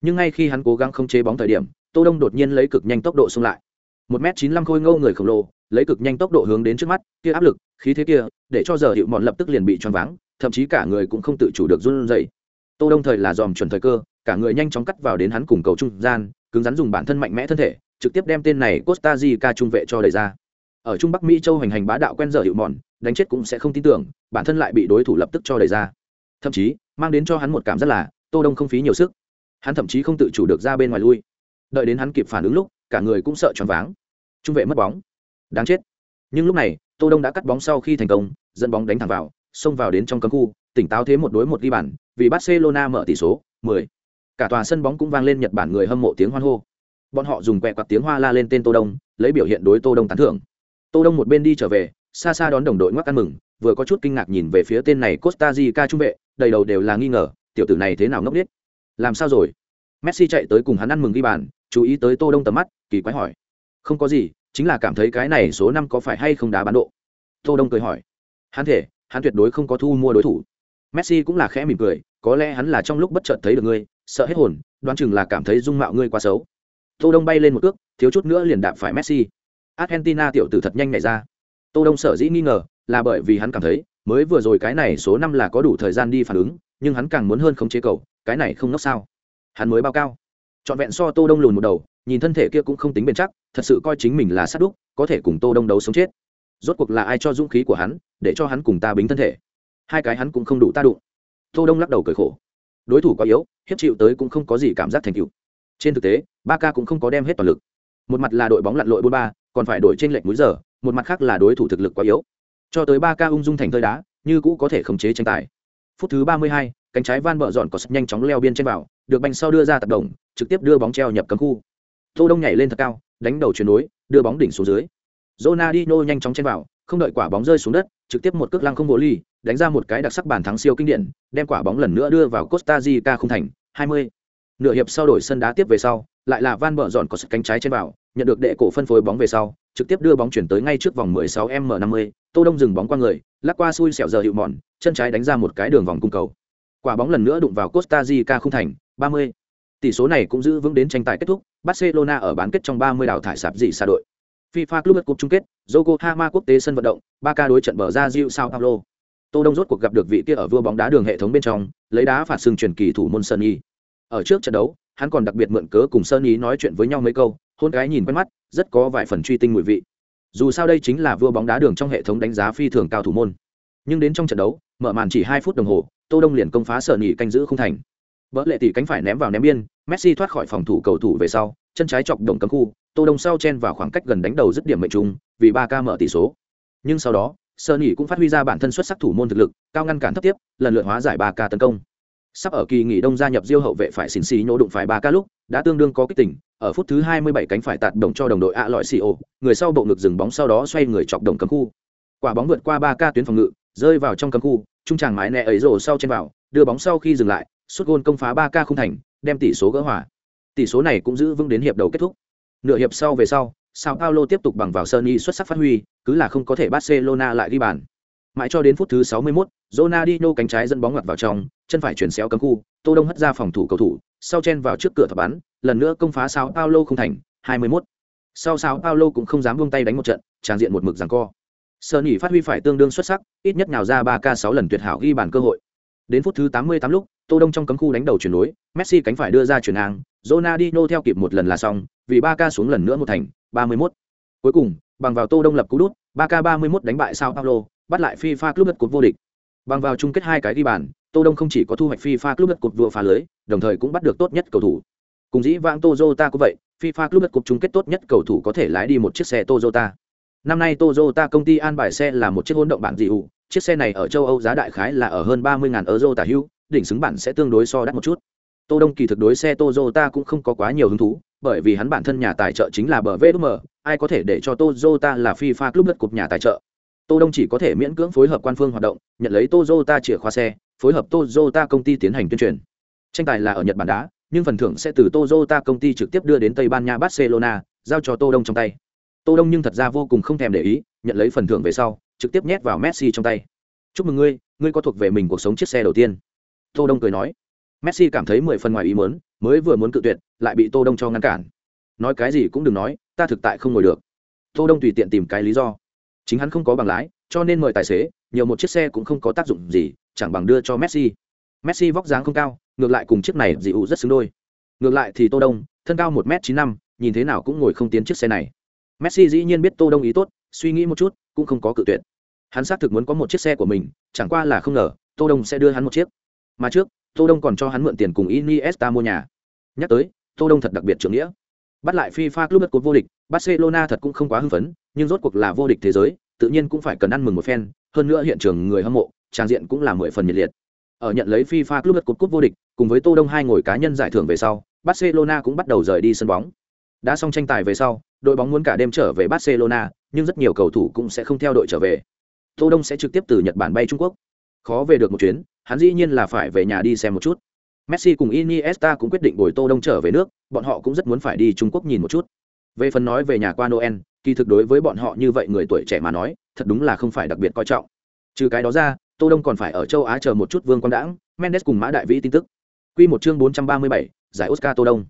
Nhưng ngay khi hắn cố gắng khống chế bóng thời điểm, tô đông đột nhiên lấy cực nhanh tốc độ xung lại. Một m chín mươi khôi ngô người khổng lồ lấy cực nhanh tốc độ hướng đến trước mắt, kia áp lực, khí thế kia, để cho giờ hiệu mòn lập tức liền bị choáng váng, thậm chí cả người cũng không tự chủ được run rẩy. Tô đông thời là dòm chuẩn thời cơ, cả người nhanh chóng cắt vào đến hắn cùng cầu trung gian, cứng rắn dùng bản thân mạnh mẽ thân thể, trực tiếp đem tên này costa rica trung vệ cho đẩy ra. Ở trung bắc mỹ châu hành hành bá đạo quen giờ hiệu mòn, đánh chết cũng sẽ không tin tưởng, bản thân lại bị đối thủ lập tức cho đẩy ra. Thậm chí, mang đến cho hắn một cảm giác là, tô đông không phí nhiều sức. Hắn thậm chí không tự chủ được ra bên ngoài lui. Đợi đến hắn kịp phản ứng lúc, cả người cũng sợ choáng váng. Trung vệ mất bóng đáng chết nhưng lúc này tô đông đã cắt bóng sau khi thành công dẫn bóng đánh thẳng vào xông vào đến trong cấm khu tỉnh táo thế một đối một ghi bàn vì Barcelona mở tỷ số 10. Cả tòa sân bóng cũng vang lên Nhật Bản người hâm mộ tiếng hoan hô. Bọn họ dùng quẹ quạt tiếng hoa la lên tên Tô Đông, lấy biểu hiện đối Tô Đông tán thưởng. Tô Đông một bên đi trở về, xa xa đón đồng đội ngoắc ăn mừng, vừa có chút kinh ngạc nhìn về phía tên này Costa Rica trung vệ, đầy đầu đều là nghi ngờ, tiểu tử này thế nào ngốc nghếch. Làm sao rồi? Messi chạy tới cùng hắn ăn mừng ghi bàn, chú ý tới Tô Đông tầm mắt, kỳ quái hỏi. Không có gì, chính là cảm thấy cái này số năm có phải hay không đá bán độ. Tô Đông cười hỏi. Hắn thể, hắn tuyệt đối không có thu mua đối thủ. Messi cũng là khẽ mỉm cười, có lẽ hắn là trong lúc bất chợt thấy được ngươi, sợ hết hồn, đoán chừng là cảm thấy dung mạo ngươi quá xấu. Tô Đông bay lên một cước, thiếu chút nữa liền đạp phải Messi. Argentina tiểu tử thật nhanh nhảy ra. Tô Đông sở dĩ nghi ngờ, là bởi vì hắn cảm thấy, mới vừa rồi cái này số năm là có đủ thời gian đi phản ứng, nhưng hắn càng muốn hơn không chế cầu, cái này không nốc sao? Hắn mới bao cao, trọn vẹn so Tô Đông lùn một đầu, nhìn thân thể kia cũng không tính bền chắc, thật sự coi chính mình là sát đúc, có thể cùng Tô Đông đấu sống chết. Rốt cuộc là ai cho dũng khí của hắn, để cho hắn cùng ta bính thân thể? hai cái hắn cũng không đủ ta đụng. Tô đông lắc đầu cười khổ. Đối thủ quá yếu hiếp chịu tới cũng không có gì cảm giác thành tựu. Trên thực tế ba ca cũng không có đem hết toàn lực. Một mặt là đội bóng lặn lội bốn ba còn phải đổi trên lệnh múi giờ một mặt khác là đối thủ thực lực quá yếu. Cho tới ba ca ung dung thành thơi đá như cũ có thể khống chế tranh tài. Phút thứ ba mươi hai, cánh trái van bờ dọn có sức nhanh chóng leo biên trên vào được banh sau đưa ra tập động trực tiếp đưa bóng treo nhập cấm khu tô đông nhảy lên thật cao, đánh đầu chuyển đối, đưa bóng đỉnh xuống dưới Ronaldinho nhanh chóng chen vào, không đợi quả bóng rơi xuống đất, trực tiếp một cước lăng không bộ ly, đánh ra một cái đặc sắc bàn thắng siêu kinh điển, đem quả bóng lần nữa đưa vào costa rica không thành 20. nửa hiệp sau đổi sân đá tiếp về sau, lại là van bờ dọn có sức cánh trái trên vào, nhận được đệ cổ phân phối bóng về sau, trực tiếp đưa bóng chuyển tới ngay trước vòng 16 m 50 tô đông dừng bóng qua người, lắc qua xui xẻo giờ hiệu mòn, chân trái đánh ra một cái đường vòng cung cầu quả bóng lần nữa đụng vào costa rica không thành 30 tỷ số này cũng giữ vững đến tranh tài kết thúc barcelona ở bán kết trong 30 đào thải sạp dị xa đội FIFA Club Cup chung kết, Yokohama quốc tế sân vận động, Barca đối trận bờ ra Rio Sao Paulo. Tô Đông rốt cuộc gặp được vị kia ở vua bóng đá đường hệ thống bên trong, lấy đá phạt sừng truyền kỳ thủ môn Sunny. Ở trước trận đấu, hắn còn đặc biệt mượn cớ cùng Sunny nói chuyện với nhau mấy câu, hôn gái nhìn quen mắt, rất có vài phần truy tinh mùi vị. Dù sao đây chính là vua bóng đá đường trong hệ thống đánh giá phi thường cao thủ môn. Nhưng đến trong trận đấu, mở màn chỉ 2 phút đồng hồ, Tô Đông liền công phá sở nhị canh giữ không thành. Bỡ lệ tỷ cánh phải ném vào ném biên, Messi thoát khỏi phòng thủ cầu thủ về sau, chân trái chọc động cấm khu, Tô Đông sau chen vào khoảng cách gần đánh đầu dứt điểm mệnh trung, vì 3K mở tỷ số. Nhưng sau đó, Sơn Nghị cũng phát huy ra bản thân xuất sắc thủ môn thực lực, cao ngăn cản thấp tiếp, lần lượt hóa giải 3K tấn công. Sắp ở kỳ nghỉ đông gia nhập Diêu hậu vệ phải xỉn xí nhô đụng phải 3K lúc, đã tương đương có kích tỉnh, ở phút thứ 27 cánh phải tạt đồng cho đồng đội ạ lọi xì người sau bộ ngực dừng bóng sau đó xoay người chọc đồng cấm khu. Quả bóng vượt qua 3K tuyến phòng ngự, rơi vào trong cấm khu, trung tràng mái nẹ ấy rồ sau trên vào, đưa bóng sau khi dừng lại, sút gôn công phá 3 ca không thành, đem tỷ số gỡ hòa. Tỷ số này cũng giữ vững đến hiệp đầu kết thúc. Nửa hiệp sau về sau, Sao Paulo tiếp tục bằng vào Sunny xuất sắc phát huy, cứ là không có thể Barcelona lại ghi bàn. Mãi cho đến phút thứ 61, Ronaldinho cánh trái dẫn bóng ngoặt vào trong, chân phải chuyển xéo cấm khu, Tô Đông hất ra phòng thủ cầu thủ, sau chen vào trước cửa thập bắn, lần nữa công phá Sao Paulo không thành, 21. Sau Sao Paulo cũng không dám buông tay đánh một trận, tràn diện một mực giằng co. Sunny phát huy phải tương đương xuất sắc, ít nhất nhào ra 3K6 lần tuyệt hảo ghi bàn cơ hội. Đến phút thứ 88 lúc, Tô Đông trong cấm khu đánh đầu chuyển nối, Messi cánh phải đưa ra chuyển ngang, Ronaldinho theo kịp một lần là xong, vì Barca xuống lần nữa một thành, 31. Cuối cùng, bằng vào Tô Đông lập cú đút, Barca 31 đánh bại Sao Paulo, bắt lại FIFA Club Cup vô địch. Bằng vào chung kết hai cái đi bàn, Tô Đông không chỉ có thu hoạch FIFA Club Cup vừa phá lưới, đồng thời cũng bắt được tốt nhất cầu thủ. Cùng dĩ vãng Toyota cũng vậy, FIFA Club Cup chung kết tốt nhất cầu thủ có thể lái đi một chiếc xe Toyota. Năm nay Toyota công ty an bài xe là một chiếc hỗn động bản dị hữu, chiếc xe này ở châu Âu giá đại khái là ở hơn 30.000 euro tả hữu, đỉnh xứng bản sẽ tương đối so đắt một chút. Tô Đông kỳ thực đối xe Toyota cũng không có quá nhiều hứng thú, bởi vì hắn bản thân nhà tài trợ chính là bờ VDM, ai có thể để cho Toyota là FIFA Club đất cục nhà tài trợ. Tô Đông chỉ có thể miễn cưỡng phối hợp quan phương hoạt động, nhận lấy Toyota chìa khóa xe, phối hợp Toyota công ty tiến hành tuyên truyền. Tranh tài là ở Nhật Bản đá, nhưng phần thưởng sẽ từ Toyota công ty trực tiếp đưa đến Tây Ban Nha Barcelona, giao cho Tô Đông trong tay. Tô Đông nhưng thật ra vô cùng không thèm để ý, nhận lấy phần thưởng về sau, trực tiếp nhét vào Messi trong tay. "Chúc mừng ngươi, ngươi có thuộc về mình cuộc sống chiếc xe đầu tiên." Tô Đông cười nói. Messi cảm thấy mười phần ngoài ý muốn, mới vừa muốn cự tuyệt, lại bị Tô Đông cho ngăn cản. Nói cái gì cũng đừng nói, ta thực tại không ngồi được. Tô Đông tùy tiện tìm cái lý do. Chính hắn không có bằng lái, cho nên mời tài xế, nhiều một chiếc xe cũng không có tác dụng gì, chẳng bằng đưa cho Messi. Messi vóc dáng không cao, ngược lại cùng chiếc này dịu rất xứng đôi. Ngược lại thì Tô Đông, thân cao một m chín năm, nhìn thế nào cũng ngồi không tiến chiếc xe này. Messi dĩ nhiên biết Tô Đông ý tốt, suy nghĩ một chút, cũng không có cự tuyệt. Hắn xác thực muốn có một chiếc xe của mình, chẳng qua là không ngờ, Tô Đông sẽ đưa hắn một chiếc. Mà trước, Tô Đông còn cho hắn mượn tiền cùng Iniesta mua nhà. Nhắc tới, Tô Đông thật đặc biệt trưởng nghĩa. Bắt lại FIFA Club Cup vô địch, Barcelona thật cũng không quá hưng phấn, nhưng rốt cuộc là vô địch thế giới, tự nhiên cũng phải cần ăn mừng một phen, hơn nữa hiện trường người hâm mộ, trang diện cũng là mười phần nhiệt liệt. Ở nhận lấy FIFA Club world Cup vô địch, cùng với Tô Đông hai ngồi cá nhân giải thưởng về sau, Barcelona cũng bắt đầu rời đi sân bóng. Đã xong tranh tài về sau, đội bóng muốn cả đêm trở về Barcelona, nhưng rất nhiều cầu thủ cũng sẽ không theo đội trở về. Tô Đông sẽ trực tiếp từ Nhật Bản bay Trung Quốc. Khó về được một chuyến, hắn dĩ nhiên là phải về nhà đi xem một chút. Messi cùng Iniesta cũng quyết định bồi Tô Đông trở về nước, bọn họ cũng rất muốn phải đi Trung Quốc nhìn một chút. Về phần nói về nhà qua Noel, kỳ thực đối với bọn họ như vậy người tuổi trẻ mà nói, thật đúng là không phải đặc biệt coi trọng. Trừ cái đó ra, Tô Đông còn phải ở châu Á chờ một chút Vương Quang Đãng, Mendes cùng Mã Đại Vĩ tin tức. Quy một chương 437, giải Oscar Tô Đông.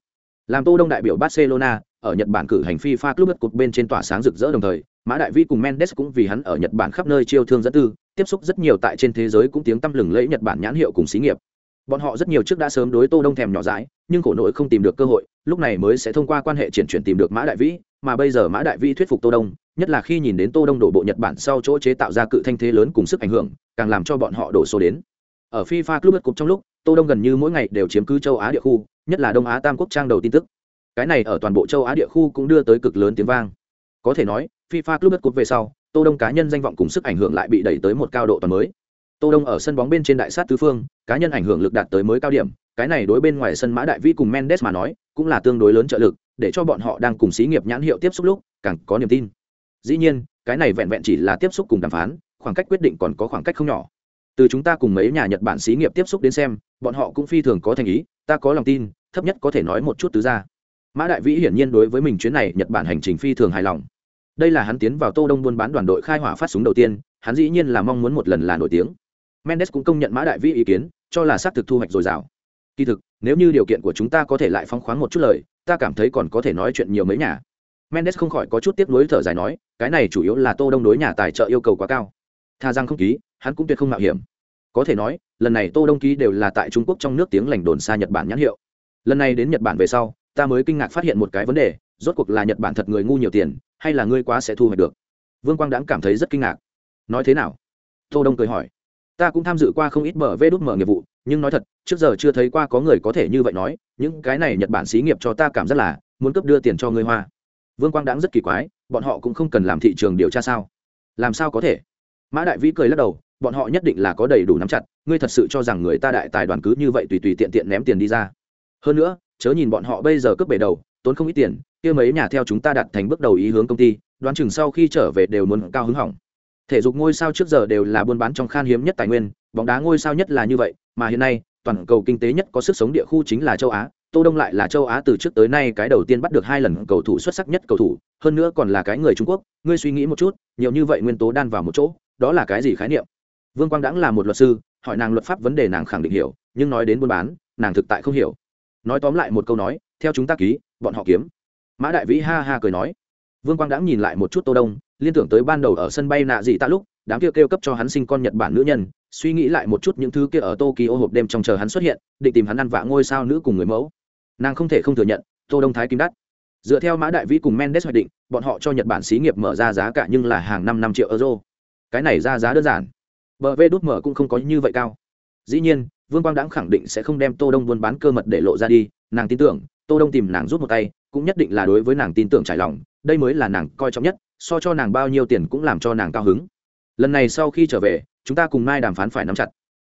Làm Tô Đông đại biểu Barcelona, ở Nhật Bản cử hành FIFA Club Cup bên trên tỏa sáng rực rỡ đồng thời, Mã Đại Vĩ cùng Mendes cũng vì hắn ở Nhật Bản khắp nơi chiêu thương dẫn tư, tiếp xúc rất nhiều tại trên thế giới cũng tiếng tăm lừng lẫy Nhật Bản nhãn hiệu cùng xí nghiệp. Bọn họ rất nhiều trước đã sớm đối Tô Đông thèm nhỏ dãi, nhưng khổ nội không tìm được cơ hội, lúc này mới sẽ thông qua quan hệ triển chuyển tìm được Mã Đại Vĩ, mà bây giờ Mã Đại Vĩ thuyết phục Tô Đông, nhất là khi nhìn đến Tô Đông đổ bộ Nhật Bản sau chỗ chế tạo ra cự thanh thế lớn cùng sức ảnh hưởng, càng làm cho bọn họ đổ số đến. Ở FIFA Club Cup trong lúc, Tô Đông gần như mỗi ngày đều chiếm cứ châu Á địa khu, nhất là Đông Á Tam quốc trang đầu tin tức. Cái này ở toàn bộ châu Á địa khu cũng đưa tới cực lớn tiếng vang. Có thể nói, FIFA Club Cup về sau, Tô Đông cá nhân danh vọng cùng sức ảnh hưởng lại bị đẩy tới một cao độ toàn mới. Tô Đông ở sân bóng bên trên đại sát tứ phương, cá nhân ảnh hưởng lực đạt tới mới cao điểm, cái này đối bên ngoài sân Mã Đại Vĩ cùng Mendes mà nói, cũng là tương đối lớn trợ lực, để cho bọn họ đang cùng xí nghiệp nhãn hiệu tiếp xúc lúc, càng có niềm tin. Dĩ nhiên, cái này vẹn vẹn chỉ là tiếp xúc cùng đàm phán, khoảng cách quyết định còn có khoảng cách không nhỏ. Từ chúng ta cùng mấy nhà Nhật Bản xí nghiệp tiếp xúc đến xem, bọn họ cũng phi thường có thành ý, ta có lòng tin, thấp nhất có thể nói một chút tứ ra. Mã Đại Vĩ hiển nhiên đối với mình chuyến này Nhật Bản hành trình phi thường hài lòng đây là hắn tiến vào tô đông buôn bán đoàn đội khai hỏa phát súng đầu tiên, hắn dĩ nhiên là mong muốn một lần là nổi tiếng. Mendes cũng công nhận mã đại vĩ ý kiến, cho là xác thực thu hoạch dồi dào. Kỳ thực, nếu như điều kiện của chúng ta có thể lại phong khoáng một chút lời, ta cảm thấy còn có thể nói chuyện nhiều mấy nhà. Mendes không khỏi có chút tiếc nuối thở dài nói, cái này chủ yếu là tô đông đối nhà tài trợ yêu cầu quá cao. Tha rằng không ký, hắn cũng tuyệt không mạo hiểm. Có thể nói, lần này tô đông ký đều là tại trung quốc trong nước tiếng lành đồn xa nhật bản nhãn hiệu. Lần này đến nhật bản về sau, ta mới kinh ngạc phát hiện một cái vấn đề, rốt cuộc là nhật bản thật người ngu nhiều tiền hay là ngươi quá sẽ thu hoạch được? Vương quang đãng cảm thấy rất kinh ngạc. Nói thế nào? Tô đông cười hỏi. Ta cũng tham dự qua không ít mở vê đút mở nghiệp vụ, nhưng nói thật, trước giờ chưa thấy qua có người có thể như vậy nói, những cái này nhật bản xí nghiệp cho ta cảm giác là muốn cấp đưa tiền cho ngươi hoa. Vương quang đãng rất kỳ quái, bọn họ cũng không cần làm thị trường điều tra sao? Làm sao có thể? Mã đại vĩ cười lắc đầu, bọn họ nhất định là có đầy đủ nắm chặt, ngươi thật sự cho rằng người ta đại tài đoàn cứ như vậy tùy tùy tiện tiện ném tiền đi ra. Hơn nữa, chớ nhìn bọn họ bây giờ cướp bể đầu tốn không ít tiền, kia mấy nhà theo chúng ta đặt thành bước đầu ý hướng công ty, đoán chừng sau khi trở về đều muốn cao hứng hỏng. Thể dục ngôi sao trước giờ đều là buôn bán trong khan hiếm nhất tài nguyên, bóng đá ngôi sao nhất là như vậy, mà hiện nay, toàn cầu kinh tế nhất có sức sống địa khu chính là châu á, tô đông lại là châu á từ trước tới nay cái đầu tiên bắt được hai lần cầu thủ xuất sắc nhất cầu thủ, hơn nữa còn là cái người trung quốc, ngươi suy nghĩ một chút, nhiều như vậy nguyên tố đan vào một chỗ, đó là cái gì khái niệm? Vương quang đãng là một luật sư, hỏi nàng luật pháp vấn đề nàng khẳng định hiểu, nhưng nói đến buôn bán, nàng thực tại không hiểu. Nói tóm lại một câu nói, theo chúng ta ký bọn họ kiếm. Mã đại vĩ ha ha cười nói. Vương quang đãng nhìn lại một chút tô đông, liên tưởng tới ban đầu ở sân bay nạ dị ta lúc, đám kia kêu cấp cho hắn sinh con nhật bản nữ nhân, suy nghĩ lại một chút những thứ kia ở tokyo hộp đêm trong chờ hắn xuất hiện, định tìm hắn ăn vạ ngôi sao nữ cùng người mẫu. Nàng không thể không thừa nhận, tô đông thái kim đắt. Dựa theo mã đại vĩ cùng mendes hoạch định, bọn họ cho nhật bản xí nghiệp mở ra giá cả nhưng là hàng năm năm triệu euro. Cái này ra giá đơn giản. Bờ vê đút mở cũng không có như vậy cao. Dĩ nhiên, vương quang đãng khẳng định sẽ không đem tô đông buôn bán cơ mật để lộ ra đi, nàng tin tưởng tô đông tìm nàng rút một tay, cũng nhất định là đối với nàng tin tưởng trải lòng, đây mới là nàng coi trọng nhất, so cho nàng bao nhiêu tiền cũng làm cho nàng cao hứng. Lần này sau khi trở về, chúng ta cùng mai đàm phán phải nắm chặt.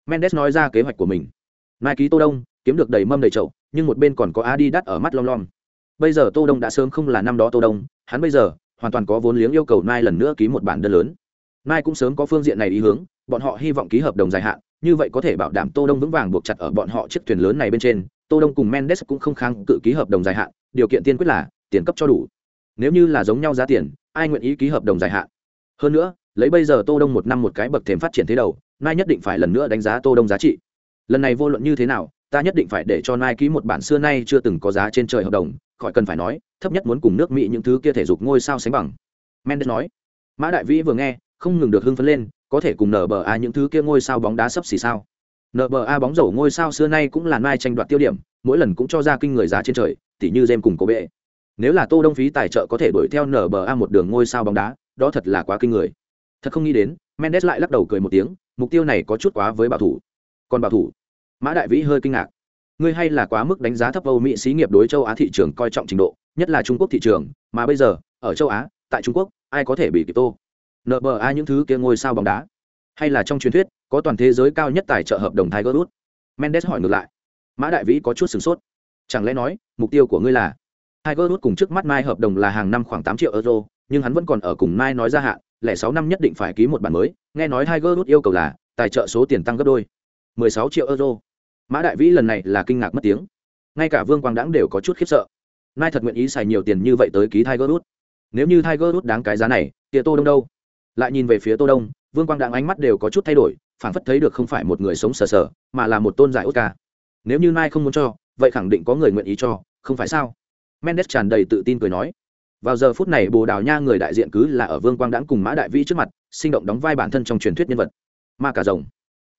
Mendes nói ra kế hoạch của mình. Mai ký tô đông, kiếm được đầy mâm đầy chậu, nhưng một bên còn có adi đắt ở mắt lom lom. Bây giờ tô đông đã sớm không là năm đó tô đông, hắn bây giờ hoàn toàn có vốn liếng yêu cầu mai lần nữa ký một bản đơn lớn. Mai cũng sớm có phương diện này ý hướng, bọn họ hy vọng ký hợp đồng dài hạn như vậy có thể bảo đảm tô đông vững vàng buộc chặt ở bọn họ chiếc thuyền lớn này bên trên, tô đông cùng mendes cũng không kháng cự ký hợp đồng dài hạn, điều kiện tiên quyết là tiền cấp cho đủ. Nếu như là giống nhau giá tiền, ai nguyện ý ký hợp đồng dài hạn? Hơn nữa, lấy bây giờ tô đông một năm một cái bậc thềm phát triển thế đầu, nai nhất định phải lần nữa đánh giá tô đông giá trị. Lần này vô luận như thế nào, ta nhất định phải để cho nai ký một bản xưa nay chưa từng có giá trên trời hợp đồng, khỏi cần phải nói, thấp nhất muốn cùng nước mỹ những thứ kia thể dục ngôi sao sánh bằng. Mendes nói. Mã đại vĩ vừa nghe, không ngừng được hưng phấn lên có thể cùng nở bờ a những thứ kia ngôi sao bóng đá sấp xỉ sao? Nở bờ a bóng rổ ngôi sao xưa nay cũng là mai tranh đoạt tiêu điểm, mỗi lần cũng cho ra kinh người giá trên trời, tỉ như jem cùng cố bệ nếu là tô đông phí tài trợ có thể đuổi theo nở bờ a một đường ngôi sao bóng đá, đó thật là quá kinh người. Thật không nghĩ đến, mendes lại lắc đầu cười một tiếng, mục tiêu này có chút quá với bảo thủ. Còn bảo thủ? Mã đại vĩ hơi kinh ngạc. Ngươi hay là quá mức đánh giá thấp âu mỹ xí nghiệp đối châu á thị trường coi trọng trình độ, nhất là trung quốc thị trường, mà bây giờ, ở châu á, tại trung quốc, ai có thể bị kịp tô? Nợ bờ ai những thứ kia ngôi sao bóng đá. Hay là trong truyền thuyết, có toàn thế giới cao nhất tài trợ hợp đồng tiger woods? Mendes hỏi ngược lại. Mã đại vĩ có chút sửng sốt. Chẳng lẽ nói, mục tiêu của ngươi là tiger woods cùng trước mắt mai hợp đồng là hàng năm khoảng tám triệu euro, nhưng hắn vẫn còn ở cùng mai nói ra hạn, lẻ sáu năm nhất định phải ký một bản mới. Nghe nói tiger woods yêu cầu là tài trợ số tiền tăng gấp đôi, mười sáu triệu euro. Mã đại vĩ lần này là kinh ngạc mất tiếng. Ngay cả vương quang đãng đều có chút khiếp sợ. Mai thật nguyện ý xài nhiều tiền như vậy tới ký tiger woods. Nếu như tiger woods đáng cái giá này kia tô đông đâu? Lại nhìn về phía tô đông, vương quang đặng ánh mắt đều có chút thay đổi phản phất thấy được không phải một người sống sờ sờ, mà là một tôn giải oscar. Nếu như mai không muốn cho, vậy khẳng định có người nguyện ý cho, không phải sao? Mendes tràn đầy tự tin cười nói. Vào giờ phút này, bồ đào nha người đại diện cứ là ở vương quang đãng cùng mã đại vĩ trước mặt, sinh động đóng vai bản thân trong truyền thuyết nhân vật. Ma cà rồng.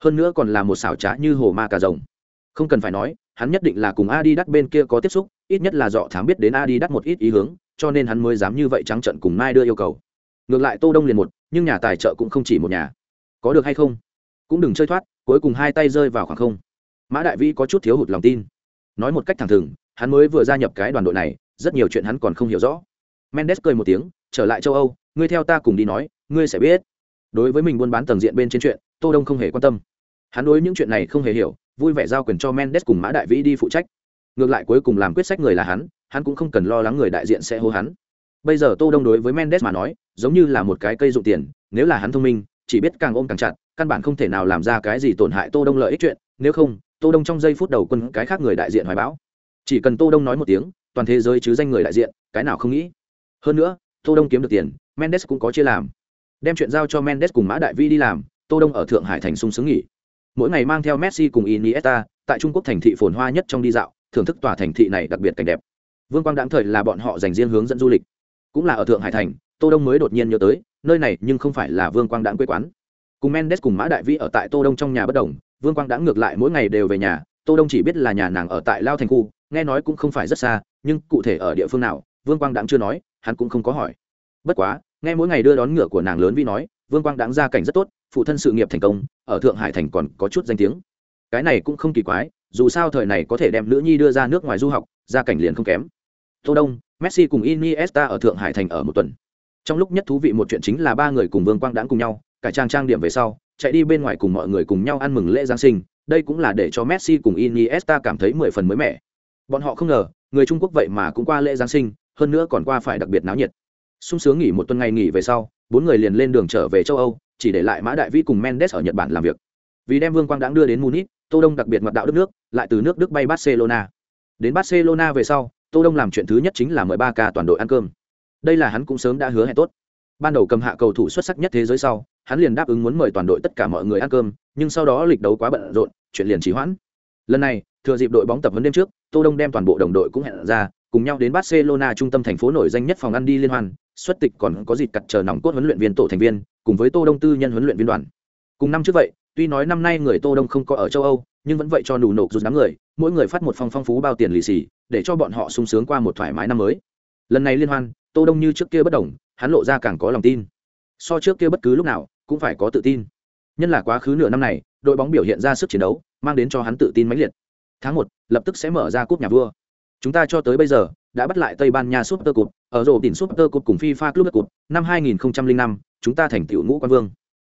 Hơn nữa còn là một xảo trá như hồ ma cà rồng. Không cần phải nói, hắn nhất định là cùng adi đắt bên kia có tiếp xúc, ít nhất là dọ thám biết đến adi đắt một ít ý hướng, cho nên hắn mới dám như vậy trắng trận cùng mai đưa yêu cầu ngược lại tô đông liền một nhưng nhà tài trợ cũng không chỉ một nhà có được hay không cũng đừng chơi thoát cuối cùng hai tay rơi vào khoảng không mã đại vĩ có chút thiếu hụt lòng tin nói một cách thẳng thừng hắn mới vừa gia nhập cái đoàn đội này rất nhiều chuyện hắn còn không hiểu rõ mendes cười một tiếng trở lại châu âu ngươi theo ta cùng đi nói ngươi sẽ biết đối với mình buôn bán tầng diện bên trên chuyện tô đông không hề quan tâm hắn đối những chuyện này không hề hiểu vui vẻ giao quyền cho mendes cùng mã đại vĩ đi phụ trách ngược lại cuối cùng làm quyết sách người là hắn hắn cũng không cần lo lắng người đại diện sẽ hô hắn bây giờ tô đông đối với mendes mà nói, giống như là một cái cây dụng tiền, nếu là hắn thông minh, chỉ biết càng ôm càng chặt, căn bản không thể nào làm ra cái gì tổn hại tô đông lợi ích chuyện, nếu không, tô đông trong giây phút đầu quân cái khác người đại diện hoài báo chỉ cần tô đông nói một tiếng, toàn thế giới chứ danh người đại diện, cái nào không nghĩ. Hơn nữa, tô đông kiếm được tiền, mendes cũng có chia làm. Đem chuyện giao cho mendes cùng mã đại vi đi làm, tô đông ở thượng hải thành sung sướng nghỉ. Mỗi ngày mang theo messi cùng iniesta, tại trung quốc thành thị phồn hoa nhất trong đi dạo, thưởng thức tòa thành thị này đặc biệt cảnh đẹp. Vương quang đáng thời là bọn họ dành riêng hướng dẫn du lịch cũng là ở thượng hải thành, tô đông mới đột nhiên nhớ tới, nơi này nhưng không phải là vương quang đãng quê quán. Cùng mendes cùng mã đại vĩ ở tại tô đông trong nhà bất đồng, vương quang đãng ngược lại mỗi ngày đều về nhà, tô đông chỉ biết là nhà nàng ở tại lao thành khu, nghe nói cũng không phải rất xa, nhưng cụ thể ở địa phương nào, vương quang đãng chưa nói, hắn cũng không có hỏi. Bất quá, nghe mỗi ngày đưa đón ngựa của nàng lớn vi nói, vương quang đãng gia cảnh rất tốt, phụ thân sự nghiệp thành công, ở thượng hải thành còn có chút danh tiếng. Cái này cũng không kỳ quái, dù sao thời này có thể đem nữ nhi đưa ra nước ngoài du học, gia cảnh liền không kém. Tô đông messi cùng iniesta ở thượng hải thành ở một tuần. Trong lúc nhất thú vị một chuyện chính là ba người cùng vương quang đãng cùng nhau, cải trang trang điểm về sau, chạy đi bên ngoài cùng mọi người cùng nhau ăn mừng lễ giáng sinh. Đây cũng là để cho messi cùng iniesta cảm thấy mười phần mới mẻ. Bọn họ không ngờ, người trung quốc vậy mà cũng qua lễ giáng sinh, hơn nữa còn qua phải đặc biệt náo nhiệt. Sung sướng nghỉ một tuần ngày nghỉ về sau, bốn người liền lên đường trở về châu âu, chỉ để lại mã đại vĩ cùng mendes ở nhật bản làm việc. Vì đem vương quang đãng đưa đến munich, tô đông đặc biệt mặt đạo đất nước, lại từ nước đức bay barcelona. Đến barcelona về sau tô đông làm chuyện thứ nhất chính là mời ba ca toàn đội ăn cơm. Đây là hắn cũng sớm đã hứa hẹn tốt. Ban đầu cầm hạ cầu thủ xuất sắc nhất thế giới sau, hắn liền đáp ứng muốn mời toàn đội tất cả mọi người ăn cơm, nhưng sau đó lịch đấu quá bận rộn, chuyện liền trì hoãn. Lần này, thừa dịp đội bóng tập huấn đêm trước, tô đông đem toàn bộ đồng đội cũng hẹn ra, cùng nhau đến barcelona trung tâm thành phố nổi danh nhất phòng ăn đi liên hoan, xuất tịch còn có dịp cặt chờ nòng cốt huấn luyện viên tổ thành viên, cùng với tô đông tư nhân huấn luyện viên đoàn. Cùng năm trước vậy, tuy nói năm nay người tô đông không có ở châu âu, nhưng vẫn vậy cho nụ nộp rút đám người, mỗi người phát một phong phong phú bao tiền lì xì để cho bọn họ sung sướng qua một thoải mái năm mới. Lần này liên hoan tô đông như trước kia bất đồng hắn lộ ra càng có lòng tin. So trước kia bất cứ lúc nào cũng phải có tự tin. Nhân là quá khứ nửa năm này đội bóng biểu hiện ra sức chiến đấu mang đến cho hắn tự tin mãnh liệt. Tháng một lập tức sẽ mở ra cúp nhà vua. Chúng ta cho tới bây giờ đã bắt lại tây ban nha super cup ở rổ đỉnh super cup cùng fifa club cup năm 2005, chúng ta thành tiểu ngũ quan vương.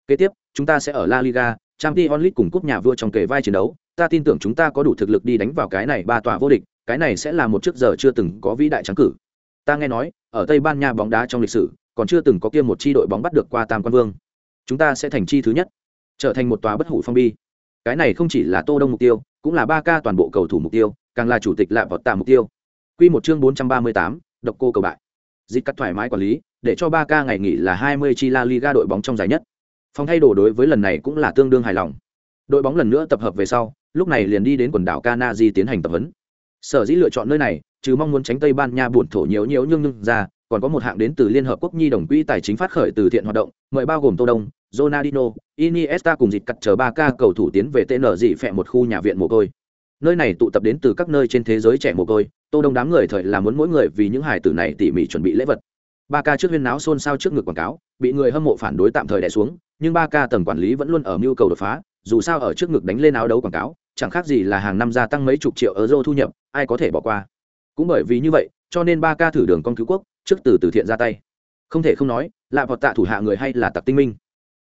Kế tiếp chúng ta sẽ ở la liga Champions League cùng cúp nhà vua trong kề vai chiến đấu, ta tin tưởng chúng ta có đủ thực lực đi đánh vào cái này ba tòa vô địch, cái này sẽ là một trước giờ chưa từng có vĩ đại trắng cử. Ta nghe nói, ở Tây Ban Nha bóng đá trong lịch sử, còn chưa từng có kia một chi đội bóng bắt được qua Tam Quan Vương. Chúng ta sẽ thành chi thứ nhất, trở thành một tòa bất hủ phong bi. Cái này không chỉ là Tô Đông mục tiêu, cũng là ba ca toàn bộ cầu thủ mục tiêu, càng là chủ tịch lạ vọt tạ mục tiêu. Quy một chương 438, độc cô cầu bại. Dịch cắt thoải mái quản lý, để cho ba ca ngày nghỉ là 20 chi La Liga đội bóng trong giải nhất phòng thay đồ đối với lần này cũng là tương đương hài lòng đội bóng lần nữa tập hợp về sau lúc này liền đi đến quần đảo Canary tiến hành tập huấn sở dĩ lựa chọn nơi này chứ mong muốn tránh tây ban nha buồn thổ nhiều nhiễu nhưng nhưng ra còn có một hạng đến từ liên hợp quốc nhi đồng quỹ tài chính phát khởi từ thiện hoạt động mời bao gồm tô đông Ronaldinho, Iniesta cùng dịch cắt chờ ba ca cầu thủ tiến về TN dị phẹ một khu nhà viện mồ côi. Nơi này tụ tập đến từ các nơi trên thế giới trẻ mồ côi, Tô Đông đám người thời là muốn mỗi người vì những hài tử này tỉ mỉ chuẩn bị lễ vật. Ba ca trước huyên náo xôn xao trước ngực quảng cáo, bị người hâm mộ phản đối tạm thời đè xuống, nhưng ba ca tầng quản lý vẫn luôn ở mưu cầu đột phá dù sao ở trước ngực đánh lên áo đấu quảng cáo chẳng khác gì là hàng năm gia tăng mấy chục triệu euro thu nhập, ai có thể bỏ qua. Cũng bởi vì như vậy, cho nên ba ca thử đường con cứu quốc, trước từ từ thiện ra tay. Không thể không nói là vọt tạ thủ hạ người hay là tặc tinh minh.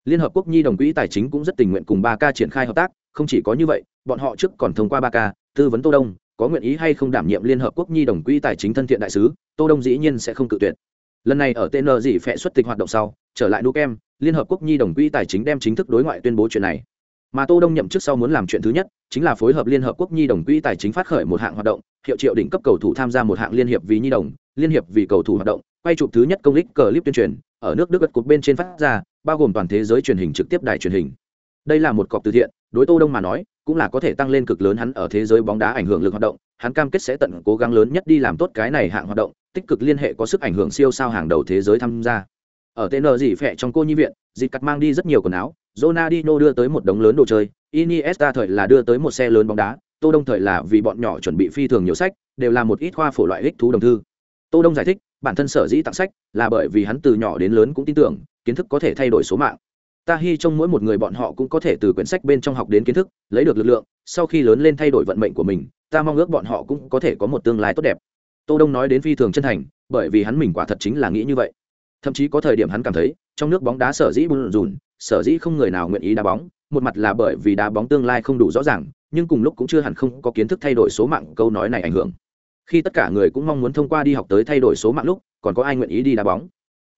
Liên hợp quốc nhi đồng quỹ tài chính cũng rất tình nguyện cùng ba ca triển khai hợp tác, không chỉ có như vậy, bọn họ trước còn thông qua ba ca, tư vấn tô đông, có nguyện ý hay không đảm nhiệm liên hợp quốc nhi đồng quỹ tài chính thân thiện đại sứ, tô đông dĩ nhiên sẽ không cự tuyệt. Lần này ở tn dị phệ xuất tịch hoạt động sau, trở lại nukem liên hợp quốc nhi đồng quỹ tài chính đem chính thức đối ngoại tuyên bố chuyện này mà tô đông nhậm chức sau muốn làm chuyện thứ nhất, chính là phối hợp liên hợp quốc nhi đồng quỹ tài chính phát khởi một hạng hoạt động, hiệu triệu đỉnh cấp cầu thủ tham gia một hạng liên hiệp vì nhi đồng, liên hiệp vì cầu thủ hoạt động, quay chụp thứ nhất công lích clip tuyên truyền, ở nước đức gật cột bên trên phát ra, bao gồm toàn thế giới truyền hình trực tiếp đài truyền hình. Đây là một cọc từ thiện, đối tô đông mà nói, cũng là có thể tăng lên cực lớn hắn ở thế giới bóng đá ảnh hưởng lực hoạt động, hắn cam kết sẽ tận cố gắng lớn nhất đi làm tốt cái này hạng hoạt động, tích cực liên hệ có sức ảnh hưởng siêu sao hàng đầu thế giới tham gia. Ở tên gì phệ trong cô nhi viện, dịch cắt mang đi rất nhiều quần áo Ronaldinho đưa tới một đống lớn đồ chơi, Iniesta thời là đưa tới một xe lớn bóng đá, tô đông thời là vì bọn nhỏ chuẩn bị phi thường nhiều sách, đều là một ít khoa phổ loại ích thú đồng thư. Tô đông giải thích, bản thân sở dĩ tặng sách là bởi vì hắn từ nhỏ đến lớn cũng tin tưởng, kiến thức có thể thay đổi số mạng. Ta hy trong mỗi một người bọn họ cũng có thể từ quyển sách bên trong học đến kiến thức, lấy được lực lượng, sau khi lớn lên thay đổi vận mệnh của mình, ta mong ước bọn họ cũng có thể có một tương lai tốt đẹp. Tô đông nói đến phi thường chân thành, bởi vì hắn mình quả thật chính là nghĩ như vậy. Thậm chí có thời điểm hắn cảm thấy, trong nước bóng đá sở dĩ bùn rùn sở dĩ không người nào nguyện ý đá bóng, một mặt là bởi vì đá bóng tương lai không đủ rõ ràng, nhưng cùng lúc cũng chưa hẳn không có kiến thức thay đổi số mạng câu nói này ảnh hưởng. Khi tất cả người cũng mong muốn thông qua đi học tới thay đổi số mạng lúc, còn có ai nguyện ý đi đá bóng?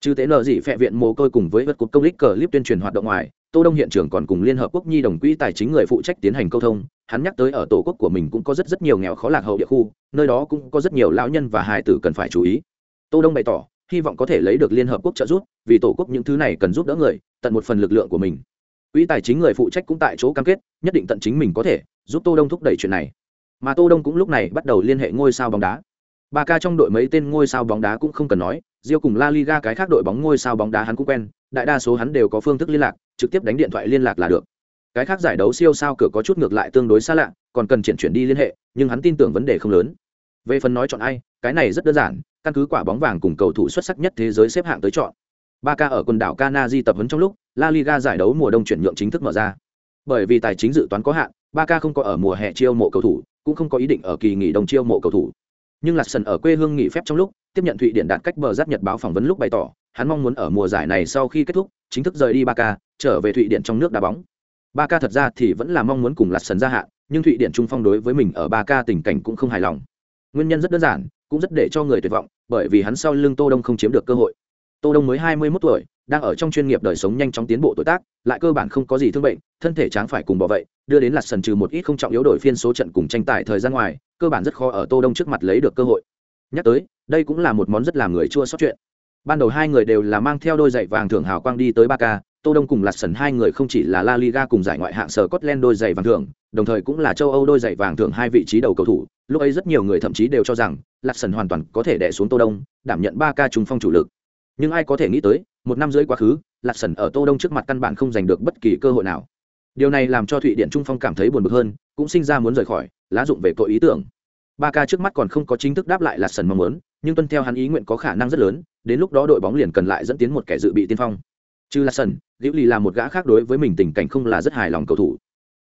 Trừ tế nợ gì phệ viện mồ côi cùng với vật cục công lích cờ clip tuyên truyền hoạt động ngoài, tô đông hiện trường còn cùng liên hợp quốc nhi đồng quỹ tài chính người phụ trách tiến hành câu thông, hắn nhắc tới ở tổ quốc của mình cũng có rất rất nhiều nghèo khó lạc hậu địa khu, nơi đó cũng có rất nhiều lão nhân và hài tử cần phải chú ý. Tô đông bày tỏ, hy vọng có thể lấy được liên hợp quốc trợ giúp, vì tổ quốc những thứ này cần giúp đỡ người tận một phần lực lượng của mình quỹ tài chính người phụ trách cũng tại chỗ cam kết nhất định tận chính mình có thể giúp tô đông thúc đẩy chuyện này mà tô đông cũng lúc này bắt đầu liên hệ ngôi sao bóng đá ba ca trong đội mấy tên ngôi sao bóng đá cũng không cần nói riêng cùng La Liga cái khác đội bóng ngôi sao bóng đá hắn cũng quen, đại đa số hắn đều có phương thức liên lạc, trực tiếp đánh điện thoại liên lạc là được. Cái khác giải đấu siêu sao cửa có chút ngược lại tương đối xa lạ, còn cần chuyển chuyển đi liên hệ, nhưng hắn tin tưởng vấn đề không lớn. Về phần nói chọn ai, cái này rất đơn giản, căn cứ quả bóng vàng cùng cầu thủ xuất sắc nhất thế giới xếp hạng tới chọn. Barca ở quần đảo Canary tập huấn trong lúc, La Liga giải đấu mùa đông chuyển nhượng chính thức mở ra. Bởi vì tài chính dự toán có hạn, Barca không có ở mùa hè chiêu mộ cầu thủ, cũng không có ý định ở kỳ nghỉ đông chiêu mộ cầu thủ. Nhưng Lạt Sần ở quê hương nghỉ phép trong lúc, tiếp nhận Thụy Điển đạt cách bờ giáp Nhật báo phỏng vấn lúc bày tỏ, hắn mong muốn ở mùa giải này sau khi kết thúc, chính thức rời đi Barca, trở về Thụy Điển trong nước đá bóng. Barca thật ra thì vẫn là mong muốn cùng Lạt Sần gia hạn, nhưng Thụy Điển trung phong đối với mình ở Barca tình cảnh cũng không hài lòng. Nguyên nhân rất đơn giản, cũng rất để cho người tuyệt vọng, bởi vì hắn sau lưng Tô Đông không chiếm được cơ hội. Tô Đông mới 21 tuổi, đang ở trong chuyên nghiệp đời sống nhanh chóng tiến bộ tuổi tác, lại cơ bản không có gì thương bệnh, thân thể tráng phải cùng bỏ vậy, đưa đến lạt sần trừ một ít không trọng yếu đổi phiên số trận cùng tranh tài thời gian ngoài, cơ bản rất khó ở Tô Đông trước mặt lấy được cơ hội. Nhắc tới, đây cũng là một món rất làm người chua xót chuyện. Ban đầu hai người đều là mang theo đôi giày vàng thưởng hào quang đi tới Barca, Tô Đông cùng lạt sần hai người không chỉ là La Liga cùng giải ngoại hạng sở Scotland đôi giày vàng thưởng, đồng thời cũng là châu Âu đôi giày vàng thưởng hai vị trí đầu cầu thủ. Lúc ấy rất nhiều người thậm chí đều cho rằng lạt sần hoàn toàn có thể đè xuống Tô Đông, đảm nhận Barca trung phong chủ lực nhưng ai có thể nghĩ tới, một năm rưỡi quá khứ, lạc sần ở tô đông trước mặt căn bản không giành được bất kỳ cơ hội nào. Điều này làm cho thụy điện trung phong cảm thấy buồn bực hơn, cũng sinh ra muốn rời khỏi, lá dụng về tội ý tưởng. Ba ca trước mắt còn không có chính thức đáp lại lạc sần mong muốn, nhưng tuân theo hắn ý nguyện có khả năng rất lớn, đến lúc đó đội bóng liền cần lại dẫn tiến một kẻ dự bị tiên phong. Trừ lạc sần liễu lì là một gã khác đối với mình tình cảnh không là rất hài lòng cầu thủ.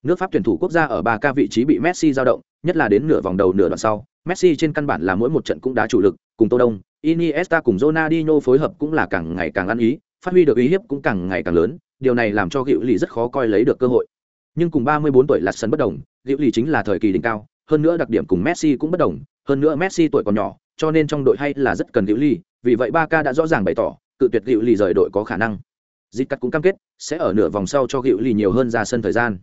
Nước pháp tuyển thủ quốc gia ở ba ca vị trí bị messi giao động nhất là đến nửa vòng đầu nửa đoạn sau messi trên căn bản là mỗi một trận cũng đá chủ lực cùng tô đông Iniesta cùng Ronaldinho phối hợp cũng là càng ngày càng ăn ý, phát huy được ý hiếp cũng càng ngày càng lớn, điều này làm cho Diệu Lì rất khó coi lấy được cơ hội. Nhưng cùng 34 tuổi là sân bất đồng, Diệu Lì chính là thời kỳ đỉnh cao, hơn nữa đặc điểm cùng Messi cũng bất đồng, hơn nữa Messi tuổi còn nhỏ, cho nên trong đội hay là rất cần Diệu Lì, vì vậy Barca đã rõ ràng bày tỏ, cự tuyệt Diệu Lì rời đội có khả năng. Zicat cũng cam kết sẽ ở nửa vòng sau cho Diệu Lì nhiều hơn ra sân thời gian.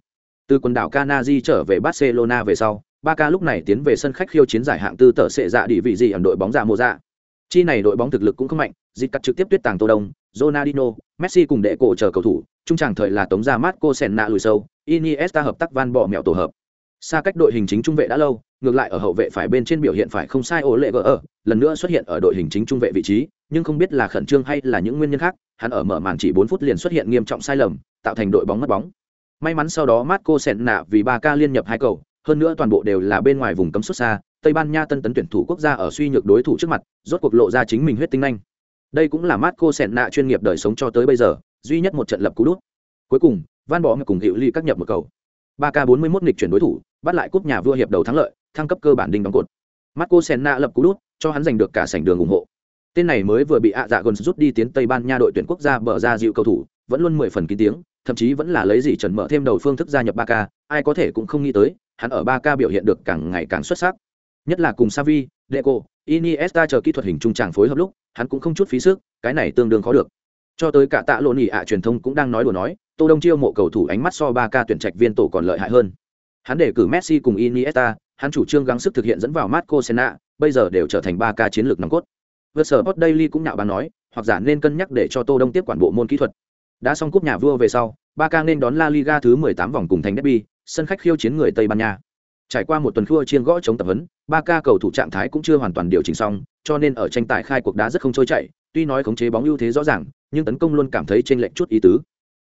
Từ quần đảo Canary trở về Barcelona về sau, Barca lúc này tiến về sân khách khiêu chiến giải hạng tư tờ sệ dạ đi vị gì ở đội bóng dạ ra mùa dạ Chi này đội bóng thực lực cũng không mạnh, dịch cắt trực tiếp tuyết tàng Tô Đông, ronaldino Messi cùng đệ cổ chờ cầu thủ, trung tràng thời là tống ra Marco Senna lùi sâu, Iniesta hợp tác van bỏ mèo tổ hợp. Xa cách đội hình chính trung vệ đã lâu, ngược lại ở hậu vệ phải bên trên biểu hiện phải không sai ố lệ gỡ ở, lần nữa xuất hiện ở đội hình chính trung vệ vị trí, nhưng không biết là khẩn trương hay là những nguyên nhân khác, hắn ở mở màn chỉ 4 phút liền xuất hiện nghiêm trọng sai lầm, tạo thành đội bóng mất bóng. May mắn sau đó Marco Senna vì ba ca liên nhập hai cầu, hơn nữa toàn bộ đều là bên ngoài vùng cấm xuất xa, Tây Ban Nha tân tấn tuyển thủ quốc gia ở suy nhược đối thủ trước mặt, rốt cuộc lộ ra chính mình huyết tinh nhanh. Đây cũng là Marco nạ chuyên nghiệp đời sống cho tới bây giờ, duy nhất một trận lập cú đút. Cuối cùng, Van Bỏ cùng hiệu Ly các nhập một cầu. ba k bốn mươi mốt nghịch chuyển đối thủ, bắt lại cúp nhà vua hiệp đầu thắng lợi, thăng cấp cơ bản đinh đóng cột. Marco nạ lập cú đút, cho hắn giành được cả sảnh đường ủng hộ. Tên này mới vừa bị ạ dạ gần rút đi tiến Tây Ban Nha đội tuyển quốc gia bờ ra dịu cầu thủ, vẫn luôn mười phần kín tiếng, thậm chí vẫn là lấy gì trần mở thêm đầu phương thức gia nhập ba k ai có thể cũng không nghĩ tới, hắn ở 3K biểu hiện được càng ngày càng xuất sắc nhất là cùng Savi, Deco, Iniesta chờ kỹ thuật hình trung tràng phối hợp lúc, hắn cũng không chút phí sức, cái này tương đương khó được. Cho tới cả tạ lộn Nỉ ạ truyền thông cũng đang nói đùa nói, Tô Đông chiêu mộ cầu thủ ánh mắt so 3K tuyển trạch viên tổ còn lợi hại hơn. Hắn để cử Messi cùng Iniesta, hắn chủ trương gắng sức thực hiện dẫn vào Marco Senna, bây giờ đều trở thành 3K chiến lược nòng cốt. Vượt sở Sport Daily cũng nhạo báng nói, hoặc giả nên cân nhắc để cho Tô Đông tiếp quản bộ môn kỹ thuật. Đã xong cúp nhà vua về sau, 3K nên đón La Liga thứ 18 vòng cùng thành derby, sân khách khiêu chiến người Tây Ban Nha. Trải qua một tuần khua chiên gõ chống tập huấn, ba ca cầu thủ trạng thái cũng chưa hoàn toàn điều chỉnh xong, cho nên ở tranh tài khai cuộc đá rất không trôi chảy, tuy nói khống chế bóng ưu thế rõ ràng, nhưng tấn công luôn cảm thấy chênh lệch chút ý tứ.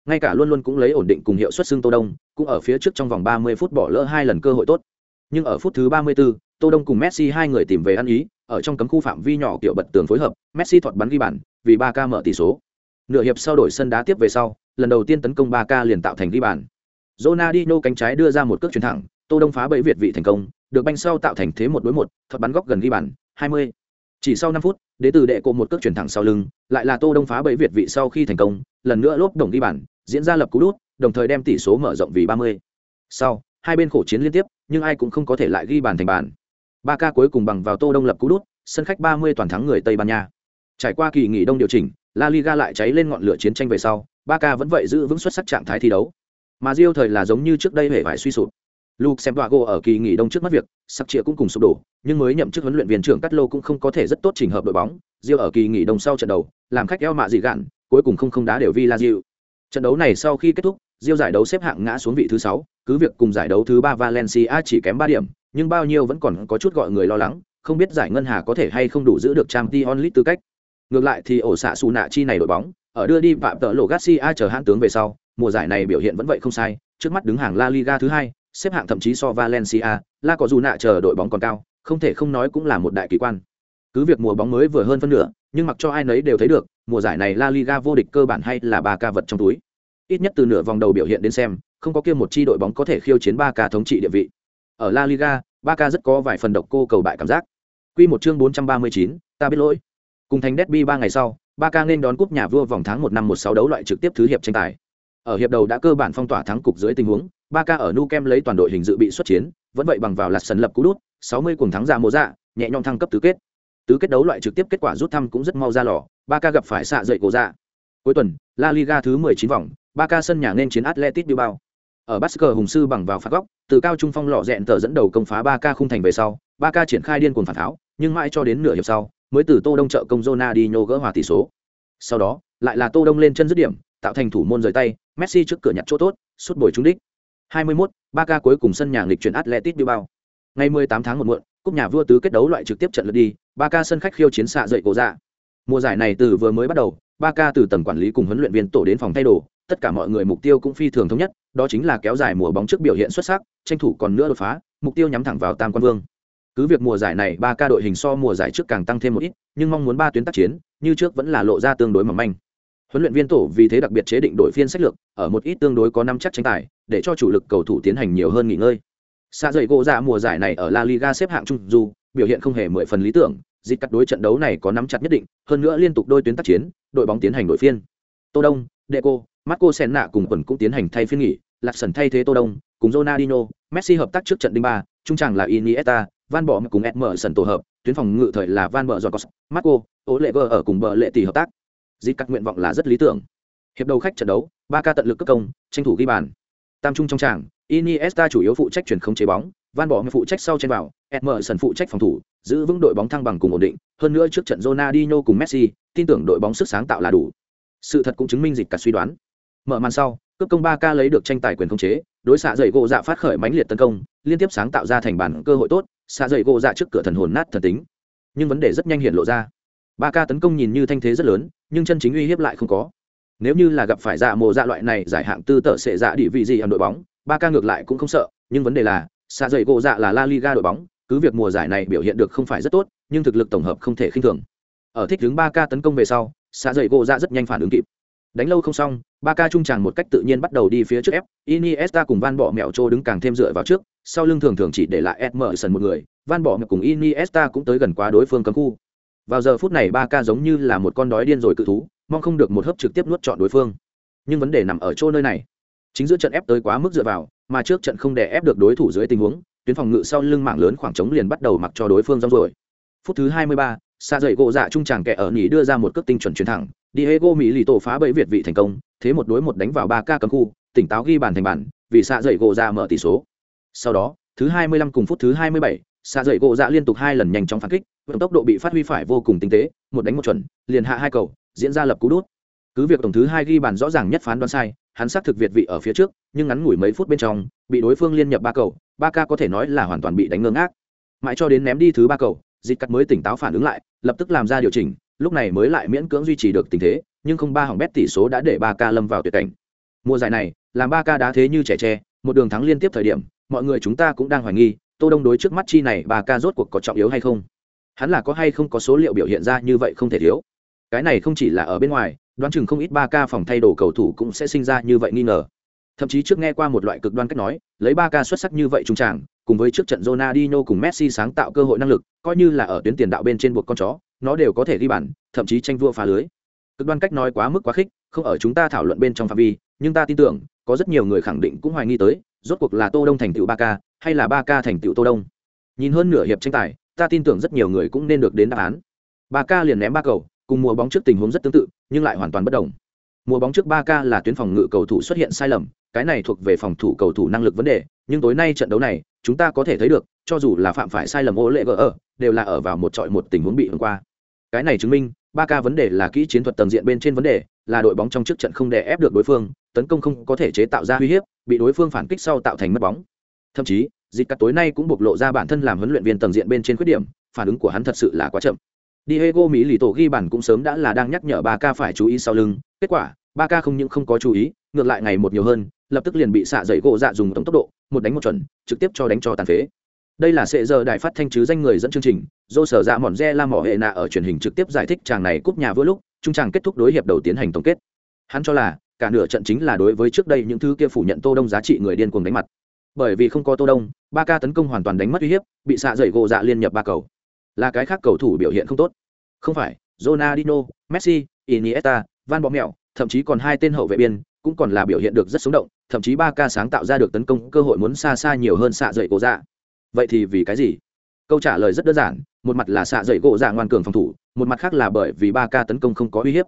Ngay cả luôn luôn cũng lấy ổn định cùng hiệu suất xương Tô Đông, cũng ở phía trước trong vòng 30 phút bỏ lỡ hai lần cơ hội tốt. Nhưng ở phút thứ 34, Tô Đông cùng Messi hai người tìm về ăn ý, ở trong cấm khu phạm vi nhỏ kiểu bật tường phối hợp, Messi thuật bắn ghi bàn, vì 3K mở tỷ số. Nửa hiệp sau đổi sân đá tiếp về sau, lần đầu tiên tấn công 3K liền tạo thành ghi bàn. Ronaldinho cánh trái đưa ra một cước chuyền thẳng, Tô Đông phá bẫy Việt vị thành công, được banh sau tạo thành thế một đối một thuật bắn góc gần ghi bàn 20. chỉ sau 5 phút đế tử đệ cô một cước chuyển thẳng sau lưng lại là tô đông phá bẫy việt vị sau khi thành công lần nữa lốp đồng ghi bàn diễn ra lập cú đút đồng thời đem tỷ số mở rộng vì 30. sau hai bên khổ chiến liên tiếp nhưng ai cũng không có thể lại ghi bàn thành bàn ba ca cuối cùng bằng vào tô đông lập cú đút sân khách 30 toàn thắng người tây ban nha trải qua kỳ nghỉ đông điều chỉnh la liga lại cháy lên ngọn lửa chiến tranh về sau ba ca vẫn vậy giữ vững xuất sắc trạng thái thi đấu mà diêu thời là giống như trước đây hề phải suy sụp Luke xem Vago ở kỳ nghỉ đông trước mắt việc, sắc chia cũng cùng sụp đổ, nhưng mới nhậm chức huấn luyện viên trưởng Cát Lô cũng không có thể rất tốt chỉnh hợp đội bóng, diêu ở kỳ nghỉ đông sau trận đầu, làm khách eo mạ gì gạn, cuối cùng không không đá đều Villa Rio. Trận đấu này sau khi kết thúc, diêu giải đấu xếp hạng ngã xuống vị thứ sáu. cứ việc cùng giải đấu thứ ba Valencia chỉ kém ba điểm, nhưng bao nhiêu vẫn còn có chút gọi người lo lắng, không biết giải ngân hà có thể hay không đủ giữ được trang t onlit tư cách. ngược lại thì ổ xạ xù nạ chi này đội bóng ở đưa đi phạm tợ lộ garcia chờ hãn tướng về sau mùa giải này biểu hiện vẫn vậy không sai trước mắt đứng hàng la liga thứ hai xếp hạng thậm chí so valencia la có dù nạ chờ đội bóng còn cao không thể không nói cũng là một đại kỳ quan cứ việc mùa bóng mới vừa hơn phân nửa nhưng mặc cho ai nấy đều thấy được mùa giải này la liga vô địch cơ bản hay là ba ca vật trong túi ít nhất từ nửa vòng đầu biểu hiện đến xem không có kia một chi đội bóng có thể khiêu chiến ba ca thống trị địa vị ở la liga ba ca rất có vài phần độc cô cầu bại cảm giác Quy một chương 439, ta biết lỗi. Cùng thành Derby 3 ngày sau, ba ca nên đón cúp nhà vua vòng tháng 1 năm 16 đấu loại trực tiếp thứ hiệp tranh tài. Ở hiệp đầu đã cơ bản phong tỏa thắng cục dưới tình huống, Barca ở Nou Camp lấy toàn đội hình dự bị xuất chiến, vẫn vậy bằng vào lạt sân lập cú đút, 60 cùng thắng ra mùa dạ, nhẹ nhõm thăng cấp tứ kết. Tứ kết đấu loại trực tiếp kết quả rút thăm cũng rất mau ra lò, Barca gặp phải xạ dậy cổ dạ. Cuối tuần, La Liga thứ 19 vòng, Barca sân nhà nên chiến atletic Bilbao. Ở Basque hùng sư bằng vào phạt góc, từ cao trung phong lọ rẹn tờ dẫn đầu công phá Barca khung thành về sau, Barca triển khai điên cuồng phản tháo, nhưng mãi cho đến nửa hiệp sau mới từ tô đông trợ công Ronaldinho gỡ hòa tỷ số sau đó lại là tô đông lên chân dứt điểm tạo thành thủ môn rời tay messi trước cửa nhặt chỗ tốt sút bồi trúng đích. 21, Barca cuối cùng sân nhà nghịch chuyển Atletico Bilbao. Ngày 18 tháng 1 muộn cúp nhà vua tứ kết đấu loại trực tiếp trận lượt đi Barca sân khách khiêu chiến xạ dậy cổ dạ. Mùa giải này từ vừa mới bắt đầu Barca từ tầng quản lý cùng huấn luyện viên tổ đến phòng thay đồ tất cả mọi người mục tiêu cũng phi thường thống nhất đó chính là kéo dài mùa bóng trước biểu hiện xuất sắc tranh thủ còn nữa đột phá mục tiêu nhắm thẳng vào tam quan vương. Cứ việc mùa giải này Barca đội hình so mùa giải trước càng tăng thêm một ít nhưng mong muốn ba tuyến tác chiến như trước vẫn là lộ ra tương đối mỏng manh huấn luyện viên tổ vì thế đặc biệt chế định đội phiên sách lược, ở một ít tương đối có năm chắc tranh tài, để cho chủ lực cầu thủ tiến hành nhiều hơn nghỉ ngơi. Xa dậy gỗ ra mùa giải này ở la liga xếp hạng trung dù biểu hiện không hề mười phần lý tưởng, dịp cắt đối trận đấu này có nắm chặt nhất định, hơn nữa liên tục đôi tuyến tác chiến, đội bóng tiến hành đội phiên. Tô đông, deco, marco senna cùng quần cũng tiến hành thay phiên nghỉ lạc sần thay thế tô đông, cùng ronaldinho, messi hợp tác trước trận đinh ba, trung tràng là iniesta, van bỏ cùng ed mở tổ hợp, tuyến phòng ngự thời là van bờ giọt marco ố lệ ở cùng bờ lệ tỷ hợp tác dịp các nguyện vọng là rất lý tưởng. Hiệp đầu khách trận đấu, ba ca tận lực cấp công, tranh thủ ghi bàn. Tam trung trong tràng, iniesta chủ yếu phụ trách chuyển không chế bóng, van bỏ phụ trách sau trên vào ed phụ trách phòng thủ, giữ vững đội bóng thăng bằng cùng ổn định. Hơn nữa trước trận Ronaldinho cùng Messi, tin tưởng đội bóng sức sáng tạo là đủ. Sự thật cũng chứng minh dịch cả suy đoán. Mở màn sau, cướp công ba ca lấy được tranh tài quyền khống chế, đối xạ dày gỗ dạ phát khởi mãnh liệt tấn công, liên tiếp sáng tạo ra thành bản cơ hội tốt, xạ dày gỗ dạ trước cửa thần hồn nát thần tính. Nhưng vấn đề rất nhanh hiện lộ ra ba ca tấn công nhìn như thanh thế rất lớn nhưng chân chính uy hiếp lại không có. Nếu như là gặp phải dạ mồ dạ loại này giải hạng tư tợ sẽ dạ địa vị gì ở đội bóng ba ca ngược lại cũng không sợ nhưng vấn đề là xa dậy gỗ dạ là la liga đội bóng cứ việc mùa giải này biểu hiện được không phải rất tốt nhưng thực lực tổng hợp không thể khinh thường. Ở thích đứng ba ca tấn công về sau xa dậy gỗ dạ rất nhanh phản ứng kịp. Đánh lâu không xong ba ca trung tràng một cách tự nhiên bắt đầu đi phía trước ép iniesta cùng van bỏ mẹo trô đứng càng thêm dựa vào trước sau lưng thường thường chỉ để lại Edmerson một người, Van Bỏ cùng Iniesta cũng tới gần quá đối phương cấm khu. Vào giờ phút này Ba Ca giống như là một con đói điên rồi cự thú, mong không được một hớp trực tiếp nuốt trọn đối phương. Nhưng vấn đề nằm ở chỗ nơi này. Chính giữa trận ép tới quá mức dựa vào, mà trước trận không để ép được đối thủ dưới tình huống, tuyến phòng ngự sau lưng mạng lớn khoảng trống liền bắt đầu mặc cho đối phương rong rồi. Phút thứ 23, xa dậy gỗ dạ trung tràng kẻ ở nhỉ đưa ra một cước tinh chuẩn chuyển thẳng, Diego Mỹ lì tổ phá bẫy Việt vị thành công, thế một đối một đánh vào Ba Ca cấm khu, tỉnh táo ghi bàn thành bàn, vì xa dậy gỗ dạ mở tỷ số sau đó thứ 25 cùng phút thứ 27, xạ dậy gỗ dạ liên tục hai lần nhanh chóng phản kích vận tốc độ bị phát huy phải vô cùng tinh tế, một đánh một chuẩn, liền hạ hai cầu, diễn ra lập cú đút. Cứ việc tổng thứ hai ghi bàn rõ ràng nhất phán đoán sai, hắn xác thực việt vị ở phía trước, nhưng ngắn ngủi mấy phút bên trong, bị đối phương liên nhập ba cầu, ba ca có thể nói là hoàn toàn bị đánh ngơ ngác. Mãi cho đến ném đi thứ ba cầu, dịch cắt mới tỉnh táo phản ứng lại, lập tức làm ra điều chỉnh, lúc này mới lại miễn cưỡng duy trì được tình thế, nhưng không ba hỏng bét tỷ số đã để ba ca lâm vào tuyệt cảnh. Mùa giải này, làm ba ca đá thế như trẻ tre, một đường thắng liên tiếp thời điểm, mọi người chúng ta cũng đang hoài nghi tô đông đối trước mắt chi này bà ca rốt cuộc có trọng yếu hay không? Hắn là có hay không có số liệu biểu hiện ra như vậy không thể thiếu? Cái này không chỉ là ở bên ngoài, đoán chừng không ít ba ca phòng thay đồ cầu thủ cũng sẽ sinh ra như vậy nghi ngờ. Thậm chí trước nghe qua một loại cực đoan cách nói, lấy ba ca xuất sắc như vậy trung tràng, cùng với trước trận Ronaldinho cùng Messi sáng tạo cơ hội năng lực, coi như là ở tuyến tiền đạo bên trên buộc con chó, nó đều có thể ghi bàn, thậm chí tranh vua phá lưới. Cực đoan cách nói quá mức quá khích, không ở chúng ta thảo luận bên trong phạm vi, nhưng ta tin tưởng, có rất nhiều người khẳng định cũng hoài nghi tới rốt cuộc là tô đông thành tựu ba ca, hay là ba ca thành tựu tô đông? Nhìn hơn nửa hiệp tranh tài, ta tin tưởng rất nhiều người cũng nên được đến đáp án. Ba ca liền ném ba cầu, cùng mùa bóng trước tình huống rất tương tự, nhưng lại hoàn toàn bất đồng. Mùa bóng trước ba ca là tuyến phòng ngự cầu thủ xuất hiện sai lầm, cái này thuộc về phòng thủ cầu thủ năng lực vấn đề, nhưng tối nay trận đấu này, chúng ta có thể thấy được, cho dù là phạm phải sai lầm ô lệ gỡ ở đều là ở vào một trọi một tình huống bị hướng qua. Cái này chứng minh ba ca vấn đề là kỹ chiến thuật tầng diện bên trên vấn đề là đội bóng trong trước trận không đè ép được đối phương tấn công không có thể chế tạo ra uy hiếp bị đối phương phản kích sau tạo thành mất bóng thậm chí dịch cắt tối nay cũng bộc lộ ra bản thân làm huấn luyện viên tầng diện bên trên khuyết điểm phản ứng của hắn thật sự là quá chậm Diego Mỹ lì tổ ghi bản cũng sớm đã là đang nhắc nhở Barca phải chú ý sau lưng, kết quả, Barca không những không có chú ý, ngược lại ngày một nhiều hơn, lập tức liền bị xạ dậy gỗ dạ dùng tổng tốc độ, một đánh một chuẩn, trực tiếp cho đánh cho tàn phế. Đây là sẽ giờ đài phát thanh chứ danh người dẫn chương trình, do sở dạ mòn re la mỏ hệ nạ ở truyền hình trực tiếp giải thích chàng này cúp nhà vừa lúc, trung chàng kết thúc đối hiệp đầu tiến hành tổng kết. Hắn cho là, cả nửa trận chính là đối với trước đây những thứ kia phủ nhận Tô Đông giá trị người điên cuồng đánh mặt. Bởi vì không có Tô Đông, ba ca tấn công hoàn toàn đánh mất uy hiếp, bị xạ dậy gỗ dạ liên nhập ba cầu. Là cái khác cầu thủ biểu hiện không tốt. Không phải, Ronaldinho, Messi, Iniesta, Van Bommel, thậm chí còn hai tên hậu vệ biên, cũng còn là biểu hiện được rất sống động, thậm chí ba ca sáng tạo ra được tấn công cơ hội muốn xa xa nhiều hơn xạ dậy gỗ dạ. Vậy thì vì cái gì? Câu trả lời rất đơn giản, một mặt là xạ dậy gỗ dạ ngoan cường phòng thủ, một mặt khác là bởi vì ba ca tấn công không có uy hiếp.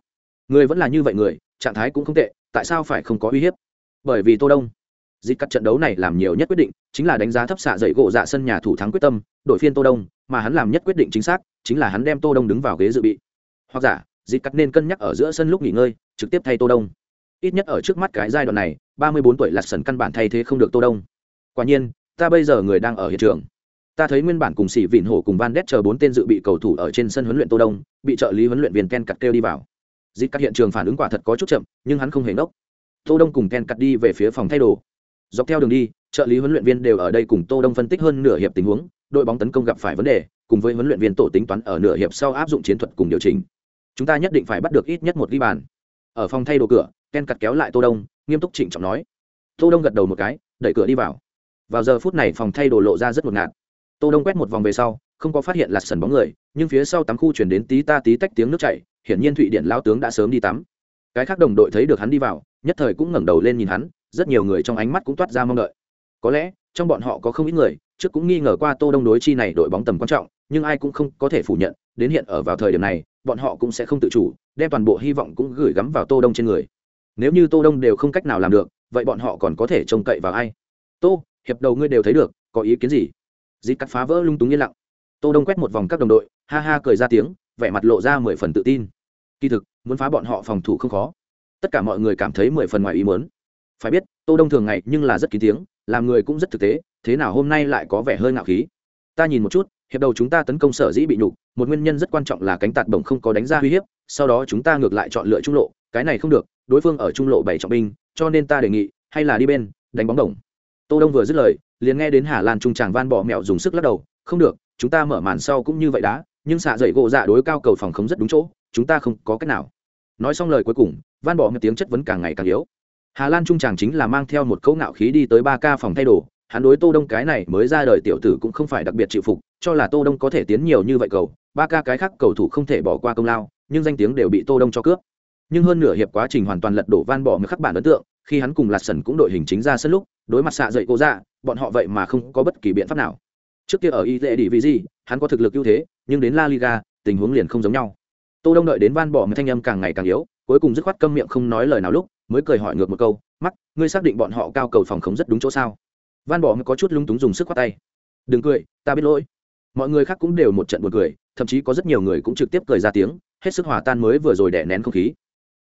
Người vẫn là như vậy người, trạng thái cũng không tệ, tại sao phải không có uy hiếp? Bởi vì Tô Đông. Dịch cắt trận đấu này làm nhiều nhất quyết định, chính là đánh giá thấp xạ dậy gỗ dạ sân nhà thủ thắng quyết tâm, đội phiên Tô Đông, mà hắn làm nhất quyết định chính xác, chính là hắn đem Tô Đông đứng vào ghế dự bị. Hoặc giả, dịch cắt nên cân nhắc ở giữa sân lúc nghỉ ngơi, trực tiếp thay Tô Đông. Ít nhất ở trước mắt cái giai đoạn này, 34 tuổi Lạt Sần căn bản thay thế không được Tô Đông. Quả nhiên, ta bây giờ người đang ở hiện trường. Ta thấy nguyên bản cùng sỉ Vịn Hổ cùng Van Đét chờ bốn tên dự bị cầu thủ ở trên sân huấn luyện Tô Đông, bị trợ lý huấn luyện viên Ken cắt kêu đi vào. dịp các hiện trường phản ứng quả thật có chút chậm, nhưng hắn không hề ngốc. Tô Đông cùng Ken cắt đi về phía phòng thay đồ. Dọc theo đường đi, trợ lý huấn luyện viên đều ở đây cùng Tô Đông phân tích hơn nửa hiệp tình huống, đội bóng tấn công gặp phải vấn đề, cùng với huấn luyện viên tổ tính toán ở nửa hiệp sau áp dụng chiến thuật cùng điều chỉnh. Chúng ta nhất định phải bắt được ít nhất một ghi bàn. Ở phòng thay đồ cửa, Ken cắt kéo lại Tô Đông, nghiêm túc trịnh trọng nói. Tô Đông gật đầu một cái, đẩy cửa đi vào. Vào giờ phút này phòng thay đồ lộ ra rất ngột ngạt. Tô Đông quét một vòng về sau, không có phát hiện là sần bóng người, nhưng phía sau tắm khu truyền đến tí ta tí tách tiếng nước chảy, hiển nhiên Thụy điện lão tướng đã sớm đi tắm. Cái khác đồng đội thấy được hắn đi vào, nhất thời cũng ngẩng đầu lên nhìn hắn, rất nhiều người trong ánh mắt cũng toát ra mong đợi. Có lẽ, trong bọn họ có không ít người, trước cũng nghi ngờ qua Tô Đông đối chi này đội bóng tầm quan trọng, nhưng ai cũng không có thể phủ nhận, đến hiện ở vào thời điểm này, bọn họ cũng sẽ không tự chủ, đem toàn bộ hy vọng cũng gửi gắm vào Tô Đông trên người. Nếu như Tô Đông đều không cách nào làm được, vậy bọn họ còn có thể trông cậy vào ai? Tô, hiệp đầu ngươi đều thấy được, có ý kiến gì? Dịp cắt phá vỡ lung túng yên lặng. Tô Đông quét một vòng các đồng đội, ha ha cười ra tiếng, vẻ mặt lộ ra mười phần tự tin. Kỳ thực, muốn phá bọn họ phòng thủ không khó. Tất cả mọi người cảm thấy mười phần ngoài ý muốn. Phải biết, Tô Đông thường ngày nhưng là rất kín tiếng, làm người cũng rất thực tế, thế nào hôm nay lại có vẻ hơi ngạo khí. Ta nhìn một chút, hiệp đầu chúng ta tấn công sở dĩ bị nhục, một nguyên nhân rất quan trọng là cánh tạt bổng không có đánh ra uy hiếp, sau đó chúng ta ngược lại chọn lựa trung lộ, cái này không được, đối phương ở trung lộ bảy trọng binh, cho nên ta đề nghị, hay là đi bên, đánh bóng đồng. Tô Đông vừa dứt lời, liền nghe đến Hà Lan trung tràng van bỏ mẹo dùng sức lắc đầu, không được, chúng ta mở màn sau cũng như vậy đã, nhưng xạ dậy gỗ dạ đối cao cầu phòng không rất đúng chỗ, chúng ta không có cách nào. Nói xong lời cuối cùng, van bỏ một tiếng chất vấn càng ngày càng yếu. Hà Lan trung tràng chính là mang theo một câu ngạo khí đi tới ba ca phòng thay đồ, hắn đối Tô Đông cái này mới ra đời tiểu tử cũng không phải đặc biệt chịu phục, cho là Tô Đông có thể tiến nhiều như vậy cầu, ba ca cái khác cầu thủ không thể bỏ qua công lao, nhưng danh tiếng đều bị Tô Đông cho cướp. Nhưng hơn nửa hiệp quá trình hoàn toàn lật đổ van bỏ một khắc bản ấn tượng, khi hắn cùng Lạt Sần cũng đội hình chính ra sân lúc, đối mặt xạ dậy cô dạ bọn họ vậy mà không có bất kỳ biện pháp nào. Trước kia ở ITE đi vì gì, hắn có thực lực ưu thế, nhưng đến La Liga, tình huống liền không giống nhau. Tô Đông đợi đến van bỏ một thanh âm càng ngày càng yếu, cuối cùng dứt khoát câm miệng không nói lời nào lúc, mới cười hỏi ngược một câu, "Mắc, ngươi xác định bọn họ cao cầu phòng không rất đúng chỗ sao?" Van bỏ có chút lung túng dùng sức khoát tay. "Đừng cười, ta biết lỗi." Mọi người khác cũng đều một trận buồn cười, thậm chí có rất nhiều người cũng trực tiếp cười ra tiếng, hết sức hòa tan mới vừa rồi đè nén không khí